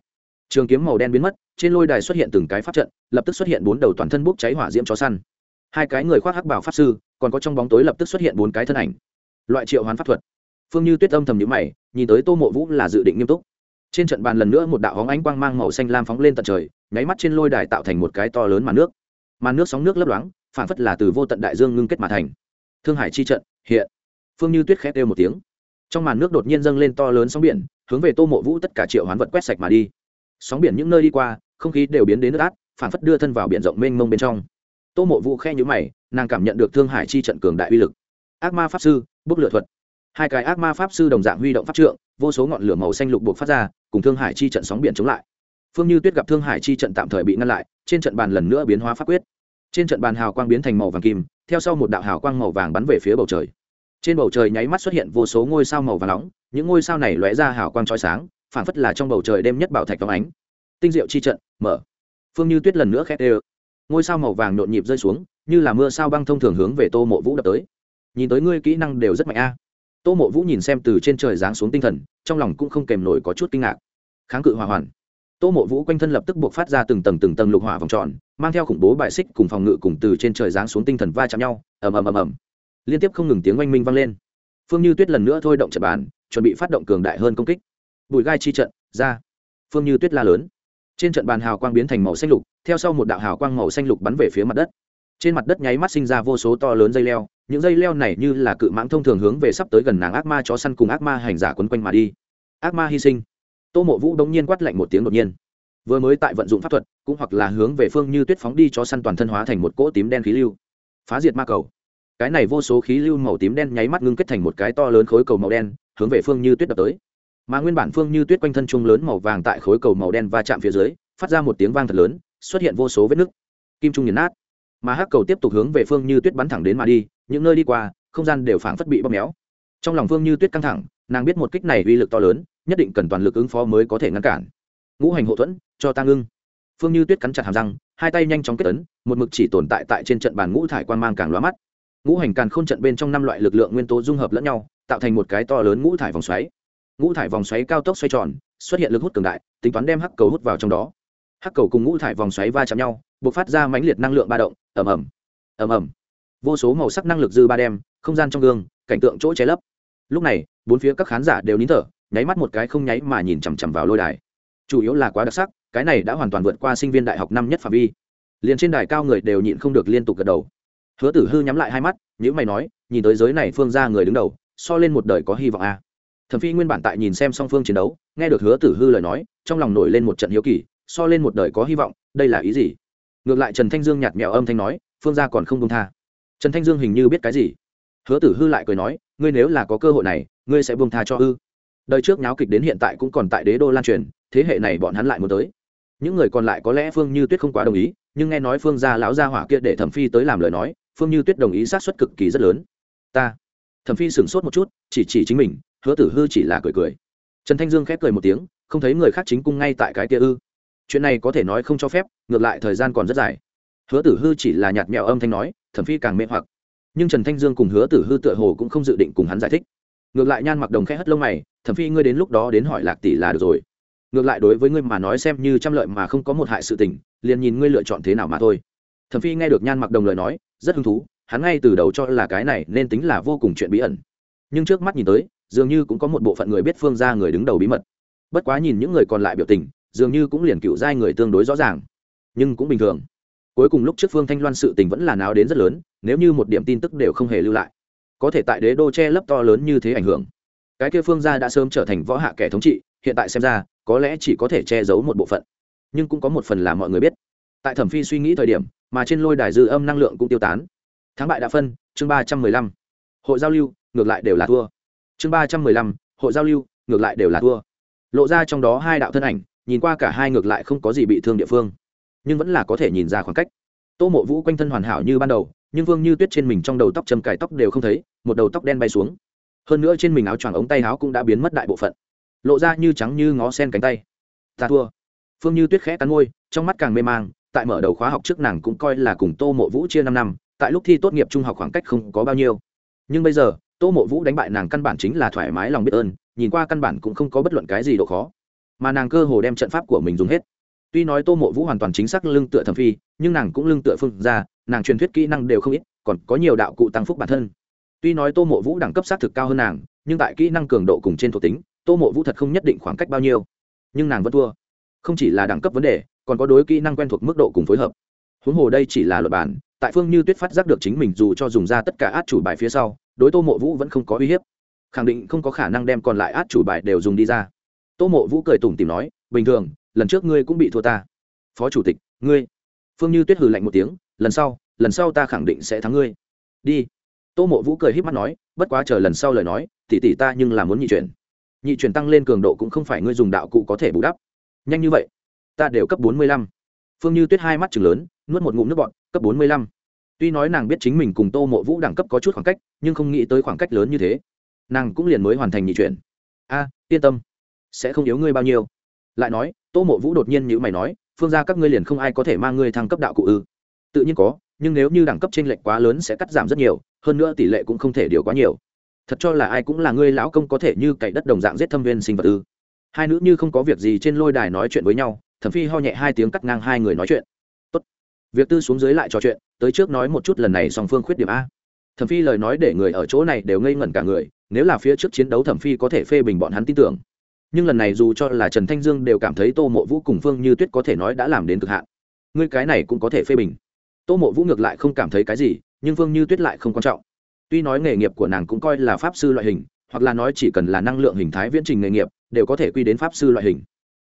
trường kiếm màu đen biến mất, trên lôi đài xuất hiện từng cái pháp trận, lập tức xuất hiện bốn đầu toàn thân bốc cháy hỏa diễm chó săn. Hai cái người khoác hắc bảo pháp sư, còn có trong bóng tối lập tức xuất hiện bốn cái thân ảnh. Loại triệu hoán pháp thuật. Phương như tuyết âm thầm nhữ mày, nhìn tới tô mộ vũ là dự định nghiêm túc. Trên trận bàn lần nữa một đạo hóng ánh quang mang màu xanh lam phóng lên tận trời, nháy mắt trên lôi đài tạo thành một cái to lớn màn nước. Màn nước sóng nước lấp loáng phản phất là từ vô tận đại dương ngưng kết mà thành. Thương hải chi trận, hiện. Phương như tuyết khét đều một tiếng. Trong màn nước đột nhiên dâng lên to lớn sóng biển, hướng về tô mộ vũ tất cả triệu hoán vật quét sạch mà đi. Sóng biển những nơi đi qua, không khí đều biến đến nước át phản phất đưa thân vào biển rộng mênh mông bên trong. Tô mộ vũ khe nhữ mày, nàng cảm nhận được thương hải chi trận cường đại uy lực. Ác ma pháp sư, bốc lửa thuật. Hai cái ác ma pháp sư đồng dạng huy động pháp trượng, vô số ngọn lửa màu xanh lục buộc phát ra, cùng thương hải chi trận sóng biển chống lại. Phương như tuyết gặp thương hải chi trận tạm thời bị ngăn lại, trên trận bàn lần nữa biến hóa pháp quyết trên trận bàn hào quang biến thành màu vàng kim, theo sau một đạo hào quang màu vàng bắn về phía bầu trời. Trên bầu trời nháy mắt xuất hiện vô số ngôi sao màu vàng nóng, những ngôi sao này lóe ra hào quang trói sáng phản phất là trong bầu trời đêm nhất bảo thạch phóng ánh. Tinh diệu chi trận, mở. Phương như tuyết lần nữa khét ê ngôi sao màu vàng nhộn nhịp rơi xuống, như là mưa sao băng thông thường hướng về tô mộ vũ đập tới. Nhìn tới ngươi kỹ năng đều rất mạnh a. Tô mộ vũ nhìn xem từ trên trời giáng xuống tinh thần, trong lòng cũng không kèm nổi có chút kinh ngạc. Kháng cự hỏa hoàn tô mộ vũ quanh thân lập tức buộc phát ra từng tầng từng tầng lục hỏa vòng tròn, mang theo khủng bố bại xích cùng phòng ngự cùng từ trên trời giáng xuống tinh thần va chạm nhau. Ầm ầm ầm ầm. Liên tiếp không ngừng tiếng oanh minh vang lên. Phương như tuyết lần nữa thôi động trận bàn, chuẩn bị phát động cường đại hơn công kích. Bụi gai chi trận, ra. Phương như tuyết la lớn. Trên trận bàn hào quang biến thành màu xanh lục, theo sau một đạo hào quang màu xanh lục bắn về phía mặt đất. Trên mặt đất nháy mắt sinh ra vô số to lớn dây leo, những dây leo này như là cự mãng thông thường hướng về sắp tới gần nàng ác ma chó săn cùng ác ma hành giả quấn quanh mà đi. Ác ma hy sinh tô mộ vũ đống nhiên quát lạnh một tiếng đột nhiên. Vừa mới tại vận dụng pháp thuật, cũng hoặc là hướng về phương như tuyết phóng đi cho săn toàn thân hóa thành một cỗ tím đen khí lưu. Phá diệt ma cầu. Cái này vô số khí lưu màu tím đen nháy mắt ngưng kết thành một cái to lớn khối cầu màu đen, hướng về phương như tuyết đập tới. Mà nguyên bản phương như tuyết quanh thân trung lớn màu vàng tại khối cầu màu đen va chạm phía dưới, phát ra một tiếng vang thật lớn, xuất hiện vô số vết nứt. Kim trung nghiền nát. Mà hắc cầu tiếp tục hướng về phương như tuyết bắn thẳng đến mà đi, những nơi đi qua, không gian đều phảng phất bị bóp méo. Trong lòng phương như tuyết căng thẳng, nàng biết một kích này uy lực to lớn nhất định cần toàn lực ứng phó mới có thể ngăn cản. Ngũ hành hộ thuẫn, cho ta ngưng. Phương như tuyết cắn chặt hàm răng, hai tay nhanh chóng kết tấn một mực chỉ tồn tại tại trên trận bàn ngũ thải quan mang càng lóa mắt. Ngũ hành càn k h ô n trận bên trong năm loại lực lượng nguyên tố dung hợp lẫn nhau, tạo thành một cái to lớn ngũ thải vòng xoáy. Ngũ thải vòng xoáy cao tốc xoay tròn, xuất hiện lực hút cường đại, tính toán đem hắc cầu hút vào trong đó. Hắc cầu cùng ngũ thải vòng xoáy va chạm nhau b ộ c phát ra mãnh liệt năng lượng ba động ẩm ẩm ẩm ẩm vô số màu sắc năng lực dư ba đem, không gian trong gương, cảnh tượng chỗ cháy lấp. Lúc này, bốn phía các khán giả đều nín thở nháy mắt một cái không nháy mà nhìn chằm chằm vào lôi đài. Chủ yếu là quá đặc sắc, cái này đã hoàn toàn vượt qua sinh viên đại học năm nhất phạm vi. Liền trên đài cao người đều nhịn không được liên tục gật đầu. Hứa tử hư nhắm lại hai mắt những mày nói, nhìn tới giới này phương ra người đứng đầu, so lên một đời có hy vọng a à. thẩm phi nguyên bản tại nhìn xem song phương chiến đấu, nghe được hứa tử hư lời nói, trong lòng nổi lên một trận hiếu kỳ, so lên một đời có hy vọng, đây là ý gì? Ngược lại trần thanh dương nhạt mẹo âm thanh nói, phương gia còn không công tha. Trần thanh dương hình như biết cái gì? Hứa tử hư lại cười nói, ngươi nếu là có cơ hội này, ngươi sẽ buông tha cho ư? Đời trước nháo kịch đến hiện tại cũng còn tại đế đô lan truyền, thế hệ này bọn hắn lại muốn tới. Những người còn lại có lẽ phương như tuyết không quá đồng ý, nhưng nghe nói phương gia lão gia hỏa kia để thẩm phi tới làm lời nói, phương như tuyết đồng ý sát xuất cực kỳ rất lớn. Ta. Thẩm phi sửng sốt một chút, chỉ chỉ chính mình, hứa tử hư chỉ là cười cười. Trần thanh dương khép cười một tiếng, không thấy người khác chính cung ngay tại cái kia ư. Chuyện này có thể nói không cho phép, ngược lại thời gian còn rất dài. Hứa tử hư chỉ là nhạt mẹo âm thanh nói, thẩm phi càng mê hoặc. Nhưng trần thanh dương cùng hứa tử hư tựa hồ cũng không dự định cùng hắn giải thích ngược lại nhan mặc đồng khẽ hất lông mày, thẩm phi, ngươi đến lúc đó đến hỏi lạc tỷ là được rồi. Ngược lại đối với ngươi mà nói xem như trăm lợi mà không có một hại sự tình, liền nhìn ngươi lựa chọn thế nào mà thôi. Thẩm phi nghe được nhan mặc đồng lời nói, rất hứng thú, hắn ngay từ đầu cho là cái này nên tính là vô cùng chuyện bí ẩn. Nhưng trước mắt nhìn tới, dường như cũng có một bộ phận người biết phương ra người đứng đầu bí mật. Bất quá nhìn những người còn lại biểu tình, dường như cũng liền cựu giai người tương đối rõ ràng. Nhưng cũng bình thường. Cuối cùng lúc trước phương thanh loan sự tình vẫn là náo đến rất lớn, nếu như một điểm tin tức đều không hề lưu lại có thể tại đế đô che lấp to lớn như thế ảnh hưởng. Cái kia phương gia đã sớm trở thành võ hạ kẻ thống trị, hiện tại xem ra, có lẽ chỉ có thể che giấu một bộ phận. Nhưng cũng có một phần là mọi người biết. Tại thẩm phi suy nghĩ thời điểm, mà trên lôi đài dư âm năng lượng cũng tiêu tán. Thắng bại đã phân, chương ba trăm mười lăm. Hội giao lưu, ngược lại đều là thua. Chương ba trăm mười lăm, hội giao lưu, ngược lại đều là thua. Lộ ra trong đó hai đạo thân ảnh, nhìn qua cả hai ngược lại không có gì bị thương địa phương. Nhưng vẫn là có thể nhìn ra khoảng cách. Tô mộ vũ quanh thân hoàn hảo như ban đầu, nhưng vương như tuyết trên mình trong đầu tóc châm cài tóc đều không thấy một đầu tóc đen bay xuống. Hơn nữa trên mình áo choàng ống tay áo cũng đã biến mất đại bộ phận. Lộ ra như trắng như ngó sen cánh tay. Ta thua. Phương như tuyết khẽ cắn môi, trong mắt càng mê mang, tại mở đầu khóa học trước nàng cũng coi là cùng tô mộ vũ chia năm năm, tại lúc thi tốt nghiệp trung học khoảng cách không có bao nhiêu. Nhưng bây giờ, tô mộ vũ đánh bại nàng căn bản chính là thoải mái lòng biết ơn, nhìn qua căn bản cũng không có bất luận cái gì độ khó. Mà nàng cơ hồ đem trận pháp của mình dùng hết. Tuy nói tô mộ vũ hoàn toàn chính xác lưng tựa thẩm phi, nhưng nàng cũng lưng tựa phương ra nàng truyền thuyết kỹ năng đều không ít, còn có nhiều đạo cụ tăng phúc bản thân tuy nói tô mộ vũ đẳng cấp sát thực cao hơn nàng, nhưng tại kỹ năng cường độ cùng trên thuộc tính, tô mộ vũ thật không nhất định khoảng cách bao nhiêu. Nhưng nàng vẫn thua. Không chỉ là đẳng cấp vấn đề, còn có đối kỹ năng quen thuộc mức độ cùng phối hợp. Huống hồ đây chỉ là luật bản, tại phương như tuyết phát giác được chính mình dù cho dùng ra tất cả át chủ bài phía sau, đối tô mộ vũ vẫn không có uy hiếp. Khẳng định không có khả năng đem còn lại át chủ bài đều dùng đi ra. Tô mộ vũ cười tủm tìm nói, bình thường, lần trước ngươi cũng bị thua ta. Phó chủ tịch, ngươi. Phương như tuyết hừ lạnh một tiếng, lần sau lần sau ta khẳng định sẽ thắng ngươi. Đi tô mộ vũ cười h í p mắt nói, bất quá chờ lần sau lời nói, tỉ tỉ ta nhưng là muốn nhị chuyển. Nhị chuyển tăng lên cường độ cũng không phải ngươi dùng đạo cụ có thể bù đắp. Nhanh như vậy, ta đều cấp bốn mươi lăm. Phương như tuyết hai mắt chừng lớn, nuốt một ngụm nước bọn cấp bốn mươi lăm. Tuy nói nàng biết chính mình cùng tô mộ vũ đẳng cấp có chút khoảng cách, nhưng không nghĩ tới khoảng cách lớn như thế. Nàng cũng liền mới hoàn thành nhị chuyển. A, yên tâm, sẽ không yếu ngươi bao nhiêu. Lại nói, tô mộ vũ đột nhiên như mày nói, phương ra các ngươi liền không ai có thể mang ngươi thăng cấp đạo cụ ư? Tự nhiên có, nhưng nếu như đẳng cấp t r ê n lệch quá lớn sẽ cắt giảm rất nhiều hơn nữa tỷ lệ cũng không thể điều quá nhiều. Thật cho là ai cũng là ngươi lão công có thể như cậy đất đồng dạng giết thâm viên sinh vật ư. Hai nữ như không có việc gì trên lôi đài nói chuyện với nhau, thẩm phi ho nhẹ hai tiếng cắt ngang hai người nói chuyện. Tốt. việc tư xuống dưới lại trò chuyện, tới trước nói một chút lần này song phương khuyết điểm a. Thẩm phi lời nói để người ở chỗ này đều ngây ngẩn cả người, nếu là phía trước chiến đấu thẩm phi có thể phê bình bọn hắn tin tưởng. Nhưng lần này dù cho là trần thanh dương đều cảm thấy tô mộ vũ cùng phương như tuyết có thể nói đã làm đến cực hạn. Ngươi cái này cũng có thể phê bình. Tô mộ vũ ngược lại không cảm thấy cái gì nhưng phương như tuyết lại không quan trọng. Tuy nói nghề nghiệp của nàng cũng coi là pháp sư loại hình, hoặc là nói chỉ cần là năng lượng hình thái viễn trình nghề nghiệp, đều có thể quy đến pháp sư loại hình.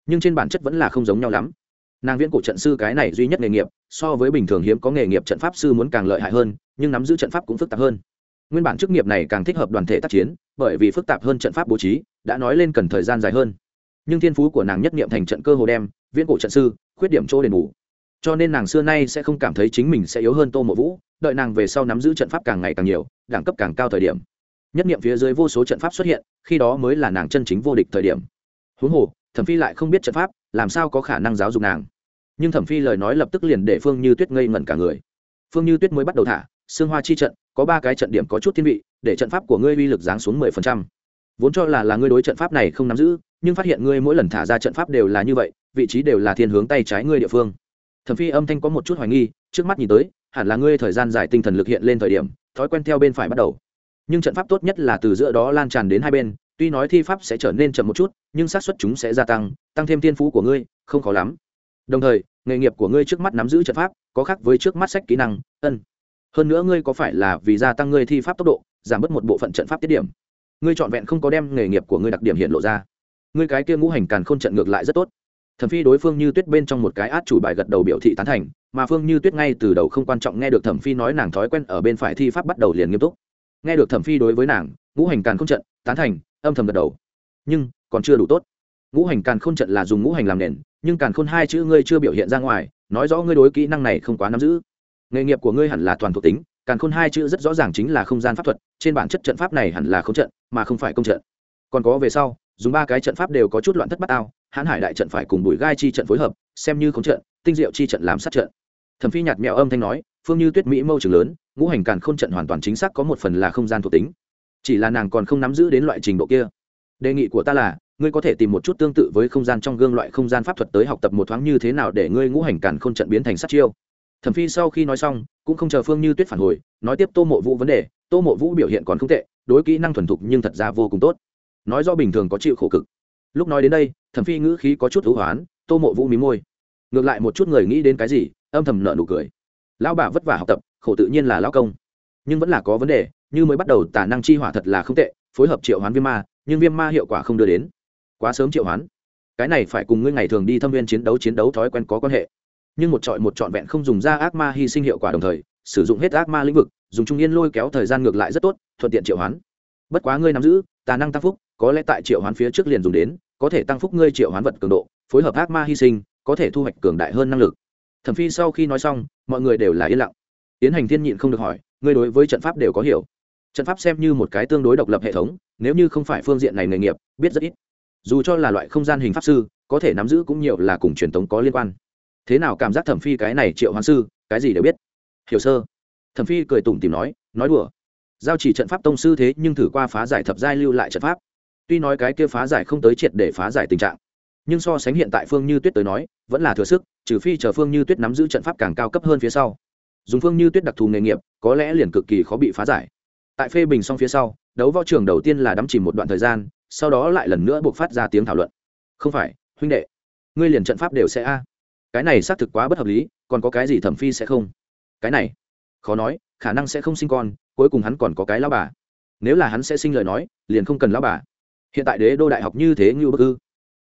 Nhưng trên bản chất vẫn là không giống nhau lắm. Nàng viễn cổ trận sư cái này duy nhất nghề nghiệp, so với bình thường hiếm có nghề nghiệp trận pháp sư muốn càng lợi hại hơn, nhưng nắm giữ trận pháp cũng phức tạp hơn. Nguyên bản chức nghiệp này càng thích hợp đoàn thể tác chiến, bởi vì phức tạp hơn trận pháp bố trí, đã nói lên cần thời gian dài hơn. Nhưng thiên phú của nàng nhất niệm thành trận cơ hồ đem, viễn cổ trận sư, khuyết điểm chỗ đền bù cho nên nàng xưa nay sẽ không cảm thấy chính mình sẽ yếu hơn tô mộ vũ, đợi nàng về sau nắm giữ trận pháp càng ngày càng nhiều, đẳng cấp càng cao thời điểm. Nhất nghiệm phía dưới vô số trận pháp xuất hiện, khi đó mới là nàng chân chính vô địch thời điểm. Huống hồ, thẩm phi lại không biết trận pháp, làm sao có khả năng giáo dục nàng. Nhưng thẩm phi lời nói lập tức liền để phương như tuyết ngây ngẩn cả người. Phương như tuyết mới bắt đầu thả xương hoa chi trận, có ba cái trận điểm có chút thiên vị, để trận pháp của ngươi uy lực giáng xuống mười phần trăm. Vốn cho là là ngươi đối trận pháp này không nắm giữ, nhưng phát hiện ngươi mỗi lần thả ra trận pháp đều là như vậy, vị trí đều là thiên hướng tay trái ngươi địa phương thẩm phi âm thanh có một chút hoài nghi, trước mắt nhìn tới, hẳn là ngươi thời gian dài tinh thần lực hiện lên thời điểm, thói quen theo bên phải bắt đầu. Nhưng trận pháp tốt nhất là từ giữa đó lan tràn đến hai bên, tuy nói thi pháp sẽ trở nên chậm một chút, nhưng xác suất chúng sẽ gia tăng tăng thêm thiên phú của ngươi, không khó lắm. Đồng thời, nghề nghiệp của ngươi trước mắt nắm giữ trận pháp, có khác với trước mắt sách kỹ năng, ân. Hơn nữa ngươi có phải là vì gia tăng ngươi thi pháp tốc độ, giảm bớt một bộ phận trận pháp tiết điểm? Ngươi trọn vẹn không có đem nghề nghiệp của ngươi đặc điểm hiện lộ ra. Ngươi cái kia ngũ hành càn khôn trận ngược lại rất tốt thẩm phi đối phương như tuyết bên trong một cái át chủ bài gật đầu biểu thị tán thành, mà phương như tuyết ngay từ đầu không quan trọng nghe được thẩm phi nói nàng thói quen ở bên phải thi pháp bắt đầu liền nghiêm túc. Nghe được thẩm phi đối với nàng, ngũ hành càn khôn trận, tán thành, âm thầm gật đầu. Nhưng, còn chưa đủ tốt. Ngũ hành càn khôn trận là dùng ngũ hành làm nền, nhưng càn khôn hai chữ ngươi chưa biểu hiện ra ngoài, nói rõ ngươi đối kỹ năng này không quá nắm giữ. Nghề nghiệp của ngươi hẳn là toàn thuộc tính, càn khôn hai chữ rất rõ ràng chính là không gian pháp thuật, trên bản chất trận pháp này hẳn là không trận, mà không phải công trận. Còn có về sau, dùng ba cái trận pháp đều có chút loạn thất bát ao hãn hải đại trận phải cùng bùi gai chi trận phối hợp, xem như không trận, tinh diệu chi trận làm sát trận. Thẩm phi nhạt mẹo âm thanh nói, phương như tuyết mỹ mâu trường lớn, ngũ hành càn khôn trận hoàn toàn chính xác có một phần là không gian thuộc tính. Chỉ là nàng còn không nắm giữ đến loại trình độ kia. Đề nghị của ta là, ngươi có thể tìm một chút tương tự với không gian trong gương loại không gian pháp thuật tới học tập một thoáng như thế nào để ngươi ngũ hành càn khôn trận biến thành sát chiêu. Thẩm phi sau khi nói xong, cũng không chờ phương như tuyết phản hồi, nói tiếp tô mộ vũ vấn đề, tô mộ vũ biểu hiện còn không tệ, đối kỹ năng thuần thục nhưng thật ra vô cùng tốt. Nói do bình thường có chịu khổ cực lúc nói đến đây, thẩm phi ngữ khí có chút hữu hoán, tô mộ vũ mí môi. Ngược lại một chút người nghĩ đến cái gì, âm thầm nợ nụ cười. Lão bà vất vả học tập, khổ tự nhiên là lão công. Nhưng vẫn là có vấn đề, như mới bắt đầu tả năng chi hỏa thật là không tệ, phối hợp triệu hoán viêm ma, nhưng viêm ma hiệu quả không đưa đến. Quá sớm triệu hoán. Cái này phải cùng ngươi ngày thường đi thâm viên chiến đấu chiến đấu thói quen có quan hệ. Nhưng một trọi một trọn vẹn không dùng ra ác ma hy sinh hiệu quả đồng thời, sử dụng hết ác ma lĩnh vực, dùng trung yên lôi kéo thời gian ngược lại rất tốt, thuận tiện triệu hoán. Bất quá ngươi nắm giữ, tà năng tăng phúc có lẽ tại triệu hoán phía trước liền dùng đến, có thể tăng phúc ngươi triệu hoán vật cường độ, phối hợp ác ma hy sinh, có thể thu hoạch cường đại hơn năng lực. Thẩm phi sau khi nói xong, mọi người đều là yên lặng. Tiến hành thiên nhịn không được hỏi, ngươi đối với trận pháp đều có hiểu? Trận pháp xem như một cái tương đối độc lập hệ thống, nếu như không phải phương diện này nghề nghiệp, biết rất ít. Dù cho là loại không gian hình pháp sư, có thể nắm giữ cũng nhiều là cùng truyền thống có liên quan. Thế nào cảm giác thẩm phi cái này triệu hoán sư, cái gì đều biết? Hiểu sơ. Thẩm phi cười tủm tìm nói nói đùa. Giao chỉ trận pháp tông sư thế nhưng thử qua phá giải thập giai lưu lại trận pháp tuy nói cái kia phá giải không tới triệt để phá giải tình trạng, nhưng so sánh hiện tại phương như tuyết tới nói, vẫn là thừa sức, trừ phi chờ phương như tuyết nắm giữ trận pháp càng cao cấp hơn phía sau. Dùng phương như tuyết đặc thù nghề nghiệp, có lẽ liền cực kỳ khó bị phá giải. Tại phê bình xong phía sau, đấu võ trường đầu tiên là đắm chìm một đoạn thời gian, sau đó lại lần nữa buộc phát ra tiếng thảo luận. Không phải, huynh đệ, ngươi liền trận pháp đều sẽ a. Cái này xác thực quá bất hợp lý, còn có cái gì thẩm phi sẽ không? Cái này, khó nói, khả năng sẽ không sinh con, cuối cùng hắn còn có cái lao bà. Nếu là hắn sẽ sinh lời nói, liền không cần lao bà hiện tại đế đô đại học như thế như bức ư?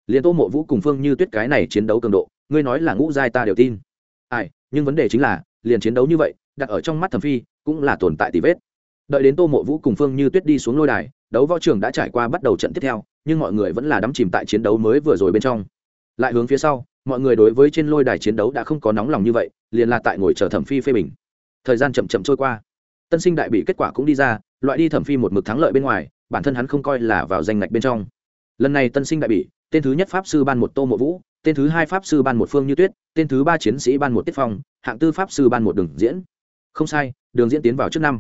Liền tô mộ vũ cùng phương như tuyết cái này chiến đấu cường độ, ngươi nói là ngũ giai ta đều tin. Ai, nhưng vấn đề chính là, liền chiến đấu như vậy, đặt ở trong mắt thẩm phi, cũng là tồn tại tỷ vết. Đợi đến tô mộ vũ cùng phương như tuyết đi xuống lôi đài, đấu võ trường đã trải qua bắt đầu trận tiếp theo, nhưng mọi người vẫn là đắm chìm tại chiến đấu mới vừa rồi bên trong. Lại hướng phía sau, mọi người đối với trên lôi đài chiến đấu đã không có nóng lòng như vậy, liền là tại ngồi chờ thẩm phi phê bình. Thời gian chậm chậm trôi qua. Tân sinh đại bị kết quả cũng đi ra, loại đi thẩm phi một mực thắng lợi bên ngoài bản thân hắn không coi là vào danh ngạch bên trong. Lần này tân sinh đại bị tên thứ nhất pháp sư ban một tô mộ vũ tên thứ hai pháp sư ban một phương như tuyết tên thứ ba chiến sĩ ban một tiết phong hạng tư pháp sư ban một đường diễn. Không sai đường diễn tiến vào trước năm.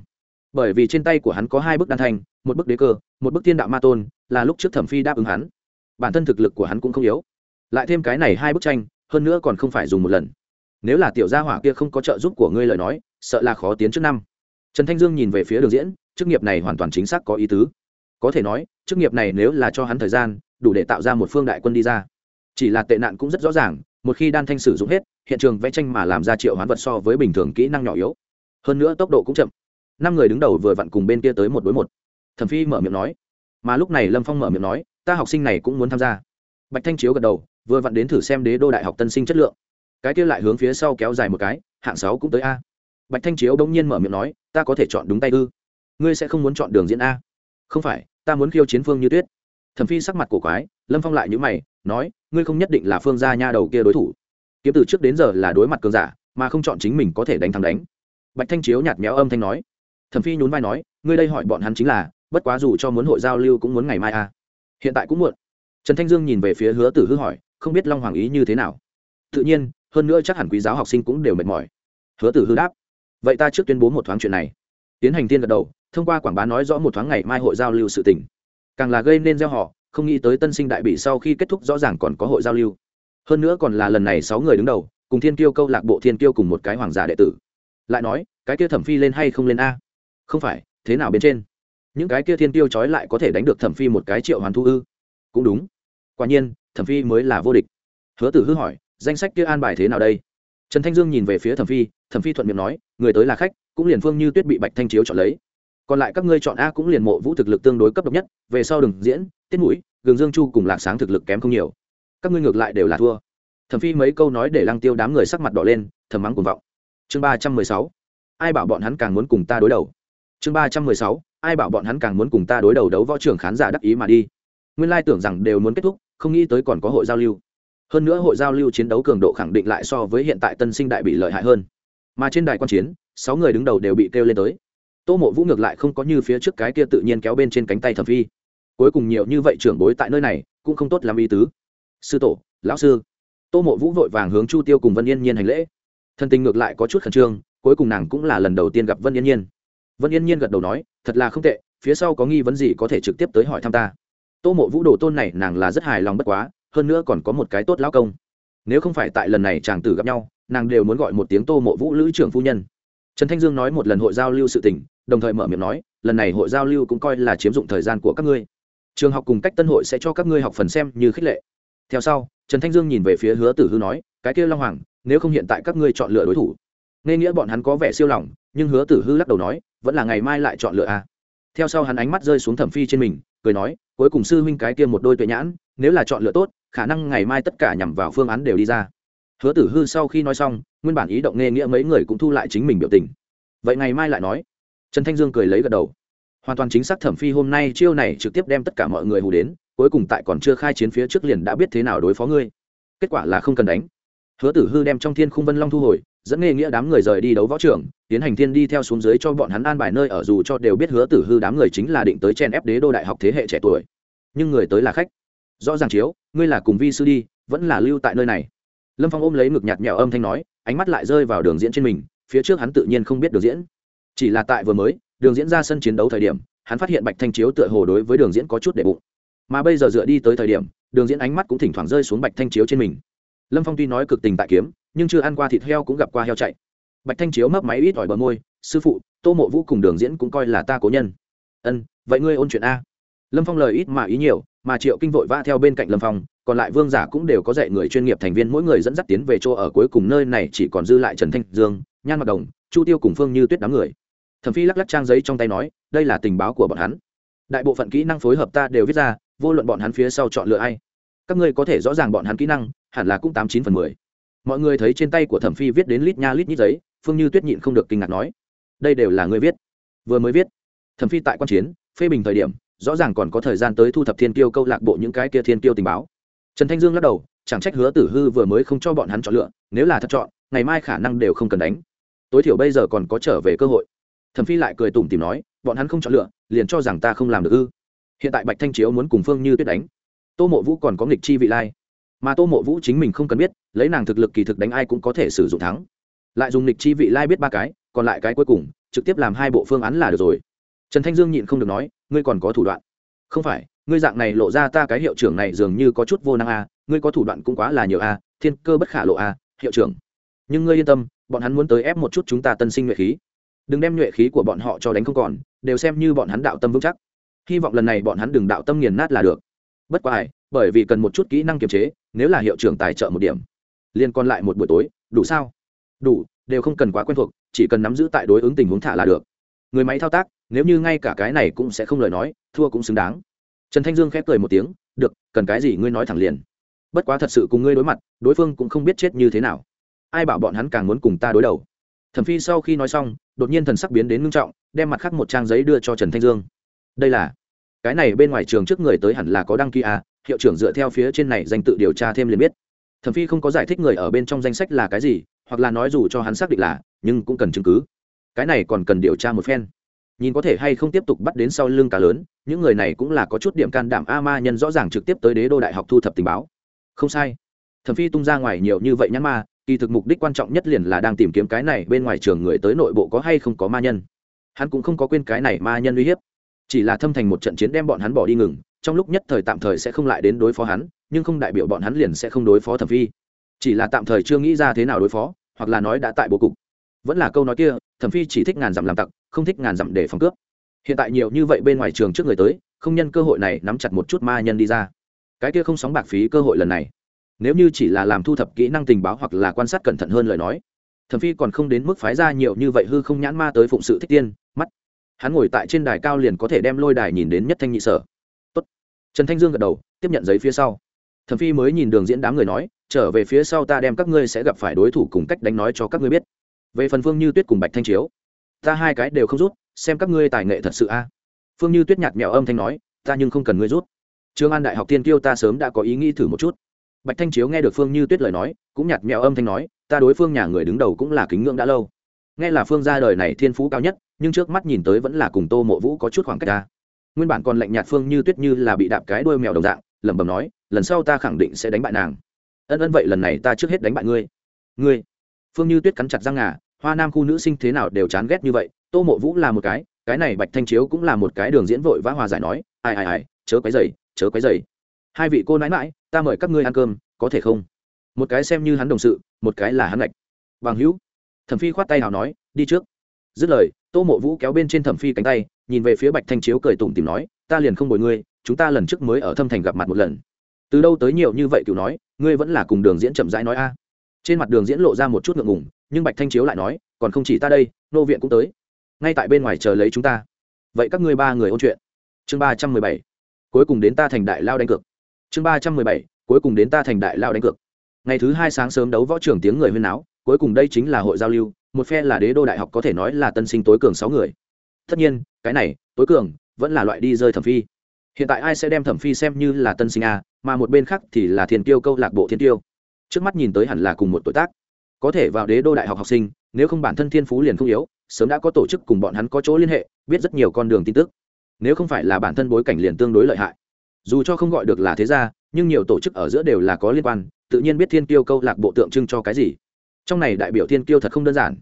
Bởi vì trên tay của hắn có hai bức đan thành, một bức đế cơ một bức thiên đạo ma tôn là lúc trước thẩm phi đáp ứng hắn. Bản thân thực lực của hắn cũng không yếu. Lại thêm cái này hai bức tranh hơn nữa còn không phải dùng một lần. Nếu là tiểu gia hỏa kia không có trợ giúp của ngươi lời nói sợ là khó tiến trước năm. Trần thanh dương nhìn về phía đường diễn chức nghiệp này hoàn toàn chính xác có ý tứ có thể nói, chức nghiệp này nếu là cho hắn thời gian, đủ để tạo ra một phương đại quân đi ra. Chỉ là tệ nạn cũng rất rõ ràng, một khi đan thanh sử dụng hết, hiện trường vẽ tranh mà làm ra triệu hoán vật so với bình thường kỹ năng nhỏ yếu. Hơn nữa tốc độ cũng chậm. Năm người đứng đầu vừa vặn cùng bên kia tới một đối một. Thẩm phi mở miệng nói. Mà lúc này lâm phong mở miệng nói, ta học sinh này cũng muốn tham gia. Bạch thanh chiếu gật đầu, vừa vặn đến thử xem đế đô đại học tân sinh chất lượng. Cái kia lại hướng phía sau kéo dài một cái, hạng sáu cũng tới a. Bạch thanh chiếu bỗng nhiên mở miệng nói, ta có thể chọn đúng tay ư? Ngươi sẽ không muốn chọn đường diễn a? Không phải ta muốn khiêu chiến phương như tuyết. Thẩm phi sắc mặt cổ quái, lâm phong lại nhữ mày, nói, ngươi không nhất định là phương gia nha đầu kia đối thủ. Kiếm từ trước đến giờ là đối mặt cường giả, mà không chọn chính mình có thể đánh thắng đánh. Bạch thanh chiếu nhạt méo âm thanh nói. Thẩm phi nhún vai nói, ngươi đây hỏi bọn hắn chính là, bất quá dù cho muốn hội giao lưu cũng muốn ngày mai à. hiện tại cũng muộn. Trần thanh dương nhìn về phía hứa tử hư hỏi, không biết long hoàng ý như thế nào. Tự nhiên, hơn nữa chắc hẳn quý giáo học sinh cũng đều mệt mỏi. Hứa tử hư đáp, vậy ta trước tuyên bố một thoáng chuyện này. Tiến hành tiên gật đầu thông qua quảng bá nói rõ một thoáng ngày mai hội giao lưu sự tình. Càng là gây nên gieo họ, không nghĩ tới tân sinh đại bị sau khi kết thúc rõ ràng còn có hội giao lưu. Hơn nữa còn là lần này sáu người đứng đầu, cùng thiên kiêu câu lạc bộ thiên kiêu cùng một cái hoàng giả đệ tử. Lại nói, cái kia thẩm phi lên hay không lên a? Không phải, thế nào bên trên? Những cái kia thiên tiêu trói lại có thể đánh được thẩm phi một cái triệu hoàn thu ư? Cũng đúng. Quả nhiên, thẩm phi mới là vô địch. Hứa tử hư hỏi, danh sách kia an bài thế nào đây? Trần thanh dương nhìn về phía thẩm phi thẩm phi thuận miệng nói, người tới là khách, cũng liền phương như tuyết bị bạch thanh chiếu chọn lấy còn lại các ngươi chọn a cũng liền mộ vũ thực lực tương đối cấp độc nhất, về sau đừng diễn, tiết mũi gừng dương chu cùng lạc sáng thực lực kém không nhiều. Các ngươi ngược lại đều là thua. Thẩm phi mấy câu nói để lăng tiêu đám người sắc mặt đỏ lên, thầm mắng cuồng vọng. Chương ba trăm mười sáu, ai bảo bọn hắn càng muốn cùng ta đối đầu? Chương ba trăm mười sáu, ai bảo bọn hắn càng muốn cùng ta đối đầu đấu võ trưởng khán giả đắc ý mà đi. Nguyên lai tưởng rằng đều muốn kết thúc, không nghĩ tới còn có hội giao lưu. Hơn nữa hội giao lưu chiến đấu cường độ khẳng định lại so với hiện tại tân sinh đại bị lợi hại hơn. Mà trên đài quan chiến, sáu người đứng đầu đều bị kêu lên tới tô mộ vũ ngược lại không có như phía trước cái kia tự nhiên kéo bên trên cánh tay thẩm phi. Cuối cùng nhiều như vậy trưởng bối tại nơi này, cũng không tốt làm ý tứ. Sư tổ, lão sư. Tô mộ vũ vội vàng hướng chu tiêu cùng vân yên nhiên hành lễ. Thân tình ngược lại có chút khẩn trương, cuối cùng nàng cũng là lần đầu tiên gặp vân yên nhiên. Vân yên nhiên gật đầu nói, thật là không tệ, phía sau có nghi vấn gì có thể trực tiếp tới hỏi thăm ta. Tô mộ vũ đồ tôn này nàng là rất hài lòng bất quá, hơn nữa còn có một cái tốt lão công. Nếu không phải tại lần này chàng tử gặp nhau, nàng đều muốn gọi một tiếng tô mộ vũ lữ trưởng phu nhân trần thanh dương nói một lần hội giao lưu sự tình, đồng thời mở miệng nói, lần này hội giao lưu cũng coi là chiếm dụng thời gian của các ngươi. Trường học cùng cách tân hội sẽ cho các ngươi học phần xem như khích lệ. Theo sau, trần thanh dương nhìn về phía hứa tử hư nói, cái kia long hoàng, nếu không hiện tại các ngươi chọn lựa đối thủ. Nghe nghĩa bọn hắn có vẻ siêu lòng, nhưng hứa tử hư lắc đầu nói, vẫn là ngày mai lại chọn lựa a. À. theo sau hắn ánh mắt rơi xuống thẩm phi trên mình, cười nói, cuối cùng sư huynh cái kia một đôi tuệ nhãn, nếu là chọn lựa tốt, khả năng ngày mai tất cả nhằm vào phương án đều đi ra hứa tử hư sau khi nói xong, nguyên bản ý động nghe nghĩa mấy người cũng thu lại chính mình biểu tình. Vậy ngày mai lại nói. Trần thanh dương cười lấy gật đầu. Hoàn toàn chính xác thẩm phi hôm nay chiêu này trực tiếp đem tất cả mọi người hù đến, cuối cùng tại còn chưa khai chiến phía trước liền đã biết thế nào đối phó ngươi. Kết quả là không cần đánh. Hứa tử hư đem trong thiên khung vân long thu hồi, dẫn nghề nghĩa đám người rời đi đấu võ trưởng tiến hành thiên đi theo xuống dưới cho bọn hắn an bài nơi ở dù cho đều biết hứa tử hư đám người chính là định tới chen ép đế đô đại học thế hệ trẻ tuổi. Nhưng người tới là khách. Rõ ràng chiếu, ngươi là cùng vi sư đi, vẫn là lưu tại nơi này lâm phong ôm lấy ngực nhạt nhẽo âm thanh nói, ánh mắt lại rơi vào đường diễn trên mình, phía trước hắn tự nhiên không biết đường diễn. Chỉ là tại vừa mới, đường diễn ra sân chiến đấu thời điểm, hắn phát hiện bạch thanh chiếu tựa hồ đối với đường diễn có chút để bụng. Mà bây giờ dựa đi tới thời điểm, đường diễn ánh mắt cũng thỉnh thoảng rơi xuống bạch thanh chiếu trên mình. Lâm phong tuy nói cực tình tại kiếm, nhưng chưa ăn qua thịt heo cũng gặp qua heo chạy. Bạch thanh chiếu mấp máy ít ỏi bờ môi, sư phụ, tô mộ vũ cùng đường diễn cũng coi là ta cố nhân. Ân, vậy ngươi ôn chuyện a. Lâm phong lời ít mà ý nhiều, mà triệu kinh vội vã theo bên cạnh lâm phong còn lại vương giả cũng đều có dạy người chuyên nghiệp thành viên, mỗi người dẫn dắt tiến về chỗ ở cuối cùng nơi này, chỉ còn dư lại trần thanh dương, nhan mặt đồng, chu tiêu cùng phương như tuyết đám người. Thẩm phi lắc lắc trang giấy trong tay nói, đây là tình báo của bọn hắn. Đại bộ phận kỹ năng phối hợp ta đều viết ra, vô luận bọn hắn phía sau chọn lựa ai, các ngươi có thể rõ ràng bọn hắn kỹ năng, hẳn là cũng tám chín phần mười. Mọi người thấy trên tay của thẩm phi viết đến lít nha lít nhít giấy, phương như tuyết nhịn không được kinh ngạc nói, đây đều là ngươi viết. Vừa mới viết. Thẩm phi tại quan chiến, phê bình thời điểm, rõ ràng còn có thời gian tới thu thập thiên tiêu câu lạc bộ những cái kia thiên tiêu tình báo trần thanh dương lắc đầu, chẳng trách hứa tử hư vừa mới không cho bọn hắn chọn lựa, nếu là thật chọn, ngày mai khả năng đều không cần đánh. Tối thiểu bây giờ còn có trở về cơ hội. Thẩm phi lại cười tủm tìm nói, bọn hắn không chọn lựa, liền cho rằng ta không làm được ư. Hiện tại bạch thanh chiếu muốn cùng phương như tuyết đánh. Tô mộ vũ còn có nghịch chi vị lai. Mà tô mộ vũ chính mình không cần biết, lấy nàng thực lực kỳ thực đánh ai cũng có thể sử dụng thắng. Lại dùng nghịch chi vị lai biết ba cái, còn lại cái cuối cùng, trực tiếp làm hai bộ phương án là được rồi. Trần thanh dương nhịn không được nói, ngươi còn có thủ đoạn. Không phải ngươi dạng này lộ ra ta cái hiệu trưởng này dường như có chút vô năng a, ngươi có thủ đoạn cũng quá là nhiều a, thiên cơ bất khả lộ a, hiệu trưởng. Nhưng ngươi yên tâm, bọn hắn muốn tới ép một chút chúng ta tân sinh nhuệ khí. Đừng đem nhuệ khí của bọn họ cho đánh không còn, đều xem như bọn hắn đạo tâm vững chắc. Hy vọng lần này bọn hắn đừng đạo tâm nghiền nát là được. Bất quá bởi vì cần một chút kỹ năng kiềm chế, nếu là hiệu trưởng tài trợ một điểm liên còn lại một buổi tối, đủ sao? Đủ, đều không cần quá quen thuộc, chỉ cần nắm giữ tại đối ứng tình huống thả là được. Người máy thao tác, nếu như ngay cả cái này cũng sẽ không lời nói, thua cũng xứng đáng trần thanh dương khép cười một tiếng, được, cần cái gì ngươi nói thẳng liền. Bất quá thật sự cùng ngươi đối mặt, đối phương cũng không biết chết như thế nào. Ai bảo bọn hắn càng muốn cùng ta đối đầu? Thẩm phi sau khi nói xong, đột nhiên thần sắc biến đến ngưng trọng, đem mặt khác một trang giấy đưa cho trần thanh dương. Đây là, cái này bên ngoài trường trước người tới hẳn là có đăng ký à hiệu trưởng dựa theo phía trên này danh tự điều tra thêm liền biết. Thẩm phi không có giải thích người ở bên trong danh sách là cái gì, hoặc là nói dù cho hắn xác định là, nhưng cũng cần chứng cứ. Cái này còn cần điều tra một phen. Nhìn có thể hay không tiếp tục bắt đến sau lưng cá lớn những người này cũng là có chút điểm can đảm a ma nhân rõ ràng trực tiếp tới đế đô đại học thu thập tình báo. Không sai. Thẩm phi tung ra ngoài nhiều như vậy nhãn ma, kỳ thực mục đích quan trọng nhất liền là đang tìm kiếm cái này bên ngoài trường người tới nội bộ có hay không có ma nhân. Hắn cũng không có quên cái này ma nhân uy hiếp. Chỉ là thâm thành một trận chiến đem bọn hắn bỏ đi ngừng, trong lúc nhất thời tạm thời sẽ không lại đến đối phó hắn, nhưng không đại biểu bọn hắn liền sẽ không đối phó thẩm phi. Chỉ là tạm thời chưa nghĩ ra thế nào đối phó, hoặc là nói đã tại bố cục. Vẫn là câu nói kia, thẩm phi chỉ thích ngàn dặm làm tặc, không thích ngàn dặm để phòng cướp hiện tại nhiều như vậy bên ngoài trường trước người tới, không nhân cơ hội này nắm chặt một chút ma nhân đi ra. Cái kia không sóng bạc phí cơ hội lần này. Nếu như chỉ là làm thu thập kỹ năng tình báo hoặc là quan sát cẩn thận hơn lời nói, thẩm phi còn không đến mức phái ra nhiều như vậy hư không nhãn ma tới phụng sự thích tiên, mắt. Hắn ngồi tại trên đài cao liền có thể đem lôi đài nhìn đến nhất thanh nhị sở. Tốt. trần thanh dương gật đầu, tiếp nhận giấy phía sau. Thẩm phi mới nhìn đường diễn đám người nói, trở về phía sau ta đem các ngươi sẽ gặp phải đối thủ cùng cách đánh nói cho các ngươi biết. Về phần phương như tuyết cùng bạch thanh chiếu, ta hai cái đều không rút xem các ngươi tài nghệ thật sự a. Phương như tuyết nhạt mẹo âm thanh nói, ta nhưng không cần ngươi rút trương an đại học tiên kiêu ta sớm đã có ý nghĩ thử một chút. Bạch thanh chiếu nghe được phương như tuyết lời nói, cũng nhạt mẹo âm thanh nói, ta đối phương nhà người đứng đầu cũng là kính ngưỡng đã lâu. Nghe là phương ra đời này thiên phú cao nhất, nhưng trước mắt nhìn tới vẫn là cùng tô mộ vũ có chút khoảng cách ta. Nguyên bản còn lạnh nhạt phương như tuyết như là bị đạp cái đuôi mèo đồng dạng, lẩm bẩm nói, lần sau ta khẳng định sẽ đánh bại nàng. Ân ân vậy lần này ta trước hết đánh bại ngươi. Ngươi? Phương như tuyết cắn chặt răng ngà, hoa nam khu nữ sinh thế nào đều chán ghét như vậy tô mộ vũ là một cái cái này bạch thanh chiếu cũng là một cái đường diễn vội vã hòa giải nói, ai ai ai, chớ quấy dày chớ quấy dày hai vị cô nãi mãi ta mời các ngươi ăn cơm, có thể không? Một cái xem như hắn đồng sự, một cái là hắn lạch bằng hữu. Thẩm phi khoát tay nào nói, đi trước. Dứt lời, tô mộ vũ kéo bên trên thẩm phi cánh tay, nhìn về phía bạch thanh chiếu cười tủm tìm nói, ta liền không bồi ngươi, chúng ta lần trước mới ở thâm thành gặp mặt một lần. Từ đâu tới nhiều như vậy cựu nói, ngươi vẫn là cùng đường diễn chậm rãi nói a. Trên mặt đường diễn lộ ra một chút ngượng ngùng, nhưng bạch thanh chiếu lại nói, còn không chỉ ta đây, nô viện cũng tới ngay tại bên ngoài chờ lấy chúng ta. Vậy các ngươi ba người ôn chuyện. Chương ba trăm mười bảy. Cuối cùng đến ta thành đại lao đánh cược. Chương ba trăm mười bảy. Cuối cùng đến ta thành đại lao đánh cược. Ngày thứ hai sáng sớm đấu võ trưởng tiếng người huyên náo, cuối cùng đây chính là hội giao lưu, một phe là đế đô đại học có thể nói là tân sinh tối cường sáu người. Tất nhiên, cái này, tối cường, vẫn là loại đi rơi thẩm phi. Hiện tại ai sẽ đem thẩm phi xem như là tân sinh a, mà một bên khác thì là thiên tiêu câu lạc bộ thiên tiêu trước mắt nhìn tới hẳn là cùng một tuổi tác. Có thể vào đế đô đại học học sinh, nếu không bản thân thiên phú liền không yếu sớm đã có tổ chức cùng bọn hắn có chỗ liên hệ biết rất nhiều con đường tin tức. Nếu không phải là bản thân bối cảnh liền tương đối lợi hại. Dù cho không gọi được là thế gia nhưng nhiều tổ chức ở giữa đều là có liên quan tự nhiên biết thiên kiêu câu lạc bộ tượng trưng cho cái gì. Trong này đại biểu thiên kiêu thật không đơn giản.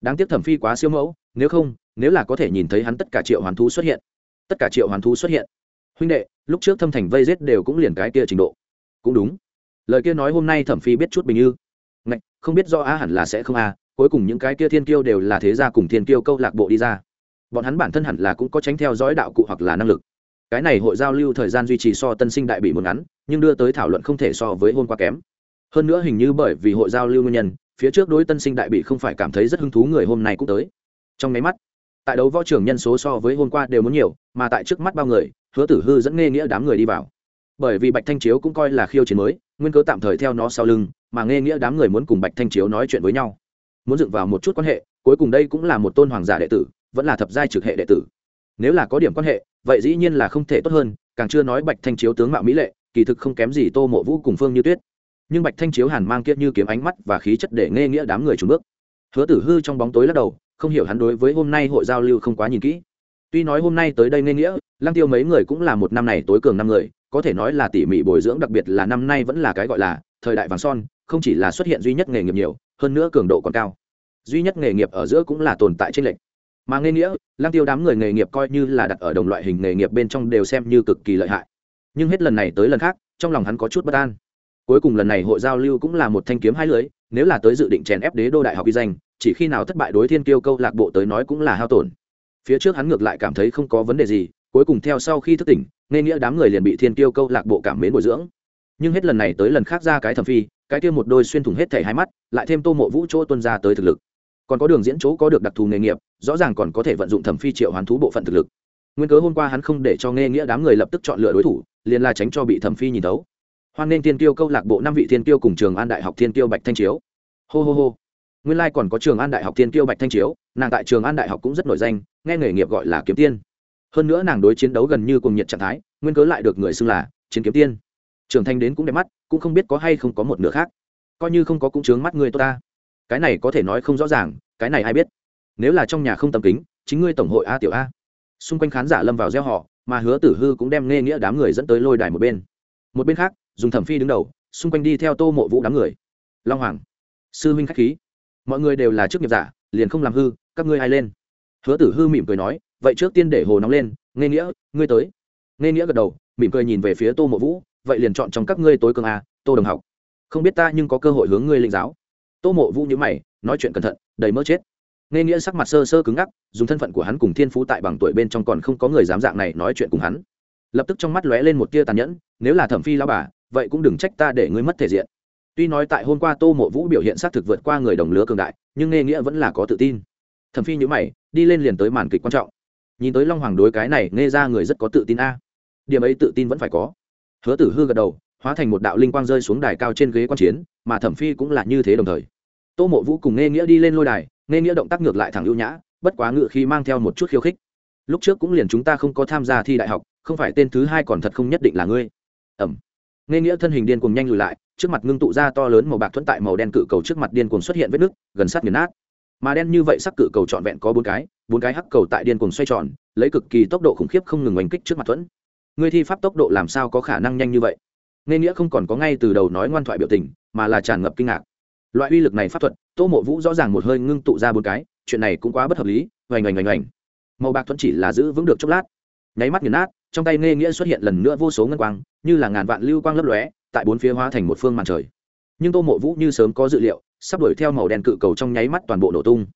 Đáng tiếc thẩm phi quá siêu mẫu nếu không nếu là có thể nhìn thấy hắn tất cả triệu hoàn thú xuất hiện. Tất cả triệu hoàn thú xuất hiện. Huynh đệ lúc trước thâm thành vây rết đều cũng liền cái kia trình độ. Cũng đúng. Lời kia nói hôm nay thẩm phi biết chút bình như Ngạch, không biết do á hẳn là sẽ không a cuối cùng những cái kia thiên kiêu đều là thế gia cùng thiên kiêu câu lạc bộ đi ra. Bọn hắn bản thân hẳn là cũng có tránh theo dõi đạo cụ hoặc là năng lực. Cái này hội giao lưu thời gian duy trì so tân sinh đại bị một ngắn, nhưng đưa tới thảo luận không thể so với hôm qua kém. Hơn nữa hình như bởi vì hội giao lưu nguyên nhân, phía trước đối tân sinh đại bị không phải cảm thấy rất hứng thú người hôm nay cũng tới. Trong máy mắt, tại đấu võ trưởng nhân số so với hôm qua đều muốn nhiều, mà tại trước mắt bao người, hứa tử hư dẫn nghe nghĩa đám người đi vào. Bởi vì bạch thanh chiếu cũng coi là khiêu chiến mới, nguyên cớ tạm thời theo nó sau lưng, mà nghe nghĩa đám người muốn cùng bạch thanh chiếu nói chuyện với nhau muốn dựng vào một chút quan hệ, cuối cùng đây cũng là một tôn hoàng giả đệ tử, vẫn là thập giai trực hệ đệ tử. Nếu là có điểm quan hệ, vậy dĩ nhiên là không thể tốt hơn, càng chưa nói bạch thanh chiếu tướng mạo mỹ lệ, kỳ thực không kém gì tô mộ vũ cùng phương như tuyết. Nhưng bạch thanh chiếu hàn mang kiệt như kiếm ánh mắt và khí chất để nghe nghĩa đám người trùng bước. Hứa tử hư trong bóng tối lắc đầu, không hiểu hắn đối với hôm nay hội giao lưu không quá nhìn kỹ. Tuy nói hôm nay tới đây nghe nghĩa, lăng tiêu mấy người cũng là một năm này tối cường năm người, có thể nói là tỉ mỉ bồi dưỡng, đặc biệt là năm nay vẫn là cái gọi là thời đại vàng son, không chỉ là xuất hiện duy nhất nghề nghiệp nhiều hơn nữa cường độ còn cao. Duy nhất nghề nghiệp ở giữa cũng là tồn tại trên lệnh mà nghề nghĩa lang tiêu đám người nghề nghiệp coi như là đặt ở đồng loại hình nghề nghiệp bên trong đều xem như cực kỳ lợi hại. Nhưng hết lần này tới lần khác, trong lòng hắn có chút bất an. Cuối cùng lần này hội giao lưu cũng là một thanh kiếm hai lưới, nếu là tới dự định chèn ép đế đô đại học y danh, chỉ khi nào thất bại đối thiên kiêu câu lạc bộ tới nói cũng là hao tổn. Phía trước hắn ngược lại cảm thấy không có vấn đề gì, cuối cùng theo sau khi thức tỉnh, nghề nghĩa đám người liền bị thiên kiêu câu lạc bộ cảm mến bồi dưỡng. Nhưng hết lần này tới lần khác ra cái thẩm phi cái kia một đôi xuyên thủng hết thể hai mắt, lại thêm tô mộ vũ chỗ tuân ra tới thực lực. Còn có đường diễn chỗ có được đặc thù nghề nghiệp, rõ ràng còn có thể vận dụng thẩm phi triệu hoán thú bộ phận thực lực. Nguyên cớ hôm qua hắn không để cho nghe nghĩa đám người lập tức chọn lựa đối thủ, liền là tránh cho bị thẩm phi nhìn tấu hoan nên tiên tiêu câu lạc bộ năm vị tiên tiêu cùng trường an đại học thiên tiêu bạch thanh chiếu. Hô hô hô. Nguyên lai còn có trường an đại học thiên tiêu bạch thanh chiếu, nàng tại trường an đại học cũng rất nổi danh, nghe nghề nghiệp gọi là kiếm tiên. Hơn nữa nàng đối chiến đấu gần như cùng nhiệt trạng thái, nguyên cớ lại được người xưng là chiến kiếm tiên trưởng thành đến cũng đẹp mắt, cũng không biết có hay không có một nửa khác. Coi như không có cũng chướng mắt người tốt ta. Cái này có thể nói không rõ ràng, cái này ai biết? Nếu là trong nhà không tầm kính, chính ngươi tổng hội a tiểu a. Xung quanh khán giả lâm vào gieo họ mà hứa tử hư cũng đem nghe nghĩa đám người dẫn tới lôi đài một bên. Một bên khác, dùng thẩm phi đứng đầu, xung quanh đi theo tô mộ vũ đám người. Long hoàng, sư huynh khách khí. Mọi người đều là chức nghiệp giả, liền không làm hư, các ngươi ai lên? Hứa tử hư mỉm cười nói, vậy trước tiên để hồ nóng lên, nghe nghĩa, ngươi tới. Nghe nghĩa gật đầu, mỉm cười nhìn về phía tô mộ vũ vậy liền chọn trong các ngươi tối cường a, tô đồng học. Không biết ta nhưng có cơ hội hướng ngươi linh giáo. Tô mộ vũ nhữ mày, nói chuyện cẩn thận, đầy mỡ chết. Nghe nghĩa sắc mặt sơ sơ cứng ngắc, dùng thân phận của hắn cùng thiên phú tại bằng tuổi bên trong còn không có người dám dạng này nói chuyện cùng hắn. Lập tức trong mắt lóe lên một tia tàn nhẫn, nếu là thẩm phi lao bà, vậy cũng đừng trách ta để ngươi mất thể diện. Tuy nói tại hôm qua tô mộ vũ biểu hiện xác thực vượt qua người đồng lứa cường đại, nhưng nghe nghĩa vẫn là có tự tin. Thẩm phi nhữ mày, đi lên liền tới màn kịch quan trọng. Nhìn tới long hoàng đối cái này, nghe ra người rất có tự tin a. Điểm ấy tự tin vẫn phải có hứa tử hư gật đầu, hóa thành một đạo linh quang rơi xuống đài cao trên ghế quan chiến, mà thẩm phi cũng là như thế đồng thời. Tô mộ vũ cùng nghe nghĩa đi lên lôi đài nghe nghĩa động tác ngược lại thẳng ưu nhã, bất quá ngự khi mang theo một chút khiêu khích. Lúc trước cũng liền chúng ta không có tham gia thi đại học, không phải tên thứ hai còn thật không nhất định là ngươi. Ẩm. Nghe nghĩa thân hình điên cuồng nhanh lùi lại, trước mặt ngưng tụ ra to lớn màu bạc thuẫn tại màu đen cự cầu trước mặt điên cuồng xuất hiện vết nứt, gần sát nghiền nát. Mà đen như vậy sắc cự cầu trọn vẹn có bốn cái bốn cái hắc cầu tại điên cuồng xoay tròn, lấy cực kỳ tốc độ khủng khiếp không ngừng oanh kích trước mặt thuẫn ngươi thi pháp tốc độ làm sao có khả năng nhanh như vậy? Nên nghĩa không còn có ngay từ đầu nói ngoan thoại biểu tình, mà là tràn ngập kinh ngạc. Loại uy lực này pháp thuật, tô mộ vũ rõ ràng một hơi ngưng tụ ra bốn cái, chuyện này cũng quá bất hợp lý, oành oành oành oành. Màu bạc thuẫn chỉ là giữ vững được chốc lát. Nháy mắt nghiền nát, trong tay nghe nghĩa xuất hiện lần nữa vô số ngân quang, như là ngàn vạn lưu quang lấp lóe, tại bốn phía hóa thành một phương màn trời. Nhưng tô mộ vũ như sớm có dự liệu, sắp đuổi theo màu đen cự cầu trong nháy mắt toàn bộ nổ tung.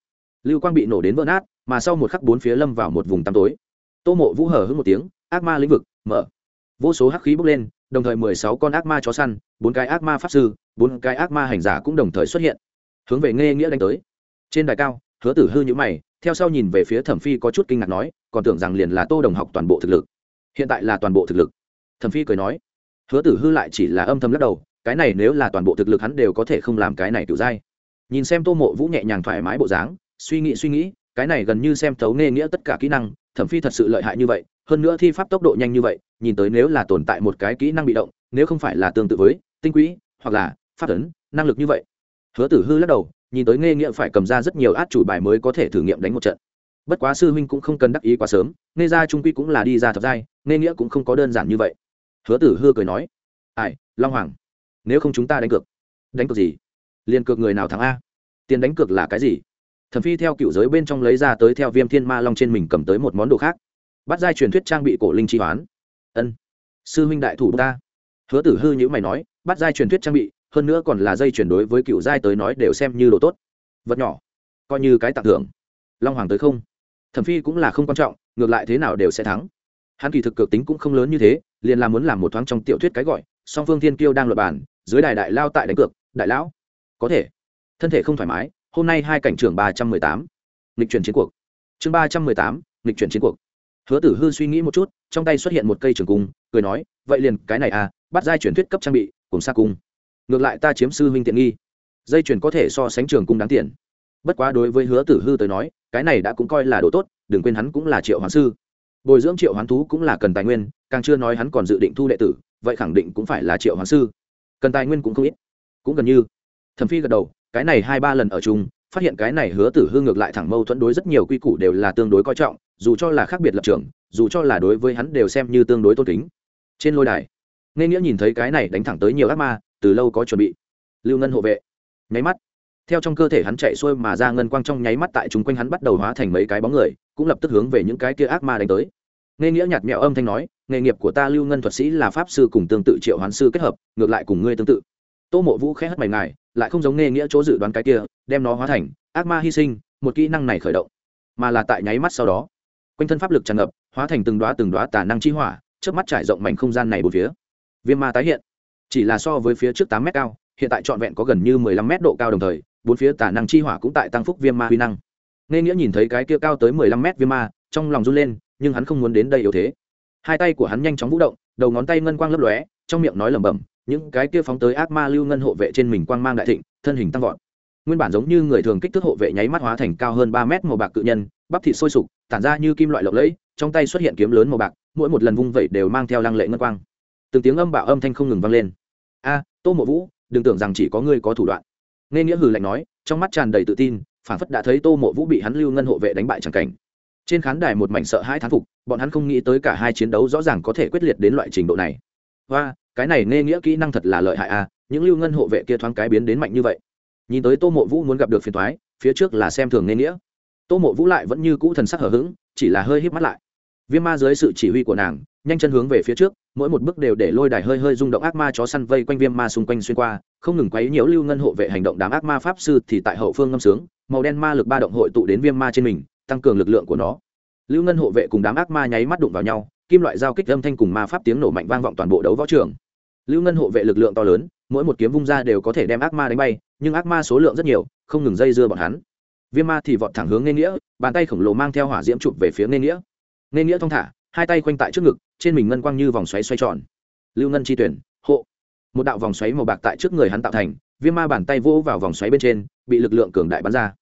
Lưu quang bị nổ đến vỡ nát, mà sau một khắc bốn phía lâm vào một vùng tăm tối. Tô mộ vũ hở hứng một tiếng, ác ma lĩnh vực mở. Vô số hắc khí bốc lên, đồng thời mười sáu con ác ma chó săn, bốn cái ác ma pháp sư, bốn cái ác ma hành giả cũng đồng thời xuất hiện. Hướng về nghe nghĩa đánh tới. Trên đài cao, hứa tử hư nhữ mày, theo sau nhìn về phía thẩm phi có chút kinh ngạc nói, còn tưởng rằng liền là tô đồng học toàn bộ thực lực. Hiện tại là toàn bộ thực lực. Thẩm phi cười nói. Hứa tử hư lại chỉ là âm thầm lắc đầu, cái này nếu là toàn bộ thực lực hắn đều có thể không làm cái này kiểu dai. Nhìn xem tô mộ vũ nhẹ nhàng thoải mái bộ dáng, suy nghĩ suy nghĩ, cái này gần như xem thấu nghe nghĩa tất cả kỹ năng, thẩm phi thật sự lợi hại như vậy hơn nữa thi pháp tốc độ nhanh như vậy, nhìn tới nếu là tồn tại một cái kỹ năng bị động, nếu không phải là tương tự với tinh quỹ hoặc là phát ấn, năng lực như vậy. Hứa tử hư lắc đầu, nhìn tới nghe nghĩa phải cầm ra rất nhiều át chủ bài mới có thể thử nghiệm đánh một trận. Bất quá sư huynh cũng không cần đắc ý quá sớm nghe ra trung quy cũng là đi ra thập giai nghe nghĩa cũng không có đơn giản như vậy. Hứa tử hư cười nói, ai, long hoàng, nếu không chúng ta đánh cược. Đánh cược gì? Liền cược người nào thắng a? Tiền đánh cược là cái gì? Thẩm phi theo cựu giới bên trong lấy ra tới theo viêm thiên ma long trên mình cầm tới một món đồ khác bắt giai truyền thuyết trang bị cổ linh chi hoán. Ân, sư huynh đại thủ ta. Hứa tử hư nhữ mày nói, bắt giai truyền thuyết trang bị, hơn nữa còn là dây chuyển đối với cựu giai tới nói đều xem như đồ tốt. Vật nhỏ, coi như cái tặng thưởng. Long hoàng tới không? Thẩm phi cũng là không quan trọng, ngược lại thế nào đều sẽ thắng. Hắn kỳ thực cực tính cũng không lớn như thế, liền là muốn làm một thoáng trong tiểu thuyết cái gọi, song phương thiên kiêu đang luật bàn, dưới đài đại lao tại đánh cược, đại lão. Có thể. Thân thể không thoải mái, hôm nay hai cảnh trưởng ba trăm mười tám. Lịch chuyển chiến cuộc. Chương ba trăm mười tám lịch chuyển chiến cuộc hứa tử hư suy nghĩ một chút, trong tay xuất hiện một cây trường cung, cười nói, vậy liền, cái này à bắt giai chuyển thuyết cấp trang bị, cùng xa cung. Ngược lại ta chiếm sư huynh tiện nghi. Dây truyền có thể so sánh trường cung đáng tiền. Bất quá đối với hứa tử hư tới nói, cái này đã cũng coi là đồ tốt, đừng quên hắn cũng là triệu hoán sư. Bồi dưỡng triệu hoán thú cũng là cần tài nguyên, càng chưa nói hắn còn dự định thu đệ tử, vậy khẳng định cũng phải là triệu hoán sư. Cần tài nguyên cũng không ít. Cũng gần như. Thẩm phi gật đầu, cái này hai ba lần ở chung, phát hiện cái này hứa tử hư ngược lại thẳng mâu thuẫn đối rất nhiều quy củ đều là tương đối coi trọng dù cho là khác biệt lập trường, dù cho là đối với hắn đều xem như tương đối tôn kính. Trên lôi đài nghe nghĩa nhìn thấy cái này đánh thẳng tới nhiều ác ma, từ lâu có chuẩn bị. Lưu ngân hộ vệ. Nháy mắt, theo trong cơ thể hắn chạy xuôi mà ra ngân quang trong nháy mắt tại chúng quanh hắn bắt đầu hóa thành mấy cái bóng người, cũng lập tức hướng về những cái kia ác ma đánh tới. Nghe nghĩa nhạt mẹo âm thanh nói, nghề nghiệp của ta lưu ngân thuật sĩ là pháp sư cùng tương tự triệu hoán sư kết hợp, ngược lại cùng ngươi tương tự. Tô mộ vũ khẽ hất mày ngài, lại không giống nghề nghĩa chỗ dự đoán cái kia, đem nó hóa thành ác ma hy sinh, một kỹ năng này khởi động, mà là tại nháy mắt sau đó quanh thân pháp lực tràn ngập, hóa thành từng đoá từng đoá tà năng chi hỏa trước mắt trải rộng mảnh không gian này bốn phía. Viêm ma tái hiện. Chỉ là so với phía trước tám m cao, hiện tại trọn vẹn có gần như mười lăm m độ cao đồng thời, bốn phía tà năng chi hỏa cũng tại tăng phúc viêm ma huy năng. Nghe nghĩa nhìn thấy cái kia cao tới mười lăm m viêm ma, trong lòng run lên, nhưng hắn không muốn đến đây yếu thế. Hai tay của hắn nhanh chóng vũ động, đầu ngón tay ngân quang lấp lóe, trong miệng nói lẩm bẩm, những cái kia phóng tới ác ma lưu ngân hộ vệ trên mình quang mang đại thịnh, thân hình tăng vọt nguyên bản giống như người thường kích thước hộ vệ nháy mắt hóa thành cao hơn ba mét màu bạc cự nhân, bắp thịt sôi sục, tản ra như kim loại lộng lẫy, trong tay xuất hiện kiếm lớn màu bạc, mỗi một lần vung vẩy đều mang theo lăng lệ ngân quang. Từng tiếng âm bạo âm thanh không ngừng vang lên. A, tô mộ vũ, đừng tưởng rằng chỉ có ngươi có thủ đoạn. Nghe nghĩa hừ lạnh nói, trong mắt tràn đầy tự tin, phản phất đã thấy tô mộ vũ bị hắn lưu ngân hộ vệ đánh bại chẳng cảnh. Trên khán đài một mảnh sợ hai thán phục, bọn hắn không nghĩ tới cả hai chiến đấu rõ ràng có thể quyết liệt đến loại trình độ này. Và cái này nghe nghĩa kỹ năng thật là lợi hại a, những lưu ngân hộ vệ kia thoáng cái biến đến mạnh như vậy nhìn tới tô mộ vũ muốn gặp được phiền thoái, phía trước là xem thường Nên nghĩa. Tô mộ vũ lại vẫn như cũ thần sắc hở h ữ g chỉ là hơi híp mắt lại. Viêm ma dưới sự chỉ huy của nàng, nhanh chân hướng về phía trước, mỗi một bước đều để lôi đài hơi hơi rung động ác ma chó săn vây quanh viêm ma xung quanh xuyên qua, không ngừng quấy nhiễu lưu ngân hộ vệ hành động đám ác ma pháp sư thì tại hậu phương ngâm sướng, màu đen ma lực ba động hội tụ đến viêm ma trên mình, tăng cường lực lượng của nó. Lưu ngân hộ vệ cùng đám ác ma nháy mắt đụng vào nhau, kim loại giao kích âm thanh cùng ma pháp tiếng nổ mạnh vang vọng toàn bộ đấu võ trường. Lưu ngân hộ vệ lực lượng to lớn mỗi một kiếm vung ra đều có thể đem ác ma đánh bay, nhưng ác ma số lượng rất nhiều, không ngừng dây dưa bọn hắn. Viêm ma thì vọt thẳng hướng nên nghĩa, bàn tay khổng lồ mang theo hỏa diễm chụp về phía nên nghĩa. Nên nghĩa thong thả, hai tay quanh tại trước ngực, trên mình ngân quang như vòng xoáy xoay tròn. Lưu ngân chi tuyển, hộ. Một đạo vòng xoáy màu bạc tại trước người hắn tạo thành, viêm ma bàn tay vỗ vào vòng xoáy bên trên, bị lực lượng cường đại bắn ra.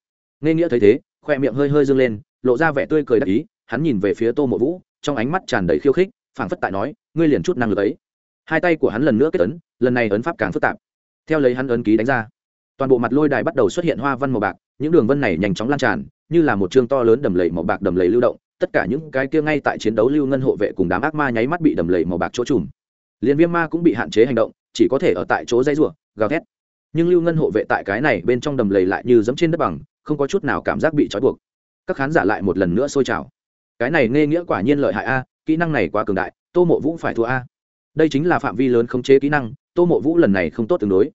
Nên nghĩa thấy thế, khoe miệng hơi hơi dâng lên, lộ ra vẻ tươi cười đắc ý, hắn nhìn về phía tô mộ vũ, trong ánh mắt tràn đầy khiêu khích, phảng phất tại nói, ngươi liền chút năng lực ấy hai tay của hắn lần nữa kết ấn, lần này ấn pháp càng phức tạp. Theo lấy hắn ấn ký đánh ra, toàn bộ mặt lôi đài bắt đầu xuất hiện hoa văn màu bạc, những đường vân này nhanh chóng lan tràn, như là một chương to lớn đầm lầy màu bạc đầm lầy lưu động, tất cả những cái kia ngay tại chiến đấu lưu ngân hộ vệ cùng đám ác ma nháy mắt bị đầm lầy màu bạc chỗ trùm. Liền viêm ma cũng bị hạn chế hành động, chỉ có thể ở tại chỗ dây rủa, gào thét. Nhưng lưu ngân hộ vệ tại cái này bên trong đầm lầy lại như giấm trên đất bằng, không có chút nào cảm giác bị trói buộc. Các khán giả lại một lần nữa sôi trào. Cái này nghe nghĩa quả nhiên lợi hại a, kỹ năng này quá cường đại, tô mộ vũ phải thua a đây chính là phạm vi lớn khống chế kỹ năng, tô mộ vũ lần này không tốt tương đối.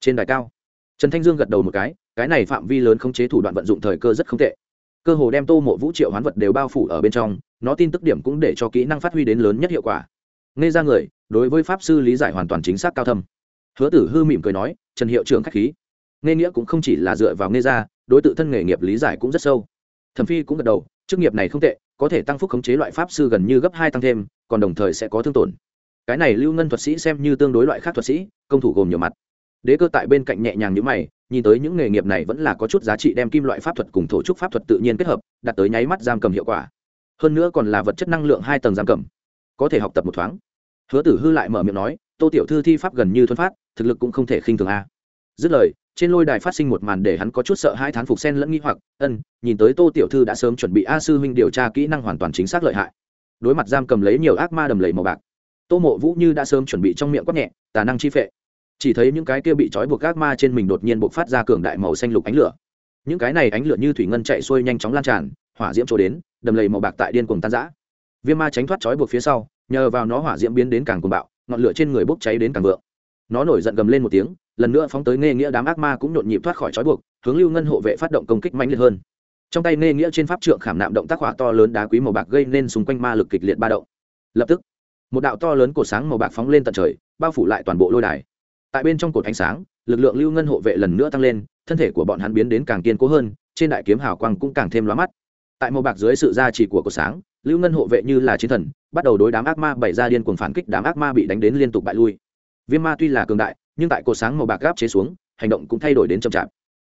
Trên đài cao, trần thanh dương gật đầu một cái cái này phạm vi lớn khống chế thủ đoạn vận dụng thời cơ rất không tệ. Cơ hồ đem tô mộ vũ triệu hoán vật đều bao phủ ở bên trong, nó tin tức điểm cũng để cho kỹ năng phát huy đến lớn nhất hiệu quả. Nghe ra người, đối với pháp sư lý giải hoàn toàn chính xác cao thâm. Hứa tử hư mỉm cười nói, trần hiệu trưởng k h á c h khí. Nghe nghĩa cũng không chỉ là dựa vào nghe ra, đối t thân nghề nghiệp lý giải cũng rất sâu. Thẩm phi cũng gật đầu, chức nghiệp này không tệ, có thể tăng phúc khống chế loại pháp sư gần như gấp hai tăng thêm, còn đồng thời sẽ có thương tổn cái này lưu ngân thuật sĩ xem như tương đối loại khác thuật sĩ, công thủ gồm nhiều mặt. Đế cơ tại bên cạnh nhẹ nhàng như mày, nhìn tới những nghề nghiệp này vẫn là có chút giá trị đem kim loại pháp thuật cùng thổ trúc pháp thuật tự nhiên kết hợp đặt tới nháy mắt giam cầm hiệu quả. Hơn nữa còn là vật chất năng lượng hai tầng giam cầm. Có thể học tập một thoáng. Hứa tử hư lại mở miệng nói, tô tiểu thư thi pháp gần như thuần phát, thực lực cũng không thể khinh thường a. Dứt lời, trên lôi đài phát sinh một màn để hắn có chút sợ hai thán phục sen lẫn nghi hoặc, ân, nhìn tới tô tiểu thư đã sớm chuẩn bị a sư huynh điều tra kỹ năng hoàn toàn chính xác lợi hại. Đối mặt giam cầm lấy nhiều ác ma đầm lầy màu bạc tô mộ vũ như đã sớm chuẩn bị trong miệng quát nhẹ, tà năng chi phệ. Chỉ thấy những cái kia bị trói buộc ác ma trên mình đột nhiên buộc phát ra cường đại màu xanh lục ánh lửa. Những cái này ánh lửa như thủy ngân chạy xuôi nhanh chóng lan tràn, hỏa diễm trổ đến, đầm lầy màu bạc tại điên cuồng tan giã viêm ma tránh thoát trói buộc phía sau, nhờ vào nó hỏa diễm biến đến càng cuồng bạo, ngọn lửa trên người bốc cháy đến càng vượng. Nó nổi giận gầm lên một tiếng, lần nữa phóng tới nghe nghĩa đám ác ma cũng nhộn nhịp thoát khỏi trói buộc, hướng lưu ngân hộ vệ phát động công kích mạnh liệt hơn. Trong tay nghe nghĩa trên pháp trượng khảm nạm động tác hỏa to lớn đá quý màu bạc gây nên xung quanh ma lực kịch liệt ba động. Lập tức một đạo to lớn cột sáng màu bạc phóng lên tận trời, bao phủ lại toàn bộ lôi đài. Tại bên trong cột ánh sáng, lực lượng lưu ngân hộ vệ lần nữa tăng lên, thân thể của bọn hắn biến đến càng kiên cố hơn, trên đại kiếm hào quang cũng càng thêm lóa mắt. Tại màu bạc dưới sự gia trì của cột sáng, lưu ngân hộ vệ như là chiến thần, bắt đầu đối đám ác ma bày ra điên cuồng phản kích, đám ác ma bị đánh đến liên tục bại lui. Viêm ma tuy là cường đại, nhưng tại cột sáng màu bạc gáp chế xuống, hành động cũng thay đổi đến chậm chạp.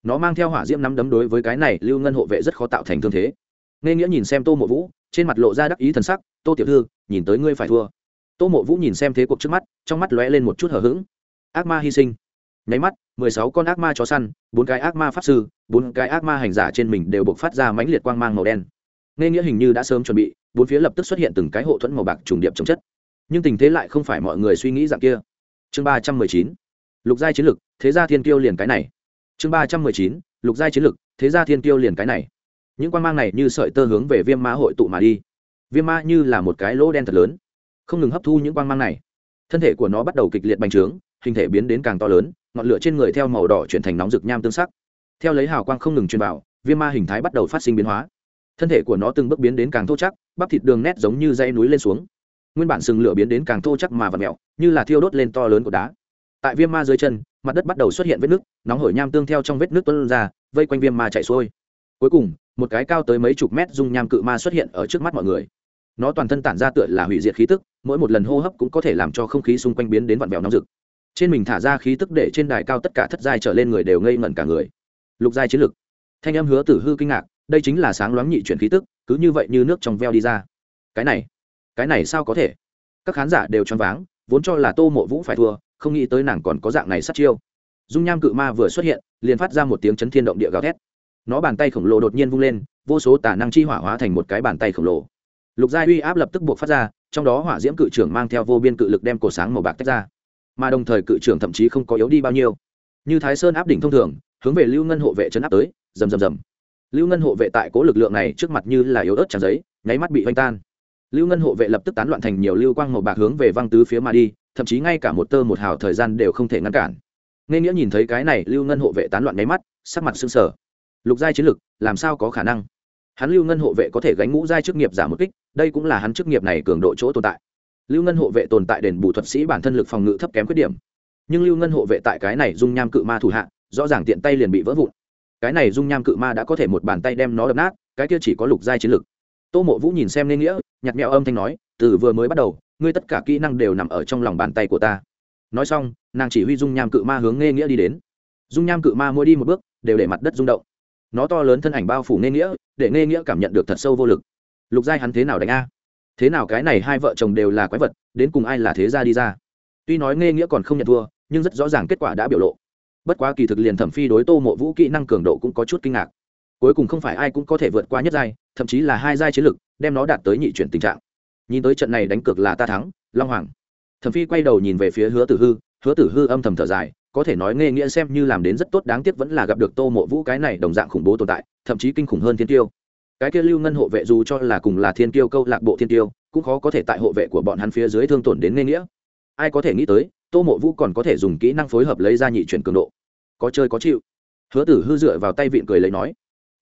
Nó mang theo hỏa diễm nắm đấm đối với cái này, lưu ngân hộ vệ rất khó tạo thành thương thế. Nên nghĩa nhìn xem tô mộ vũ, trên mặt lộ ra đắc ý thần sắc, tô tiểu thư, nhìn tới ngươi phải thua tô mộ vũ nhìn xem thế cuộc trước mắt, trong mắt lóe lên một chút hờ hững. Ác ma hy sinh. Nháy mắt, mười sáu con ác ma chó săn, bốn cái ác ma pháp sư, bốn cái ác ma hành giả trên mình đều buộc phát ra mãnh liệt quang mang màu đen. Nên nghĩa hình như đã sớm chuẩn bị, bốn phía lập tức xuất hiện từng cái hộ thuẫn màu bạc trùng điệp chống chất. Nhưng tình thế lại không phải mọi người suy nghĩ dạng kia. Chương ba trăm mười chín. Lục giai chiến lực, thế gia thiên kiêu liền cái này. Chương ba trăm mười chín. Lục giai chiến lực, thế gia thiên kiêu liền cái này. Những quan mang này như sợi tơ hướng về viêm ma hội tụ mà đi. Viêm ma như là một cái lỗ đen thật lớn không ngừng hấp thu những quang mang này. Thân thể của nó bắt đầu kịch liệt bành trướng, hình thể biến đến càng to lớn, ngọn lửa trên người theo màu đỏ chuyển thành nóng rực nham tương sắc. Theo lấy hào quang không ngừng truyền vào, viêm ma hình thái bắt đầu phát sinh biến hóa. Thân thể của nó từng bước biến đến càng thô chắc, bắp thịt đường nét giống như dây núi lên xuống. Nguyên bản sừng lửa biến đến càng thô chắc mà và mẹo như là thiêu đốt lên to lớn của đá. Tại viêm ma dưới chân, mặt đất bắt đầu xuất hiện vết nước nóng hổi nham tương theo trong vết nước tuân ra, vây quanh viêm ma chạy xuôi. Cuối cùng, một cái cao tới mấy chục mét dung nham cự ma xuất hiện ở trước mắt mọi người nó toàn thân tản ra tựa là hủy diệt khí tức, mỗi một lần hô hấp cũng có thể làm cho không khí xung quanh biến đến vặn vẹo nóng rực. Trên mình thả ra khí tức để trên đài cao tất cả thất giai trở lên người đều ngây ngẩn cả người. Lục giai chiến lực. Thanh âm hứa tử hư kinh ngạc, đây chính là sáng loáng nhị chuyển khí tức, cứ như vậy như nước trong veo đi ra. Cái này cái này sao có thể? Các khán giả đều choáng váng, vốn cho là tô mộ vũ phải thua, không nghĩ tới nàng còn có dạng này sát chiêu. Dung nham cự ma vừa xuất hiện, liền phát ra một tiếng chấn thiên động địa gào thét. Nó bàn tay khổng lồ đột nhiên vung lên, vô số tả năng chi hỏa hóa thành một cái bàn tay khổng lồ lục gia uy áp lập tức buộc phát ra, trong đó hỏa diễm cự trưởng mang theo vô biên cự lực đem cổ sáng màu bạc tách ra. Mà đồng thời cự trưởng thậm chí không có yếu đi bao nhiêu. Như thái sơn áp đỉnh thông thường, hướng về lưu ngân hộ vệ chấn áp tới, rầm rầm rầm. Lưu ngân hộ vệ tại cố lực lượng này trước mặt như là yếu ớt tràn giấy, nháy mắt bị hoành tan. Lưu ngân hộ vệ lập tức tán loạn thành nhiều lưu quang màu bạc hướng về văng tứ phía mà đi, thậm chí ngay cả một tơ một hào thời gian đều không thể ngăn cản. Nên nghĩa nhìn thấy cái này, lưu ngân hộ vệ tán loạn nháy mắt, sắc mặt sưng sờ. Lục giai chiến lực, làm sao có khả năng? Hắn lưu ngân hộ vệ có thể gánh ngũ giai chức nghiệp giả một kích, đây cũng là hắn chức nghiệp này cường độ chỗ tồn tại. Lưu ngân hộ vệ tồn tại đền bù thuật sĩ bản thân lực phòng ngự thấp kém khuyết điểm. Nhưng lưu ngân hộ vệ tại cái này dung nham cự ma thủ hạ, rõ ràng tiện tay liền bị vỡ vụn. Cái này dung nham cự ma đã có thể một bàn tay đem nó đập nát, cái kia chỉ có lục giai chiến lực. Tô mộ vũ nhìn xem nên nghĩa nhặt mẹo âm thanh nói, từ vừa mới bắt đầu, ngươi tất cả kỹ năng đều nằm ở trong lòng bàn tay của ta. Nói xong, nàng chỉ huy dung nham cự ma hướng nghe nghĩa đi đến. Dung nham cự ma mỗi đi một bước, đều để mặt đất rung động nó to lớn thân ảnh bao phủ nên nghĩa, để nghe nghĩa cảm nhận được thật sâu vô lực. Lục giai hắn thế nào đánh a? Thế nào cái này hai vợ chồng đều là quái vật, đến cùng ai là thế gia đi ra? Tuy nói nghe nghĩa còn không nhận thua, nhưng rất rõ ràng kết quả đã biểu lộ. Bất quá kỳ thực liền thẩm phi đối tô mộ vũ kỹ năng cường độ cũng có chút kinh ngạc. Cuối cùng không phải ai cũng có thể vượt qua nhất giai, thậm chí là hai giai chiến lực, đem nó đạt tới nhị chuyển tình trạng. Nhìn tới trận này đánh cược là ta thắng, long hoàng. Thẩm phi quay đầu nhìn về phía hứa tử hư, hứa tử hư âm thầm thở dài có thể nói nghề nghĩa xem như làm đến rất tốt, đáng tiếc vẫn là gặp được tô mộ vũ cái này đồng dạng khủng bố tồn tại, thậm chí kinh khủng hơn thiên tiêu. Cái kia lưu ngân hộ vệ dù cho là cùng là thiên tiêu câu lạc bộ thiên tiêu, cũng khó có thể tại hộ vệ của bọn hắn phía dưới thương tổn đến nghề nghĩa. Ai có thể nghĩ tới, tô mộ vũ còn có thể dùng kỹ năng phối hợp lấy ra nhị chuyển cường độ. Có chơi có chịu. Hứa tử hư dựa vào tay vịn cười lấy nói.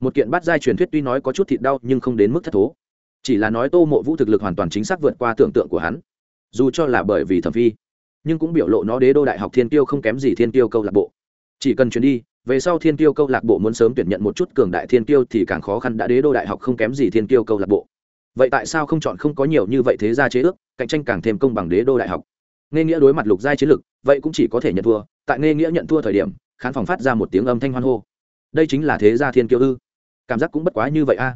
Một kiện bắt giai truyền thuyết tuy nói có chút thịt đau nhưng không đến mức thất thố. Chỉ là nói tô mộ vũ thực lực hoàn toàn chính xác vượt qua tưởng tượng của hắn. Dù cho là bởi vì thẩm phi nhưng cũng biểu lộ nó đế đô đại học thiên tiêu không kém gì thiên tiêu câu lạc bộ. Chỉ cần chuyến đi, về sau thiên tiêu câu lạc bộ muốn sớm tuyển nhận một chút cường đại thiên tiêu thì càng khó khăn, đã đế đô đại học không kém gì thiên tiêu câu lạc bộ. Vậy tại sao không chọn không có nhiều như vậy thế ra chế ước, cạnh tranh càng thêm công bằng đế đô đại học? Nghe nghĩa đối mặt lục giai chiến lực, vậy cũng chỉ có thể nhận thua. Tại nghe nghĩa nhận thua thời điểm, khán phòng phát ra một tiếng âm thanh hoan hô. Đây chính là thế gia thiên kiêu ư? Cảm giác cũng bất quá như vậy a.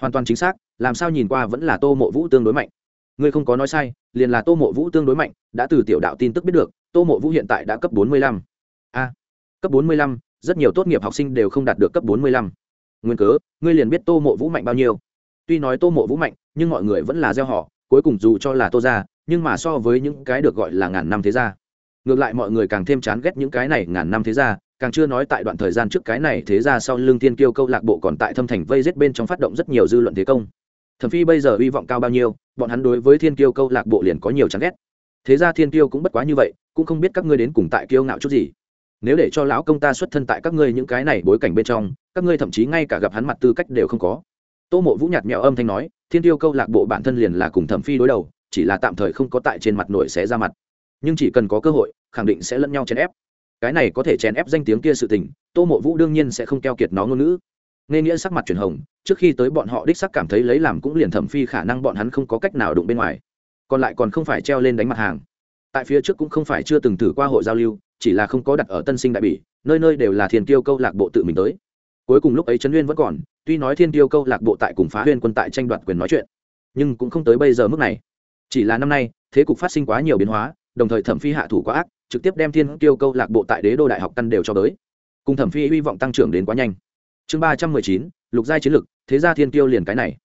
Hoàn toàn chính xác, làm sao nhìn qua vẫn là tô mộ vũ tương đối mạnh ngươi không có nói sai, liền là tô mộ vũ tương đối mạnh, đã từ tiểu đạo tin tức biết được, tô mộ vũ hiện tại đã cấp bốn mươi lăm. A, cấp bốn mươi lăm, rất nhiều tốt nghiệp học sinh đều không đạt được cấp bốn mươi lăm. Nguyên cớ, ngươi liền biết tô mộ vũ mạnh bao nhiêu. Tuy nói tô mộ vũ mạnh, nhưng mọi người vẫn là gieo họ, cuối cùng dù cho là tô ra nhưng mà so với những cái được gọi là ngàn năm thế gia. Ngược lại mọi người càng thêm chán ghét những cái này ngàn năm thế gia, càng chưa nói tại đoạn thời gian trước cái này thế gia sau lưng thiên kiêu câu lạc bộ còn tại thâm thành vây rết bên trong phát động rất nhiều dư luận thế công thẩm phi bây giờ hy vọng cao bao nhiêu, bọn hắn đối với thiên kiêu câu lạc bộ liền có nhiều chán ghét. Thế ra thiên kiêu cũng bất quá như vậy, cũng không biết các ngươi đến cùng tại kiêu ngạo chút gì. Nếu để cho lão công ta xuất thân tại các ngươi những cái này bối cảnh bên trong, các ngươi thậm chí ngay cả gặp hắn mặt tư cách đều không có. Tô mộ vũ nhạt mẹo âm thanh nói, thiên tiêu câu lạc bộ bản thân liền là cùng thẩm phi đối đầu, chỉ là tạm thời không có tại trên mặt nổi sẽ ra mặt. Nhưng chỉ cần có cơ hội, khẳng định sẽ lẫn nhau chèn ép. Cái này có thể chèn ép danh tiếng kia sự tình, tô mộ vũ đương nhiên sẽ không keo kiệt nó ngôn ngữ nên nghĩa sắc mặt chuyển hồng, trước khi tới bọn họ đích sắc cảm thấy lấy làm cũng liền thẩm phi khả năng bọn hắn không có cách nào đụng bên ngoài. Còn lại còn không phải treo lên đánh mặt hàng. Tại phía trước cũng không phải chưa từng thử qua hội giao lưu, chỉ là không có đặt ở tân sinh đại bỉ, nơi nơi đều là thiên tiêu câu lạc bộ tự mình tới. Cuối cùng lúc ấy trấn uyên vẫn còn, tuy nói thiên tiêu câu lạc bộ tại cùng phá huyên quân tại tranh đoạt quyền nói chuyện, nhưng cũng không tới bây giờ mức này. Chỉ là năm nay, thế cục phát sinh quá nhiều biến hóa, đồng thời thẩm phi hạ thủ quá ác, trực tiếp đem thiên tiêu câu lạc bộ tại đế đô đại học căn đều cho tới. Cùng thẩm phi hy vọng tăng trưởng đến quá nhanh chương ba trăm mười chín, lục giai chiến lực, thế ra thiên tiêu liền cái này.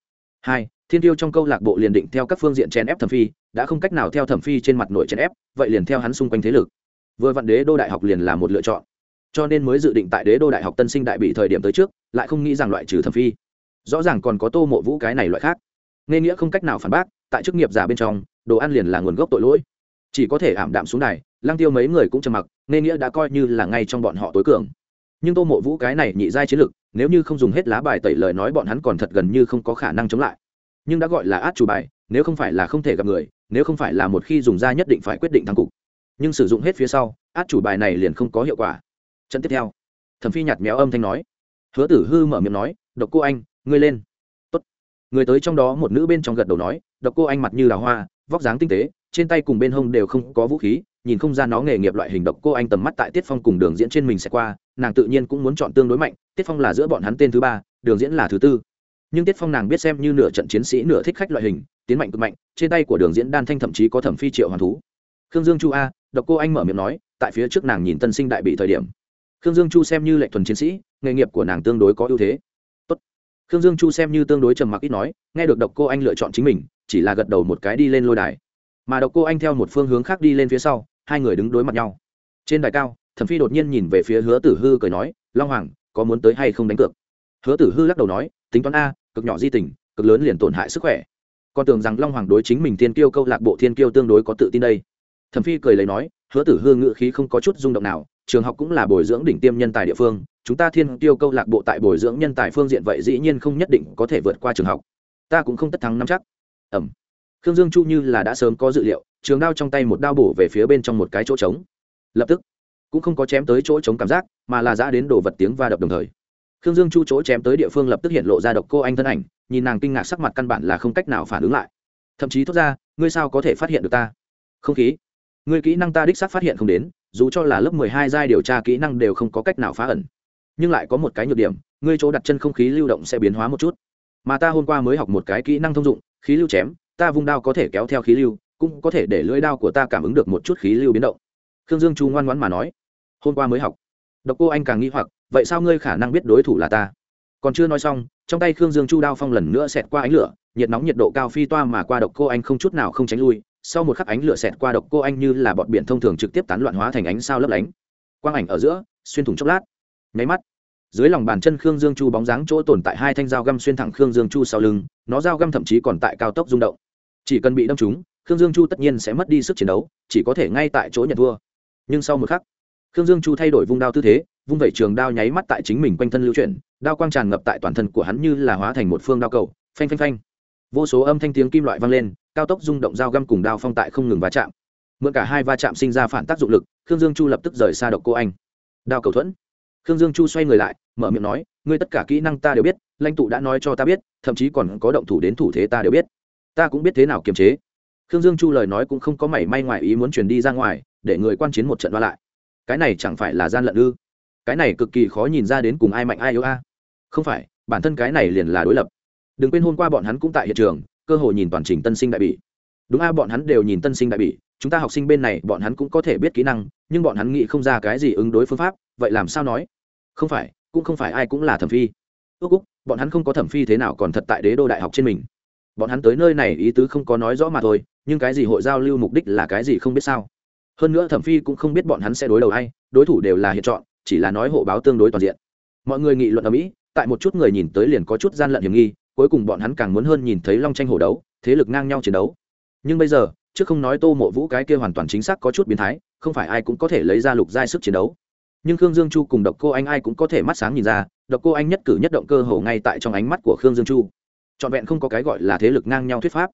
Hai, thiên tiêu trong câu lạc bộ liền định theo các phương diện chen ép thẩm phi, đã không cách nào theo thẩm phi trên mặt nội chèn ép, vậy liền theo hắn xung quanh thế lực. Vừa vạn đế đô đại học liền là một lựa chọn. Cho nên mới dự định tại đế đô đại học tân sinh đại bị thời điểm tới trước, lại không nghĩ rằng loại trừ thẩm phi. Rõ ràng còn có tô mộ vũ cái này loại khác. Nên nghĩa không cách nào phản bác, tại chức nghiệp giả bên trong, đồ ăn liền là nguồn gốc tội lỗi. Chỉ có thể ảm đạm xuống này lăng tiêu mấy người cũng trầm mặc nên nghĩa đã coi như là ngay trong bọn họ tối cường nhưng tô mộ vũ cái này nhị giai chiến lực, nếu như không dùng hết lá bài tẩy lời nói bọn hắn còn thật gần như không có khả năng chống lại. Nhưng đã gọi là át chủ bài, nếu không phải là không thể gặp người, nếu không phải là một khi dùng ra nhất định phải quyết định thắng cục. Nhưng sử dụng hết phía sau, át chủ bài này liền không có hiệu quả. Trận tiếp theo, thẩm phi nhạt méo âm thanh nói. Hứa tử hư mở miệng nói, độc cô anh, ngươi lên. Tốt. người tới trong đó một nữ bên trong gật đầu nói, độc cô anh mặt như là hoa, vóc dáng tinh tế, trên tay cùng bên hông đều không có vũ khí, nhìn không ra nó nghề nghiệp loại hình độc cô anh tầm mắt tại tiết phong cùng đường diễn trên mình sẽ qua nàng tự nhiên cũng muốn chọn tương đối mạnh, tiết phong là giữa bọn hắn tên thứ ba, đường diễn là thứ tư. Nhưng tiết phong nàng biết xem như nửa trận chiến sĩ, nửa thích khách loại hình, tiến mạnh cực mạnh, trên tay của đường diễn đan thanh thậm chí có thẩm phi triệu hoàn thú. Khương dương chu a, độc cô anh mở miệng nói, tại phía trước nàng nhìn tân sinh đại bị thời điểm. Khương dương chu xem như lệ thuần chiến sĩ, nghề nghiệp của nàng tương đối có ưu thế. Tốt. khương dương chu xem như tương đối trầm mặc ít nói, nghe được độc cô anh lựa chọn chính mình, chỉ là gật đầu một cái đi lên lôi đài. Mà độc cô anh theo một phương hướng khác đi lên phía sau, hai người đứng đối mặt nhau. Trên đài cao thẩm phi đột nhiên nhìn về phía hứa tử hư cười nói, long hoàng, có muốn tới hay không đánh cược? Hứa tử hư lắc đầu nói, tính toán a, cực nhỏ di tình, cực lớn liền tổn hại sức khỏe. Con tưởng rằng long hoàng đối chính mình thiên kiêu câu lạc bộ thiên kiêu tương đối có tự tin đây. Thẩm phi cười lấy nói, hứa tử hư ngự khí không có chút rung động nào, trường học cũng là bồi dưỡng đỉnh tiêm nhân tài địa phương, chúng ta thiên tiêu câu lạc bộ tại bồi dưỡng nhân tài phương diện vậy dĩ nhiên không nhất định có thể vượt qua trường học. Ta cũng không tất thắng nắm chắc. Ẩm khương dương chu như là đã sớm có dự liệu, trường đao trong tay một đao bổ về phía bên trong một cái chỗ trống. Lập tức cũng không có chém tới chỗ chống cảm giác, mà là giã đến đổ vật tiếng va đập đồng thời. Khương dương chu chỗ chém tới địa phương lập tức hiện lộ ra độc cô anh thân ảnh, nhìn nàng kinh ngạc sắc mặt căn bản là không cách nào phản ứng lại. Thậm chí thốt ra, ngươi sao có thể phát hiện được ta? Không khí. Ngươi kỹ năng ta đích xác phát hiện không đến, dù cho là lớp mười hai giai điều tra kỹ năng đều không có cách nào phá ẩn. Nhưng lại có một cái nhược điểm, ngươi chỗ đặt chân không khí lưu động sẽ biến hóa một chút. Mà ta hôm qua mới học một cái kỹ năng thông dụng, khí lưu chém, ta vung đao có thể kéo theo khí lưu, cũng có thể để lưỡi đao của ta cảm ứng được một chút khí lưu biến động. Khương dương chu ngoan ngoãn mà nói hôm qua mới học. Độc cô anh càng nghi hoặc, vậy sao ngươi khả năng biết đối thủ là ta? Còn chưa nói xong, trong tay khương dương chu đao phong lần nữa xẹt qua ánh lửa, nhiệt nóng nhiệt độ cao phi toa mà qua độc cô anh không chút nào không tránh lui, sau một khắc ánh lửa xẹt qua độc cô anh như là bọn biển thông thường trực tiếp tán loạn hóa thành ánh sao lấp lánh. Quang ảnh ở giữa, xuyên thủng chốc lát. Nháy mắt, dưới lòng bàn chân khương dương chu bóng dáng chỗ tồn tại hai thanh dao găm xuyên thẳng khương dương chu sau lưng, nó dao găm thậm chí còn tại cao tốc rung động. Chỉ cần bị đâm trúng, khương dương chu tất nhiên sẽ mất đi sức chiến đấu, chỉ có thể ngay tại chỗ nhận thua. Nhưng sau một khắc khương dương chu thay đổi vung đao tư thế, vung vẩy trường đao nháy mắt tại chính mình quanh thân lưu chuyển, đao quang tràn ngập tại toàn thân của hắn như là hóa thành một phương đao cầu, phanh phanh phanh. Vô số âm thanh tiếng kim loại vang lên, cao tốc rung động dao găm cùng đao phong tại không ngừng va chạm. Mượn cả hai va chạm sinh ra phản tác dụng lực, khương dương chu lập tức rời xa độc cô anh. Đao cầu thuẫn. Khương dương chu xoay người lại, mở miệng nói, ngươi tất cả kỹ năng ta đều biết, lãnh tụ đã nói cho ta biết, thậm chí còn có động thủ đến thủ thế ta đều biết. Ta cũng biết thế nào kiềm chế. Khương dương chu lời nói cũng không có mảy may ngoài ý muốn truyền đi ra ngoài, để người quan chiến một trận đoa lại cái này chẳng phải là gian lận ư? Cái này cực kỳ khó nhìn ra đến cùng ai mạnh ai yếu a. Không phải, bản thân cái này liền là đối lập. Đừng quên hôm qua bọn hắn cũng tại hiện trường, cơ hội nhìn toàn trình tân sinh đại bỉ. Đúng a, bọn hắn đều nhìn tân sinh đại bỉ, chúng ta học sinh bên này, bọn hắn cũng có thể biết kỹ năng, nhưng bọn hắn nghĩ không ra cái gì ứng đối phương pháp, vậy làm sao nói? Không phải, cũng không phải ai cũng là thẩm phi. Ước úc bọn hắn không có thẩm phi thế nào còn thật tại đế đô đại học trên mình. Bọn hắn tới nơi này ý tứ không có nói rõ mà thôi, nhưng cái gì hội giao lưu mục đích là cái gì không biết sao? Hơn nữa thẩm phi cũng không biết bọn hắn sẽ đối đầu ai, đối thủ đều là hiện chọn, chỉ là nói hộ báo tương đối toàn diện. Mọi người nghị luận ở mỹ, tại một chút người nhìn tới liền có chút gian lận hiểm nghi, cuối cùng bọn hắn càng muốn hơn nhìn thấy long tranh hổ đấu, thế lực ngang nhau chiến đấu. Nhưng bây giờ, trước không nói tô mộ vũ cái kia hoàn toàn chính xác có chút biến thái, không phải ai cũng có thể lấy ra lục giai sức chiến đấu. Nhưng khương dương chu cùng độc cô anh ai cũng có thể mắt sáng nhìn ra, độc cô anh nhất cử nhất động cơ hồ ngay tại trong ánh mắt của khương dương chu. Trọn vẹn không có cái gọi là thế lực ngang nhau thuyết pháp.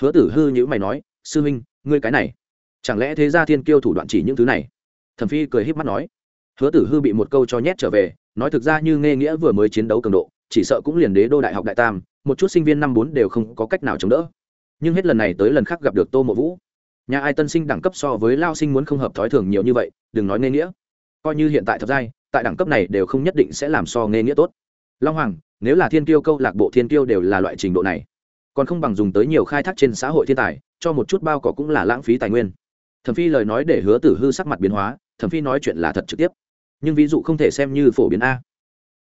Hứa tử hư nhữ mày nói, sư huynh, ngươi cái này chẳng lẽ thế gia thiên kiêu thủ đoạn chỉ những thứ này? Thẩm phi cười híp mắt nói. Hứa tử hư bị một câu cho nhét trở về, nói thực ra như nghe nghĩa vừa mới chiến đấu cường độ, chỉ sợ cũng liền đế đô đại học đại tam, một chút sinh viên năm bốn đều không có cách nào chống đỡ. Nhưng hết lần này tới lần khác gặp được tô mộ vũ. Nhà ai tân sinh đẳng cấp so với lao sinh muốn không hợp thói thường nhiều như vậy, đừng nói nghe nghĩa. Coi như hiện tại thật giai tại đẳng cấp này đều không nhất định sẽ làm so nghe nghĩa tốt. Long hoàng, nếu là thiên tiêu câu lạc bộ thiên tiêu đều là loại trình độ này, còn không bằng dùng tới nhiều khai thác trên xã hội thiên tài, cho một chút bao cỏ cũng là lãng phí tài nguyên thẩm phi lời nói để hứa tử hư sắc mặt biến hóa, thẩm phi nói chuyện là thật trực tiếp. Nhưng ví dụ không thể xem như phổ biến a.